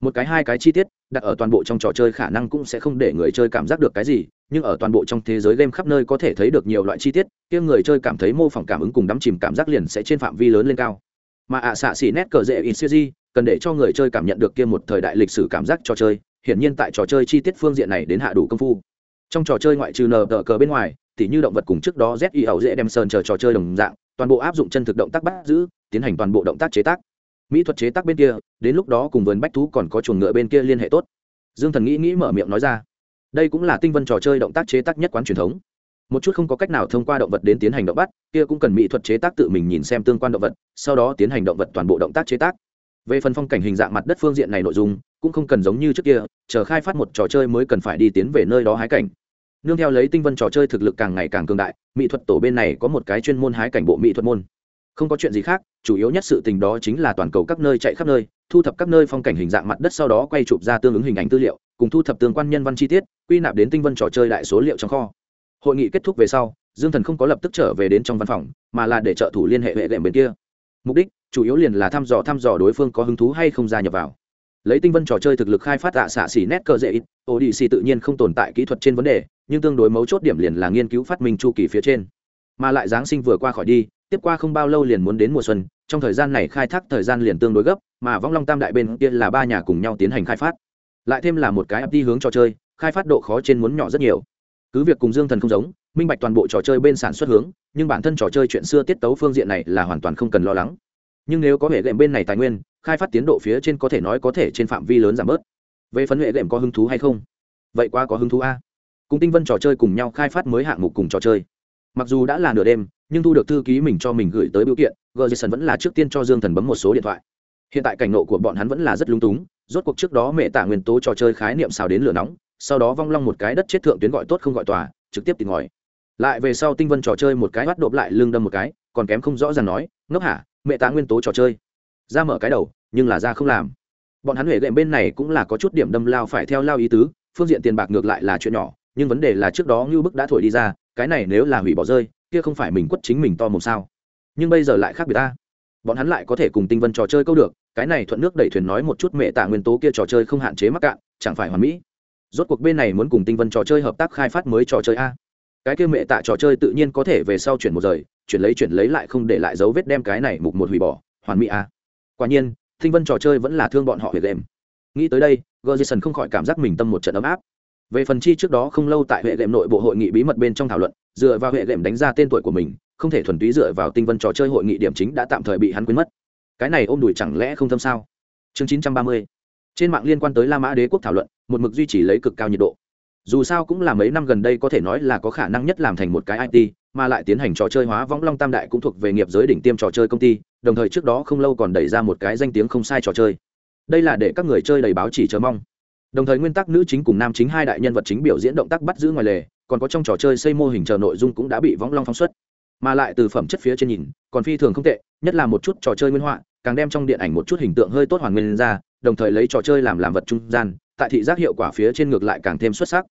Một cái hai cái chi tiết, đặt ở toàn bộ trong trò chơi khả năng cũng sẽ không để người chơi cảm giác được cái gì, nhưng ở toàn bộ trong thế giới game khắp nơi có thể thấy được nhiều loại chi tiết, kia người chơi cảm thấy mô phỏng cảm ứng cùng đắm chìm cảm giác liền sẽ trên phạm vi lớn lên cao mà ạ xạ xỉ nét cờ dễ in siêu cần để cho người chơi cảm nhận được kia một thời đại lịch sử cảm giác trò chơi, hiển nhiên tại trò chơi chi tiết phương diện này đến hạ đủ công phu. Trong trò chơi ngoại trừ nờ tờ cờ bên ngoài, tỉ như động vật cùng trước đó z y ẩu dễ đem sơn chờ trò chơi đồng dạng, toàn bộ áp dụng chân thực động tác bắt giữ, tiến hành toàn bộ động tác chế tác. Mỹ thuật chế tác bên kia, đến lúc đó cùng vườn bách thú còn có chuồng ngựa bên kia liên hệ tốt. Dương thần nghĩ nghĩ mở miệng nói ra. Đây cũng là tinh vân trò chơi động tác chế tác nhất quán truyền thống một chút không có cách nào thông qua động vật đến tiến hành động bắt, kia cũng cần mỹ thuật chế tác tự mình nhìn xem tương quan động vật, sau đó tiến hành động vật toàn bộ động tác chế tác. Về phần phong cảnh hình dạng mặt đất phương diện này nội dung, cũng không cần giống như trước kia, chờ khai phát một trò chơi mới cần phải đi tiến về nơi đó hái cảnh. Nương theo lấy tinh vân trò chơi thực lực càng ngày càng cường đại, mỹ thuật tổ bên này có một cái chuyên môn hái cảnh bộ mỹ thuật môn. Không có chuyện gì khác, chủ yếu nhất sự tình đó chính là toàn cầu các nơi chạy khắp nơi, thu thập các nơi phong cảnh hình dạng mặt đất sau đó quay chụp ra tương ứng hình ảnh tư liệu, cùng thu thập tương quan nhân văn chi tiết, quy nạp đến tinh vân trò chơi đại số liệu trong kho hội nghị kết thúc về sau, dương thần không có lập tức trở về đến trong văn phòng, mà là để trợ thủ liên hệ hệ đệm bên kia. Mục đích, chủ yếu liền là thăm dò thăm dò đối phương có hứng thú hay không gia nhập vào. Lấy tinh vân trò chơi thực lực khai phát tạ xạ xỉ nét cơ dễ ít odc tự nhiên không tồn tại kỹ thuật trên vấn đề, nhưng tương đối mấu chốt điểm liền là nghiên cứu phát minh chu kỳ phía trên. Mà lại giáng sinh vừa qua khỏi đi, tiếp qua không bao lâu liền muốn đến mùa xuân, trong thời gian này khai thác thời gian liền tương đối gấp, mà vong long tam đại bên kia là ba nhà cùng nhau tiến hành khai phát. Lại thêm là một cái ấp đi hướng trò chơi, khai phát độ khó trên muốn nhỏ rất nhiều cứ việc cùng dương thần không giống, minh bạch toàn bộ trò chơi bên sản xuất hướng, nhưng bản thân trò chơi chuyện xưa tiết tấu phương diện này là hoàn toàn không cần lo lắng. Nhưng nếu có hệ lệm bên này tài nguyên, khai phát tiến độ phía trên có thể nói có thể trên phạm vi lớn giảm bớt. Về phần hệ lệm có hứng thú hay không? Vậy qua có hứng thú a. Cùng tinh vân trò chơi cùng nhau khai phát mới hạng mục cùng trò chơi. Mặc dù đã là nửa đêm, nhưng thu được thư ký mình cho mình gửi tới biểu kiện gờ jason vẫn là trước tiên cho dương thần bấm một số điện thoại. Hiện tại cảnh nộ của bọn hắn vẫn là rất lung túng, rốt cuộc trước đó mẹ tạ nguyên tố trò chơi khái niệm xào đến lửa nóng sau đó vong long một cái đất chết thượng tuyến gọi tốt không gọi tòa, trực tiếp tìm ngòi. Lại về sau tinh vân trò chơi một cái bắt đột lại lưng đâm một cái, còn kém không rõ ràng nói, ngốc hả? Mẹ tá nguyên tố trò chơi. Ra mở cái đầu, nhưng là ra không làm. Bọn hắn huệ đệm bên này cũng là có chút điểm đâm lao phải theo lao ý tứ, phương diện tiền bạc ngược lại là chuyện nhỏ, nhưng vấn đề là trước đó ngưu bức đã thổi đi ra, cái này nếu là hủy bỏ rơi, kia không phải mình quất chính mình to một sao? Nhưng bây giờ lại khác biệt ta. Bọn hắn lại có thể cùng tinh vân trò chơi câu được, cái này thuận nước đẩy thuyền nói một chút mẹ tạ nguyên tố kia trò chơi không hạn chế mắc cạn, chẳng phải hoàn mỹ rốt cuộc bên này muốn cùng tinh vân trò chơi hợp tác khai phát mới trò chơi a. Cái kia mẹ tạ trò chơi tự nhiên có thể về sau chuyển một rời, chuyển lấy chuyển lấy lại không để lại dấu vết đem cái này mục một hủy bỏ, hoàn mỹ a. Quả nhiên, tinh vân trò chơi vẫn là thương bọn họ huyệt đệm nghĩ tới đây gờ jason không khỏi cảm giác mình tâm một trận ấm áp. Về phần chi trước đó không lâu tại huệ đệm nội bộ hội nghị bí mật bên trong thảo luận, dựa vào huệ đệm đánh ra tên tuổi của mình, không thể thuần túy dựa vào tinh vân trò chơi hội nghị điểm chính đã tạm thời bị hắn quên mất. Cái này ôm đùi chẳng lẽ không thâm sao? Chương chín trăm ba mươi trên mạng liên quan tới la mã đế quốc thảo luận, một mực duy trì lấy cực cao nhiệt độ. Dù sao cũng là mấy năm gần đây có thể nói là có khả năng nhất làm thành một cái it mà lại tiến hành trò chơi hóa võng long tam đại cũng thuộc về nghiệp giới đỉnh tiêm trò chơi công ty, đồng thời trước đó không lâu còn đẩy ra một cái danh tiếng không sai trò chơi. Đây là để các người chơi đầy báo chỉ chờ mong. Đồng thời nguyên tắc nữ chính cùng nam chính hai đại nhân vật chính biểu diễn động tác bắt giữ ngoài lề, còn có trong trò chơi xây mô hình chờ nội dung cũng đã bị võng long phóng xuất. Mà lại từ phẩm chất phía trên nhìn, còn phi thường không tệ, nhất là một chút trò chơi nguyên họa, càng đem trong điện ảnh một chút hình tượng hơi tốt hoàn nguyên ra đồng thời lấy trò chơi làm làm vật trung gian, tại thị giác hiệu quả phía trên ngược lại càng thêm xuất sắc.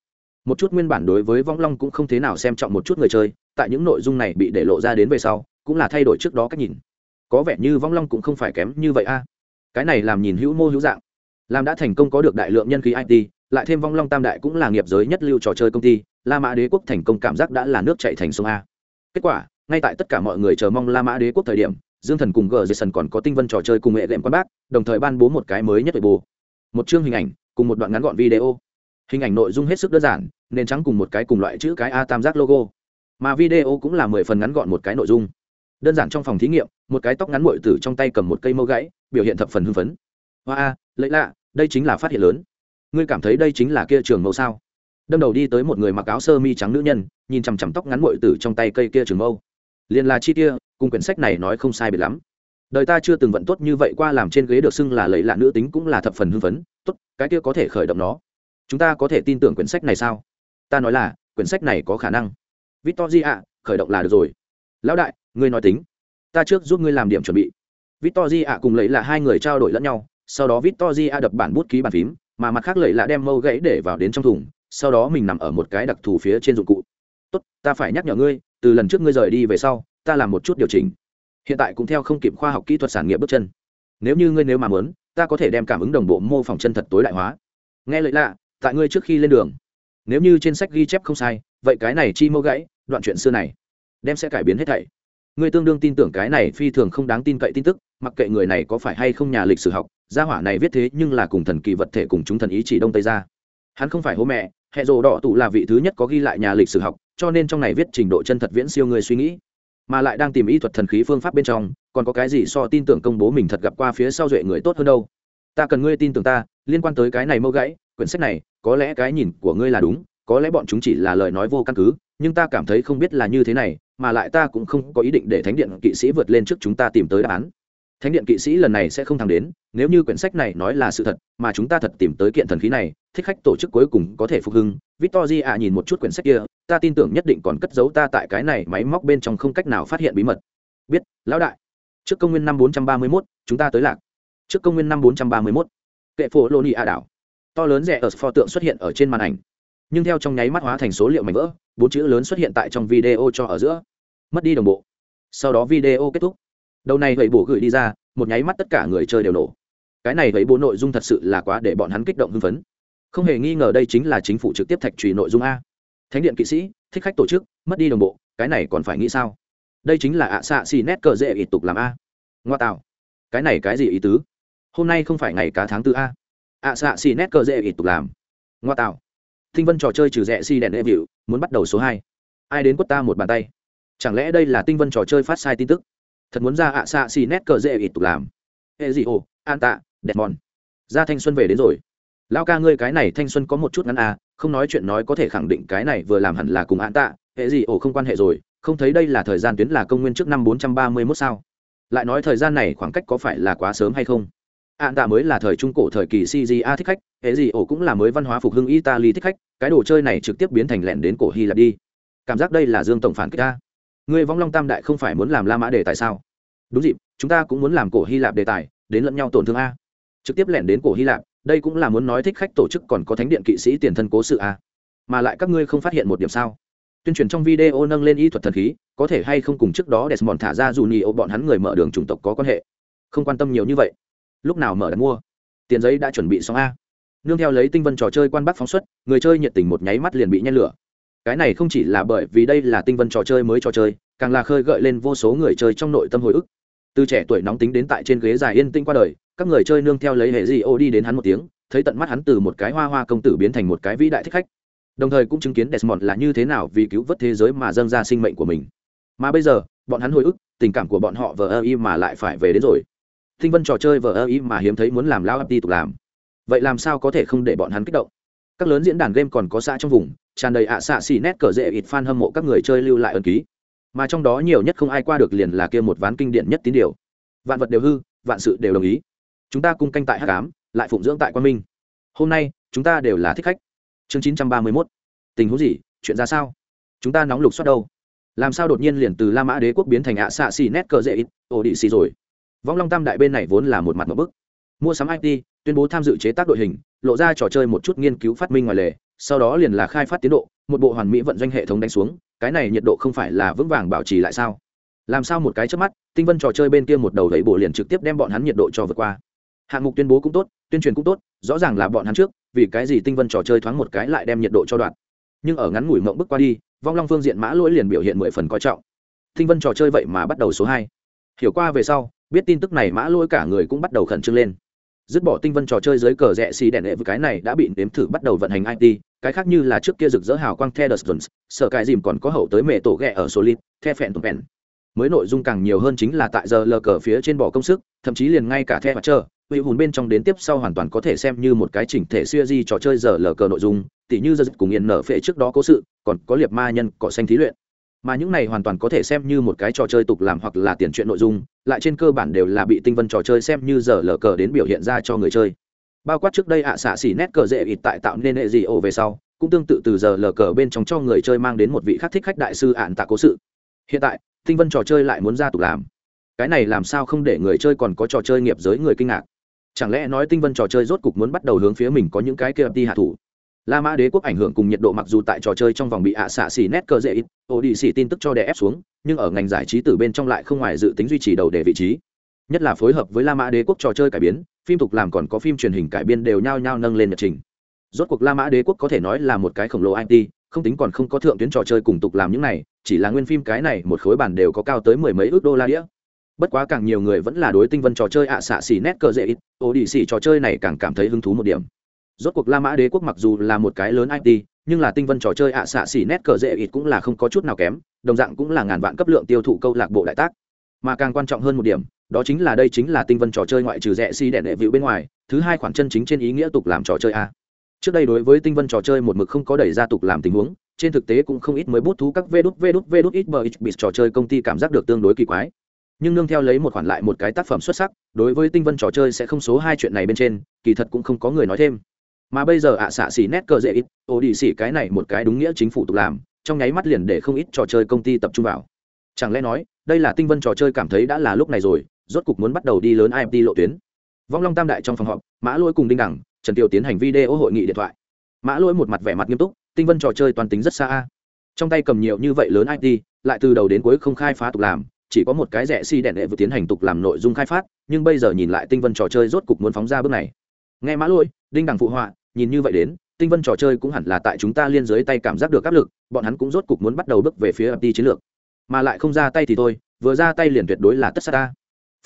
Một chút nguyên bản đối với vong long cũng không thế nào xem trọng một chút người chơi, tại những nội dung này bị để lộ ra đến về sau, cũng là thay đổi trước đó cách nhìn. Có vẻ như vong long cũng không phải kém như vậy a. Cái này làm nhìn hữu mô hữu dạng. Làm đã thành công có được đại lượng nhân khí it lại thêm vong long tam đại cũng là nghiệp giới nhất lưu trò chơi công ty, la mã đế quốc thành công cảm giác đã là nước chạy thành sông a. Kết quả, ngay tại tất cả mọi người chờ mong la mã đế quốc thời điểm, dương thần cùng gờ jason còn có tinh vân trò chơi cùng nghệ đệm quan bác đồng thời ban bố một cái mới nhất về bù một chương hình ảnh, cùng một đoạn ngắn gọn video. Hình ảnh nội dung hết sức đơn giản, nền trắng cùng một cái cùng loại chữ cái a tam giác logo. Mà video cũng là mười phần ngắn gọn một cái nội dung. Đơn giản trong phòng thí nghiệm, một cái tóc ngắn mội tử trong tay cầm một cây mâu gãy, biểu hiện thập phần hưng phấn. Hoa a lấy lạ, đây chính là phát hiện lớn. Ngươi cảm thấy đây chính là kia trường mâu sao? Đâm đầu đi tới một người mặc áo sơ mi trắng nữ nhân, nhìn chằm chằm tóc ngắn mội tử trong tay cây kia trường mâu. Liền là chi kia cùng quyển sách này nói không sai biệt lắm đời ta chưa từng vận tốt như vậy qua làm trên ghế được xưng là lấy lạ nữ tính cũng là thập phần hưng phấn. Tốt, cái kia có thể khởi động nó. Chúng ta có thể tin tưởng quyển sách này sao? Ta nói là, quyển sách này có khả năng. Victor ạ, khởi động là được rồi. Lão đại, ngươi nói tính. Ta trước giúp ngươi làm điểm chuẩn bị. Victor ạ cùng lấy là hai người trao đổi lẫn nhau. Sau đó victor ạ đập bản bút ký bàn phím, mà mặt khác lấy là đem mâu gãy để vào đến trong thùng. Sau đó mình nằm ở một cái đặc thù phía trên dụng cụ. Tốt, ta phải nhắc nhở ngươi, từ lần trước ngươi rời đi về sau, ta làm một chút điều chỉnh hiện tại cũng theo không kịp khoa học kỹ thuật sản nghiệp bước chân. Nếu như ngươi nếu mà muốn, ta có thể đem cảm ứng đồng bộ mô phỏng chân thật tối đại hóa. Nghe lợi lạ, tại ngươi trước khi lên đường. Nếu như trên sách ghi chép không sai, vậy cái này chi mâu gãy, đoạn chuyện xưa này, đem sẽ cải biến hết thảy. Ngươi tương đương tin tưởng cái này phi thường không đáng tin cậy tin tức, mặc kệ người này có phải hay không nhà lịch sử học, gia hỏa này viết thế nhưng là cùng thần kỳ vật thể cùng chúng thần ý chỉ đông tây ra. Hắn không phải hố mẹ, hệ rồ đỏ tụ là vị thứ nhất có ghi lại nhà lịch sử học, cho nên trong này viết trình độ chân thật viễn siêu người suy nghĩ mà lại đang tìm y thuật thần khí phương pháp bên trong, còn có cái gì so tin tưởng công bố mình thật gặp qua phía sau duệ người tốt hơn đâu? Ta cần ngươi tin tưởng ta, liên quan tới cái này mâu gãy, quyển sách này, có lẽ cái nhìn của ngươi là đúng, có lẽ bọn chúng chỉ là lời nói vô căn cứ, nhưng ta cảm thấy không biết là như thế này, mà lại ta cũng không có ý định để thánh điện kỵ sĩ vượt lên trước chúng ta tìm tới đáp án thánh điện kỵ sĩ lần này sẽ không thắng đến, nếu như quyển sách này nói là sự thật, mà chúng ta thật tìm tới kiện thần khí này, thích khách tổ chức cuối cùng có thể phục hưng. Victor di à, ạ nhìn một chút quyển sách kia, ta tin tưởng nhất định còn cất giấu ta tại cái này máy móc bên trong không cách nào phát hiện bí mật. Biết, lão đại. Trước công nguyên năm bốn trăm ba mươi mốt, chúng ta tới lạc. Trước công nguyên năm bốn trăm ba mươi mốt. Kệ phổ lô ni a à đảo. To lớn rẻ ở pho tượng xuất hiện ở trên màn ảnh. Nhưng theo trong nháy mắt hóa thành số liệu mảnh vỡ, bốn chữ lớn xuất hiện tại trong video cho ở giữa. Mất đi đồng bộ. Sau đó video kết thúc đầu này vậy bổ gửi đi ra, một nháy mắt tất cả người chơi đều nổ. Cái này vậy bố nội dung thật sự là quá để bọn hắn kích động hưng phấn. Không hề nghi ngờ đây chính là chính phủ trực tiếp thạch trùy nội dung a. Thánh điện kỵ sĩ, thích khách tổ chức, mất đi đồng bộ, cái này còn phải nghĩ sao? Đây chính là ạ xạ xì nét cờ dễ ít tục làm a. Ngoa tạo. Cái này cái gì ý tứ? Hôm nay không phải ngày cá tháng tư a. Ạ xạ xì nét cờ dễ ít tục làm. Ngoa tạo. Thinh vân trò chơi trừ rẽ xi đèn e đệ vịu muốn bắt đầu số hai. Ai đến quất ta một bàn tay? Chẳng lẽ đây là tinh vân trò chơi phát sai tin tức? Thật muốn ra ạ xạ xì nét cờ dễ ít tục làm. Hệ gì ồ an tạ, đẹp mòn. Ra thanh xuân về đến rồi. Lao ca ngươi cái này thanh xuân có một chút ngắn à không nói chuyện nói có thể khẳng định cái này vừa làm hẳn là cùng an tạ. Hệ gì ồ không quan hệ rồi, không thấy đây là thời gian tuyến là công nguyên trước năm bốn trăm ba mươi mốt sao? Lại nói thời gian này khoảng cách có phải là quá sớm hay không? An tạ mới là thời trung cổ thời kỳ cja thích khách hệ gì ồ cũng là mới văn hóa phục hưng italy thích khách, cái đồ chơi này trực tiếp biến thành lẹn đến cổ hy lạp đi. Cảm giác đây là dương tổng phản kích ta ngươi vong long tam đại không phải muốn làm la mã đề tại sao? Đúng dịp, chúng ta cũng muốn làm cổ hy lạp đề tài, đến lẫn nhau tổn thương a. Trực tiếp lẻn đến cổ hy lạp, đây cũng là muốn nói thích khách tổ chức còn có thánh điện kỵ sĩ tiền thân cố sự a. Mà lại các ngươi không phát hiện một điểm sao? Tuyên truyền trong video nâng lên y thuật thần khí, có thể hay không cùng trước đó desmond thả ra dù nhì ô bọn hắn người mở đường chủng tộc có quan hệ? Không quan tâm nhiều như vậy. Lúc nào mở đặt mua? Tiền giấy đã chuẩn bị xong a. Nương theo lấy tinh vân trò chơi quan bắc phóng xuất, người chơi nhiệt tình một nháy mắt liền bị nhen lửa cái này không chỉ là bởi vì đây là tinh vân trò chơi mới trò chơi, càng là khơi gợi lên vô số người chơi trong nội tâm hồi ức. Từ trẻ tuổi nóng tính đến tại trên ghế dài yên tĩnh qua đời, các người chơi nương theo lấy hệ gì ô đi đến hắn một tiếng, thấy tận mắt hắn từ một cái hoa hoa công tử biến thành một cái vĩ đại thích khách. Đồng thời cũng chứng kiến desmond là như thế nào vì cứu vớt thế giới mà dâng ra sinh mệnh của mình. Mà bây giờ, bọn hắn hồi ức, tình cảm của bọn họ vờ ơ y mà lại phải về đến rồi. Tinh vân trò chơi vờ ơ y mà hiếm thấy muốn làm lao ấp đi tục làm. Vậy làm sao có thể không để bọn hắn kích động? Các lớn diễn đàn game còn có xã trong vùng, tràn đầy ạ xạ xì nét cờ rễ ít fan hâm mộ các người chơi lưu lại ẩn ký. Mà trong đó nhiều nhất không ai qua được liền là kia một ván kinh điển nhất tín điều. Vạn vật đều hư, vạn sự đều đồng ý. Chúng ta cung canh tại hát cám, lại phụng dưỡng tại quan minh. Hôm nay, chúng ta đều là thích khách. Chương chín trăm ba mươi mốt. Tình huống gì? Chuyện ra sao? Chúng ta nóng lục xoát đâu? Làm sao đột nhiên liền từ la mã đế quốc biến thành ạ xạ xì nét cờ dễ ít ổ đĩ xì rồi? Vong long tam đại bên này vốn là một mặt một bức mua sắm it tuyên bố tham dự chế tác đội hình, lộ ra trò chơi một chút nghiên cứu phát minh ngoài lề, sau đó liền là khai phát tiến độ, một bộ hoàn mỹ vận doanh hệ thống đánh xuống, cái này nhiệt độ không phải là vững vàng bảo trì lại sao? Làm sao một cái trước mắt, tinh vân trò chơi bên kia một đầu đẩy bộ liền trực tiếp đem bọn hắn nhiệt độ cho vượt qua. Hạng mục tuyên bố cũng tốt, tuyên truyền cũng tốt, rõ ràng là bọn hắn trước, vì cái gì tinh vân trò chơi thoáng một cái lại đem nhiệt độ cho đoạn. Nhưng ở ngắn ngủi mộng bước qua đi, vong long phương diện mã lỗi liền biểu hiện mười phần coi trọng. Tinh vân trò chơi vậy mà bắt đầu số hai. Hiểu qua về sau, biết tin tức này mã lỗi cả người cũng bắt đầu khẩn trương lên dứt bỏ tinh vân trò chơi dưới cờ rẽ xì đèn lệ với cái này đã bị nếm thử bắt đầu vận hành it cái khác như là trước kia rực rỡ hào quang the jones sở cài dìm còn có hậu tới mẹ tổ ghẹ ở solid, the phèn tụm phèn mới nội dung càng nhiều hơn chính là tại giờ lờ cờ phía trên bỏ công sức, thậm chí liền ngay cả the mặt trơ hủy hùn bên trong đến tiếp sau hoàn toàn có thể xem như một cái chỉnh thể siêu di trò chơi giờ lờ cờ nội dung, tỉ như giờ cùng yên nở phệ trước đó cố sự, còn có liệt ma nhân, cỏ xanh thí luyện mà những này hoàn toàn có thể xem như một cái trò chơi tục làm hoặc là tiền chuyện nội dung, lại trên cơ bản đều là bị tinh vân trò chơi xem như giờ lờ cờ đến biểu hiện ra cho người chơi. Bao quát trước đây ạ xạ xỉ nét cờ dễ ít tại tạo nên hệ gì ổ về sau, cũng tương tự từ giờ lờ cờ bên trong cho người chơi mang đến một vị khắc thích khách đại sư ạn tạ cố sự. Hiện tại, tinh vân trò chơi lại muốn ra tục làm. Cái này làm sao không để người chơi còn có trò chơi nghiệp giới người kinh ngạc? Chẳng lẽ nói tinh vân trò chơi rốt cục muốn bắt đầu hướng phía mình có những cái kia đi hạ thủ? La mã đế quốc ảnh hưởng cùng nhiệt độ mặc dù tại trò chơi trong vòng bị ạ xạ xỉ nét cơ dễ ít, Odyssey đi xỉ tin tức cho đè ép xuống, nhưng ở ngành giải trí từ bên trong lại không ngoài dự tính duy trì đầu đề vị trí. Nhất là phối hợp với la mã đế quốc trò chơi cải biến, phim tục làm còn có phim truyền hình cải biên đều nhao nhao nâng lên nhật trình. Rốt cuộc la mã đế quốc có thể nói là một cái khổng lồ it không tính còn không có thượng tuyến trò chơi cùng tục làm những này, chỉ là nguyên phim cái này một khối bản đều có cao tới mười mấy ước đô la đĩa. Bất quá càng nhiều người vẫn là đối tinh vân trò chơi ạ xạ xỉ nét cơ dễ ít, Odyssey đi xỉ trò chơi này càng cảm thấy hứng thú một điểm rốt cuộc la mã đế quốc mặc dù là một cái lớn it nhưng là tinh vân trò chơi ạ à xạ xỉ nét cờ dễ ít cũng là không có chút nào kém, đồng dạng cũng là ngàn vạn cấp lượng tiêu thụ câu lạc bộ đại tác. Mà càng quan trọng hơn một điểm, đó chính là đây chính là tinh vân trò chơi ngoại trừ rẻ xi đèn đệ vịu bên ngoài, thứ hai khoản chân chính trên ý nghĩa tục làm trò chơi a. Trước đây đối với tinh vân trò chơi một mực không có đẩy ra tục làm tình huống, trên thực tế cũng không ít mới bút thú các vê đút vê đút vê đút ít bờ ít bịt trò chơi công ty cảm giác được tương đối kỳ quái. Nhưng nương theo lấy một khoản lại một cái tác phẩm xuất sắc, đối với tinh vân trò chơi sẽ không số hai chuyện này bên trên, kỳ thật cũng không có người nói thêm mà bây giờ ạ xạ xỉ nét cờ dễ ít, ô đi xỉ cái này một cái đúng nghĩa chính phủ tục làm, trong nháy mắt liền để không ít trò chơi công ty tập trung vào. Chẳng lẽ nói, đây là tinh vân trò chơi cảm thấy đã là lúc này rồi, rốt cục muốn bắt đầu đi lớn imt lộ tuyến. Vong long tam đại trong phòng họp, mã lỗi cùng đinh đẳng, trần tiêu tiến hành video hội nghị điện thoại. Mã lỗi một mặt vẻ mặt nghiêm túc, tinh vân trò chơi toàn tính rất xa trong tay cầm nhiều như vậy lớn it lại từ đầu đến cuối không khai phá tục làm, chỉ có một cái rẻ si đèn đệ vừa tiến hành tục làm nội dung khai phát, nhưng bây giờ nhìn lại tinh vân trò chơi rốt cục muốn phóng ra bước này. Nghe mã lỗi đinh đẳng phụ họa nhìn như vậy đến, tinh vân trò chơi cũng hẳn là tại chúng ta liên dưới tay cảm giác được áp lực, bọn hắn cũng rốt cục muốn bắt đầu bước về phía đi chiến lược. Mà lại không ra tay thì thôi, vừa ra tay liền tuyệt đối là tất sát ta.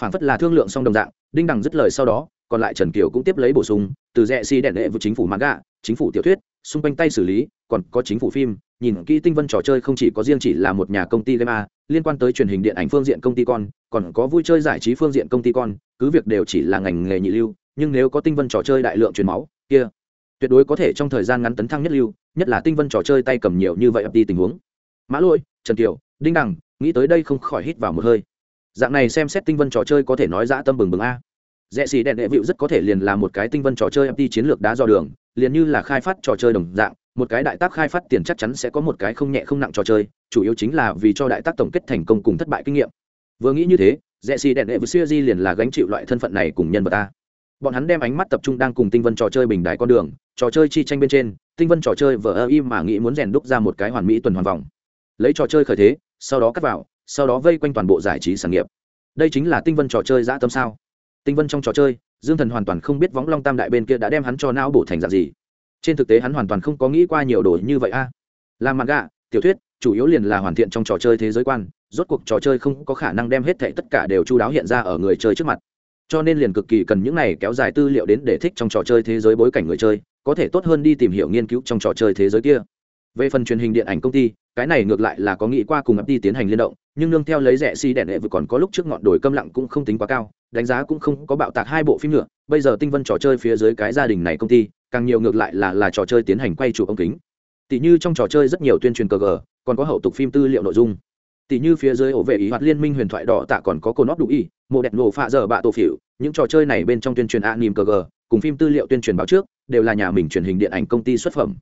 Phản phất là thương lượng song đồng dạng, đinh đằng dứt lời sau đó, còn lại trần kiều cũng tiếp lấy bổ sung, từ rẽ si đèn đệ với chính phủ manga, chính phủ tiểu thuyết, xung quanh tay xử lý, còn có chính phủ phim, nhìn kỹ tinh vân trò chơi không chỉ có riêng chỉ là một nhà công ty game a, liên quan tới truyền hình điện ảnh phương diện công ty con, còn có vui chơi giải trí phương diện công ty con, cứ việc đều chỉ là ngành nghề nhị lưu, nhưng nếu có tinh vân trò chơi đại lượng truyền máu, kia tuyệt đối có thể trong thời gian ngắn tấn thăng nhất lưu, nhất là tinh vân trò chơi tay cầm nhiều như vậy ập đi tình huống. Mã lôi, trần kiều, đinh đằng, nghĩ tới đây không khỏi hít vào một hơi. Dạng này xem xét tinh vân trò chơi có thể nói dã tâm bừng bừng a. Rẽ xì đèn đệ vịu rất có thể liền là một cái tinh vân trò chơi ập đi chiến lược đá do đường, liền như là khai phát trò chơi đồng dạng, một cái đại tác khai phát tiền chắc chắn sẽ có một cái không nhẹ không nặng trò chơi, chủ yếu chính là vì cho đại tác tổng kết thành công cùng thất bại kinh nghiệm. Vừa nghĩ như thế, rẽ xì đèn đệ vịu siêu di liền là gánh chịu loại thân phận này cùng nhân vật ta bọn hắn đem ánh mắt tập trung đang cùng tinh vân trò chơi bình đại con đường trò chơi chi tranh bên trên, tinh vân trò chơi vờ ơ im mà nghĩ muốn rèn đúc ra một cái hoàn mỹ tuần hoàn vòng. Lấy trò chơi khởi thế, sau đó cắt vào, sau đó vây quanh toàn bộ giải trí sản nghiệp. Đây chính là tinh vân trò chơi dã tâm sao? Tinh vân trong trò chơi, dương thần hoàn toàn không biết võng long tam đại bên kia đã đem hắn cho não bổ thành dạng gì. Trên thực tế hắn hoàn toàn không có nghĩ qua nhiều đồ như vậy a. Làm mặt gạ, tiểu thuyết, chủ yếu liền là hoàn thiện trong trò chơi thế giới quan, rốt cuộc trò chơi không có khả năng đem hết thệ tất cả đều chu đáo hiện ra ở người chơi trước mặt cho nên liền cực kỳ cần những này kéo dài tư liệu đến để thích trong trò chơi thế giới bối cảnh người chơi, có thể tốt hơn đi tìm hiểu nghiên cứu trong trò chơi thế giới kia. Về phần truyền hình điện ảnh công ty, cái này ngược lại là có nghĩ qua cùng ấp đi tiến hành liên động, nhưng nương theo lấy rẻ xi si đẻ đệ vừa còn có lúc trước ngọn đồi câm lặng cũng không tính quá cao, đánh giá cũng không có bạo tạc hai bộ phim nữa. Bây giờ tinh vân trò chơi phía dưới cái gia đình này công ty, càng nhiều ngược lại là là trò chơi tiến hành quay chụp ống kính. Tỷ như trong trò chơi rất nhiều tuyên truyền cờ gờ, còn có hậu tục phim tư liệu nội dung tỷ như phía dưới ổ vệ ý hoạt liên minh huyền thoại đỏ tạ còn có cồn óp đủ y, mộ đẹp nổ phạ dở bạ tổ phỉu, những trò chơi này bên trong tuyên truyền a nim cờ gờ cùng phim tư liệu tuyên truyền báo trước, đều là nhà mình truyền hình điện ảnh công ty xuất phẩm.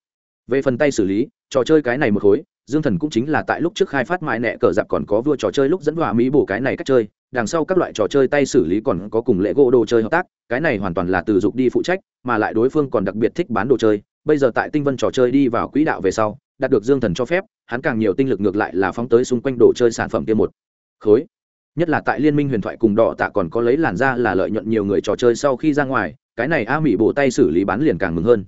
Về phần tay xử lý, trò chơi cái này một khối, dương thần cũng chính là tại lúc trước khai phát mại nẹ cờ dạp còn có vua trò chơi lúc dẫn hòa mỹ bổ cái này cách chơi, đằng sau các loại trò chơi tay xử lý còn có cùng lễ gỗ đồ chơi hợp tác, cái này hoàn toàn là từ dục đi phụ trách, mà lại đối phương còn đặc biệt thích bán đồ chơi, bây giờ tại tinh vân trò chơi đi vào quỹ đạo về sau đạt được dương thần cho phép, hắn càng nhiều tinh lực ngược lại là phóng tới xung quanh đồ chơi sản phẩm kia một khối. Nhất là tại liên minh huyền thoại cùng đỏ tạ còn có lấy làn ra là lợi nhuận nhiều người trò chơi sau khi ra ngoài, cái này a mỹ bổ tay xử lý bán liền càng mừng hơn.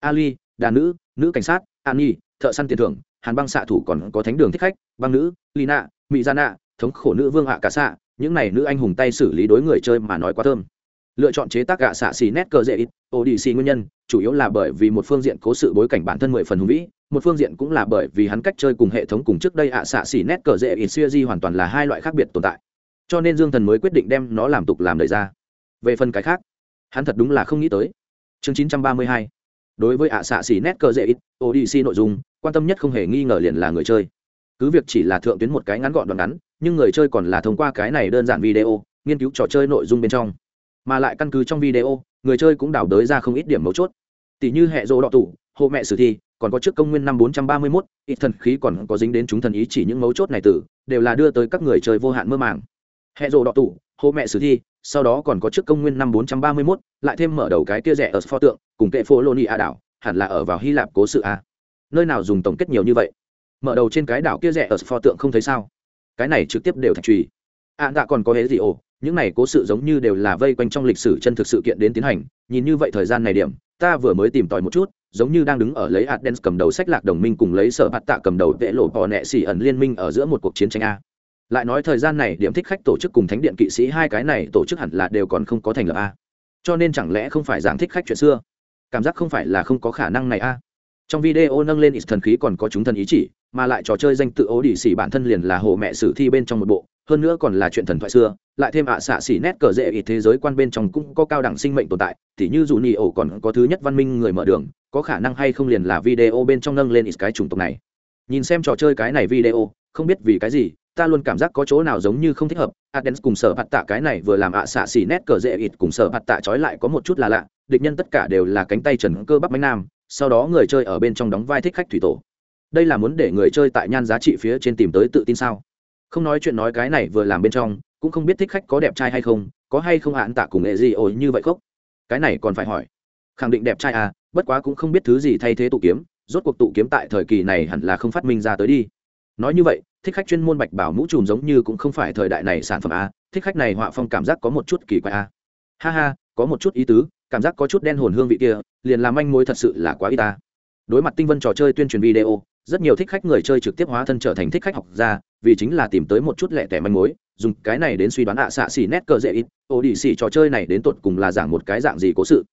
Ali, đàn nữ nữ cảnh sát an nhi thợ săn tiền thưởng, hàn băng xạ thủ còn có thánh đường thích khách, băng nữ, lina mỹ gia dạ nạ, thống khổ nữ vương hạ cả xạ, những này nữ anh hùng tay xử lý đối người chơi mà nói quá thơm. Lựa chọn chế tác gạ xạ xì nét cờ dễ ít ô đi xì nguyên nhân, chủ yếu là bởi vì một phương diện cố sự bối cảnh bản thân mười phần hùng vĩ một phương diện cũng là bởi vì hắn cách chơi cùng hệ thống cùng trước đây ạ xạ xì nét cờ dễ ít siêu di hoàn toàn là hai loại khác biệt tồn tại. Cho nên dương thần mới quyết định đem nó làm tục làm đời ra. Về phần cái khác, hắn thật đúng là không nghĩ tới. Chương chín trăm ba mươi hai, đối với ạ xạ xì nét cờ dễ ít ô nội dung, quan tâm nhất không hề nghi ngờ liền là người chơi. Cứ việc chỉ là thượng tuyến một cái ngắn gọn đoạn ngắn, nhưng người chơi còn là thông qua cái này đơn giản video, nghiên cứu trò chơi nội dung bên trong. Mà lại căn cứ trong video, người chơi cũng đào đới ra không ít điểm mấu chốt tỷ như hệ rô đọ tủ hộ mẹ sử thi còn có trước công nguyên năm 431, ít thần khí còn có dính đến chúng thần ý chỉ những mấu chốt này tử đều là đưa tới các người chơi vô hạn mơ màng. Hệ rô đọ tủ hộ mẹ sử thi sau đó còn có trước công nguyên năm 431, lại thêm mở đầu cái kia rẻ ở pho tượng cùng kệ phố lô ni a đảo hẳn là ở vào hy lạp cố sự a. Nơi nào dùng tổng kết nhiều như vậy? Mở đầu trên cái đảo kia rẻ ở pho tượng không thấy sao? Cái này trực tiếp đều thạch trùy. Ạ dạ còn có hễ gì ồ? Những này cố sự giống như đều là vây quanh trong lịch sử chân thực sự kiện đến tiến hành nhìn như vậy thời gian này điểm ta vừa mới tìm tòi một chút, giống như đang đứng ở lấy Adens cầm đầu sách lạc đồng minh cùng lấy sở bạt tạ cầm đầu vệ lộ bò nẹ xỉ ẩn liên minh ở giữa một cuộc chiến tranh a. Lại nói thời gian này điểm thích khách tổ chức cùng thánh điện kỵ sĩ hai cái này tổ chức hẳn là đều còn không có thành lập a. Cho nên chẳng lẽ không phải giảng thích khách chuyện xưa? Cảm giác không phải là không có khả năng này a. Trong video nâng lên ít thần khí còn có chúng thần ý chỉ, mà lại trò chơi danh tự ố đỉ xỉ bản thân liền là hồ mẹ sử thi bên trong một bộ hơn nữa còn là chuyện thần thoại xưa, lại thêm ạ à xạ xỉ nét cờ rễ ít thế giới quan bên trong cũng có cao đẳng sinh mệnh tồn tại thì như dù ni ổ còn có thứ nhất văn minh người mở đường, có khả năng hay không liền là video bên trong nâng lên ít cái chủng tộc này. Nhìn xem trò chơi cái này video, không biết vì cái gì, ta luôn cảm giác có chỗ nào giống như không thích hợp. Adens cùng sở hạt tạ cái này vừa làm ạ à xạ xỉ nét cờ rễ ít cùng sở hạt tạ trói lại có một chút là lạ, địch nhân tất cả đều là cánh tay trần cơ bắp bánh nam, sau đó người chơi ở bên trong đóng vai thích khách thủy tổ. Đây là muốn để người chơi tại nhan giá trị phía trên tìm tới tự tin sao? Không nói chuyện nói cái này vừa làm bên trong, cũng không biết thích khách có đẹp trai hay không, có hay không hạn tạ cùng nghệ gì ổi như vậy khóc. Cái này còn phải hỏi. Khẳng định đẹp trai à bất quá cũng không biết thứ gì thay thế tụ kiếm, rốt cuộc tụ kiếm tại thời kỳ này hẳn là không phát minh ra tới đi. Nói như vậy, thích khách chuyên môn bạch bảo mũ trùm giống như cũng không phải thời đại này sản phẩm a thích khách này họa phong cảm giác có một chút kỳ quái a ha ha, có một chút ý tứ, cảm giác có chút đen hồn hương vị kia, liền làm manh mối thật sự là quá y ta à. đối mặt tinh vân trò chơi tuyên truyền video rất nhiều thích khách người chơi trực tiếp hóa thân trở thành thích khách học ra vì chính là tìm tới một chút lẻ tẻ manh mối, dùng cái này đến suy đoán ạ à xạ xỉ nét cờ dễ ít ô đi xỉ trò chơi này đến tột cùng là giảng một cái dạng gì cố sự.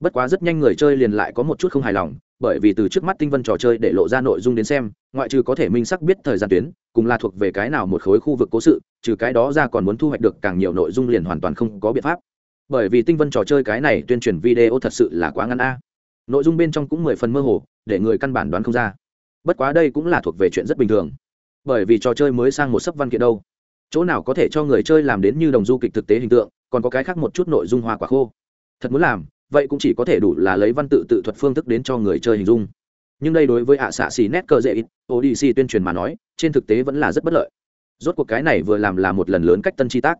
Bất quá rất nhanh người chơi liền lại có một chút không hài lòng, bởi vì từ trước mắt tinh vân trò chơi để lộ ra nội dung đến xem, ngoại trừ có thể minh sắc biết thời gian tuyến, cùng là thuộc về cái nào một khối khu vực cố sự, trừ cái đó ra còn muốn thu hoạch được càng nhiều nội dung liền hoàn toàn không có biện pháp. Bởi vì tinh vân trò chơi cái này tuyên truyền video thật sự là quá ngắn a. Nội dung bên trong cũng mười phần mơ hồ, để người căn bản đoán không ra bất quá đây cũng là thuộc về chuyện rất bình thường. Bởi vì trò chơi mới sang một sấp văn kiện đâu. Chỗ nào có thể cho người chơi làm đến như đồng du kịch thực tế hình tượng, còn có cái khác một chút nội dung hoa quả khô. Thật muốn làm, vậy cũng chỉ có thể đủ là lấy văn tự tự thuật phương thức đến cho người chơi hình dung. Nhưng đây đối với ạ xạ xì nét cơ dễ ít odc tuyên truyền mà nói, trên thực tế vẫn là rất bất lợi. Rốt cuộc cái này vừa làm là một lần lớn cách tân chi tác.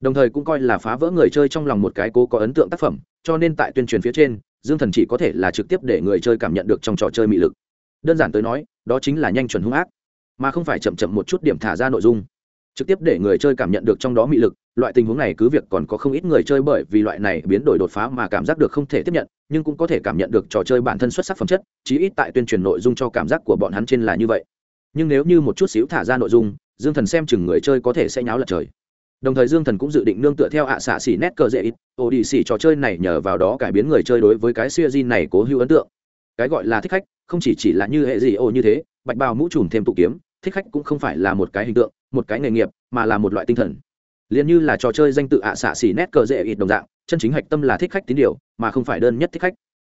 Đồng thời cũng coi là phá vỡ người chơi trong lòng một cái cố có ấn tượng tác phẩm, cho nên tại tuyên truyền phía trên, dương thần chỉ có thể là trực tiếp để người chơi cảm nhận được trong trò chơi mị lực đơn giản tới nói, đó chính là nhanh chuẩn hung ác, mà không phải chậm chậm một chút điểm thả ra nội dung. Trực tiếp để người chơi cảm nhận được trong đó mị lực, loại tình huống này cứ việc còn có không ít người chơi bởi vì loại này biến đổi đột phá mà cảm giác được không thể tiếp nhận, nhưng cũng có thể cảm nhận được trò chơi bản thân xuất sắc phẩm chất, chí ít tại tuyên truyền nội dung cho cảm giác của bọn hắn trên là như vậy. Nhưng nếu như một chút xíu thả ra nội dung, dương thần xem chừng người chơi có thể sẽ nháo lật trời. Đồng thời dương thần cũng dự định nương tựa theo ạ xạ xỉ nét cờ dễ ít ồ đi xỉ trò chơi này nhờ vào đó cải biến người chơi đối với cái siêu di này cố hữu ấn tượng. Cái gọi là thích khách không chỉ chỉ là như hệ gì ồ như thế, bạch bào mũ trùm thêm tụ kiếm, thích khách cũng không phải là một cái hình tượng, một cái nghề nghiệp, mà là một loại tinh thần. Liền như là trò chơi danh tự ạ xạ xỉ nét cờ dễ ít đồng dạng, chân chính hạch tâm là thích khách tín điều, mà không phải đơn nhất thích khách.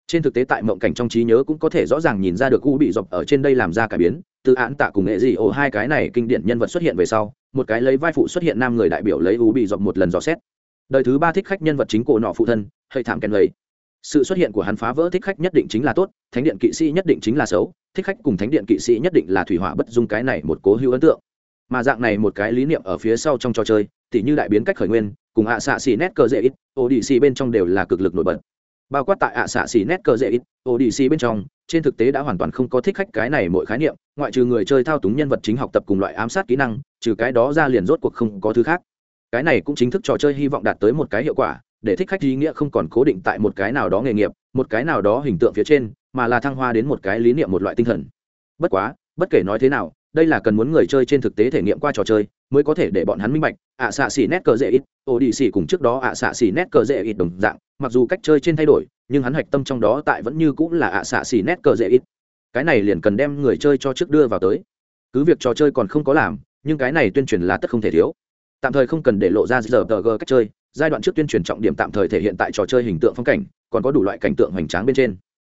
Trên thực tế tại mộng cảnh trong trí nhớ cũng có thể rõ ràng nhìn ra được u bị dọc ở trên đây làm ra cải biến, từ án tạ cùng nghệ dị ổ hai cái này kinh điển nhân vật xuất hiện về sau, một cái lấy vai phụ xuất hiện nam người đại biểu lấy u bị dọc một lần dò xét. Đời thứ ba thích khách nhân vật chính cổ nọ phụ thân hơi thảm kèn lầy sự xuất hiện của hắn phá vỡ thích khách nhất định chính là tốt, thánh điện kỵ sĩ nhất định chính là xấu, thích khách cùng thánh điện kỵ sĩ nhất định là thủy hỏa bất dung cái này một cố hữu ấn tượng. Mà dạng này một cái lý niệm ở phía sau trong trò chơi, tỉ như đại biến cách khởi nguyên, cùng ạ xạ xì nét cờ dễ ít ô đi xì bên trong đều là cực lực nổi bật. Bao quát tại ạ xạ xì nét cờ dễ ít ô đi xì bên trong, trên thực tế đã hoàn toàn không có thích khách cái này mỗi khái niệm, ngoại trừ người chơi thao túng nhân vật chính học tập cùng loại ám sát kỹ năng, trừ cái đó ra liền rốt cuộc không có thứ khác. Cái này cũng chính thức trò chơi hy vọng đạt tới một cái hiệu quả để thích khách ý nghĩa không còn cố định tại một cái nào đó nghề nghiệp, một cái nào đó hình tượng phía trên, mà là thăng hoa đến một cái lý niệm, một loại tinh thần. Bất quá, bất kể nói thế nào, đây là cần muốn người chơi trên thực tế thể nghiệm qua trò chơi, mới có thể để bọn hắn minh bạch, ạ xạ xỉ nét cờ dễ ít ô đi xỉ cùng trước đó ạ xạ xỉ nét cờ dễ ít đồng dạng, mặc dù cách chơi trên thay đổi, nhưng hắn hạch tâm trong đó tại vẫn như cũng là ạ xạ xỉ nét cờ dễ ít. Cái này liền cần đem người chơi cho trước đưa vào tới. Cứ việc trò chơi còn không có làm, nhưng cái này tuyên truyền là tất không thể thiếu. Tạm thời không cần để lộ ra giờ tờ g cách chơi giai đoạn trước tuyên truyền trọng điểm tạm thời thể hiện tại trò chơi hình tượng phong cảnh, còn có đủ loại cảnh tượng hoành tráng bên trên.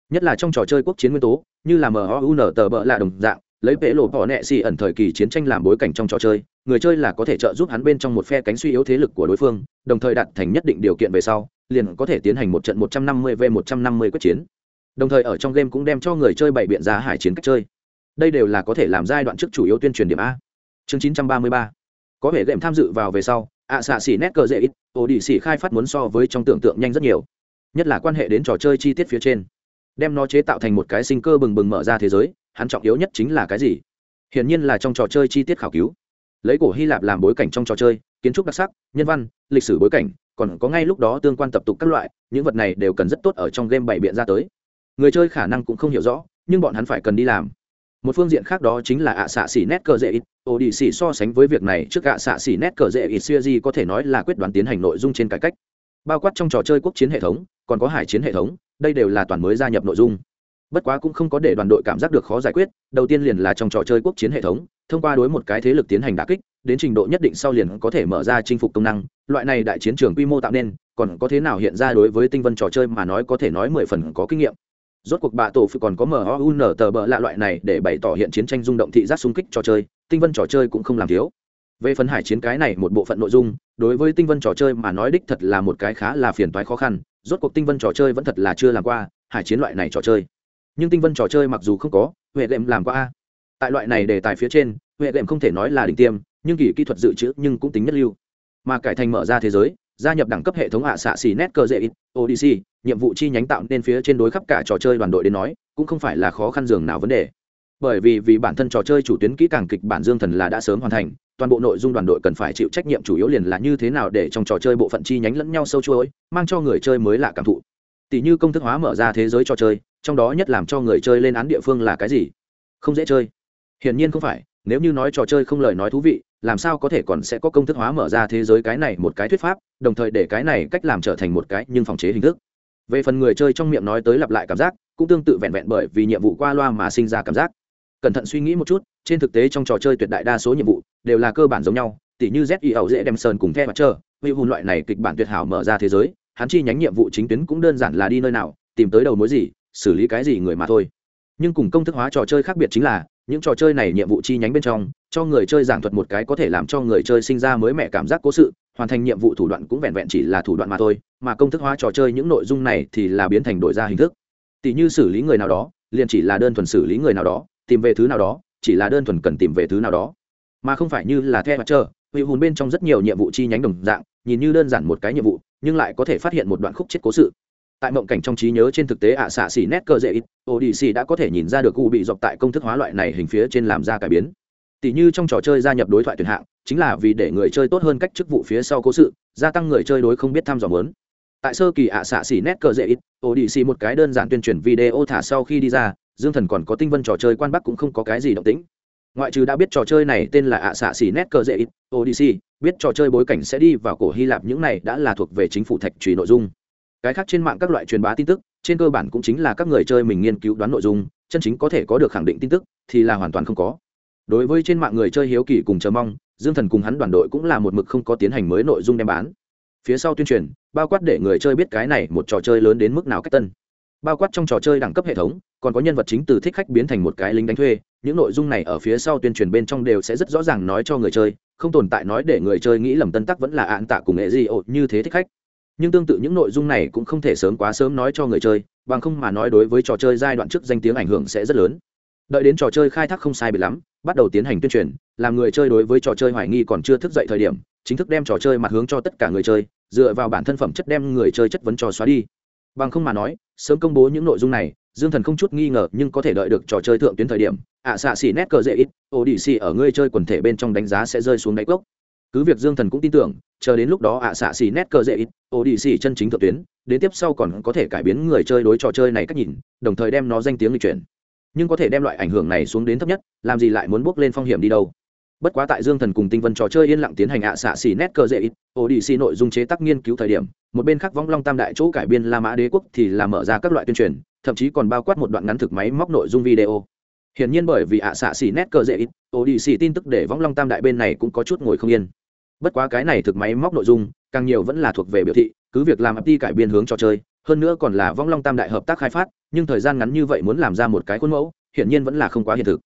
Nhất là trong trò chơi quốc chiến nguyên tố, như là mhun tờ bợ là đồng dạng, lấy vệ lộ bỏ nẹ xì ẩn thời kỳ chiến tranh làm bối cảnh trong trò chơi, người chơi là có thể trợ giúp hắn bên trong một phe cánh suy yếu thế lực của đối phương, đồng thời đặt thành nhất định điều kiện về sau, liền có thể tiến hành một trận 150 v 150 quyết chiến. Đồng thời ở trong game cũng đem cho người chơi bảy biện ra hải chiến cách chơi. Đây đều là có thể làm giai đoạn trước chủ yếu tuyên truyền điểm a. Chương 933 có thể game tham dự vào về sau ạ xạ xỉ nét cờ dễ ít, ổ đi xỉ khai phát muốn so với trong tưởng tượng nhanh rất nhiều. Nhất là quan hệ đến trò chơi chi tiết phía trên. Đem nó chế tạo thành một cái sinh cơ bừng bừng mở ra thế giới, hắn trọng yếu nhất chính là cái gì? Hiển nhiên là trong trò chơi chi tiết khảo cứu. Lấy cổ hy lạp làm bối cảnh trong trò chơi, kiến trúc đặc sắc, nhân văn, lịch sử bối cảnh, còn có ngay lúc đó tương quan tập tục các loại, những vật này đều cần rất tốt ở trong game bày biện ra tới. Người chơi khả năng cũng không hiểu rõ, nhưng bọn hắn phải cần đi làm một phương diện khác đó chính là ạ xạ xỉ nét cờ dễ ít. Ổ đi xỉ so sánh với việc này, trước ạ xạ xỉ nét cờ dễ ít siêu di có thể nói là quyết đoán tiến hành nội dung trên cải cách. Bao quát trong trò chơi quốc chiến hệ thống, còn có hải chiến hệ thống, đây đều là toàn mới gia nhập nội dung. Bất quá cũng không có để đoàn đội cảm giác được khó giải quyết, đầu tiên liền là trong trò chơi quốc chiến hệ thống, thông qua đối một cái thế lực tiến hành đà kích, đến trình độ nhất định sau liền có thể mở ra chinh phục công năng. Loại này đại chiến trường quy mô tạo nên, còn có thế nào hiện ra đối với tinh vân trò chơi mà nói có thể nói mười phần có kinh nghiệm rốt cuộc bạ tổ phụ còn có mun tờ bờ lạ loại này để bày tỏ hiện chiến tranh rung động thị giác xung kích trò chơi, tinh vân trò chơi cũng không làm thiếu. Về phần hải chiến cái này một bộ phận nội dung, đối với tinh vân trò chơi mà nói đích thật là một cái khá là phiền toái khó khăn, rốt cuộc tinh vân trò chơi vẫn thật là chưa làm qua, hải chiến loại này trò chơi. Nhưng tinh vân trò chơi mặc dù không có, huệ đệm làm qua a. Tại loại này đề tài phía trên, huệ đệm không thể nói là đỉnh tiêm, nhưng kỳ kỹ thuật dự trữ nhưng cũng tính nhất lưu. Mà cải thành mở ra thế giới gia nhập đẳng cấp hệ thống ạ xạ xì nét cơ dễ ít odc nhiệm vụ chi nhánh tạo nên phía trên đối khắp cả trò chơi đoàn đội đến nói, cũng không phải là khó khăn dường nào vấn đề. Bởi vì vì bản thân trò chơi chủ tuyến kỹ càng kịch bản dương thần là đã sớm hoàn thành, toàn bộ nội dung đoàn đội cần phải chịu trách nhiệm chủ yếu liền là như thế nào để trong trò chơi bộ phận chi nhánh lẫn nhau sâu chuỗi, mang cho người chơi mới lạ cảm thụ. Tỷ như công thức hóa mở ra thế giới trò chơi, trong đó nhất làm cho người chơi lên án địa phương là cái gì? Không dễ chơi. Hiển nhiên không phải, nếu như nói trò chơi không lời nói thú vị làm sao có thể còn sẽ có công thức hóa mở ra thế giới cái này một cái thuyết pháp, đồng thời để cái này cách làm trở thành một cái nhưng phòng chế hình thức. Về phần người chơi trong miệng nói tới lặp lại cảm giác, cũng tương tự vẹn vẹn bởi vì nhiệm vụ qua loa mà sinh ra cảm giác. Cẩn thận suy nghĩ một chút, trên thực tế trong trò chơi tuyệt đại đa số nhiệm vụ đều là cơ bản giống nhau, tỉ như z y ẩu dễ đem sơn cùng the mặt trơ vì hùn loại này kịch bản tuyệt hảo mở ra thế giới, hắn chi nhánh nhiệm vụ chính tuyến cũng đơn giản là đi nơi nào, tìm tới đầu mối gì, xử lý cái gì người mà thôi. Nhưng cùng công thức hóa trò chơi khác biệt chính là những trò chơi này nhiệm vụ chi nhánh bên trong, cho người chơi giảng thuật một cái có thể làm cho người chơi sinh ra mới mẻ cảm giác cố sự, hoàn thành nhiệm vụ thủ đoạn cũng vẹn vẹn chỉ là thủ đoạn mà thôi, mà công thức hóa trò chơi những nội dung này thì là biến thành đổi ra hình thức. Tỷ như xử lý người nào đó, liền chỉ là đơn thuần xử lý người nào đó, tìm về thứ nào đó, chỉ là đơn thuần cần tìm về thứ nào đó. Mà không phải như là theo mặt trơ hữu hùn bên trong rất nhiều nhiệm vụ chi nhánh đồng dạng, nhìn như đơn giản một cái nhiệm vụ, nhưng lại có thể phát hiện một đoạn khúc chết cố sự tại mộng cảnh trong trí nhớ trên thực tế ạ xạ xỉ nét cơ dễ ít, odyssey đã có thể nhìn ra được u bị dọc tại công thức hóa loại này hình phía trên làm ra cải biến. Tỷ như trong trò chơi gia nhập đối thoại tuyển hạng, chính là vì để người chơi tốt hơn cách chức vụ phía sau cố sự, gia tăng người chơi đối không biết thăm dò mớn tại sơ kỳ ạ xạ xỉ nét cờ dễ ít, odyssey một cái đơn giản tuyên truyền video thả sau khi đi ra, dương thần còn có tinh vân trò chơi quan bắc cũng không có cái gì động tĩnh. Ngoại trừ đã biết trò chơi này tên là ạ xạ xỉ nét cờ dễ ít, odyssey, biết trò chơi bối cảnh sẽ đi vào cổ hy lạp, những này đã là thuộc về chính phủ thạch trùy nội dung cái khác trên mạng các loại truyền bá tin tức, trên cơ bản cũng chính là các người chơi mình nghiên cứu đoán nội dung, chân chính có thể có được khẳng định tin tức thì là hoàn toàn không có. Đối với trên mạng người chơi hiếu kỳ cùng chờ mong, dương thần cùng hắn đoàn đội cũng là một mực không có tiến hành mới nội dung đem bán. Phía sau tuyên truyền, bao quát để người chơi biết cái này một trò chơi lớn đến mức nào cách tân. Bao quát trong trò chơi đẳng cấp hệ thống, còn có nhân vật chính từ thích khách biến thành một cái lính đánh thuê, những nội dung này ở phía sau tuyên truyền bên trong đều sẽ rất rõ ràng nói cho người chơi, không tồn tại nói để người chơi nghĩ lầm tân tắc vẫn là ạn tạ cùng nghệ di ộ như thế thích khách nhưng tương tự những nội dung này cũng không thể sớm quá sớm nói cho người chơi, bằng không mà nói đối với trò chơi giai đoạn trước danh tiếng ảnh hưởng sẽ rất lớn. Đợi đến trò chơi khai thác không sai bị lắm, bắt đầu tiến hành tuyên truyền, làm người chơi đối với trò chơi hoài nghi còn chưa thức dậy thời điểm, chính thức đem trò chơi mặt hướng cho tất cả người chơi, dựa vào bản thân phẩm chất đem người chơi chất vấn trò xóa đi. Bằng không mà nói, sớm công bố những nội dung này, dương thần không chút nghi ngờ nhưng có thể đợi được trò chơi thượng tuyến thời điểm, ạ xạ xỉ nét cờ dễ ít ô đi xì ở người chơi quần thể bên trong đánh giá sẽ rơi xuống đáy cốc cứ việc dương thần cũng tin tưởng, chờ đến lúc đó ạ xạ xì nét cơ dễ ít, ô đi xì chân chính thượng tuyến, đến tiếp sau còn có thể cải biến người chơi đối trò chơi này cách nhìn, đồng thời đem nó danh tiếng lịch chuyển. Nhưng có thể đem loại ảnh hưởng này xuống đến thấp nhất, làm gì lại muốn bước lên phong hiểm đi đâu? Bất quá tại dương thần cùng tinh vân trò chơi yên lặng tiến hành ạ xạ xì nét cơ dễ ít, ô đi xì nội dung chế tác nghiên cứu thời điểm, một bên khác võng long tam đại chỗ cải biên la mã đế quốc thì là mở ra các loại tuyên truyền, thậm chí còn bao quát một đoạn ngắn thực máy móc nội dung video. Hiển nhiên bởi vì ạ xạ xì nét cơ dễ ít, ô đi xì tin tức để võng long tam đại bên này cũng có chút ngồi không yên bất quá cái này thực máy móc nội dung, càng nhiều vẫn là thuộc về biểu thị, cứ việc làm apti cải biên hướng trò chơi, hơn nữa còn là vong long tam đại hợp tác khai phát, nhưng thời gian ngắn như vậy muốn làm ra một cái khuôn mẫu, hiển nhiên vẫn là không quá hiện thực.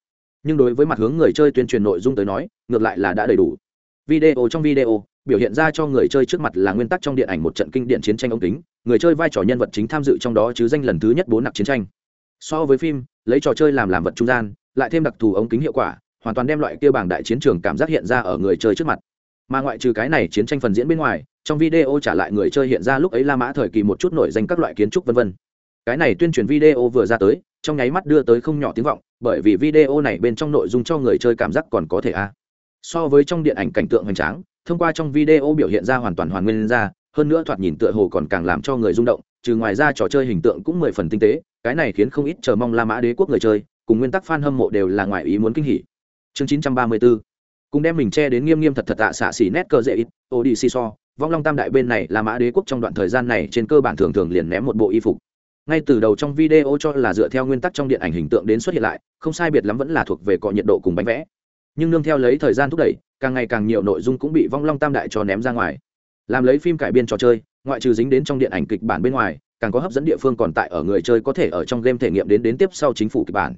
Nhưng đối với mặt hướng người chơi tuyên truyền nội dung tới nói, ngược lại là đã đầy đủ. Video trong video, biểu hiện ra cho người chơi trước mặt là nguyên tắc trong điện ảnh một trận kinh điện chiến tranh ống kính, người chơi vai trò nhân vật chính tham dự trong đó chứ danh lần thứ nhất bốn nặc chiến tranh. So với phim, lấy trò chơi làm làm vật trung gian, lại thêm đặc thù ống kính hiệu quả, hoàn toàn đem loại kia bảng đại chiến trường cảm giác hiện ra ở người chơi trước mặt mà ngoại trừ cái này chiến tranh phần diễn bên ngoài, trong video trả lại người chơi hiện ra lúc ấy la mã thời kỳ một chút nổi danh các loại kiến trúc vân vân. Cái này tuyên truyền video vừa ra tới, trong nháy mắt đưa tới không nhỏ tiếng vọng, bởi vì video này bên trong nội dung cho người chơi cảm giác còn có thể a. So với trong điện ảnh cảnh tượng hoành tráng, thông qua trong video biểu hiện ra hoàn toàn hoàn nguyên ra, hơn nữa thoạt nhìn tựa hồ còn càng làm cho người rung động, trừ ngoài ra trò chơi hình tượng cũng mười phần tinh tế, cái này khiến không ít chờ mong la mã đế quốc người chơi, cùng nguyên tắc fan hâm mộ đều là ngoài ý muốn kinh hỉ. Chương chín trăm ba mươi bốn cùng đem mình che đến nghiêm nghiêm thật thật tạ xạ xỉ nét cơ dễ ít ô đi xì so, vong long tam đại bên này là mã đế quốc trong đoạn thời gian này trên cơ bản thường thường liền ném một bộ y phục. Ngay từ đầu trong video cho là dựa theo nguyên tắc trong điện ảnh hình tượng đến xuất hiện lại, không sai biệt lắm vẫn là thuộc về cọ nhiệt độ cùng bánh vẽ. Nhưng nương theo lấy thời gian thúc đẩy, càng ngày càng nhiều nội dung cũng bị vong long tam đại cho ném ra ngoài. Làm lấy phim cải biên trò chơi, ngoại trừ dính đến trong điện ảnh kịch bản bên ngoài, càng có hấp dẫn địa phương còn tại ở người chơi có thể ở trong game thể nghiệm đến đến tiếp sau chính phủ kịch bản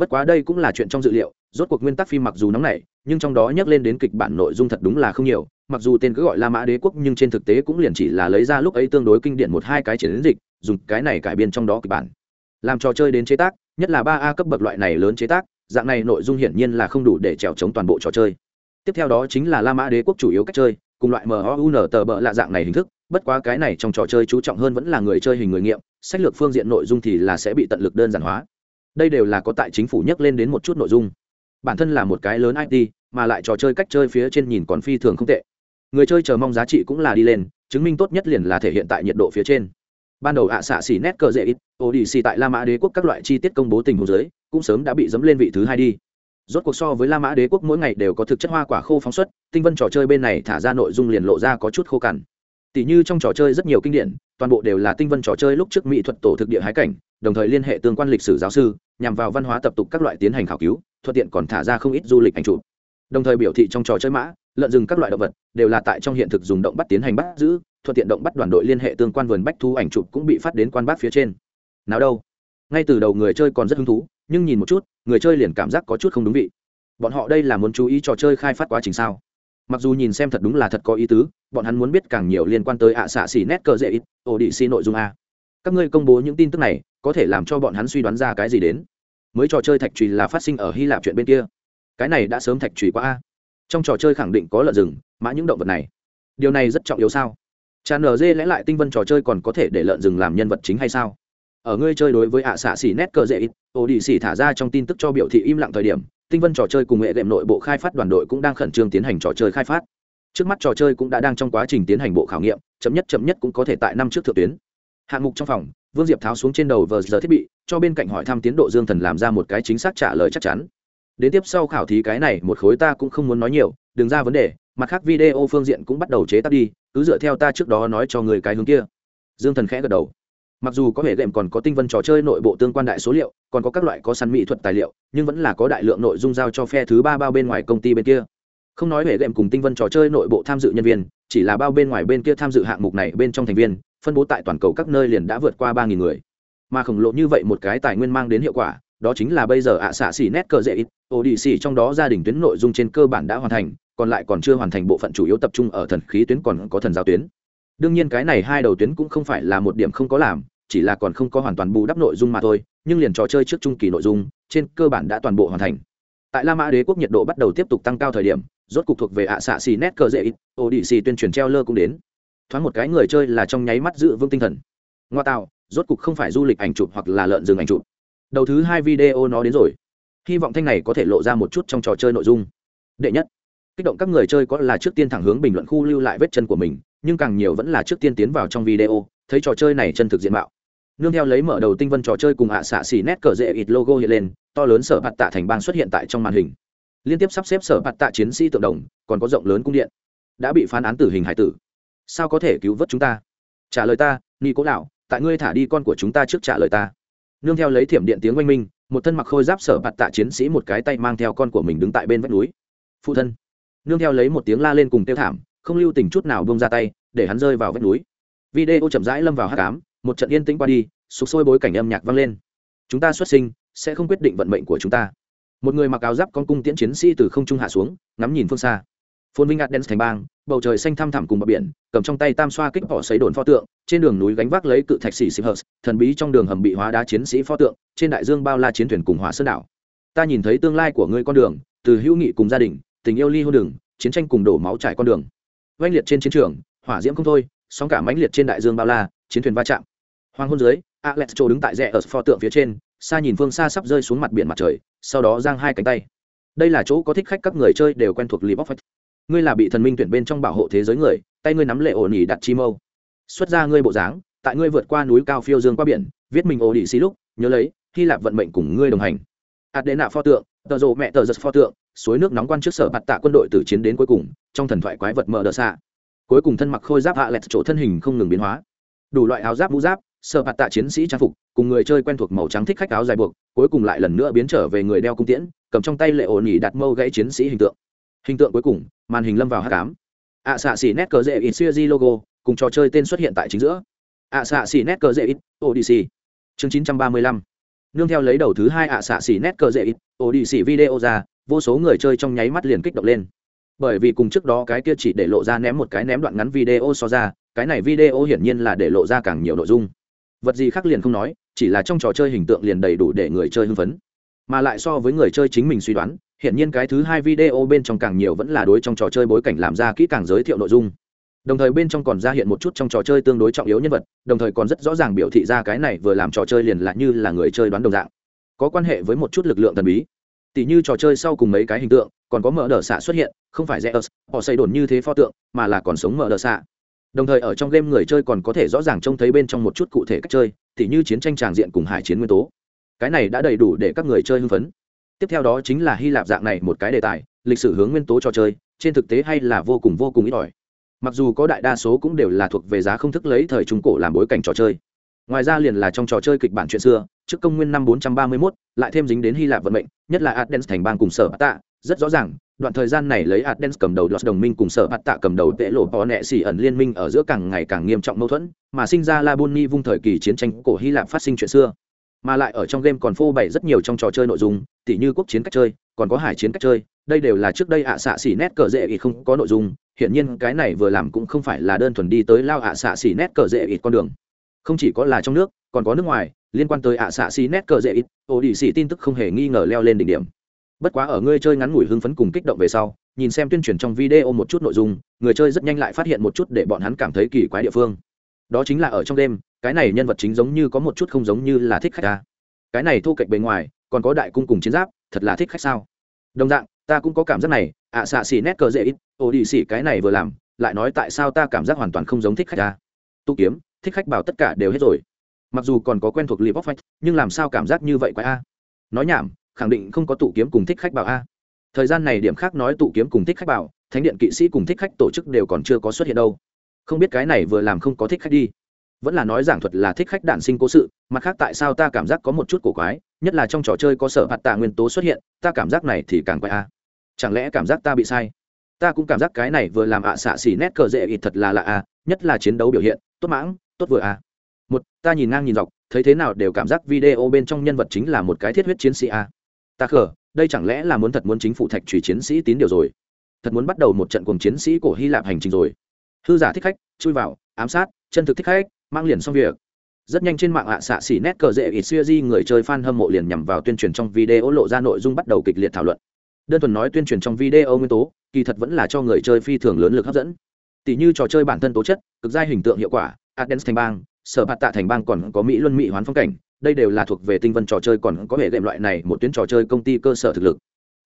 bất quá đây cũng là chuyện trong dự liệu, rốt cuộc nguyên tắc phim mặc dù nóng nảy, nhưng trong đó nhắc lên đến kịch bản nội dung thật đúng là không nhiều. Mặc dù tên cứ gọi la mã đế quốc nhưng trên thực tế cũng liền chỉ là lấy ra lúc ấy tương đối kinh điển một hai cái chiến dịch, dùng cái này cải biên trong đó kịch bản. Làm trò chơi đến chế tác, nhất là ba a cấp bậc loại này lớn chế tác, dạng này nội dung hiển nhiên là không đủ để trèo chống toàn bộ trò chơi. Tiếp theo đó chính là la mã đế quốc chủ yếu cách chơi, cùng loại mhun tờ bợ lạ dạng này hình thức, bất quá cái này trong trò chơi chú trọng hơn vẫn là người chơi hình người nghiệm, sách lược phương diện nội dung thì là sẽ bị tận lực đơn giản hóa đây đều là có tại chính phủ nhắc lên đến một chút nội dung. Bản thân là một cái lớn it mà lại trò chơi cách chơi phía trên nhìn còn phi thường không tệ. Người chơi chờ mong giá trị cũng là đi lên, chứng minh tốt nhất liền là thể hiện tại nhiệt độ phía trên. Ban đầu ạ xạ xỉ nét cờ dễ ít ô đi xì tại la mã đế quốc các loại chi tiết công bố tình hồ dưới, cũng sớm đã bị dấm lên vị thứ hai đi. Rốt cuộc so với la mã đế quốc mỗi ngày đều có thực chất hoa quả khô phóng xuất, tinh vân trò chơi bên này thả ra nội dung liền lộ ra có chút khô cằn tỷ như trong trò chơi rất nhiều kinh điển, toàn bộ đều là tinh vân trò chơi lúc trước mỹ thuật tổ thực địa hái cảnh, đồng thời liên hệ tương quan lịch sử giáo sư, nhằm vào văn hóa tập tục các loại tiến hành khảo cứu, thuận tiện còn thả ra không ít du lịch ảnh chụp. Đồng thời biểu thị trong trò chơi mã, lợn rừng các loại động vật đều là tại trong hiện thực dùng động bắt tiến hành bắt giữ, thuận tiện động bắt đoàn đội liên hệ tương quan vườn bách thu ảnh chụp cũng bị phát đến quan bác phía trên. Nào đâu? Ngay từ đầu người chơi còn rất hứng thú, nhưng nhìn một chút, người chơi liền cảm giác có chút không đúng vị. Bọn họ đây là muốn chú ý trò chơi khai phát quá trình sao? Mặc dù nhìn xem thật đúng là thật có ý tứ, bọn hắn muốn biết càng nhiều liên quan tới ạ xạ xỉ nét cờ dễ ít, ổ đĩ xi nội dung a. Các ngươi công bố những tin tức này, có thể làm cho bọn hắn suy đoán ra cái gì đến. Mới trò chơi thạch trùy là phát sinh ở hy lạp chuyện bên kia. Cái này đã sớm thạch trùy qua a. Trong trò chơi khẳng định có lợn rừng, mã những động vật này. Điều này rất trọng yếu sao? Tràn nở dê lẽ lại tinh vân trò chơi còn có thể để lợn rừng làm nhân vật chính hay sao? Ở ngươi chơi đối với ạ xạ xỉ nét cờ dễ ít, ổ đĩ xỉ thả ra trong tin tức cho biểu thị im lặng thời điểm tinh vân trò chơi cùng nghệ đệm nội bộ khai phát đoàn đội cũng đang khẩn trương tiến hành trò chơi khai phát. Trước mắt trò chơi cũng đã đang trong quá trình tiến hành bộ khảo nghiệm, chậm nhất chậm nhất cũng có thể tại năm trước thượng tuyến. Hạng mục trong phòng, vương diệp tháo xuống trên đầu vờ giờ thiết bị, cho bên cạnh hỏi thăm tiến độ dương thần làm ra một cái chính xác trả lời chắc chắn. Đến tiếp sau khảo thí cái này, một khối ta cũng không muốn nói nhiều, đừng ra vấn đề, mặt khác video phương diện cũng bắt đầu chế tác đi, cứ dựa theo ta trước đó nói cho người cái hướng kia. Dương thần khẽ gật đầu mặc dù có hệ đệm còn có tinh vân trò chơi nội bộ tương quan đại số liệu, còn có các loại có săn mỹ thuật tài liệu, nhưng vẫn là có đại lượng nội dung giao cho phe thứ ba bao bên ngoài công ty bên kia. Không nói hệ đệm cùng tinh vân trò chơi nội bộ tham dự nhân viên, chỉ là bao bên ngoài bên kia tham dự hạng mục này bên trong thành viên, phân bố tại toàn cầu các nơi liền đã vượt qua ba nghìn người. Mà khổng lồ như vậy một cái tài nguyên mang đến hiệu quả, đó chính là bây giờ ạ xạ xỉ nét cờ dễ ít ổ đi xỉ trong đó gia đình tuyến nội dung trên cơ bản đã hoàn thành, còn lại còn chưa hoàn thành bộ phận chủ yếu tập trung ở thần khí tuyến còn có thần giao tuyến. Đương nhiên cái này hai đầu tuyến cũng không phải là một điểm không có làm chỉ là còn không có hoàn toàn bù đắp nội dung mà thôi, nhưng liền trò chơi trước trung kỳ nội dung, trên cơ bản đã toàn bộ hoàn thành. Tại la mã đế quốc nhiệt độ bắt đầu tiếp tục tăng cao thời điểm, rốt cục thuộc về ạ xạ xì nét cờ dễ ít ổ đi xì tuyên truyền treo lơ cũng đến. Thoáng một cái người chơi là trong nháy mắt giữ vững tinh thần. Ngoa tạo, rốt cục không phải du lịch ảnh chụp hoặc là lợn rừng ảnh chụp. Đầu thứ hai video nó đến rồi. Hy vọng thanh này có thể lộ ra một chút trong trò chơi nội dung. Đệ nhất, kích động các người chơi có là trước tiên thẳng hướng bình luận khu lưu lại vết chân của mình, nhưng càng nhiều vẫn là trước tiên tiến vào trong video, thấy trò chơi này chân thực diện mạo nương theo lấy mở đầu tinh vân trò chơi cùng ạ xạ xỉ nét cờ dễ ít logo hiện lên, to lớn sở bạt tạ thành bang xuất hiện tại trong màn hình. Liên tiếp sắp xếp sở bạt tạ chiến sĩ tượng đồng, còn có rộng lớn cung điện. Đã bị phán án tử hình hải tử. Sao có thể cứu vớt chúng ta? Trả lời ta ni cố lão, tại ngươi thả đi con của chúng ta trước trả lời ta. Nương theo lấy thiểm điện tiếng oanh minh, một thân mặc khôi giáp sở bạt tạ chiến sĩ một cái tay mang theo con của mình đứng tại bên vách núi. Phụ thân. Nương theo lấy một tiếng la lên cùng tiêu thảm, không lưu tình chút nào bông ra tay, để hắn rơi vào vách núi. Video chậm rãi lâm vào hát cám một trận yên tĩnh qua đi sụp sôi bối cảnh âm nhạc vang lên. Chúng ta xuất sinh, sẽ không quyết định vận mệnh của chúng ta. Một người mặc áo giáp con cung tiễn chiến sĩ từ không trung hạ xuống, ngắm nhìn phương xa. Phồn vinh ạt đen thành bang, bầu trời xanh thăm thẳm cùng bờ biển, cầm trong tay tam xoa kích bỏ xấy đồn pho tượng, trên đường núi gánh vác lấy cự thạch sĩ hờ thần bí trong đường hầm bị hóa đá chiến sĩ pho tượng, trên đại dương bao la chiến thuyền cùng hỏa sơn đảo. Ta nhìn thấy tương lai của ngươi con đường, từ hữu nghị cùng gia đình, tình yêu ly hôn đường, chiến tranh cùng đổ máu trải con đường. Oanh liệt trên chiến trường, hỏa diễm không thôi, sóng cả mãnh liệt trên đại dương bao la, chiến thuyền va chạm hoàng hôn dưới, alex đứng tại rẽ ở pho tượng phía trên, xa nhìn phương xa sắp rơi xuống mặt biển mặt trời, sau đó giang hai cánh tay. Đây là chỗ có thích khách các người chơi đều quen thuộc libop ngươi là bị thần minh tuyển bên trong bảo hộ thế giới người, tay ngươi nắm lệ ổ nhỉ đặt chi mâu. Xuất ra ngươi bộ dáng, tại ngươi vượt qua núi cao phiêu dương qua biển, viết mình ổ đi xí lúc, nhớ lấy, hy lạp vận mệnh cùng ngươi đồng hành. Ạt đệ nạ pho tượng, tờ rộ mẹ tờ giật pho tượng, suối nước nóng quan trước sở bạt tạ quân đội từ chiến đến cuối cùng, trong thần thoại quái vật mờ đờ xạ cuối cùng thân mặc khôi giáp hạ lẹt chỗ thân hình không ngừng biến hóa. Đủ loại áo giáp mũ giáp sợ hạt tạ chiến sĩ trang phục, cùng người chơi quen thuộc màu trắng thích khách áo dài buộc, cuối cùng lại lần nữa biến trở về người đeo cung tiễn, cầm trong tay lệ ổn nhỉ đặt mâu gãy chiến sĩ hình tượng. Hình tượng cuối cùng, màn hình lâm vào h tám ạ xạ xỉ nét cờ dễ ít siêu di logo, cùng trò chơi tên xuất hiện tại chính giữa. Ạ xạ xỉ nét cờ dễ ít odc chương chín trăm ba mươi lăm. Nương theo lấy đầu thứ hai ạ xạ xỉ nét cờ dễ ít odc video ra, vô số người chơi trong nháy mắt liền kích động lên. Bởi vì cùng trước đó cái kia chỉ để lộ ra ném một cái ném đoạn ngắn video so ra, cái này video hiển nhiên là để lộ ra càng nhiều nội dung vật gì khác liền không nói, chỉ là trong trò chơi hình tượng liền đầy đủ để người chơi hưng phấn. Mà lại so với người chơi chính mình suy đoán hiện nhiên cái thứ hai video bên trong càng nhiều vẫn là đối trong trò chơi bối cảnh làm ra kỹ càng giới thiệu nội dung. Đồng thời bên trong còn ra hiện một chút trong trò chơi tương đối trọng yếu nhân vật, đồng thời còn rất rõ ràng biểu thị ra cái này vừa làm trò chơi liền là như là người chơi đoán đồng dạng. Có quan hệ với một chút lực lượng thần bí. Tỷ như trò chơi sau cùng mấy cái hình tượng, còn có mở đờ xạ xuất hiện, không phải rẽ ớt họ xây đồn như thế pho tượng, mà là còn sống mở đờ xạ đồng thời ở trong game người chơi còn có thể rõ ràng trông thấy bên trong một chút cụ thể cách chơi thì như chiến tranh tràng diện cùng hải chiến nguyên tố. Cái này đã đầy đủ để các người chơi hưng phấn. Tiếp theo đó chính là hy lạp dạng này một cái đề tài lịch sử hướng nguyên tố trò chơi trên thực tế hay là vô cùng vô cùng ít ỏi. Mặc dù có đại đa số cũng đều là thuộc về giá không thức lấy thời trung cổ làm bối cảnh trò chơi. Ngoài ra liền là trong trò chơi kịch bản chuyện xưa trước công nguyên năm 431, lại thêm dính đến hy lạp vận mệnh nhất là adens thành bang cùng sở tạ rất rõ ràng, đoạn thời gian này lấy Aden cầm đầu đoạt đồng minh cùng sở tạ cầm đầu tệ lộ bò nẹ xỉ ẩn liên minh ở giữa càng ngày càng nghiêm trọng mâu thuẫn, mà sinh ra la boni vung thời kỳ chiến tranh cổ hy lạp phát sinh chuyện xưa. Mà lại ở trong game còn phô bày rất nhiều trong trò chơi nội dung, tỉ như quốc chiến cách chơi, còn có hải chiến cách chơi, đây đều là trước đây ạ xạ xỉ nét cờ dễ ít không có nội dung hiện nhiên cái này vừa làm cũng không phải là đơn thuần đi tới lao ạ xạ xỉ nét cờ dễ ít con đường. Không chỉ có là trong nước, còn có nước ngoài, liên quan tới ạ xạ xỉ nét cờ dễ ít ô đi xỉ tin tức không hề nghi ngờ leo lên đỉnh điểm bất quá ở ngươi chơi ngắn ngủi hưng phấn cùng kích động về sau, nhìn xem tuyên truyền trong video một chút nội dung, người chơi rất nhanh lại phát hiện một chút để bọn hắn cảm thấy kỳ quái địa phương. Đó chính là ở trong đêm, cái này nhân vật chính giống như có một chút không giống như là thích khách ta. Cái này thu cạnh bề ngoài, còn có đại cung cùng chiến giáp, thật là thích khách sao? Đồng dạng, ta cũng có cảm giác này, ạ xạ xỉ nét cờ dễ ít ồ đi xỉ cái này vừa làm, lại nói tại sao ta cảm giác hoàn toàn không giống thích khách ta. Tu kiếm, thích khách bảo tất cả đều hết rồi. Mặc dù còn có quen thuộc liệp bóc phách nhưng làm sao cảm giác như vậy quái a? Nói nhảm khẳng định không có tụ kiếm cùng thích khách bảo a. Thời gian này điểm khác nói tụ kiếm cùng thích khách bảo, thánh điện kỵ sĩ cùng thích khách tổ chức đều còn chưa có xuất hiện đâu. Không biết cái này vừa làm không có thích khách đi. Vẫn là nói giảng thuật là thích khách đản sinh cố sự, mặt khác tại sao ta cảm giác có một chút cổ quái, nhất là trong trò chơi có sở hạt tạ nguyên tố xuất hiện, ta cảm giác này thì càng quái a. Chẳng lẽ cảm giác ta bị sai? Ta cũng cảm giác cái này vừa làm ạ xạ xỉ nét cờ dễ ít thật là lạ a, nhất là chiến đấu biểu hiện, tốt mãng, tốt vừa a. Một, ta nhìn ngang nhìn dọc, thấy thế nào đều cảm giác video bên trong nhân vật chính là một cái thiết huyết chiến sĩ a ta khờ, đây chẳng lẽ là muốn thật muốn chính phủ thạch trùy chiến sĩ tín điều rồi? Thật muốn bắt đầu một trận cùng chiến sĩ của hy lạp hành trình rồi. Hư giả thích khách, chui vào, ám sát, chân thực thích khách, mang liền xong việc. Rất nhanh trên mạng ạ, xạ xỉ nét cờ dễ ít siêu di người chơi fan hâm mộ liền nhằm vào tuyên truyền trong video lộ ra nội dung bắt đầu kịch liệt thảo luận. Đơn thuần nói tuyên truyền trong video nguyên tố, kỳ thật vẫn là cho người chơi phi thường lớn lực hấp dẫn. Tỷ như trò chơi bản thân tố chất, cực giai hình tượng hiệu quả adens thành bang, sở bạt tạ thành bang còn có mỹ luân mỹ hoán phong cảnh đây đều là thuộc về tinh vân trò chơi còn có hệ đệm loại này, một tuyến trò chơi công ty cơ sở thực lực.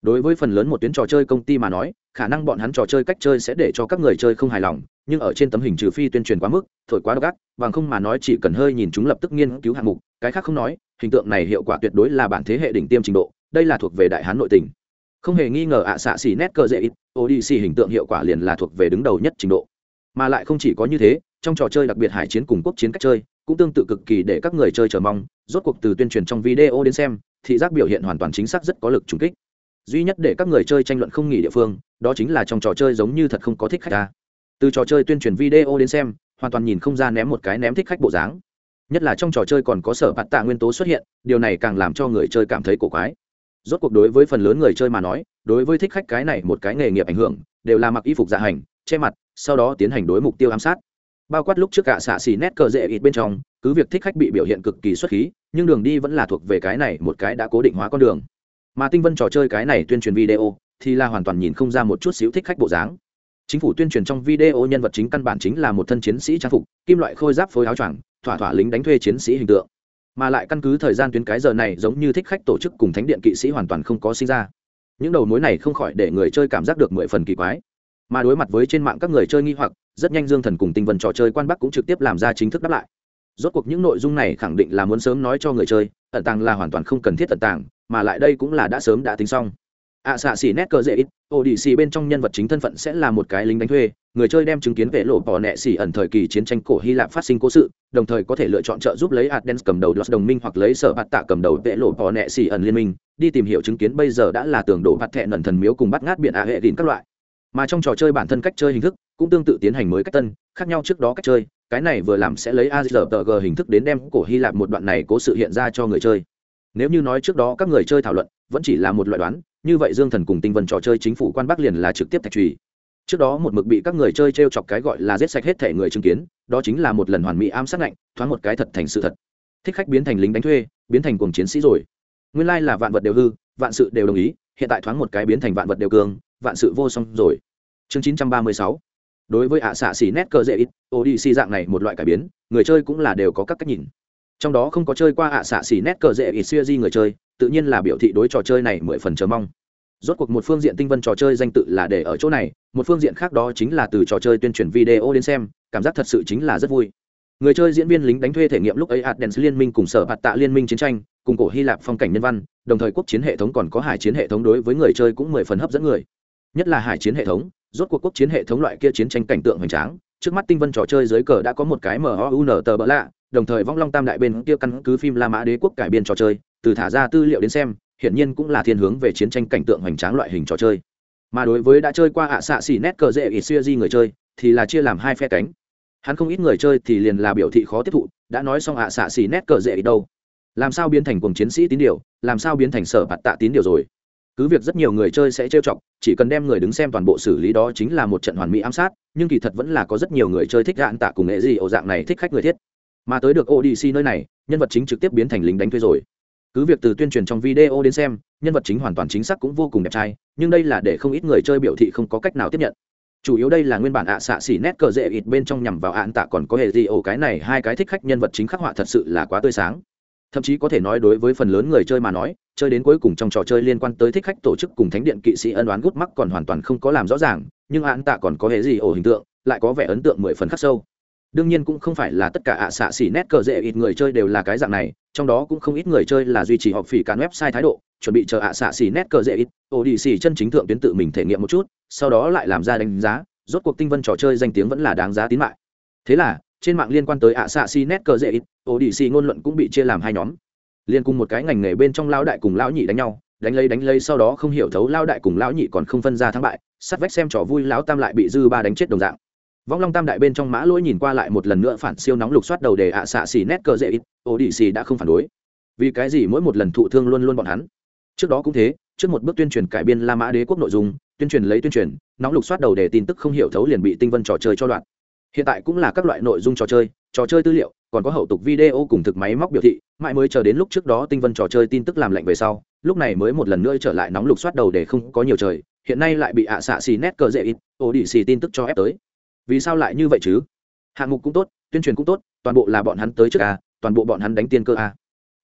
Đối với phần lớn một tuyến trò chơi công ty mà nói, khả năng bọn hắn trò chơi cách chơi sẽ để cho các người chơi không hài lòng, nhưng ở trên tấm hình trừ phi tuyên truyền quá mức, thổi quá độc ác bằng không mà nói chỉ cần hơi nhìn chúng lập tức nghiên cứu hạng mục, cái khác không nói, hình tượng này hiệu quả tuyệt đối là bản thế hệ đỉnh tiêm trình độ, đây là thuộc về đại hán nội tình. Không hề nghi ngờ ạ, xạ xỉ nét cơ dễ ít odc hình tượng hiệu quả liền là thuộc về đứng đầu nhất trình độ. Mà lại không chỉ có như thế, trong trò chơi đặc biệt hải chiến cùng quốc chiến cách chơi cũng tương tự cực kỳ để các người chơi chờ mong, rốt cuộc từ tuyên truyền trong video đến xem, thị giác biểu hiện hoàn toàn chính xác rất có lực trùng kích. Duy nhất để các người chơi tranh luận không nghỉ địa phương, đó chính là trong trò chơi giống như thật không có thích khách ta. Từ trò chơi tuyên truyền video đến xem, hoàn toàn nhìn không ra ném một cái ném thích khách bộ dáng. Nhất là trong trò chơi còn có sở bạt tạ nguyên tố xuất hiện, điều này càng làm cho người chơi cảm thấy cổ quái. Rốt cuộc đối với phần lớn người chơi mà nói, đối với thích khách cái này một cái nghề nghiệp ảnh hưởng, đều là mặc y phục dạ hành, che mặt, sau đó tiến hành đối mục tiêu ám sát bao quát lúc trước cả xạ xì nét cờ dễ ít bên trong, cứ việc thích khách bị biểu hiện cực kỳ xuất khí, nhưng đường đi vẫn là thuộc về cái này một cái đã cố định hóa con đường. Mà tinh vân trò chơi cái này tuyên truyền video, thì là hoàn toàn nhìn không ra một chút xíu thích khách bộ dáng. Chính phủ tuyên truyền trong video nhân vật chính căn bản chính là một thân chiến sĩ trang phục, kim loại khôi giáp phối áo choàng, thỏa thỏa lính đánh thuê chiến sĩ hình tượng. Mà lại căn cứ thời gian tuyến cái giờ này giống như thích khách tổ chức cùng thánh điện kỵ sĩ hoàn toàn không có sinh ra. Những đầu mối này không khỏi để người chơi cảm giác được mười phần kỳ quái mà đối mặt với trên mạng các người chơi nghi hoặc, rất nhanh dương thần cùng tinh vân trò chơi quan bắc cũng trực tiếp làm ra chính thức đáp lại. Rốt cuộc những nội dung này khẳng định là muốn sớm nói cho người chơi, ẩn tàng là hoàn toàn không cần thiết ẩn tàng, mà lại đây cũng là đã sớm đã tính xong. Ạ xạ xỉ nét cờ dễ ít ô đi xì bên trong nhân vật chính thân phận sẽ là một cái lính đánh thuê, người chơi đem chứng kiến vệ lộ bỏ nẹ xỉ ẩn thời kỳ chiến tranh cổ hy lạp phát sinh cố sự, đồng thời có thể lựa chọn trợ giúp lấy adens cầm đầu los đồng minh hoặc lấy sở bạt tạ cầm đầu vệ lộ bỏ nẹ xỉ ẩn liên minh, đi tìm hiểu chứng kiến bây giờ đã là tường đổ bạt thẹn ẩn thần miếu cùng bắt ngát biển ạ hệ đỉnh các loại mà trong trò chơi bản thân cách chơi hình thức cũng tương tự tiến hành mới cách tân, khác nhau trước đó cách chơi, cái này vừa làm sẽ lấy azrg hình thức đến đem cổ hy lạp một đoạn này cố sự hiện ra cho người chơi. Nếu như nói trước đó các người chơi thảo luận vẫn chỉ là một loại đoán, như vậy dương thần cùng tinh vân trò chơi chính phủ quan bắc liền là trực tiếp thạch trùy trước đó một mực bị các người chơi t r e o chọc cái gọi là giết sạch hết thể người chứng kiến, đó chính là một lần hoàn mỹ ám sát lạnh, thoáng một cái thật thành sự thật. Thích khách biến thành lính đánh thuê, biến thành cuồng chiến sĩ rồi. Nguyên lai là vạn vật đều hư, vạn sự đều đồng ý, hiện tại thoáng một cái biến thành vạn vật đều cường vạn sự vô song rồi. Chương chín trăm ba mươi sáu. Đối với ạ xạ xỉ nét cơ dễ ít ô đi xì dạng này một loại cải biến, người chơi cũng là đều có các cách nhìn. Trong đó không có chơi qua ạ xạ xỉ nét cờ dễ ít xuya di người chơi, tự nhiên là biểu thị đối trò chơi này mười phần chờ mong. Rốt cuộc một phương diện tinh vân trò chơi danh tự là để ở chỗ này, một phương diện khác đó chính là từ trò chơi tuyên truyền video đến xem, cảm giác thật sự chính là rất vui. Người chơi diễn viên lính đánh thuê thể nghiệm lúc ấy adens liên minh cùng sở bạt tạ liên minh chiến tranh, cùng cổ hy lạp phong cảnh nhân văn, đồng thời quốc chiến hệ thống còn có hải chiến hệ thống đối với người chơi cũng mười phần hấp dẫn người nhất là hải chiến hệ thống, rốt cuộc quốc chiến hệ thống loại kia chiến tranh cảnh tượng hoành tráng, trước mắt tinh vân trò chơi dưới cờ đã có một cái mun tờ bỡ lạ, đồng thời vong long tam đại bên kia căn cứ phim la mã đế quốc cải biên trò chơi, từ thả ra tư liệu đến xem, hiển nhiên cũng là thiên hướng về chiến tranh cảnh tượng hoành tráng loại hình trò chơi. Mà đối với đã chơi qua ạ xạ xỉ nét cờ dễ ít xuya di người chơi, thì là chia làm hai phe cánh. Hắn không ít người chơi thì liền là biểu thị khó tiếp thụ, đã nói xong ạ xạ xỉ nét cờ dễ ít đâu. Làm sao biến thành cùng chiến sĩ tín điều, làm sao biến thành sở bạt tạ tín điều rồi? Cứ việc rất nhiều người chơi sẽ trêu chọc, chỉ cần đem người đứng xem toàn bộ xử lý đó chính là một trận hoàn mỹ ám sát, nhưng kỳ thật vẫn là có rất nhiều người chơi thích gạn tạ cùng nghệ gì ổ dạng này thích khách người thiết. Mà tới được odc nơi này, nhân vật chính trực tiếp biến thành lính đánh thuê rồi. Cứ việc từ tuyên truyền trong video đến xem, nhân vật chính hoàn toàn chính xác cũng vô cùng đẹp trai, nhưng đây là để không ít người chơi biểu thị không có cách nào tiếp nhận. Chủ yếu đây là nguyên bản ạ xạ xỉ nét cờ dễ ít bên trong nhằm vào ạn tạ còn có hệ gì ổ cái này hai cái thích khách nhân vật chính khắc họa thật sự là quá tươi sáng thậm chí có thể nói đối với phần lớn người chơi mà nói, chơi đến cuối cùng trong trò chơi liên quan tới thích khách tổ chức cùng thánh điện kỵ sĩ ân đoán gút mắc còn hoàn toàn không có làm rõ ràng, nhưng ạn tạ còn có hệ gì ổ hình tượng, lại có vẻ ấn tượng mười phần khắc sâu. Đương nhiên cũng không phải là tất cả ạ xạ xỉ nét cờ dễ ít người chơi đều là cái dạng này, trong đó cũng không ít người chơi là duy trì họp phỉ cán website thái độ, chuẩn bị chờ ạ xạ xỉ nét cờ dễ ít, ổ đi xỉ chân chính thượng tuyến tự mình thể nghiệm một chút, sau đó lại làm ra đánh giá, rốt cuộc tinh vân trò chơi danh tiếng vẫn là đáng giá tín mại. Thế là trên mạng liên quan tới ạ xạ si nét cờ dễ ít ổ đi xỉ ngôn luận cũng bị chia làm hai nhóm. Liên cùng một cái ngành nghề bên trong lao đại cùng lão nhị đánh nhau, đánh lấy đánh lấy sau đó không hiểu thấu lao đại cùng lão nhị còn không phân ra thắng bại, sắt vách xem trò vui lão tam lại bị dư ba đánh chết đồng dạng. Vong long tam đại bên trong mã lỗi nhìn qua lại một lần nữa phản siêu nóng lục soát đầu để ạ xạ xì nét cờ dễ ít ô đi xì đã không phản đối. Vì cái gì mỗi một lần thụ thương luôn luôn bọn hắn? Trước đó cũng thế, trước một bước tuyên truyền cải biên la mã đế quốc nội dung, tuyên truyền lấy tuyên truyền, nóng lục soát đầu để tin tức không hiểu thấu liền bị tinh vân trò chơi cho đoạn hiện tại cũng là các loại nội dung trò chơi trò chơi tư liệu, còn có hậu tục video cùng thực máy móc biểu thị, mãi mới chờ đến lúc trước đó tinh vân trò chơi tin tức làm lạnh về sau, lúc này mới một lần nữa trở lại nóng lục soát đầu để không có nhiều trời, hiện nay lại bị ạ xạ xì nét cờ dễ ít ổ đi xì tin tức cho ép tới. Vì sao lại như vậy chứ? Hạng mục cũng tốt, tuyên truyền cũng tốt, toàn bộ là bọn hắn tới trước a, toàn bộ bọn hắn đánh tiên cơ a.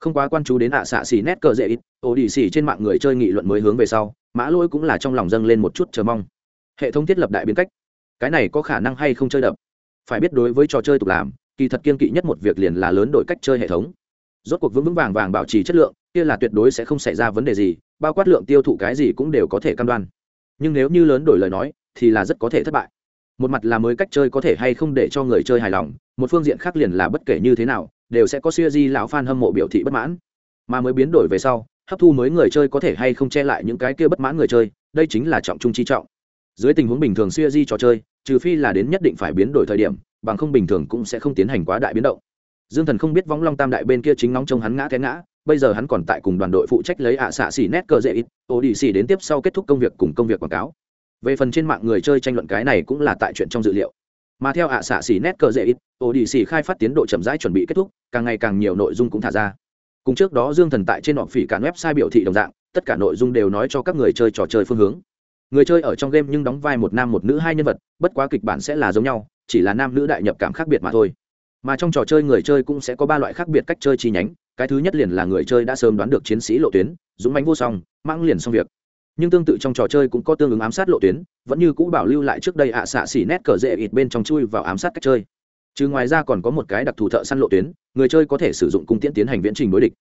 Không quá quan chú đến ạ xạ xì nét cờ dễ ít ổ đi xì trên mạng người chơi nghị luận mới hướng về sau, mã lỗi cũng là trong lòng dâng lên một chút chờ mong. Hệ thống thiết lập đại biến cách. Cái này có khả năng hay không chơi đập? Phải biết đối với trò chơi tục làm, kỳ thật kiên kỵ nhất một việc liền là lớn đổi cách chơi hệ thống. Rốt cuộc vững vững vàng vàng bảo trì chất lượng, kia là tuyệt đối sẽ không xảy ra vấn đề gì, bao quát lượng tiêu thụ cái gì cũng đều có thể cam đoan. Nhưng nếu như lớn đổi lời nói, thì là rất có thể thất bại. Một mặt là mới cách chơi có thể hay không để cho người chơi hài lòng, một phương diện khác liền là bất kể như thế nào, đều sẽ có siêu di lão fan hâm mộ biểu thị bất mãn. Mà mới biến đổi về sau, hấp thu mới người chơi có thể hay không che lại những cái kia bất mãn người chơi, đây chính là trọng trung chi trọng dưới tình huống bình thường xuya di trò chơi, trừ phi là đến nhất định phải biến đổi thời điểm, bằng không bình thường cũng sẽ không tiến hành quá đại biến động. Dương thần không biết võng long tam đại bên kia chính nóng trông hắn ngã té ngã, bây giờ hắn còn tại cùng đoàn đội phụ trách lấy ạ xạ xỉ nét cờ dễ ít ô đi xỉ đến tiếp sau kết thúc công việc cùng công việc quảng cáo. Về phần trên mạng người chơi tranh luận cái này cũng là tại chuyện trong dự liệu. Mà theo ạ xạ xỉ nét cờ dễ ít ô đi xỉ khai phát tiến độ chậm rãi chuẩn bị kết thúc, càng ngày càng nhiều nội dung cũng thả ra. Cùng trước đó dương thần tại trên họ phỉ cản website biểu thị đồng dạng, tất cả nội dung đều nói cho các người chơi trò chơi phương hướng người chơi ở trong game nhưng đóng vai một nam một nữ hai nhân vật, bất quá kịch bản sẽ là giống nhau, chỉ là nam nữ đại nhập cảm khác biệt mà thôi. Mà trong trò chơi người chơi cũng sẽ có ba loại khác biệt cách chơi chi nhánh, cái thứ nhất liền là người chơi đã sớm đoán được chiến sĩ lộ tuyến, dũng bánh vô song mang liền xong việc. Nhưng tương tự trong trò chơi cũng có tương ứng ám sát lộ tuyến, vẫn như cũ bảo lưu lại trước đây ạ xạ xỉ nét cờ rễ ít bên trong chui vào ám sát cách chơi. Chứ ngoài ra còn có một cái đặc thù thợ săn lộ tuyến, người chơi có thể sử dụng cung tiễn tiến hành viễn trình đối địch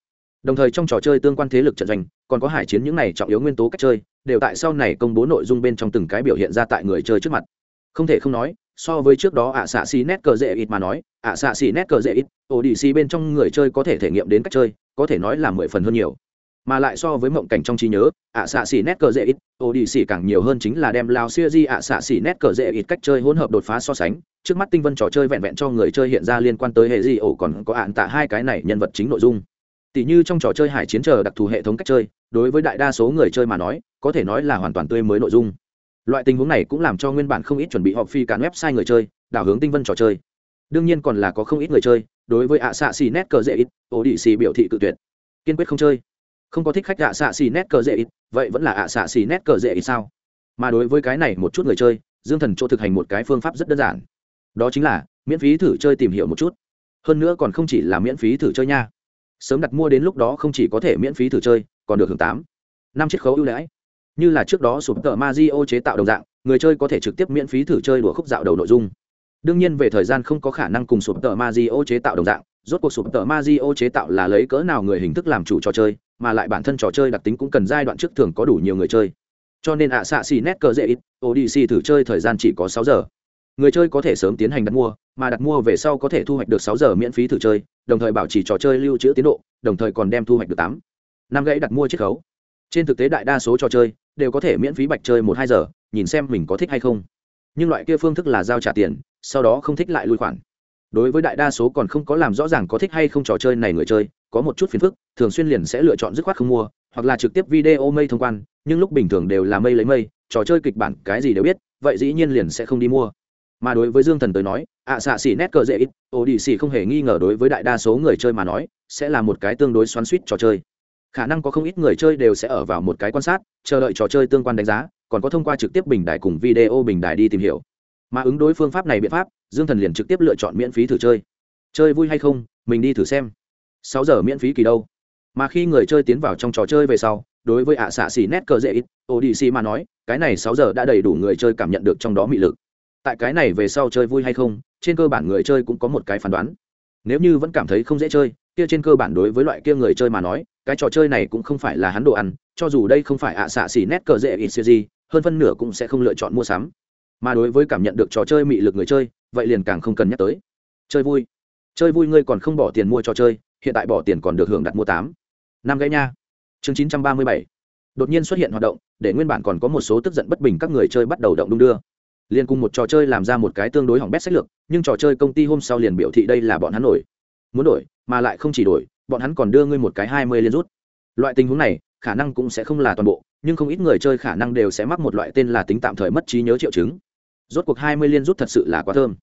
đồng thời trong trò chơi tương quan thế lực trận doanh, còn có hải chiến những này trọng yếu nguyên tố cách chơi, đều tại sau này công bố nội dung bên trong từng cái biểu hiện ra tại người chơi trước mặt. Không thể không nói, so với trước đó ạ xạ xì nét cờ dễ ít mà nói ạ xạ xì nét cờ dễ ít ổ đi xì bên trong người chơi có thể thể nghiệm đến cách chơi, có thể nói là mười phần hơn nhiều. Mà lại so với mộng cảnh trong trí nhớ ạ xạ xỉ nét cờ dễ ít ô đi xỉ càng nhiều hơn chính là đem lao xia di ạ xạ xỉ nét cờ dễ ít cách chơi hỗn hợp đột phá so sánh. Trước mắt tinh vân trò chơi vẹn vẹn cho người chơi hiện ra liên quan tới hệ di ổ còn có ạn tạ hai cái này nhân vật chính nội dung tỷ như trong trò chơi hải chiến chờ đặc thù hệ thống cách chơi, đối với đại đa số người chơi mà nói, có thể nói là hoàn toàn tươi mới nội dung. Loại tình huống này cũng làm cho nguyên bản không ít chuẩn bị họp phi cản website người chơi, đảo hướng tinh vân trò chơi. Đương nhiên còn là có không ít người chơi, đối với ạ xạ xì nét cờ dễ ít ổ đi xì biểu thị cự tuyệt. Kiên quyết không chơi. Không có thích khách ạ xạ xì nét cờ dễ ít, vậy vẫn là ạ xạ xì nét cờ dễ ít sao? Mà đối với cái này một chút người chơi, dương thần chỗ thực hành một cái phương pháp rất đơn giản. Đó chính là miễn phí thử chơi tìm hiểu một chút. Hơn nữa còn không chỉ là miễn phí thử chơi nha sớm đặt mua đến lúc đó không chỉ có thể miễn phí thử chơi, còn được hưởng tám, năm chiết khấu ưu đãi. Như là trước đó sụp tờ ma di o chế tạo đồng dạng, người chơi có thể trực tiếp miễn phí thử chơi đùa khúc dạo đầu nội dung. Đương nhiên về thời gian không có khả năng cùng sụp tờ ma di o chế tạo đồng dạng, rốt cuộc sụp tờ ma di o chế tạo là lấy cỡ nào người hình thức làm chủ trò chơi, mà lại bản thân trò chơi đặc tính cũng cần giai đoạn trước thường có đủ nhiều người chơi. Cho nên ạ xạ xì nét cờ dễ ít odc thử chơi thời gian chỉ có sáu giờ người chơi có thể sớm tiến hành đặt mua, mà đặt mua về sau có thể thu hoạch được sáu giờ miễn phí thử chơi, đồng thời bảo trì trò chơi lưu trữ tiến độ, đồng thời còn đem thu hoạch được tám, năm gãy đặt mua chiết khấu. Trên thực tế đại đa số trò chơi đều có thể miễn phí bạch chơi một hai giờ, nhìn xem mình có thích hay không. Nhưng loại kia phương thức là giao trả tiền, sau đó không thích lại lui khoản. Đối với đại đa số còn không có làm rõ ràng có thích hay không trò chơi này người chơi, có một chút phiền phức, thường xuyên liền sẽ lựa chọn dứt khoát không mua, hoặc là trực tiếp video mây thông quan, nhưng lúc bình thường đều là mây lấy mây, trò chơi kịch bản cái gì đều biết, vậy dĩ nhiên liền sẽ không đi mua mà đối với dương thần tới nói, ạ xạ xỉ nét cờ dễ ít, ô đi xỉ không hề nghi ngờ đối với đại đa số người chơi mà nói, sẽ là một cái tương đối xoắn suýt trò chơi. Khả năng có không ít người chơi đều sẽ ở vào một cái quan sát, chờ đợi trò chơi tương quan đánh giá, còn có thông qua trực tiếp bình đài cùng video bình đài đi tìm hiểu. Mà ứng đối phương pháp này biện pháp, dương thần liền trực tiếp lựa chọn miễn phí thử chơi. Chơi vui hay không, mình đi thử xem. Sáu giờ miễn phí kỳ đâu. Mà khi người chơi tiến vào trong trò chơi về sau, đối với ạ xạ xỉ nét cờ dễ ít, ô đi xỉ mà nói, cái này sáu giờ đã đầy đủ người chơi cảm nhận được trong đó mị lực tại cái này về sau chơi vui hay không, trên cơ bản người chơi cũng có một cái phán đoán. Nếu như vẫn cảm thấy không dễ chơi, kia trên cơ bản đối với loại kia người chơi mà nói, cái trò chơi này cũng không phải là hắn đồ ăn, cho dù đây không phải ạ xạ xỉ nét cờ dễ ít siêu gì, hơn phân nửa cũng sẽ không lựa chọn mua sắm. Mà đối với cảm nhận được trò chơi mị lực người chơi, vậy liền càng không cần nhắc tới. Chơi vui. Chơi vui ngươi còn không bỏ tiền mua trò chơi, hiện tại bỏ tiền còn được hưởng đặt mua tám. Năm gãy nha. Chương chín trăm ba mươi bảy. Đột nhiên xuất hiện hoạt động, để nguyên bản còn có một số tức giận bất bình các người chơi bắt đầu động đung đưa liền cùng một trò chơi làm ra một cái tương đối hỏng bét sách lược, nhưng trò chơi công ty hôm sau liền biểu thị đây là bọn hắn đổi muốn đổi, mà lại không chỉ đổi, bọn hắn còn đưa ngươi một cái hai mươi liên rút. Loại tình huống này, khả năng cũng sẽ không là toàn bộ, nhưng không ít người chơi khả năng đều sẽ mắc một loại tên là tính tạm thời mất trí nhớ triệu chứng. Rốt cuộc hai mươi liên rút thật sự là quá thơm.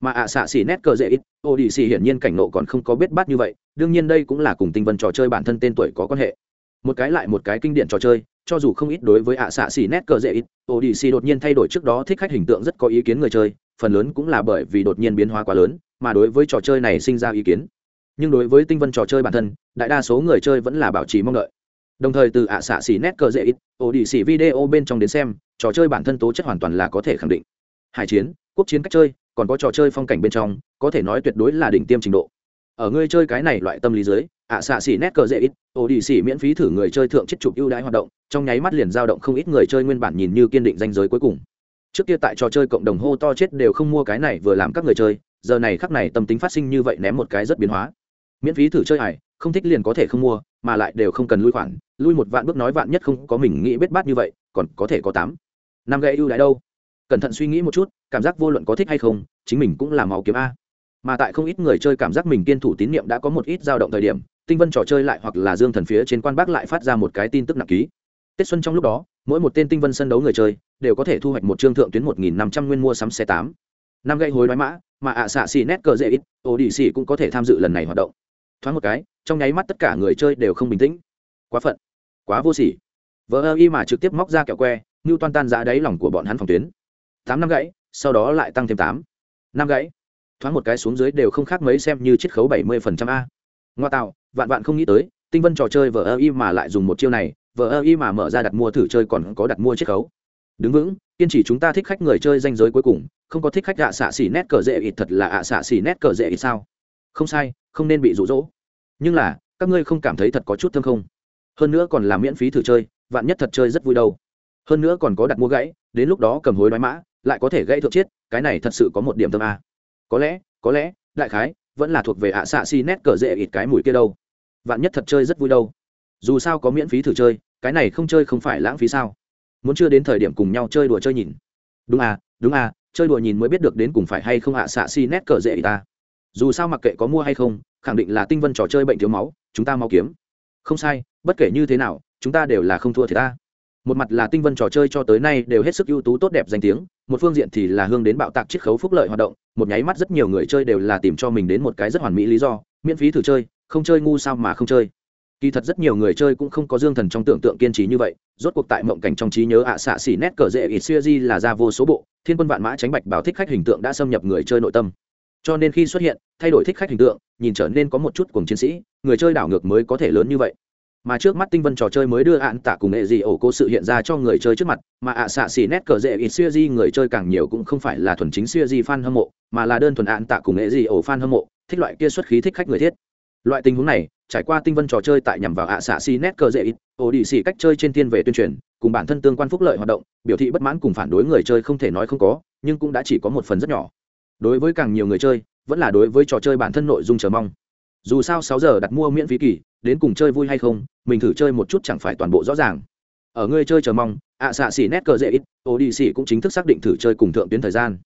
Mà ạ xạ xỉ nét cờ dễ ít ô đi xỉ hiển nhiên cảnh nộ còn không có biết bát như vậy, đương nhiên đây cũng là cùng tinh vân trò chơi bản thân tên tuổi có quan hệ một cái lại một cái kinh điển trò chơi, cho dù không ít đối với ạ xạ xỉ nét cờ dễ ít ô đi xì đột nhiên thay đổi trước đó thích khách hình tượng rất có ý kiến người chơi, phần lớn cũng là bởi vì đột nhiên biến hóa quá lớn, mà đối với trò chơi này sinh ra ý kiến. Nhưng đối với tinh vân trò chơi bản thân, đại đa số người chơi vẫn là bảo trì mong đợi. Đồng thời từ ạ xạ xỉ nét cờ dễ ít ô đi xỉ video bên trong đến xem, trò chơi bản thân tố chất hoàn toàn là có thể khẳng định. Hải chiến, quốc chiến cách chơi, còn có trò chơi phong cảnh bên trong, có thể nói tuyệt đối là đỉnh tiêm trình độ. Ở ngươi chơi cái này loại tâm lý dưới ạ xạ xỉ nét cờ dễ ít ô đi xỉ miễn phí thử người chơi thượng chết chụp ưu đãi hoạt động, trong nháy mắt liền dao động không ít người chơi nguyên bản nhìn như kiên định danh giới cuối cùng. Trước kia tại trò chơi cộng đồng hô to chết đều không mua cái này vừa làm các người chơi, giờ này khắc này tâm tính phát sinh như vậy ném một cái rất biến hóa. Miễn phí thử chơi hải không thích liền có thể không mua, mà lại đều không cần lui khoản, lui một vạn bước nói vạn nhất không có mình nghĩ bết bát như vậy, còn có thể có tám. Năm gây ưu đãi đâu? Cẩn thận suy nghĩ một chút, cảm giác vô luận có thích hay không, chính mình cũng là máu kiếm a. Mà tại không ít người chơi cảm giác mình kiên thủ tín nhiệm đã có một ít dao động thời điểm tinh vân trò chơi lại hoặc là dương thần phía trên quan bác lại phát ra một cái tin tức nặng ký. Tết xuân trong lúc đó, mỗi một tên tinh vân sân đấu người chơi đều có thể thu hoạch một trương thượng tuyến một nghìn năm trăm nguyên mua sắm xe tám. Năm gây hối đoái mã, mà ạ xạ xì nét cờ dễ ít ô đi xì cũng có thể tham dự lần này hoạt động. Thoáng một cái, trong nháy mắt tất cả người chơi đều không bình tĩnh. Quá phận, quá vô xỉ vỡ ơ y mà trực tiếp móc ra kẹo que như toan tan ra đáy lòng của bọn hắn phòng tuyến. Tám năm gãy sau đó lại tăng thêm tám. Năm gãy thoáng một cái xuống dưới đều không khác mấy xem như chiết khấu bảy mươi phần trăm a. Ngoa tạo vạn vạn không nghĩ tới, tinh vân trò chơi vờ ơ y mà lại dùng một chiêu này, vờ ơ y mà mở ra đặt mua thử chơi còn có đặt mua chiết khấu. Đứng vững, kiên trì chúng ta thích khách người chơi danh giới cuối cùng, không có thích khách ạ xạ xỉ nét cờ dễ ít thật là ạ xạ xỉ nét cờ dễ ít sao? Không sai, không nên bị rụ rỗ. Nhưng là, các ngươi không cảm thấy thật có chút thương không? Hơn nữa còn là miễn phí thử chơi, vạn nhất thật chơi rất vui đâu. Hơn nữa còn có đặt mua gãy, đến lúc đó cầm hối đoái mã, lại có thể gãy thượng chiết, cái này thật sự có một điểm tâm a. Có lẽ có lẽ, đại khái, vẫn là thuộc về ạ xạ xi nét cờ dễ ít cái mùi kia đâu vạn nhất thật chơi rất vui đâu. Dù sao có miễn phí thử chơi, cái này không chơi không phải lãng phí sao? Muốn chưa đến thời điểm cùng nhau chơi đùa chơi nhìn. Đúng à đúng à chơi đùa nhìn mới biết được đến cùng phải hay không ạ, xạ si nét cờ dễ ta. Dù sao mặc kệ có mua hay không, khẳng định là tinh vân trò chơi bệnh thiếu máu, chúng ta mau kiếm. Không sai, bất kể như thế nào, chúng ta đều là không thua thì ta. Một mặt là tinh vân trò chơi cho tới nay đều hết sức ưu tú tốt đẹp danh tiếng, một phương diện thì là hương đến bạo tạc chiết khấu phúc lợi hoạt động, một nháy mắt rất nhiều người chơi đều là tìm cho mình đến một cái rất hoàn mỹ lý do, miễn phí thử chơi không chơi ngu sao mà không chơi. Kỳ thật rất nhiều người chơi cũng không có dương thần trong tưởng tượng kiên trì như vậy, rốt cuộc tại mộng cảnh trong trí nhớ ạ xạ xỉ nét cờ rễ ít xuya di là ra vô số bộ, thiên quân vạn mã tránh bạch bảo thích khách hình tượng đã xâm nhập người chơi nội tâm. Cho nên khi xuất hiện, thay đổi thích khách hình tượng, nhìn trở nên có một chút cùng chiến sĩ, người chơi đảo ngược mới có thể lớn như vậy. Mà trước mắt tinh vân trò chơi mới đưa ạn tạ cùng nghệ gì ổ cô sự hiện ra cho người chơi trước mặt, mà ạ xạ xỉ nét cờ rễ ít xuya di người chơi càng nhiều cũng không phải là thuần chính xuya di fan hâm mộ, mà là đơn thuần ạn tạ cùng nghệ gì ổ fan hâm mộ, thích loại kia xuất khí thích khách người thiết loại tình huống này, trải qua tinh vân trò chơi tại nhằm vào ạ xạ xỉ nét cơ dễ ít ổ đi xỉ cách chơi trên thiên về tuyên truyền, cùng bản thân tương quan phúc lợi hoạt động, biểu thị bất mãn cùng phản đối người chơi không thể nói không có, nhưng cũng đã chỉ có một phần rất nhỏ. Đối với càng nhiều người chơi, vẫn là đối với trò chơi bản thân nội dung chờ mong. Dù sao sáu giờ đặt mua miễn phí kỳ, đến cùng chơi vui hay không, mình thử chơi một chút chẳng phải toàn bộ rõ ràng. Ở người chơi chờ mong, ạ xạ xỉ nét cờ dễ ít ô đi xỉ cũng chính thức xác định thử chơi cùng thượng tuyến thời gian.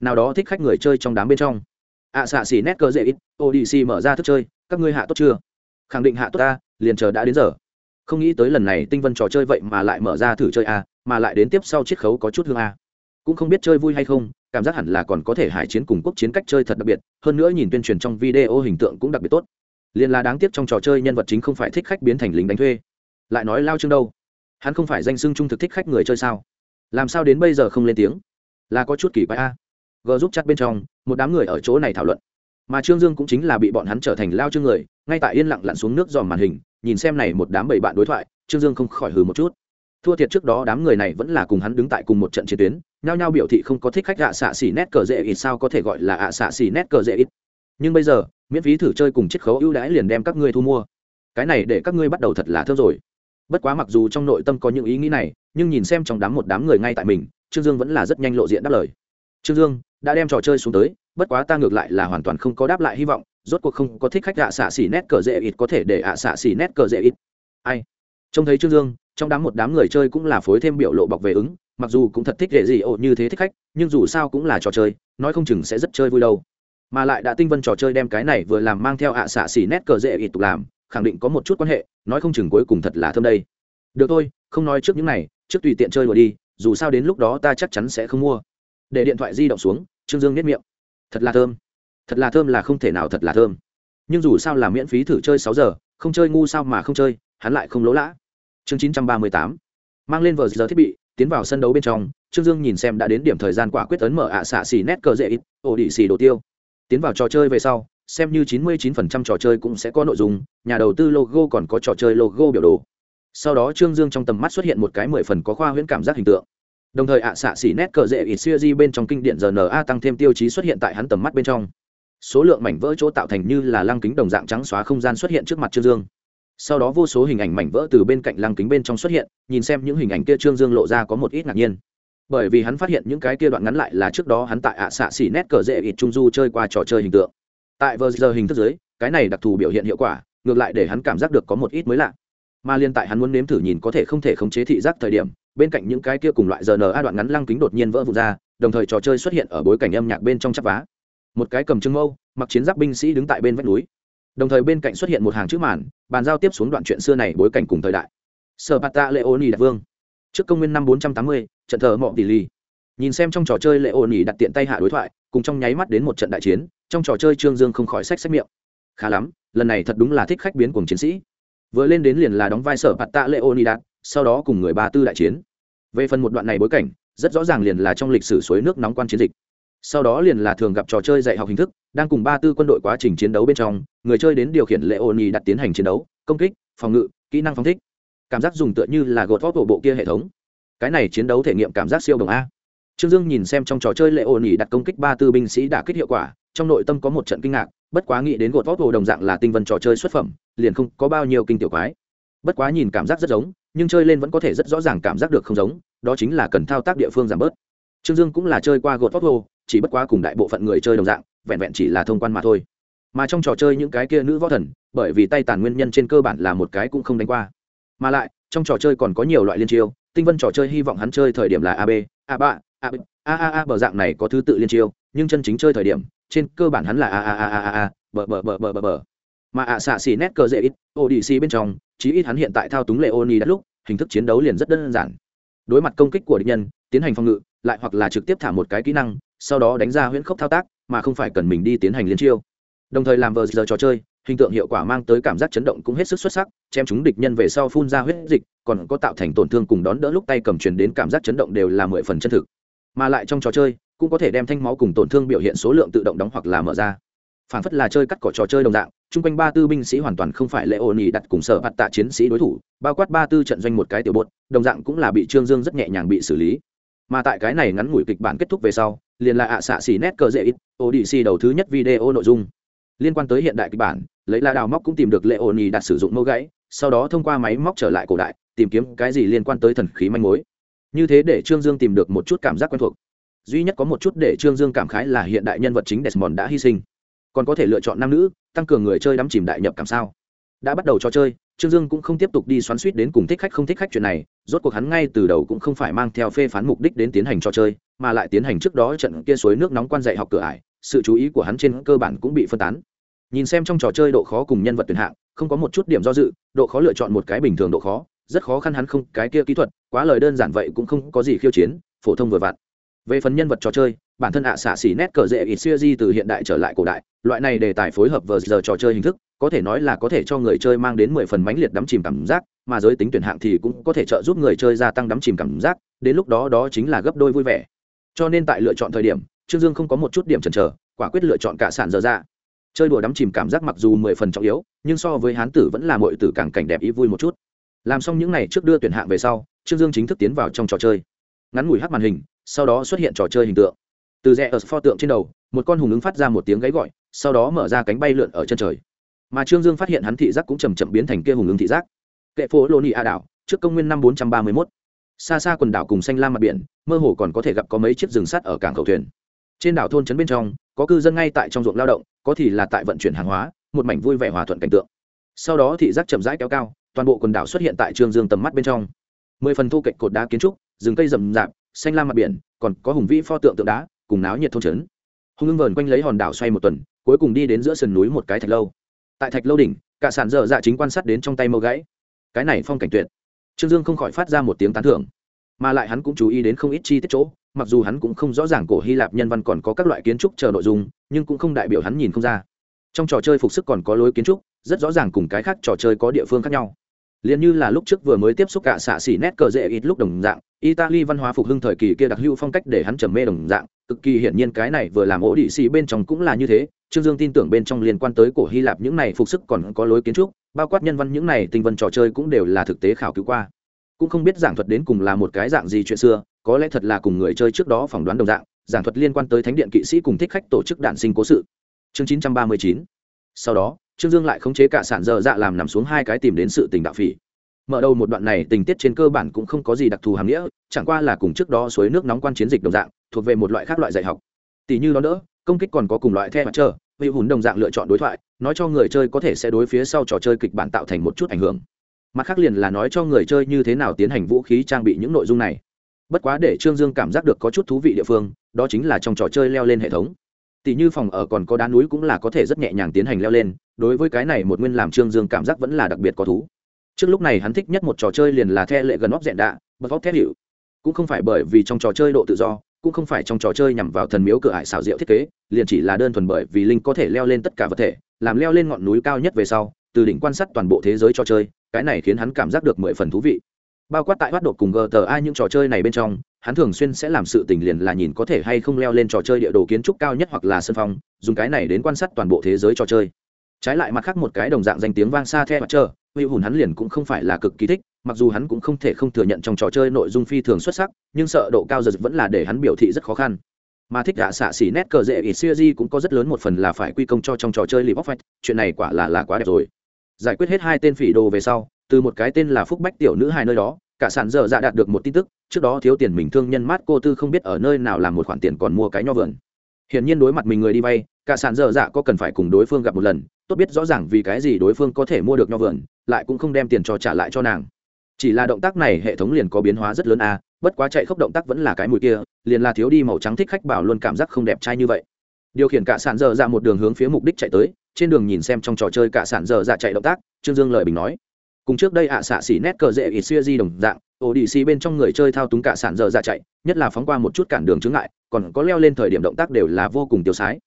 Nào đó thích khách người chơi trong đám bên trong. ạ xạ xỉ nét cờ dễ ít ô đi xỉ mở ra thức chơi các ngươi hạ tốt chưa? Khẳng định hạ tốt ta, liền chờ đã đến giờ. Không nghĩ tới lần này tinh vân trò chơi vậy mà lại mở ra thử chơi a, mà lại đến tiếp sau chiết khấu có chút hương a. Cũng không biết chơi vui hay không, cảm giác hẳn là còn có thể hải chiến cùng quốc chiến cách chơi thật đặc biệt, hơn nữa nhìn tuyên truyền trong video hình tượng cũng đặc biệt tốt. Liền là đáng tiếc trong trò chơi nhân vật chính không phải thích khách biến thành lính đánh thuê. Lại nói lao chương đâu? Hắn không phải danh xưng trung thực thích khách người chơi sao? Làm sao đến bây giờ không lên tiếng? Là có chút kỳ quái a. G giúp chặt bên trong, một đám người ở chỗ này thảo luận mà trương dương cũng chính là bị bọn hắn trở thành lao chương người, ngay tại yên lặng lặn xuống nước dòm màn hình, nhìn xem này một đám bảy bạn đối thoại, trương dương không khỏi hừ một chút. Thua thiệt trước đó đám người này vẫn là cùng hắn đứng tại cùng một trận chiến tuyến, nhao nhao biểu thị không có thích khách ạ xạ xỉ nét cờ dễ ít sao có thể gọi là ạ xạ xỉ nét cờ dễ ít. Nhưng bây giờ, miễn phí thử chơi cùng chiết khấu ưu đãi liền đem các ngươi thu mua. Cái này để các ngươi bắt đầu thật là thơm rồi. Bất quá mặc dù trong nội tâm có những ý nghĩ này, nhưng nhìn xem trong đám một đám người ngay tại mình, trương dương vẫn là rất nhanh lộ diện đáp lời. Trương dương, đã đem trò chơi xuống tới bất quá ta ngược lại là hoàn toàn không có đáp lại hy vọng, rốt cuộc không có thích khách ạ xạ xỉ nét cờ dễ ít có thể để ạ xạ xỉ nét cờ dễ ít ai? Trông thấy trương dương, trong đám một đám người chơi cũng là phối thêm biểu lộ bọc về ứng, mặc dù cũng thật thích để gì ổ như thế thích khách, nhưng dù sao cũng là trò chơi, nói không chừng sẽ rất chơi vui đâu. Mà lại đã tinh vân trò chơi đem cái này vừa làm mang theo ạ xạ xỉ nét cờ dễ ít tục làm, khẳng định có một chút quan hệ, nói không chừng cuối cùng thật là thơm đây. Được thôi, không nói trước những này, trước tùy tiện chơi vừa đi, dù sao đến lúc đó ta chắc chắn sẽ không mua. Để điện thoại di động xuống, trương dương nếp miệng thật là thơm. Thật là thơm là không thể nào thật là thơm. Nhưng dù sao là miễn phí thử chơi sáu giờ, không chơi ngu sao mà không chơi, hắn lại không lỗ lã. Chương chín trăm ba mươi tám. Mang lên vờ giờ thiết bị, tiến vào sân đấu bên trong, trương dương nhìn xem đã đến điểm thời gian quả quyết tấn mở ạ xạ xì nét cờ dễ ít, ổ đĩ xì đồ tiêu. Tiến vào trò chơi về sau, xem như chín mươi 99% trò chơi cũng sẽ có nội dung, nhà đầu tư logo còn có trò chơi logo biểu đồ. Sau đó trương dương trong tầm mắt xuất hiện một cái mười phần có khoa huyễn cảm giác hình tượng đồng thời ạ xạ xỉ nét cờ rễ ít siêu di bên trong kinh điện rna tăng thêm tiêu chí xuất hiện tại hắn tầm mắt bên trong. Số lượng mảnh vỡ chỗ tạo thành như là lăng kính đồng dạng trắng xóa không gian xuất hiện trước mặt trương dương. Sau đó vô số hình ảnh mảnh vỡ từ bên cạnh lăng kính bên trong xuất hiện, nhìn xem những hình ảnh kia trương dương lộ ra có một ít ngạc nhiên. Bởi vì hắn phát hiện những cái kia đoạn ngắn lại là trước đó hắn tại ạ xạ xỉ nét cờ rễ ít trung du chơi qua trò chơi hình tượng. Tại vờ giờ hình thức giới cái này đặc thù biểu hiện hiệu quả, ngược lại để hắn cảm giác được có một ít mới lạ mà liên tại hắn muốn nếm thử nhìn có thể không thể khống chế thị giác thời điểm, bên cạnh những cái kia cùng loại giờ a đoạn ngắn lăng kính đột nhiên vỡ vụn ra, đồng thời trò chơi xuất hiện ở bối cảnh âm nhạc bên trong chắp vá. Một cái cầm trưng mâu, mặc chiến giáp binh sĩ đứng tại bên vách núi. Đồng thời bên cạnh xuất hiện một hàng chữ màn, bàn giao tiếp xuống đoạn chuyện xưa này bối cảnh cùng thời đại. Sở bata leoni đại vương. Trước công nguyên năm bốn trăm tám mươi, trận thờ mọ tỷ ly nhìn xem trong trò chơi lệ ô nỉ đặt tiện tay hạ đối thoại, cùng trong nháy mắt đến một trận đại chiến, trong trò chơi trương dương không khỏi sách sách miệng. Khá lắm, lần này thật đúng là thích khách biến cùng chiến sĩ vừa lên đến liền là đóng vai sở bạt leoni đạt, sau đó cùng người ba tư đại chiến. Về phần một đoạn này bối cảnh, rất rõ ràng liền là trong lịch sử suối nước nóng quan chiến dịch. Sau đó liền là thường gặp trò chơi dạy học hình thức, đang cùng ba tư quân đội quá trình chiến đấu bên trong, người chơi đến điều khiển lệ ôn đặt tiến hành chiến đấu, công kích, phòng ngự, kỹ năng phóng thích. Cảm giác dùng tựa như là gột vót bộ bộ kia hệ thống. Cái này chiến đấu thể nghiệm cảm giác siêu đồng a. Trương dương nhìn xem trong trò chơi lệ ôn đặt công kích ba tư binh sĩ đã kích hiệu quả, trong nội tâm có một trận kinh ngạc bất quá nghĩ đến gột vót hồ đồng dạng là tinh vân trò chơi xuất phẩm, liền không có bao nhiêu kinh tiểu quái. Bất quá nhìn cảm giác rất giống, nhưng chơi lên vẫn có thể rất rõ ràng cảm giác được không giống, đó chính là cần thao tác địa phương giảm bớt. Trương dương cũng là chơi qua gột vót hồ, chỉ bất quá cùng đại bộ phận người chơi đồng dạng, vẹn vẹn chỉ là thông quan mà thôi. Mà trong trò chơi những cái kia nữ võ thần, bởi vì tay tàn nguyên nhân trên cơ bản là một cái cũng không đánh qua. Mà lại, trong trò chơi còn có nhiều loại liên chiêu, tinh vân trò chơi hy vọng hắn chơi thời điểm là ab a ba, a a a a bờ dạng này có thứ tự liên chiêu, nhưng chân chính chơi thời điểm trên cơ bản hắn là a a a a a a, bờ bờ bờ bờ bờ bờ. Mà ạ xạ xỉ nét cờ dễ ít ô đi xi bên trong, chí ít hắn hiện tại thao túng lệ oni đất lúc, hình thức chiến đấu liền rất đơn giản. Đối mặt công kích của địch nhân, tiến hành phòng ngự, lại hoặc là trực tiếp thả một cái kỹ năng, sau đó đánh ra huyễn khốc thao tác, mà không phải cần mình đi tiến hành liên chiêu. Đồng thời làm vờ giờ trò chơi, hình tượng hiệu quả mang tới cảm giác chấn động cũng hết sức xuất sắc, chém chúng địch nhân về sau phun ra huyết dịch, còn có tạo thành tổn thương cùng đón đỡ lúc tay cầm truyền đến cảm giác chấn động đều là mười phần chân thực. Mà lại trong trò chơi cũng có thể đem thanh máu cùng tổn thương biểu hiện số lượng tự động đóng hoặc là mở ra. Phản phất là chơi cắt cỏ trò chơi đồng dạng, chung quanh ba tư binh sĩ hoàn toàn không phải lệ ổn ỉ đặt cùng sở hạt tạ chiến sĩ đối thủ, bao quát ba tư trận doanh một cái tiểu bột, đồng dạng cũng là bị trương dương rất nhẹ nhàng bị xử lý. Mà tại cái này ngắn ngủi kịch bản kết thúc về sau, liền là ạ xạ xỉ nét cờ dễ ít odc đầu thứ nhất video nội dung. Liên quan tới hiện đại kịch bản, lấy la đào móc cũng tìm được lệ ổn ỉ đặt sử dụng mẫu gãy, sau đó thông qua máy móc trở lại cổ đại, tìm kiếm cái gì liên quan tới thần khí manh mối. Như thế để trương dương tìm được một chút cảm giác quen thuộc duy nhất có một chút để trương dương cảm khái là hiện đại nhân vật chính desmond đã hy sinh. Còn có thể lựa chọn nam nữ, tăng cường người chơi đắm chìm đại nhập cảm sao. Đã bắt đầu trò chơi, trương dương cũng không tiếp tục đi xoắn suýt đến cùng thích khách không thích khách chuyện này, rốt cuộc hắn ngay từ đầu cũng không phải mang theo phê phán mục đích đến tiến hành trò chơi, mà lại tiến hành trước đó trận kia suối nước nóng quan dạy học cửa ải, sự chú ý của hắn trên cơ bản cũng bị phân tán. Nhìn xem trong trò chơi độ khó cùng nhân vật tuyển hạng, không có một chút điểm do dự, độ khó lựa chọn một cái bình thường độ khó, rất khó khăn hắn không, cái kia kỹ thuật, quá lời đơn giản vậy cũng không có gì khiêu chiến, phổ thông vừa vặn về phần nhân vật trò chơi, bản thân ạ xạ xỉ nét cờ dễ ít siêu di từ hiện đại trở lại cổ đại, loại này đề tài phối hợp vờ giờ trò chơi hình thức, có thể nói là có thể cho người chơi mang đến mười phần mánh liệt đắm chìm cảm giác, mà giới tính tuyển hạng thì cũng có thể trợ giúp người chơi gia tăng đắm chìm cảm giác, đến lúc đó đó chính là gấp đôi vui vẻ. Cho nên tại lựa chọn thời điểm, trương dương không có một chút điểm chần chờ, quả quyết lựa chọn cả sản giờ ra dạ. chơi đùa đắm chìm cảm giác mặc dù mười phần trọng yếu, nhưng so với hán tử vẫn là mọi tử càng cảnh đẹp ý vui một chút. Làm xong những n à y trước đưa tuyển hạng về sau, trương dương chính thức tiến vào trong trò chơi. Ngắn ngủi hát màn hình sau đó xuất hiện trò chơi hình tượng. Từ rẽ ở pho tượng trên đầu, một con hùng ứng phát ra một tiếng gáy gọi, sau đó mở ra cánh bay lượn ở chân trời. Mà trương dương phát hiện hắn thị giác cũng chầm chậm biến thành kia hùng ứng thị giác. Kệ phố lô nị a đảo, trước công nguyên năm bốn trăm ba mươi mốt. Xa xa quần đảo cùng xanh lam mặt biển, mơ hồ còn có thể gặp có mấy chiếc rừng sắt ở cảng khẩu thuyền. Trên đảo thôn trấn bên trong, có cư dân ngay tại trong ruộng lao động, có thì là tại vận chuyển hàng hóa, một mảnh vui vẻ hòa thuận cảnh tượng. Sau đó thị giác chậm rãi kéo cao, toàn bộ quần đảo xuất hiện tại trương dương tầm mắt bên trong. Mười phần thu cạnh cột đá kiến trúc, rừng cây rậm rạp xanh lam mặt biển, còn có hùng vĩ pho tượng tượng đá, cùng náo nhiệt thôn trấn. Hùng ưng vờn quanh lấy hòn đảo xoay một tuần, cuối cùng đi đến giữa sườn núi một cái thạch lâu. Tại thạch lâu đỉnh, cả sản dở dạ chính quan sát đến trong tay mâu gãy. Cái này phong cảnh tuyệt. Trương dương không khỏi phát ra một tiếng tán thưởng. Mà lại hắn cũng chú ý đến không ít chi tiết chỗ, mặc dù hắn cũng không rõ ràng cổ hy lạp nhân văn còn có các loại kiến trúc chờ nội dung, nhưng cũng không đại biểu hắn nhìn không ra. Trong trò chơi phục sức còn có lối kiến trúc, rất rõ ràng cùng cái khác trò chơi có địa phương khác nhau liền như là lúc trước vừa mới tiếp xúc cả xạ xỉ nét cờ dễ ít lúc đồng dạng, italy văn hóa phục hưng thời kỳ kia đặc hữu phong cách để hắn trầm mê đồng dạng, cực kỳ hiển nhiên cái này vừa làm ổ đĩ sĩ bên trong cũng là như thế. Trương dương tin tưởng bên trong liên quan tới cổ hy lạp những này phục sức còn có lối kiến trúc, bao quát nhân văn những này tinh vân trò chơi cũng đều là thực tế khảo cứu qua. Cũng không biết giảng thuật đến cùng là một cái dạng gì chuyện xưa, có lẽ thật là cùng người chơi trước đó phỏng đoán đồng dạng, giảng thuật liên quan tới thánh điện kỵ sĩ cùng thích khách tổ chức đạn sinh cố sự. Chương chín trăm ba mươi chín. Sau đó trương dương lại khống chế cả sản dơ dạ làm nằm xuống hai cái tìm đến sự tình đạo phỉ. Mở đầu một đoạn này tình tiết trên cơ bản cũng không có gì đặc thù hàm nghĩa, chẳng qua là cùng trước đó suối nước nóng quan chiến dịch đồng dạng, thuộc về một loại khác loại dạy học. Tỷ như đó nữa, công kích còn có cùng loại theo mặt trơ vị hùn đồng dạng lựa chọn đối thoại, nói cho người chơi có thể sẽ đối phía sau trò chơi kịch bản tạo thành một chút ảnh hưởng. Mặt khác liền là nói cho người chơi như thế nào tiến hành vũ khí trang bị những nội dung này. Bất quá để trương dương cảm giác được có chút thú vị địa phương, đó chính là trong trò chơi leo lên hệ thống tỷ như phòng ở còn có đá núi cũng là có thể rất nhẹ nhàng tiến hành leo lên, đối với cái này một nguyên làm trương dương cảm giác vẫn là đặc biệt có thú. Trước lúc này hắn thích nhất một trò chơi liền là the lệ gần óc dẹn đạ, bật vóc thép hiệu. Cũng không phải bởi vì trong trò chơi độ tự do, cũng không phải trong trò chơi nhằm vào thần miếu cửa ải xảo diệu thiết kế, liền chỉ là đơn thuần bởi vì linh có thể leo lên tất cả vật thể, làm leo lên ngọn núi cao nhất về sau, từ đỉnh quan sát toàn bộ thế giới trò chơi, cái này khiến hắn cảm giác được mười phần thú vị. Bao quát tại hoạt độ cùng gờ tờ ai những trò chơi này bên trong hắn thường xuyên sẽ làm sự tình liền là nhìn có thể hay không leo lên trò chơi địa đồ kiến trúc cao nhất hoặc là sân phong, dùng cái này đến quan sát toàn bộ thế giới trò chơi. Trái lại mặt khác một cái đồng dạng danh tiếng vang xa theo mặt trơ hữu hùn hắn liền cũng không phải là cực kỳ thích, mặc dù hắn cũng không thể không thừa nhận trong trò chơi nội dung phi thường xuất sắc, nhưng sợ độ cao giật vẫn là để hắn biểu thị rất khó khăn. Mà thích gạ xạ xỉ nét cờ rễ ít siêu di cũng có rất lớn một phần là phải quy công cho trong trò chơi lì fight chuyện này quả là là quá đẹp rồi. Giải quyết hết hai tên phỉ đồ về sau, từ một cái tên là phúc bách tiểu nữ hai nơi đó, cả sản dở dạ đạt được một tin tức trước đó thiếu tiền mình thương nhân mát cô tư không biết ở nơi nào làm một khoản tiền còn mua cái nho vườn. Hiển nhiên đối mặt mình người đi vay, cả sản dở dạ có cần phải cùng đối phương gặp một lần, tốt biết rõ ràng vì cái gì đối phương có thể mua được nho vườn, lại cũng không đem tiền cho trả lại cho nàng. Chỉ là động tác này hệ thống liền có biến hóa rất lớn a, bất quá chạy khốc động tác vẫn là cái mùi kia, liền là thiếu đi màu trắng thích khách bảo luôn cảm giác không đẹp trai như vậy. Điều khiển cả sản dở dạ một đường hướng phía mục đích chạy tới, trên đường nhìn xem trong trò chơi cả sản dở dạ chạy động tác, trương dương lời bình nói cùng trước đây ạ à xạ xỉ nét cờ dễ ít xuya di đồng dạng ổ đi xì bên trong người chơi thao túng cả sản dở ra chạy, nhất là phóng qua một chút cản đường chướng ngại, còn có leo lên thời điểm động tác đều là vô cùng tiêu sái.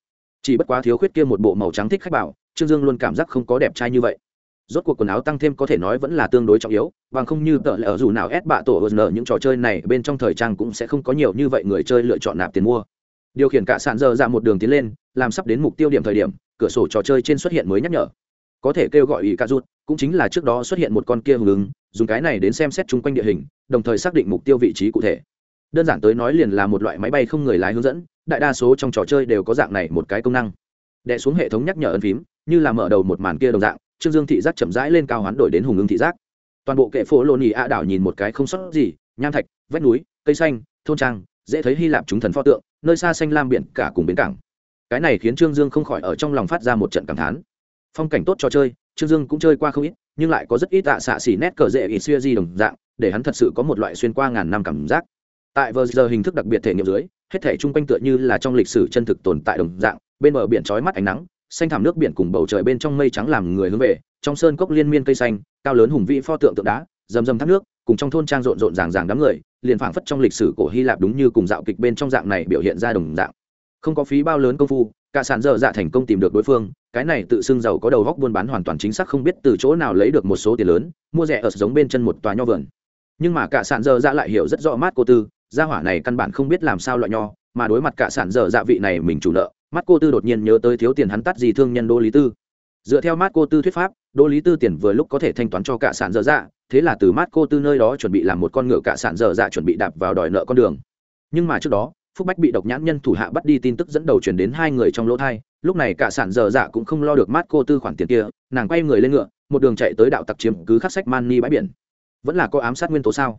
Chỉ bất quá thiếu khuyết kia một bộ màu trắng thích khách bảo, trương dương luôn cảm giác không có đẹp trai như vậy. Rốt cuộc quần áo tăng thêm có thể nói vẫn là tương đối trọng yếu và không như tợ lỡ ở dù nào ép bạ tổ nở những trò chơi này bên trong thời trang cũng sẽ không có nhiều như vậy người chơi lựa chọn nạp tiền mua. Điều khiển cả sàn dơ ra dạ một đường tiến lên, làm sắp đến mục tiêu điểm thời điểm, cửa sổ trò chơi trên xuất hiện mới nhắc nhở có thể kêu gọi ý ca rút cũng chính là trước đó xuất hiện một con kia hùng ứng, dùng cái này đến xem xét chung quanh địa hình, đồng thời xác định mục tiêu vị trí cụ thể. Đơn giản tới nói liền là một loại máy bay không người lái hướng dẫn, đại đa số trong trò chơi đều có dạng này một cái công năng. Đè xuống hệ thống nhắc nhở ân phím, như là mở đầu một màn kia đồng dạng, trương dương thị giác chậm rãi lên cao hoán đổi đến hùng ứng thị giác. Toàn bộ kệ phố lô nỉ a đảo nhìn một cái không sót gì, nham thạch, vách núi, cây xanh, thôn trang, dễ thấy hy lạp chúng thần pho tượng, nơi xa xanh lam biển cả cùng bến cảng. Cái này khiến trương dương không khỏi ở trong lòng phát ra một trận cảm thán phong cảnh tốt cho chơi, trương dương cũng chơi qua không ít, nhưng lại có rất ít tạ xạ xỉ nét cờ rễ ít xuya di đồng dạng, để hắn thật sự có một loại xuyên qua ngàn năm cảm giác. Tại vờ giờ hình thức đặc biệt thể nghiệm dưới, hết thể chung quanh tựa như là trong lịch sử chân thực tồn tại đồng dạng, bên bờ biển trói mắt ánh nắng, xanh thảm nước biển cùng bầu trời bên trong mây trắng làm người hướng về, trong sơn cốc liên miên cây xanh, cao lớn hùng vĩ pho tượng tượng đá, rầm rầm thác nước, cùng trong thôn trang rộn rộn ràng ràng đám người, liền phảng phất trong lịch sử cổ hy lạp đúng như cùng dạo kịch bên trong dạng này biểu hiện ra đồng dạng. Không có phí bao lớn công phu cả sản dở dạ thành công tìm được đối phương, cái này tự xưng giàu có đầu góc buôn bán hoàn toàn chính xác không biết từ chỗ nào lấy được một số tiền lớn, mua rẻ ở giống bên chân một tòa nho vườn. Nhưng mà cả sản dở dạ lại hiểu rất rõ mát cô tư, gia hỏa này căn bản không biết làm sao loại nho, mà đối mặt cả sản dở dạ vị này mình chủ nợ mắt cô tư đột nhiên nhớ tới thiếu tiền hắn tắt gì thương nhân đô lý tư. Dựa theo mát cô tư thuyết pháp đô lý tư tiền vừa lúc có thể thanh toán cho cả sản dở dạ thế là từ mát cô tư nơi đó chuẩn bị làm một con ngựa, cả sản dở dạ chuẩn bị đạp vào đòi nợ con đường. Nhưng mà trước đó phúc bách bị độc nhãn nhân thủ hạ bắt đi tin tức dẫn đầu chuyển đến hai người trong lỗ thai. Lúc này cả sản dở dạ cũng không lo được mát cô tư khoản tiền kia, nàng quay người lên ngựa, một đường chạy tới đạo tặc chiếm cứ khắc sách man ni bãi biển. Vẫn là có ám sát nguyên tố sao?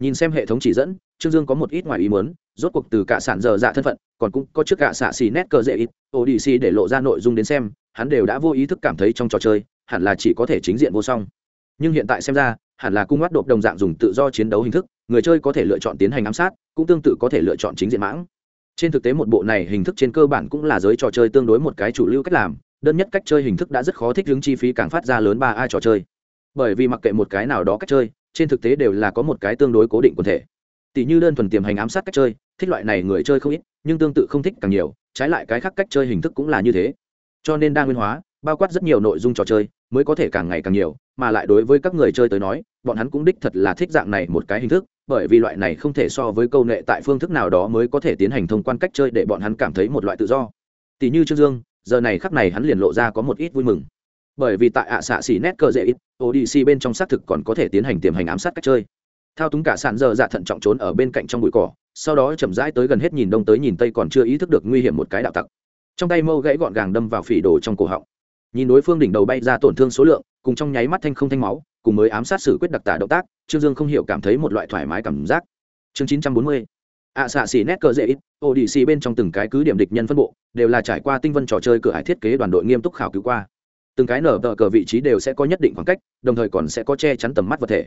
Nhìn xem hệ thống chỉ dẫn, trương dương có một ít ngoài ý muốn, rốt cuộc từ cả sản dở dạ thân phận, còn cũng có trước cả xạ xì nét cờ dễ ít odc để lộ ra nội dung đến xem, hắn đều đã vô ý thức cảm thấy trong trò chơi, hẳn là chỉ có thể chính diện vô song. Nhưng hiện tại xem ra, hẳn là cung bắt đột đồng dạng dùng tự do chiến đấu hình thức, người chơi có thể lựa chọn tiến hành ám sát cũng tương tự có thể lựa chọn chính diện mãng. Trên thực tế một bộ này hình thức trên cơ bản cũng là giới trò chơi tương đối một cái chủ lưu cách làm, đơn nhất cách chơi hình thức đã rất khó thích ứng chi phí càng phát ra lớn ba ai trò chơi. Bởi vì mặc kệ một cái nào đó cách chơi, trên thực tế đều là có một cái tương đối cố định quần thể. Tỷ như đơn thuần tiềm hành ám sát cách chơi, thích loại này người chơi không ít, nhưng tương tự không thích càng nhiều, trái lại cái khác cách chơi hình thức cũng là như thế. Cho nên đa nguyên hóa, bao quát rất nhiều nội dung trò chơi, mới có thể càng ngày càng nhiều, mà lại đối với các người chơi tới nói, bọn hắn cũng đích thật là thích dạng này một cái hình thức bởi vì loại này không thể so với câu nệ tại phương thức nào đó mới có thể tiến hành thông quan cách chơi để bọn hắn cảm thấy một loại tự do. Tỷ như trương dương, giờ này khắc này hắn liền lộ ra có một ít vui mừng. Bởi vì tại ạ xạ xỉ nét cờ dễ ít odc bên trong xác thực còn có thể tiến hành tiềm hành ám sát cách chơi. Thao túng cả sàn giờ dạ thận trọng trốn ở bên cạnh trong bụi cỏ, sau đó chậm rãi tới gần hết nhìn đông tới nhìn tây còn chưa ý thức được nguy hiểm một cái đạo tặc. Trong tay mâu gãy gọn gàng đâm vào phỉ đồ trong cổ họng. Nhìn đối phương đỉnh đầu bay ra tổn thương số lượng, cùng trong nháy mắt thanh không thanh máu cùng mới ám sát xử quyết đặc tả động tác, trương dương không hiểu cảm thấy một loại thoải mái cảm giác. Chương chín trăm bốn mươi, ạ xạ xỉ nét cờ dễ ít ô đi xì bên trong từng cái cứ điểm địch nhân phân bộ, đều là trải qua tinh vân trò chơi cửa hải thiết kế đoàn đội nghiêm túc khảo cứu qua. Từng cái nở tờ cờ vị trí đều sẽ có nhất định khoảng cách, đồng thời còn sẽ có che chắn tầm mắt vật thể.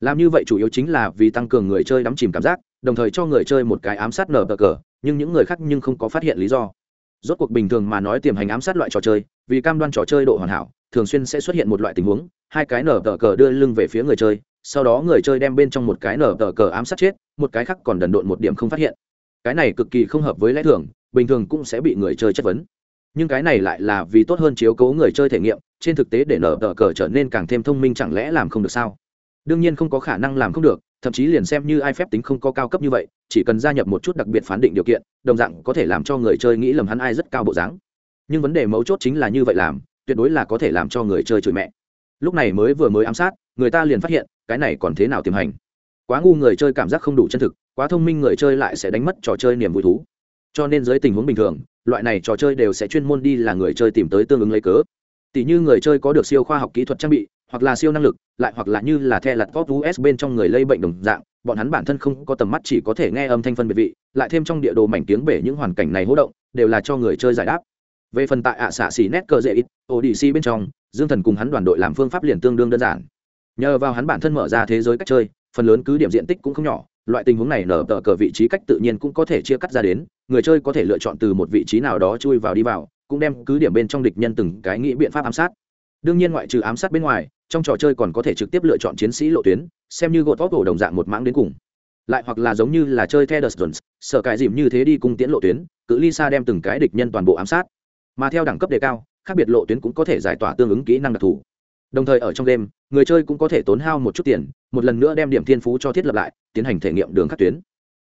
Làm như vậy chủ yếu chính là vì tăng cường người chơi đắm chìm cảm giác, đồng thời cho người chơi một cái ám sát nở tờ cờ, nhưng những người khác nhưng không có phát hiện lý do. Rốt cuộc bình thường mà nói tiềm hành ám sát loại trò chơi, vì cam đoan trò chơi độ hoàn hảo, thường xuyên sẽ xuất hiện một loại tình huống hai cái nở tờ cờ đưa lưng về phía người chơi, sau đó người chơi đem bên trong một cái nở tờ cờ ám sát chết, một cái khác còn đần độn một điểm không phát hiện. Cái này cực kỳ không hợp với lẽ thường, bình thường cũng sẽ bị người chơi chất vấn. Nhưng cái này lại là vì tốt hơn chiếu cố người chơi thể nghiệm, trên thực tế để nở tờ cờ trở nên càng thêm thông minh chẳng lẽ làm không được sao? Đương nhiên không có khả năng làm không được, thậm chí liền xem như ai phép tính không có cao cấp như vậy, chỉ cần gia nhập một chút đặc biệt phán định điều kiện, đồng dạng có thể làm cho người chơi nghĩ lầm hắn ai rất cao bộ dáng. Nhưng vấn đề mấu chốt chính là như vậy làm, tuyệt đối là có thể làm cho người chơi chửi mẹ lúc này mới vừa mới ám sát, người ta liền phát hiện, cái này còn thế nào tiềm hành? Quá ngu người chơi cảm giác không đủ chân thực, quá thông minh người chơi lại sẽ đánh mất trò chơi niềm vui thú. Cho nên dưới tình huống bình thường, loại này trò chơi đều sẽ chuyên môn đi là người chơi tìm tới tương ứng lấy cớ. Tỷ như người chơi có được siêu khoa học kỹ thuật trang bị, hoặc là siêu năng lực, lại hoặc là như là the lặt pop us bên trong người lây bệnh đồng dạng, bọn hắn bản thân không có tầm mắt chỉ có thể nghe âm thanh phân biệt vị, lại thêm trong địa đồ mảnh tiếng bể những hoàn cảnh này hỗ động, đều là cho người chơi giải đáp về phần tại ạ xạ xỉ nét cờ dễ ít odc bên trong, dương thần cùng hắn đoàn đội làm phương pháp liền tương đương đơn giản. Nhờ vào hắn bản thân mở ra thế giới cách chơi, phần lớn cứ điểm diện tích cũng không nhỏ, loại tình huống này nở tờ cờ vị trí cách tự nhiên cũng có thể chia cắt ra đến, người chơi có thể lựa chọn từ một vị trí nào đó chui vào đi vào, cũng đem cứ điểm bên trong địch nhân từng cái nghĩ biện pháp ám sát. Đương nhiên ngoại trừ ám sát bên ngoài, trong trò chơi còn có thể trực tiếp lựa chọn chiến sĩ lộ tuyến, xem như gột tóc cổ đồng dạng một mãng đến cùng. Lại hoặc là giống như là chơi The đờ sở cải dìm như thế đi cung tiễn lộ tuyến, cự ly xa đem từng cái địch nhân toàn bộ ám sát mà theo đẳng cấp đề cao, khác biệt lộ tuyến cũng có thể giải tỏa tương ứng kỹ năng đặc thù. Đồng thời ở trong đêm người chơi cũng có thể tốn hao một chút tiền, một lần nữa đem điểm thiên phú cho thiết lập lại, tiến hành thể nghiệm đường khắc tuyến.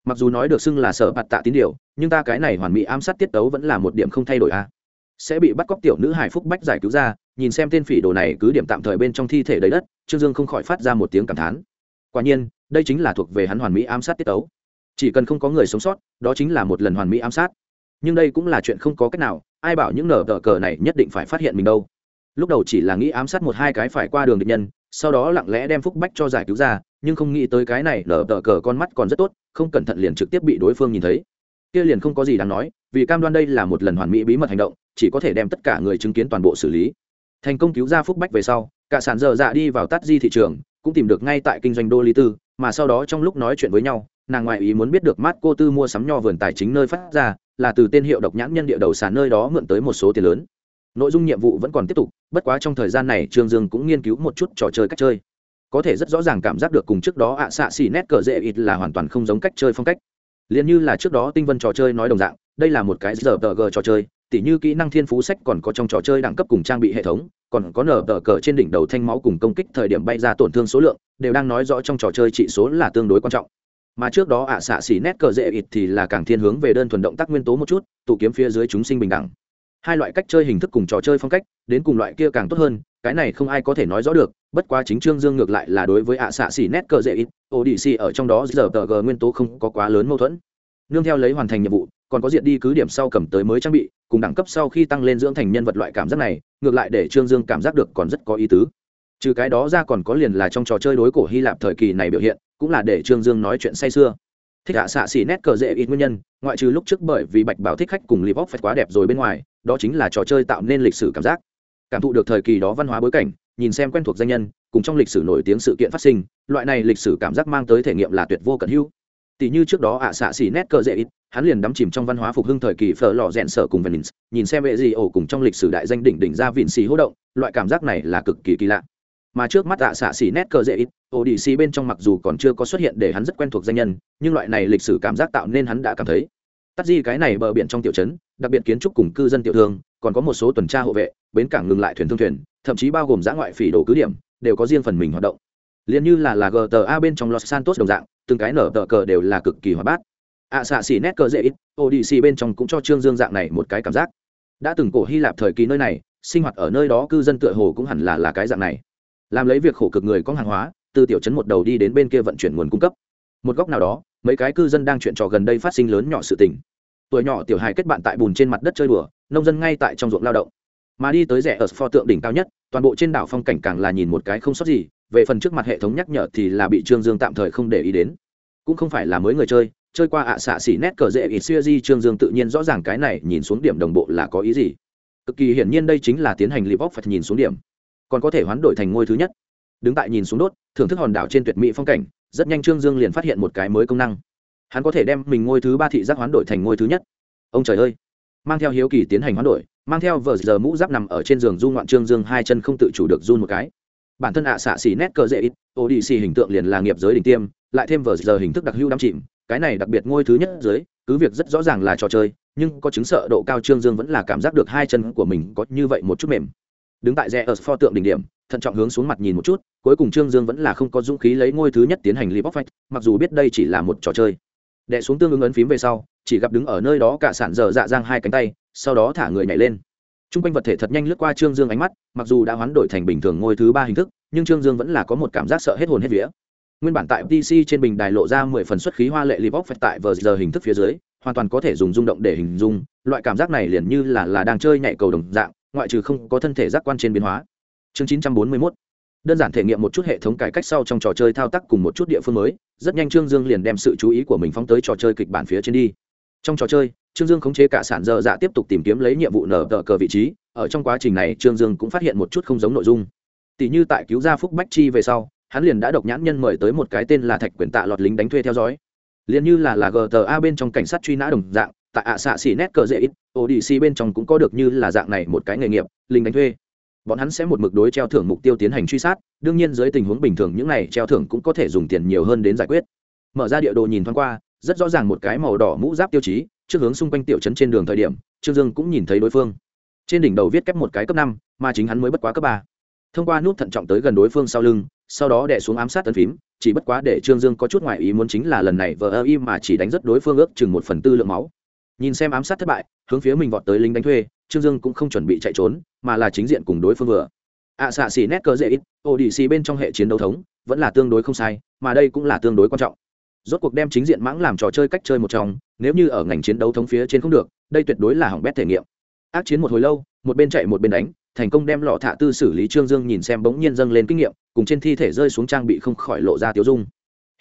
Mặc dù nói được xưng là sở bạt tạ tín điều, nhưng ta cái này hoàn mỹ ám sát tiết tấu vẫn là một điểm không thay đổi a sẽ bị bắt cóc tiểu nữ hải phúc bách giải cứu ra, nhìn xem tên phỉ đồ này cứ điểm tạm thời bên trong thi thể đầy đất, trương dương không khỏi phát ra một tiếng cảm thán. Quả nhiên, đây chính là thuộc về hắn hoàn mỹ ám sát tiết tấu. Chỉ cần không có người sống sót, đó chính là một lần hoàn mỹ ám sát. Nhưng đây cũng là chuyện không có cách nào ai bảo những nở tờ cờ này nhất định phải phát hiện mình đâu. Lúc đầu chỉ là nghĩ ám sát một hai cái phải qua đường địch nhân, sau đó lặng lẽ đem phúc bách cho giải cứu ra, nhưng không nghĩ tới cái này nở tờ cờ con mắt còn rất tốt, không cẩn thận liền trực tiếp bị đối phương nhìn thấy. Kia liền không có gì đáng nói, vì cam đoan đây là một lần hoàn mỹ bí mật hành động, chỉ có thể đem tất cả người chứng kiến toàn bộ xử lý. Thành công cứu ra phúc bách về sau, cả sản dở dạ đi vào tắt di thị trường, cũng tìm được ngay tại kinh doanh đô lý tư, mà sau đó trong lúc nói chuyện với nhau, nàng ngoại ý muốn biết được mát cô tư mua sắm nho vườn tài chính nơi phát ra là từ tên hiệu độc nhãn nhân địa đầu sàn nơi đó mượn tới một số tiền lớn. Nội dung nhiệm vụ vẫn còn tiếp tục, bất quá trong thời gian này, trương dương cũng nghiên cứu một chút trò chơi cách chơi. Có thể rất rõ ràng cảm giác được cùng trước đó ạ xạ xỉ nét cờ dễ ít là hoàn toàn không giống cách chơi phong cách. Liền như là trước đó tinh vân trò chơi nói đồng dạng, đây là một cái giờ tờ g trò chơi, tỉ như kỹ năng thiên phú sách còn có trong trò chơi đẳng cấp cùng trang bị hệ thống, còn có nở tờ cờ trên đỉnh đầu thanh máu cùng công kích thời điểm bay ra tổn thương số lượng, đều đang nói rõ trong trò chơi trị số là tương đối quan trọng mà trước đó ạ xạ xỉ nét cờ dễ ít thì là càng thiên hướng về đơn thuần động tác nguyên tố một chút, tụ kiếm phía dưới chúng sinh bình đẳng. Hai loại cách chơi hình thức cùng trò chơi phong cách, đến cùng loại kia càng tốt hơn, cái này không ai có thể nói rõ được, bất quá chính trương dương ngược lại là đối với ạ xạ xỉ nét cờ dễ ít ô đi xì ở trong đó giờ tờ g nguyên tố không có quá lớn mâu thuẫn. Nương theo lấy hoàn thành nhiệm vụ, còn có diện đi cứ điểm sau cầm tới mới trang bị, cùng đẳng cấp sau khi tăng lên dưỡng thành nhân vật loại cảm giác này, ngược lại để trương dương cảm giác được còn rất có ý tứ trừ cái đó ra còn có liền là trong trò chơi đối cổ hy lạp thời kỳ này biểu hiện, cũng là để trương dương nói chuyện say sưa. Thích hạ xạ xỉ nét cờ dễ ít nguyên nhân, ngoại trừ lúc trước bởi vì bạch bảo thích khách cùng lip phải quá đẹp rồi bên ngoài, đó chính là trò chơi tạo nên lịch sử cảm giác. Cảm thụ được thời kỳ đó văn hóa bối cảnh, nhìn xem quen thuộc danh nhân, cùng trong lịch sử nổi tiếng sự kiện phát sinh, loại này lịch sử cảm giác mang tới thể nghiệm là tuyệt vô cận hữu. Tỷ như trước đó ạ xạ xỉ nét cờ dễ ít, hắn liền đắm chìm trong văn hóa phục hưng thời kỳ phở lò rẽn sở cùng venice, nhìn xem hệ gì ổ cùng trong lịch sử đại danh đỉnh đỉnh ra vịn xì hỗ động, loại cảm giác này là cực kỳ kỳ lạ mà trước mắt ạ xạ xỉ nét cờ dễ ít ô đi xì bên trong mặc dù còn chưa có xuất hiện để hắn rất quen thuộc danh nhân, nhưng loại này lịch sử cảm giác tạo nên hắn đã cảm thấy. Tắt di cái này bờ biển trong tiểu trấn, đặc biệt kiến trúc cùng cư dân tiểu thương, còn có một số tuần tra hộ vệ, bến cảng ngừng lại thuyền thương thuyền, thậm chí bao gồm giã ngoại phỉ đồ cứ điểm, đều có riêng phần mình hoạt động. Liền như là là gta bên trong los santos đồng dạng, từng cái nở tờ cờ đều là cực kỳ hoạt bát. Ạ xạ xỉ nét cờ dễ ít ô đi xì bên trong cũng cho trương dương dạng này một cái cảm giác. Đã từng cổ hy lạp thời kỳ nơi này, sinh hoạt ở nơi đó cư dân tựa hồ cũng hẳn là là cái dạng này làm lấy việc khổ cực người có hàng hóa, từ tiểu trấn một đầu đi đến bên kia vận chuyển nguồn cung cấp. Một góc nào đó, mấy cái cư dân đang chuyện trò gần đây phát sinh lớn nhỏ sự tình. Tuổi nhỏ tiểu hài kết bạn tại bùn trên mặt đất chơi đùa, nông dân ngay tại trong ruộng lao động. Mà đi tới rẻ ở pho tượng đỉnh cao nhất, toàn bộ trên đảo phong cảnh càng là nhìn một cái không sót gì, về phần trước mặt hệ thống nhắc nhở thì là bị trương dương tạm thời không để ý đến. Cũng không phải là mới người chơi chơi qua ạ à xạ xỉ nét cờ dễ ít xuya di trương dương tự nhiên rõ ràng cái này nhìn xuống điểm đồng bộ là có ý gì. Cực kỳ hiển nhiên đây chính là tiến hành lip off phải nhìn xuống điểm còn có thể hoán đổi thành ngôi thứ nhất. Đứng tại nhìn xuống đốt, thưởng thức hòn đảo trên tuyệt mỹ phong cảnh, rất nhanh trương dương liền phát hiện một cái mới công năng. Hắn có thể đem mình ngôi thứ ba thị giác hoán đổi thành ngôi thứ nhất. Ông trời ơi! Mang theo hiếu kỳ tiến hành hoán đổi, mang theo vờ giờ mũ giáp nằm ở trên giường du ngoạn trương dương hai chân không tự chủ được run một cái. Bản thân ạ à xạ xỉ nét cờ dễ ít ô đi xì hình tượng liền là nghiệp giới đỉnh tiêm, lại thêm vờ giờ hình thức đặc hữu đắm chìm, cái này đặc biệt ngôi thứ nhất dưới cứ việc rất rõ ràng là trò chơi, nhưng có chứng sợ độ cao trương dương vẫn là cảm giác được hai chân của mình có như vậy một chút mềm đứng tại rẽ ở pho tượng đỉnh điểm, thận trọng hướng xuống mặt nhìn một chút, cuối cùng trương dương vẫn là không có dũng khí lấy ngôi thứ nhất tiến hành live fight mặc dù biết đây chỉ là một trò chơi. Đẻ xuống tương ứng ấn phím về sau, chỉ gặp đứng ở nơi đó cả sản dở dạ giang hai cánh tay, sau đó thả người nhảy lên. T r u n g quanh vật thể thật nhanh lướt qua trương dương ánh mắt, mặc dù đã hoán đổi thành bình thường ngôi thứ ba hình thức, nhưng trương dương vẫn là có một cảm giác sợ hết hồn hết vía. Nguyên bản tại pc trên bình đài lộ ra mười phần xuất khí hoa lệ live phách tại vờ giờ hình thức phía dưới, hoàn toàn có thể dùng rung động để hình dung, loại cảm giác này liền như là là đang chơi nhảy cầu đồng dạng ngoại trừ không có thân thể giác quan trên biến hóa. Chương chín trăm bốn mươi mốt. Đơn giản thể nghiệm một chút hệ thống cải cách sau trong trò chơi thao tác cùng một chút địa phương mới, rất nhanh trương dương liền đem sự chú ý của mình phóng tới trò chơi kịch bản phía trên đi. Trong trò chơi, trương dương khống chế cả sản dơ dạ tiếp tục tìm kiếm lấy nhiệm vụ nở tờ cờ vị trí, ở trong quá trình này trương dương cũng phát hiện một chút không giống nội dung. Tỷ như tại cứu gia phúc bách chi về sau, hắn liền đã độc nhãn nhân mời tới một cái tên là thạch quyền tạ lọt lính đánh thuê theo dõi. Liền như là là gta bên trong cảnh sát truy nã đồng dạng tại ạ xạ xỉ nét cờ dễ ít odc bên trong cũng có được như là dạng này một cái nghề nghiệp lính đánh thuê. Bọn hắn sẽ một mực đối treo thưởng mục tiêu tiến hành truy sát, đương nhiên dưới tình huống bình thường những này treo thưởng cũng có thể dùng tiền nhiều hơn đến giải quyết. Mở ra địa đồ nhìn thoáng qua, rất rõ ràng một cái màu đỏ mũ giáp tiêu chí, trước hướng xung quanh tiểu trấn trên đường thời điểm, trương dương cũng nhìn thấy đối phương. Trên đỉnh đầu viết kép một cái cấp năm, mà chính hắn mới bất quá cấp ba. Thông qua nút thận trọng tới gần đối phương sau lưng, sau đó đẻ xuống ám sát tấn phím, chỉ bất quá để trương dương có chút ngoại ý muốn chính là lần này vờ ơ y mà chỉ đánh rất đối phương ước chừng một phần tư lượng máu nhìn xem ám sát thất bại, hướng phía mình vọt tới lính đánh thuê, trương dương cũng không chuẩn bị chạy trốn, mà là chính diện cùng đối phương vừa. Ạ xạ xỉ nét cơ dễ ít ô đi xì bên trong hệ chiến đấu thống, vẫn là tương đối không sai, mà đây cũng là tương đối quan trọng. Rốt cuộc đem chính diện mãng làm trò chơi cách chơi một trong, nếu như ở ngành chiến đấu thống phía trên không được, đây tuyệt đối là hỏng bét thể nghiệm. Ác chiến một hồi lâu, một bên chạy một bên đánh, thành công đem lọ thạ tư xử lý trương dương nhìn xem bỗng nhiên dâng lên kinh nghiệm, cùng trên thi thể rơi xuống trang bị không khỏi lộ ra tiêu dung.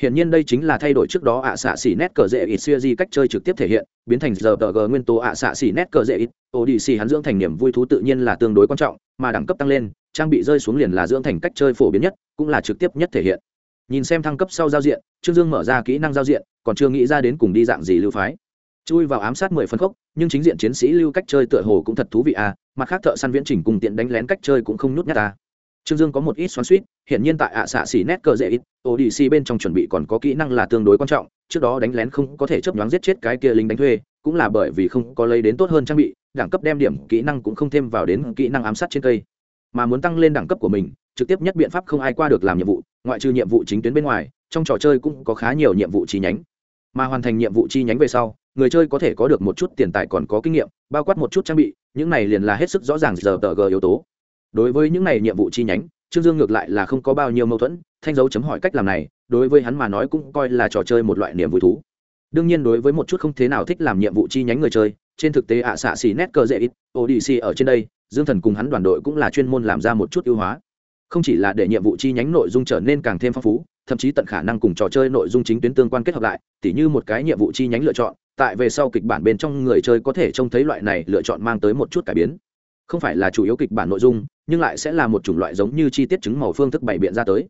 Hiển nhiên đây chính là thay đổi trước đó ạ xạ xỉ nét cờ dễ ít xưa di cách chơi trực tiếp thể hiện, biến thành giờ g nguyên tố ạ xạ xỉ nét cờ dễ ít, ODC hắn dưỡng thành niềm vui thú tự nhiên là tương đối quan trọng, mà đẳng cấp tăng lên, trang bị rơi xuống liền là dưỡng thành cách chơi phổ biến nhất, cũng là trực tiếp nhất thể hiện. Nhìn xem thăng cấp sau giao diện, Trương Dương mở ra kỹ năng giao diện, còn chưa nghĩ ra đến cùng đi dạng gì lưu phái. Chui vào ám sát mười phân khốc, nhưng chính diện chiến sĩ lưu cách chơi tựa hồ cũng thật thú vị à, mặt khác thợ săn viễn chỉnh cùng tiện đánh lén cách chơi cũng không nhút nhát à trương dương có một ít xoắn suýt hiện nhiên tại ạ xạ xỉ nét cờ dễ ít odc bên trong chuẩn bị còn có kỹ năng là tương đối quan trọng, trước đó đánh lén không có thể chấp nhoáng giết chết cái kia lính đánh thuê, cũng là bởi vì không có lấy đến tốt hơn trang bị, đẳng cấp đem điểm kỹ năng cũng không thêm vào đến kỹ năng ám sát trên cây. Mà muốn tăng lên đẳng cấp của mình, trực tiếp nhất biện pháp không ai qua được làm nhiệm vụ, ngoại trừ nhiệm vụ chính tuyến bên ngoài, trong trò chơi cũng có khá nhiều nhiệm vụ chi nhánh. Mà hoàn thành nhiệm vụ chi nhánh về sau, người chơi có thể có được một chút tiền tài còn có kinh nghiệm, bao quát một chút trang bị, những này liền là hết sức rõ ràng giờ tờ g yếu tố đối với những này nhiệm vụ chi nhánh, trương dương ngược lại là không có bao nhiêu mâu thuẫn, thanh dấu chấm hỏi cách làm này, đối với hắn mà nói cũng coi là trò chơi một loại niềm vui thú. Đương nhiên đối với một chút không thế nào thích làm nhiệm vụ chi nhánh người chơi, trên thực tế ạ xạ xì nét cơ dễ ít odc ở trên đây, dương thần cùng hắn đoàn đội cũng là chuyên môn làm ra một chút ưu hóa. Không chỉ là để nhiệm vụ chi nhánh nội dung trở nên càng thêm phong phú, thậm chí tận khả năng cùng trò chơi nội dung chính tuyến tương quan kết hợp lại, tỉ như một cái nhiệm vụ chi nhánh lựa chọn, tại về sau kịch bản bên trong người chơi có thể trông thấy loại này lựa chọn mang tới một chút cải biến không phải là chủ yếu kịch bản nội dung, nhưng lại sẽ là một chủng loại giống như chi tiết chứng màu phương thức bày biện ra tới.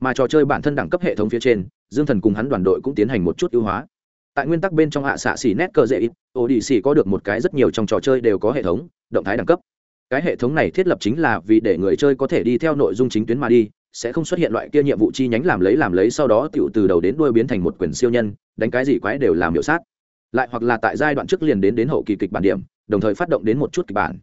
Mà trò chơi bản thân đẳng cấp hệ thống phía trên, dương thần cùng hắn đoàn đội cũng tiến hành một chút ưu hóa. Tại nguyên tắc bên trong hạ xạ xỉ nét cơ dễ ít ô đi xỉ có được một cái rất nhiều trong trò chơi đều có hệ thống, động thái đẳng cấp. Cái hệ thống này thiết lập chính là vì để người chơi có thể đi theo nội dung chính tuyến mà đi, sẽ không xuất hiện loại kia nhiệm vụ chi nhánh làm lấy làm lấy sau đó tựu từ đầu đến đuôi biến thành một quyền siêu nhân, đánh cái gì quái đều làm hiệu sát. Lại hoặc là tại giai đoạn trước liền đến đến hậu kỳ kịch bản điểm, đồng thời phát động đến một chút kịch bản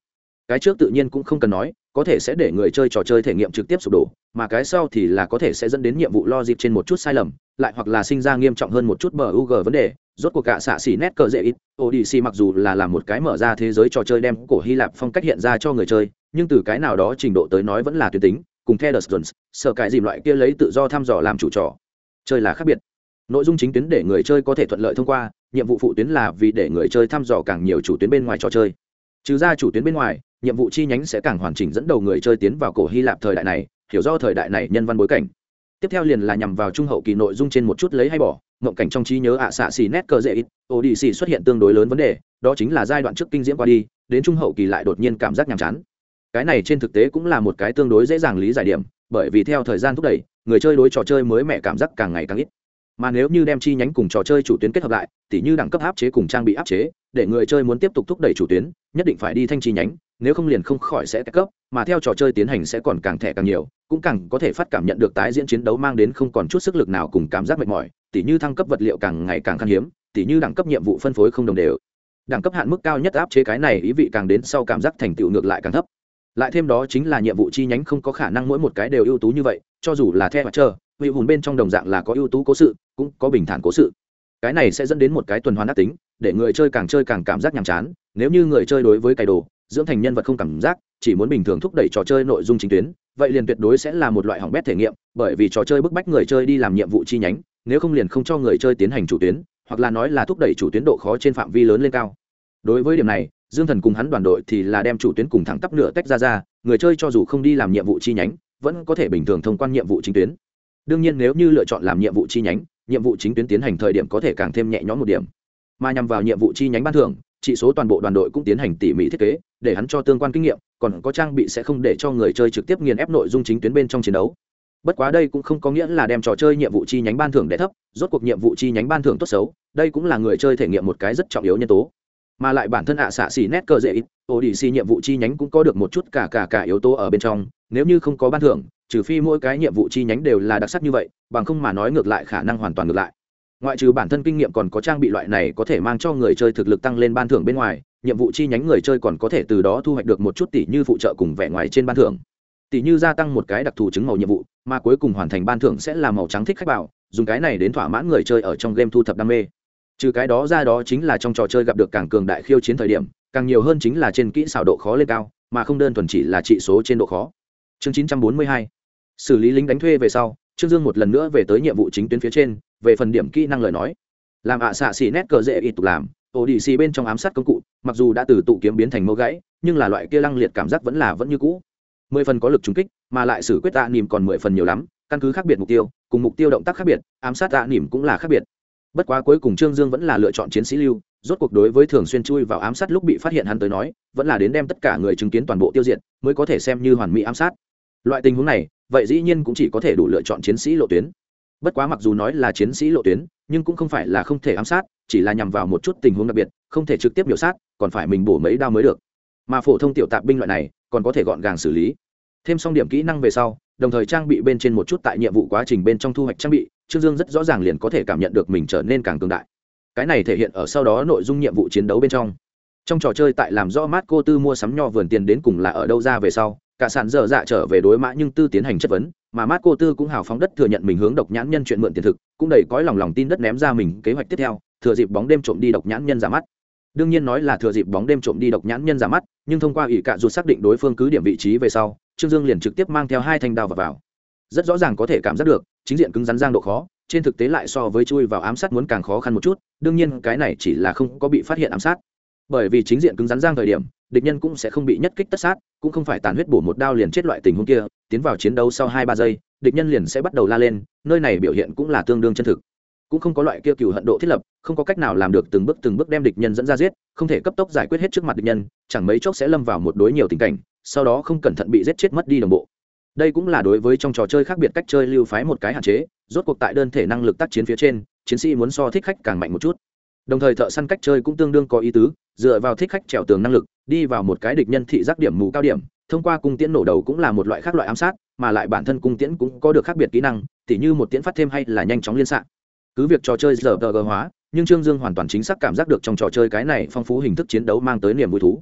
cái trước tự nhiên cũng không cần nói có thể sẽ để người chơi trò chơi thể nghiệm trực tiếp sụp đổ mà cái sau thì là có thể sẽ dẫn đến nhiệm vụ lo dịp trên một chút sai lầm lại hoặc là sinh ra nghiêm trọng hơn một chút bờ u g vấn đề. Rốt cuộc cả xạ xỉ nét cờ dễ ít Odyssey mặc dù là làm một cái mở ra thế giới trò chơi đem cổ hy lạp phong cách hiện ra cho người chơi nhưng từ cái nào đó trình độ tới nói vẫn là tuyến tính cùng theo Jones, sợ cái dìm loại kia lấy tự do thăm dò làm chủ trò chơi là khác biệt. Nội dung chính tuyến để người chơi có thể thuận lợi thông qua nhiệm vụ phụ tuyến là vì để người chơi thăm dò càng nhiều chủ tuyến bên ngoài trò chơi. Trừ ra chủ tuyến bên ngoài nhiệm vụ chi nhánh sẽ càng hoàn chỉnh dẫn đầu người chơi tiến vào cổ hy lạp thời đại này, hiểu do thời đại này nhân văn bối cảnh. Tiếp theo liền là nhằm vào trung hậu kỳ nội dung trên một chút lấy hay bỏ, mộng cảnh trong trí nhớ ạ xạ xì nét cơ dễ ít, odyssey xuất hiện tương đối lớn vấn đề, đó chính là giai đoạn trước kinh diễm qua đi, đến trung hậu kỳ lại đột nhiên cảm giác nhàm chán. Cái này trên thực tế cũng là một cái tương đối dễ dàng lý giải điểm, bởi vì theo thời gian thúc đẩy, người chơi đối trò chơi mới mẻ cảm giác càng ngày càng ít. Mà nếu như đem chi nhánh cùng trò chơi chủ tuyến kết hợp lại, tỉ như đẳng cấp áp chế cùng trang bị áp chế, để người chơi muốn tiếp tục thúc đẩy chủ tuyến, nhất định phải đi thanh chi nhánh nếu không liền không khỏi sẽ cấp, mà theo trò chơi tiến hành sẽ còn càng thẻ càng nhiều, cũng càng có thể phát cảm nhận được tái diễn chiến đấu mang đến không còn chút sức lực nào cùng cảm giác mệt mỏi, tỉ như thăng cấp vật liệu càng ngày càng khan hiếm, tỉ như đẳng cấp nhiệm vụ phân phối không đồng đều. Đẳng cấp hạn mức cao nhất áp chế cái này ý vị càng đến sau cảm giác thành tựu ngược lại càng thấp. Lại thêm đó chính là nhiệm vụ chi nhánh không có khả năng mỗi một cái đều ưu tú như vậy, cho dù là theo mặt trơ vị hùn bên trong đồng dạng là có ưu tú cố sự, cũng có bình thản cố sự. Cái này sẽ dẫn đến một cái tuần hoàn ác tính, để người chơi càng chơi càng cảm giác nhàm chán, nếu như người chơi đối với cày đồ dưỡng thành nhân vật không cảm giác, chỉ muốn bình thường thúc đẩy trò chơi nội dung chính tuyến, vậy liền tuyệt đối sẽ là một loại hỏng bét thể nghiệm, bởi vì trò chơi bức bách người chơi đi làm nhiệm vụ chi nhánh, nếu không liền không cho người chơi tiến hành chủ tuyến, hoặc là nói là thúc đẩy chủ tuyến độ khó trên phạm vi lớn lên cao. Đối với điểm này, dương thần cùng hắn đoàn đội thì là đem chủ tuyến cùng thẳng tắp nửa tách ra ra, người chơi cho dù không đi làm nhiệm vụ chi nhánh, vẫn có thể bình thường thông quan nhiệm vụ chính tuyến. Đương nhiên nếu như lựa chọn làm nhiệm vụ chi nhánh, nhiệm vụ chính tuyến tiến hành thời điểm có thể càng thêm nhẹ nhõm một điểm. Mà nhằm vào nhiệm vụ chi nhánh ban thưởng chỉ số toàn bộ đoàn đội cũng tiến hành tỉ mỉ thiết kế, để hắn cho tương quan kinh nghiệm, còn có trang bị sẽ không để cho người chơi trực tiếp nghiền ép nội dung chính tuyến bên trong chiến đấu. Bất quá đây cũng không có nghĩa là đem trò chơi nhiệm vụ chi nhánh ban thưởng đẻ thấp, rốt cuộc nhiệm vụ chi nhánh ban thưởng tốt xấu, đây cũng là người chơi thể nghiệm một cái rất trọng yếu nhân tố. Mà lại bản thân ạ xạ xỉ nét cơ dễ ít ô đi xì nhiệm vụ chi nhánh cũng có được một chút cả cả cả yếu tố ở bên trong, nếu như không có ban thưởng, trừ phi mỗi cái nhiệm vụ chi nhánh đều là đặc sắc như vậy, bằng không mà nói ngược lại khả năng hoàn toàn ngược lại ngoại trừ bản thân kinh nghiệm còn có trang bị loại này có thể mang cho người chơi thực lực tăng lên ban thưởng bên ngoài, nhiệm vụ chi nhánh người chơi còn có thể từ đó thu hoạch được một chút tỷ như phụ trợ cùng vẻ ngoài trên ban thưởng. Tỷ như gia tăng một cái đặc thù chứng màu nhiệm vụ, mà cuối cùng hoàn thành ban thưởng sẽ là màu trắng thích khách bảo, dùng cái này đến thỏa mãn người chơi ở trong game thu thập đam mê. Trừ cái đó ra đó chính là trong trò chơi gặp được càng cường đại khiêu chiến thời điểm, càng nhiều hơn chính là trên kỹ xảo độ khó lên cao, mà không đơn thuần chỉ là trị số trên độ khó. Chương 942 xử lý lính đánh thuê về sau trương dương một lần nữa về tới nhiệm vụ chính tuyến phía trên, về phần điểm kỹ năng lời nói. Làm ạ xạ xỉ nét cờ dễ ít tục làm ổ đi xì bên trong ám sát công cụ, mặc dù đã từ tụ kiếm biến thành mâu gãy, nhưng là loại kia lăng liệt cảm giác vẫn là vẫn như cũ. Mười phần có lực trúng kích, mà lại xử quyết tạ nỉm còn mười phần nhiều lắm, căn cứ khác biệt mục tiêu, cùng mục tiêu động tác khác biệt, ám sát tạ nỉm cũng là khác biệt. Bất quá cuối cùng trương dương vẫn là lựa chọn chiến sĩ lưu, rốt cuộc đối với thường xuyên chui vào ám sát lúc bị phát hiện hắn tới nói, vẫn là đến đem tất cả người chứng kiến toàn bộ tiêu diệt, mới có thể xem như hoàn mỹ ám sát. Loại tình huống này vậy dĩ nhiên cũng chỉ có thể đủ lựa chọn chiến sĩ lộ tuyến. Bất quá mặc dù nói là chiến sĩ lộ tuyến, nhưng cũng không phải là không thể ám sát, chỉ là nhằm vào một chút tình huống đặc biệt, không thể trực tiếp biểu sát, còn phải mình bổ mấy đao mới được. Mà phổ thông tiểu tạp binh loại này, còn có thể gọn gàng xử lý. Thêm xong điểm kỹ năng về sau, đồng thời trang bị bên trên một chút tại nhiệm vụ quá trình bên trong thu hoạch trang bị, trương dương rất rõ ràng liền có thể cảm nhận được mình trở nên càng cường đại. Cái này thể hiện ở sau đó nội dung nhiệm vụ chiến đấu bên trong. Trong trò chơi tại làm rõ mát cô tư mua sắm nho vườn tiền đến cùng là ở đâu ra về sau cả sản dở dạ trở về đối mã nhưng tư tiến hành chất vấn, mà mát cô tư cũng hào phóng đất thừa nhận mình hướng độc nhãn nhân chuyện mượn tiền thực, cũng đầy cõi lòng lòng tin đất ném ra mình kế hoạch tiếp theo, thừa dịp bóng đêm trộm đi độc nhãn nhân ra mắt đương nhiên nói là thừa dịp bóng đêm trộm đi độc nhãn nhân ra mắt, nhưng thông qua ỷ cạ rụt xác định đối phương cứ điểm vị trí về sau, trương dương liền trực tiếp mang theo hai thanh đao và vào. rất rõ ràng có thể cảm giác được, chính diện cứng rắn giang độ khó, trên thực tế lại so với chui vào ám sát muốn càng khó khăn một chút, đương nhiên cái này chỉ là không có bị phát hiện ám sát bởi vì chính diện cứng rắn giang thời điểm, địch nhân cũng sẽ không bị nhất kích tất sát, cũng không phải tàn huyết bổ một đao liền chết loại tình huống kia, tiến vào chiến đấu sau hai ba giây, địch nhân liền sẽ bắt đầu la lên, nơi này biểu hiện cũng là tương đương chân thực. Cũng không có loại kia cừu hận độ thiết lập, không có cách nào làm được từng bước từng bước đem địch nhân dẫn ra giết, không thể cấp tốc giải quyết hết trước mặt địch nhân, chẳng mấy chốc sẽ lâm vào một đối nhiều tình cảnh, sau đó không cẩn thận bị giết chết mất đi đồng bộ. Đây cũng là đối với trong trò chơi khác biệt cách chơi lưu phái một cái hạn chế, rốt cuộc tại đơn thể năng lực tác chiến phía trên, chiến sĩ muốn so thích khách càng mạnh một chút. Đồng thời thợ săn cách chơi cũng tương đương có ý tứ dựa vào thích khách trèo tường năng lực, đi vào một cái địch nhân thị giác điểm mù cao điểm, thông qua cung tiễn nổ đầu cũng là một loại khác loại ám sát, mà lại bản thân cung tiễn cũng có được khác biệt kỹ năng, tỉ như một tiễn phát thêm hay là nhanh chóng liên xạ. Cứ việc trò chơi giờ tờ hóa, nhưng trương dương hoàn toàn chính xác cảm giác được trong trò chơi cái này phong phú hình thức chiến đấu mang tới niềm vui thú.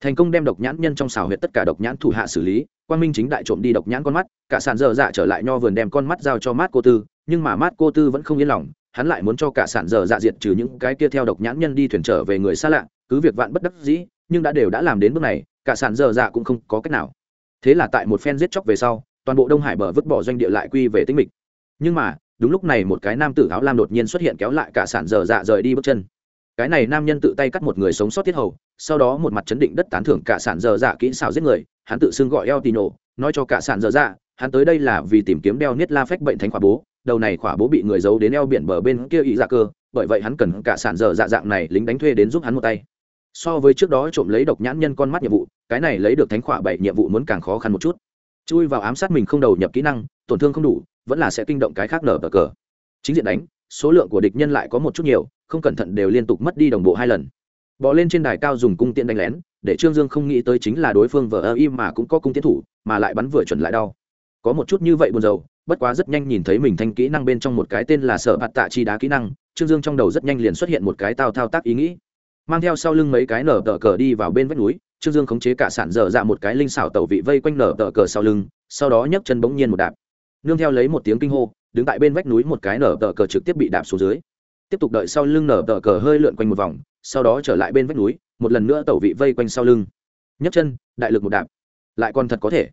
Thành công đem độc nhãn nhân trong xào huyệt tất cả độc nhãn thủ hạ xử lý quan minh chính đại trộm đi độc nhãn con mắt, cả sàn dở dạ trở lại nho vườn đem con mắt giao cho mát cô tư, nhưng mà mát cô tư vẫn không yên lòng, hắn lại muốn cho cả sản dở dạ diệt trừ những cái kia theo độc nhãn nhân đi thuyền trở về người xa lạ cứ việc vạn bất đắc dĩ, nhưng đã đều đã làm đến bước này, cả sản dở dạ cũng không có cách nào. Thế là tại một phen giết chóc về sau, toàn bộ đông hải bờ vứt bỏ doanh địa lại quy về tính mịch. Nhưng mà, đúng lúc này một cái nam tử áo lam đột nhiên xuất hiện kéo lại cả sản dở dạ rời đi bước chân. Cái này nam nhân tự tay cắt một người sống sót tiết hầu, sau đó một mặt chấn định đất tán thưởng cả sản dở dạ kỹ xảo giết người, hắn tự xưng gọi eo tì nổ nói cho cả sản dở dạ hắn tới đây là vì tìm kiếm đeo niết la phách bệnh thánh khỏa bố, đầu này khỏa bố bị người giấu đến eo biển bờ bên kia ý dạ cơ, bởi vậy hắn cần cả sản dở dạ dạng này lính đánh thuê đến giúp hắn một tay so với trước đó trộm lấy độc nhãn nhân con mắt nhiệm vụ, cái này lấy được thánh khỏa bảy nhiệm vụ muốn càng khó khăn một chút. Chui vào ám sát mình không đầu nhập kỹ năng, tổn thương không đủ, vẫn là sẽ kinh động cái khác nở bờ cờ. Chính diện đánh, số lượng của địch nhân lại có một chút nhiều, không cẩn thận đều liên tục mất đi đồng bộ hai lần. Bỏ lên trên đài cao dùng cung tiện đánh lén, để trương dương không nghĩ tới chính là đối phương vờ ơ im mà cũng có cung tiến thủ, mà lại bắn vừa chuẩn lại đau. Có một chút như vậy buồn rầu, bất quá rất nhanh nhìn thấy mình thanh kỹ năng bên trong một cái tên là sợ bạt tạ chi đá kỹ năng, trương dương trong đầu rất nhanh liền xuất hiện một cái tao thao tác ý nghĩ mang theo sau lưng mấy cái nở tờ cờ đi vào bên vách núi, trương dương khống chế cả sản dở dạ một cái linh xảo tẩu vị vây quanh nở tờ cờ sau lưng, sau đó nhấc chân bỗng nhiên một đạp. Nương theo lấy một tiếng kinh hô, đứng tại bên vách núi một cái nở tờ cờ trực tiếp bị đạp xuống dưới. Tiếp tục đợi sau lưng nở tờ cờ hơi lượn quanh một vòng, sau đó trở lại bên vách núi, một lần nữa tẩu vị vây quanh sau lưng. Nhấc chân, đại lực một đạp. Lại còn thật có thể.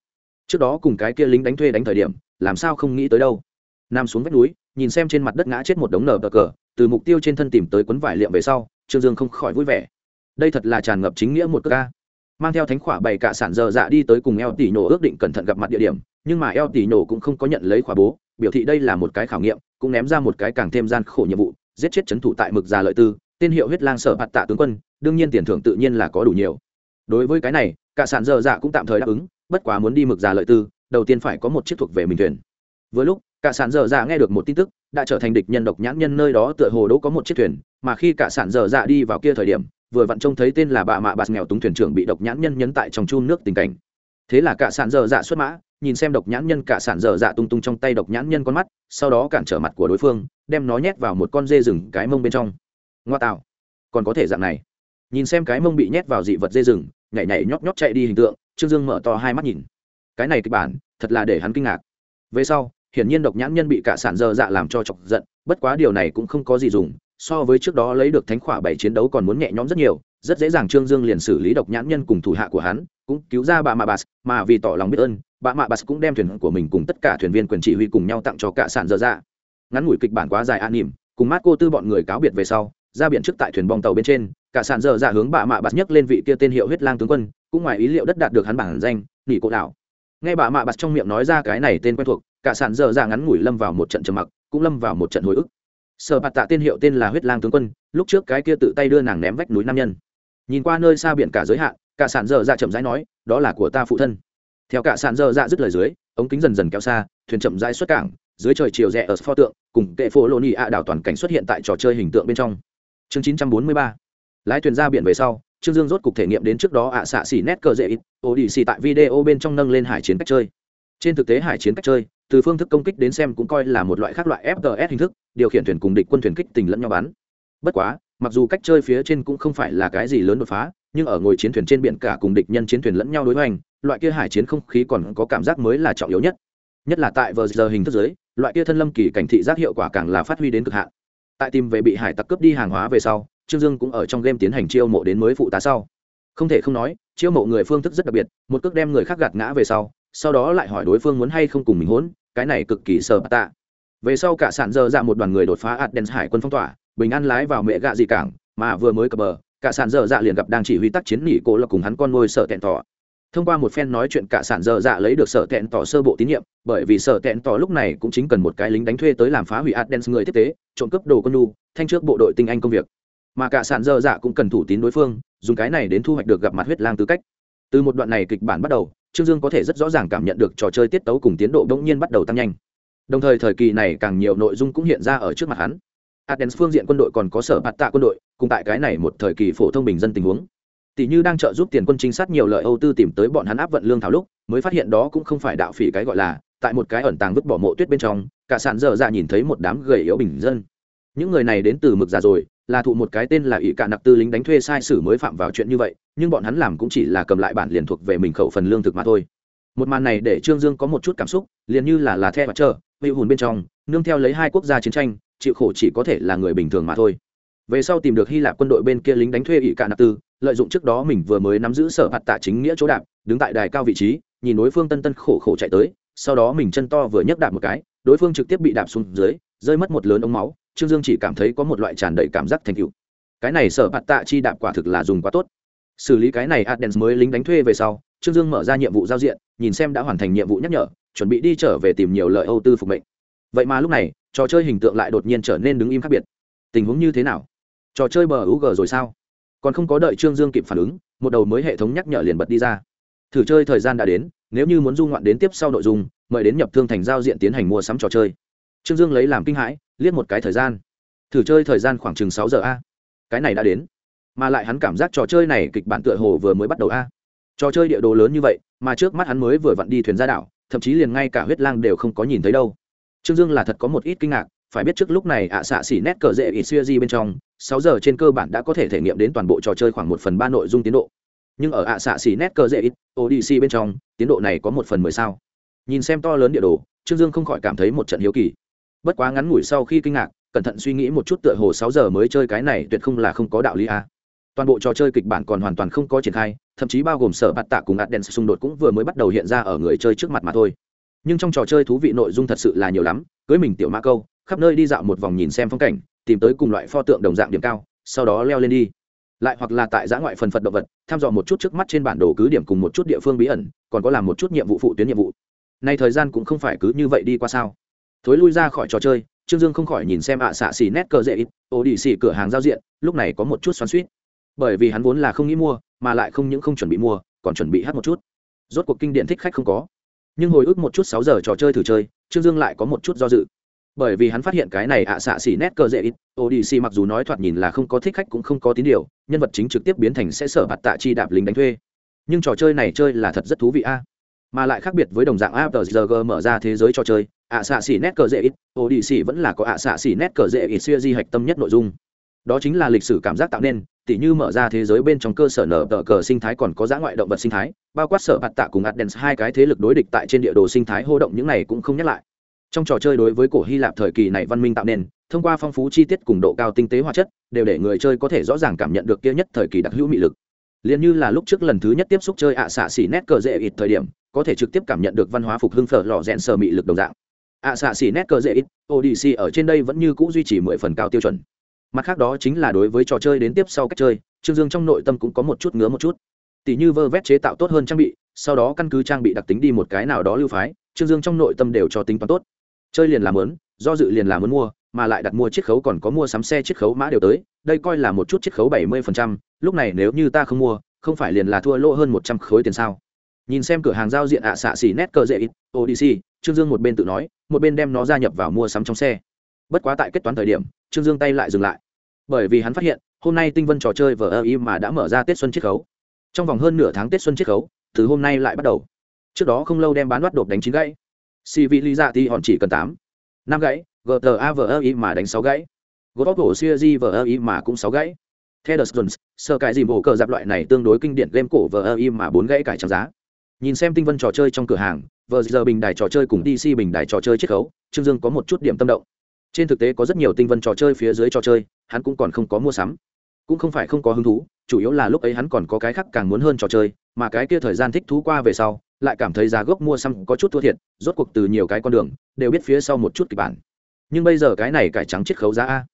Trước đó cùng cái kia lính đánh thuê đánh thời điểm, làm sao không nghĩ tới đâu. Nằm xuống vách núi, nhìn xem trên mặt đất ngã chết một đống nở tờ cờ, từ mục tiêu trên thân tìm tới quấn vải liệm về sau trương dương không khỏi vui vẻ. Đây thật là tràn ngập chính nghĩa một ca mang theo thánh khỏa bày cả sản dơ dạ đi tới cùng eo tỷ nổ ước định cẩn thận gặp mặt địa điểm, nhưng mà eo tỷ nổ cũng không có nhận lấy khỏa bố. Biểu thị đây là một cái khảo nghiệm, cũng ném ra một cái càng thêm gian khổ nhiệm vụ, giết chết c thủ tại mực già lợi tư, tên hiệu huyết lang sở hạt tạ tướng quân, đương nhiên tiền thưởng tự nhiên là có đủ nhiều. Đối với cái này, cả sản dơ dạ cũng tạm thời đáp ứng, bất quá muốn đi mực già lợi tư, đầu tiên phải có một chiếc thuộc về mình thuyền. Với lúc, cả sản dơ dạ nghe được một tin tức, đã trở thành địch nhân độc nhãn nhân nơi đó tựa hồ đỗ có một chiếc thuyền mà khi cả sản dở dạ đi vào kia thời điểm, vừa vặn trông thấy tên là bà mạ bạt nghèo túng thuyền trưởng bị độc nhãn nhân nhấn tại trong chun nước tình cảnh. Thế là cả sản dở dạ xuất mã, nhìn xem độc nhãn nhân cả sản dở dạ tung tung trong tay độc nhãn nhân con mắt, sau đó cản trở mặt của đối phương, đem nó nhét vào một con dê rừng cái mông bên trong. Ngoa tạo. Còn có thể dạng này. Nhìn xem cái mông bị nhét vào dị vật dê rừng, nhảy nhảy nhóp nhóp chạy đi hình tượng, trương dương mở to hai mắt nhìn. Cái này kịch bản, thật là để hắn kinh ngạc. Về sau, hiển nhiên độc nhãn nhân bị cả sản dơ dạ làm cho chọc giận, bất quá điều này cũng không có gì dùng so với trước đó lấy được thánh khỏa bảy chiến đấu còn muốn nhẹ nhõm rất nhiều, rất dễ dàng trương dương liền xử lý độc nhãn nhân cùng thủ hạ của hắn, cũng cứu ra bà mạ bà mà vì tỏ lòng biết ơn bà mạ bà cũng đem thuyền của mình cùng tất cả thuyền viên quyền chỉ huy cùng nhau tặng cho cả sản dơ dạ. Ngắn ngủi kịch bản quá dài an nỉm, cùng mát cô tư bọn người cáo biệt về sau, ra biển trước tại thuyền bong tàu bên trên, cả sản dơ dạ hướng bà mạ bà nhấc lên vị kia tên hiệu huyết lang tướng quân, cũng ngoài ý liệu đất đạt được hắn bản danh nghỉ cổ đảo nghe bà mạ bà trong miệng nói ra cái này tên quen thuộc, cả sản dở ra ngắn ngủi lâm vào một trận trầm mặc, cũng lâm vào một trận hồi ức sở bạt tạ tên hiệu tên là huyết lang tướng quân, lúc trước cái kia tự tay đưa nàng ném vách núi nam nhân. Nhìn qua nơi xa biển cả giới hạn, cả sản Dơ Dạ chậm rãi nói, đó là của ta phụ thân. Theo cả sản Dơ Dạ dứt lời dưới, ống kính dần dần kéo xa, thuyền chậm rãi xuất cảng, dưới trời chiều rẽ ở pho tượng, cùng kệ phố lô nị ạ đảo toàn cảnh xuất hiện tại trò chơi hình tượng bên trong. Chương 943 lái thuyền ra biển về sau, trương dương rốt cục thể nghiệm đến trước đó ạ xạ xỉ nét cờ dễ ít ô đi xì tại video bên trong nâng lên hải chiến cách chơi. Trên thực tế hải chiến cách chơi, từ phương thức công kích đến xem cũng coi là một loại khác loại fts hình thức điều khiển thuyền cùng địch quân thuyền kích tình lẫn nhau bắn. Bất quá, mặc dù cách chơi phía trên cũng không phải là cái gì lớn đột phá, nhưng ở ngồi chiến thuyền trên biển cả cùng địch nhân chiến thuyền lẫn nhau đối hoành, loại kia hải chiến không khí còn có cảm giác mới là trọng yếu nhất. Nhất là tại vờ giờ hình thức giới loại kia thân lâm kỳ cảnh thị giác hiệu quả càng là phát huy đến cực hạn. Tại tìm về bị hải tặc cướp đi hàng hóa về sau, trương dương cũng ở trong game tiến hành chiêu mộ đến mới phụ tá sau. Không thể không nói, chiêu mộ người phương thức rất đặc biệt, một cước đem người khác gạt ngã về sau sau đó lại hỏi đối phương muốn hay không cùng mình hỗn, cái này cực kỳ sờ bạt tạ về sau cả sản dơ dạ một đoàn người đột phá Aden's hải quân phong tỏa, bình an lái vào mẹ gạ dị cảng, mà vừa mới cập bờ, cả sản dơ dạ liền gặp đang chỉ huy tác chiến nghỉ cổ là cùng hắn con ngôi sợ tẹn tỏ. Thông qua một phen nói chuyện, cả sản dơ dạ lấy được sở tẹn tỏ sơ bộ tín nhiệm, bởi vì sở tẹn tỏ lúc này cũng chính cần một cái lính đánh thuê tới làm phá hủy Aden's người tiếp tế, trộm cướp đồ con nu thanh trước bộ đội tinh anh công việc. Mà cả sản dơ dạ cũng cần thủ tín đối phương, dùng cái này đến thu hoạch được gặp mặt huyết lang tư cách. Từ một đoạn này kịch bản bắt đầu, trương dương có thể rất rõ ràng cảm nhận được trò chơi tiết tấu cùng tiến độ đ ỗ n g nhiên bắt đầu tăng nhanh đồng thời thời kỳ này càng nhiều nội dung cũng hiện ra ở trước mặt hắn. Athens phương diện quân đội còn có sở bạt tạ quân đội, cùng tại cái này một thời kỳ phổ thông bình dân tình huống. Tỷ như đang trợ giúp tiền quân trinh sát nhiều lợi âu tư tìm tới bọn hắn áp vận lương thảo lúc, mới phát hiện đó cũng không phải đạo phỉ cái gọi là, tại một cái ẩn tàng vứt bỏ mộ tuyết bên trong, cả sàn dở dạ nhìn thấy một đám gầy yếu bình dân. Những người này đến từ mực già rồi, là thụ một cái tên là ỷ cả nặc tư lính đánh thuê sai sử mới phạm vào chuyện như vậy, nhưng bọn hắn làm cũng chỉ là cầm lại bản liền thuộc về mình khẩu phần lương thực mà thôi. Một màn này để trương dương có một chút cảm xúc, liền như là là the và chờ hữu hùn bên trong, nương theo lấy hai quốc gia chiến tranh, chịu khổ chỉ có thể là người bình thường mà thôi. Về sau tìm được hy lạp quân đội bên kia lính đánh thuê ỵ cả nạp tư, lợi dụng trước đó mình vừa mới nắm giữ sở hạt tạ chính nghĩa chỗ đạp, đứng tại đài cao vị trí, nhìn đối phương tân tân khổ khổ chạy tới, sau đó mình chân to vừa nhấc đạp một cái, đối phương trực tiếp bị đạp xuống dưới, rơi mất một lớn ống máu, trương dương chỉ cảm thấy có một loại tràn đầy cảm giác thành cựu cái này sở hạt tạ chi đạp quả thực là dùng quá tốt. Xử lý cái này adens mới lính đánh thuê về sau, trương dương mở ra nhiệm vụ giao diện, nhìn xem đã hoàn thành nhiệm vụ nhắc nhở chuẩn bị đi trở về tìm nhiều lợi âu tư phục mệnh. Vậy mà lúc này, trò chơi hình tượng lại đột nhiên trở nên đứng im khác biệt. Tình huống như thế nào? Trò chơi bờ u g rồi sao? Còn không có đợi trương dương kịp phản ứng, một đầu mới hệ thống nhắc nhở liền bật đi ra. Thử chơi thời gian đã đến, nếu như muốn du ngoạn đến tiếp sau nội dung, mời đến nhập thương thành giao diện tiến hành mua sắm trò chơi. Trương dương lấy làm kinh hãi, liếc một cái thời gian. Thử chơi thời gian khoảng chừng sáu giờ a. Cái này đã đến. Mà lại hắn cảm giác trò chơi này kịch bản tựa hồ vừa mới bắt đầu a. Trò chơi địa đồ lớn như vậy, mà trước mắt hắn mới vừa vặn đi thuyền ra đảo thậm chí liền ngay cả huyết lang đều không có nhìn thấy đâu. Trương dương là thật có một ít kinh ngạc, phải biết trước lúc này ạ xạ xỉ nét cờ dễ ít xuya di bên trong, sáu giờ trên cơ bản đã có thể thể nghiệm đến toàn bộ trò chơi khoảng một phần ba nội dung tiến độ. Nhưng ở ạ xạ xỉ nét cờ dễ ít odc bên trong, tiến độ này có một phần mười sao? Nhìn xem to lớn địa đồ, trương dương không khỏi cảm thấy một trận hiếu kỳ. Bất quá ngắn ngủi sau khi kinh ngạc, cẩn thận suy nghĩ một chút tựa hồ sáu giờ mới chơi cái này tuyệt không là không có đạo lý a toàn bộ trò chơi kịch bản còn hoàn toàn không có triển khai thậm chí bao gồm sở bạt tạ cùng adden xung đột cũng vừa mới bắt đầu hiện ra ở người chơi trước mặt mà thôi. Nhưng trong trò chơi thú vị nội dung thật sự là nhiều lắm, cưới mình tiểu mã câu, khắp nơi đi dạo một vòng nhìn xem phong cảnh, tìm tới cùng loại pho tượng đồng dạng điểm cao, sau đó leo lên đi. Lại hoặc là tại giã ngoại phần phật động vật thăm dò một chút trước mắt trên bản đồ cứ điểm cùng một chút địa phương bí ẩn, còn có làm một chút nhiệm vụ phụ tuyến nhiệm vụ. Nay thời gian cũng không phải cứ như vậy đi qua sao. Thối lui ra khỏi trò chơi, trương dương không khỏi nhìn xem ạ xạ xì nét cờ dễ ít ô đi xì cửa hàng giao diện, lúc này có một chút xoắn suýt bởi vì hắn vốn là không nghĩ mua, mà lại không những không chuẩn bị mua, còn chuẩn bị hát một chút. Rốt cuộc kinh điện thích khách không có. Nhưng hồi ức một chút sáu giờ trò chơi thử chơi, trương dương lại có một chút do dự. Bởi vì hắn phát hiện cái này ạ xạ xỉ nét cờ dễ ít odc mặc dù nói thoạt nhìn là không có thích khách cũng không có tín điều, nhân vật chính trực tiếp biến thành sẽ sở bạt tạ chi đạp lính đánh thuê. Nhưng trò chơi này chơi là thật rất thú vị a. Mà lại khác biệt với đồng dạng aptg mở ra thế giới trò chơi, ạ xạ xỉ nét cờ dễ ít odc vẫn là có ạ xạ xỉ nét cờ dễ ít xuya di hạch tâm nhất nội dung đó chính là lịch sử cảm giác tạo nên, tỉ như mở ra thế giới bên trong cơ sở nở tờ cờ sinh thái còn có giá ngoại động vật sinh thái, bao quát sở bạt tạ cùng adens hai cái thế lực đối địch tại trên địa đồ sinh thái hô động những này cũng không nhắc lại. Trong trò chơi đối với cổ hy lạp thời kỳ này văn minh tạo nên, thông qua phong phú chi tiết cùng độ cao tinh tế hóa chất, đều để người chơi có thể rõ ràng cảm nhận được kia nhất thời kỳ đặc hữu mị lực. Liền như là lúc trước lần thứ nhất tiếp xúc chơi ạ xạ xỉ nét cờ dễ ít thời điểm, có thể trực tiếp cảm nhận được văn hóa phục hưng phở lò rẽn sờ mị lực đồng dạng. ạ xạ xỉ nét cờ dễ ít odc ở trên đây vẫn như c ũ duy trì mười phần cao tiêu chuẩn mặt khác đó chính là đối với trò chơi đến tiếp sau cách chơi, trương dương trong nội tâm cũng có một chút ngứa một chút. Tỷ như vơ vét chế tạo tốt hơn trang bị, sau đó căn cứ trang bị đặc tính đi một cái nào đó lưu phái, trương dương trong nội tâm đều cho tính toán tốt. Chơi liền làm lớn, do dự liền làm muốn mua, mà lại đặt mua chiết khấu còn có mua sắm xe chiết khấu mã đều tới, đây coi là một chút chiết khấu bảy mươi phần trăm, lúc này nếu như ta không mua, không phải liền là thua lỗ hơn một trăm khối tiền sao? Nhìn xem cửa hàng giao diện ạ xạ xỉ nét cờ dễ ít odc trương dương một bên tự nói, một bên đem nó gia nhập vào mua sắm trong xe. Bất quá tại kết toán thời điểm trương dương tay lại dừng lại. Bởi vì hắn phát hiện hôm nay tinh vân trò chơi vờ ơ y mà đã mở ra tết xuân chiết khấu. Trong vòng hơn nửa tháng tết xuân chiết khấu từ hôm nay lại bắt đầu. Trước đó không lâu đem bán bắt đột đánh chín gãy. Cv lý dạ thì hòn chỉ cần tám năm gãy gta vờ ơ y mà đánh sáu gãy. Gỗ tóc cổ siêu di vờ ơ y mà cũng sáu gãy. Theo The Stones, sơ cái dìm bổ cờ dạp loại này tương đối kinh điển game cổ vờ ơ y mà bốn gãy cải trắng giá. Nhìn xem tinh vân trò chơi trong cửa hàng vờ giờ bình đài trò chơi cùng dc bình đài trò chơi chiết khấu trương dương có một chút điểm tâm động trên thực tế có rất nhiều tinh vân trò chơi phía dưới trò chơi, hắn cũng còn không có mua sắm. Cũng không phải không có hứng thú, chủ yếu là lúc ấy hắn còn có cái khác càng muốn hơn trò chơi, mà cái kia thời gian thích thú qua về sau, lại cảm thấy giá gốc mua xăm có chút thua thiệt, rốt cuộc từ nhiều cái con đường, đều biết phía sau một chút kịch bản. Nhưng bây giờ cái này cải trắng chiết khấu giá a.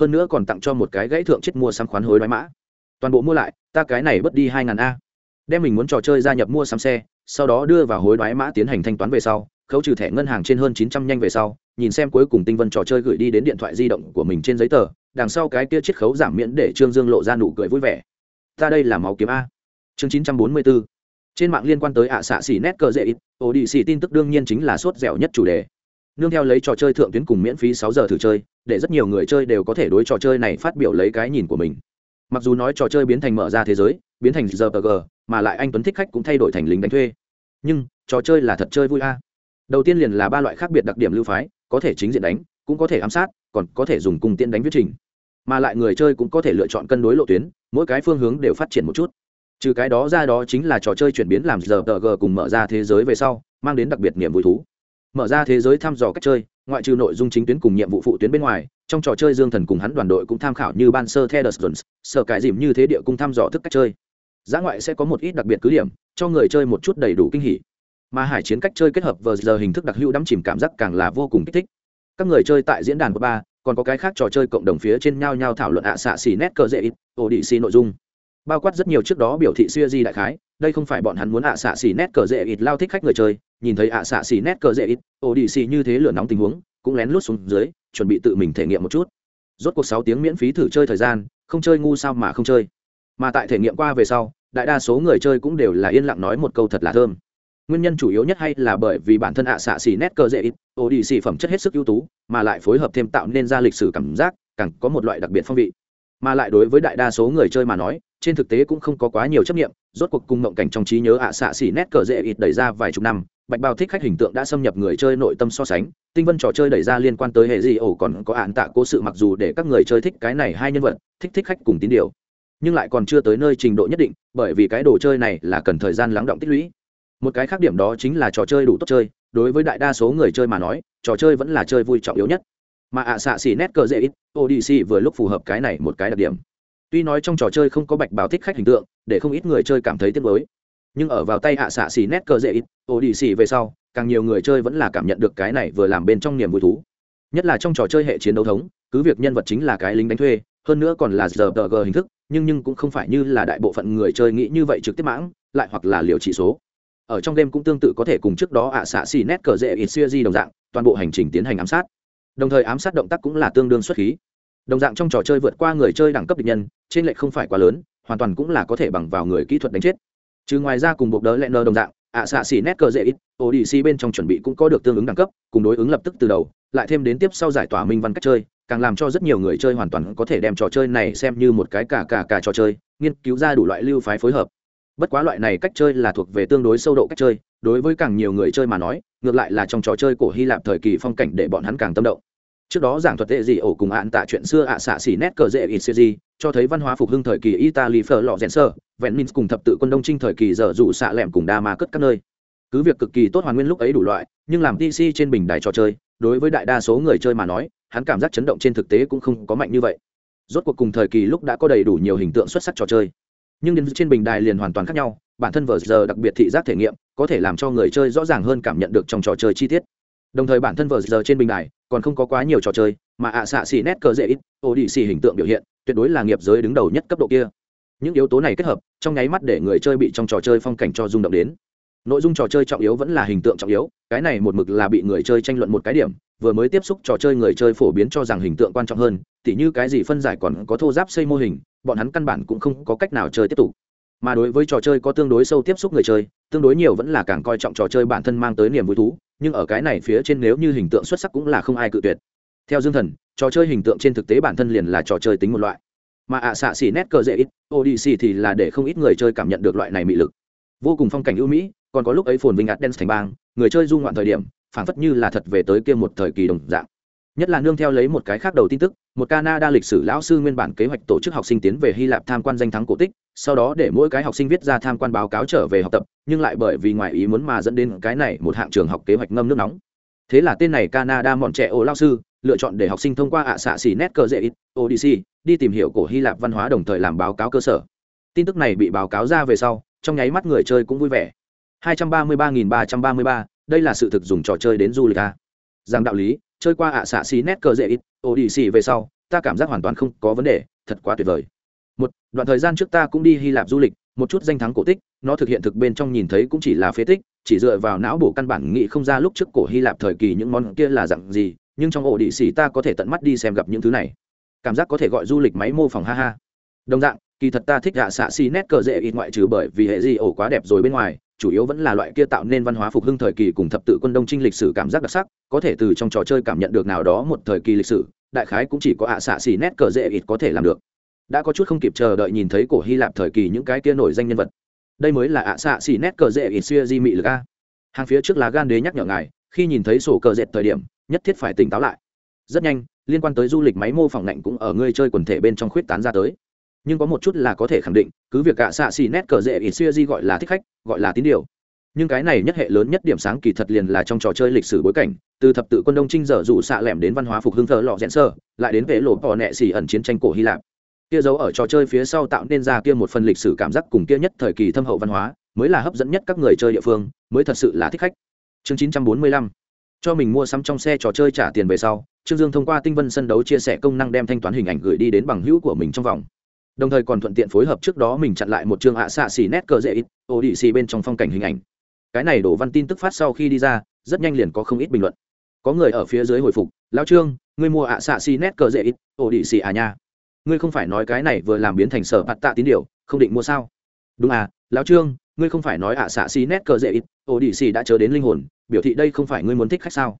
Hơn nữa còn tặng cho một cái gãy thượng chiết mua xăm khoán hối đoái mã. Toàn bộ mua lại, ta cái này bớt đi hai ngàn a. Đem mình muốn trò chơi gia nhập mua sắm xe, sau đó đưa vào hối đoái mã tiến hành thanh toán về sau, khấu trừ thẻ ngân hàng trên hơn chín trăm nhanh về sau nhìn xem cuối cùng tinh vân trò chơi gửi đi đến điện thoại di động của mình trên giấy tờ đằng sau cái kia chiết khấu giảm miễn để trương dương lộ ra nụ cười vui vẻ. Ta đây là máu kiếm a. Chương chín trăm bốn mươi bốn trên mạng liên quan tới ạ xạ xỉ nét cờ dễ ít ổ đi xỉ tin tức đương nhiên chính là sốt dẻo nhất chủ đề. Nương theo lấy trò chơi thượng tuyến cùng miễn phí sáu giờ thử chơi để rất nhiều người chơi đều có thể đối trò chơi này phát biểu lấy cái nhìn của mình. Mặc dù nói trò chơi biến thành mở ra thế giới biến thành giờ gờ, mà lại anh tuấn thích khách cũng thay đổi thành lính đánh thuê. Nhưng trò chơi là thật chơi vui a. Đầu tiên liền là ba loại khác biệt đặc điểm lưu phái có thể chính diện đánh, cũng có thể ám sát, còn có thể dùng cung tiễn đánh viết trình. Mà lại người chơi cũng có thể lựa chọn cân đối lộ tuyến, mỗi cái phương hướng đều phát triển một chút. Trừ cái đó ra đó chính là trò chơi chuyển biến làm giờ tờ g cùng mở ra thế giới về sau, mang đến đặc biệt niềm vui thú. Mở ra thế giới thăm dò cách chơi, ngoại trừ nội dung chính tuyến cùng nhiệm vụ phụ tuyến bên ngoài, trong trò chơi dương thần cùng hắn đoàn đội cũng tham khảo như ban sơ theo đờ sở cải dìm như thế địa cung thăm dò thức cách chơi. Giá ngoại sẽ có một ít đặc biệt cứ điểm, cho người chơi một chút đầy đủ kinh hỉ mà hải chiến cách chơi kết hợp vờ giờ hình thức đặc hữu đắm chìm cảm giác càng là vô cùng kích thích. Các người chơi tại diễn đàn của ba, còn có cái khác trò chơi cộng đồng phía trên nhau nhau thảo luận ạ xạ xì nét cờ dễ ít ổ đĩ xì nội dung. Bao quát rất nhiều trước đó biểu thị xuya di đại khái, đây không phải bọn hắn muốn ạ xạ xì nét cờ dễ ít lao thích khách người chơi, nhìn thấy ạ xạ xì nét cờ dễ ít ổ đĩ xì như thế lửa nóng tình huống, cũng lén lút xuống dưới, chuẩn bị tự mình thể nghiệm một chút. Rốt cuộc sáu tiếng miễn phí thử chơi thời gian, không chơi ngu sao mà không chơi. Mà tại thể nghiệm qua về sau, đại đa số người chơi cũng đều là yên lặng nói một câu thật là thơm nguyên nhân chủ yếu nhất hay là bởi vì bản thân ạ xạ xì nét cơ dễ ít ô đi xì phẩm chất hết sức ưu tú, mà lại phối hợp thêm tạo nên ra lịch sử cảm giác, càng có một loại đặc biệt phong vị. Mà lại đối với đại đa số người chơi mà nói, trên thực tế cũng không có quá nhiều chấp nghiệm rốt cuộc cùng mộng cảnh trong trí nhớ ạ xạ xì nét cờ dễ ít đẩy ra vài chục năm, bạch bao thích khách hình tượng đã xâm nhập người chơi nội tâm so sánh, tinh vân trò chơi đẩy ra liên quan tới hệ gì ổ còn có ạn tạ cố sự mặc dù để các người chơi thích cái này hai nhân vật, thích thích khách cùng tín điều, nhưng lại còn chưa tới nơi trình độ nhất định, bởi vì cái đồ chơi này là cần thời gian lắng động tích lũy một cái khác điểm đó chính là trò chơi đủ tốt chơi, đối với đại đa số người chơi mà nói, trò chơi vẫn là chơi vui trọng yếu nhất. Mà ạ xạ xỉ nét cờ dễ ít odc vừa lúc phù hợp cái này một cái đặc điểm. Tuy nói trong trò chơi không có bạch báo thích khách hình tượng, để không ít người chơi cảm thấy tiếc mới nhưng ở vào tay ạ xạ xỉ nét cờ dễ ít odc về sau, càng nhiều người chơi vẫn là cảm nhận được cái này vừa làm bên trong niềm vui thú. Nhất là trong trò chơi hệ chiến đấu thống, cứ việc nhân vật chính là cái lính đánh thuê, hơn nữa còn là giờ g hình thức, nhưng nhưng cũng không phải như là đại bộ phận người chơi nghĩ như vậy trực tiếp mãng, lại hoặc là liều chỉ số ở trong đêm cũng tương tự có thể cùng trước đó ạ xạ xì nét cờ rễ ít xưa di đồng dạng, toàn bộ hành trình tiến hành ám sát. Đồng thời ám sát động tác cũng là tương đương xuất khí. Đồng dạng trong trò chơi vượt qua người chơi đẳng cấp địch nhân, trên lệch không phải quá lớn, hoàn toàn cũng là có thể bằng vào người kỹ thuật đánh chết. Chứ ngoài ra cùng bộ đỡ lẹ nơ đồng dạng, ạ xạ xỉ nét cờ dễ ít odc bên trong chuẩn bị cũng có được tương ứng đẳng cấp, cùng đối ứng lập tức từ đầu, lại thêm đến tiếp sau giải tỏa minh văn cách chơi, càng làm cho rất nhiều người chơi hoàn toàn có thể đem trò chơi này xem như một cái cả cả cả trò chơi, nghiên cứu ra đủ loại lưu phái phối hợp bất quá loại này cách chơi là thuộc về tương đối sâu độ cách chơi, đối với càng nhiều người chơi mà nói, ngược lại là trong trò chơi cổ hy lạp thời kỳ phong cảnh để bọn hắn càng tâm động. Trước đó giảng thuật tệ gì ổ cùng ạn tạ chuyện xưa ạ xạ xỉ nét cờ dễ ít gì, cho thấy văn hóa phục hưng thời kỳ italy phở lọ rèn sơ, vẹn minh cùng thập tự quân đông trinh thời kỳ giờ dụ xạ lẹm cùng đa ma cất các nơi. Cứ việc cực kỳ tốt hoàn nguyên lúc ấy đủ loại, nhưng làm pc trên bình đài trò chơi, đối với đại đa số người chơi mà nói, hắn cảm giác chấn động trên thực tế cũng không có mạnh như vậy. Rốt cuộc cùng thời kỳ lúc đã có đầy đủ nhiều hình tượng xuất sắc trò chơi nhưng đến trên bình đài liền hoàn toàn khác nhau, bản thân vở giờ đặc biệt thị giác thể nghiệm, có thể làm cho người chơi rõ ràng hơn cảm nhận được trong trò chơi chi tiết. Đồng thời bản thân vở giờ trên bình đài còn không có quá nhiều trò chơi, mà ạ xạ xì nét cờ dễ ít ô đi xì hình tượng biểu hiện, tuyệt đối là nghiệp giới đứng đầu nhất cấp độ kia. Những yếu tố này kết hợp, trong nháy mắt để người chơi bị trong trò chơi phong cảnh cho rung động đến nội dung trò chơi trọng yếu vẫn là hình tượng trọng yếu, cái này một mực là bị người chơi tranh luận một cái điểm, vừa mới tiếp xúc trò chơi người chơi phổ biến cho rằng hình tượng quan trọng hơn, tỉ như cái gì phân giải còn có thô giáp xây mô hình, bọn hắn căn bản cũng không có cách nào chơi tiếp tục. Mà đối với trò chơi có tương đối sâu tiếp xúc người chơi, tương đối nhiều vẫn là càng coi trọng trò chơi bản thân mang tới niềm vui thú, nhưng ở cái này phía trên nếu như hình tượng xuất sắc cũng là không ai cự tuyệt. Theo dương thần, trò chơi hình tượng trên thực tế bản thân liền là trò chơi tính một loại. Mà ạ xạ xỉ nét cờ dễ ít odc thì là để không ít người chơi cảm nhận được loại này mị lực. Vô cùng phong cảnh ưu mỹ còn có lúc ấy phồn vinh ạt thành bang, người chơi du ngoạn thời điểm, phảng phất như là thật về tới kia một thời kỳ đồng dạng. Nhất là nương theo lấy một cái khác đầu tin tức, một canada lịch sử lão sư nguyên bản kế hoạch tổ chức học sinh tiến về hy lạp tham quan danh thắng cổ tích, sau đó để mỗi cái học sinh viết ra tham quan báo cáo trở về học tập, nhưng lại bởi vì ngoài ý muốn mà dẫn đến cái này một hạng trường học kế hoạch ngâm nước nóng. Thế là tên này canada mọn trẻ ô lão sư, lựa chọn để học sinh thông qua ạ xạ xỉ nét cơ dễ ít, odyssey, đi tìm hiểu cổ hy lạp văn hóa đồng thời làm báo cáo cơ sở. Tin tức này bị báo cáo ra về sau, trong nháy mắt người chơi cũng vui vẻ. 233.333, đây là sự thực dùng trò chơi đến du lịch à. rằng đạo lý chơi qua ạ xạ xí nét cờ dễ ít odyssey về sau ta cảm giác hoàn toàn không có vấn đề thật quá tuyệt vời. Một đoạn thời gian trước ta cũng đi hy lạp du lịch một chút danh thắng cổ tích nó thực hiện thực bên trong nhìn thấy cũng chỉ là phế tích chỉ dựa vào não bổ căn bản nghĩ không ra lúc trước cổ hy lạp thời kỳ những món kia là dạng gì nhưng trong ổ địa sĩ ta có thể tận mắt đi xem gặp những thứ này. Cảm giác có thể gọi du lịch máy mô phỏng ha ha. Đồng dạng kỳ thật ta thích gạ xạ xì nét cờ dễ ít ngoại trừ bởi vì hệ gì ổ quá đẹp rồi bên ngoài chủ yếu vẫn là loại kia tạo nên văn hóa phục hưng thời kỳ cùng thập tự quân đông trinh lịch sử cảm giác đặc sắc, có thể từ trong trò chơi cảm nhận được nào đó một thời kỳ lịch sử, đại khái cũng chỉ có ạ xạ xì nét cờ dễ ít có thể làm được. Đã có chút không kịp chờ đợi nhìn thấy cổ hy lạp thời kỳ những cái kia nổi danh nhân vật. Đây mới là ạ xạ xì nét cờ dễ ít xuya di mị lực a. Hàng phía trước là gan đế nhắc nhở ngài, khi nhìn thấy sổ cờ dệt thời điểm, nhất thiết phải tỉnh táo lại. Rất nhanh, liên quan tới du lịch máy mô phỏng lạnh cũng ở ngươi chơi quần thể bên trong khuyết tán ra tới nhưng có một chút là có thể khẳng định, cứ việc cả xạ xì nét cờ rễ ít xuya di gọi là thích khách, gọi là tín điều. Nhưng cái này nhất hệ lớn nhất điểm sáng kỳ thật liền là trong trò chơi lịch sử bối cảnh, từ thập tự quân đông trinh dở dụ xạ lẻm đến văn hóa phục hưng thờ lọ rẽn sơ, lại đến vệ lộ bò nẹ xì ẩn chiến tranh cổ hy lạp. Kia giấu ở trò chơi phía sau tạo nên ra kia một phần lịch sử cảm giác cùng kia nhất thời kỳ thâm hậu văn hóa, mới là hấp dẫn nhất các người chơi địa phương, mới thật sự là thích khách. Chương 945 cho mình mua sắm trong xe trò chơi trả tiền về sau, trương dương thông qua tinh vân sân đấu chia sẻ công năng đem thanh toán hình ảnh gửi đi đến bằng hữu của mình trong vòng đồng thời còn thuận tiện phối hợp trước đó mình chặn lại một chương ạ xạ xì nét cờ dễ ít ô đi xì bên trong phong cảnh hình ảnh. Cái này đổ văn tin tức phát sau khi đi ra, rất nhanh liền có không ít bình luận. Có người ở phía dưới hồi phục lao trương, ngươi mua ạ xạ xì nét cờ dễ ít ô đi xì à nha. Ngươi không phải nói cái này vừa làm biến thành sở bạt tạ tín điều, không định mua sao? Đúng à lão trương, ngươi không phải nói ạ xạ xì nét cờ dễ ít ô đi xì đã chờ đến linh hồn, biểu thị đây không phải ngươi muốn thích khách sao?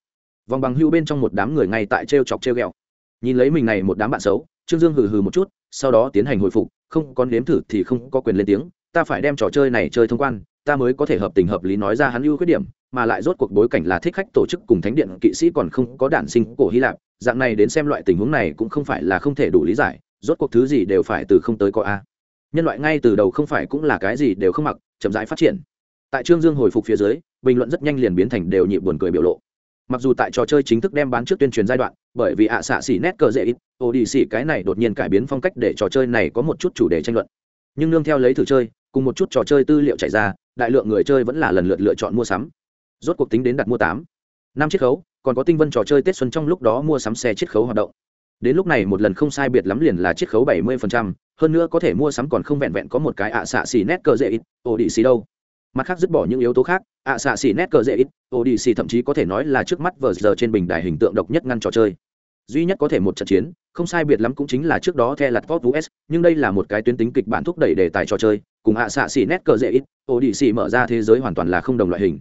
Vòng bằng hưu bên trong một đám người ngay tại trêu chọc trêu g ẹ o nhìn lấy mình này một đám bạn xấu, trương dương hừ hừ một chút sau đó tiến hành hồi phục, không có nếm thử thì không có quyền lên tiếng, ta phải đem trò chơi này chơi thông quan, ta mới có thể hợp tình hợp lý nói ra hắn ưu khuyết điểm, mà lại rốt cuộc bối cảnh là thích khách tổ chức cùng thánh điện kỵ sĩ còn không có đản sinh cổ hy lạp, dạng này đến xem loại tình huống này cũng không phải là không thể đủ lý giải, rốt cuộc thứ gì đều phải từ không tới có a. Nhân loại ngay từ đầu không phải cũng là cái gì đều không mặc, chậm rãi phát triển. Tại trương dương hồi phục phía dưới, bình luận rất nhanh liền biến thành đều nhịp buồn cười biểu lộ. Mặc dù tại trò chơi chính thức đem bán trước tuyên truyền giai đoạn bởi vì ạ xạ xỉ nét cờ dễ ít, ô đi xỉ cái này đột nhiên cải biến phong cách để trò chơi này có một chút chủ đề tranh luận. Nhưng nương theo lấy thử chơi, cùng một chút trò chơi tư liệu chạy ra, đại lượng người chơi vẫn là lần lượt lựa chọn mua sắm. Rốt cuộc tính đến đặt mua tám, năm chiết khấu, còn có tinh vân trò chơi tết xuân trong lúc đó mua sắm xe chiết khấu hoạt động. Đến lúc này một lần không sai biệt lắm liền là chiết khấu bảy mươi hơn nữa có thể mua sắm còn không vẹn vẹn có một cái ạ xạ xỉ nét cờ dễ ít ổ đi xì đâu mặt khác dứt bỏ những yếu tố khác, ạ xạ xỉ nét cờ dễ ít Odyssey đi thậm chí có thể nói là trước mắt vờ giờ trên bình đài hình tượng độc nhất ngăn trò chơi. Duy nhất có thể một trận chiến, không sai biệt lắm cũng chính là trước đó the lặt vót us nhưng đây là một cái tuyến tính kịch bản thúc đẩy đề tài trò chơi, cùng ạ xạ xỉ nét cờ dễ ít Odyssey đi mở ra thế giới hoàn toàn là không đồng loại hình.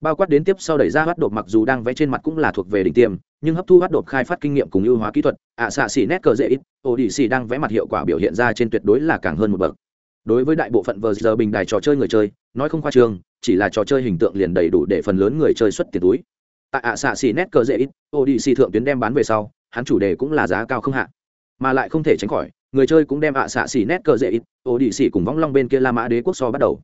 Bao quát đến tiếp sau đẩy ra hoạt đột mặc dù đang vẽ trên mặt cũng là thuộc về đỉnh tiêm, nhưng hấp thu hoạt đột khai phát kinh nghiệm cùng ưu hóa kỹ thuật, ạ xạ xỉ nét cờ dễ ít Odyssey đi đang vẽ mặt hiệu quả biểu hiện ra trên tuyệt đối là càng hơn một bậc đối với đại bộ phận vờ giờ bình đài trò chơi người chơi, nói không khoa trường chỉ là trò chơi hình tượng liền đầy đủ để phần lớn người chơi xuất tiền túi. Tại ạ xạ xỉ nét cờ dễ ít ô đi xì thượng tuyến đem bán về sau, hắn chủ đề cũng là giá cao không hạ. Mà lại không thể tránh khỏi, người chơi cũng đem ạ xạ xỉ nét cờ dễ ít ô đi xì cùng võng long bên kia la mã đế quốc so bắt đầu.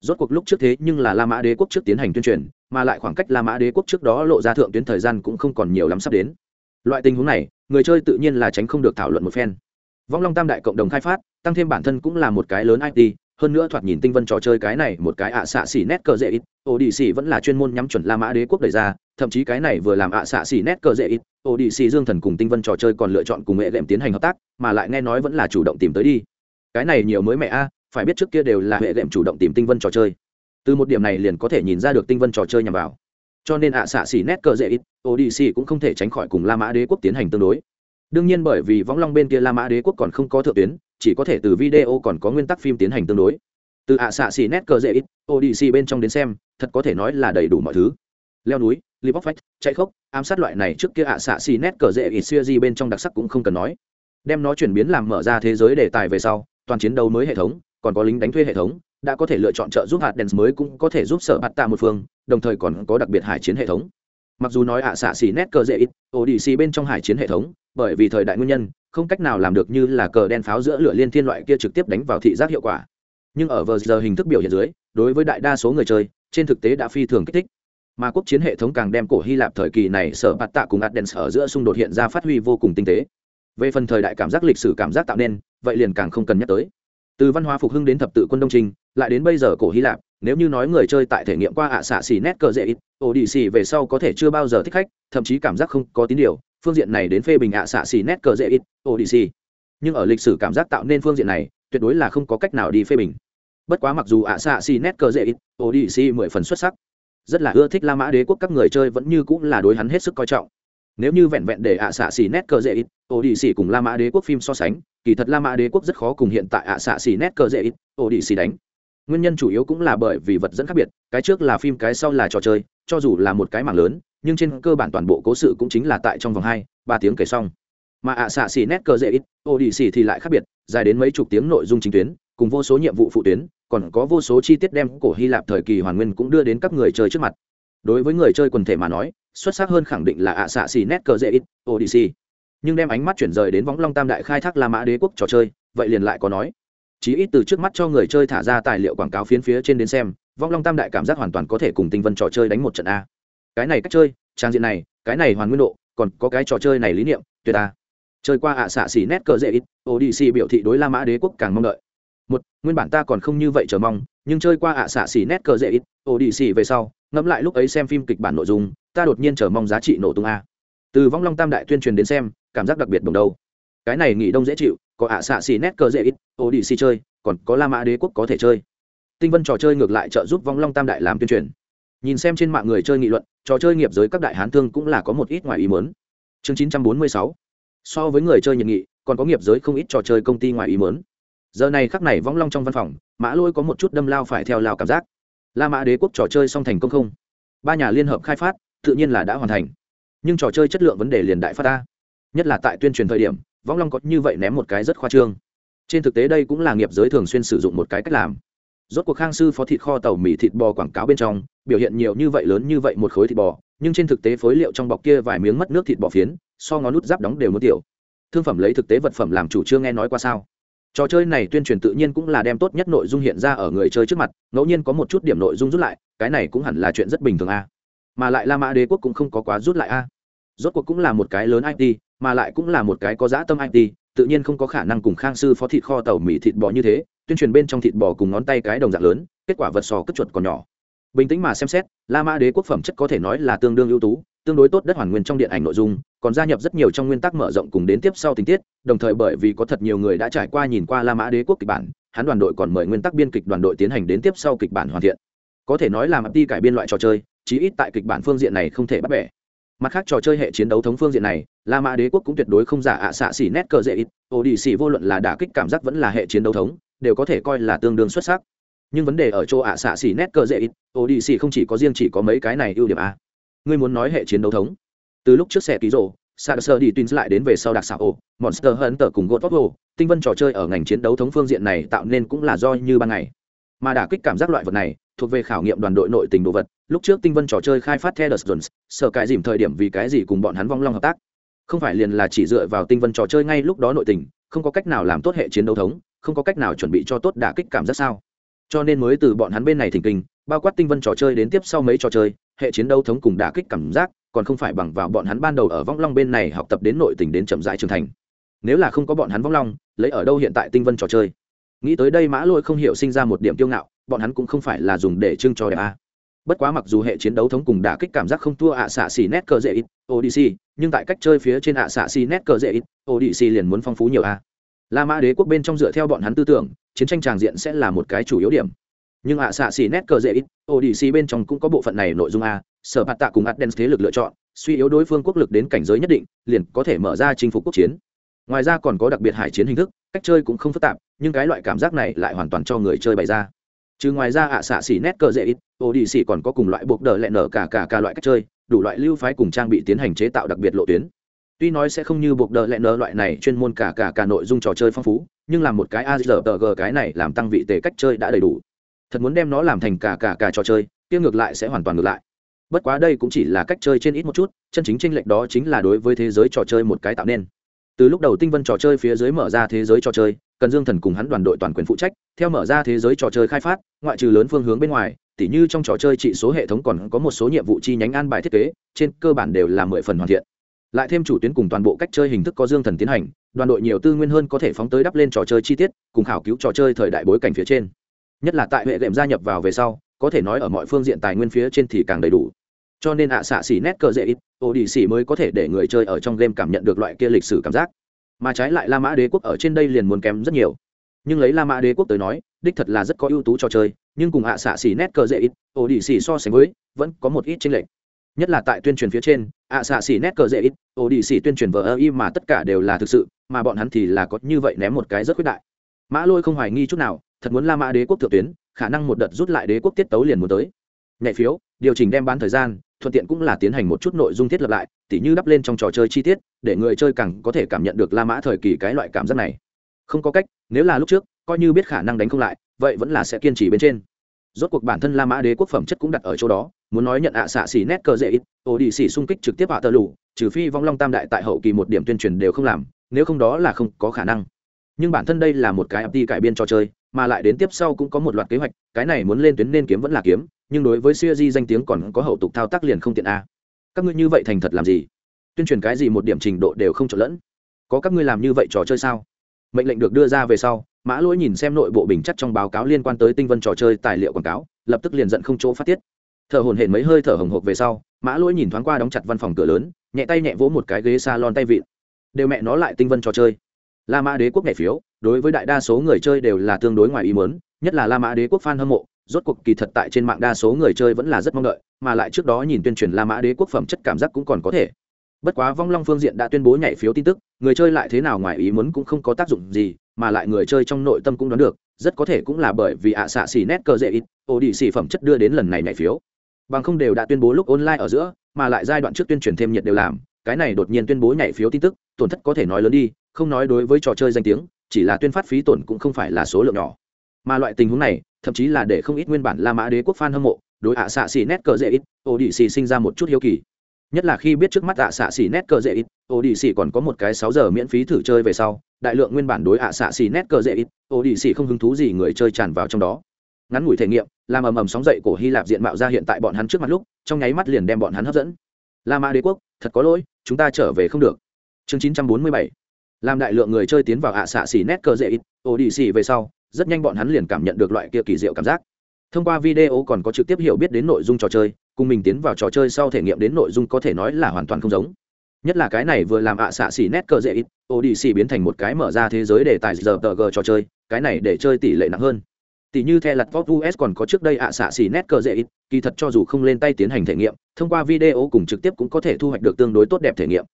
Rốt cuộc lúc trước thế nhưng là la mã đế quốc trước tiến hành tuyên truyền, mà lại khoảng cách la mã đế quốc trước đó lộ ra thượng tuyến thời gian cũng không còn nhiều lắm sắp đến. Loại tình huống này, người chơi tự nhiên là tránh không được thảo luận một phen vong long tam đại cộng đồng khai phát, tăng thêm bản thân cũng là một cái lớn it hơn nữa thoạt nhìn tinh vân trò chơi cái này một cái ạ xạ xỉ nét cờ dễ ít, Odyssey đi xỉ vẫn là chuyên môn nhắm chuẩn la mã đế quốc đề ra, thậm chí cái này vừa làm ạ xạ xỉ nét cờ dễ ít, Odyssey đi xỉ dương thần cùng tinh vân trò chơi còn lựa chọn cùng nghệ đệm tiến hành hợp tác, mà lại nghe nói vẫn là chủ động tìm tới đi. Cái này nhiều mới mẹ a, phải biết trước kia đều là hệ đệm chủ động tìm tinh vân trò chơi. Từ một điểm này liền có thể nhìn ra được tinh vân trò chơi nhằm vào. Cho nên ạ xạ xỉ nét cờ dễ ít, Odyssey cũng không thể tránh khỏi cùng la mã đế quốc tiến hành tương đối đương nhiên bởi vì võng long bên kia la mã đế quốc còn không có thượng tuyến, chỉ có thể từ video còn có nguyên tắc phim tiến hành tương đối. Từ ạ xạ xì nét cờ dễ ít odc bên trong đến xem, thật có thể nói là đầy đủ mọi thứ. Leo núi li bóc phách chạy khốc, ám sát loại này trước kia ạ xạ xì nét cờ dễ ít siêu di bên trong đặc sắc cũng không cần nói. Đem nó chuyển biến làm mở ra thế giới đề tài về sau, toàn chiến đấu mới hệ thống, còn có lính đánh thuê hệ thống, đã có thể lựa chọn trợ giúp hạt đèn mới cũng có thể giúp sở bạt tạ một phương, đồng thời còn có đặc biệt hải chiến hệ thống. Mặc dù nói ạ xạ xì nét cờ dễ ít ổ đi xì bên trong hải chiến hệ thống bởi vì thời đại nguyên nhân, không cách nào làm được như là cờ đen pháo giữa lửa liên thiên loại kia trực tiếp đánh vào thị giác hiệu quả. Nhưng ở vờ giờ hình thức biểu hiện dưới, đối với đại đa số người chơi, trên thực tế đã phi thường kích thích. Mà quốc chiến hệ thống càng đem cổ hy lạp thời kỳ này sở bạt tạ cùng adens sở giữa xung đột hiện ra phát huy vô cùng tinh tế. Về phần thời đại cảm giác lịch sử cảm giác tạo nên, vậy liền càng không cần nhắc tới. Từ văn hóa phục hưng đến thập tự quân đông trinh lại đến bây giờ cổ hy lạp, nếu như nói người chơi tại thể nghiệm qua ạ xạ xì nét cờ dễ ít ổ đi xì về sau có thể chưa bao giờ thích khách, thậm chí cảm giác không có tín điều phương diện này đến phê bình ạ xạ xì nét cờ dễ ít, odyssey. Đi nhưng ở lịch sử cảm giác tạo nên phương diện này, tuyệt đối là không có cách nào đi phê bình. Bất quá mặc dù ạ xạ xì nét cờ dễ ít, odyssey đi mười phần xuất sắc. Rất là ưa thích la mã đế quốc các người chơi vẫn như cũng là đối hắn hết sức coi trọng. Nếu như vẹn vẹn để ạ xạ xì nét cờ dễ ít ổ đi xì cùng la mã đế quốc phim so sánh, kỳ thật la mã đế quốc rất khó cùng hiện tại ạ xạ xì nét cờ dễ ít ổ đi xì đánh. Nguyên nhân chủ yếu cũng là bởi vì vật dẫn khác biệt, cái trước là phim, cái sau là trò chơi, cho dù là một cái mảng lớn nhưng trên cơ bản toàn bộ cố sự cũng chính là tại trong vòng hai, ba tiếng kể xong. Mà ạ xạ xì nét cờ dễ ít ô đi xì thì lại khác biệt, dài đến mấy chục tiếng nội dung chính tuyến, cùng vô số nhiệm vụ phụ tuyến, còn có vô số chi tiết đem cổ hy lạp thời kỳ hoàn nguyên cũng đưa đến các người chơi trước mặt. Đối với người chơi quần thể mà nói, xuất sắc hơn khẳng định là ạ xạ xì nét cờ dễ ít ô đi xì nhưng đem ánh mắt chuyển rời đến võng long tam đại khai thác la mã đế quốc trò chơi, vậy liền lại có nói. Chí ít từ trước mắt cho người chơi thả ra tài liệu quảng cáo phiến phía trên đến xem vong long tam đại cảm giác hoàn toàn có thể cùng tinh vân trò chơi đánh một trận a cái này cách chơi, trang diện này, cái này hoàn nguyên độ, còn có cái trò chơi này lý niệm, tuyệt à. chơi qua ạ à xạ xỉ nét cờ dễ ít odc biểu thị đối la mã đế quốc càng mong đợi. Một, nguyên bản ta còn không như vậy chờ mong, nhưng chơi qua ạ à xạ xỉ nét cờ dễ ít odc về sau, ngẫm lại lúc ấy xem phim kịch bản nội dung, ta đột nhiên chờ mong giá trị nổ tung a. Từ vong long tam đại tuyên truyền đến xem, cảm giác đặc biệt đồng đâu. Cái này nghỉ đông dễ chịu, có ạ xạ xỉ nét cờ dễ ít ô đi xì chơi, còn có la mã đế quốc có thể chơi. Tinh vân trò chơi ngược lại trợ giúp vong long tam đại làm tuyên truyền. Nhìn xem trên mạng người chơi nghị luận trò chơi nghiệp giới các đại hán thương cũng là có một ít ngoài ý mớn chương chín trăm bốn mươi sáu. So với người chơi nhiệt nghị, còn có nghiệp giới không ít trò chơi công ty ngoài ý mớn giờ này khắc này vong long trong văn phòng, mã lôi có một chút đâm lao phải theo lao cảm giác. La mã đế quốc trò chơi song thành công không? Ba nhà liên hợp khai phát, tự nhiên là đã hoàn thành. Nhưng trò chơi chất lượng vấn đề liền đại phát ta nhất là tại tuyên truyền thời điểm, vong long có như vậy ném một cái rất khoa trương. Trên thực tế đây cũng là nghiệp giới thường xuyên sử dụng một cái cách làm rốt cuộc khang sư phó thịt kho tàu mì thịt bò quảng cáo bên trong, biểu hiện nhiều như vậy lớn như vậy một khối thịt bò, nhưng trên thực tế phối liệu trong bọc kia vài miếng mất nước thịt bò phiến, so ngón nút giáp đóng đều muốn tiểu. Thương phẩm lấy thực tế vật phẩm làm chủ chưa nghe nói qua sao? Trò chơi này tuyên truyền tự nhiên cũng là đem tốt nhất nội dung hiện ra ở người chơi trước mặt, ngẫu nhiên có một chút điểm nội dung rút lại, cái này cũng hẳn là chuyện rất bình thường a. Mà lại la mã đế quốc cũng không có quá rút lại a. Rốt cuộc cũng là một cái lớn it mà lại cũng là một cái có dã tâm it tự nhiên không có khả năng cùng khang sư phó thịt kho tàu mì thịt bò như thế tuyên truyền bên trong thịt bò cùng ngón tay cái đồng dạng lớn, kết quả vật sò cất chuột còn nhỏ. Bình tĩnh mà xem xét, la mã đế quốc phẩm chất có thể nói là tương đương ưu tú, tương đối tốt đất hoàn nguyên trong điện ảnh nội dung, còn gia nhập rất nhiều trong nguyên tắc mở rộng cùng đến tiếp sau tình tiết, đồng thời bởi vì có thật nhiều người đã trải qua nhìn qua la mã đế quốc kịch bản, hắn đoàn đội còn mời nguyên tắc biên kịch đoàn đội tiến hành đến tiếp sau kịch bản hoàn thiện. Có thể nói là đi cải biên loại trò chơi, chí ít tại kịch bản phương diện này không thể bắt bẻ. Mặt khác trò chơi hệ chiến đấu thống phương diện này, la mã đế quốc cũng tuyệt đối không giả ạ xạ xỉ nét cờ dễ ít ồ đi xỉ vô luận là đả kích cảm giác vẫn là hệ chiến đấu thống đều có thể coi là tương đương xuất sắc. Nhưng vấn đề ở chỗ ạ xạ xỉ nét cờ dễ ít ô đi xỉ không chỉ có riêng chỉ có mấy cái này ưu điểm a ngươi muốn nói hệ chiến đấu thống. Từ lúc trước xe ký rộ sa sơ đi tuyến lại đến về sau đặc xạ ổ, monster hunter cùng gột vóc of tinh vân trò chơi ở ngành chiến đấu thống phương diện này tạo nên cũng là do như ban ngày. Mà đả kích cảm giác loại vật này, thuộc về khảo nghiệm đoàn đội nội tình đồ vật. Lúc trước tinh vân trò chơi khai phát theo jones sợ cãi dìm thời điểm vì cái gì cùng bọn hắn vong long hợp tác. Không phải liền là chỉ dựa vào tinh vân trò chơi ngay lúc đó nội tình, không có cách nào làm tốt hệ chiến đấu thống không có cách nào chuẩn bị cho tốt đả kích cảm giác sao? Cho nên mới từ bọn hắn bên này thỉnh kinh, bao quát tinh vân trò chơi đến tiếp sau mấy trò chơi, hệ chiến đấu thống cùng đả kích cảm giác, còn không phải bằng vào bọn hắn ban đầu ở vong long bên này học tập đến nội tình đến chậm rãi trưởng thành. Nếu là không có bọn hắn vong long, lấy ở đâu hiện tại tinh vân trò chơi? Nghĩ tới đây mã lôi không hiểu sinh ra một điểm kiêu ngạo, bọn hắn cũng không phải là dùng để trưng cho đẹp a. Bất quá mặc dù hệ chiến đấu thống cùng đả kích cảm giác không thua ạ xạ xì nét cờ dễ ít odc nhưng tại cách chơi phía trên ạ xạ xì nét cờ dễ ít odc liền muốn phong phú nhiều a la mã đế quốc bên trong dựa theo bọn hắn tư tưởng, chiến tranh tràng diện sẽ là một cái chủ yếu điểm. Nhưng ạ xạ xỉ nét cờ dễ ít, Odyssey bên trong cũng có bộ phận này nội dung a, sở bạt tạ cùng adden thế lực lựa chọn, suy yếu đối phương quốc lực đến cảnh giới nhất định, liền có thể mở ra chinh phục quốc chiến. Ngoài ra còn có đặc biệt hải chiến hình thức, cách chơi cũng không phức tạp, nhưng cái loại cảm giác này lại hoàn toàn cho người chơi bày ra. Chứ ngoài ra ạ xạ xỉ nét cờ dễ ít ô đi xỉ còn có cùng loại buộc đờ lẹ nở cả cả cả loại cách chơi, đủ loại lưu phái cùng trang bị tiến hành chế tạo đặc biệt lộ tuyến tuy nói sẽ không như buộc đờ lẹ nơ loại này chuyên môn cả cả cả nội dung trò chơi phong phú, nhưng làm một cái azrg cái này làm tăng vị tề cách chơi đã đầy đủ. Thật muốn đem nó làm thành cả cả cả trò chơi, kia ngược lại sẽ hoàn toàn ngược lại. Bất quá đây cũng chỉ là cách chơi trên ít một chút, chân chính tranh lệch đó chính là đối với thế giới trò chơi một cái tạo nên. Từ lúc đầu tinh vân trò chơi phía dưới mở ra thế giới trò chơi, cần dương thần cùng hắn đoàn đội toàn quyền phụ trách, theo mở ra thế giới trò chơi khai phát, ngoại trừ lớn phương hướng bên ngoài, tỉ như trong trò chơi trị số hệ thống còn có một số nhiệm vụ chi nhánh an bài thiết kế, trên cơ bản đều là mười phần hoàn thiện lại thêm chủ tuyến cùng toàn bộ cách chơi hình thức có dương thần tiến hành, đoàn đội nhiều tư nguyên hơn có thể phóng tới đắp lên trò chơi chi tiết, cùng khảo cứu trò chơi thời đại bối cảnh phía trên. Nhất là tại huệ đệm gia nhập vào về sau, có thể nói ở mọi phương diện tài nguyên phía trên thì càng đầy đủ. Cho nên ạ xạ xỉ nét cờ dễ ít ô đi xỉ mới có thể để người chơi ở trong game cảm nhận được loại kia lịch sử cảm giác. Mà trái lại la mã đế quốc ở trên đây liền muốn kém rất nhiều. Nhưng lấy la mã đế quốc tới nói, đích thật là rất có ưu tú cho chơi, nhưng cùng ạ xạ xỉ nét cờ dễ ít ô đi xỉ so sánh với, vẫn có một ít tranh lệch. Nhất là tại tuyên truyền phía trên ạ xạ xỉ nét cờ dễ ít ô đi xỉ tuyên truyền vờ ơ y mà tất cả đều là thực sự, mà bọn hắn thì là có như vậy ném một cái rất quyết đại. Mã lôi không hoài nghi chút nào, thật muốn la mã đế quốc thượng tuyến, khả năng một đợt rút lại đế quốc tiết tấu liền muốn tới. Nhạy phiếu, điều chỉnh đem bán thời gian, thuận tiện cũng là tiến hành một chút nội dung thiết lập lại, tỉ như đắp lên trong trò chơi chi tiết, để người chơi càng có thể cảm nhận được la mã thời kỳ cái loại cảm giác này. Không có cách, nếu là lúc trước, coi như biết khả năng đánh không lại, vậy vẫn là sẽ kiên trì bên trên rốt cuộc bản thân la mã đế quốc phẩm chất cũng đặt ở chỗ đó, muốn nói nhận ạ à xạ xỉ nét cơ dễ ít ổ đi xỉ xung kích trực tiếp hạ tơ lù, trừ phi vong long tam đại tại hậu kỳ một điểm tuyên truyền đều không làm, nếu không đó là không có khả năng. Nhưng bản thân đây là một cái đi cải biên trò chơi, mà lại đến tiếp sau cũng có một loạt kế hoạch, cái này muốn lên tuyến nên kiếm vẫn là kiếm, nhưng đối với siêu di danh tiếng còn có hậu tục thao tác liền không tiện a. Các ngươi như vậy thành thật làm gì? Tuyên truyền cái gì một điểm trình độ đều không trộn lẫn. Có các ngươi làm như vậy trò chơi sao? Mệnh lệnh được đưa ra về sau, mã lỗi nhìn xem nội bộ bình chắc trong báo cáo liên quan tới tinh vân trò chơi tài liệu quảng cáo, lập tức liền giận không chỗ phát tiết. Thở hồn hển mấy hơi thở hồng hộc về sau, mã lỗi nhìn thoáng qua đóng chặt văn phòng cửa lớn, nhẹ tay nhẹ vỗ một cái ghế s a lon tay vịn. Đều mẹ nó lại tinh vân trò chơi. La mã đế quốc nhảy phiếu, đối với đại đa số người chơi đều là tương đối ngoài ý mớn nhất là la mã đế quốc f a n hâm mộ, rốt cuộc kỳ thật tại trên mạng đa số người chơi vẫn là rất mong đợi, mà lại trước đó nhìn tuyên truyền la mã đế quốc phẩm chất cảm giác cũng còn có thể bất quá vong long phương diện đã tuyên bố nhảy phiếu tin tức, người chơi lại thế nào ngoài ý muốn cũng không có tác dụng gì, mà lại người chơi trong nội tâm cũng đoán được, rất có thể cũng là bởi vì ạ xạ xì nét cơ dễ ít ô đi xì phẩm chất đưa đến lần này nhảy phiếu. Bằng không đều đã tuyên bố lúc online ở giữa, mà lại giai đoạn trước tuyên truyền thêm nhiệt đều làm, cái này đột nhiên tuyên bố nhảy phiếu tin tức, tổn thất có thể nói lớn đi, không nói đối với trò chơi danh tiếng, chỉ là tuyên phát phí tổn cũng không phải là số lượng nhỏ. Mà loại tình huống này, thậm chí là để không ít nguyên bản la mã đế quốc fan hâm mộ, đối ạ xạ xỉ nét cờ dễ ít ô đi xì sinh ra một chút hiếu kỳ nhất là khi biết trước mắt ạ xạ xỉ nét cờ dễ ít ô đi xỉ còn có một cái sáu giờ miễn phí thử chơi về sau, đại lượng nguyên bản đối ạ xạ xỉ nét cờ dễ ít ô đi xỉ không hứng thú gì người chơi tràn vào trong đó. Ngắn ngủi thể nghiệm, làm ầm ầm sóng dậy của hy lạp diện mạo ra hiện tại bọn hắn trước mặt lúc, trong nháy mắt liền đem bọn hắn hấp dẫn. La mã đế quốc, thật có lỗi, chúng ta trở về không được. Chương chín trăm bốn mươi bảy. Làm đại lượng người chơi tiến vào ạ xạ xỉ nét cờ dễ ít ô đi xỉ về sau, rất nhanh bọn hắn liền cảm nhận được loại kia kỳ diệu cảm giác thông qua video còn có trực tiếp hiểu biết đến nội dung trò chơi, cùng mình tiến vào trò chơi sau thể nghiệm đến nội dung có thể nói là hoàn toàn không giống. Nhất là cái này vừa làm ạ xạ xỉ nét cờ dễ ít ô đi xì biến thành một cái mở ra thế giới để tài giờ tờ g trò chơi, cái này để chơi tỷ lệ nặng hơn. Tỷ như the lặt vót us còn có trước đây ạ xạ xỉ nét cờ dễ ít, kỳ thật cho dù không lên tay tiến hành thể nghiệm, thông qua video cùng trực tiếp cũng có thể thu hoạch được tương đối tốt đẹp thể nghiệm.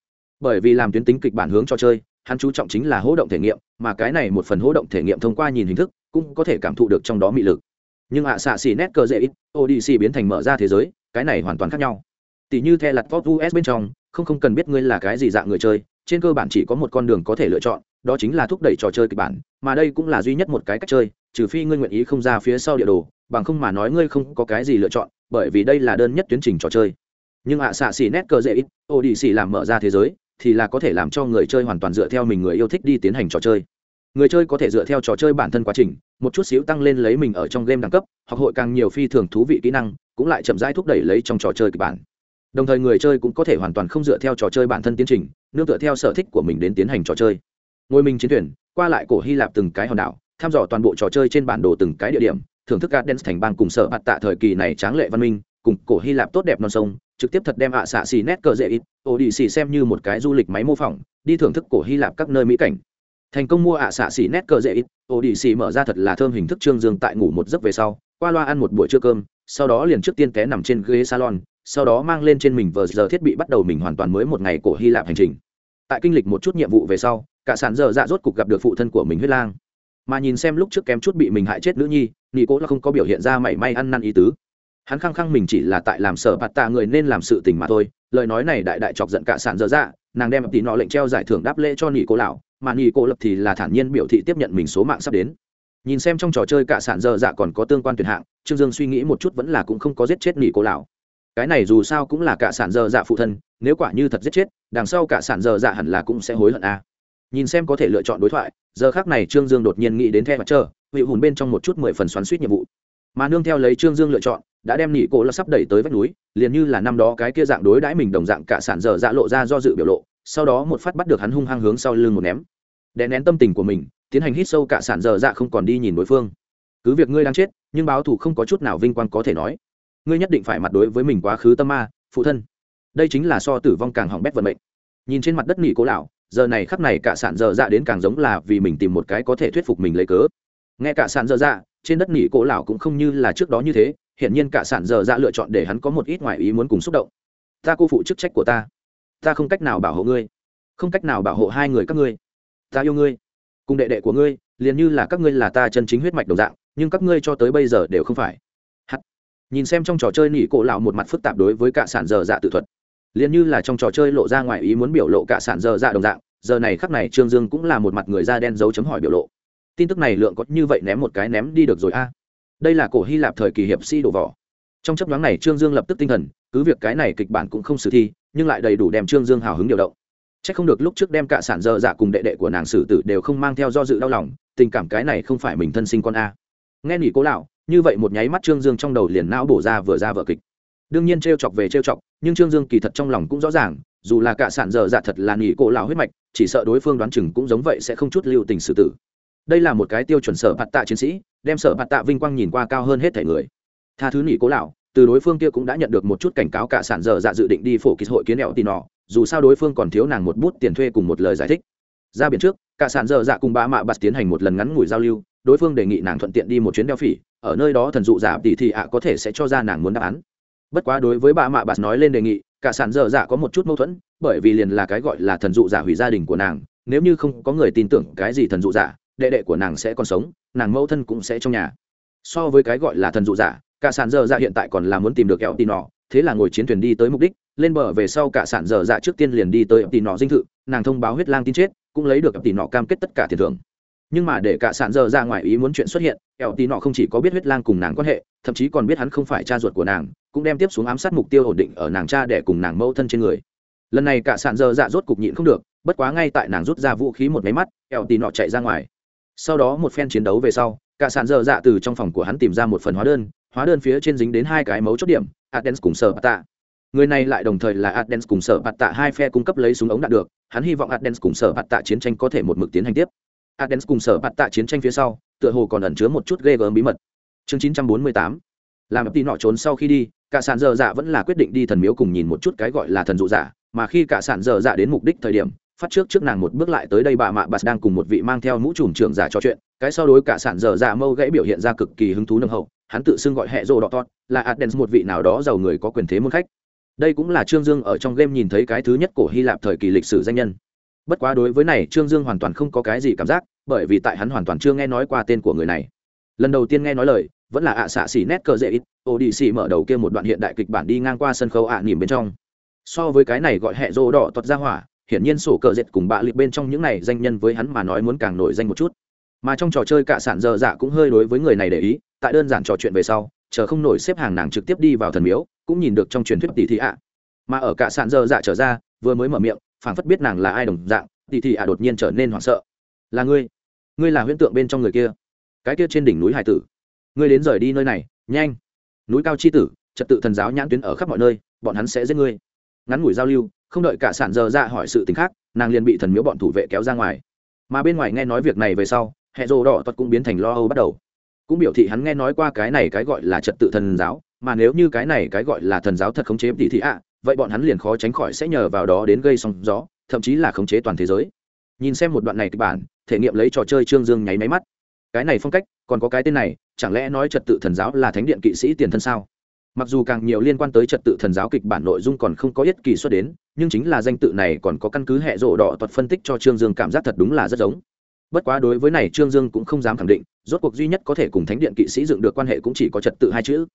Bởi vì làm tuyến tính kịch bản hướng trò chơi, hắn chú trọng chính là hỗ động thể nghiệm, mà cái này một phần hỗ động thể nghiệm thông qua nhìn hình thức, cũng có thể cảm thụ được trong đó mị lực nhưng ạ xạ xỉ nét cờ dễ ít odc biến thành mở ra thế giới, cái này hoàn toàn khác nhau. Tỷ như the lặt top us bên trong, không không cần biết ngươi là cái gì dạng người chơi, trên cơ bản chỉ có một con đường có thể lựa chọn, đó chính là thúc đẩy trò chơi kịch bản, mà đây cũng là duy nhất một cái cách chơi, trừ phi ngươi nguyện ý không ra phía sau địa đồ, bằng không mà nói ngươi không có cái gì lựa chọn, bởi vì đây là đơn nhất tuyến trình trò chơi. Nhưng ạ xạ xỉ nét cờ dễ ít odc làm mở ra thế giới, thì là có thể làm cho người chơi hoàn toàn dựa theo mình người yêu thích đi tiến hành trò chơi người chơi có thể dựa theo trò chơi bản thân quá trình, một chút xíu tăng lên lấy mình ở trong game đẳng cấp hoặc hội càng nhiều phi thường thú vị kỹ năng, cũng lại chậm rãi thúc đẩy lấy trong trò chơi kịch bản. Đồng thời người chơi cũng có thể hoàn toàn không dựa theo trò chơi bản thân tiến trình, nương tựa theo sở thích của mình đến tiến hành trò chơi. Ngôi mình chiến thuyền qua lại cổ hy lạp từng cái hòn đảo, thăm dò toàn bộ trò chơi trên bản đồ từng cái địa điểm, thưởng thức Gardens thành bang cùng sở hạt tạ thời kỳ này tráng lệ văn minh, cùng cổ hy lạp tốt đẹp non sông, trực tiếp thật đem ạ xạ xì nét cờ dễ ít ổ đi xì xem như một cái du lịch máy mô phỏng, đi thưởng thức cổ hy lạp các nơi mỹ cảnh thành công mua ạ xạ xì nét cờ dễ ít. Ổ đi xì mở ra thật là thơm hình thức trương dương tại ngủ một giấc về sau, qua loa ăn một buổi trưa cơm, sau đó liền trước tiên té nằm trên ghế salon, sau đó mang lên trên mình vờ giờ thiết bị bắt đầu mình hoàn toàn mới một ngày cổ hy lạp hành trình. Tại kinh lịch một chút nhiệm vụ về sau, cả sản giờ dạ rốt cục gặp được phụ thân của mình huyết lang. Mà nhìn xem lúc trước kém chút bị mình hại chết nữ nhi, nị cố là không có biểu hiện ra mảy may ăn năn ý tứ. Hắn khăng khăng mình chỉ là tại làm sở bạt tạ người nên làm sự tình mà thôi, lời nói này đại đại chọc giận cả sản dở dạ nàng đem tỷ nọ lệnh treo giải thưởng đáp lễ cho nị cô lão mà nghỉ cô lập thì là thản nhiên biểu thị tiếp nhận mình số mạng sắp đến. Nhìn xem trong trò chơi cả sản dơ dạ còn có tương quan tuyển hạng, trương dương suy nghĩ một chút vẫn là cũng không có giết chết nghỉ cô lão. Cái này dù sao cũng là cả sản dơ dạ phụ thân, nếu quả như thật giết chết, đằng sau cả sản dơ dạ hẳn là cũng sẽ hối hận a. Nhìn xem có thể lựa chọn đối thoại, giờ khác này trương dương đột nhiên nghĩ đến theo mặt trơ vị hùn bên trong một chút mười phần xoắn suýt nhiệm vụ. Mà nương theo lấy trương dương lựa chọn, đã đem nghỉ cô là sắp đẩy tới vách núi, liền như là năm đó cái kia dạng đối đãi mình đồng dạng cả sản dơ dạ lộ ra do dự biểu lộ, sau đó một phát bắt được hắn hung hăng hướng sau lưng một ném đè nén tâm tình của mình, tiến hành hít sâu cả sản dở dạ không còn đi nhìn đối phương. Cứ việc ngươi đang chết, nhưng báo thù không có chút nào vinh quang có thể nói. Ngươi nhất định phải mặt đối với mình quá khứ tâm ma, phụ thân. Đây chính là so tử vong càng hỏng bét vận mệnh. Nhìn trên mặt đất nghỉ cố lão, giờ này khắp này cả sản dở dạ đến càng giống là vì mình tìm một cái có thể thuyết phục mình lấy cớ. Nghe cả sản dở dạ trên đất nghỉ cố lão cũng không như là trước đó như thế hiện nhiên cả sản dở dạ lựa chọn để hắn có một ít ngoại ý muốn cùng xúc động. Ta cô phụ chức trách của ta. Ta không cách nào bảo hộ ngươi. Không cách nào bảo hộ hai người các ngươi ta yêu ngươi. Cùng đệ đệ của ngươi, liền như là các ngươi là ta chân chính huyết mạch đồng dạng, nhưng các ngươi cho tới bây giờ đều không phải. Hắt. Nhìn xem trong trò chơi nỉ cổ lão một mặt phức tạp đối với cả sản dở dạ tự thuật. Liền như là trong trò chơi lộ ra ngoài ý muốn biểu lộ cả sản dở dạ đồng dạng, giờ này khắc này trương dương cũng là một mặt người da đen dấu chấm hỏi biểu lộ. Tin tức này lượng có như vậy ném một cái ném đi được rồi a. Đây là cổ hy lạp thời kỳ hiệp si đổ vỏ. Trong chấp nhoáng này trương dương lập tức tinh thần, cứ việc cái này kịch bản cũng không xử thi, nhưng lại đầy đủ đem trương dương hào hứng điều động chắc không được lúc trước đem cả sản dơ dạ cùng đệ đệ của nàng sử tử đều không mang theo do dự đau lòng, tình cảm cái này không phải mình thân sinh con a. Nghe nhỉ cố lão, như vậy một nháy mắt trương dương trong đầu liền não bổ ra vừa ra vở kịch. Đương nhiên trêu chọc về trêu chọc, nhưng trương dương kỳ thật trong lòng cũng rõ ràng, dù là cả sản dơ dạ thật là nhỉ cố lão huyết mạch, chỉ sợ đối phương đoán chừng cũng giống vậy sẽ không chút lưu tình sử tử. Đây là một cái tiêu chuẩn sở bạt tạ chiến sĩ, đem sở bạt tạ vinh quang nhìn qua cao hơn hết thể người. Tha thứ nhỉ cố lão, từ đối phương kia cũng đã nhận được một chút cảnh cáo cả sản dở dạ dự định đi phổ kỳ hội kiến ẹo tì nọ dù sao đối phương còn thiếu nàng một bút tiền thuê cùng một lời giải thích. Ra biển trước, cả sản dở dạ cùng ba mạ bạt tiến hành một lần ngắn ngủi giao lưu, đối phương đề nghị nàng thuận tiện đi một chuyến đeo phỉ, ở nơi đó thần dụ giả tỷ thị ạ có thể sẽ cho ra nàng muốn đáp án. Bất quá đối với bà mạ bạt nói lên đề nghị, cả sản dở dạ có một chút mâu thuẫn, bởi vì liền là cái gọi là thần dụ giả hủy gia đình của nàng, nếu như không có người tin tưởng cái gì thần dụ giả, đệ đệ của nàng sẽ còn sống, nàng mẫu thân cũng sẽ trong nhà. So với cái gọi là thần dụ giả, cả sản dở dạ hiện tại còn là muốn tìm được kẹo tì nọ thế là ngồi chiến thuyền đi tới mục đích lên bờ về sau cả sản dở dạ trước tiên liền đi tới tì nọ dinh thự, nàng thông báo huyết lang tin chết, cũng lấy được tì nọ cam kết tất cả tiền thưởng. Nhưng mà để cả sản dở dạ ngoài ý muốn chuyện xuất hiện ập tì nọ không chỉ có biết huyết lang cùng nàng quan hệ, thậm chí còn biết hắn không phải cha ruột của nàng, cũng đem tiếp xuống ám sát mục tiêu ổn định ở nàng cha để cùng nàng mẫu thân trên người. Lần này cả sản dở dạ rốt cục nhịn không được, bất quá ngay tại nàng rút ra vũ khí một máy mắt Eo tì nọ chạy ra ngoài. Sau đó một phen chiến đấu về sau, cả sản dở dạ từ trong phòng của hắn tìm ra một phần hóa đơn hóa đơn phía trên dính đến hai cái mấu chốt điểm adens cùng sở tạ người này lại đồng thời là adens cùng sở bạt tạ hai phe cung cấp lấy súng ống đạt được, hắn hy vọng adens cùng sở bạt tạ chiến tranh có thể một mực tiến hành tiếp. Adens cùng sở bạt tạ chiến tranh phía sau, tựa hồ còn ẩn chứa một chút ghê gớm bí mật. Chương 948 làm tin nọ trốn sau khi đi, cả sản dở dạ vẫn là quyết định đi thần miếu cùng nhìn một chút cái gọi là thần dụ giả mà khi cả sản dở dạ đến mục đích thời điểm, phát trước trước nàng một bước lại tới đây bà mạ bà đang cùng một vị mang theo mũ trùm trưởng giả trò chuyện, cái sau đối cả sản dở dạ mâu gãy biểu hiện ra cực kỳ hứng thú nâng hậu, hắn tự xưng gọi hệ rồ đỏ tót là adens một vị nào đó giàu người có quyền thế môn khách đây cũng là trương dương ở trong game nhìn thấy cái thứ nhất cổ hy lạp thời kỳ lịch sử danh nhân. Bất quá đối với này, trương dương hoàn toàn không có cái gì cảm giác, bởi vì tại hắn hoàn toàn chưa nghe nói qua tên của người này. Lần đầu tiên nghe nói lời, vẫn là ạ xạ xỉ nét cờ dễ ít ô đi xỉ mở đầu kia một đoạn hiện đại kịch bản đi ngang qua sân khấu ạ à nỉm bên trong. So với cái này gọi hệ rô đỏ tuật ra hỏa, hiển nhiên sổ cờ dệt cùng bạ liệt bên trong những này danh nhân với hắn mà nói muốn càng nổi danh một chút. Mà trong trò chơi cả sản dơ dạ cũng hơi đối với người này để ý, tại đơn giản trò chuyện về sau, chờ không nổi xếp hàng nàng trực tiếp đi vào thần miếu cũng nhìn được trong truyền thuyết tỷ thị ạ. Mà ở cả sạn dơ dạ trở ra, vừa mới mở miệng, phảng phất biết nàng là ai đồng dạng tỷ thị ạ đột nhiên trở nên hoảng sợ. Là ngươi? Ngươi là huyễn tượng bên trong người kia? Cái kia trên đỉnh núi hải tử? Ngươi đến rời đi nơi này, nhanh. Núi cao chi tử, trật tự thần giáo nhãn tuyến ở khắp mọi nơi, bọn hắn sẽ giết ngươi. Ngắn ngủi giao lưu, không đợi cả sản dơ dạ hỏi sự tình khác, nàng liền bị thần miếu bọn thủ vệ kéo ra ngoài. Mà bên ngoài nghe nói việc này về sau hệ rồ đỏ tuật cũng biến thành lo âu bắt đầu. Cũng biểu thị hắn nghe nói qua cái này cái gọi là trật tự thần giáo mà nếu như cái này cái gọi là thần giáo thật khống chế tỷ thị ạ, vậy bọn hắn liền khó tránh khỏi sẽ nhờ vào đó đến gây sóng gió, thậm chí là khống chế toàn thế giới. Nhìn xem một đoạn này kịch bản, thể nghiệm lấy trò chơi trương dương nháy máy mắt. Cái này phong cách, còn có cái tên này, chẳng lẽ nói trật tự thần giáo là thánh điện kỵ sĩ tiền thân sao? Mặc dù càng nhiều liên quan tới trật tự thần giáo kịch bản nội dung còn không có ít kỳ xuất đến, nhưng chính là danh tự này còn có căn cứ hệ rổ đỏ thuật phân tích cho trương dương cảm giác thật đúng là rất giống. Bất quá đối với này trương dương cũng không dám khẳng định, rốt cuộc duy nhất có thể cùng thánh điện kỵ sĩ dựng được quan hệ cũng chỉ có trật tự hai chữ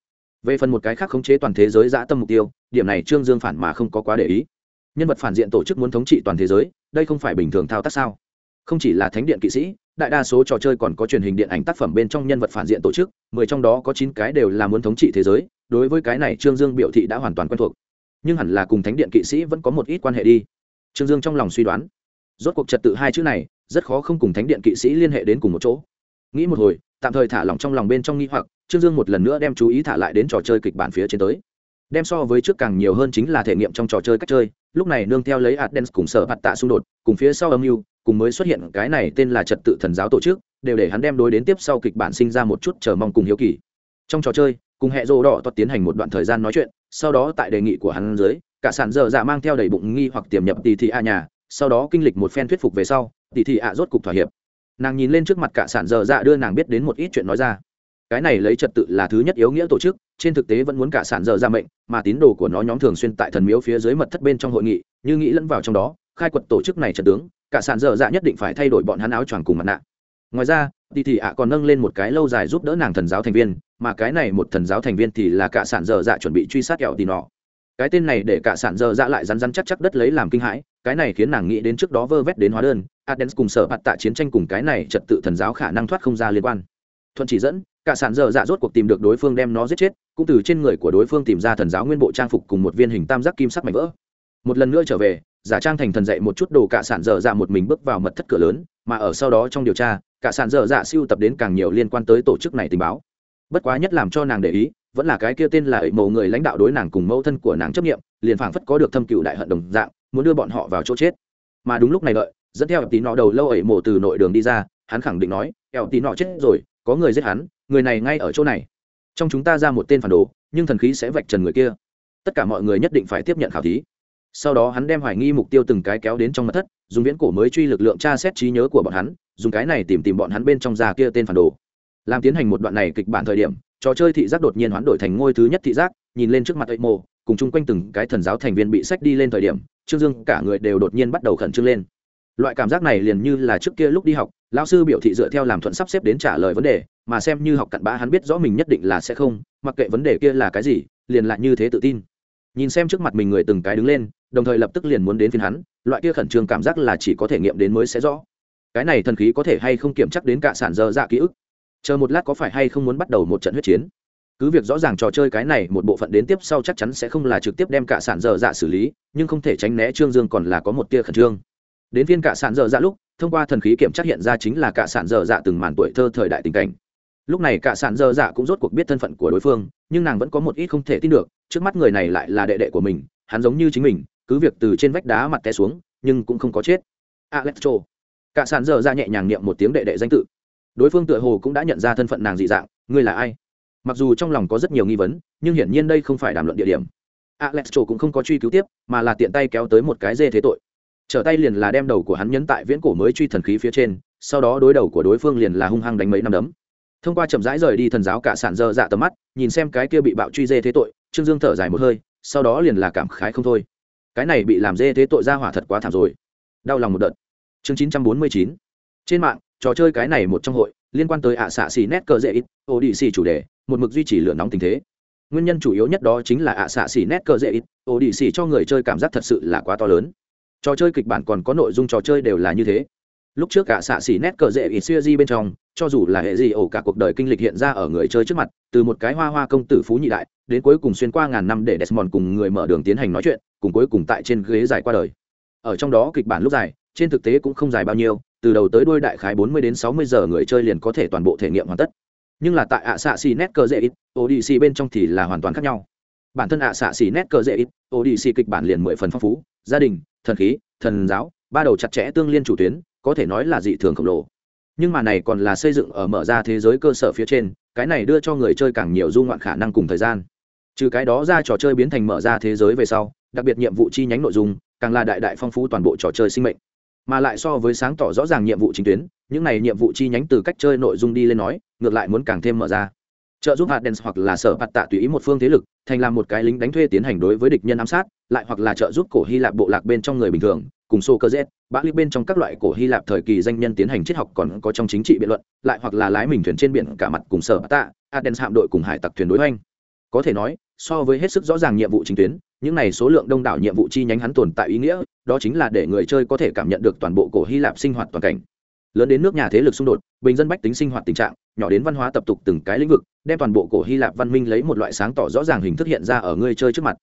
về phần một cái khác khống chế toàn thế giới dã tâm mục tiêu, điểm này trương dương phản mà không có quá để ý. Nhân vật phản diện tổ chức muốn thống trị toàn thế giới, đây không phải bình thường thao tác sao? Không chỉ là thánh điện kỵ sĩ, đại đa số trò chơi còn có truyền hình điện ảnh tác phẩm bên trong nhân vật phản diện tổ chức, mười trong đó có chín cái đều là muốn thống trị thế giới, đối với cái này trương dương biểu thị đã hoàn toàn quen thuộc. Nhưng hẳn là cùng thánh điện kỵ sĩ vẫn có một ít quan hệ đi. Trương dương trong lòng suy đoán, rốt cuộc trật tự hai chữ này, rất khó không cùng thánh điện kỵ sĩ liên hệ đến cùng một chỗ nghĩ một hồi, tạm thời thả lỏng trong lòng bên trong nghi hoặc, trương dương một lần nữa đem chú ý thả lại đến trò chơi kịch bản phía trên tới. Đem so với trước càng nhiều hơn chính là thể nghiệm trong trò chơi cách chơi, lúc này nương theo lấy adens cùng sở hạt tạ xung đột, cùng phía sau âm mưu, cùng mới xuất hiện cái này tên là trật tự thần giáo tổ chức, đều để hắn đem đối đến tiếp sau kịch bản sinh ra một chút chờ mong cùng hiếu kỳ. Trong trò chơi, cùng hệ rô đỏ toát tiến hành một đoạn thời gian nói chuyện, sau đó tại đề nghị của hắn dưới, cả sản dở dạ mang theo đầy bụng nghi hoặc tiềm nhập tỷ thị a nhà, sau đó kinh lịch một phen thuyết phục về sau, tỷ thị a rốt cục thỏa hiệp nàng nhìn lên trước mặt cả sản dở dạ đưa nàng biết đến một ít chuyện nói ra. Cái này lấy trật tự là thứ nhất yếu nghĩa tổ chức, trên thực tế vẫn muốn cả sản dở dạ mệnh, mà tín đồ của nó nhóm thường xuyên tại thần miếu phía dưới mật thất bên trong hội nghị, như nghĩ lẫn vào trong đó, khai quật tổ chức này trật tướng, cả sản dở dạ nhất định phải thay đổi bọn hắn áo choàng cùng mặt nạ. Ngoài ra thì thì ạ còn nâng lên một cái lâu dài giúp đỡ nàng thần giáo thành viên, mà cái này một thần giáo thành viên thì là cả sản dở dạ chuẩn bị truy sát kẹo tì nọ cái tên này để cả sản dơ dạ lại rắn rắn chắc chắc đất lấy làm kinh hãi, cái này khiến nàng nghĩ đến trước đó vơ vét đến hóa đơn adens cùng sở bạt tạ chiến tranh cùng cái này trật tự thần giáo khả năng thoát không ra liên quan. Thuận chỉ dẫn, cả sản dơ dạ rốt cuộc tìm được đối phương đem nó giết chết, cũng từ trên người của đối phương tìm ra thần giáo nguyên bộ trang phục cùng một viên hình tam giác kim sắc mảnh vỡ. Một lần nữa trở về, giả trang thành thần dạy một chút đồ cả sản dơ dạ một mình bước vào mật thất cửa lớn, mà ở sau đó trong điều tra, cả sản dơ dạ siêu tập đến càng nhiều liên quan tới tổ chức này tình báo. Bất quá nhất làm cho nàng để ý vẫn là cái kia tên là ẩy mầu người lãnh đạo đối nàng cùng mẫu thân của nàng chấp nghiệm, liền phảng phất có được thâm cựu đại hận đồng dạng, muốn đưa bọn họ vào chỗ chết. Mà đúng lúc này đợi, dẫn theo tí nọ đầu lâu ẩy mổ từ nội đường đi ra, hắn khẳng định nói, eo tí nọ chết rồi, có người giết hắn, người này ngay ở chỗ này. Trong chúng ta ra một tên phản đồ, nhưng thần khí sẽ vạch trần người kia. Tất cả mọi người nhất định phải tiếp nhận khảo thí. Sau đó hắn đem hoài nghi mục tiêu từng cái kéo đến trong mặt thất, dùng viễn cổ mới truy lực lượng tra xét trí nhớ của bọn hắn, dùng cái này tìm tìm bọn hắn bên trong già kia tên phản đồ. Làm tiến hành một đoạn này kịch bản thời điểm trò chơi thị giác đột nhiên hoán đổi thành ngôi thứ nhất thị giác, nhìn lên trước mặt ấy mồ cùng chung quanh từng cái thần giáo thành viên bị sách đi lên thời điểm, trương dương cả người đều đột nhiên bắt đầu khẩn trương lên. Loại cảm giác này liền như là trước kia lúc đi học, lão sư biểu thị dựa theo làm thuận sắp xếp đến trả lời vấn đề, mà xem như học cặn bã hắn biết rõ mình nhất định là sẽ không, mặc kệ vấn đề kia là cái gì, liền lại như thế tự tin. Nhìn xem trước mặt mình người từng cái đứng lên, đồng thời lập tức liền muốn đến phiên hắn, loại kia khẩn trương cảm giác là chỉ có thể nghiệm đến mới sẽ rõ. Cái này thần khí có thể hay không kiểm chắc đến cả sản dơ dạ ký ức? Chờ một lát có phải hay không muốn bắt đầu một trận huyết chiến? Cứ việc rõ ràng trò chơi cái này một bộ phận đến tiếp sau chắc chắn sẽ không là trực tiếp đem cả sản dơ dạ xử lý, nhưng không thể tránh né trương dương còn là có một tia khẩn trương. Đến phiên cả sản dơ dạ lúc, thông qua thần khí kiểm tra hiện ra chính là cả sản dơ dạ từng màn tuổi thơ thời đại tình cảnh. Lúc này cả sản dơ dạ cũng rốt cuộc biết thân phận của đối phương, nhưng nàng vẫn có một ít không thể tin được, trước mắt người này lại là đệ đệ của mình, hắn giống như chính mình, cứ việc từ trên vách đá mặt té xuống, nhưng cũng không có chết. Alextro cả sản dơ dạ nhẹ nhàng niệm một tiếng đệ đệ danh tự đối phương tựa hồ cũng đã nhận ra thân phận nàng dị dạng, ngươi là ai? Mặc dù trong lòng có rất nhiều nghi vấn, nhưng hiển nhiên đây không phải đàm luận địa điểm. Alex trổ cũng không có truy cứu tiếp, mà là tiện tay kéo tới một cái dê thế tội. Trở tay liền là đem đầu của hắn nhấn tại viễn cổ mới truy thần khí phía trên, sau đó đối đầu của đối phương liền là hung hăng đánh mấy năm đấm. Thông qua chậm rãi rời đi thần giáo cả sản dơ dạ tầm mắt, nhìn xem cái kia bị bạo truy dê thế tội, trương dương thở dài một hơi, sau đó liền là cảm khái không thôi. Cái này bị làm dê thế tội ra hỏa thật quá thảm rồi. Đau lòng một đợt. Chương chín trăm bốn mươi chín. Trên mạng trò chơi cái này một trong hội, liên quan tới ạ xạ xì nét cờ dễ ít, ô đi xì chủ đề, một mực duy trì lửa nóng tình thế. Nguyên nhân chủ yếu nhất đó chính là ạ xạ xì nét cờ dễ ít, ô đi xì cho người chơi cảm giác thật sự là quá to lớn. Trò chơi kịch bản còn có nội dung trò chơi đều là như thế. Lúc trước cả xạ xỉ nét cờ dễ ít xuya di bên trong, cho dù là hệ gì ổ cả cuộc đời kinh lịch hiện ra ở người chơi trước mặt, từ một cái hoa hoa công tử phú nhị đại, đến cuối cùng xuyên qua ngàn năm để desmond cùng người mở đường tiến hành nói chuyện, cùng cuối cùng tại trên ghế dài qua đời. Ở trong đó kịch bản lúc dài, trên thực tế cũng không dài bao nhiêu từ đầu tới đuôi đại khái 40 đến 60 giờ người chơi liền có thể toàn bộ thể nghiệm hoàn tất. Nhưng là tại ạ xạ xì nét cờ dễ ít, odyssey bên trong thì là hoàn toàn khác nhau. Bản thân ạ xạ xì nét cờ dễ ít, odyssey kịch bản liền mười phần phong phú, gia đình, thần khí, thần giáo, ba đầu chặt chẽ tương liên chủ tuyến, có thể nói là dị thường khổng lồ. Nhưng mà này còn là xây dựng ở mở ra thế giới cơ sở phía trên, cái này đưa cho người chơi càng nhiều du ngoạn khả năng cùng thời gian. Trừ cái đó ra trò chơi biến thành mở ra thế giới về sau, đặc biệt nhiệm vụ chi nhánh nội dung, càng là đại đại phong phú toàn bộ trò chơi sinh mệnh mà lại so với sáng tỏ rõ ràng nhiệm vụ chính tuyến, những này nhiệm vụ chi nhánh từ cách chơi nội dung đi lên nói, ngược lại muốn càng thêm mở ra. Trợ giúp hạt đen hoặc là sở hạt tạ tùy ý một phương thế lực, thành làm một cái lính đánh thuê tiến hành đối với địch nhân ám sát, lại hoặc là trợ giúp cổ hy lạp bộ lạc bên trong người bình thường, cùng sô cơ z bã lý bên trong các loại cổ hy lạp thời kỳ danh nhân tiến hành triết học còn có trong chính trị biện luận, lại hoặc là lái mình thuyền trên biển cả mặt cùng sở tạ adden hạm đội cùng hải tặc thuyền đối hoành. Có thể nói, so với hết sức rõ ràng nhiệm vụ chính tuyến những này số lượng đông đảo nhiệm vụ chi nhánh hắn tồn tại ý nghĩa, đó chính là để người chơi có thể cảm nhận được toàn bộ cổ hy lạp sinh hoạt toàn cảnh. Lớn đến nước nhà thế lực xung đột, bình dân bách tính sinh hoạt tình trạng, nhỏ đến văn hóa tập tục từng cái lĩnh vực, đem toàn bộ cổ hy lạp văn minh lấy một loại sáng tỏ rõ ràng hình thức hiện ra ở người chơi trước mặt.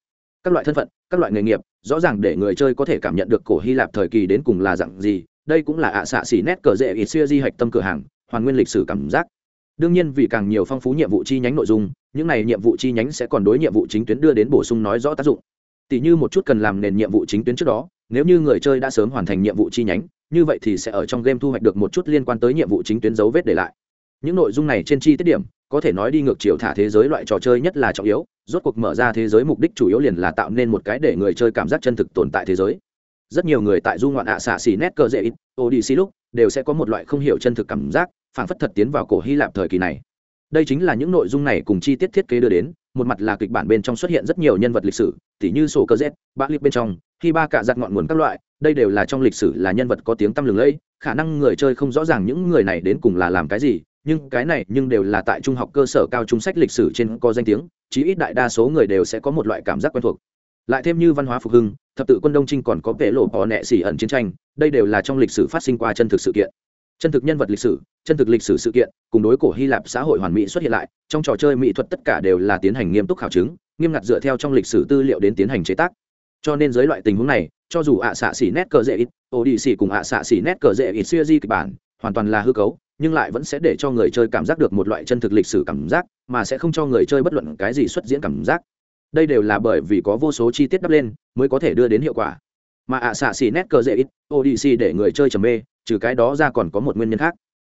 Các loại thân phận, các loại nghề nghiệp, rõ ràng để người chơi có thể cảm nhận được cổ hy lạp thời kỳ đến cùng là dặn gì, đây cũng là ạ xạ xỉ nét cờ rễ ít xưa di hạch tâm cửa hàng, hoàn nguyên lịch sử cảm giác đương nhiên vì càng nhiều phong phú nhiệm vụ chi nhánh nội dung, những này nhiệm vụ chi nhánh sẽ còn đối nhiệm vụ chính tuyến đưa đến bổ sung nói rõ tác dụng. Tỷ như một chút cần làm nền nhiệm vụ chính tuyến trước đó, nếu như người chơi đã sớm hoàn thành nhiệm vụ chi nhánh, như vậy thì sẽ ở trong game thu hoạch được một chút liên quan tới nhiệm vụ chính tuyến dấu vết để lại. Những nội dung này trên chi tiết điểm, có thể nói đi ngược chiều thả thế giới loại trò chơi nhất là trọng yếu, rốt cuộc mở ra thế giới mục đích chủ yếu liền là tạo nên một cái để người chơi cảm giác chân thực tồn tại thế giới. Rất nhiều người tại du ngoạn ạ xạ xì nét cơ dễ ít xì lúc, đều sẽ có một loại không hiểu chân thực cảm giác phản phất thật tiến vào cổ hy lạp thời kỳ này. Đây chính là những nội dung này cùng chi tiết thiết kế đưa đến, một mặt là kịch bản bên trong xuất hiện rất nhiều nhân vật lịch sử, tỉ như sổ cơ z bã lip bên trong, khi ba cả giặt ngọn nguồn các loại, đây đều là trong lịch sử là nhân vật có tiếng tăm lừng lẫy, khả năng người chơi không rõ ràng những người này đến cùng là làm cái gì, nhưng cái này nhưng đều là tại trung học cơ sở cao trung sách lịch sử trên có danh tiếng, chí ít đại đa số người đều sẽ có một loại cảm giác quen thuộc. Lại thêm như văn hóa phục hưng, thập tự quân đông trinh còn có vẻ lộ bò nẹ xỉ ẩn chiến tranh, đây đều là trong lịch sử phát sinh qua chân thực sự kiện chân thực nhân vật lịch sử, chân thực lịch sử sự kiện, cùng đối cổ hy lạp xã hội hoàn mỹ xuất hiện lại, trong trò chơi mỹ thuật tất cả đều là tiến hành nghiêm túc khảo chứng, nghiêm ngặt dựa theo trong lịch sử tư liệu đến tiến hành chế tác. Cho nên dưới loại tình huống này, cho dù ạ xạ xỉ nét cờ dễ ít ô đi xỉ cùng ạ xạ xỉ nét cờ dễ ít xuya di kịch bản, hoàn toàn là hư cấu, nhưng lại vẫn sẽ để cho người chơi cảm giác được một loại chân thực lịch sử cảm giác, mà sẽ không cho người chơi bất luận cái gì xuất diễn cảm giác. Đây đều là bởi vì có vô số chi tiết đắp lên, mới có thể đưa đến hiệu quả. Mà ạ xạ xỉ nét cờ dễ ít ô đi xỉ để người chơi trầm mê trừ cái đó ra còn có một nguyên nhân khác.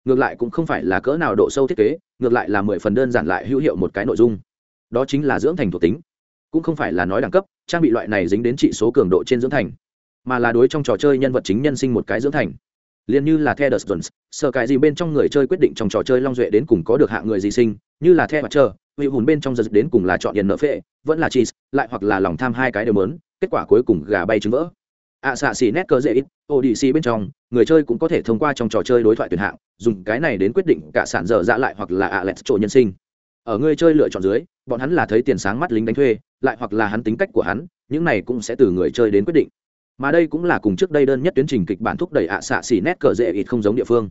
Ngược lại cũng không phải là cỡ nào độ sâu thiết kế ngược lại là mười phần đơn giản lại hữu hiệu một cái nội dung. Đó chính là dưỡng thành thuộc tính. Cũng không phải là nói đẳng cấp trang bị loại này dính đến trị số cường độ trên dưỡng thành mà là đối trong trò chơi nhân vật chính nhân sinh một cái dưỡng thành. Liền như là The Dust Jones, sợ cái gì bên trong người chơi quyết định trong trò chơi long duệ đến cùng có được hạng người gì sinh, như là The Watcher, vị hùn bên trong giật đến cùng là chọn điền nợ phệ, vẫn là cheese, lại hoặc là lòng tham hai cái đều muốn, kết quả cuối cùng gà bay trứng vỡ ạ xạ xỉ nét cơ dễ ít, ô đi xì bên trong, người chơi cũng có thể thông qua trong trò chơi đối thoại tuyển hạng, dùng cái này đến quyết định cả sản dở dạ lại hoặc là ạ lẹt trộn nhân sinh. Ở người chơi lựa chọn dưới, bọn hắn là thấy tiền sáng mắt lính đánh thuê, lại hoặc là hắn tính cách của hắn, những này cũng sẽ từ người chơi đến quyết định. Mà đây cũng là cùng trước đây đơn nhất tuyến trình kịch bản thúc đẩy ạ xạ xỉ nét cờ dễ ít không giống địa phương.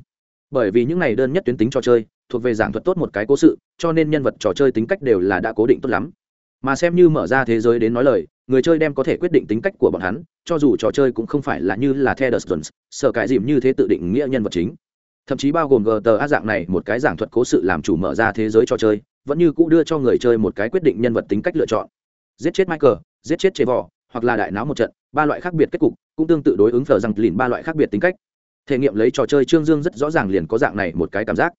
Bởi vì những này đơn nhất tuyến tính trò chơi thuộc về giảng thuật tốt một cái cố sự cho nên nhân vật trò chơi tính cách đều là đã cố định tốt lắm. Mà xem như mở ra thế giới đến nói lời người chơi đem có thể quyết định tính cách của bọn hắn, cho dù trò chơi cũng không phải là như là The Dust sợ cái dìm như thế tự định nghĩa nhân vật chính. Thậm chí bao gồm gta dạng này, một cái giảng thuật cố sự làm chủ mở ra thế giới trò chơi, vẫn như cũ đưa cho người chơi một cái quyết định nhân vật tính cách lựa chọn. Giết chết michael, giết chết chế vỏ hoặc là đại náo một trận, ba loại khác biệt kết cục, cũng tương tự đối ứng phở rằng lìn ba loại khác biệt tính cách. Thể nghiệm lấy trò chơi trương dương rất rõ ràng liền có dạng này một cái cảm giác.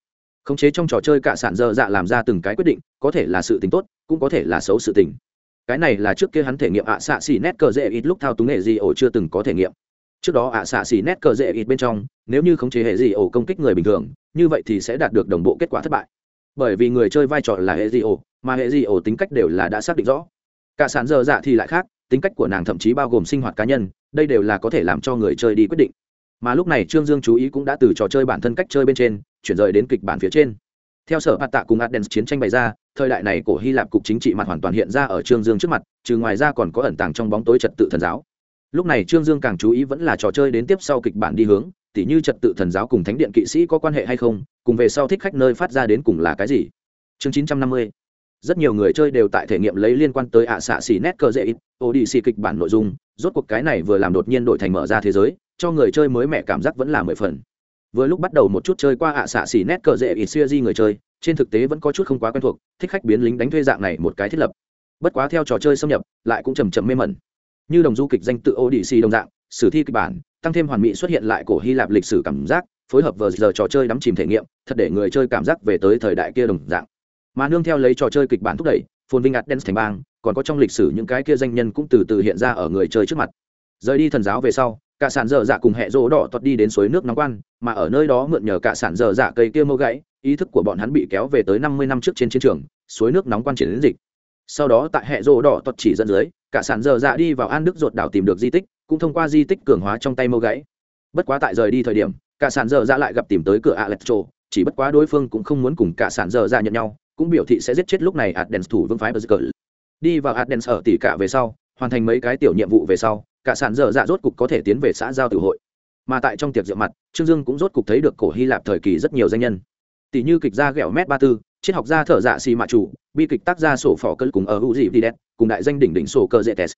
Khống chế trong trò chơi cả sản dơ dạ làm ra từng cái quyết định, có thể là sự tính tốt, cũng có thể là xấu sự tình cái này là trước kia hắn thể nghiệm ạ xạ xỉ nét cờ dễ ít lúc thao túng hệ gì ổ chưa từng có thể nghiệm. Trước đó ạ xạ xỉ nét cờ dễ ít bên trong, nếu như khống chế hệ gì ổ công kích người bình thường, như vậy thì sẽ đạt được đồng bộ kết quả thất bại. Bởi vì người chơi vai trò là hệ gì ổ, mà hệ gì ổ tính cách đều là đã xác định rõ. Cả sản dơ dạ thì lại khác, tính cách của nàng thậm chí bao gồm sinh hoạt cá nhân, đây đều là có thể làm cho người chơi đi quyết định. Mà lúc này trương dương chú ý cũng đã từ trò chơi bản thân cách chơi bên trên, chuyển rời đến kịch bản phía trên. Theo sở hạt tạ cùng adens chiến tranh bày ra thời đại này cổ hy lạp cục chính trị mặt hoàn toàn hiện ra ở trương dương trước mặt, trừ ngoài ra còn có ẩn tàng trong bóng tối trật tự thần giáo. Lúc này trương dương càng chú ý vẫn là trò chơi đến tiếp sau kịch bản đi hướng, tỉ như trật tự thần giáo cùng thánh điện kỵ sĩ có quan hệ hay không, cùng về sau thích khách nơi phát ra đến cùng là cái gì. Chương chín trăm năm mươi. Rất nhiều người chơi đều tại thể nghiệm lấy liên quan tới ạ xạ xỉ nét cơ dễ ít ô đi xì kịch bản nội dung, rốt cuộc cái này vừa làm đột nhiên đổi thành mở ra thế giới, cho người chơi mới mẹ cảm giác vẫn là mười phần. Vừa lúc bắt đầu một chút chơi qua ạ xạ xỉ nét cờ dễ ít xuya di người chơi trên thực tế vẫn có chút không quá quen thuộc, thích khách biến lính đánh thuê dạng này một cái thiết lập. Bất quá theo trò chơi xâm nhập, lại cũng chầm chậm mê mẩn. Như đồng du kịch danh tự Odyssey đồng dạng, sử thi kịch bản, tăng thêm hoàn mỹ xuất hiện lại cổ hy lạp lịch sử cảm giác, phối hợp vừa giờ trò chơi đắm chìm thể nghiệm, thật để người chơi cảm giác về tới thời đại kia đồng dạng. Mà nương theo lấy trò chơi kịch bản thúc đẩy, phồn vinh ạt đen thành bang, còn có trong lịch sử những cái kia danh nhân cũng từ từ hiện ra ở người chơi trước mặt. Rời đi thần giáo về sau, cả sản dở dạ cùng hẹ rỗ đỏ tuật đi đến suối nước nóng quan, mà ở nơi đó mượn nhờ cả sản dở dạ cây kia mâu gãy ý thức của bọn hắn bị kéo về tới năm mươi năm trước trên chiến trường suối nước nóng quan triển đến dịch sau đó tại hệ rô đỏ tuật chỉ dẫn dưới cả sản dở dạ đi vào an đức ruột đảo tìm được di tích cũng thông qua di tích cường hóa trong tay mâu gãy bất quá tại rời đi thời điểm cả sản dở dạ lại gặp tìm tới cửa alectro chỉ bất quá đối phương cũng không muốn cùng cả sản dở dạ nhận nhau cũng biểu thị sẽ giết chết lúc này Adens thủ vương phái Berserker. Đi vào Adens ở tỷ cả về sau, hoàn thành mấy cái tiểu nhiệm vụ về sau, cả sản dở dạ rốt cục có thể tiến về xã giao tử hội. Mà tại trong tiệc rượu mặt, Trương Dương cũng rốt cục thấy được cổ Hy Lạp thời kỳ rất nhiều danh nhân. Tỷ như kịch gia ghẹo Mét Ba Tư, triết học gia thở dạ xì mạ chủ, bi kịch tác gia sổ phỏ cỡ cùng ở hữu gì đi đẹp, cùng đại danh đỉnh đỉnh sổ cơ Zetes.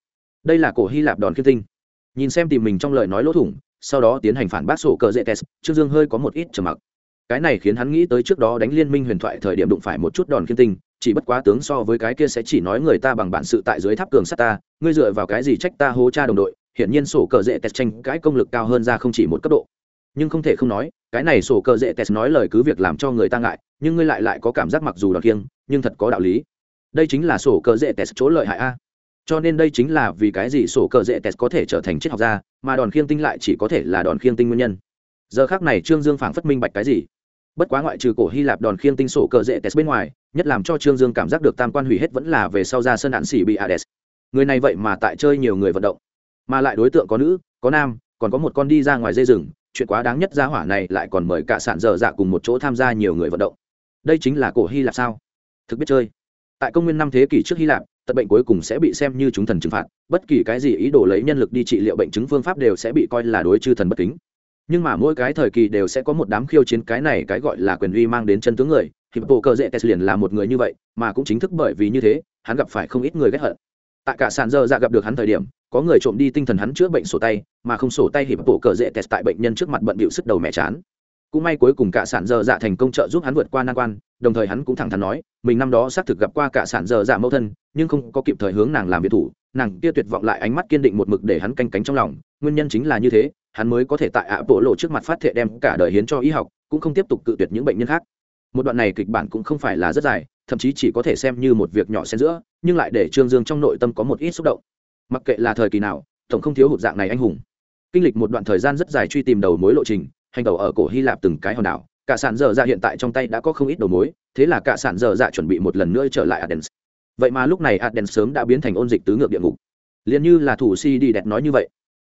đây là cổ hy lạp đòn khiêm tinh. Nhìn xem tìm mình trong lời nói lỗ thủng sau đó tiến hành phản bác sổ cờ dễ test trương dương hơi có một ít trầm mặc. Cái này khiến hắn nghĩ tới trước đó đánh liên minh huyền thoại thời điểm đụng phải một chút đòn khiêm tinh chỉ bất quá tướng so với cái kia sẽ chỉ nói người ta bằng bản sự tại dưới tháp cường sắt ta ngươi dựa vào cái gì trách ta hố cha đồng đội hiển nhiên sổ cờ dễ test tranh cãi công lực cao hơn ra không chỉ một cấp độ nhưng không thể không nói, cái này sổ cờ dễ test nói lời cứ việc làm cho người ta ngại, nhưng ngươi lại lại có cảm giác mặc dù đòn kiêng, nhưng thật có đạo lý. Đây chính là sổ cờ dễ test chỗ lợi hại a. Cho nên đây chính là vì cái gì sổ cờ dễ test có thể trở thành triết học gia, mà đòn khiêng tinh lại chỉ có thể là đòn khiêng tinh nguyên nhân. Giờ khác này trương dương phảng phất minh bạch cái gì. Bất quá ngoại trừ cổ hy lạp đòn khiêng tinh sổ cờ dễ test bên ngoài, nhất làm cho trương dương cảm giác được tam quan hủy hết vẫn là về sau ra sân đạn xỉ bị ades người này vậy mà tại chơi nhiều người vận động, mà lại đối tượng có nữ, có nam, còn có một con đi ra ngoài dây rừng chuyện quá đáng nhất gia hỏa này lại còn mời cả sản dở dạ cùng một chỗ tham gia nhiều người vận động. Đây chính là cổ hy lạp sao? Thực biết chơi. Tại công nguyên năm thế kỷ trước hy lạp, tật bệnh cuối cùng sẽ bị xem như chúng thần trừng phạt, bất kỳ cái gì ý đồ lấy nhân lực đi trị liệu bệnh chứng phương pháp đều sẽ bị coi là đối chư thần bất kính. Nhưng mà mỗi cái thời kỳ đều sẽ có một đám khiêu chiến cái này cái gọi là quyền uy mang đến chân tướng người. Thì bộ cơ dễ tes liền là một người như vậy, mà cũng chính thức bởi vì như thế, hắn gặp phải không ít người ghét hận tại cả sàn dơ dạ gặp được hắn thời điểm, có người trộm đi tinh thần hắn chữa bệnh sổ tay, mà không sổ tay hiệp bộ cờ dễ test tại bệnh nhân trước mặt bận bịu sức đầu mẹ chán. Cũng may cuối cùng cả sản dơ dạ thành công trợ giúp hắn vượt qua nan quan, đồng thời hắn cũng thẳng thắn nói, mình năm đó xác thực gặp qua cả sản dơ dạ mẫu thân, nhưng không có kịp thời hướng nàng làm việc thủ, nàng kia tuyệt vọng lại ánh mắt kiên định một mực để hắn canh cánh trong lòng. Nguyên nhân chính là như thế, hắn mới có thể tại ạ bộ lộ trước mặt phát thệ đem cả đời hiến cho y học, cũng không tiếp tục cự tuyệt những bệnh nhân khác. Một đoạn này kịch bản cũng không phải là rất dài thậm chí chỉ có thể xem như một việc nhỏ xen giữa, nhưng lại để trương dương trong nội tâm có một ít xúc động. Mặc kệ là thời kỳ nào, tổng không thiếu hụt dạng này anh hùng. Kinh lịch một đoạn thời gian rất dài truy tìm đầu mối lộ trình, hành tàu ở cổ hy lạp từng cái hòn đảo, cả sản dở dạ hiện tại trong tay đã có không ít đầu mối, thế là cả sản dở dạ chuẩn bị một lần nữa trở lại aden vậy mà lúc này aden sớm đã biến thành ôn dịch tứ ngược địa ngục. Liền như là thủ si đi đẹp nói như vậy.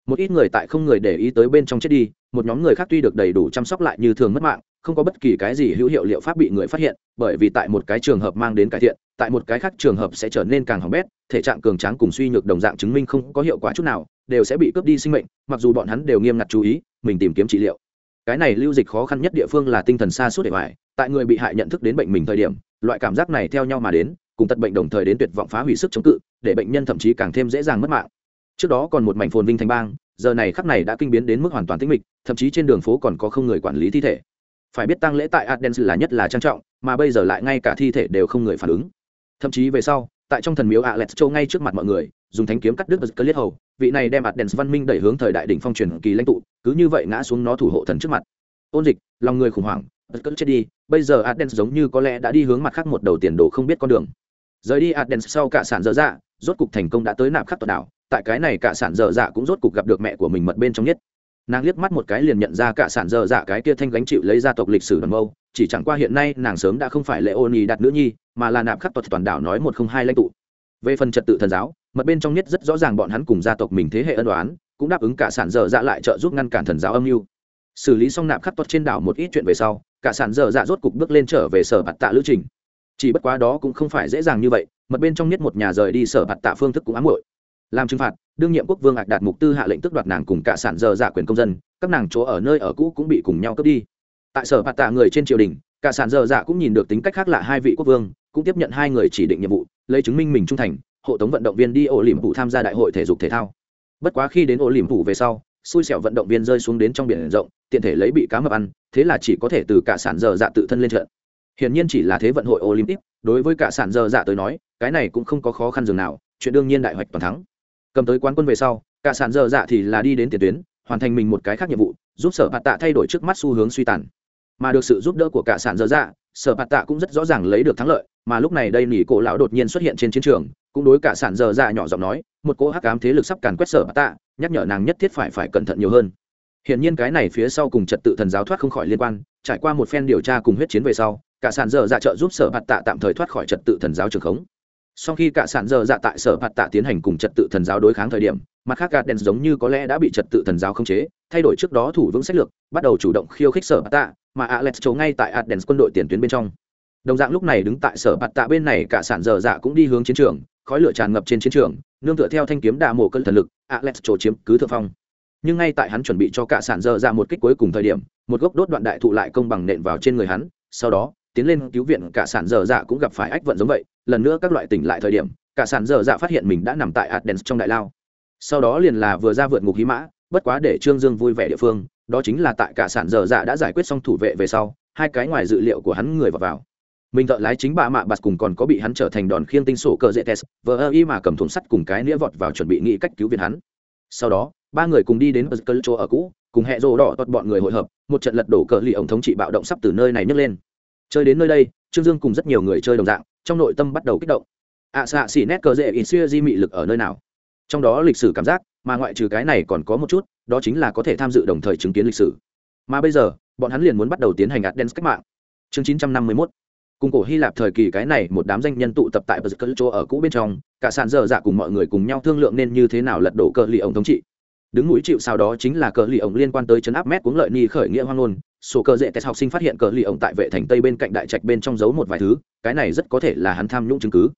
Một ít người tại không người để ý tới bên trong chết đi một nhóm người khác tuy được đầy đủ chăm sóc lại như thường mất mạng không có bất kỳ cái gì hữu hiệu liệu pháp bị người phát hiện bởi vì tại một cái trường hợp mang đến cải thiện tại một cái khác trường hợp sẽ trở nên càng hỏng bét thể trạng cường tráng cùng suy nhược đồng dạng chứng minh không có hiệu quả chút nào đều sẽ bị cướp đi sinh mệnh mặc dù bọn hắn đều nghiêm ngặt chú ý mình tìm kiếm trị liệu. Cái này lưu dịch khó khăn nhất địa phương là tinh thần xa suốt để ngoài, tại người bị hại nhận thức đến bệnh mình thời điểm loại cảm giác này theo nhau mà đến cùng tật bệnh đồng thời đến tuyệt vọng phá hủy sức chống cự để bệnh nhân thậm chí càng thêm dễ dàng mất mạng. Trước đó còn một mảnh phồn vinh thành bang giờ này khắc này đã kinh biến đến mức hoàn toàn tĩnh mịch, thậm chí trên đường phố còn có không người quản lý thi thể. Phải biết tăng lễ tại Athens là nhất là trang trọng, mà bây giờ lại ngay cả thi thể đều không người phản ứng. Thậm chí về sau, tại trong thần miếu Alex Châu ngay trước mặt mọi người, dùng thánh kiếm cắt đứt bật liết hầu vị này đem Athens văn minh đẩy hướng thời đại đỉnh phong truyền kỳ lãnh tụ, cứ như vậy ngã xuống nó thủ hộ thần trước mặt. Ôn dịch, lòng người khủng hoảng bật chết đi, bây giờ Athens giống như có lẽ đã đi hướng mặt khác một đầu tiền đồ không biết con đường. Rời đi Athens sau cả sản dở dạ rốt cục thành công đã tới nạp khắc tọa đảo tại cái này cả sản dở dạ cũng rốt cục gặp được mẹ của mình mật bên trong nhất. Nàng liếc mắt một cái liền nhận ra cả sản dở dạ cái kia thanh gánh chịu lấy gia tộc lịch sử đoàn mâu, chỉ chẳng qua hiện nay nàng sớm đã không phải lệ ô nhi đặt nữ nhi, mà là nạp khắc toàn toàn đảo nói một không hai lãnh tụ. Về phần trật tự thần giáo, mật bên trong nhất rất rõ ràng bọn hắn cùng gia tộc mình thế hệ ân đoán cũng đáp ứng cả sản dở dạ lại trợ giúp ngăn cản thần giáo âm mưu. Xử lý xong nạp khắc toàn trên đảo một ít chuyện về sau, cả sản dở dạ rốt cục bước lên trở về sở bạt tạ lữ trình. Chỉ bất quá đó cũng không phải dễ dàng như vậy, mật bên trong nhất một nhà rời đi sở bạt tạ phương thức cũng ám hội làm trừng phạt, đương nhiệm quốc vương ạc đạt mục tư hạ lệnh tước đoạt nàng cùng cả sản giờ giả quyền công dân, các nàng chỗ ở nơi ở cũ cũng bị cùng nhau cướp đi. Tại sở bạt tạ người trên triều đình, cả sản giờ giả cũng nhìn được tính cách khác lạ hai vị quốc vương, cũng tiếp nhận hai người chỉ định nhiệm vụ, lấy chứng minh mình trung thành, hộ tống vận động viên đi ổ liềm phủ tham gia đại hội thể dục thể thao. Bất quá khi đến ổ liềm phủ về sau, xui xẻo vận động viên rơi xuống đến trong biển rộng, tiện thể lấy bị cá mập ăn, thế là chỉ có thể từ cả sản giờ dạ tự thân lên trận. Hiển nhiên chỉ là thế vận hội olympic, đối với cả sản giờ dạ tới nói, cái này cũng không có khó khăn dường nào, chuyện đương nhiên đại hoạch toàn thắng cầm tới quán quân về sau cả sản dơ dạ thì là đi đến tiền tuyến hoàn thành mình một cái khác nhiệm vụ giúp sở bạt tạ thay đổi trước mắt xu hướng suy tàn. Mà được sự giúp đỡ của cả sản dơ dạ sở bạt tạ cũng rất rõ ràng lấy được thắng lợi mà lúc này đây nỉ cổ lão đột nhiên xuất hiện trên chiến trường cũng đối cả sản dơ dạ nhỏ giọng nói một cỗ hắc ám thế lực sắp càn quét sở bạt tạ nhắc nhở nàng nhất thiết phải phải cẩn thận nhiều hơn. Hiển nhiên cái này phía sau cùng trật tự thần giáo thoát không khỏi liên quan, trải qua một phen điều tra cùng huyết chiến về sau, cả sản dở dạ trợ giúp sở bạt tạ tạm thời thoát khỏi trật tự thần giáo trường khống sau khi cả sản dở dạ tại sở bạt tạ tiến hành cùng trật tự thần giáo đối kháng thời điểm, mặt khác gạt đèn giống như có lẽ đã bị trật tự thần giáo khống chế, thay đổi trước đó thủ vững sách lược, bắt đầu chủ động khiêu khích sở bạt tạ, mà alex chấu ngay tại adens quân đội tiền tuyến bên trong. Đồng dạng lúc này đứng tại sở bạt tạ bên này, cả sản dở dạ cũng đi hướng chiến trường, khói lửa tràn ngập trên chiến trường, nương tựa theo thanh kiếm đạ mổ cân thần lực, alex chỗ chiếm cứ thượng phong. Nhưng ngay tại hắn chuẩn bị cho cả sản dở dạ một kích cuối cùng thời điểm, một gốc đốt đoạn đại thụ lại công bằng nện vào trên người hắn, sau đó tiến lên cứu viện, cả sản dở dạ cũng gặp phải ách vận giống vậy. Lần nữa các loại tỉnh lại thời điểm, cả sản dở dạ phát hiện mình đã nằm tại adens trong đại lao. Sau đó liền là vừa ra vượt ngục hí mã, bất quá để trương dương vui vẻ địa phương, đó chính là tại cả sản dở dạ đã giải quyết xong thủ vệ về sau, hai cái ngoài dự liệu của hắn người vào vào. Mình thợ lái chính bà mạ bạt cùng còn có bị hắn trở thành đòn khiêng tinh sổ cờ dễ tes vờ ơ y mà cầm thùng sắt cùng cái nĩa vọt vào chuẩn bị nghĩ cách cứu viện hắn. Sau đó, ba người cùng đi đến bờ chỗ ở cũ, cùng hẹ rô đỏ toát bọn người hội hợp, một trận lật đổ cờ lì ổng thống trị bạo động sắp từ nơi này nhấc lên chơi đến nơi đây trương dương cùng rất nhiều người chơi đồng dạng trong nội tâm bắt đầu kích động. Ạ à, xạ xỉ nét cờ dễ in xuya di mị lực ở nơi nào? Trong đó lịch sử cảm giác mà ngoại trừ cái này còn có một chút đó chính là có thể tham dự đồng thời chứng kiến lịch sử. Mà bây giờ bọn hắn liền muốn bắt đầu tiến hành adens cách mạng. Chương 951 cùng cổ hy lạp thời kỳ cái này một đám danh nhân tụ tập tại bờ cỡ chỗ ở cũ bên trong cả sàn dơ dạ cùng mọi người cùng nhau thương lượng nên như thế nào lật đổ cờ lì ổng thống trị. Đứng mũi chịu sau đó chính là cờ lì ổng liên quan tới chấn áp mét cuống lợi ni khởi nghĩa hoang ngôn sổ cờ dễ test học sinh phát hiện cờ lì ổng tại vệ thành tây bên cạnh đại trạch bên trong giấu một vài thứ, cái này rất có thể là hắn tham nhũng chứng cứ.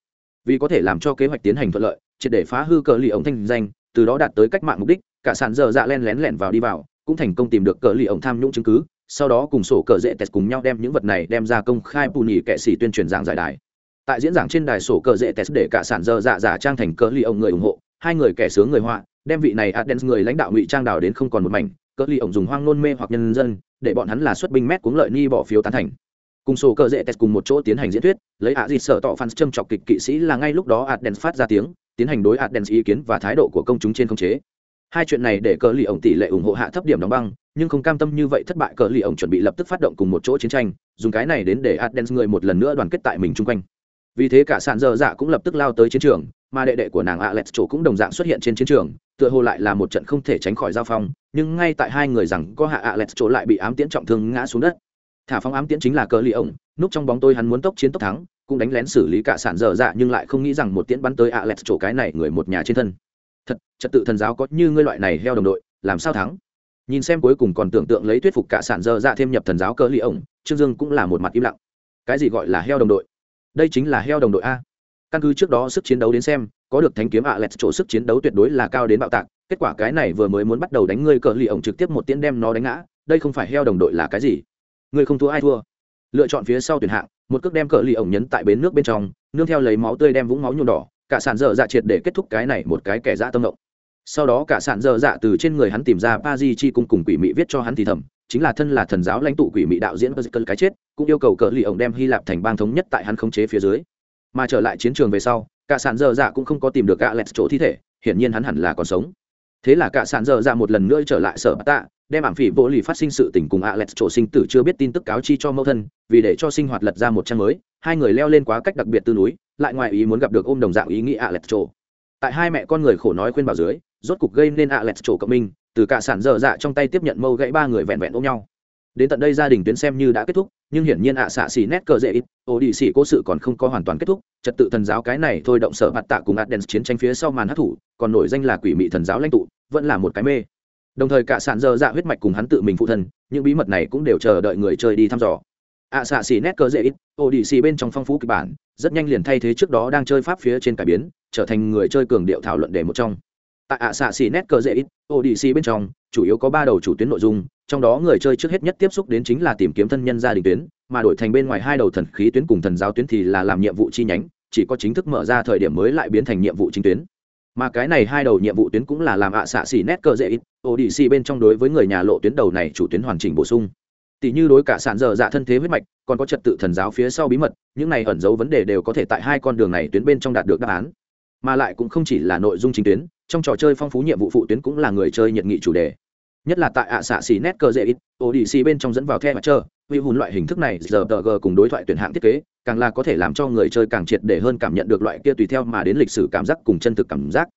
Vì có thể làm cho kế hoạch tiến hành thuận lợi, triệt để phá hư cờ lì ổng thanh danh, từ đó đạt tới cách mạng mục đích, cả sàn giờ dạ len lén lẻn vào đi vào, cũng thành công tìm được cờ lì ổng tham nhũng chứng cứ, sau đó cùng sổ cờ dễ test cùng nhau đem những vật này đem ra công khai bù nhì kệ sĩ tuyên truyền giảng giải đài. Tại diễn giảng trên đài sổ cờ dễ test để cả sản dơ dạ giả trang thành cờ ly ông người ủng hộ, hai người kẻ sướng người họa, đem vị này adens người lãnh đạo ngụy trang đào đến không còn một mảnh, cờ ly ông dùng hoang nôn mê hoặc nhân dân để bọn hắn là xuất binh mét cuống lợi ni bỏ phiếu tán thành. Cùng sổ cờ dễ test cùng một chỗ tiến hành diễn thuyết, lấy ạ dịt sợ tọ fans châm chọc kịch kỵ sĩ là ngay lúc đó adens phát ra tiếng, tiến hành đối adens ý kiến và thái độ của công chúng trên không chế. Hai chuyện này để cờ lì ổng tỷ lệ ủng hộ hạ thấp điểm đóng băng, nhưng không cam tâm như vậy thất bại, cờ lì ổng chuẩn bị lập tức phát động cùng một chỗ chiến tranh, dùng cái này đến để adens người một lần nữa đoàn kết tại mình chung quanh vì thế cả sàn dơ dạ cũng lập tức lao tới chiến trường, mà đệ đệ của nàng alex chỗ cũng đồng dạng xuất hiện trên chiến trường, tựa hồ lại là một trận không thể tránh khỏi giao phong, nhưng ngay tại hai người rằng có hạ alex chỗ lại bị ám tiễn trọng thương ngã xuống đất. Thả phong ám tiễn chính là cờ ly ổng, núp trong bóng tôi hắn muốn tốc chiến tốc thắng, cũng đánh lén xử lý cả sàn dở dạ nhưng lại không nghĩ rằng một tiễn bắn tới alex chỗ cái này người một nhà trên thân. Thật, trật tự thần giáo có như ngươi loại này heo đồng đội, làm sao thắng? Nhìn xem cuối cùng còn tưởng tượng lấy thuyết phục cả sản dơ dạ thêm nhập thần giáo cơ ly ổng, trương dương cũng là một mặt im lặng. Cái gì gọi là heo đồng đội? Đây chính là heo đồng đội a. Căn cứ trước đó sức chiến đấu đến xem, có được thánh kiếm ạ lẹt chỗ sức chiến đấu tuyệt đối là cao đến bạo tạc, kết quả cái này vừa mới muốn bắt đầu đánh ngươi cờ lì ổng trực tiếp một tiễn đem nó đánh ngã, đây không phải heo đồng đội là cái gì? Ngươi không thua ai thua? Lựa chọn phía sau tuyển hạng, một cước đem cờ lì ổng nhấn tại bến nước bên trong, nương theo lấy máu tươi đem vũng máu nhuộm đỏ, cả sản dở dạ triệt để kết thúc cái này một cái kẻ dã tâm động. Sau đó cả sản dở dạ từ trên người hắn tìm ra pa di chi cung cùng quỷ mị viết cho hắn thì thầm chính là thân là thần giáo lãnh tụ quỷ mị đạo diễn cơn cái chết cũng yêu cầu cờ lì ổng đem hy lạp thành bang thống nhất tại hắn khống chế phía dưới mà trở lại chiến trường về sau cả sạn giờ dạ cũng không có tìm được Alex chỗ thi thể hiển nhiên hắn hẳn là còn sống thế là cả sạn giờ dạ một lần nữa trở lại sở tạ đem ảm phỉ vô lì phát sinh sự tình cùng Alex chỗ sinh tử chưa biết tin tức cáo chi cho mẫu thân, vì để cho sinh hoạt lật ra một trang mới, hai người leo lên quá cách đặc biệt tư núi, lại ngoài ý muốn gặp được ôm đồng dạng ý nghĩ Alex chỗ. Tại hai mẹ con người khổ nói khuyên bảo dưới, rốt cục gây nên ạ lẹt chỗ cộng minh, từ cả sản dở dạ trong tay tiếp nhận mâu gãy ba người vẹn vẹn ôm nhau. Đến tận đây gia đình tuyến xem như đã kết thúc, nhưng hiển nhiên ạ xạ xỉ nét cờ dễ ít, ổ đi xỉ cố sự còn không có hoàn toàn kết thúc, trật tự thần giáo cái này thôi động sở mặt tạ cùng Adens chiến tranh phía sau màn hát thủ, còn nổi danh là quỷ mị thần giáo lãnh tụ, vẫn là một cái mê đồng thời cả sản dơ dạ huyết mạch cùng hắn tự mình phụ thân những bí mật này cũng đều chờ đợi người chơi đi thăm dò ạ xạ xỉ nét cơ dễ ít ô đi xì bên trong phong phú kịch bản, rất nhanh liền thay thế trước đó đang chơi pháp phía trên cải biến, trở thành người chơi cường điệu thảo luận để một trong. Tại ạ xạ xỉ nét cơ dễ ít ô đi xì bên trong, chủ yếu có ba đầu chủ tuyến nội dung, trong đó người chơi trước hết nhất tiếp xúc đến chính là tìm kiếm thân nhân gia đình tuyến, mà đổi thành bên ngoài hai đầu thần khí tuyến cùng thần giáo tuyến thì là làm nhiệm vụ chi nhánh, chỉ có chính thức mở ra thời điểm mới lại biến thành nhiệm vụ chính tuyến. Mà cái này hai đầu nhiệm vụ tuyến cũng là làm ạ xạ xỉ nét cơ dễ ít ô đi xì bên trong đối với người nhà lộ tuyến đầu này chủ tuyến hoàn chỉnh bổ sung tỷ như đối cả sản dở dạ thân thế huyết mạch, còn có trật tự thần giáo phía sau bí mật, những này ẩn giấu vấn đề đều có thể tại hai con đường này tuyến bên trong đạt được đáp án. Mà lại cũng không chỉ là nội dung chính tuyến, trong trò chơi phong phú nhiệm vụ phụ tuyến cũng là người chơi nhiệt nghị chủ đề. Nhất là tại ạ xạ xì nét cơ dễ ít ô đi xì bên trong dẫn vào the mặt trơ vì hùn loại hình thức này giờ tờ g cùng đối thoại tuyển hạng thiết kế, càng là có thể làm cho người chơi càng triệt để hơn cảm nhận được loại kia tùy theo mà đến lịch sử cảm giác cùng chân thực cảm giác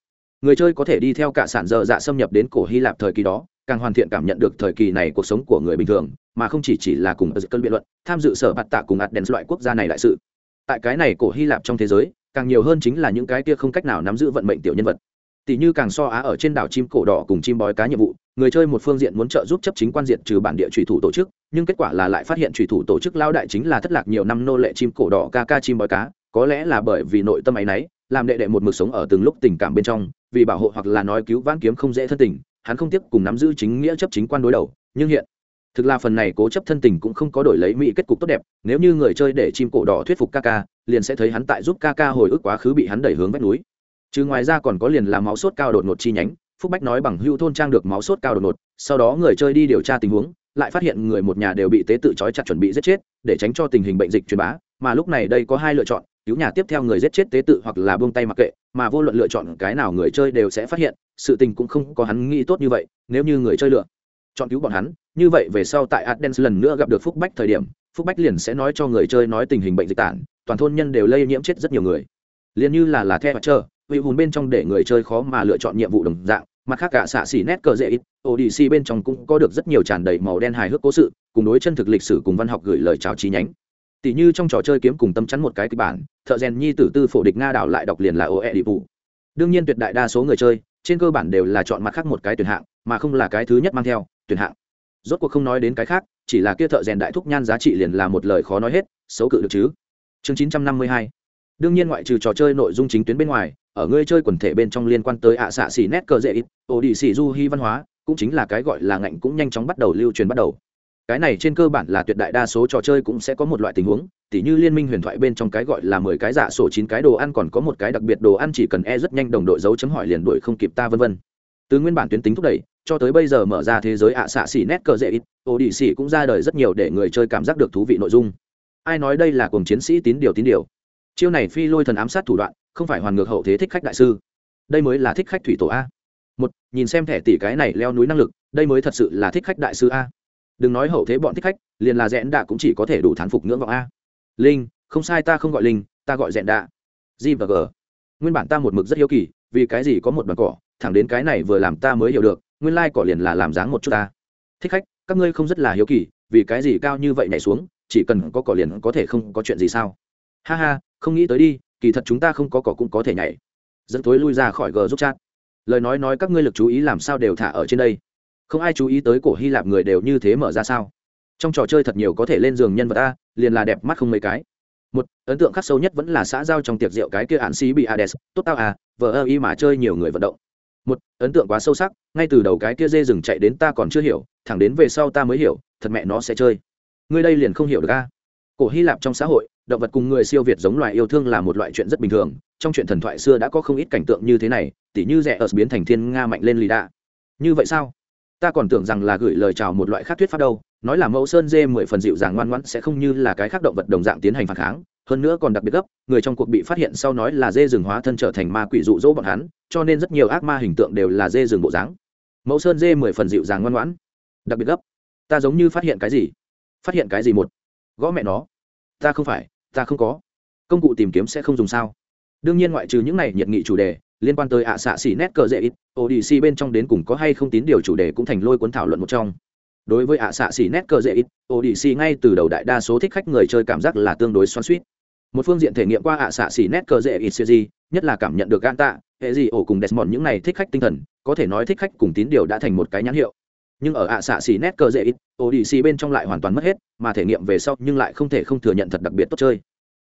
người chơi có thể đi theo cả sản dơ dạ xâm nhập đến cổ hy lạp thời kỳ đó, càng hoàn thiện cảm nhận được thời kỳ này cuộc sống của người bình thường, mà không chỉ chỉ là cùng ở cơn biện luận, tham dự sở bạt tạ cùng ạt đèn loại quốc gia này đại sự. Tại cái này cổ hy lạp trong thế giới, càng nhiều hơn chính là những cái kia không cách nào nắm giữ vận mệnh tiểu nhân vật. Tỷ như càng so á ở trên đảo chim cổ đỏ cùng chim bói cá nhiệm vụ, người chơi một phương diện muốn trợ giúp chấp chính quan diện trừ bản địa thủy thủ tổ chức, nhưng kết quả là lại phát hiện thủy thủ tổ chức lao đại chính là thất lạc nhiều năm nô lệ chim cổ đỏ ca ca chim bói cá, có lẽ là bởi vì nội tâm ấy nấy làm đệ đệ một mực sống ở từng lúc tình cảm bên trong, vì bảo hộ hoặc là nói cứu vãn kiếm không dễ thân tình, hắn không tiếp cùng nắm giữ chính nghĩa chấp chính quan đối đầu, nhưng hiện thực là phần này cố chấp thân tình cũng không có đổi lấy mỹ kết cục tốt đẹp, nếu như người chơi để chim cổ đỏ thuyết phục ca ca liền sẽ thấy hắn tại giúp ca ca hồi ức quá khứ bị hắn đẩy hướng vách núi. Chứ ngoài ra còn có liền là máu sốt cao đột ngột chi nhánh, phúc bách nói bằng hưu thôn trang được máu sốt cao đột ngột, sau đó người chơi đi điều tra tình huống, lại phát hiện người một nhà đều bị tế tự trói chặt chuẩn bị giết chết, để tránh cho tình hình bệnh dịch truyền bá, mà lúc này đây có hai lựa chọn cứu nhà tiếp theo người giết chết tế tự hoặc là buông tay mặc kệ mà vô luận lựa chọn cái nào người chơi đều sẽ phát hiện sự tình cũng không có hắn nghĩ tốt như vậy nếu như người chơi lựa chọn cứu bọn hắn như vậy về sau tại adens lần nữa gặp được phúc bách thời điểm phúc bách liền sẽ nói cho người chơi nói tình hình bệnh dịch tản toàn thôn nhân đều lây nhiễm chết rất nhiều người. Liền như là là theo chờ, vị hùn bên trong để người chơi khó mà lựa chọn nhiệm vụ đồng dạng mặt khác cả xạ xỉ nét cờ dễ ít odc bên trong cũng có được rất nhiều tràn đầy màu đen hài hước cố sự cùng đối chân thực lịch sử cùng văn học gửi lời chào trí nhánh tỷ như trong trò chơi kiếm cùng tâm chắn một cái kịch bản, thợ rèn nhi tử tư phổ địch nga đảo lại đọc liền là ô ẹ đi vụ đương nhiên tuyệt đại đa số người chơi, trên cơ bản đều là chọn mặt khác một cái tuyển hạng, mà không là cái thứ nhất mang theo, tuyển hạng. Rốt cuộc không nói đến cái khác, chỉ là kia thợ rèn đại thúc nhan giá trị liền là một lời khó nói hết, xấu cự được chứ. Chương chín trăm năm mươi hai. Đương nhiên ngoại trừ trò chơi nội dung chính tuyến bên ngoài, ở ngươi chơi quần thể bên trong liên quan tới ạ xạ xỉ nét cờ dễ ít ổ đi xỉ du hy văn hóa, cũng chính là cái gọi là ngạnh cũng nhanh chóng bắt đầu lưu truyền bắt đầu cái này trên cơ bản là tuyệt đại đa số trò chơi cũng sẽ có một loại tình huống, tỉ như liên minh huyền thoại bên trong cái gọi là mười cái giả sổ chín cái đồ ăn còn có một cái đặc biệt đồ ăn chỉ cần e rất nhanh đồng đội dấu chấm hỏi liền đuổi không kịp ta vân vân. Từ nguyên bản tuyến tính thúc đẩy, cho tới bây giờ mở ra thế giới ạ xạ xỉ nét cờ dễ ít ô đi xỉ cũng ra đời rất nhiều để người chơi cảm giác được thú vị nội dung. Ai nói đây là cùng chiến sĩ tín điều tín điều? Chiêu này phi lôi thần ám sát thủ đoạn, không phải hoàn ngược hậu thế thích khách đại sư. Đây mới là thích khách thủy tổ a. Một, nhìn xem thẻ tỷ cái này leo núi năng lực, đây mới thật sự là thích khách đại sư a đừng nói hậu thế bọn thích khách, liền là rẽn đạ cũng chỉ có thể đủ thán phục ngưỡng vọng a. Linh, không sai ta không gọi linh, ta gọi rẽn đạ. G và g. Nguyên bản ta một mực rất hiếu kỳ, vì cái gì có một đoàn cỏ, thẳng đến cái này vừa làm ta mới hiểu được, nguyên lai cỏ liền là làm dáng một chút ta. Thích khách, các ngươi không rất là hiếu kỳ, vì cái gì cao như vậy nhảy xuống, chỉ cần có cỏ liền có thể không có chuyện gì sao? Ha ha, không nghĩ tới đi, kỳ thật chúng ta không có cỏ cũng có thể nhảy. Dẫn thối lui ra khỏi g giúp chat. Lời nói nói các ngươi lực chú ý làm sao đều thả ở trên đây không ai chú ý tới cổ hy lạp người đều như thế mở ra sao? Trong trò chơi thật nhiều có thể lên giường nhân vật a, liền là đẹp mắt không mấy cái. Một, ấn tượng khắc sâu nhất vẫn là xã giao trong tiệc rượu cái kia ạn xí bị ades tốt tao à vờ ơ y mà chơi nhiều người vận động. Một, ấn tượng quá sâu sắc, ngay từ đầu cái kia dê rừng chạy đến ta còn chưa hiểu, thẳng đến về sau ta mới hiểu, thật mẹ nó sẽ chơi. Ngươi đây liền không hiểu được a. Cổ hy lạp trong xã hội, động vật cùng người siêu việt giống loài yêu thương là một loại chuyện rất bình thường, trong chuyện thần thoại xưa đã có không ít cảnh tượng như thế này, tỉ như rẻ ớt biến thành thiên nga mạnh lên lì đạ. Như vậy sao? Ta còn tưởng rằng là gửi lời chào một loại khác thuyết pháp đâu, nói là mẫu sơn dê mười phần dịu dàng ngoan ngoãn sẽ không như là cái khác động vật đồng dạng tiến hành phản kháng, hơn nữa còn đặc biệt gấp, người trong cuộc bị phát hiện sau nói là dê rừng hóa thân trở thành ma quỷ dụ dỗ bọn hắn, cho nên rất nhiều ác ma hình tượng đều là dê rừng bộ dáng. Mẫu sơn dê mười phần dịu dàng ngoan ngoãn. Đặc biệt gấp. Ta giống như phát hiện cái gì? Phát hiện cái gì một? Gõ mẹ nó. Ta không phải, ta không có. Công cụ tìm kiếm sẽ không dùng sao? Đương nhiên ngoại trừ những này nhiệt nghị chủ đề liên quan tới ạ xạ xỉ nét cờ dễ ít odc bên trong đến cùng có hay không tín điều chủ đề cũng thành lôi cuốn thảo luận một trong. Đối với ạ xạ xỉ nét cờ dễ ít odc ngay từ đầu đại đa số thích khách người chơi cảm giác là tương đối xoắn suýt một phương diện thể nghiệm qua ạ xạ xỉ nét cờ dễ ít gì, nhất là cảm nhận được gan tạ hệ gì ổ cùng desmond những này thích khách tinh thần có thể nói thích khách cùng tín điều đã thành một cái nhãn hiệu. Nhưng ở ạ xạ xỉ nét cờ dễ ít odc bên trong lại hoàn toàn mất hết mà thể nghiệm về sau nhưng lại không thể không thừa nhận thật đặc biệt tốt chơi.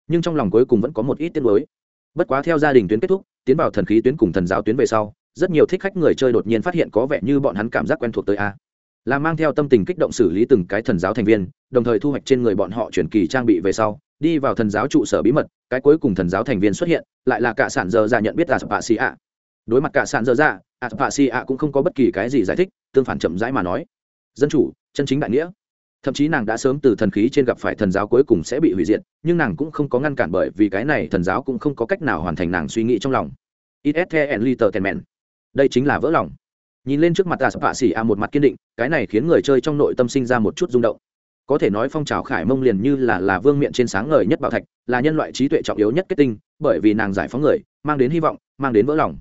Nhưng trong lòng cuối cùng vẫn có một ít tiếc nuối bất quá theo gia đình tuyến kết thúc, tiến vào thần khí tuyến cùng thần giáo tuyến về sau, rất nhiều thích khách người chơi đột nhiên phát hiện có vẻ như bọn hắn cảm giác quen thuộc tới a. Là mang theo tâm tình kích động xử lý từng cái thần giáo thành viên, đồng thời thu hoạch trên người bọn họ chuyển kỳ trang bị về sau, đi vào thần giáo trụ sở bí mật, cái cuối cùng thần giáo thành viên xuất hiện, lại là cả sản dơ ra nhận biết là spa si ạ đối mặt cả sản dơ dạ, ra spa si ạ cũng không có bất kỳ cái gì giải thích, tương phản chậm rãi mà nói. Dân chủ, chân chính đại nghĩa thậm chí nàng đã sớm từ thần khí trên gặp phải thần giáo cuối cùng sẽ bị hủy diệt, nhưng nàng cũng không có ngăn cản bởi vì cái này thần giáo cũng không có cách nào hoàn thành nàng suy nghĩ trong lòng. Ít and liter tenmen đây chính là vỡ lòng. Nhìn lên trước mặt tà spa xỉ a một mặt kiên định, cái này khiến người chơi trong nội tâm sinh ra một chút rung động. Có thể nói phong trào khải mông liền như là là vương miện trên sáng ngời nhất bảo thạch, là nhân loại trí tuệ trọng yếu nhất kết tinh, bởi vì nàng giải phóng người, mang đến hy vọng, mang đến vỡ lòng.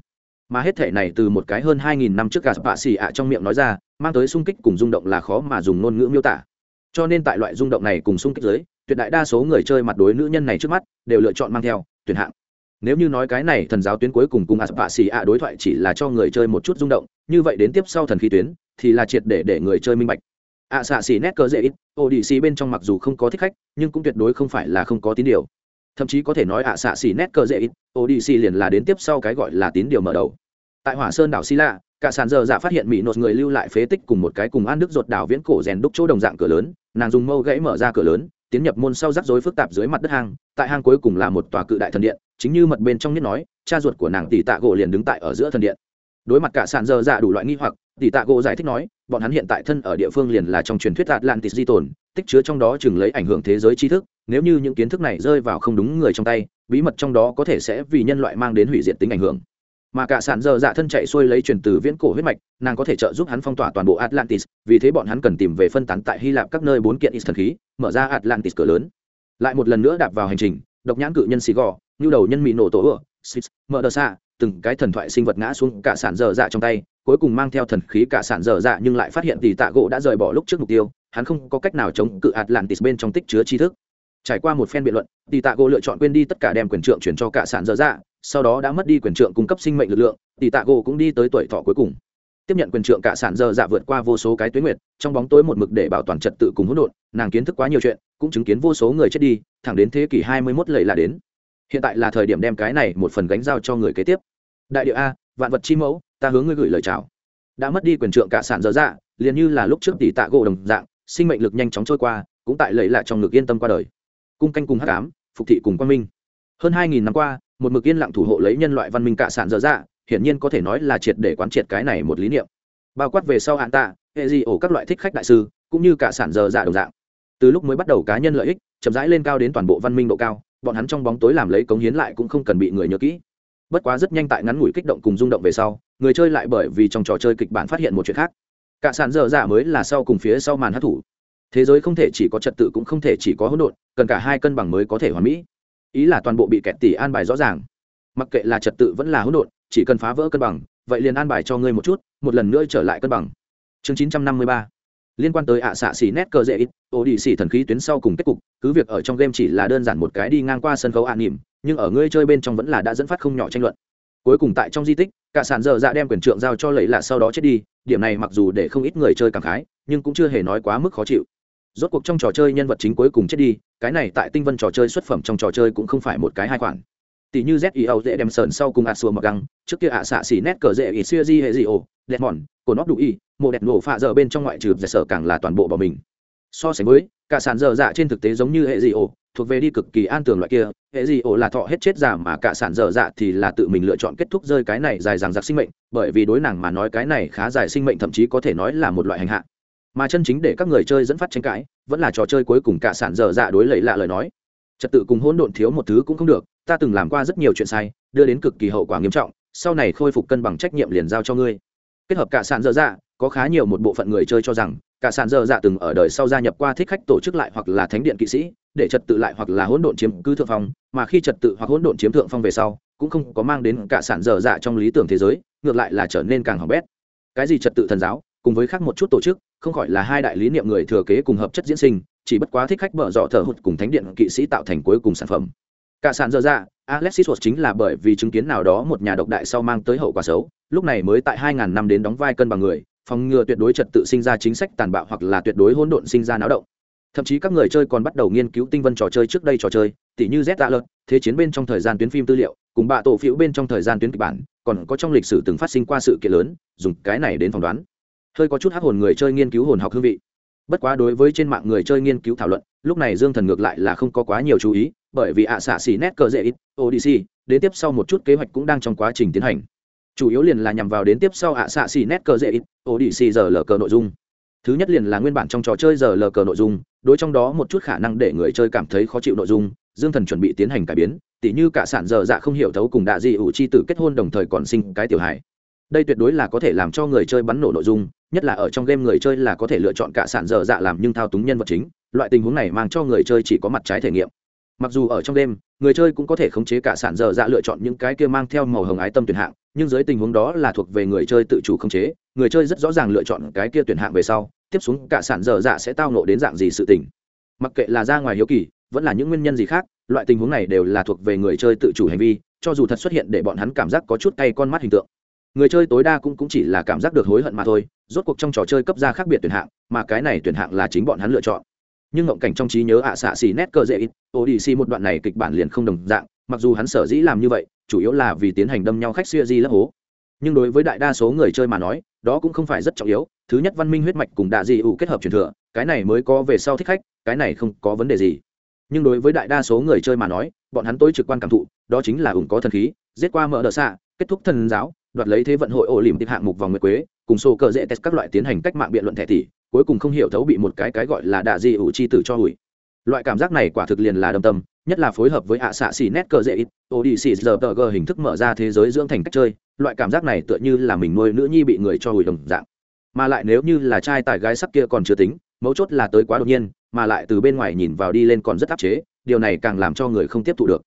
Mà hết thể này từ một cái hơn hai nghìn năm trước gà spa xỉ a trong miệng nói ra, mang tới sung kích cùng rung động là khó mà dùng ngôn ngữ miêu tả cho nên tại loại rung động này cùng xung kích giới, tuyệt đại đa số người chơi mặt đối nữ nhân này trước mắt, đều lựa chọn mang theo, tuyển hạng. Nếu như nói cái này, thần giáo tuyến cuối cùng cùng aspa xì ạ đối thoại chỉ là cho người chơi một chút rung động, như vậy đến tiếp sau thần khí tuyến, thì là triệt để để người chơi minh bạch. Ạ xạ xì nét cơ dễ ít, Odyssey bên trong mặc dù không có thích khách, nhưng cũng tuyệt đối không phải là không có tín điều. Thậm chí có thể nói ạ xạ xì nét cơ dễ ít, Odyssey liền là đến tiếp sau cái gọi là tín điều mở đầu. Tại hỏa sơn đảo xi lạ cả sàn giờ dạ phát hiện mỹ nốt người lưu lại phế tích cùng một cái cùng an đức ruột đảo viễn cổ rèn đúc chỗ đồng dạng cửa lớn, nàng dùng mâu gãy mở ra cửa lớn, tiến nhập môn sau rắc rối phức tạp dưới mặt đất hang, tại hang cuối cùng là một tòa cự đại thần điện, chính như mật bên trong nhất nói, cha ruột của nàng tỷ tạ gỗ liền đứng tại ở giữa thần điện. Đối mặt cả sàn dơ dạ đủ loại nghi hoặc, tỷ tạ gỗ giải thích nói, bọn hắn hiện tại thân ở địa phương liền là trong truyền thuyết atlantis di tồn, tích chứa trong đó chừng lấy ảnh hưởng thế giới tri thức, nếu như những kiến thức này rơi vào không đúng người trong tay, bí mật trong đó có thể sẽ vì nhân loại mang đến hủy diệt tính ảnh hưởng mà cả sản giờ dạ thân chạy xuôi lấy truyền từ viễn cổ huyết mạch, nàng có thể trợ giúp hắn phong tỏa toàn bộ atlantis, vì thế bọn hắn cần tìm về phân tán tại hy lạp các nơi bốn kiện is thần khí, mở ra atlantis cửa lớn. Lại một lần nữa đạp vào hành trình, độc nhãn cự nhân xì gò như đầu nhân mỹ nổ tổ ựa mở đờ xạ từng cái thần thoại sinh vật ngã xuống cả sản dở dạ trong tay, cuối cùng mang theo thần khí cả sản dở dạ nhưng lại phát hiện tỷ tạ gỗ đã rời bỏ lúc trước mục tiêu, hắn không có cách nào chống cự atlantis bên trong tích chứa tri thức trải qua một phen biện luận tỷ tạ gỗ lựa chọn quên đi tất cả đem quyền trượng chuyển cho cả sản dở dạ sau đó đã mất đi quyền trượng cung cấp sinh mệnh lực lượng tỷ tạ gỗ cũng đi tới tuổi thọ cuối cùng. Tiếp nhận quyền trượng cả sản dơ dạ vượt qua vô số cái tuyến nguyệt, trong bóng tối một mực để bảo toàn trật tự cùng hỗn độn, nàng kiến thức quá nhiều chuyện, cũng chứng kiến vô số người chết đi, thẳng đến thế kỷ hai mươi 21 lầy là đến. Hiện tại là thời điểm đem cái này một phần gánh giao cho người kế tiếp. Đại địa a, vạn vật chi mẫu, ta hướng ngươi gửi lời chào. Đã mất đi quyền trượng cả sản dơ dạ liền như là lúc trước tỷ tạ gỗ đồng dạng, sinh mệnh lực nhanh chóng trôi qua, cũng tại lầy lại trong ngực yên tâm qua đời cung canh cùng hắc ám, phục thị cùng quang minh. Hơn hai nghìn năm qua, một mực yên lặng thủ hộ lấy nhân loại văn minh cả sản dở dạ hiển nhiên có thể nói là triệt để quán triệt cái này một lý niệm. Bao quát về sau hạn tạ, hệ gì ổ các loại thích khách đại sư, cũng như cả sản dở dạ đồng dạng. Từ lúc mới bắt đầu cá nhân lợi ích, chậm rãi lên cao đến toàn bộ văn minh độ cao, bọn hắn trong bóng tối làm lấy cống hiến lại cũng không cần bị người nhớ kỹ. Bất quá rất nhanh tại ngắn ngủi kích động cùng rung động về sau, người chơi lại bởi vì trong trò chơi kịch bản phát hiện một chuyện khác. Cả sản dở dạ mới là sau cùng phía sau màn hát thủ thế giới không thể chỉ có trật tự cũng không thể chỉ có hỗn độn, cần cả hai cân bằng mới có thể hoàn mỹ. Ý là toàn bộ bị kẹt tỷ an bài rõ ràng. Mặc kệ là trật tự vẫn là hỗn độn, chỉ cần phá vỡ cân bằng, vậy liền an bài cho ngươi một chút, một lần nữa trở lại cân bằng. Chương chín trăm năm mươi ba. Liên quan tới ạ xạ xỉ nét cơ dễ ít, ô đi xỉ thần khí tuyến sau cùng kết cục, cứ việc ở trong game chỉ là đơn giản một cái đi ngang qua sân khấu an nỉm, nhưng ở ngươi chơi bên trong vẫn là đã dẫn phát không nhỏ tranh luận. Cuối cùng tại trong di tích, cả sàn dơ dạ đem quyền trượng giao cho lấy là sau đó chết đi, điểm này mặc dù để không ít người chơi cảm khái, nhưng cũng chưa hề nói quá mức khó chịu rốt cuộc trong trò chơi nhân vật chính cuối cùng chết đi, cái này tại tinh vân trò chơi xuất phẩm trong trò chơi cũng không phải một cái hai khoản. Tỷ như zio dễ đem sờn sau cùng ạ xùa mặc găng, trước kia ạ xạ xỉ nét cờ dễ ý xưa di hệ dị ồ đẹp mòn, cổ nót đủ y, mộ đẹp nổ phạ giờ bên trong ngoại trừ giải sở càng là toàn bộ bỏ mình. So sánh với, cả sàn dở dạ trên thực tế giống như hệ dị ồ thuộc về đi cực kỳ an tường loại kia, hệ gì ồ là thọ hết chết giả mà cả sản dở dạ thì là tự mình lựa chọn kết thúc rơi cái này dài dằng dặc sinh mệnh, bởi vì đối nàng mà nói cái này khá dài sinh mệnh thậm chí có thể nói là một loại hành hạ mà chân chính để các người chơi dẫn phát tranh cãi vẫn là trò chơi cuối cùng cả sản dở dạ đối lệ lạ lời nói. Trật tự cùng hỗn độn thiếu một thứ cũng không được, ta từng làm qua rất nhiều chuyện sai, đưa đến cực kỳ hậu quả nghiêm trọng, sau này khôi phục cân bằng trách nhiệm liền giao cho ngươi. Kết hợp cả sản dở dạ có khá nhiều một bộ phận người chơi cho rằng, cả sản dở dạ từng ở đời sau gia nhập qua thích khách tổ chức lại hoặc là thánh điện kỵ sĩ, để trật tự lại hoặc là hỗn độn chiếm cứ thượng phong, mà khi trật tự hoặc hỗn độn chiếm thượng phong về sau, cũng không có mang đến cả sản dở dạ trong lý tưởng thế giới, ngược lại là trở nên càng hỏng bét. Cái gì trật tự thần giáo? Cùng với khác một chút tổ chức, không khỏi là hai đại lý niệm người thừa kế cùng hợp chất diễn sinh, chỉ bất quá thích khách mở dọ thở hụt cùng thánh điện kỵ sĩ tạo thành cuối cùng sản phẩm. Cả sàn dơ dạ alexis hụt chính là bởi vì chứng kiến nào đó một nhà độc đại sau mang tới hậu quả xấu, lúc này mới tại 2.000 năm đến đóng vai cân bằng người, phòng ngừa tuyệt đối trật tự sinh ra chính sách tàn bạo hoặc là tuyệt đối hỗn độn sinh ra náo động. Thậm chí các người chơi còn bắt đầu nghiên cứu tinh vân trò chơi trước đây trò chơi, tỉ như z tạ lợt thế chiến bên trong thời gian tuyến phim tư liệu, cùng bạ tổ phiếu bên trong thời gian tuyến kịch bản, còn có trong lịch sử từng phát sinh qua sự kiện lớn, dùng cái này đến phỏng đoán hơi có chút hắc hồn người chơi nghiên cứu hồn học hương vị. Bất quá đối với trên mạng người chơi nghiên cứu thảo luận, lúc này dương thần ngược lại là không có quá nhiều chú ý, bởi vì ạ xạ xỉ nét cờ dễ ít, odyssey, đến tiếp sau một chút kế hoạch cũng đang trong quá trình tiến hành. Chủ yếu liền là nhằm vào đến tiếp sau ạ xạ xỉ nét cờ dễ ít, odyssey giờ lờ cờ nội dung. Thứ nhất liền là nguyên bản trong trò chơi giờ lờ cờ nội dung, đối trong đó một chút khả năng để người chơi cảm thấy khó chịu nội dung, dương thần chuẩn bị tiến hành cải biến, tỉ như cả sản giờ dạ không hiểu thấu cùng đạ dị ủ chi tử kết hôn đồng thời còn sinh cái tiểu hài. Đây tuyệt đối là có thể làm cho người chơi bắn nổ nội dung nhất là ở trong game người chơi là có thể lựa chọn cả sản dở dạ làm nhưng thao túng nhân vật chính, loại tình huống này mang cho người chơi chỉ có mặt trái thể nghiệm. Mặc dù ở trong game, người chơi cũng có thể khống chế cả sản dở dạ lựa chọn những cái kia mang theo màu hồng ái tâm tuyển hạng, nhưng dưới tình huống đó là thuộc về người chơi tự chủ khống chế, người chơi rất rõ ràng lựa chọn cái kia tuyển hạng về sau, tiếp xuống cả sản dở dạ sẽ tao nộ đến dạng gì sự tình. Mặc kệ là ra ngoài hiếu kỳ, vẫn là những nguyên nhân gì khác, loại tình huống này đều là thuộc về người chơi tự chủ hành vi, cho dù thật xuất hiện để bọn hắn cảm giác có chút cay con mắt hình tượng người chơi tối đa cũng, cũng chỉ là cảm giác được hối hận mà thôi rốt cuộc trong trò chơi cấp ra khác biệt tuyển hạng mà cái này tuyển hạng là chính bọn hắn lựa chọn. Nhưng ngộng cảnh trong trí nhớ ạ xạ xì nét cơ dễ ít odc một đoạn này kịch bản liền không đồng dạng mặc dù hắn sở dĩ làm như vậy chủ yếu là vì tiến hành đâm nhau khách xuya di lấp hố. Nhưng đối với đại đa số người chơi mà nói đó cũng không phải rất trọng yếu thứ nhất văn minh huyết mạch cùng đạ dị ủ kết hợp truyền thừa cái này mới có về sau thích khách cái này không có vấn đề gì. Nhưng đối với đại đa số người chơi mà nói bọn hắn tối trực quan cảm thụ đó chính là ủng có thần khí giết qua mở đỡ xạ kết thúc thần giáo đoạt lấy thế vận hội ổ lìm tiếp hạng mục vòng nguyệt quế, cùng sổ cờ dễ test các loại tiến hành cách mạng biện luận thẻ tỷ, cuối cùng không hiểu thấu bị một cái cái gọi là đạ di ủ chi tử cho hủy. Loại cảm giác này quả thực liền là đâm tâm, nhất là phối hợp với ạ xạ xì nét cờ dễ ít ô đi xì giờ tờ gờ hình thức mở ra thế giới dưỡng thành cách chơi, loại cảm giác này tựa như là mình nuôi nữ nhi bị người cho hủy đồng dạng. Mà lại nếu như là trai tài gái sắc kia còn chưa tính, mấu chốt là tới quá đột nhiên, mà lại từ bên ngoài nhìn vào đi lên còn rất áp chế, điều này càng làm cho người không tiếp thụ được.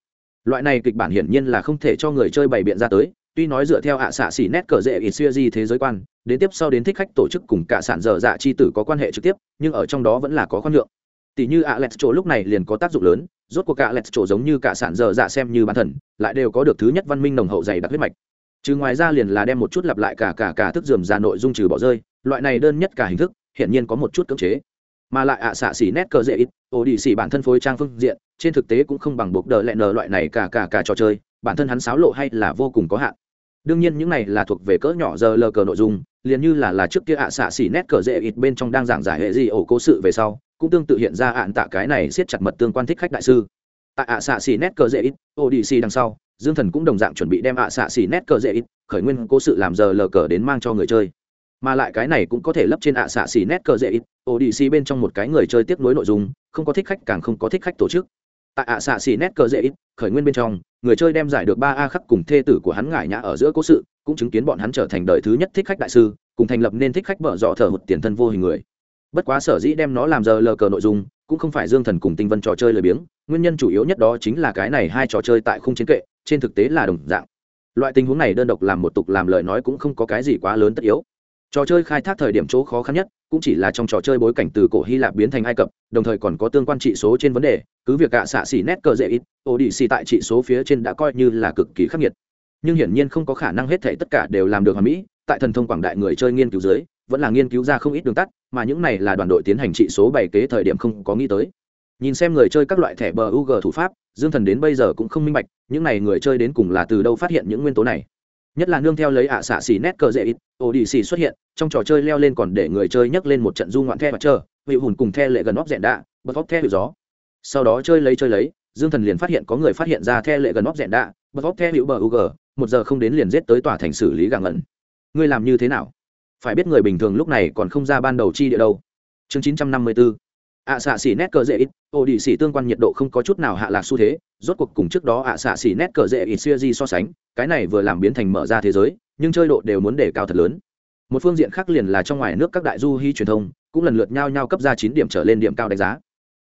Loại này kịch bản hiển nhiên là không thể cho người chơi bày biện ra tới tuy nói dựa theo ạ xạ xỉ nét cờ rễ ít xuya di thế giới quan, đến tiếp sau đến thích khách tổ chức cùng cả sản dở dạ chi tử có quan hệ trực tiếp, nhưng ở trong đó vẫn là có khoan lượng tỷ như ạ lẹt chỗ lúc này liền có tác dụng lớn, rốt cuộc cả lẹt chỗ giống như cả sản dở dạ xem như bản thần, lại đều có được thứ nhất văn minh nồng hậu dày đặc huyết mạch. Trừ ngoài ra liền là đem một chút lặp lại cả cả cả thức dườm ra nội dung trừ bỏ rơi, loại này đơn nhất cả hình thức hiện nhiên có một chút cưỡng chế. Mà lại ạ xạ xỉ nét cờ dễ ít ổ đi xỉ bản thân phối trang phương diện, trên thực tế cũng không bằng buộc đờ lẹ nờ loại này cả cả cả trò chơi, bản thân hắn xáo lộ hay là vô cùng có hạn đương nhiên những này là thuộc về cỡ nhỏ giờ lờ cờ nội dung, liền như là là trước kia ạ xạ xỉ nét cờ dễ ít bên trong đang giảng giải hệ gì ổ cố sự về sau, cũng tương tự hiện ra ạn tạ cái này siết chặt mật tương quan thích khách đại sư. Tại ạ xạ xỉ nét cờ dễ ít ô đi xì đằng sau, dương thần cũng đồng dạng chuẩn bị đem ạ xạ xỉ nét cờ dễ ít khởi nguyên cố sự làm giờ lờ cờ đến mang cho người chơi. Mà lại cái này cũng có thể lấp trên ạ xạ xỉ nét cờ dễ ít ô đi xì bên trong một cái người chơi tiếp nối nội dung, không có thích khách càng không có thích khách tổ chức tại ạ xạ xì nét cờ dễ ít, khởi nguyên bên trong, người chơi đem giải được ba a khắc cùng thê tử của hắn ngải nhã ở giữa cố sự, cũng chứng kiến bọn hắn trở thành đời thứ nhất thích khách đại sư, cùng thành lập nên thích khách bở dọ thờ hụt tiền thân vô hình người. Bất quá sở dĩ đem nó làm giờ lờ cờ nội dung, cũng không phải dương thần cùng tinh vân trò chơi lười biếng, nguyên nhân chủ yếu nhất đó chính là cái này hai trò chơi tại khung chiến kệ, trên thực tế là đồng dạng. Loại tình huống này đơn độc làm một tục làm lời nói cũng không có cái gì quá lớn tất yếu trò chơi khai thác thời điểm chỗ khó khăn nhất cũng chỉ là trong trò chơi bối cảnh từ cổ hy lạp biến thành ai cập, đồng thời còn có tương quan trị số trên vấn đề, cứ việc cả xạ xỉ nét cờ dễ ít ô đi xì tại trị số phía trên đã coi như là cực kỳ khắc nghiệt. Nhưng hiển nhiên không có khả năng hết thể tất cả đều làm được hòa mỹ, tại thần thông quảng đại người chơi nghiên cứu dưới, vẫn là nghiên cứu ra không ít đường tắt, mà những này là đoàn đội tiến hành trị số bày kế thời điểm không có nghĩ tới. Nhìn xem người chơi các loại thẻ bờ u g thủ pháp, dương thần đến bây giờ cũng không minh bạch, những này người chơi đến cùng là từ đâu phát hiện những nguyên tố này nhất là nương theo lấy ạ xạ xỉ nét cờ dễ ít, ổ đi xì xuất hiện, trong trò chơi leo lên còn để người chơi nhấc lên một trận du ngoạn the mặt trơ vị hùn cùng the lệ gần óc dẹn đạ, bật óc the hiệu gió. Sau đó chơi lấy chơi lấy, dương thần liền phát hiện có người phát hiện ra the lệ gần óc dẹn đạ, bật óc the hiệu bờ ug một giờ không đến liền giết tới tòa thành xử lý gàng ẩn ngươi làm như thế nào? Phải biết người bình thường lúc này còn không ra ban đầu chi địa đâu. Chương chín trăm năm mươi bốn ạ xạ xỉ nét cờ dễ ít, ô đi xỉ tương quan nhiệt độ không có chút nào hạ lạc xu thế, rốt cuộc cùng trước đó ạ xạ xỉ nét cờ dễ ít xuya di so sánh, cái này vừa làm biến thành mở ra thế giới, nhưng chơi độ đều muốn để cao thật lớn. Một phương diện khác liền là trong ngoài nước các đại du hy truyền thông, cũng lần lượt nhau nhau cấp ra chín điểm trở lên điểm cao đánh giá.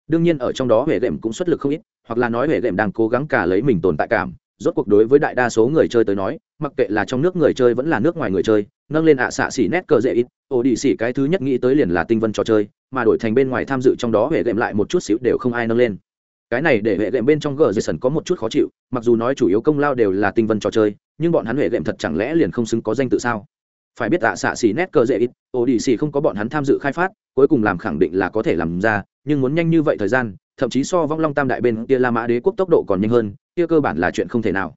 Đương nhiên ở trong đó huệ đệm cũng xuất lực không ít, hoặc là nói huệ đệm đang cố gắng cả lấy mình tồn tại cảm rốt cuộc đối với đại đa số người chơi tới nói, mặc kệ là trong nước người chơi vẫn là nước ngoài người chơi, nâng lên ạ xạ xỉ nét cờ dễ ít, ổ đi xỉ cái thứ nhất nghĩ tới liền là tinh vân trò chơi, mà đổi thành bên ngoài tham dự trong đó huệ đệm lại một chút xíu đều không ai nâng lên. Cái này để huệ đệm bên trong gờ dây sần có một chút khó chịu, mặc dù nói chủ yếu công lao đều là tinh vân trò chơi, nhưng bọn hắn huệ đệm thật chẳng lẽ liền không xứng có danh tự sao? Phải biết ạ xạ xỉ nét cờ dễ ít, ổ đi xỉ không có bọn hắn tham dự khai phát, cuối cùng làm khẳng định là có thể làm ra, nhưng muốn nhanh như vậy thời gian thậm chí so vong long tam đại bên kia la mã đế quốc tốc độ còn nhanh hơn, kia cơ bản là chuyện không thể nào.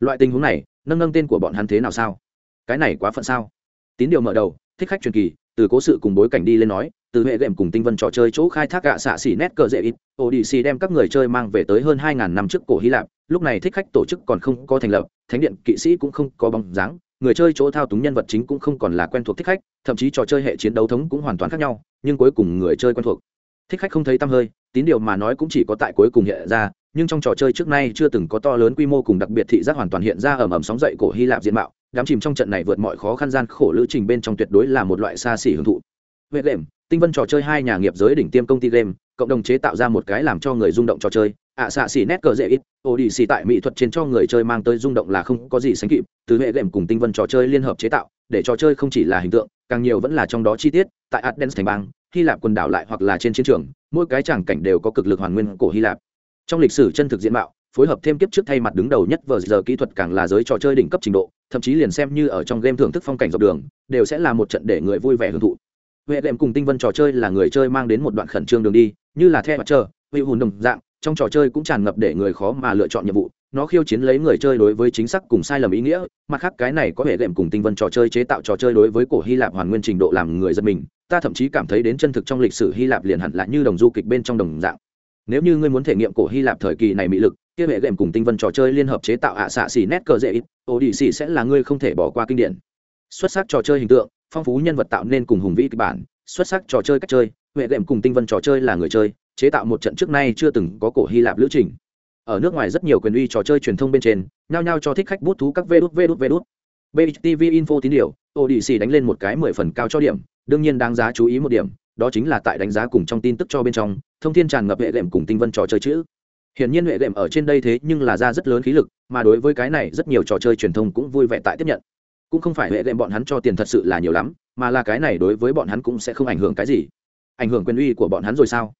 Loại tình huống này, nâng nâng tên của bọn hắn thế nào sao? Cái này quá phận sao? Tín điều mở đầu, thích khách truyền kỳ, từ cố sự cùng bối cảnh đi lên nói, từ hệ đệm cùng tinh vân trò chơi chỗ khai thác gạ xạ xỉ nét cờ dễ ít Út đi xì đem các người chơi mang về tới hơn hai ngàn năm trước cổ hy lạp, lúc này thích khách tổ chức còn không có thành lập, thánh điện kỵ sĩ cũng không có bóng dáng, người chơi chỗ thao túng nhân vật chính cũng không còn là quen thuộc thích khách, thậm chí trò chơi hệ chiến đấu thống cũng hoàn toàn khác nhau, nhưng cuối cùng người chơi quen thuộc thích khách không thấy tăm hơi tín điều mà nói cũng chỉ có tại cuối cùng hiện ra nhưng trong trò chơi trước nay chưa từng có to lớn quy mô cùng đặc biệt thị giác hoàn toàn hiện ra ẩm ẩm sóng dậy cổ hy lạp diện mạo đám chìm trong trận này vượt mọi khó khăn gian khổ lữ trình bên trong tuyệt đối là một loại xa xỉ hưởng thụ. Vệ Lệm, tinh vân trò chơi hai nhà nghiệp giới đỉnh tiêm công ty game cộng đồng chế tạo ra một cái làm cho người rung động trò chơi ạ xạ xỉ nét cờ dễ ít ô đi xỉ tại mỹ thuật trên cho người chơi mang tới rung động là không có gì sánh kịp từ hệ Lệm cùng tinh vân trò chơi liên hợp chế tạo để trò chơi không chỉ là hình tượng càng nhiều vẫn là trong đó chi tiết tại adens thành bang hy lạp quần đảo lại hoặc là trên chiến trường mỗi cái tràng cảnh đều có cực lực hoàn nguyên cổ hy lạp. Trong lịch sử chân thực diện mạo phối hợp thêm kiếp trước thay mặt đứng đầu nhất vờ giờ kỹ thuật càng là giới trò chơi đỉnh cấp trình độ thậm chí liền xem như ở trong game thưởng thức phong cảnh dọc đường đều sẽ là một trận để người vui vẻ hưởng thụ. Huệ đệm cùng tinh vân trò chơi là người chơi mang đến một đoạn khẩn trương đường đi như là theo mặt chờ, vị hùn đồng dạng trong trò chơi cũng tràn ngập để người khó mà lựa chọn nhiệm vụ nó khiêu chiến lấy người chơi đối với chính xác cùng sai lầm ý nghĩa, mặt khác cái này có hệ đệm cùng tinh vân trò chơi chế tạo trò chơi đối với cổ hy lạp hoàn nguyên trình độ làm người dân mình, ta thậm chí cảm thấy đến chân thực trong lịch sử hy lạp liền hẳn là như đồng du kịch bên trong đồng dạng. Nếu như ngươi muốn thể nghiệm cổ hy lạp thời kỳ này mỹ lực, kia hệ đệm cùng tinh vân trò chơi liên hợp chế tạo ạ xạ xì nét cờ dễ ít ô đi xì sẽ là ngươi không thể bỏ qua kinh điển. Xuất sắc trò chơi hình tượng, phong phú nhân vật tạo nên cùng hùng vĩ kịch bản, xuất sắc trò chơi cách chơi hệ đệm cùng tinh vân trò chơi là người chơi, chế tạo một trận trước nay chưa từng có cổ hy lạp lữ trình ở nước ngoài rất nhiều quyền uy trò chơi truyền thông bên trên nhao nhao cho thích khách bút thú các vê đút vê đút vê đút BTV Info tín điều, ODC đánh lên một cái 10 phần cao cho điểm, đương nhiên đáng giá chú ý một điểm, đó chính là tại đánh giá cùng trong tin tức cho bên trong, thông tin tràn ngập hệ đệm cùng tinh vân trò chơi chữ. Hiển nhiên hệ đệm ở trên đây thế nhưng là ra rất lớn khí lực, mà đối với cái này rất nhiều trò chơi truyền thông cũng vui vẻ tại tiếp nhận. Cũng không phải hệ đệm bọn hắn cho tiền thật sự là nhiều lắm, mà là cái này đối với bọn hắn cũng sẽ không ảnh hưởng cái gì. Ảnh hưởng quyền uy của bọn hắn rồi sao?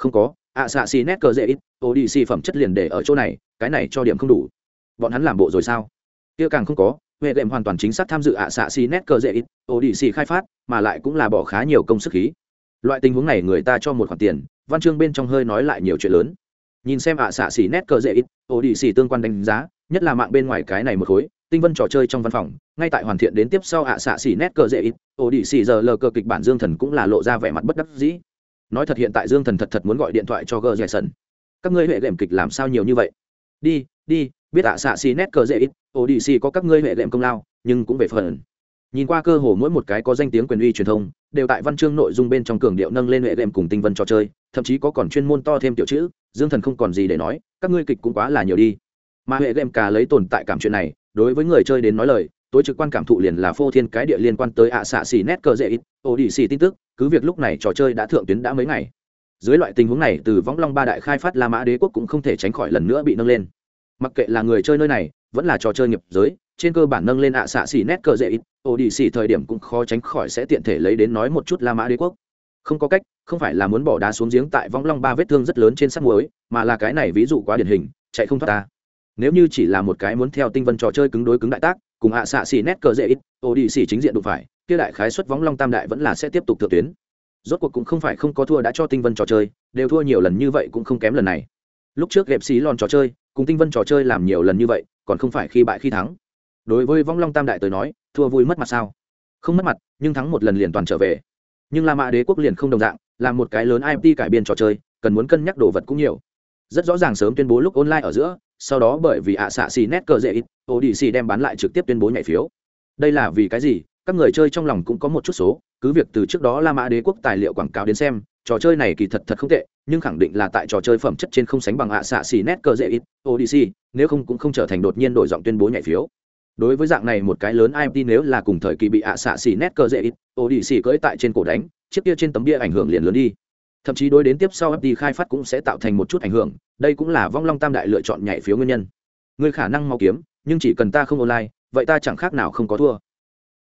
Không có, ạ xạ xì nét cờ dễ ít, ô đi xì phẩm chất liền để ở chỗ này, cái này cho điểm không đủ. Bọn hắn làm bộ rồi sao? Kia càng không có, huệ đệm hoàn toàn chính xác tham dự ạ xạ xì nét cờ dễ ít ô đi xì khai phát mà lại cũng là bỏ khá nhiều công sức khí loại tình huống này người ta cho một khoản tiền văn chương bên trong hơi nói lại nhiều chuyện lớn nhìn xem ạ xạ xì nét cờ dễ ít ô đi xì tương quan đánh giá nhất là mạng bên ngoài cái này một khối tinh vân trò chơi trong văn phòng ngay tại hoàn thiện đến tiếp sau ạ xạ xì nét cờ dễ ít ô đi xì giờ lờ cờ kịch bản dương thần cũng là lộ ra vẻ mặt bất đắc dĩ nói thật hiện tại dương thần thật thật muốn gọi điện thoại cho gờ giải sần các ngươi huệ lệm kịch làm sao nhiều như vậy? Đi đi, biết ạ, xạ xì nét cờ dễ ít. Ổ đi xì có các ngươi huệ lệm công lao, nhưng cũng về phần. Nhìn qua cơ hồ mỗi một cái có danh tiếng quyền uy truyền thông, đều tại văn chương nội dung bên trong cường điệu nâng lên huệ lệm cùng tinh vân trò chơi, thậm chí có còn chuyên môn to thêm tiểu chữ, dương thần không còn gì để nói, các ngươi kịch cũng quá là nhiều đi. Mà huệ lệm cả lấy tồn tại cảm chuyện này, đối với người chơi đến nói lời tối trực quan cảm thụ liền là phô thiên cái địa liên quan tới ạ xạ xì nét cờ dễ ít, ô đi xì tin tức, cứ việc lúc này trò chơi đã thượng tuyến đã mấy ngày. Dưới loại tình huống này, từ võng long ba đại khai phát la mã đế quốc cũng không thể tránh khỏi lần nữa bị nâng lên. Mặc kệ là người chơi nơi này, vẫn là trò chơi nghiệp giới, trên cơ bản nâng lên ạ xạ xì nét cờ dễ ít ổ đi xì thời điểm cũng khó tránh khỏi sẽ tiện thể lấy đến nói một chút la mã đế quốc. Không có cách, không phải là muốn bỏ đá xuống giếng tại vong long ba vết thương rất lớn trên sắt muối, mà là cái này ví dụ quá điển hình, chạy không thoát ta. Nếu như chỉ là một cái muốn theo tinh vân trò chơi cứng đối cứng đại tác cùng hạ xạ xì nét cờ dễ ít ô đi xì chính diện đụng phải, kia đại khái xuất vong long tam đại vẫn là sẽ tiếp tục thượng tuyến. Rốt cuộc cũng không phải không có thua đã cho tinh vân trò chơi, đều thua nhiều lần như vậy cũng không kém lần này. Lúc trước ghẹp xí lòn trò chơi, cùng tinh vân trò chơi làm nhiều lần như vậy, còn không phải khi bại khi thắng. Đối với vong long tam đại tới nói, thua vui mất mặt sao? Không mất mặt, nhưng thắng một lần liền toàn trở về. Nhưng la mã đế quốc liền không đồng dạng, là một cái lớn imt cải biên trò chơi, cần muốn cân nhắc đồ vật cũng nhiều. Rất rõ ràng sớm tuyên bố lúc online ở giữa, sau đó bởi vì ạ xạ xì nét cờ dễ ít odc đem bán lại trực tiếp tuyên bố nhảy phiếu. Đây là vì cái gì? Các người chơi trong lòng cũng có một chút số, cứ việc từ trước đó la mã đế quốc tài liệu quảng cáo đến xem, trò chơi này kỳ thật thật không tệ, nhưng khẳng định là tại trò chơi phẩm chất trên không sánh bằng ạ xạ xì nét cờ dễ ít odc nếu không cũng không trở thành đột nhiên đổi giọng tuyên bố nhảy phiếu. Đối với dạng này một cái lớn imt nếu là cùng thời kỳ bị ạ xạ xì nét cờ dễ ít odc cưỡi tại trên cổ đánh, chiếc kia trên tấm bia ảnh hưởng liền lớn đi. Thậm chí đối đến tiếp sau fd khai phát cũng sẽ tạo thành một chút ảnh hưởng, đây cũng là vong long tam đại lựa chọn nhảy phiếu nguyên nhân. Người khả năng mau kiếm nhưng chỉ cần ta không online vậy ta chẳng khác nào không có thua.